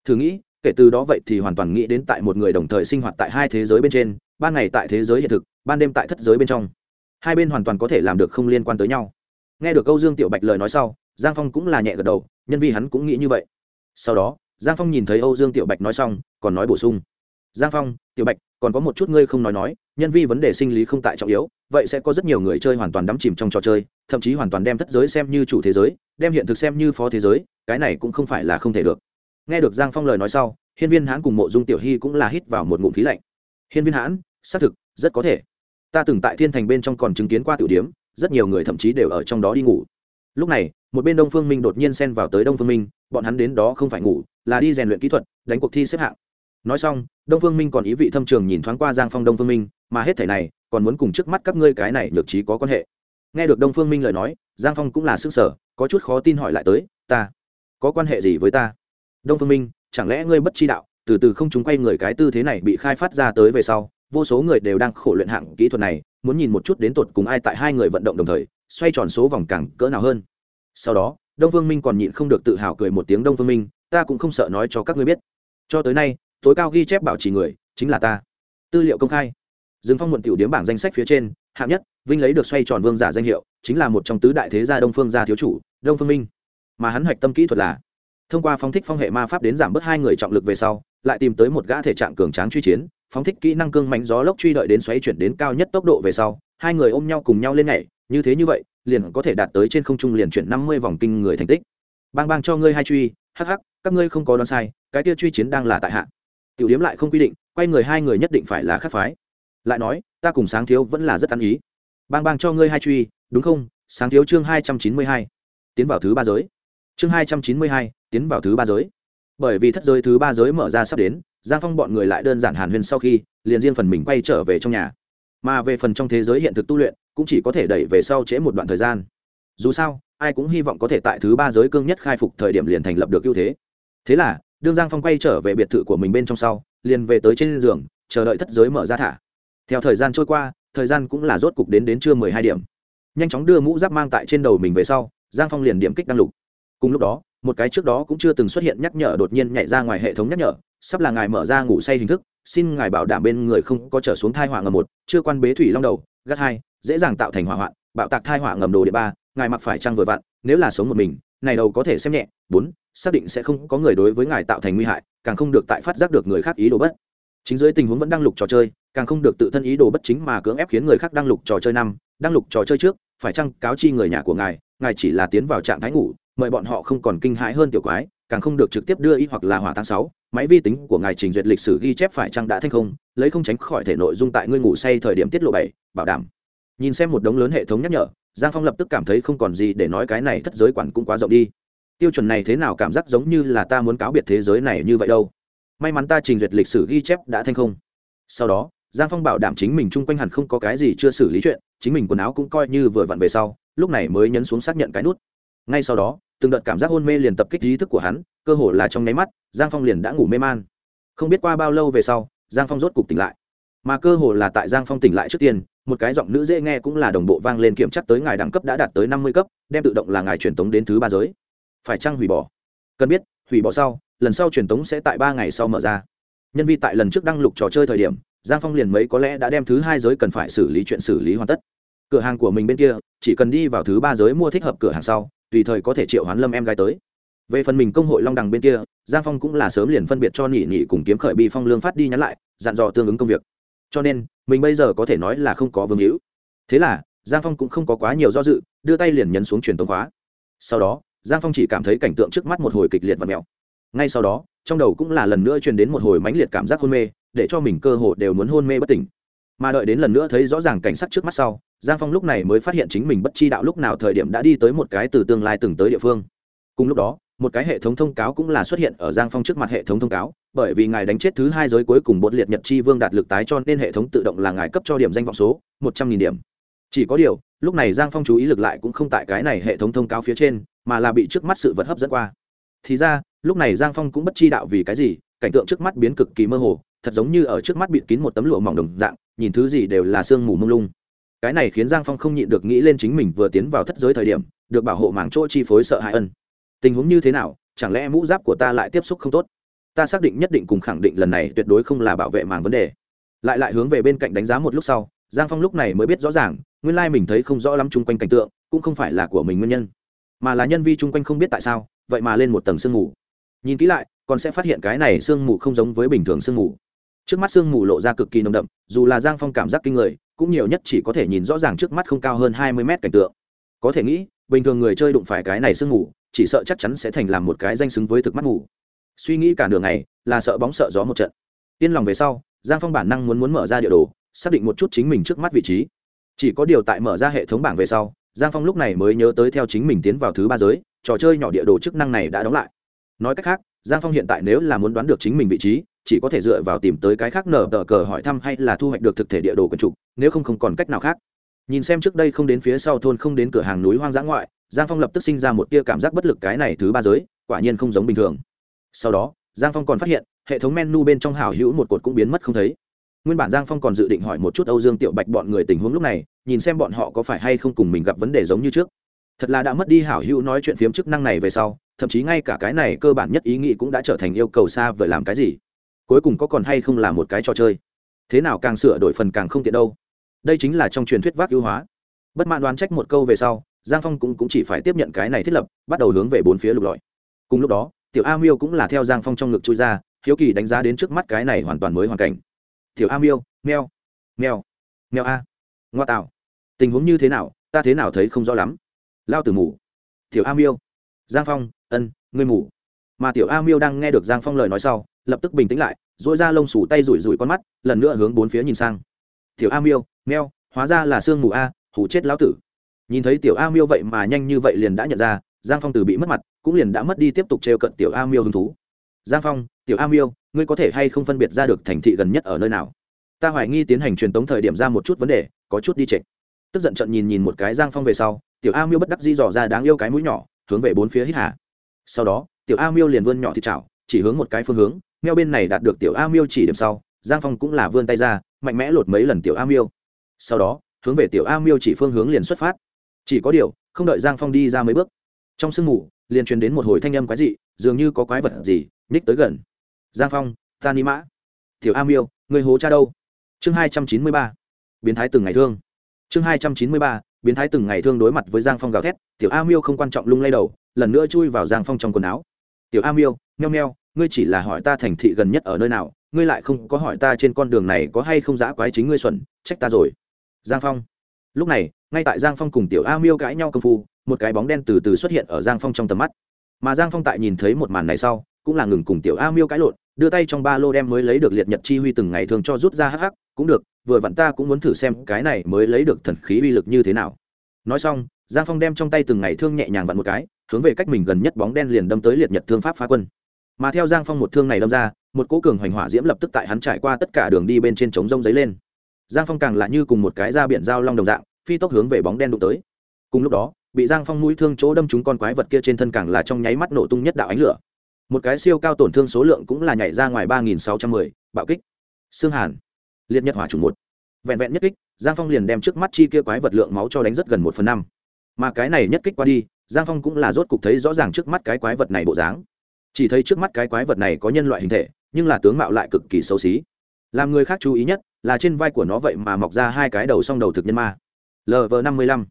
Speaker 1: thử nghĩ, kể từ đó vậy thì hoàn toàn nghĩ đến tại một người đồng thời sinh hoạt tại hai thế giới bên trên, ban ngày tại thế giới hiện thực, ban đêm tại thất giới bên trong. Hai bên hoàn toàn có thể làm được không liên quan tới nhau. Nghe được câu dương tiểu bạch lời nói sau, giang phong cũng là nhẹ gật đầu, nhân vì hắn cũng nghĩ như vậy. Sau đó, giang phong nhìn thấy âu dương tiểu bạch nói xong, còn nói bổ sung. Giang phong, tiểu bạch, còn có một chút ngươi không nói nói, nhân vi vấn đề sinh lý không tại trọng yếu, vậy sẽ có rất nhiều người chơi hoàn toàn đắm chìm trong trò chơi, thậm chí hoàn toàn đem thất giới xem như chủ thế giới, đem hiện thực xem như phó thế giới, cái này cũng không phải là không thể được nghe được giang phong lời nói sau, hiên viên hãn cùng mộ dung tiểu hy cũng là hít vào một ngụm khí lạnh. Hiên viên hãn, xác thực, rất có thể. Ta từng tại thiên thành bên trong còn chứng kiến qua tiểu điếm, rất nhiều người thậm chí đều ở trong đó đi ngủ. Lúc này, một bên đông phương minh đột nhiên xen vào tới đông phương minh, bọn hắn đến đó không phải ngủ, là đi rèn luyện kỹ thuật, đánh cuộc thi xếp hạng. Nói xong, đông phương minh còn ý vị thâm trường nhìn thoáng qua giang phong đông phương minh, mà hết thảy này, còn muốn cùng trước mắt các ngươi cái này nhược trí có quan hệ. Nghe được đông phương minh lời nói, giang phong cũng là sức sở có chút khó tin hỏi lại tới, ta có quan hệ gì với ta? Đông phương minh, chẳng lẽ ngươi bất chi đạo, từ từ không chúng quay người cái tư thế này bị khai phát ra tới về sau, vô số người đều đang khổ luyện hạng kỹ thuật này, muốn nhìn một chút đến tột cùng ai tại hai người vận động đồng thời, xoay tròn số vòng càng cỡ nào hơn. Sau đó, đông phương minh còn nhịn không được tự hào cười một tiếng, đông phương minh, ta cũng không sợ nói cho các ngươi biết. Cho tới nay, tối cao ghi chép bảo trì người, chính là ta. Tư liệu công khai. Dương phong muộn tiểu điếm bảng danh sách phía trên, hạng nhất, vinh lấy được xoay tròn vương giả danh hiệu, chính là một trong tứ đại thế gia đông phương gia thiếu chủ, đông phương minh. Mà hắn hoạch tâm kỹ thuật là thông qua phóng thích phong hệ ma pháp đến giảm bớt hai người trọng lực về sau, lại tìm tới một gã thể trạng cường tráng truy chiến, phóng thích kỹ năng cương mạnh gió lốc truy đợi đến xoáy chuyển đến cao nhất tốc độ về sau, hai người ôm nhau cùng nhau lên nhảy, như thế như vậy, liền có thể đạt tới trên không trung liền chuyển năm mươi vòng kinh người thành tích. Bang bang cho ngươi hai truy, hắc hắc, các ngươi không có đoán sai, cái kia truy chiến đang là tại hạ. Tiểu điếm lại không quy định, quay người hai người nhất định phải là khắc phái. Lại nói, ta cùng sáng thiếu vẫn là rất ăn ý. Bang bang cho ngươi hai truy, đúng không? Sáng thiếu chương hai trăm chín mươi hai, tiến vào thứ ba giới chương hai trăm chín mươi hai, tiến vào thứ ba giới. Bởi vì thất giới thứ ba giới mở ra sắp đến, giang phong bọn người lại đơn giản hàn huyên sau khi, liền riêng phần mình quay trở về trong nhà. Mà về phần trong thế giới hiện thực tu luyện, cũng chỉ có thể đẩy về sau trễ một đoạn thời gian. Dù sao, ai cũng hy vọng có thể tại thứ ba giới cương nhất khai phục thời điểm liền thành lập được ưu thế. Thế là, đương giang phong quay trở về biệt thự của mình bên trong sau, liền về tới trên giường, chờ đợi thất giới mở ra thả. Theo thời gian trôi qua, thời gian cũng là rốt cục đến đến trưa mười hai điểm. Nhanh chóng đưa mũ giáp mang tại trên đầu mình về sau, giang phong liền điểm kích đăng lục cùng lúc đó, một cái trước đó cũng chưa từng xuất hiện nhắc nhở đột nhiên nhảy ra ngoài hệ thống nhắc nhở, sắp là ngài mở ra ngủ say hình thức, xin ngài bảo đảm bên người không có trở xuống thai hỏa ngầm một, chưa quan bế thủy long đầu, gắt hai, dễ dàng tạo thành hỏa hoạn, bạo tạc thai hỏa ngầm đồ địa ba, ngài mặc phải trăng vừa vặn, nếu là sống một mình, này đầu có thể xem nhẹ, bốn, xác định sẽ không có người đối với ngài tạo thành nguy hại, càng không được tại phát giác được người khác ý đồ bất. Chính dưới tình huống vẫn đang lục trò chơi, càng không được tự thân ý đồ bất chính mà cưỡng ép khiến người khác đang lục trò chơi năm, đang lục trò chơi trước, phải chăng cáo chi người nhà của ngài ngài chỉ là tiến vào trạng thái ngủ mời bọn họ không còn kinh hãi hơn tiểu quái, càng không được trực tiếp đưa ý hoặc là hỏa tháng sáu, máy vi tính của ngài trình duyệt lịch sử ghi chép phải chăng đã thành không, lấy không tránh khỏi thể nội dung tại ngươi ngủ say thời điểm tiết lộ bảy, bảo đảm. Nhìn xem một đống lớn hệ thống nhắc nhở, giang phong lập tức cảm thấy không còn gì để nói cái này thất giới quản cũng quá rộng đi. Tiêu chuẩn này thế nào cảm giác giống như là ta muốn cáo biệt thế giới này như vậy đâu. May mắn ta trình duyệt lịch sử ghi chép đã thành không. Sau đó, giang phong bảo đảm chính mình chung quanh hẳn không có cái gì chưa xử lý chuyện, chính mình quần áo cũng coi như vừa vặn về sau, lúc này mới nhấn xuống xác nhận cái nút. Ngay sau đó từng đợt cảm giác hôn mê liền tập kích ý thức của hắn, cơ hồ là trong nháy mắt, giang phong liền đã ngủ mê man. Không biết qua bao lâu về sau, giang phong rốt cục tỉnh lại. Mà cơ hồ là tại giang phong tỉnh lại trước tiên, một cái giọng nữ dễ nghe cũng là đồng bộ vang lên kiểm chắc tới ngài đẳng cấp đã đạt tới năm mươi cấp, đem tự động là ngài truyền tống đến thứ ba giới. Phải chăng hủy bỏ? Cần biết, hủy bỏ sau, lần sau truyền tống sẽ tại ba ngày sau mở ra. Nhân vi tại lần trước đăng lục trò chơi thời điểm, giang phong liền mấy có lẽ đã đem thứ hai giới cần phải xử lý chuyện xử lý hoàn tất. Cửa hàng của mình bên kia, chỉ cần đi vào thứ ba giới mua thích hợp cửa hàng sau tùy thời có thể triệu hoán lâm em gái tới. Về phần mình công hội long đằng bên kia, giang phong cũng là sớm liền phân biệt cho nhị nhị cùng kiếm khởi bị phong lương phát đi nhắn lại, dặn dò tương ứng công việc. Cho nên, mình bây giờ có thể nói là không có vương hữu. Thế là, giang phong cũng không có quá nhiều do dự, đưa tay liền nhấn xuống truyền tống khóa. Sau đó, giang phong chỉ cảm thấy cảnh tượng trước mắt một hồi kịch liệt và mèo ngay sau đó, trong đầu cũng là lần nữa truyền đến một hồi mãnh liệt cảm giác hôn mê, để cho mình cơ hồ đều muốn hôn mê bất tỉnh. Mà đợi đến lần nữa thấy rõ ràng cảnh sắc trước mắt sau giang phong lúc này mới phát hiện chính mình bất chi đạo lúc nào thời điểm đã đi tới một cái từ tương lai từng tới địa phương. Cùng lúc đó, một cái hệ thống thông cáo cũng là xuất hiện ở giang phong trước mặt hệ thống thông cáo, bởi vì ngài đánh chết thứ hai giới cuối cùng bột liệt nhật chi vương đạt lực tái cho nên hệ thống tự động là ngài cấp cho điểm danh vọng số, một trăm nghìn điểm. Chỉ có điều, lúc này giang phong chú ý lực lại cũng không tại cái này hệ thống thông cáo phía trên, mà là bị trước mắt sự vật hấp dẫn qua. Thì ra, lúc này giang phong cũng bất chi đạo vì cái gì, cảnh tượng trước mắt biến cực kỳ mơ hồ, thật giống như ở trước mắt bịt kín một tấm lụa mỏng đồng dạng, nhìn thứ gì đều là sương mù mông lung cái này khiến giang phong không nhịn được nghĩ lên chính mình vừa tiến vào thất giới thời điểm, được bảo hộ mảng chỗ chi phối sợ hãi ân. Tình huống như thế nào, chẳng lẽ mũ giáp của ta lại tiếp xúc không tốt? Ta xác định nhất định cùng khẳng định lần này tuyệt đối không là bảo vệ mảng vấn đề. Lại lại hướng về bên cạnh đánh giá một lúc sau, giang phong lúc này mới biết rõ ràng, nguyên lai mình thấy không rõ lắm chung quanh cảnh tượng, cũng không phải là của mình nguyên nhân, mà là nhân vi chung quanh không biết tại sao, vậy mà lên một tầng sương mù. Nhìn kỹ lại, còn sẽ phát hiện cái này sương mù không giống với bình thường sương mù. Trước mắt sương mù lộ ra cực kỳ nồng đậm, dù là giang phong cảm giác kinh người cũng nhiều nhất chỉ có thể nhìn rõ ràng trước mắt không cao hơn hai mươi mét cảnh tượng. Có thể nghĩ, bình thường người chơi đụng phải cái này sương mù, chỉ sợ chắc chắn sẽ thành làm một cái danh xứng với thực mắt ngủ suy nghĩ cả đường này là sợ bóng sợ gió một trận. Yên lòng về sau, giang phong bản năng muốn muốn mở ra địa đồ, xác định một chút chính mình trước mắt vị trí. Chỉ có điều tại mở ra hệ thống bảng về sau, giang phong lúc này mới nhớ tới theo chính mình tiến vào thứ ba giới, trò chơi nhỏ địa đồ chức năng này đã đóng lại. Nói cách khác giang phong hiện tại nếu là muốn đoán được chính mình vị trí, chỉ có thể dựa vào tìm tới cái khác nở tờ cờ hỏi thăm hay là thu hoạch được thực thể địa đồ quần trục, nếu không không còn cách nào khác. Nhìn xem trước đây không đến phía sau thôn không đến cửa hàng núi hoang dã ngoại, giang phong lập tức sinh ra một tia cảm giác bất lực cái này thứ ba giới, quả nhiên không giống bình thường. Sau đó, giang phong còn phát hiện, hệ thống menu bên trong hảo hữu một cột cũng biến mất không thấy. Nguyên bản giang phong còn dự định hỏi một chút âu dương tiểu bạch bọn người tình huống lúc này, nhìn xem bọn họ có phải hay không cùng mình gặp vấn đề giống như trước. Thật là đã mất đi hảo hữu nói chuyện phiếm chức năng này về sau thậm chí ngay cả cái này cơ bản nhất ý nghĩ cũng đã trở thành yêu cầu xa vời làm cái gì. Cuối cùng có còn hay không là một cái trò chơi? Thế nào càng sửa đổi phần càng không tiện đâu. Đây chính là trong truyền thuyết vác ưu hóa. Bất mãn đoán trách một câu về sau giang phong cũng, cũng chỉ phải tiếp nhận cái này thiết lập bắt đầu hướng về bốn phía lục lọi. Cùng lúc đó tiểu a miêu cũng là theo giang phong trong ngực chui ra hiếu kỳ đánh giá đến trước mắt cái này hoàn toàn mới hoàn cảnh. Tiểu a miêu meo meo meo a. Ngoa tạo. Tình huống như thế nào ta thế nào thấy không rõ lắm. Lao từ ngủ tiểu a miêu. Giang phong ân, ngươi mù. Mà tiểu a miêu đang nghe được giang phong lời nói sau, lập tức bình tĩnh lại dỗi ra lông sủ tay rủi rủi con mắt, lần nữa hướng bốn phía nhìn sang. Tiểu a miêu, meo, hóa ra là sương mù a hủ chết lão tử. Nhìn thấy tiểu a miêu vậy mà nhanh như vậy liền đã nhận ra, giang phong từ bị mất mặt, cũng liền đã mất đi tiếp tục trêu cận tiểu a miêu hứng thú. Giang phong, tiểu a miêu, ngươi có thể hay không phân biệt ra được thành thị gần nhất ở nơi nào? Ta hoài nghi tiến hành truyền tống thời điểm ra một chút vấn đề, có chút đi trệch tức giận trận nhìn nhìn một cái giang phong về sau, tiểu a miêu bất đắc di dò ra đáng yêu cái mũi nhỏ, hướng về bốn phía hít hà sau đó, tiểu a miêu liền vươn nhỏ thịt chảo, chỉ hướng một cái phương hướng, meo bên này đạt được tiểu a miêu chỉ điểm sau, giang phong cũng là vươn tay ra, mạnh mẽ lột mấy lần tiểu a miêu. Sau đó, hướng về tiểu a miêu chỉ phương hướng liền xuất phát. Chỉ có điều, không đợi giang phong đi ra mấy bước, trong sương mù, liền truyền đến một hồi thanh âm quái dị, dường như có quái vật gì ních tới gần. Giang phong, ta ni mã. Tiểu a miêu người hố cha đâu? Chương hai trăm chín mươi ba. Biến thái từng ngày thương. Chương hai trăm chín mươi ba, biến thái từng ngày thương đối mặt với giang phong gào thét, tiểu a miêu không quan trọng lung lay đầu lần nữa chui vào giang phong trong quần áo. Tiểu a miêu nheo nheo ngươi chỉ là hỏi ta thành thị gần nhất ở nơi nào, ngươi lại không có hỏi ta trên con đường này có hay không giã quái chính ngươi xuẩn, trách ta rồi. Giang phong. Lúc này, ngay tại giang phong cùng tiểu a miêu cãi nhau công phu, một cái bóng đen từ từ xuất hiện ở giang phong trong tầm mắt. Mà giang phong tại nhìn thấy một màn này sau, cũng là ngừng cùng tiểu a miêu cãi lộn, đưa tay trong ba lô đem mới lấy được liệt nhật chi huy từng ngày thường cho rút ra hắc hắc, cũng được, vừa vặn ta cũng muốn thử xem cái này mới lấy được thần khí uy lực như thế nào. Nói xong, giang phong đem trong tay từng ngày thương nhẹ nhàng vặn một cái hướng về cách mình gần nhất bóng đen liền đâm tới liệt nhật thương pháp phá quân. Mà theo giang phong một thương này đâm ra, một cỗ cường hoành hỏa diễm lập tức tại hắn trải qua tất cả đường đi bên trên trống rông giấy lên. Giang phong càng lạ như cùng một cái da biển dao long đồng dạng, phi tốc hướng về bóng đen đụng tới. Cùng lúc đó, bị giang phong mũi thương chỗ đâm chúng con quái vật kia trên thân càng là trong nháy mắt nổ tung nhất đạo ánh lửa. Một cái siêu cao tổn thương số lượng cũng là nhảy ra ngoài ba nghìn sáu trăm mười, bạo kích. Xương hàn. Liệt nhật hỏa chủng một. Vẹn vẹn nhất kích, giang phong liền đem trước mắt chi kia quái vật lượng máu cho đánh rất gần một phần năm. Mà cái này nhất kích qua đi giang phong cũng là rốt cục thấy rõ ràng trước mắt cái quái vật này bộ dáng. Chỉ thấy trước mắt cái quái vật này có nhân loại hình thể, nhưng là tướng mạo lại cực kỳ xấu xí. Làm người khác chú ý nhất là trên vai của nó vậy mà mọc ra hai cái đầu song đầu thực nhân ma. Lv năm mươi lăm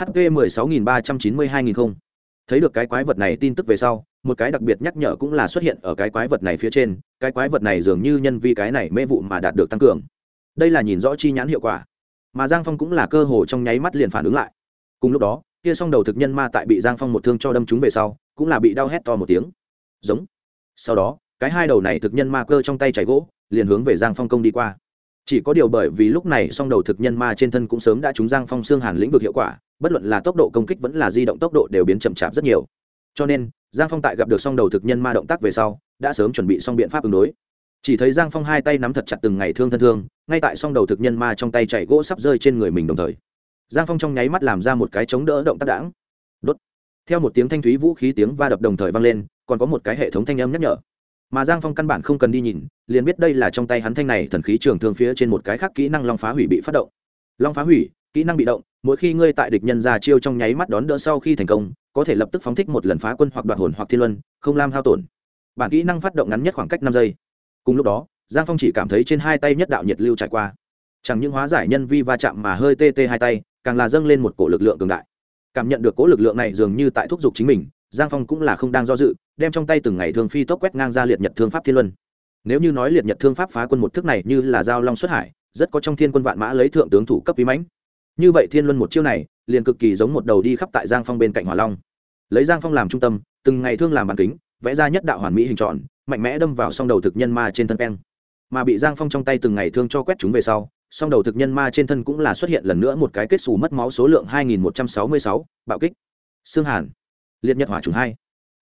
Speaker 1: hp mười sáu nghìn ba trăm chín mươi hai nghìn không. Thấy được cái quái vật này tin tức về sau, một cái đặc biệt nhắc nhở cũng là xuất hiện ở cái quái vật này phía trên, cái quái vật này dường như nhân vi cái này mê vụ mà đạt được tăng cường. Đây là nhìn rõ chi nhãn hiệu quả. Mà giang phong cũng là cơ hồ trong nháy mắt liền phản ứng lại. Cùng lúc đó kia song đầu thực nhân ma tại bị giang phong một thương cho đâm chúng về sau, cũng là bị đau hét to một tiếng. Giống. Sau đó, cái hai đầu này thực nhân ma cơ trong tay chảy gỗ, liền hướng về giang phong công đi qua. Chỉ có điều bởi vì lúc này song đầu thực nhân ma trên thân cũng sớm đã trúng giang phong xương hàn lĩnh vực hiệu quả, bất luận là tốc độ công kích vẫn là di động tốc độ đều biến chậm chạp rất nhiều. Cho nên, giang phong tại gặp được song đầu thực nhân ma động tác về sau, đã sớm chuẩn bị xong biện pháp ứng đối. Chỉ thấy giang phong hai tay nắm thật chặt từng ngày thương thân thương, ngay tại song đầu thực nhân ma trong tay chạy gỗ sắp rơi trên người mình đồng thời giang phong trong nháy mắt làm ra một cái chống đỡ động tác đãng. Đốt. Theo một tiếng thanh thúy vũ khí tiếng va đập đồng thời vang lên, còn có một cái hệ thống thanh âm nhắc nhở. Mà giang phong căn bản không cần đi nhìn, liền biết đây là trong tay hắn thanh này thần khí trường thương phía trên một cái khác kỹ năng long phá hủy bị phát động. Long phá hủy, kỹ năng bị động, mỗi khi ngươi tại địch nhân ra chiêu trong nháy mắt đón đỡ sau khi thành công, có thể lập tức phóng thích một lần phá quân hoặc đoạt hồn hoặc thiên luân, không lam hao tổn. Bản kỹ năng phát động ngắn nhất khoảng cách năm giây. Cùng lúc đó, giang phong chỉ cảm thấy trên hai tay nhất đạo nhiệt lưu trải qua. Chẳng những hóa giải nhân vi va chạm mà hơi tê tê hai tay càng là dâng lên một cổ lực lượng cường đại. Cảm nhận được cổ lực lượng này dường như tại thúc giục chính mình, giang phong cũng là không đang do dự, đem trong tay từng ngày thương phi tốc quét ngang ra liệt nhật thương pháp thiên luân. Nếu như nói liệt nhật thương pháp phá quân một thức này như là giao long xuất hải, rất có trong thiên quân vạn mã lấy thượng tướng thủ cấp bí mãnh. Như vậy thiên luân một chiêu này, liền cực kỳ giống một đầu đi khắp tại giang phong bên cạnh hỏa long. Lấy giang phong làm trung tâm, từng ngày thương làm bàn kính, vẽ ra nhất đạo hoàn mỹ hình tròn, mạnh mẽ đâm vào song đầu thực nhân ma trên thân peng. Mà bị giang phong trong tay từng ngày thương cho quét chúng về sau song đầu thực nhân ma trên thân cũng là xuất hiện lần nữa một cái kết xù mất máu số lượng 2166, bạo kích. Xương hàn liệt nhật hỏa trùng hai.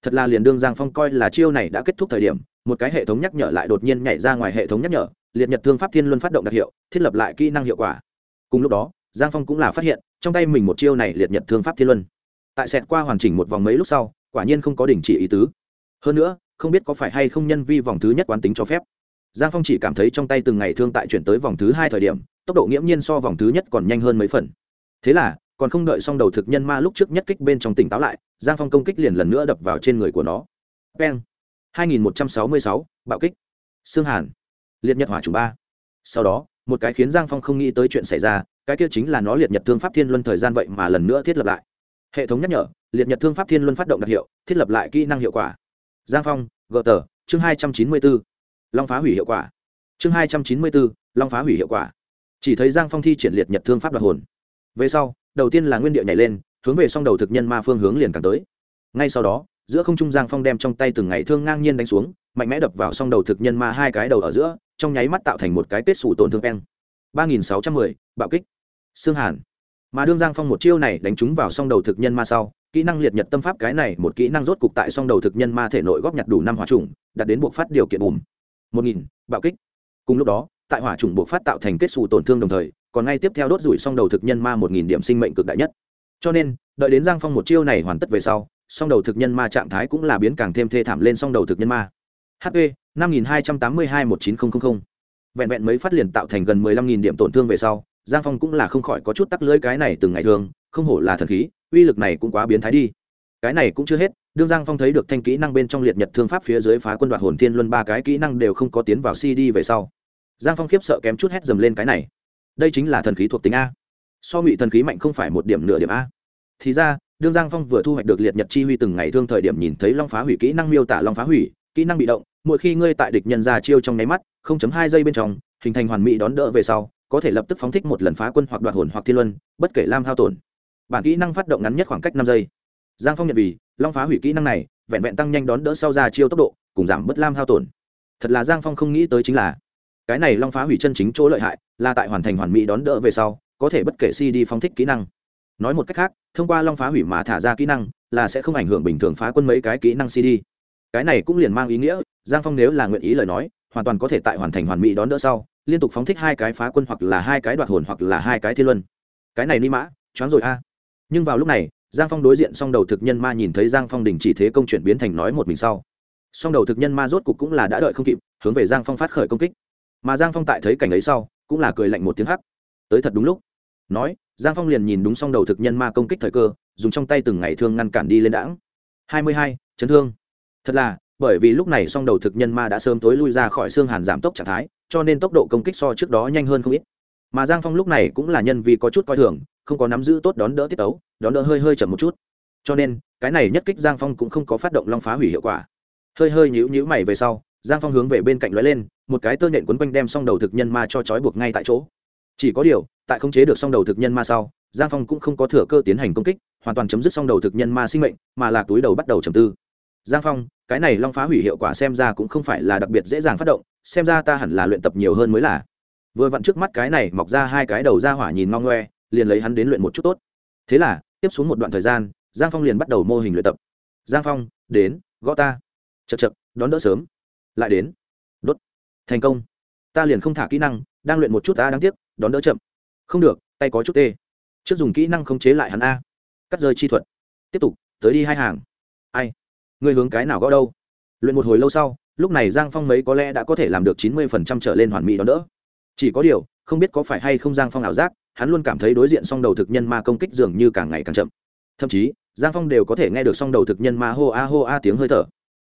Speaker 1: Thật là liền đương giang phong coi là chiêu này đã kết thúc thời điểm một cái hệ thống nhắc nhở lại đột nhiên nhảy ra ngoài hệ thống nhắc nhở liệt nhật thương pháp thiên luân phát động đặc hiệu thiết lập lại kỹ năng hiệu quả. Cùng lúc đó giang phong cũng là phát hiện trong tay mình một chiêu này liệt nhật thương pháp thiên luân. Tại xẹt qua hoàn chỉnh một vòng mấy lúc sau quả nhiên không có đình chỉ ý tứ. Hơn nữa không biết có phải hay không nhân vi vòng thứ nhất quán tính cho phép giang phong chỉ cảm thấy trong tay từng ngày thương tại chuyển tới vòng thứ hai thời điểm tốc độ nghiễm nhiên so vòng thứ nhất còn nhanh hơn mấy phần. Thế là còn không đợi xong đầu thực nhân ma lúc trước nhất kích bên trong tỉnh táo lại giang phong công kích liền lần nữa đập vào trên người của nó. Peng 2166, bạo kích. Xương hàn. Liệt nhật hỏa chủ ba. Sau đó một cái khiến giang phong không nghĩ tới chuyện xảy ra cái kia chính là nó liệt nhật thương pháp thiên luân thời gian vậy mà lần nữa thiết lập lại. Hệ thống nhắc nhở liệt nhật thương pháp thiên luân phát động đặc hiệu thiết lập lại kỹ năng hiệu quả. Giang phong gờ tờ chương hai trăm chín mươi bốn long phá hủy hiệu quả. Chương hai trăm chín mươi bốn, long phá hủy hiệu quả. Chỉ thấy giang phong thi triển liệt nhật thương pháp đoạt hồn. Về sau, đầu tiên là nguyên điệu nhảy lên, hướng về song đầu thực nhân ma phương hướng liền càng tới. Ngay sau đó, giữa không trung giang phong đem trong tay từng ngày thương ngang nhiên đánh xuống, mạnh mẽ đập vào song đầu thực nhân ma hai cái đầu ở giữa, trong nháy mắt tạo thành một cái kết xù tổn thương peng ba nghìn sáu trăm mười, bạo kích. Xương hàn. Mà đương giang phong một chiêu này đánh trúng vào song đầu thực nhân ma sau, kỹ năng liệt nhật tâm pháp cái này một kỹ năng rốt cục tại song đầu thực nhân ma thể nội góp nhặt đủ năm hỏa trùng, đạt đến buộc phát điều kiện bùm một nghìn, bạo kích. Cùng lúc đó, tại hỏa trùng buộc phát tạo thành kết xù tổn thương đồng thời, còn ngay tiếp theo đốt rủi song đầu thực nhân ma một nghìn điểm sinh mệnh cực đại nhất. Cho nên, đợi đến giang phong một chiêu này hoàn tất về sau, song đầu thực nhân ma trạng thái cũng là biến càng thêm thê thảm lên song đầu thực nhân ma. Hp năm nghìn hai trăm tám mươi hai một chín nghìn vẹn vẹn mấy phát liền tạo thành gần mười lăm nghìn điểm tổn thương về sau, giang phong cũng là không khỏi có chút tắc lưỡi cái này từng ngày thường, không hổ là thần khí, uy lực này cũng quá biến thái đi cái này cũng chưa hết, đương giang phong thấy được thanh kỹ năng bên trong liệt nhật thương pháp phía dưới phá quân đoạt hồn thiên luân ba cái kỹ năng đều không có tiến vào cd về sau. Giang phong khiếp sợ kém chút hét dầm lên cái này. Đây chính là thần khí thuộc tính a. So ngụy thần khí mạnh không phải một điểm nửa điểm a. Thì ra, đương giang phong vừa thu hoạch được liệt nhật chi huy từng ngày thương thời điểm nhìn thấy long phá hủy kỹ năng miêu tả long phá hủy, kỹ năng bị động, mỗi khi ngươi tại địch nhân ra chiêu trong nháy mắt 0.2 giây bên trong, hình thành hoàn mỹ đón đỡ về sau, có thể lập tức phóng thích một lần phá quân hoặc đoạt hồn hoặc thiên luân, bất kể lam hao tổn. Bản kỹ năng phát động ngắn nhất khoảng cách năm giây giang phong nhận vì, long phá hủy kỹ năng này, vẹn vẹn tăng nhanh đón đỡ sau ra chiêu tốc độ, cùng giảm bất lam hao tổn. Thật là giang phong không nghĩ tới chính là, cái này long phá hủy chân chính chỗ lợi hại, là tại hoàn thành hoàn mỹ đón đỡ về sau, có thể bất kể si đi phóng thích kỹ năng. Nói một cách khác, thông qua long phá hủy mà thả ra kỹ năng, là sẽ không ảnh hưởng bình thường phá quân mấy cái kỹ năng cd cái này cũng liền mang ý nghĩa, giang phong nếu là nguyện ý lời nói, hoàn toàn có thể tại hoàn thành hoàn mỹ đón đỡ sau, liên tục phóng thích hai cái phá quân hoặc là hai cái đoạt hồn hoặc là hai cái thiên luân. Cái này ni mã, choáng rồi a. Nhưng vào lúc này giang phong đối diện song đầu thực nhân ma nhìn thấy giang phong đình chỉ thế công chuyển biến thành nói một mình sau. Song đầu thực nhân ma rốt cục cũng là đã đợi không kịp, hướng về giang phong phát khởi công kích. Mà giang phong tại thấy cảnh ấy sau, cũng là cười lạnh một tiếng hắc. Tới thật đúng lúc. Nói, giang phong liền nhìn đúng song đầu thực nhân ma công kích thời cơ, dùng trong tay từng ngày thương ngăn cản đi lên đãng. Hai mươi hai, chấn thương. Thật là, bởi vì lúc này song đầu thực nhân ma đã sớm tối lui ra khỏi xương hàn giảm tốc trạng thái, cho nên tốc độ công kích so trước đó nhanh hơn không ít. Mà giang phong lúc này cũng là nhân vì có chút coi thường không có nắm giữ tốt đón đỡ tiết tấu, đón đỡ hơi hơi chậm một chút. Cho nên, cái này nhất kích giang phong cũng không có phát động long phá hủy hiệu quả. Hơi hơi nhíu nhíu mày về sau, giang phong hướng về bên cạnh lóe lên, một cái tơ nhện quấn quanh đem xong đầu thực nhân ma cho trói buộc ngay tại chỗ. Chỉ có điều, tại khống chế được xong đầu thực nhân ma sau, giang phong cũng không có thừa cơ tiến hành công kích, hoàn toàn chấm dứt xong đầu thực nhân ma sinh mệnh, mà là túi đầu bắt đầu trầm tư. Giang phong, cái này long phá hủy hiệu quả xem ra cũng không phải là đặc biệt dễ dàng phát động, xem ra ta hẳn là luyện tập nhiều hơn mới là. Vừa vặn trước mắt cái này mọc ra hai cái đầu ra hỏa nhìn ngong ngoe liền lấy hắn đến luyện một chút tốt. Thế là, tiếp xuống một đoạn thời gian, giang phong liền bắt đầu mô hình luyện tập. Giang phong, đến, gõ ta. Chật chật đón đỡ sớm. Lại đến. Đốt. Thành công. Ta liền không thả kỹ năng, đang luyện một chút ta đáng tiếc, đón đỡ chậm. Không được, tay có chút tê. Trước dùng kỹ năng khống chế lại hắn a. Cắt rơi chi thuật. Tiếp tục, tới đi hai hàng. Ai? Người hướng cái nào gõ đâu? Luyện một hồi lâu sau, lúc này giang phong mấy có lẽ đã có thể làm được chín mươi phần trăm trở lên hoàn mỹ đón đỡ. Chỉ có điều, không biết có phải hay không giang phong ảo giác hắn luôn cảm thấy đối diện song đầu thực nhân ma công kích dường như càng ngày càng chậm. Thậm chí, giang phong đều có thể nghe được song đầu thực nhân ma hô a hô a tiếng hơi thở.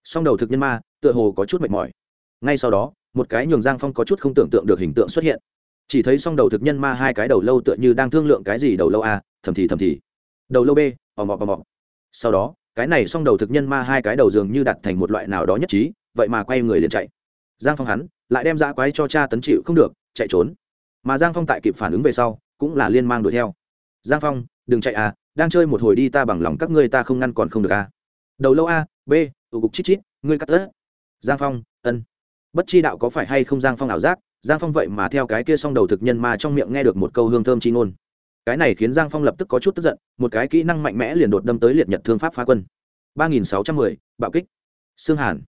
Speaker 1: Song đầu thực nhân ma, tựa hồ có chút mệt mỏi. Ngay sau đó, một cái nhường giang phong có chút không tưởng tượng được hình tượng xuất hiện. Chỉ thấy song đầu thực nhân ma hai cái đầu lâu tựa như đang thương lượng cái gì đầu lâu a, thầm thì thầm thì. Đầu lâu b, ò mọ ò mọ sau đó, cái này song đầu thực nhân ma hai cái đầu dường như đặt thành một loại nào đó nhất trí, vậy mà quay người liền chạy. Giang phong hắn, lại đem dã quái cho cha tấn chịu không được, chạy trốn. Mà giang phong tại kịp phản ứng về sau cũng là liên mang đuổi theo. Giang phong, đừng chạy à đang chơi một hồi đi ta bằng lòng các ngươi ta không ngăn còn không được à. Đầu lâu a, b, tụ cục chít chít, ngươi cắt tớt. giang phong, ân. Bất chi đạo có phải hay không giang phong ảo giác, giang phong vậy mà theo cái kia s o n g đầu thực nhân mà trong miệng nghe được một câu hương thơm chi ngôn. Cái này khiến giang phong lập tức có chút tức giận, một cái kỹ năng mạnh mẽ liền đột đâm tới liệt nhật thương pháp phá quân. ba nghìn sáu trăm mười, bạo kích. Xương hàn.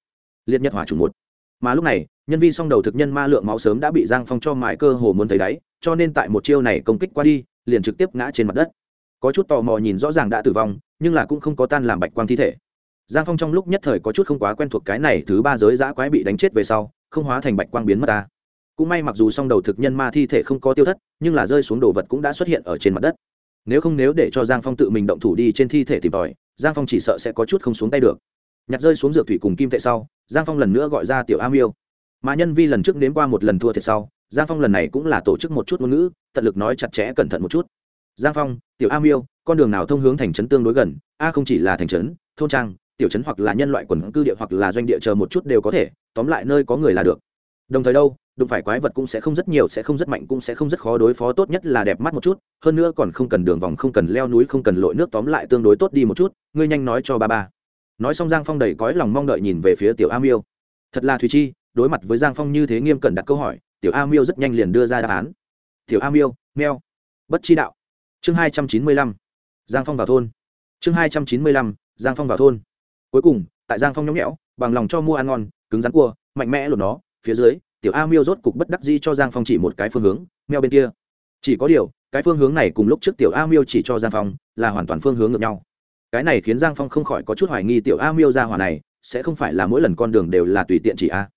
Speaker 1: Liệt nhật hỏa chủ một. Mà lúc này, nhân vi song đầu thực nhân ma lượng máu sớm đã bị giang phong cho mãi cơ hồ muốn thấy đáy cho nên tại một chiêu này công kích qua đi, liền trực tiếp ngã trên mặt đất. Có chút tò mò nhìn rõ ràng đã tử vong, nhưng là cũng không có tan làm bạch quang thi thể. Giang phong trong lúc nhất thời có chút không quá quen thuộc cái này thứ ba giới giã quái bị đánh chết về sau, không hóa thành bạch quang biến mất ta. Cũng may mặc dù song đầu thực nhân ma thi thể không có tiêu thất, nhưng là rơi xuống đồ vật cũng đã xuất hiện ở trên mặt đất. Nếu không nếu để cho giang phong tự mình động thủ đi trên thi thể tìm tòi, giang phong chỉ sợ sẽ có chút không xuống tay được. Nhặt rơi xuống dược thủy cùng kim tệ sau, giang phong lần nữa gọi ra tiểu a miêu. Mà nhân vi lần trước nếm qua một lần thua thiệt sau giang phong lần này cũng là tổ chức một chút ngôn ngữ, tận lực nói chặt chẽ cẩn thận một chút. Giang phong, tiểu a miêu, con đường nào thông hướng thành trấn tương đối gần, a không chỉ là thành trấn, thôn trang, tiểu trấn hoặc là nhân loại quần cư địa hoặc là doanh địa chờ một chút đều có thể, tóm lại nơi có người là được. Đồng thời đâu, đụng phải quái vật cũng sẽ không rất nhiều, sẽ không rất mạnh cũng sẽ không rất khó đối phó, tốt nhất là đẹp mắt một chút, hơn nữa còn không cần đường vòng, không cần leo núi, không cần lội nước, tóm lại tương đối tốt đi một chút, ngươi nhanh nói cho ba ba. Nói xong giang phong đầy cõi lòng mong đợi nhìn về phía tiểu a miêu. Thật là thùy chi, đối mặt với giang phong như thế nghiêm cẩn đặt câu hỏi tiểu a miêu rất nhanh liền đưa ra đáp án. Tiểu a miêu, meo. Bất chi đạo. Chương hai trăm chín mươi lăm. Giang phong vào thôn. Chương hai trăm chín mươi lăm, giang phong vào thôn. Cuối cùng, tại giang phong nhõng nhẽo, bằng lòng cho mua ăn ngon, cứng rắn cua, mạnh mẽ lột nó, phía dưới, tiểu a miêu rốt cục bất đắc di cho giang phong chỉ một cái phương hướng, meo bên kia. Chỉ có điều, cái phương hướng này cùng lúc trước tiểu a miêu chỉ cho giang phong, là hoàn toàn phương hướng ngược nhau. Cái này khiến giang phong không khỏi có chút hoài nghi tiểu a miêu ra hỏa này, sẽ không phải là mỗi lần con đường đều là tùy tiện chỉ a.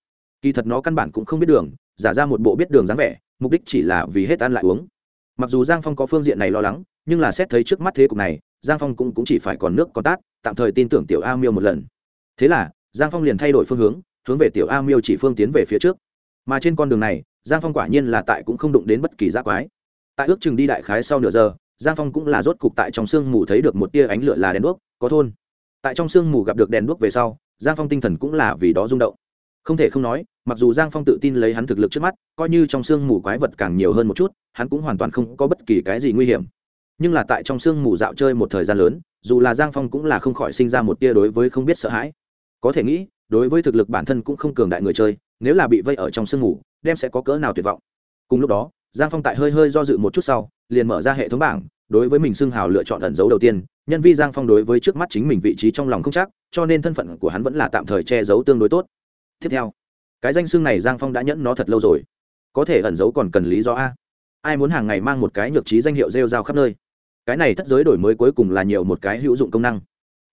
Speaker 1: Kỳ thật nó căn bản cũng không biết đường giả ra một bộ biết đường dáng vẻ mục đích chỉ là vì hết ăn lại uống. Mặc dù giang phong có phương diện này lo lắng nhưng là xét thấy trước mắt thế cục này giang phong cũng, cũng chỉ phải còn nước còn tát tạm thời tin tưởng tiểu a miêu một lần. Thế là giang phong liền thay đổi phương hướng hướng về tiểu a miêu chỉ phương tiến về phía trước. Mà trên con đường này giang phong quả nhiên là tại cũng không đụng đến bất kỳ giác quái. Tại ước chừng đi đại khái sau nửa giờ giang phong cũng là rốt cục tại trong sương mù thấy được một tia ánh lửa là đèn đuốc có thôn. Tại trong sương mù gặp được đèn đuốc về sau giang phong tinh thần cũng là vì đó rung động không thể không nói, mặc dù giang phong tự tin lấy hắn thực lực trước mắt, coi như trong sương mù quái vật càng nhiều hơn một chút, hắn cũng hoàn toàn không có bất kỳ cái gì nguy hiểm. Nhưng là tại trong sương mù dạo chơi một thời gian lớn, dù là giang phong cũng là không khỏi sinh ra một tia đối với không biết sợ hãi. Có thể nghĩ, đối với thực lực bản thân cũng không cường đại người chơi, nếu là bị vây ở trong sương mù, đem sẽ có cỡ nào tuyệt vọng. Cùng lúc đó, giang phong tại hơi hơi do dự một chút sau, liền mở ra hệ thống bảng, đối với mình xưng hào lựa chọn ẩn dấu đầu tiên, nhân vi giang phong đối với trước mắt chính mình vị trí trong lòng không chắc, cho nên thân phận của hắn vẫn là tạm thời che giấu tương đối tốt tiếp theo. Cái danh xưng này giang phong đã nhẫn nó thật lâu rồi. Có thể ẩn giấu còn cần lý do a. Ai muốn hàng ngày mang một cái nhược trí danh hiệu rêu rao khắp nơi? Cái này thất giới đổi mới cuối cùng là nhiều một cái hữu dụng công năng.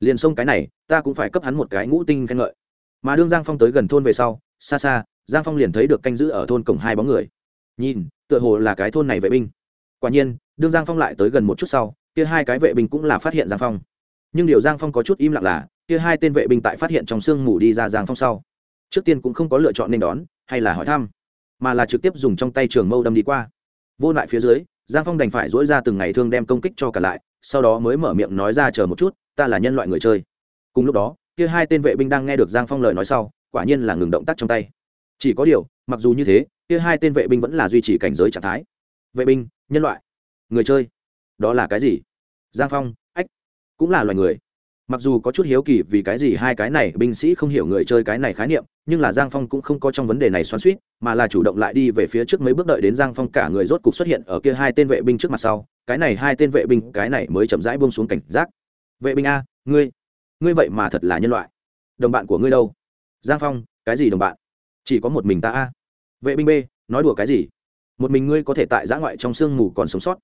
Speaker 1: Liền xông cái này, ta cũng phải cấp hắn một cái ngũ tinh khen ngợi. Mà đương giang phong tới gần thôn về sau, xa xa, giang phong liền thấy được canh giữ ở thôn cổng hai bóng người. Nhìn, tựa hồ là cái thôn này vệ binh. Quả nhiên, đương giang phong lại tới gần một chút sau, kia hai cái vệ binh cũng là phát hiện giang phong. Nhưng điều giang phong có chút im lặng là, kia hai tên vệ binh tại phát hiện trong sương mù đi ra giang phong sau trước tiên cũng không có lựa chọn nên đón hay là hỏi thăm, mà là trực tiếp dùng trong tay trường mâu đâm đi qua. Vô lại phía dưới, giang phong đành phải dỗi ra từng ngày thương đem công kích cho cả lại, sau đó mới mở miệng nói ra chờ một chút, ta là nhân loại người chơi. Cùng lúc đó, kia hai tên vệ binh đang nghe được giang phong lời nói sau, quả nhiên là ngừng động tác trong tay. Chỉ có điều, mặc dù như thế, kia hai tên vệ binh vẫn là duy trì cảnh giới trạng thái. Vệ binh, nhân loại, người chơi, đó là cái gì? Giang phong, ách, cũng là loài người mặc dù có chút hiếu kỳ vì cái gì hai cái này binh sĩ không hiểu người chơi cái này khái niệm, nhưng là giang phong cũng không có trong vấn đề này xoắn suýt mà là chủ động lại đi về phía trước mấy bước đợi đến giang phong cả người rốt cục xuất hiện ở kia hai tên vệ binh trước mặt sau. Cái này hai tên vệ binh, cái này mới chậm rãi buông xuống cảnh giác. Vệ binh a, ngươi ngươi vậy mà thật là nhân loại. Đồng bạn của ngươi đâu? Giang phong, cái gì đồng bạn? Chỉ có một mình ta a. Vệ binh b, nói đùa cái gì? Một mình ngươi có thể tại giã ngoại trong sương mù còn sống sót.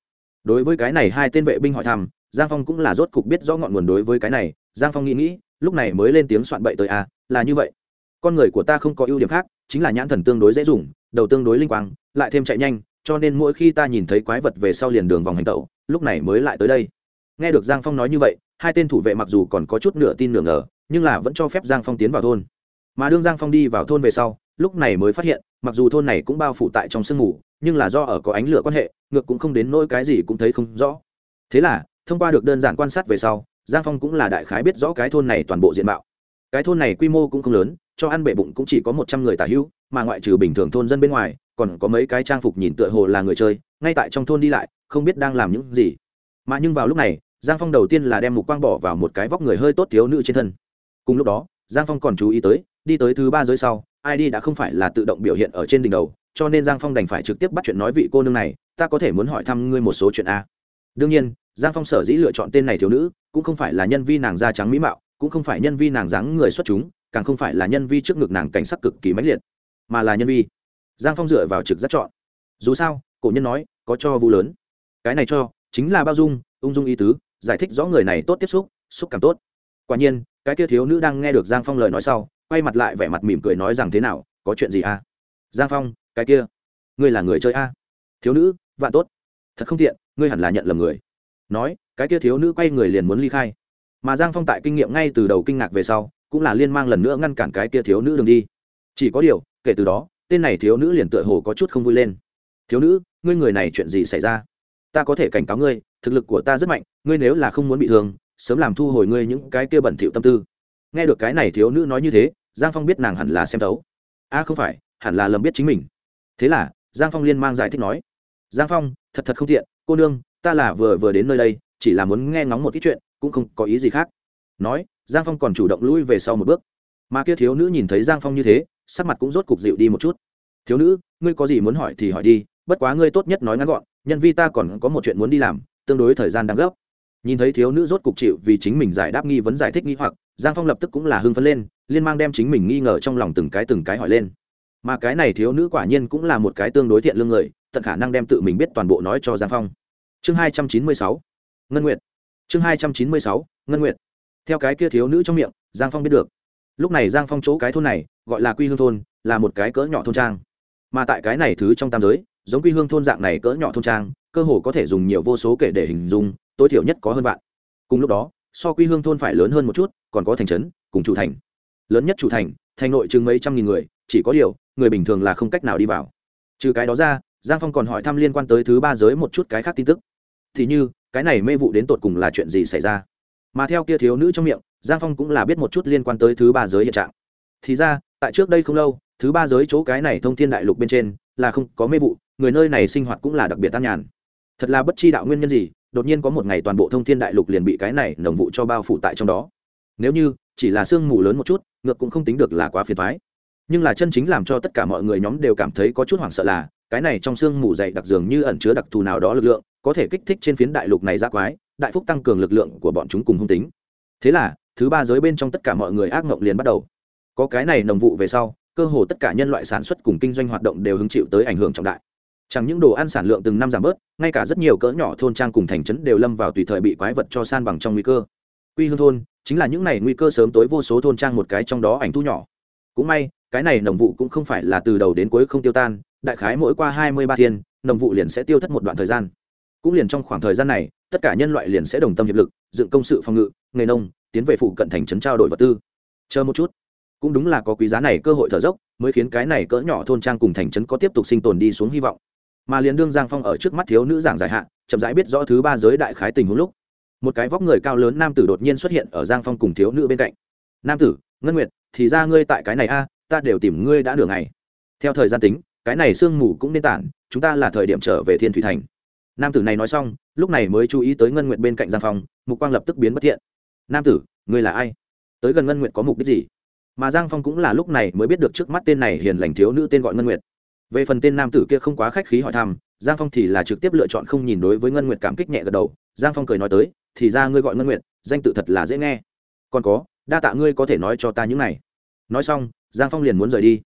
Speaker 1: Đối với cái này hai tên vệ binh hỏi thăm giang phong cũng là rốt cục biết rõ ngọn nguồn đối với cái này. Giang phong nghĩ nghĩ, lúc này mới lên tiếng soạn bậy tới a là như vậy. Con người của ta không có ưu điểm khác, chính là nhãn thần tương đối dễ dùng, đầu tương đối linh quang, lại thêm chạy nhanh, cho nên mỗi khi ta nhìn thấy quái vật về sau liền đường vòng hành tẩu, lúc này mới lại tới đây. Nghe được giang phong nói như vậy, hai tên thủ vệ mặc dù còn có chút nửa tin nửa ngờ, nhưng là vẫn cho phép giang phong tiến vào thôn. Mà đương giang phong đi vào thôn về sau, lúc này mới phát hiện, mặc dù thôn này cũng bao phủ tại trong sương mù, nhưng là do ở có ánh lửa quan hệ, ngược cũng không đến nỗi cái gì cũng thấy không rõ. Thế là thông qua được đơn giản quan sát về sau, giang phong cũng là đại khái biết rõ cái thôn này toàn bộ diện mạo. Cái thôn này quy mô cũng không lớn, cho ăn bệ bụng cũng chỉ có một trăm người tả hữu, mà ngoại trừ bình thường thôn dân bên ngoài, còn có mấy cái trang phục nhìn tựa hồ là người chơi, ngay tại trong thôn đi lại, không biết đang làm những gì. Mà nhưng vào lúc này, giang phong đầu tiên là đem mục quang bỏ vào một cái vóc người hơi tốt thiếu nữ trên thân. Cùng lúc đó, giang phong còn chú ý tới, đi tới thứ ba giới sau id đã không phải là tự động biểu hiện ở trên đỉnh đầu, cho nên giang phong đành phải trực tiếp bắt chuyện nói vị cô nương này, ta có thể muốn hỏi thăm ngươi một số chuyện a. Đương nhiên giang phong sở dĩ lựa chọn tên này thiếu nữ, cũng không phải là nhân vi nàng da trắng mỹ mạo, cũng không phải nhân vi nàng dáng người xuất chúng, càng không phải là nhân vi trước ngực nàng cảnh sắc cực kỳ mãnh liệt, mà là nhân vi. Giang phong dựa vào trực giác chọn. Dù sao, cổ nhân nói, có cho vu lớn. Cái này cho, chính là bao dung, ung dung ý tứ, giải thích rõ người này tốt tiếp xúc xúc cảm tốt. Quả nhiên, cái kia thiếu nữ đang nghe được giang phong lời nói sau, quay mặt lại vẻ mặt mỉm cười nói rằng thế nào, có chuyện gì a à? giang phong, cái kia, ngươi là người chơi a? À? thiếu nữ, vạn tốt. Thật không tiện, ngươi hẳn là nhận lầm người nói, cái kia thiếu nữ quay người liền muốn ly khai. Mà giang phong tại kinh nghiệm ngay từ đầu kinh ngạc về sau, cũng là liên mang lần nữa ngăn cản cái kia thiếu nữ đường đi. Chỉ có điều, kể từ đó, tên này thiếu nữ liền tựa hồ có chút không vui lên. Thiếu nữ, ngươi người này chuyện gì xảy ra? Ta có thể cảnh cáo ngươi, thực lực của ta rất mạnh, ngươi nếu là không muốn bị thương, sớm làm thu hồi ngươi những cái kia bẩn thỉu tâm tư. Nghe được cái này thiếu nữ nói như thế, giang phong biết nàng hẳn là xem thấu. A, không phải, hẳn là lầm biết chính mình. Thế là, giang phong liên mang giải thích nói, giang phong, thật thật không tiện, cô nương ta là vừa vừa đến nơi đây, chỉ là muốn nghe ngóng một ít chuyện, cũng không có ý gì khác. Nói, giang phong còn chủ động lui về sau một bước. Mà kia thiếu nữ nhìn thấy giang phong như thế, sắc mặt cũng rốt cục dịu đi một chút. Thiếu nữ, ngươi có gì muốn hỏi thì hỏi đi, bất quá ngươi tốt nhất nói ngắn gọn, nhân vi ta còn có một chuyện muốn đi làm, tương đối thời gian đang gấp. Nhìn thấy thiếu nữ rốt cục chịu vì chính mình giải đáp nghi vấn giải thích nghi hoặc, giang phong lập tức cũng là hưng phấn lên, liên mang đem chính mình nghi ngờ trong lòng từng cái từng cái hỏi lên. Mà cái này thiếu nữ quả nhiên cũng là một cái tương đối thiện lương người, tận khả năng đem tự mình biết toàn bộ nói cho giang phong chương hai trăm chín mươi sáu, ngân nguyệt. Chương hai trăm chín mươi sáu, ngân nguyệt. Theo cái kia thiếu nữ trong miệng, giang phong biết được. Lúc này giang phong chỗ cái thôn này, gọi là quy hương thôn, là một cái cỡ nhỏ thôn trang. Mà tại cái này thứ trong tam giới, giống quy hương thôn dạng này cỡ nhỏ thôn trang, cơ hồ có thể dùng nhiều vô số kể để hình dung, tối thiểu nhất có hơn vạn. Cùng lúc đó, so quy hương thôn phải lớn hơn một chút, còn có thành trấn, cùng chủ thành. Lớn nhất chủ thành thành nội chừng mấy trăm nghìn người, chỉ có điều, người bình thường là không cách nào đi vào. Trừ cái đó ra, giang phong còn hỏi thăm liên quan tới thứ ba giới một chút cái khác tin tức thì như, cái này mê vụ đến tột cùng là chuyện gì xảy ra? Mà theo kia thiếu nữ trong miệng, giang phong cũng là biết một chút liên quan tới thứ ba giới hiện trạng. Thì ra, tại trước đây không lâu, thứ ba giới chỗ cái này thông thiên đại lục bên trên là không có mê vụ, người nơi này sinh hoạt cũng là đặc biệt tan nhàn. Thật là bất chi đạo nguyên nhân gì, đột nhiên có một ngày toàn bộ thông thiên đại lục liền bị cái này nồng vụ cho bao phủ tại trong đó. Nếu như chỉ là sương mù lớn một chút, ngược cũng không tính được là quá phiền thoái nhưng là chân chính làm cho tất cả mọi người nhóm đều cảm thấy có chút hoảng sợ là, cái này trong sương mù dày đặc dường như ẩn chứa đặc thù nào đó lực lượng có thể kích thích trên phiến đại lục này ra quái, đại phúc tăng cường lực lượng của bọn chúng cùng hung tính. Thế là, thứ ba giới bên trong tất cả mọi người ác mộng liền bắt đầu. Có cái này nồng vụ về sau, cơ hồ tất cả nhân loại sản xuất cùng kinh doanh hoạt động đều hứng chịu tới ảnh hưởng trọng đại. Chẳng những đồ ăn sản lượng từng năm giảm bớt, ngay cả rất nhiều cỡ nhỏ thôn trang cùng thành trấn đều lâm vào tùy thời bị quái vật cho san bằng trong nguy cơ. Quy hương thôn, chính là những này nguy cơ sớm tối vô số thôn trang một cái trong đó ảnh thu nhỏ. Cũng may, cái này nồng vụ cũng không phải là từ đầu đến cuối không tiêu tan, đại khái mỗi qua hai mươi ba thiên, nồng vụ liền sẽ tiêu thất một đoạn thời gian cũng liền trong khoảng thời gian này, tất cả nhân loại liền sẽ đồng tâm hiệp lực, dựng công sự phòng ngự, nghề nông, tiến về phụ cận thành trấn trao đổi vật tư. Chờ một chút. Cũng đúng là có quý giá này cơ hội thở dốc, mới khiến cái này cỡ nhỏ thôn trang cùng thành trấn có tiếp tục sinh tồn đi xuống hy vọng. Mà liền đương giang phong ở trước mắt thiếu nữ giảng giải hạn chậm rãi biết rõ thứ ba giới đại khái tình huống lúc, một cái vóc người cao lớn nam tử đột nhiên xuất hiện ở giang phong cùng thiếu nữ bên cạnh. Nam tử, ngân nguyệt, thì ra ngươi tại cái này a, ta đều tìm ngươi đã nửa ngày. Theo thời gian tính, cái này sương mù cũng nên tản, chúng ta là thời điểm trở về thiên thủy thành nam tử này nói xong, lúc này mới chú ý tới ngân nguyệt bên cạnh giang phong, mục quang lập tức biến bất thiện. Nam tử, ngươi là ai? Tới gần ngân nguyệt có mục đích gì? Mà giang phong cũng là lúc này mới biết được trước mắt tên này hiền lành thiếu nữ tên gọi ngân nguyệt. Về phần tên nam tử kia không quá khách khí hỏi thăm, giang phong thì là trực tiếp lựa chọn không nhìn đối với ngân nguyệt cảm kích nhẹ gật đầu. Giang phong cười nói tới, thì ra ngươi gọi ngân nguyệt, danh tự thật là dễ nghe. Còn có, đa tạ ngươi có thể nói cho ta những này. Nói xong, giang phong liền muốn rời đi.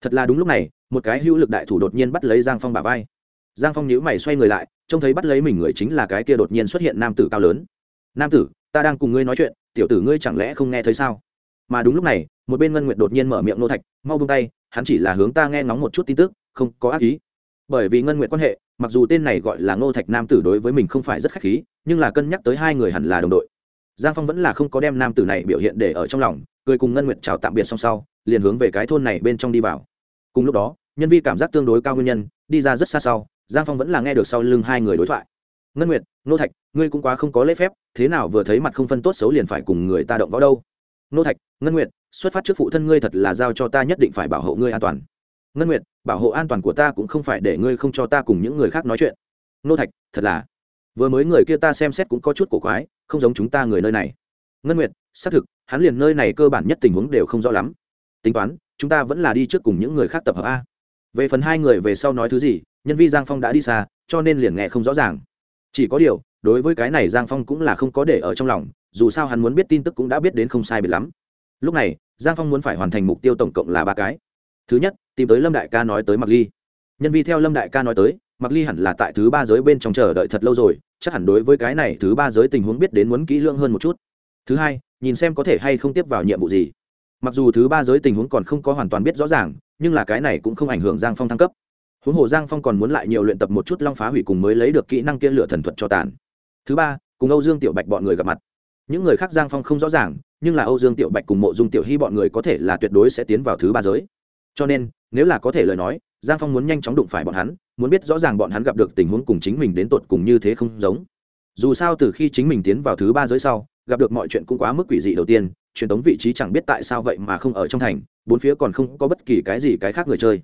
Speaker 1: Thật là đúng lúc này, một cái hữu lực đại thủ đột nhiên bắt lấy giang phong bả vai giang phong nhíu mày xoay người lại, trông thấy bắt lấy mình người chính là cái kia đột nhiên xuất hiện nam tử cao lớn. Nam tử, ta đang cùng ngươi nói chuyện, tiểu tử ngươi chẳng lẽ không nghe thấy sao? Mà đúng lúc này, một bên ngân nguyệt đột nhiên mở miệng nô thạch, mau bung tay, hắn chỉ là hướng ta nghe ngóng một chút tin tức, không có ác ý. Bởi vì ngân nguyệt quan hệ, mặc dù tên này gọi là ngô thạch nam tử đối với mình không phải rất khách khí, nhưng là cân nhắc tới hai người hẳn là đồng đội. Giang phong vẫn là không có đem nam tử này biểu hiện để ở trong lòng, cười cùng ngân nguyệt chào tạm biệt song sau, liền hướng về cái thôn này bên trong đi vào. Cùng lúc đó, nhân vi cảm giác tương đối cao nguyên nhân, đi ra rất xa sau giang phong vẫn là nghe được sau lưng hai người đối thoại. Ngân nguyệt, nô thạch, ngươi cũng quá không có lễ phép, thế nào vừa thấy mặt không phân tốt xấu liền phải cùng người ta động vào đâu? Nô thạch, ngân nguyệt, xuất phát trước phụ thân ngươi thật là giao cho ta nhất định phải bảo hộ ngươi an toàn. Ngân nguyệt, bảo hộ an toàn của ta cũng không phải để ngươi không cho ta cùng những người khác nói chuyện. Nô thạch, thật là. Vừa mới người kia ta xem xét cũng có chút cổ quái, không giống chúng ta người nơi này. Ngân nguyệt, xác thực, hắn liền nơi này cơ bản nhất tình huống đều không rõ lắm. Tính toán, chúng ta vẫn là đi trước cùng những người khác tập hợp a. Về phần hai người về sau nói thứ gì nhân vi giang phong đã đi xa, cho nên liền nghe không rõ ràng. Chỉ có điều, đối với cái này giang phong cũng là không có để ở trong lòng, dù sao hắn muốn biết tin tức cũng đã biết đến không sai biệt lắm. Lúc này, giang phong muốn phải hoàn thành mục tiêu tổng cộng là ba cái. Thứ nhất, tìm tới lâm đại ca nói tới mặc ly. Nhân vi theo lâm đại ca nói tới mặc ly hẳn là tại thứ ba giới bên trong chờ đợi thật lâu rồi, chắc hẳn đối với cái này thứ ba giới tình huống biết đến muốn kỹ lưỡng hơn một chút. Thứ hai, nhìn xem có thể hay không tiếp vào nhiệm vụ gì. Mặc dù thứ ba giới tình huống còn không có hoàn toàn biết rõ ràng, nhưng là cái này cũng không ảnh hưởng giang phong thăng cấp huống hồ giang phong còn muốn lại nhiều luyện tập một chút long phá hủy cùng mới lấy được kỹ năng kia lửa thần thuật cho tàn. Thứ ba, cùng âu dương tiểu bạch bọn người gặp mặt. Những người khác giang phong không rõ ràng, nhưng là âu dương tiểu bạch cùng mộ dung tiểu hy bọn người có thể là tuyệt đối sẽ tiến vào thứ ba giới. Cho nên, nếu là có thể lời nói, giang phong muốn nhanh chóng đụng phải bọn hắn, muốn biết rõ ràng bọn hắn gặp được tình huống cùng chính mình đến tột cùng như thế không giống. Dù sao từ khi chính mình tiến vào thứ ba giới sau, gặp được mọi chuyện cũng quá mức quỷ dị đầu tiên, truyền tống vị trí chẳng biết tại sao vậy mà không ở trong thành, bốn phía còn không có bất kỳ cái gì cái khác người chơi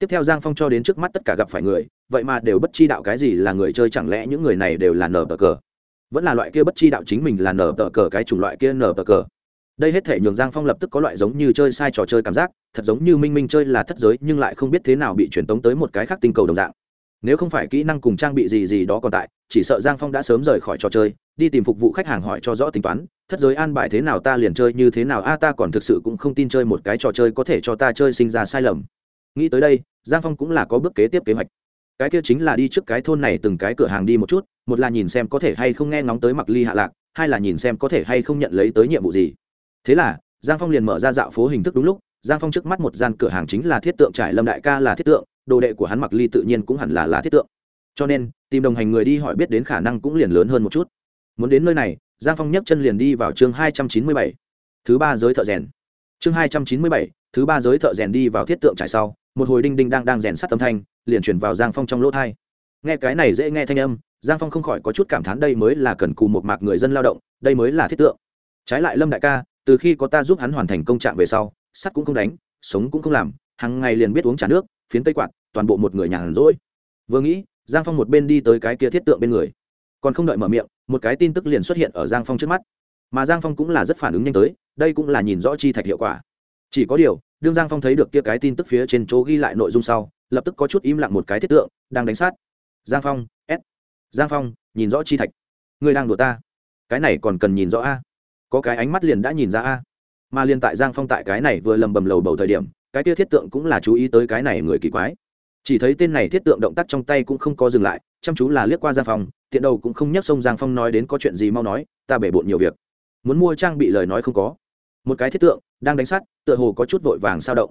Speaker 1: tiếp theo giang phong cho đến trước mắt tất cả gặp phải người, vậy mà đều bất chi đạo cái gì là người chơi chẳng lẽ những người này đều là nở tờ cờ? Vẫn là loại kia bất chi đạo chính mình là nở tờ cờ cái chủng loại kia nở tờ cờ. Đây hết thể nhường giang phong lập tức có loại giống như chơi sai trò chơi cảm giác, thật giống như minh minh chơi là thất giới, nhưng lại không biết thế nào bị truyền tống tới một cái khác tinh cầu đồng dạng. Nếu không phải kỹ năng cùng trang bị gì gì đó còn tại, chỉ sợ giang phong đã sớm rời khỏi trò chơi, đi tìm phục vụ khách hàng hỏi cho rõ tính toán, thất giới an bài thế nào ta liền chơi như thế nào, a ta còn thực sự cũng không tin chơi một cái trò chơi có thể cho ta chơi sinh ra sai lầm. Nghĩ tới đây giang phong cũng là có bước kế tiếp kế hoạch. Cái kia chính là đi trước cái thôn này từng cái cửa hàng đi một chút, một là nhìn xem có thể hay không nghe ngóng tới mặc ly hạ lạc, hai là nhìn xem có thể hay không nhận lấy tới nhiệm vụ gì. Thế là, giang phong liền mở ra dạo phố hình thức đúng lúc, giang phong trước mắt một gian cửa hàng chính là thiết tượng trải lâm đại ca là thiết tượng, đồ đệ của hắn mặc ly tự nhiên cũng hẳn là là thiết tượng. Cho nên, tìm đồng hành người đi hỏi biết đến khả năng cũng liền lớn hơn một chút. Muốn đến nơi này, giang phong nhấc chân liền đi vào chương hai trăm chín mươi bảy. Thứ ba giới thợ rèn. Chương hai trăm chín mươi bảy, thứ ba giới thợ rèn đi vào thiết tượng trải sau một hồi đinh đinh đang đang rèn sắt âm thanh, liền chuyển vào giang phong trong lỗ thai. Nghe cái này dễ nghe thanh âm, giang phong không khỏi có chút cảm thán đây mới là cần cù một mạc người dân lao động, đây mới là thiết tượng. Trái lại lâm đại ca, từ khi có ta giúp hắn hoàn thành công trạng về sau, sắt cũng không đánh, sống cũng không làm hàng ngày liền biết uống trà nước, phiến tây quạt, toàn bộ một người nhàn rỗi. Vừa nghĩ, giang phong một bên đi tới cái kia thiết tượng bên người, còn không đợi mở miệng, một cái tin tức liền xuất hiện ở giang phong trước mắt. Mà giang phong cũng là rất phản ứng nhanh tới, đây cũng là nhìn rõ chi thạch hiệu quả chỉ có điều, đương giang phong thấy được kia cái tin tức phía trên chỗ ghi lại nội dung sau, lập tức có chút im lặng một cái thiết tượng, đang đánh sát. Giang phong, s. Giang phong, nhìn rõ chi thạch. Người đang đùa ta. Cái này còn cần nhìn rõ a. Có cái ánh mắt liền đã nhìn ra a. Mà liền tại giang phong tại cái này vừa lầm bầm lầu bầu thời điểm, cái kia thiết tượng cũng là chú ý tới cái này người kỳ quái. Chỉ thấy tên này thiết tượng động tác trong tay cũng không có dừng lại, chăm chú là liếc qua giang phong, tiện đầu cũng không nhắc sông giang phong nói đến có chuyện gì mau nói, ta bể bộn nhiều việc. Muốn mua trang bị lời nói không có. Một cái thiết tượng đang đánh sát tựa hồ có chút vội vàng sao động.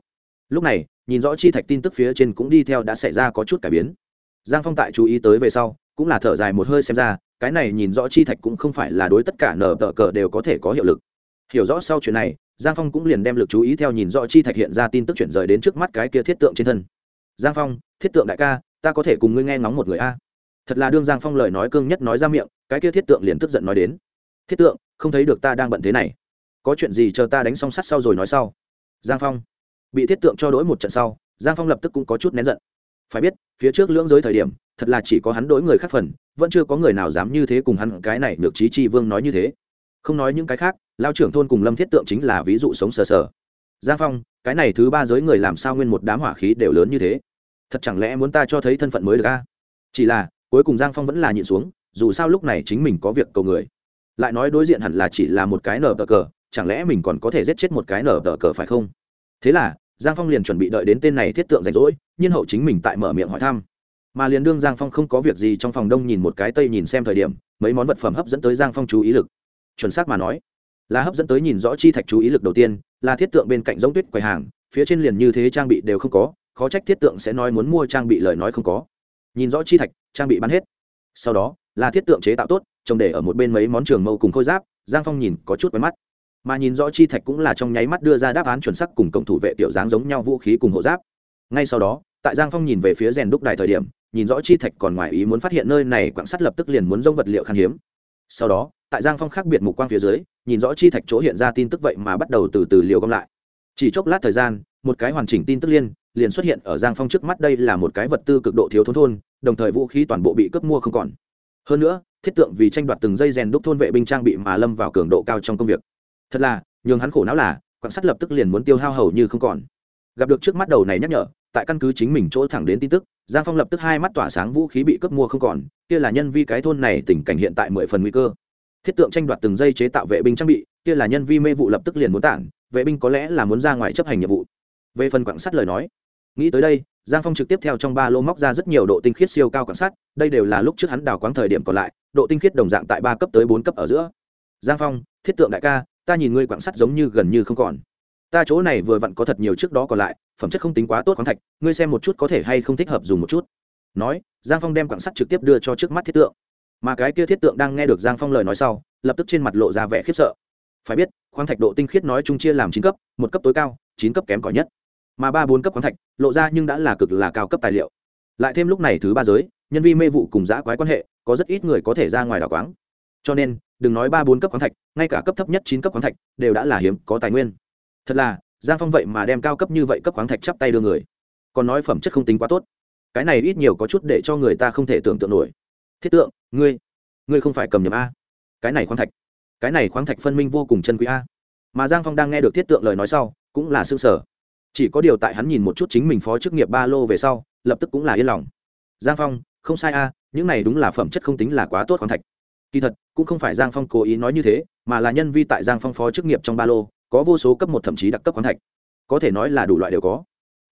Speaker 1: Lúc này, nhìn rõ chi thạch tin tức phía trên cũng đi theo đã xảy ra có chút cải biến. Giang phong tại chú ý tới về sau, cũng là thở dài một hơi xem ra, cái này nhìn rõ chi thạch cũng không phải là đối tất cả nở tờ cờ đều có thể có hiệu lực. Hiểu rõ sau chuyện này, giang phong cũng liền đem lực chú ý theo nhìn rõ chi thạch hiện ra tin tức chuyển rời đến trước mắt cái kia thiết tượng trên thân. Giang phong, thiết tượng đại ca, ta có thể cùng ngươi nghe ngóng một người a. Thật là đương giang phong lời nói cương nhất nói ra miệng, cái kia thiết tượng liền tức giận nói đến. Thiết tượng, không thấy được ta đang bận thế này có chuyện gì chờ ta đánh xong sắt sau rồi nói sau. Giang phong bị thiết tượng cho đ ố i một trận sau, giang phong lập tức cũng có chút nén giận. Phải biết, phía trước lưỡng giới thời điểm, thật là chỉ có hắn đ ố i người khác phần, vẫn chưa có người nào dám như thế cùng hắn, cái này được trí chi vương nói như thế. Không nói những cái khác lao trưởng thôn cùng lâm thiết tượng chính là ví dụ sống sờ sờ. Giang phong, cái này thứ ba giới người làm sao nguyên một đám hỏa khí đều lớn như thế? Thật chẳng lẽ muốn ta cho thấy thân phận mới được a? Chỉ là, cuối cùng giang phong vẫn là nhịn xuống, dù sao lúc này chính mình có việc cầu người. Lại nói đối diện hẳn là chỉ là một cái nở cờ cờ chẳng lẽ mình còn có thể giết chết một cái nở tờ cờ phải không? Thế là, giang phong liền chuẩn bị đợi đến tên này thiết tượng rảnh rỗi, nhiên hậu chính mình tại mở miệng hỏi thăm. Mà liền đương giang phong không có việc gì trong phòng đông nhìn một cái tây nhìn xem thời điểm, mấy món vật phẩm hấp dẫn tới giang phong chú ý lực. Chuẩn xác mà nói, là hấp dẫn tới nhìn rõ chi thạch chú ý lực đầu tiên, là thiết tượng bên cạnh giống tuyết quầy hàng, phía trên liền như thế trang bị đều không có, khó trách thiết tượng sẽ nói muốn mua trang bị lời nói không có. Nhìn rõ chi thạch, trang bị bán hết. Sau đó, là thiết tượng chế tạo tốt trồng để ở một bên mấy món trường mâu cùng khôi giáp, giang phong nhìn có chút quen mắt mà nhìn rõ chi thạch cũng là trong nháy mắt đưa ra đáp án chuẩn sắc cùng công thủ vệ tiểu dáng giống nhau vũ khí cùng hộ giáp. Ngay sau đó, tại giang phong nhìn về phía rèn đúc đài thời điểm, nhìn rõ chi thạch còn ngoài ý muốn phát hiện nơi này quảng sắt lập tức liền muốn dông vật liệu khan hiếm. Sau đó, tại giang phong khác biệt mục quang phía dưới, nhìn rõ chi thạch chỗ hiện ra tin tức vậy mà bắt đầu từ từ liều gom lại. Chỉ chốc lát thời gian, một cái hoàn chỉnh tin tức liên, liền xuất hiện ở giang phong trước mắt đây là một cái vật tư cực độ thiếu thốn thôn, đồng thời vũ khí toàn bộ bị cướp mua không còn. Hơn nữa, thiết tượng vì tranh đoạt từng dây rèn đúc thôn vệ binh trang bị mà lâm vào cường độ cao trong công việc thật là, nhường hắn khổ não là quạng sắt lập tức liền muốn tiêu hao hầu như không còn. Gặp được trước mắt đầu này nhắc nhở, tại căn cứ chính mình chỗ thẳng đến tin tức, giang phong lập tức hai mắt tỏa sáng vũ khí bị cướp mua không còn, kia là nhân vi cái thôn này tình cảnh hiện tại mười phần nguy cơ. Thiết tượng tranh đoạt từng dây chế tạo vệ binh trang bị, kia là nhân vi mê vụ lập tức liền muốn tản, vệ binh có lẽ là muốn ra ngoài chấp hành nhiệm vụ. Về phần quảng sắt lời nói, nghĩ tới đây, giang phong trực tiếp theo trong ba lô móc ra rất nhiều độ tinh khiết siêu cao quảng sắt, đây đều là lúc trước hắn đào quáng thời điểm còn lại, độ tinh khiết đồng dạng tại ba cấp tới bốn cấp ở giữa. Giang phong, thiết tượng đại ca ta nhìn ngươi quặng sắt giống như gần như không còn. Ta chỗ này vừa vặn có thật nhiều trước đó còn lại, phẩm chất không tính quá tốt khoáng thạch, ngươi xem một chút có thể hay không thích hợp dùng một chút. Nói, giang phong đem quặng sắt trực tiếp đưa cho trước mắt thiết tượng. Mà cái kia thiết tượng đang nghe được giang phong lời nói sau, lập tức trên mặt lộ ra vẻ khiếp sợ. Phải biết, khoáng thạch độ tinh khiết nói chung chia làm chín cấp, một cấp tối cao, chín cấp kém cỏi nhất. Mà ba bốn cấp khoáng thạch, lộ ra nhưng đã là cực là cao cấp tài liệu. Lại thêm lúc này thứ ba giới, nhân vi mê vụ cùng giã quái quan hệ, có rất ít người có thể ra ngoài đảo quáng. Cho nên đừng nói ba bốn cấp khoáng thạch, ngay cả cấp thấp nhất chín cấp khoáng thạch đều đã là hiếm có tài nguyên. Thật là, giang phong vậy mà đem cao cấp như vậy cấp khoáng thạch chắp tay đưa người. Còn nói phẩm chất không tính quá tốt. Cái này ít nhiều có chút để cho người ta không thể tưởng tượng nổi. Thiết tượng, ngươi ngươi không phải cầm nhầm a. Cái này khoáng thạch, cái này khoáng thạch phân minh vô cùng chân quý a. Mà giang phong đang nghe được thiết tượng lời nói sau, cũng là s ư ơ n g sở chỉ có điều tại hắn nhìn một chút chính mình phó chức nghiệp ba lô về sau, lập tức cũng là yên lòng. Giang phong, không sai a, những này đúng là phẩm chất không tính là quá tốt khoáng thạch kỳ thật, cũng không phải giang phong cố ý nói như thế, mà là nhân vi tại giang phong phó chức nghiệp trong ba lô, có vô số cấp một thậm chí đặc cấp khoáng thạch. Có thể nói là đủ loại đều có.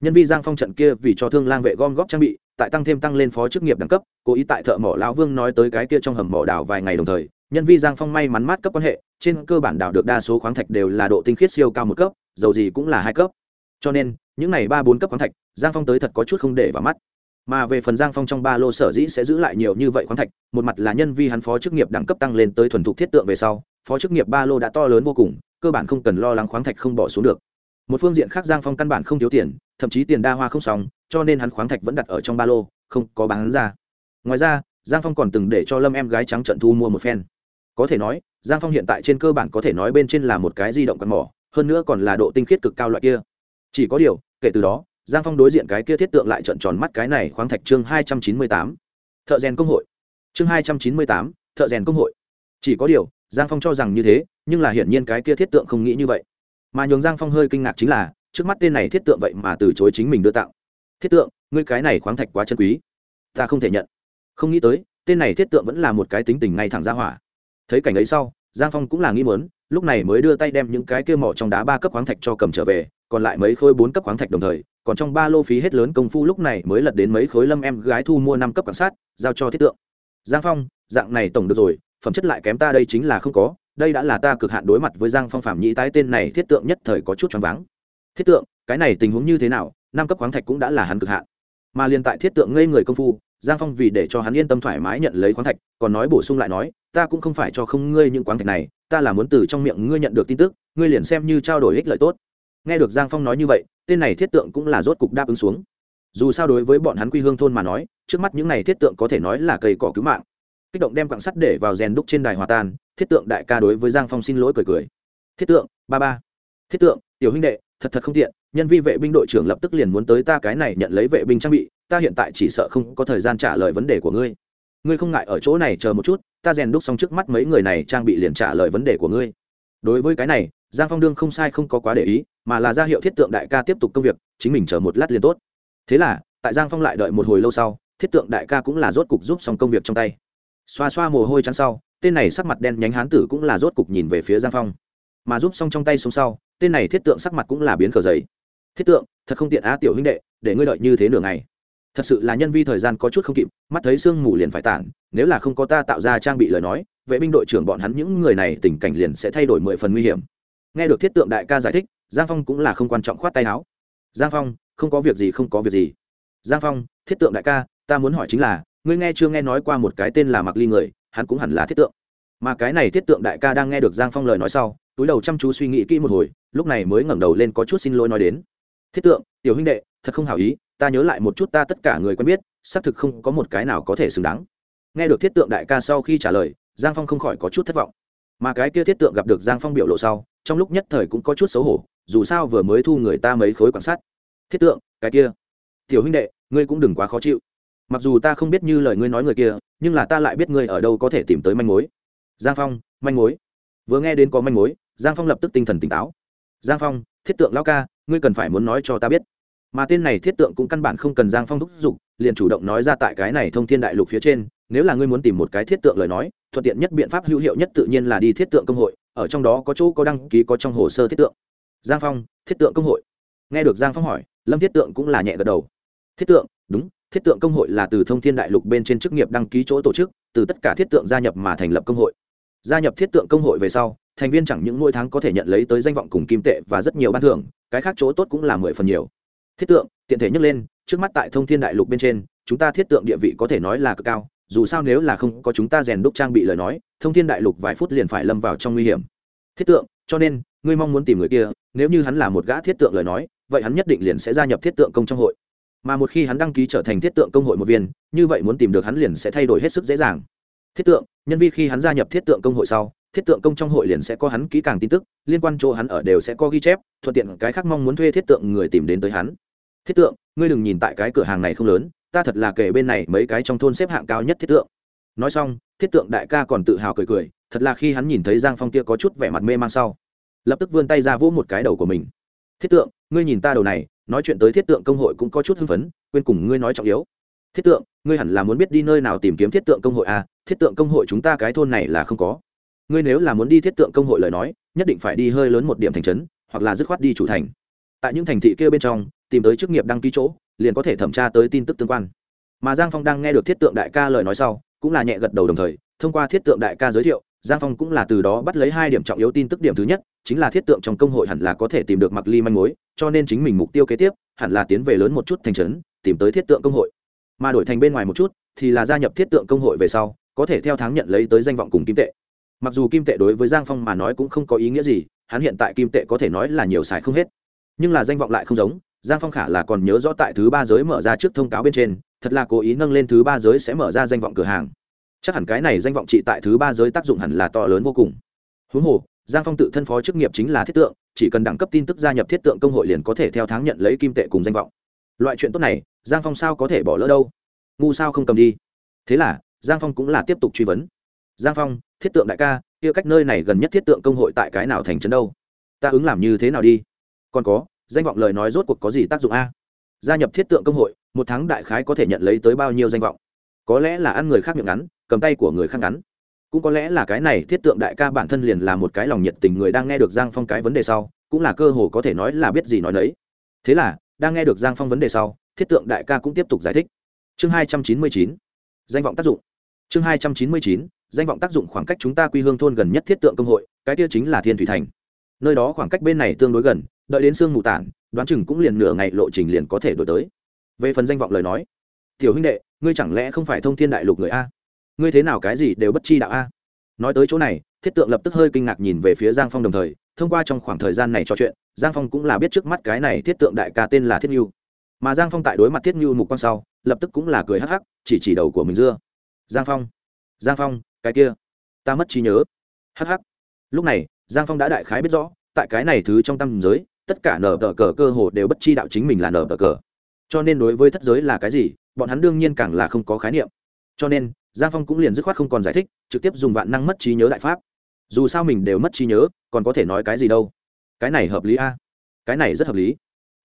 Speaker 1: Nhân vi giang phong trận kia vì cho thương lang vệ gom góp trang bị, tại tăng thêm tăng lên phó chức nghiệp đẳng cấp, cố ý tại thợ mỏ lão vương nói tới cái kia trong hầm mỏ đảo vài ngày đồng thời, nhân vi giang phong may mắn mát cấp quan hệ, trên cơ bản đảo được đa số khoáng thạch đều là độ tinh khiết siêu cao một cấp, dầu gì cũng là hai cấp. Cho nên, những này ba bốn cấp khoáng thạch, giang phong tới thật có chút không để vào mắt mà về phần giang phong trong ba lô sở dĩ sẽ giữ lại nhiều như vậy khoáng thạch, một mặt là nhân vi hắn phó chức nghiệp đẳng cấp tăng lên tới thuần thục thiết tượng về sau, phó chức nghiệp ba lô đã to lớn vô cùng, cơ bản không cần lo lắng khoáng thạch không bỏ xuống được. Một phương diện khác giang phong căn bản không thiếu tiền, thậm chí tiền đa hoa không xong, cho nên hắn khoáng thạch vẫn đặt ở trong ba lô, không có bán ra. Ngoài ra, giang phong còn từng để cho lâm em gái trắng trận thu mua một phen. Có thể nói, giang phong hiện tại trên cơ bản có thể nói bên trên là một cái di động quạt mỏ, hơn nữa còn là độ tinh khiết cực cao loại kia. Chỉ có điều, kể từ đó giang phong đối diện cái kia thiết tượng lại trợn tròn mắt cái này khoáng thạch chương hai trăm chín mươi tám. Thợ rèn công hội. Chương hai trăm chín mươi tám, thợ rèn công hội. Chỉ có điều, giang phong cho rằng như thế, nhưng là hiển nhiên cái kia thiết tượng không nghĩ như vậy. Mà nhường giang phong hơi kinh ngạc chính là, trước mắt tên này thiết tượng vậy mà từ chối chính mình đưa tặng. Thiết tượng, ngươi cái này khoáng thạch quá chân quý. Ta không thể nhận. Không nghĩ tới, tên này thiết tượng vẫn là một cái tính tình ngay thẳng ra hỏa. Thấy cảnh ấy sau, giang phong cũng là nghĩ mớn lúc này mới đưa tay đem những cái kia mỏ trong đá ba cấp khoáng thạch cho cầm trở về còn lại mấy khối bốn cấp khoáng thạch đồng thời, còn trong ba lô phí hết lớn công phu lúc này mới lật đến mấy khối lâm em gái thu mua năm cấp quan sát giao cho thiết tượng. Giang phong, dạng này tổng được rồi, phẩm chất lại kém ta đây chính là không có, đây đã là ta cực hạn đối mặt với giang phong phạm nhĩ tái tên này, thiết tượng nhất thời có chút choáng váng. Thiết tượng, cái này tình huống như thế nào, năm cấp khoáng thạch cũng đã là hắn cực hạn. Mà liền tại thiết tượng ngây người công phu, giang phong vì để cho hắn yên tâm thoải mái nhận lấy khoáng thạch, còn nói bổ sung lại nói, ta cũng không phải cho không ngươi những khoáng thạch này, ta là muốn từ trong miệng ngươi nhận được tin tức, ngươi liền xem như trao đổi ích lợi tốt nghe được giang phong nói như vậy, tên này thiết tượng cũng là rốt cục đáp ứng xuống. Dù sao đối với bọn hắn quy hương thôn mà nói, trước mắt những này thiết tượng có thể nói là cây cỏ cứu mạng. Kích động đem quặng sắt để vào rèn đúc trên đài hòa tan, thiết tượng đại ca đối với giang phong xin lỗi cười cười. Thiết tượng, ba ba. Thiết tượng, tiểu huynh đệ, thật thật không tiện, nhân vi vệ binh đội trưởng lập tức liền muốn tới ta cái này nhận lấy vệ binh trang bị, ta hiện tại chỉ sợ không có thời gian trả lời vấn đề của ngươi. Ngươi không ngại ở chỗ này chờ một chút, ta rèn đúc xong trước mắt mấy người này trang bị liền trả lời vấn đề của ngươi. Đối với cái này, giang phong đương không sai không có quá để ý mà là ra hiệu thiết tượng đại ca tiếp tục công việc, chính mình chờ một lát liền tốt. Thế là, tại giang phong lại đợi một hồi lâu sau, thiết tượng đại ca cũng là rốt cục giúp xong công việc trong tay. Xoa xoa mồ hôi chắn sau, tên này sắc mặt đen nhánh hán tử cũng là rốt cục nhìn về phía giang phong. Mà giúp xong trong tay xuống sau, tên này thiết tượng sắc mặt cũng là biến cờ giấy thiết tượng, thật không tiện á, tiểu huynh đệ, để ngươi đợi như thế nửa ngày. Thật sự là nhân vi thời gian có chút không kịp, mắt thấy sương mù liền phải tản, nếu là không có ta tạo ra trang bị lời nói, vệ binh đội trưởng bọn hắn những người này tình cảnh liền sẽ thay đổi mười phần nguy hiểm. Nghe được thiết tượng đại ca giải thích giang phong cũng là không quan trọng khoát tay áo. Giang phong, không có việc gì, không có việc gì. Giang phong, thiết tượng đại ca, ta muốn hỏi chính là, ngươi nghe chưa nghe nói qua một cái tên là mặc ly người, hắn cũng hẳn là thiết tượng. Mà cái này thiết tượng đại ca đang nghe được giang phong lời nói sau, túi đầu chăm chú suy nghĩ kỹ một hồi, lúc này mới ngẩng đầu lên có chút xin lỗi nói đến. Thiết tượng, tiểu huynh đệ, thật không hảo ý, ta nhớ lại một chút ta tất cả người quen biết, xác thực không có một cái nào có thể xứng đáng. Nghe được thiết tượng đại ca sau khi trả lời, giang phong không khỏi có chút thất vọng. Mà cái kia thiết tượng gặp được giang phong biểu lộ sau, trong lúc nhất thời cũng có chút xấu hổ dù sao vừa mới thu người ta mấy khối quan sát. Thiết tượng, cái kia. Tiểu huynh đệ, ngươi cũng đừng quá khó chịu. Mặc dù ta không biết như lời ngươi nói người kia, nhưng là ta lại biết ngươi ở đâu có thể tìm tới manh mối. Giang phong, manh mối. Vừa nghe đến có manh mối, giang phong lập tức tinh thần tỉnh táo. Giang phong, thiết tượng lao ca, ngươi cần phải muốn nói cho ta biết. Mà tên này thiết tượng cũng căn bản không cần giang phong thúc giục, liền chủ động nói ra tại cái này thông thiên đại lục phía trên, nếu là ngươi muốn tìm một cái thiết tượng lời nói, thuận tiện nhất biện pháp hữu hiệu nhất tự nhiên là đi thiết tượng công hội, ở trong đó có chỗ có đăng ký có trong hồ sơ thiết tượng giang phong, thiết tượng công hội. Nghe được giang phong hỏi, lâm thiết tượng cũng là nhẹ gật đầu. Thiết tượng, đúng, thiết tượng công hội là từ thông thiên đại lục bên trên chức nghiệp đăng ký chỗ tổ chức, từ tất cả thiết tượng gia nhập mà thành lập công hội. Gia nhập thiết tượng công hội về sau, thành viên chẳng những mỗi tháng có thể nhận lấy tới danh vọng cùng kim tệ và rất nhiều ban thưởng, cái khác chỗ tốt cũng là mười phần nhiều. Thiết tượng, tiện thể nhắc lên, trước mắt tại thông thiên đại lục bên trên, chúng ta thiết tượng địa vị có thể nói là cực cao, dù sao nếu là không có chúng ta rèn đúc trang bị lời nói, thông thiên đại lục vài phút liền phải lâm vào trong nguy hiểm. Thiết tượng, cho nên ngươi mong muốn tìm người kia, nếu như hắn là một gã thiết tượng lời nói, vậy hắn nhất định liền sẽ gia nhập thiết tượng công trong hội. Mà một khi hắn đăng ký trở thành thiết tượng công hội một viên, như vậy muốn tìm được hắn liền sẽ thay đổi hết sức dễ dàng. Thiết tượng, nhân vi khi hắn gia nhập thiết tượng công hội sau, thiết tượng công trong hội liền sẽ có hắn kỹ càng tin tức, liên quan chỗ hắn ở đều sẽ có ghi chép, thuận tiện cái khác mong muốn thuê thiết tượng người tìm đến tới hắn. Thiết tượng, ngươi đừng nhìn tại cái cửa hàng này không lớn, ta thật là kể bên này mấy cái trong thôn xếp hạng cao nhất thiết tượng. Nói xong, thiết tượng đại ca còn tự hào cười cười, thật là khi hắn nhìn thấy giang phong kia có chút vẻ mặt mê man sau lập tức vươn tay ra vỗ một cái đầu của mình. Thiết tượng, ngươi nhìn ta đầu này, nói chuyện tới thiết tượng công hội cũng có chút hưng phấn, quên cùng ngươi nói trọng yếu. Thiết tượng, ngươi hẳn là muốn biết đi nơi nào tìm kiếm thiết tượng công hội à thiết tượng công hội chúng ta cái thôn này là không có. Ngươi nếu là muốn đi thiết tượng công hội lời nói, nhất định phải đi hơi lớn một điểm thành trấn, hoặc là dứt khoát đi chủ thành. Tại những thành thị kia bên trong, tìm tới chức nghiệp đăng ký chỗ, liền có thể thẩm tra tới tin tức tương quan. Mà giang phong đang nghe được thiết tượng đại ca lời nói sau, cũng là nhẹ gật đầu đồng thời, thông qua thiết tượng đại ca giới thiệu giang phong cũng là từ đó bắt lấy hai điểm trọng yếu tin tức điểm thứ nhất, chính là thiết tượng trong công hội hẳn là có thể tìm được mặc ly manh mối, cho nên chính mình mục tiêu kế tiếp hẳn là tiến về lớn một chút thành trấn, tìm tới thiết tượng công hội. Mà đổi thành bên ngoài một chút, thì là gia nhập thiết tượng công hội về sau, có thể theo tháng nhận lấy tới danh vọng cùng kim tệ. Mặc dù kim tệ đối với giang phong mà nói cũng không có ý nghĩa gì, hắn hiện tại kim tệ có thể nói là nhiều xài không hết. Nhưng là danh vọng lại không giống, giang phong khả là còn nhớ rõ tại thứ ba giới mở ra trước thông cáo bên trên, thật là cố ý nâng lên thứ ba giới sẽ mở ra danh vọng cửa hàng chắc hẳn cái này danh vọng trị tại thứ ba giới tác dụng hẳn là to lớn vô cùng. Huống hồ, giang phong tự thân phó chức nghiệp chính là thiết tượng, chỉ cần đẳng cấp tin tức gia nhập thiết tượng công hội liền có thể theo tháng nhận lấy kim tệ cùng danh vọng. Loại chuyện tốt này, giang phong sao có thể bỏ lỡ đâu? Ngu sao không cầm đi? Thế là, giang phong cũng là tiếp tục truy vấn. Giang phong, thiết tượng đại ca, kia cách nơi này gần nhất thiết tượng công hội tại cái nào thành trấn đâu? Ta ứng làm như thế nào đi? Còn có, danh vọng lời nói rốt cuộc có gì tác dụng a? Gia nhập thiết tượng công hội, một tháng đại khái có thể nhận lấy tới bao nhiêu danh vọng? Có lẽ là ăn người khác miệng ngắn cầm tay của người khăn ngắn. Cũng có lẽ là cái này thiết tượng đại ca bản thân liền là một cái lòng nhiệt tình người đang nghe được giang phong cái vấn đề sau, cũng là cơ hồ có thể nói là biết gì nói đấy thế là, đang nghe được giang phong vấn đề sau, thiết tượng đại ca cũng tiếp tục giải thích. Chương hai trăm chín mươi chín, danh vọng tác dụng. Chương hai trăm chín mươi chín, danh vọng tác dụng khoảng cách chúng ta quy hương thôn gần nhất thiết tượng công hội, cái kia chính là thiên thủy thành. Nơi đó khoảng cách bên này tương đối gần, đợi đến sương mù tản, đoán chừng cũng liền nửa ngày lộ trình liền có thể đổi tới. Về phần danh vọng lời nói, tiểu huynh đệ, ngươi chẳng lẽ không phải thông thiên đại lục người a? Ngươi thế nào cái gì đều bất chi đạo a? Nói tới chỗ này, thiết tượng lập tức hơi kinh ngạc nhìn về phía giang phong đồng thời, thông qua trong khoảng thời gian này trò chuyện, giang phong cũng là biết trước mắt cái này thiết tượng đại ca tên là thiết n mà giang phong tại đối mặt thiết n mục quan sau, lập tức cũng là cười hắc hắc, chỉ chỉ đầu của mình dưa. Giang phong giang phong, cái kia, ta mất trí nhớ. Hắc hắc. Lúc này, giang phong đã đại khái biết rõ, tại cái này thứ trong tâm giới, tất cả nở tờ cờ cơ hồ đều bất chi đạo chính mình là nở tờ cờ. Cho nên đối với thất giới là cái gì, bọn hắn đương nhiên càng là không có khái niệm. Cho nên giang phong cũng liền dứt khoát không còn giải thích, trực tiếp dùng vạn năng mất trí nhớ đại pháp. Dù sao mình đều mất trí nhớ, còn có thể nói cái gì đâu? Cái này hợp lý a? Cái này rất hợp lý.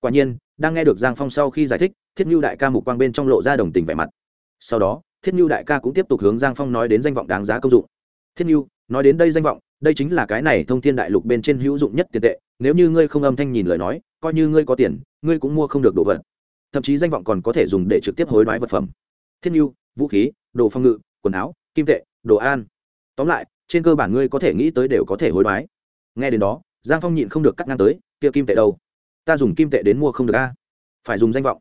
Speaker 1: Quả nhiên, đang nghe được giang phong sau khi giải thích, thiết như đại ca mục quang bên trong lộ ra đồng tình vẻ mặt. Sau đó, thiết như đại ca cũng tiếp tục hướng giang phong nói đến danh vọng đáng giá công dụng. Thiết như nói đến đây danh vọng, đây chính là cái này thông thiên đại lục bên trên hữu dụng nhất tiền tệ, nếu như ngươi không âm thanh nhìn lời nói, coi như ngươi có tiền, ngươi cũng mua không được đồ vật. Thậm chí danh vọng còn có thể dùng để trực tiếp hối đoái vật phẩm. Thiết như vũ khí, đồ phong ngự, quần áo, kim tệ, đồ an. Tóm lại, trên cơ bản ngươi có thể nghĩ tới đều có thể hối đoái. Nghe đến đó, giang phong nhịn không được cắt ngang tới, kia kim tệ đâu? Ta dùng kim tệ đến mua không được a. Phải dùng danh vọng.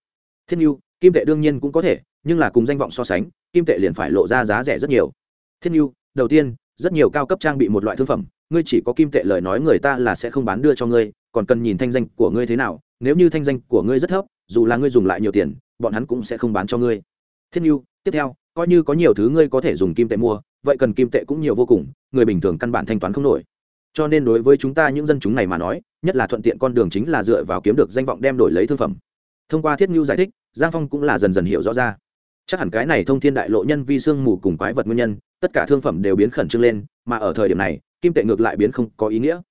Speaker 1: Thiết n kim tệ đương nhiên cũng có thể, nhưng là cùng danh vọng so sánh, kim tệ liền phải lộ ra giá rẻ rất nhiều. Thiết n đầu tiên, rất nhiều cao cấp trang bị một loại thương phẩm, ngươi chỉ có kim tệ lời nói người ta là sẽ không bán đưa cho ngươi, còn cần nhìn thanh danh của ngươi thế nào, nếu như thanh danh của ngươi rất thấp, dù là ngươi dùng lại nhiều tiền, bọn hắn cũng sẽ không bán cho ngươi thiết n tiếp theo, coi như có nhiều thứ ngươi có thể dùng kim tệ mua, vậy cần kim tệ cũng nhiều vô cùng, người bình thường căn bản thanh toán không nổi. Cho nên đối với chúng ta những dân chúng này mà nói, nhất là thuận tiện con đường chính là dựa vào kiếm được danh vọng đem đổi lấy thương phẩm. Thông qua thiết nhu giải thích, giang phong cũng là dần dần hiểu rõ ra. Chắc hẳn cái này thông thiên đại lộ nhân vi sương mù cùng quái vật nguyên nhân, tất cả thương phẩm đều biến khẩn trương lên, mà ở thời điểm này, kim tệ ngược lại biến không có ý nghĩa.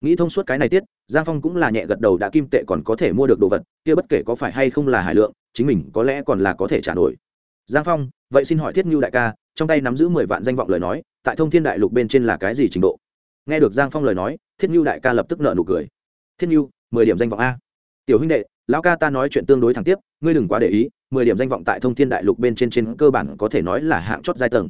Speaker 1: Nghĩ thông suốt cái này tiết, giang phong cũng là nhẹ gật đầu đã kim tệ còn có thể mua được đồ vật, kia bất kể có phải hay không là hải lượng, chính mình có lẽ còn là có thể trả nổi giang phong, vậy xin hỏi thiết ngưu đại ca, trong tay nắm giữ mười vạn danh vọng lời nói, tại thông thiên đại lục bên trên là cái gì trình độ? Nghe được giang phong lời nói, thiết ngưu đại ca lập tức nợ nụ cười. Thiết ngưu, mười điểm danh vọng a. Tiểu huynh đệ, lão ca ta nói chuyện tương đối thẳng tiếp, ngươi đừng quá để ý, mười điểm danh vọng tại thông thiên đại lục bên trên trên cơ bản có thể nói là hạng chót giai tầng.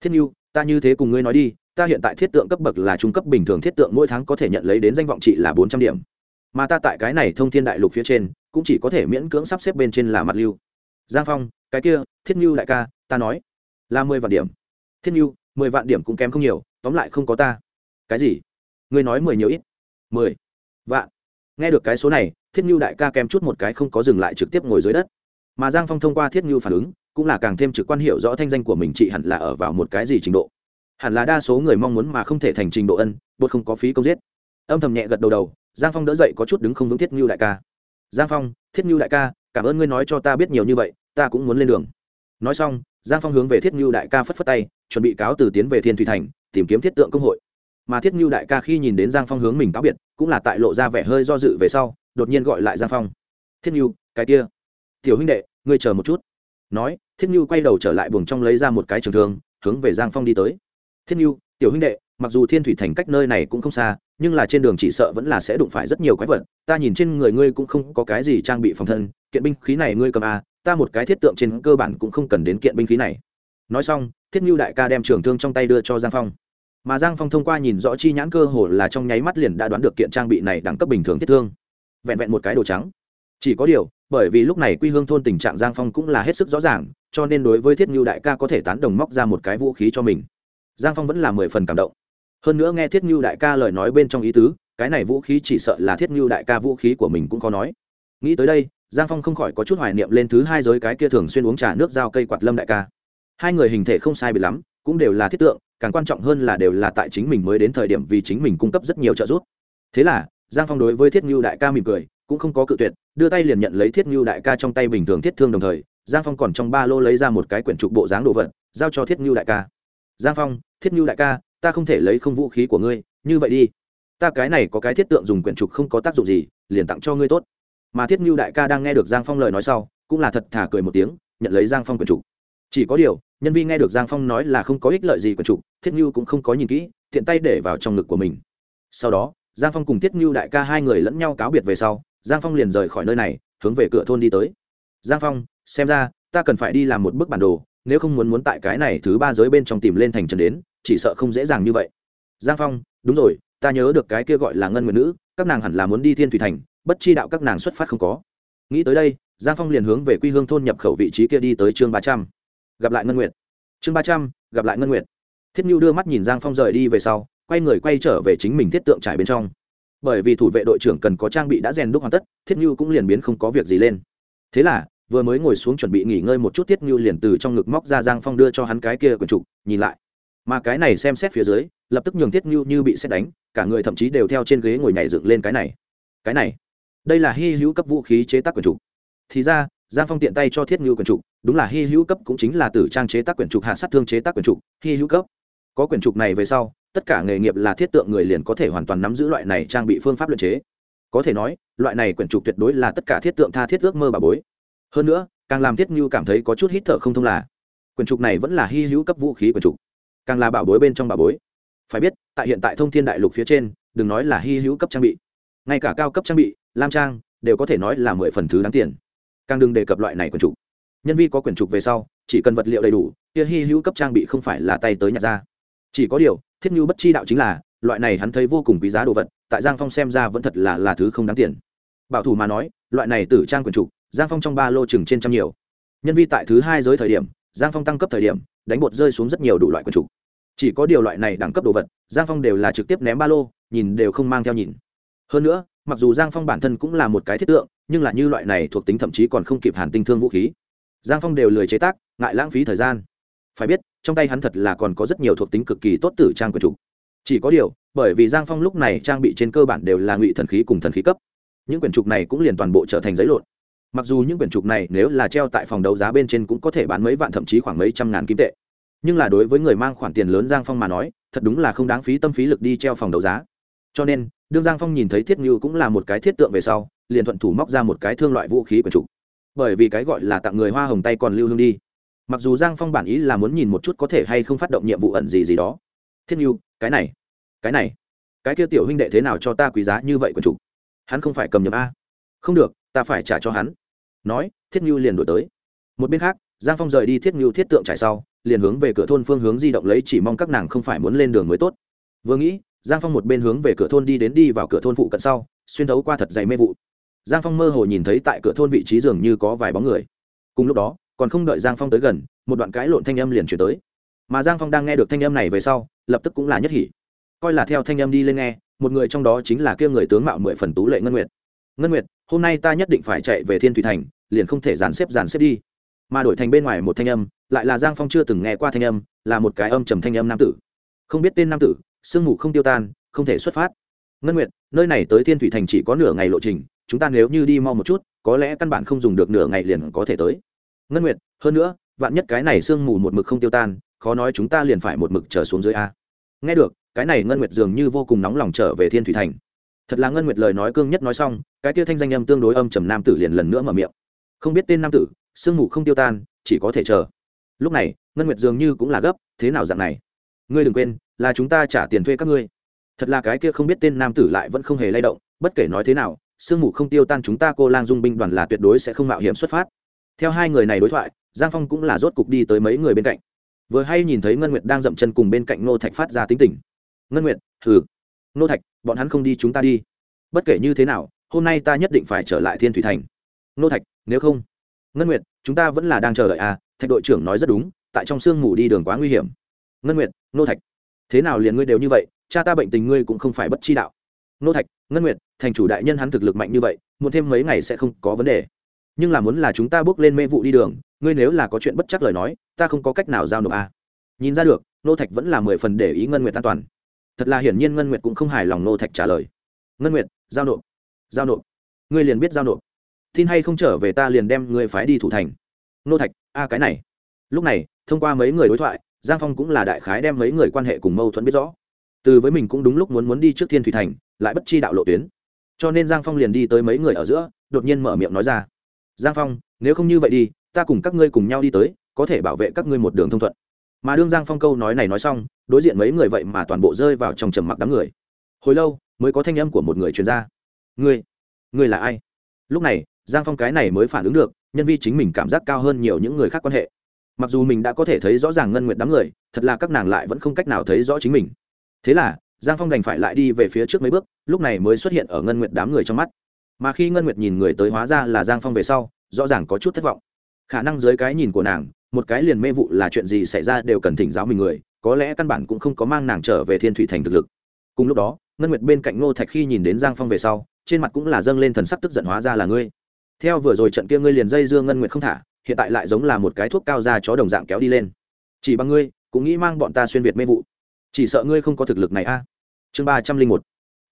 Speaker 1: Thiết ngưu, ta như thế cùng ngươi nói đi, ta hiện tại thiết tượng cấp bậc là trung cấp, bình thường thiết tượng mỗi tháng có thể nhận lấy đến danh vọng trị là bốn trăm điểm. Mà ta tại cái này thông thiên đại lục phía trên, cũng chỉ có thể miễn cưỡng sắp xếp bên trên là mặt lưu giang phong, cái kia, thiết như đại ca, ta nói, là mười vạn điểm. Thiết như, mười vạn điểm cũng kém không nhiều, tóm lại không có ta. Cái gì? Ngươi nói mười nhiều ít. Mười vạn. Nghe được cái số này, thiết như đại ca kém chút một cái không có dừng lại trực tiếp ngồi dưới đất. Mà giang phong thông qua thiết như phản ứng, cũng là càng thêm trực quan hiệu rõ thanh danh của mình chị hẳn là ở vào một cái gì trình độ. Hẳn là đa số người mong muốn mà không thể thành trình độ ân bột không có phí công giết. Âm thầm nhẹ gật đầu đầu, giang phong đỡ dậy có chút đứng không vững thiết như đại ca. Giang phong, thiết như đại ca cảm ơn ngươi nói cho ta biết nhiều như vậy, ta cũng muốn lên đường. Nói xong, giang phong hướng về thiết ngưu đại ca phất phất tay, chuẩn bị cáo từ tiến về thiên thủy thành, tìm kiếm thiết tượng công hội. Mà thiết ngưu đại ca khi nhìn đến giang phong hướng mình cáo biệt, cũng là tại lộ ra vẻ hơi do dự về sau, đột nhiên gọi lại giang phong. Thiết ngưu, cái kia. Tiểu huynh đệ, ngươi chờ một chút. Nói, thiết ngưu quay đầu trở lại buồng trong lấy ra một cái trường thương, hướng về giang phong đi tới. Thiết ngưu, tiểu huynh đệ, mặc dù thiên thủy thành cách nơi này cũng không xa, nhưng là trên đường chỉ sợ vẫn là sẽ đụng phải rất nhiều quái vật, ta nhìn trên người ngươi cũng không có cái gì trang bị phòng thân kiện binh khí này ngươi cầm à, ta một cái thiết tượng trên cơ bản cũng không cần đến kiện binh khí này. Nói xong thiết ngưu đại ca đem trường thương trong tay đưa cho giang phong. Mà giang phong thông qua nhìn rõ chi nhãn cơ hồ là trong nháy mắt liền đã đoán được kiện trang bị này đẳng cấp bình thường thiết thương. Vẹn vẹn một cái đồ trắng. Chỉ có điều bởi vì lúc này quy hương thôn tình trạng giang phong cũng là hết sức rõ ràng cho nên đối với thiết ngưu đại ca có thể tán đồng móc ra một cái vũ khí cho mình. Giang phong vẫn là mười phần cảm động. Hơn nữa nghe thiết ngưu đại ca lời nói bên trong ý tứ cái này vũ khí chỉ sợ là thiết ngưu đại ca vũ khí của mình cũng có nói. Nghĩ tới đây giang phong không khỏi có chút hoài niệm lên thứ hai giới cái kia thường xuyên uống trà nước dao cây quạt lâm đại ca. Hai người hình thể không sai biệt lắm, cũng đều là thiết tượng, càng quan trọng hơn là đều là tại chính mình mới đến thời điểm vì chính mình cung cấp rất nhiều trợ giúp. Thế là, giang phong đối với thiết ngưu đại ca mỉm cười, cũng không có cự tuyệt, đưa tay liền nhận lấy thiết ngưu đại ca trong tay bình thường thiết thương đồng thời, giang phong còn trong ba lô lấy ra một cái quyển trục bộ dáng đồ vật, giao cho thiết ngưu đại ca. Giang phong, thiết ngưu đại ca, ta không thể lấy không vũ khí của ngươi, như vậy đi. Ta cái này có cái thiết tượng dùng quyển trục không có tác dụng gì, liền tặng cho ngươi tốt mà thiết ngưu đại ca đang nghe được giang phong lời nói sau, cũng là thật thả cười một tiếng, nhận lấy giang phong quyển trục chỉ có điều, nhân viên nghe được giang phong nói là không có ích lợi gì quyển trục thiết ngưu cũng không có nhìn kỹ thiện tay để vào trong ngực của mình. Sau đó, giang phong cùng thiết ngưu đại ca hai người lẫn nhau cáo biệt về sau, giang phong liền rời khỏi nơi này, hướng về cửa thôn đi tới. Giang phong, xem ra, ta cần phải đi làm một bức bản đồ, nếu không muốn muốn tại cái này thứ ba giới bên trong tìm lên thành trần đến, chỉ sợ không dễ dàng như vậy. Giang phong, đúng rồi, ta nhớ được cái kia gọi là ngân nguyện nữ, các nàng hẳn là muốn đi thiên thủy thành bất chi đạo các nàng xuất phát không có. Nghĩ tới đây, giang phong liền hướng về quy hương thôn nhập khẩu vị trí kia đi tới chương ba trăm. Gặp lại ngân nguyệt. Chương ba trăm, gặp lại ngân nguyệt. Thiết nhu đưa mắt nhìn giang phong rời đi về sau, quay người quay trở về chính mình thiết tượng trải bên trong. Bởi vì thủ vệ đội trưởng cần có trang bị đã rèn đúc hoàn tất, thiết nhu cũng liền biến không có việc gì lên. Thế là, vừa mới ngồi xuống chuẩn bị nghỉ ngơi một chút, thiết nhu liền từ trong ngực móc ra giang phong đưa cho hắn cái kia quần trục, nhìn lại. Mà cái này xem xét phía dưới, lập tức nhường thiết nhu như bị xét đánh, cả người thậm chí đều theo trên ghế ngồi nhảy dựng lên cái này. Cái này đây là hy hữu cấp vũ khí chế tác quyển trục. Thì ra, giang phong tiện tay cho thiết ngưu quyển trục, đúng là hy hữu cấp cũng chính là từ trang chế tác quyển trục, hạ sát thương chế tác quyển trục, hy hữu cấp. Có quyển trục này về sau, tất cả nghề nghiệp là thiết tượng người liền có thể hoàn toàn nắm giữ loại này trang bị phương pháp luyện chế. Có thể nói, loại này quyển trục tuyệt đối là tất cả thiết tượng tha thiết ước mơ bà bối. Hơn nữa, càng làm thiết ngưu cảm thấy có chút hít thở không thông là quyển trục này vẫn là hy hữu cấp vũ khí quyển trục, càng là bảo bối bên trong bảo bối. Phải biết, tại hiện tại thông thiên đại lục phía trên, đừng nói là hy hữu cấp trang bị, ngay cả cao cấp trang bị lam trang đều có thể nói là mười phần thứ đáng tiền. Càng đừng đề cập loại này quyển trục nhân vi có quyển trục về sau, chỉ cần vật liệu đầy đủ, kia hy hữu cấp trang bị không phải là tay tới nhặt ra. Chỉ có điều, thiết như bất chi đạo chính là, loại này hắn thấy vô cùng quý giá đồ vật, tại giang phong xem ra vẫn thật là là thứ không đáng tiền. Bảo thủ mà nói, loại này tử trang quyển trục, giang phong trong ba lô chừng trên trăm nhiều. Nhân vi tại thứ hai giới thời điểm, giang phong tăng cấp thời điểm, đánh bột rơi xuống rất nhiều đủ loại quyển trục. Chỉ có điều loại này đẳng cấp đồ vật, giang phong đều là trực tiếp ném ba lô, nhìn đều không mang theo nhìn. Hơn nữa mặc dù giang phong bản thân cũng là một cái thiết tượng, nhưng là như loại này thuộc tính thậm chí còn không kịp hàn tinh thương vũ khí. Giang phong đều lười chế tác, ngại lãng phí thời gian. Phải biết, trong tay hắn thật là còn có rất nhiều thuộc tính cực kỳ tốt tử trang của trục chỉ có điều, bởi vì giang phong lúc này trang bị trên cơ bản đều là ngụy thần khí cùng thần khí cấp, những quyển trục này cũng liền toàn bộ trở thành giấy lộn. Mặc dù những quyển trục này nếu là treo tại phòng đấu giá bên trên cũng có thể bán mấy vạn thậm chí khoảng mấy trăm ngàn kim tệ. Nhưng là đối với người mang khoản tiền lớn giang phong mà nói, thật đúng là không đáng phí tâm phí lực đi treo phòng đấu giá. Cho nên đương giang phong nhìn thấy thiết như cũng là một cái thiết tượng về sau, liền thuận thủ móc ra một cái thương loại vũ khí quần trục. Bởi vì cái gọi là tặng người hoa hồng tay còn lưu hương đi. Mặc dù giang phong bản ý là muốn nhìn một chút có thể hay không phát động nhiệm vụ ẩn gì gì đó. Thiết như cái này cái này, cái kia tiểu huynh đệ thế nào cho ta quý giá như vậy quần trục? Hắn không phải cầm nhầm a. Không được, ta phải trả cho hắn. Nói, thiết như liền đổi tới. Một bên khác, giang phong rời đi thiết như thiết tượng trải sau, liền hướng về cửa thôn phương hướng di động lấy chỉ mong các nàng không phải muốn lên đường mới tốt. Vừa nghĩ giang phong một bên hướng về cửa thôn đi đến đi vào cửa thôn phụ cận sau, xuyên thấu qua thật dày mê vụ. Giang phong mơ hồ nhìn thấy tại cửa thôn vị trí dường như có vài bóng người. Cùng lúc đó, còn không đợi giang phong tới gần, một đoạn cãi lộn thanh âm liền chuyển tới. Mà giang phong đang nghe được thanh âm này về sau, lập tức cũng là nhất hỉ. Coi là theo thanh âm đi lên nghe, một người trong đó chính là kia người tướng mạo mười phần tú lệ ngân nguyệt. Ngân nguyệt, hôm nay ta nhất định phải chạy về thiên thủy thành, liền không thể dàn xếp dàn xếp đi. Mà đổi thành bên ngoài một thanh âm, lại là giang phong chưa từng nghe qua thanh âm, là một cái âm trầm thanh âm nam tử. Không biết tên nam tử sương mù không tiêu tan, không thể xuất phát. Ngân nguyệt, nơi này tới thiên thủy thành chỉ có nửa ngày lộ trình, chúng ta nếu như đi mau một chút, có lẽ căn bản không dùng được nửa ngày liền có thể tới. Ngân nguyệt, hơn nữa, vạn nhất cái này sương mù một mực không tiêu tan, khó nói chúng ta liền phải một mực trở xuống dưới a. Nghe được, cái này ngân nguyệt dường như vô cùng nóng lòng trở về thiên thủy thành. Thật là ngân nguyệt lời nói cương nhất nói xong, cái kia thanh danh âm tương đối âm trầm nam tử liền lần nữa mở miệng. Không biết tên nam tử, sương mù không tiêu tan, chỉ có thể chờ. Lúc này, ngân nguyệt dường như cũng là gấp, thế nào dạng này? Ngươi đừng quên, là chúng ta trả tiền thuê các ngươi. Thật là cái kia không biết tên nam tử lại vẫn không hề lay động, bất kể nói thế nào, sương mù không tiêu tan chúng ta cô lang dung binh đoàn là tuyệt đối sẽ không mạo hiểm xuất phát. Theo hai người này đối thoại, giang phong cũng là rốt cục đi tới mấy người bên cạnh. Vừa hay nhìn thấy ngân nguyệt đang dậm chân cùng bên cạnh nô thạch phát ra tính tình. Ngân nguyệt, hừ nô thạch, bọn hắn không đi chúng ta đi. Bất kể như thế nào, hôm nay ta nhất định phải trở lại thiên thủy thành. Nô thạch, nếu không? Ngân nguyệt, chúng ta vẫn là đang chờ đợi à thạch đội trưởng nói rất đúng, tại trong sương mù đi đường quá nguy hiểm ngân nguyệt nô thạch. Thế nào liền ngươi đều như vậy, cha ta bệnh tình ngươi cũng không phải bất chi đạo. Nô thạch, ngân nguyệt, thành chủ đại nhân hắn thực lực mạnh như vậy muốn thêm mấy ngày sẽ không có vấn đề. Nhưng là muốn là chúng ta bước lên mê vụ đi đường, ngươi nếu là có chuyện bất chắc lời nói, ta không có cách nào giao nộp à. nhìn ra được nô thạch vẫn là mười phần để ý ngân nguyệt an toàn. Thật là hiển nhiên ngân nguyệt cũng không hài lòng nô thạch trả lời. Ngân nguyệt, giao nộp. Giao nộp. Ngươi liền biết giao nộp. Tin hay không trở về ta liền đem ngươi phái đi thủ thành. Nô thạch, a cái này. Lúc này, thông qua mấy người đối thoại giang phong cũng là đại khái đem mấy người quan hệ cùng mâu thuẫn biết rõ. Từ với mình cũng đúng lúc muốn muốn đi trước thiên thủy thành, lại bất chi đạo lộ tuyến. Cho nên giang phong liền đi tới mấy người ở giữa, đột nhiên mở miệng nói ra. Giang phong, nếu không như vậy đi, ta cùng các ngươi cùng nhau đi tới, có thể bảo vệ các ngươi một đường thông thuận. Mà đương giang phong câu nói này nói xong, đối diện mấy người vậy mà toàn bộ rơi vào trong trầm mặc đám người. Hồi lâu, mới có thanh âm của một người chuyên gia ngươi ngươi là ai? Lúc này, giang phong cái này mới phản ứng được, nhân vi chính mình cảm giác cao hơn nhiều những người khác quan hệ mặc dù mình đã có thể thấy rõ ràng ngân nguyệt đám người, thật là các nàng lại vẫn không cách nào thấy rõ chính mình. Thế là, giang phong đành phải lại đi về phía trước mấy bước, lúc này mới xuất hiện ở ngân nguyệt đám người trong mắt. Mà khi ngân nguyệt nhìn người tới hóa ra là giang phong về sau, rõ ràng có chút thất vọng. Khả năng dưới cái nhìn của nàng, một cái liền mê vụ là chuyện gì xảy ra đều cần thỉnh giáo mình người, có lẽ căn bản cũng không có mang nàng trở về thiên thủy thành thực lực. Cùng lúc đó, ngân nguyệt bên cạnh ngô thạch khi nhìn đến giang phong về sau, trên mặt cũng là dâng lên thần sắc tức giận hóa ra là ngươi. Theo vừa rồi trận kia ngươi liền dây dưa ngân nguyệt không thả hiện tại lại giống là một cái thuốc cao ra chó đồng dạng kéo đi lên. Chỉ bằng ngươi, cũng nghĩ mang bọn ta xuyên việt mê vụ. Chỉ sợ ngươi không có thực lực này a. Chương ba trăm linh một.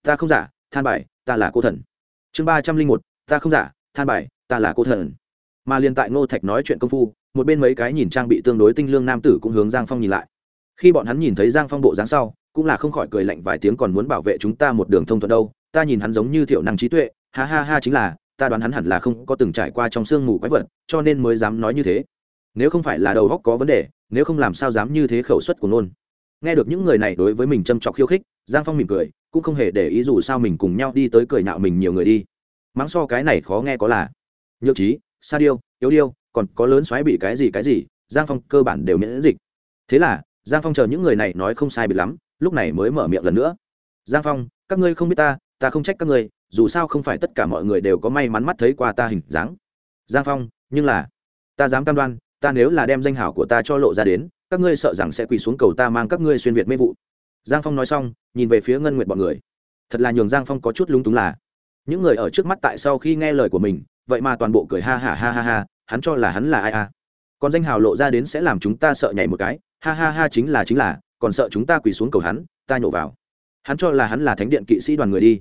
Speaker 1: Ta không giả, than bài, ta là cô thần. Chương ba trăm linh một. Ta không giả, than bài, ta là cô thần. Mà liền tại ngô thạch nói chuyện công phu, một bên mấy cái nhìn trang bị tương đối tinh lương nam tử cũng hướng giang phong nhìn lại. Khi bọn hắn nhìn thấy giang phong bộ dáng sau, cũng là không khỏi cười lạnh vài tiếng còn muốn bảo vệ chúng ta một đường thông thuận đâu. Ta nhìn hắn giống như thiểu năng trí tuệ, ha ha ha chính là ta đoán hắn hẳn là không có từng trải qua trong sương mù quái vật, cho nên mới dám nói như thế. Nếu không phải là đầu góc có vấn đề, nếu không làm sao dám như thế khẩu suất của nôn nghe được những người này đối với mình châm trọc khiêu khích, giang phong mỉm cười, cũng không hề để ý dù sao mình cùng nhau đi tới cười nhạo mình nhiều người đi. Mắng so cái này khó nghe có là. Nhược trí, sa điêu, yếu điêu, còn có lớn xoáy bị cái gì cái gì, giang phong cơ bản đều miễn dịch. Thế là, giang phong chờ những người này nói không sai bị lắm, lúc này mới mở miệng lần nữa. Giang phong, các ngươi không biết ta ta không trách các ngươi, dù sao không phải tất cả mọi người đều có may mắn mắt thấy qua ta hình dáng. Giang phong, nhưng là, ta dám cam đoan, ta nếu là đem danh hảo của ta cho lộ ra đến, các ngươi sợ rằng sẽ quỳ xuống cầu ta mang các ngươi xuyên việt mê vụ. Giang phong nói xong, nhìn về phía ngân nguyện bọn người. Thật là nhường giang phong có chút lúng túng là, những người ở trước mắt tại sau khi nghe lời của mình, vậy mà toàn bộ cười ha ha ha ha ha, hắn cho là hắn là ai à? Còn danh hào lộ ra đến sẽ làm chúng ta sợ nhảy một cái, ha ha ha chính là chính là, còn sợ chúng ta quỳ xuống cầu hắn, ta nhổ vào hắn cho là hắn là thánh điện kỵ sĩ đoàn người đi.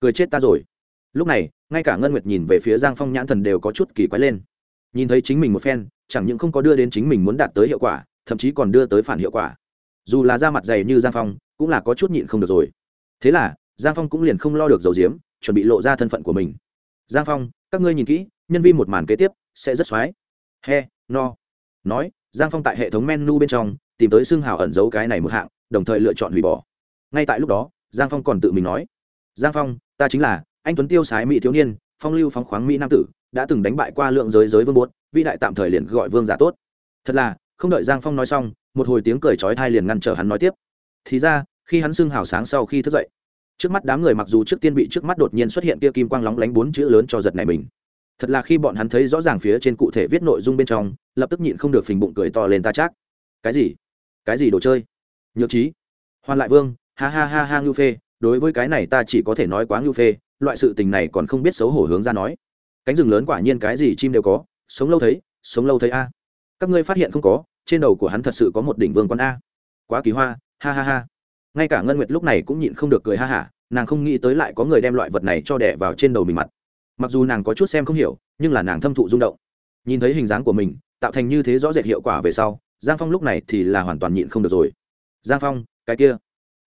Speaker 1: Cười chết ta rồi. Lúc này, ngay cả ngân nguyệt nhìn về phía giang phong nhãn thần đều có chút kỳ quái lên. Nhìn thấy chính mình một phen, chẳng những không có đưa đến chính mình muốn đạt tới hiệu quả, thậm chí còn đưa tới phản hiệu quả. Dù là da mặt dày như giang phong, cũng là có chút nhịn không được rồi. Thế là, giang phong cũng liền không lo được dầu diếm, chuẩn bị lộ ra thân phận của mình. Giang phong, các ngươi nhìn kỹ, nhân viên một màn kế tiếp sẽ rất x o á i he, no. Nói, giang phong tại hệ thống menu bên trong tìm tới xương hào ẩn giấu cái này một hạng, đồng thời lựa chọn hủy bỏ ngay tại lúc đó, giang phong còn tự mình nói, giang phong, ta chính là anh tuấn tiêu sái mỹ thiếu niên, phong lưu phóng khoáng mỹ nam tử, đã từng đánh bại qua lượng giới giới vương bốt vĩ đại tạm thời liền gọi vương giả tốt. Thật là, không đợi giang phong nói xong, một hồi tiếng cười chói thai liền ngăn trở hắn nói tiếp. Thì ra, khi hắn xưng hào sáng sau khi thức dậy, trước mắt đám người mặc dù trước tiên bị trước mắt đột nhiên xuất hiện kia kim quang lóng lánh bốn chữ lớn cho giật này mình. Thật là khi bọn hắn thấy rõ ràng phía trên cụ thể viết nội dung bên trong, lập tức nhịn không được phình bụng cười to lên ta chắc. Cái gì? Cái gì đồ chơi? Nhược trí. Hoàn lại vương ha ha ha ha ngưu phê, đối với cái này ta chỉ có thể nói quá ngưu phê, loại sự tình này còn không biết xấu hổ hướng ra nói. Cánh rừng lớn quả nhiên cái gì chim đều có, sống lâu thấy, sống lâu thấy a. Các ngươi phát hiện không có, trên đầu của hắn thật sự có một đỉnh vương con a. Quá kỳ hoa, ha ha ha. Ngay cả ngân nguyệt lúc này cũng nhịn không được cười ha hả, nàng không nghĩ tới lại có người đem loại vật này cho đẻ vào trên đầu mình mặt. Mặc dù nàng có chút xem không hiểu, nhưng là nàng thâm thụ rung động. Nhìn thấy hình dáng của mình, tạo thành như thế rõ rệt hiệu quả về sau, giang phong lúc này thì là hoàn toàn nhịn không được rồi. Giang phong, cái kia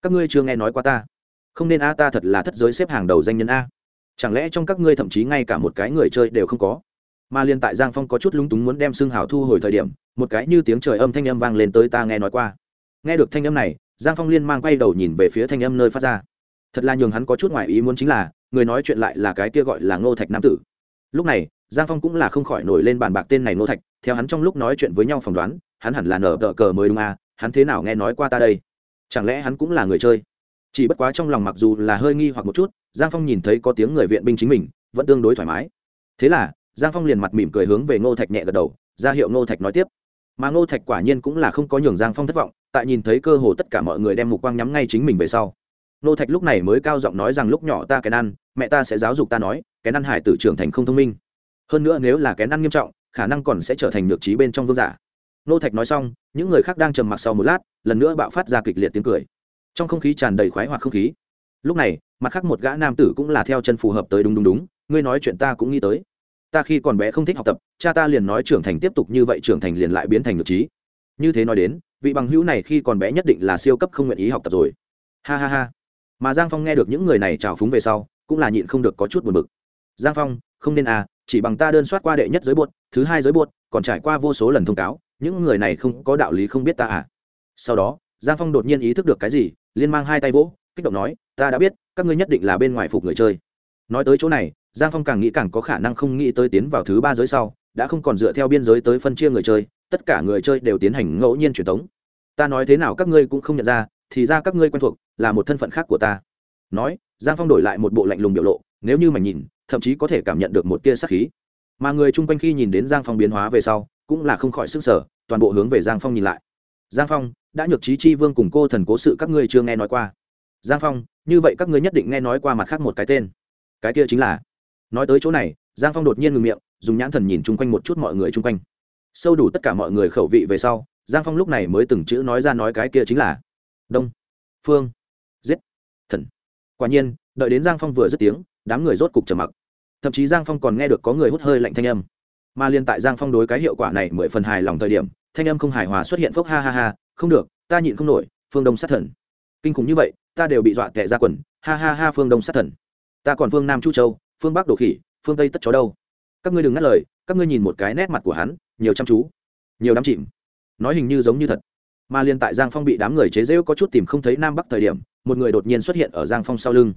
Speaker 1: các ngươi chưa nghe nói qua ta. Không nên a, ta thật là thất giới xếp hàng đầu danh nhân a. Chẳng lẽ trong các ngươi thậm chí ngay cả một cái người chơi đều không có? Mà liên tại giang phong có chút lúng túng muốn đem xương hào thu hồi thời điểm, một cái như tiếng trời âm thanh âm vang lên tới ta nghe nói qua. Nghe được thanh âm này, giang phong liên mang quay đầu nhìn về phía thanh âm nơi phát ra. Thật là nhường hắn có chút ngoài ý muốn chính là, người nói chuyện lại là cái kia gọi là ngô thạch nam tử. Lúc này, giang phong cũng là không khỏi nổi lên bàn bạc tên này ngô thạch, theo hắn trong lúc nói chuyện với nhau phỏng đoán, hắn hẳn là nở tờ cờ mới đúng à hắn thế nào nghe nói qua ta đây? Chẳng lẽ hắn cũng là người chơi? Chỉ bất quá trong lòng mặc dù là hơi nghi hoặc một chút, giang phong nhìn thấy có tiếng người viện binh chính mình, vẫn tương đối thoải mái. Thế là, giang phong liền mặt mỉm cười hướng về ngô thạch nhẹ gật đầu, ra hiệu ngô thạch nói tiếp. Mà ngô thạch quả nhiên cũng là không có nhường giang phong thất vọng, tại nhìn thấy cơ hồ tất cả mọi người đem mục quang nhắm ngay chính mình về sau. Ngô thạch lúc này mới cao giọng nói rằng lúc nhỏ ta kén ăn, mẹ ta sẽ giáo dục ta nói, kén ăn hải tử trưởng thành không thông minh. Hơn nữa nếu là kén ăn nghiêm trọng, khả năng còn sẽ trở thành nhược trí bên trong vương giả. Nô thạch nói xong, những người khác đang trầm mặc sau một lát, lần nữa bạo phát ra kịch liệt tiếng cười. Trong không khí tràn đầy khoái hoặc không khí. Lúc này, mặt khác một gã nam tử cũng là theo chân phù hợp tới đúng đúng đúng, ngươi nói chuyện ta cũng nghĩ tới. Ta khi còn bé không thích học tập, cha ta liền nói trưởng thành tiếp tục như vậy trưởng thành liền lại biến thành ngược trí. Như thế nói đến, vị bằng hữu này khi còn bé nhất định là siêu cấp không nguyện ý học tập rồi. Ha ha ha. Mà giang phong nghe được những người này trào phúng về sau, cũng là nhịn không được có chút buồn bực. Giang phong, không nên à chỉ bằng ta đơn soát qua đệ nhất giới buốt thứ hai giới buốt còn trải qua vô số lần thông cáo những người này không có đạo lý không biết ta à. Sau đó, giang phong đột nhiên ý thức được cái gì, liên mang hai tay vỗ, kích động nói, ta đã biết, các ngươi nhất định là bên ngoài phục người chơi. Nói tới chỗ này, giang phong càng nghĩ càng có khả năng không nghĩ tới tiến vào thứ ba giới sau, đã không còn dựa theo biên giới tới phân chia người chơi, tất cả người chơi đều tiến hành ngẫu nhiên truyền thống. Ta nói thế nào các ngươi cũng không nhận ra, thì ra các ngươi quen thuộc, là một thân phận khác của ta. Nói, giang phong đổi lại một bộ lạnh lùng biểu lộ, nếu như mà nhìn, thậm chí có thể cảm nhận được một tia sắc khí. Mà người chung quanh khi nhìn đến giang phong biến hóa về sau cũng là không khỏi sức sở toàn bộ hướng về giang phong nhìn lại. Giang phong, đã nhược trí chi vương cùng cô thần cố sự các ngươi chưa nghe nói qua. Giang phong, như vậy các ngươi nhất định nghe nói qua mặt khác một cái tên. Cái kia chính là, nói tới chỗ này, giang phong đột nhiên ngừng miệng, dùng nhãn thần nhìn chung quanh một chút mọi người chung quanh. Sâu đủ tất cả mọi người khẩu vị về sau, giang phong lúc này mới từng chữ nói ra nói cái kia chính là, đông, phương, giết, thần. Quả nhiên, đợi đến giang phong vừa dứt tiếng, đám người rốt cục trầm mặc. Thậm chí giang phong còn nghe được có người hút hơi lạnh thanh âm mà liên tại giang phong đối cái hiệu quả này mười phần hài lòng thời điểm, thanh âm không hài hòa xuất hiện phốc ha ha ha, không được, ta nhịn không nổi, phương đông sát thần. Kinh khủng như vậy, ta đều bị dọa tệ ra quần, ha ha ha, phương đông sát thần. Ta còn phương nam chu châu, phương bắc đồ khỉ, phương tây tất chó đâu? Các ngươi đừng ngắt lời, các ngươi nhìn một cái nét mặt của hắn, nhiều chăm chú, nhiều đám chìm. Nói hình như giống như thật. Mà liên tại giang phong bị đám người chế rễu có chút tìm không thấy nam bắc thời điểm, một người đột nhiên xuất hiện ở giang phong sau lưng.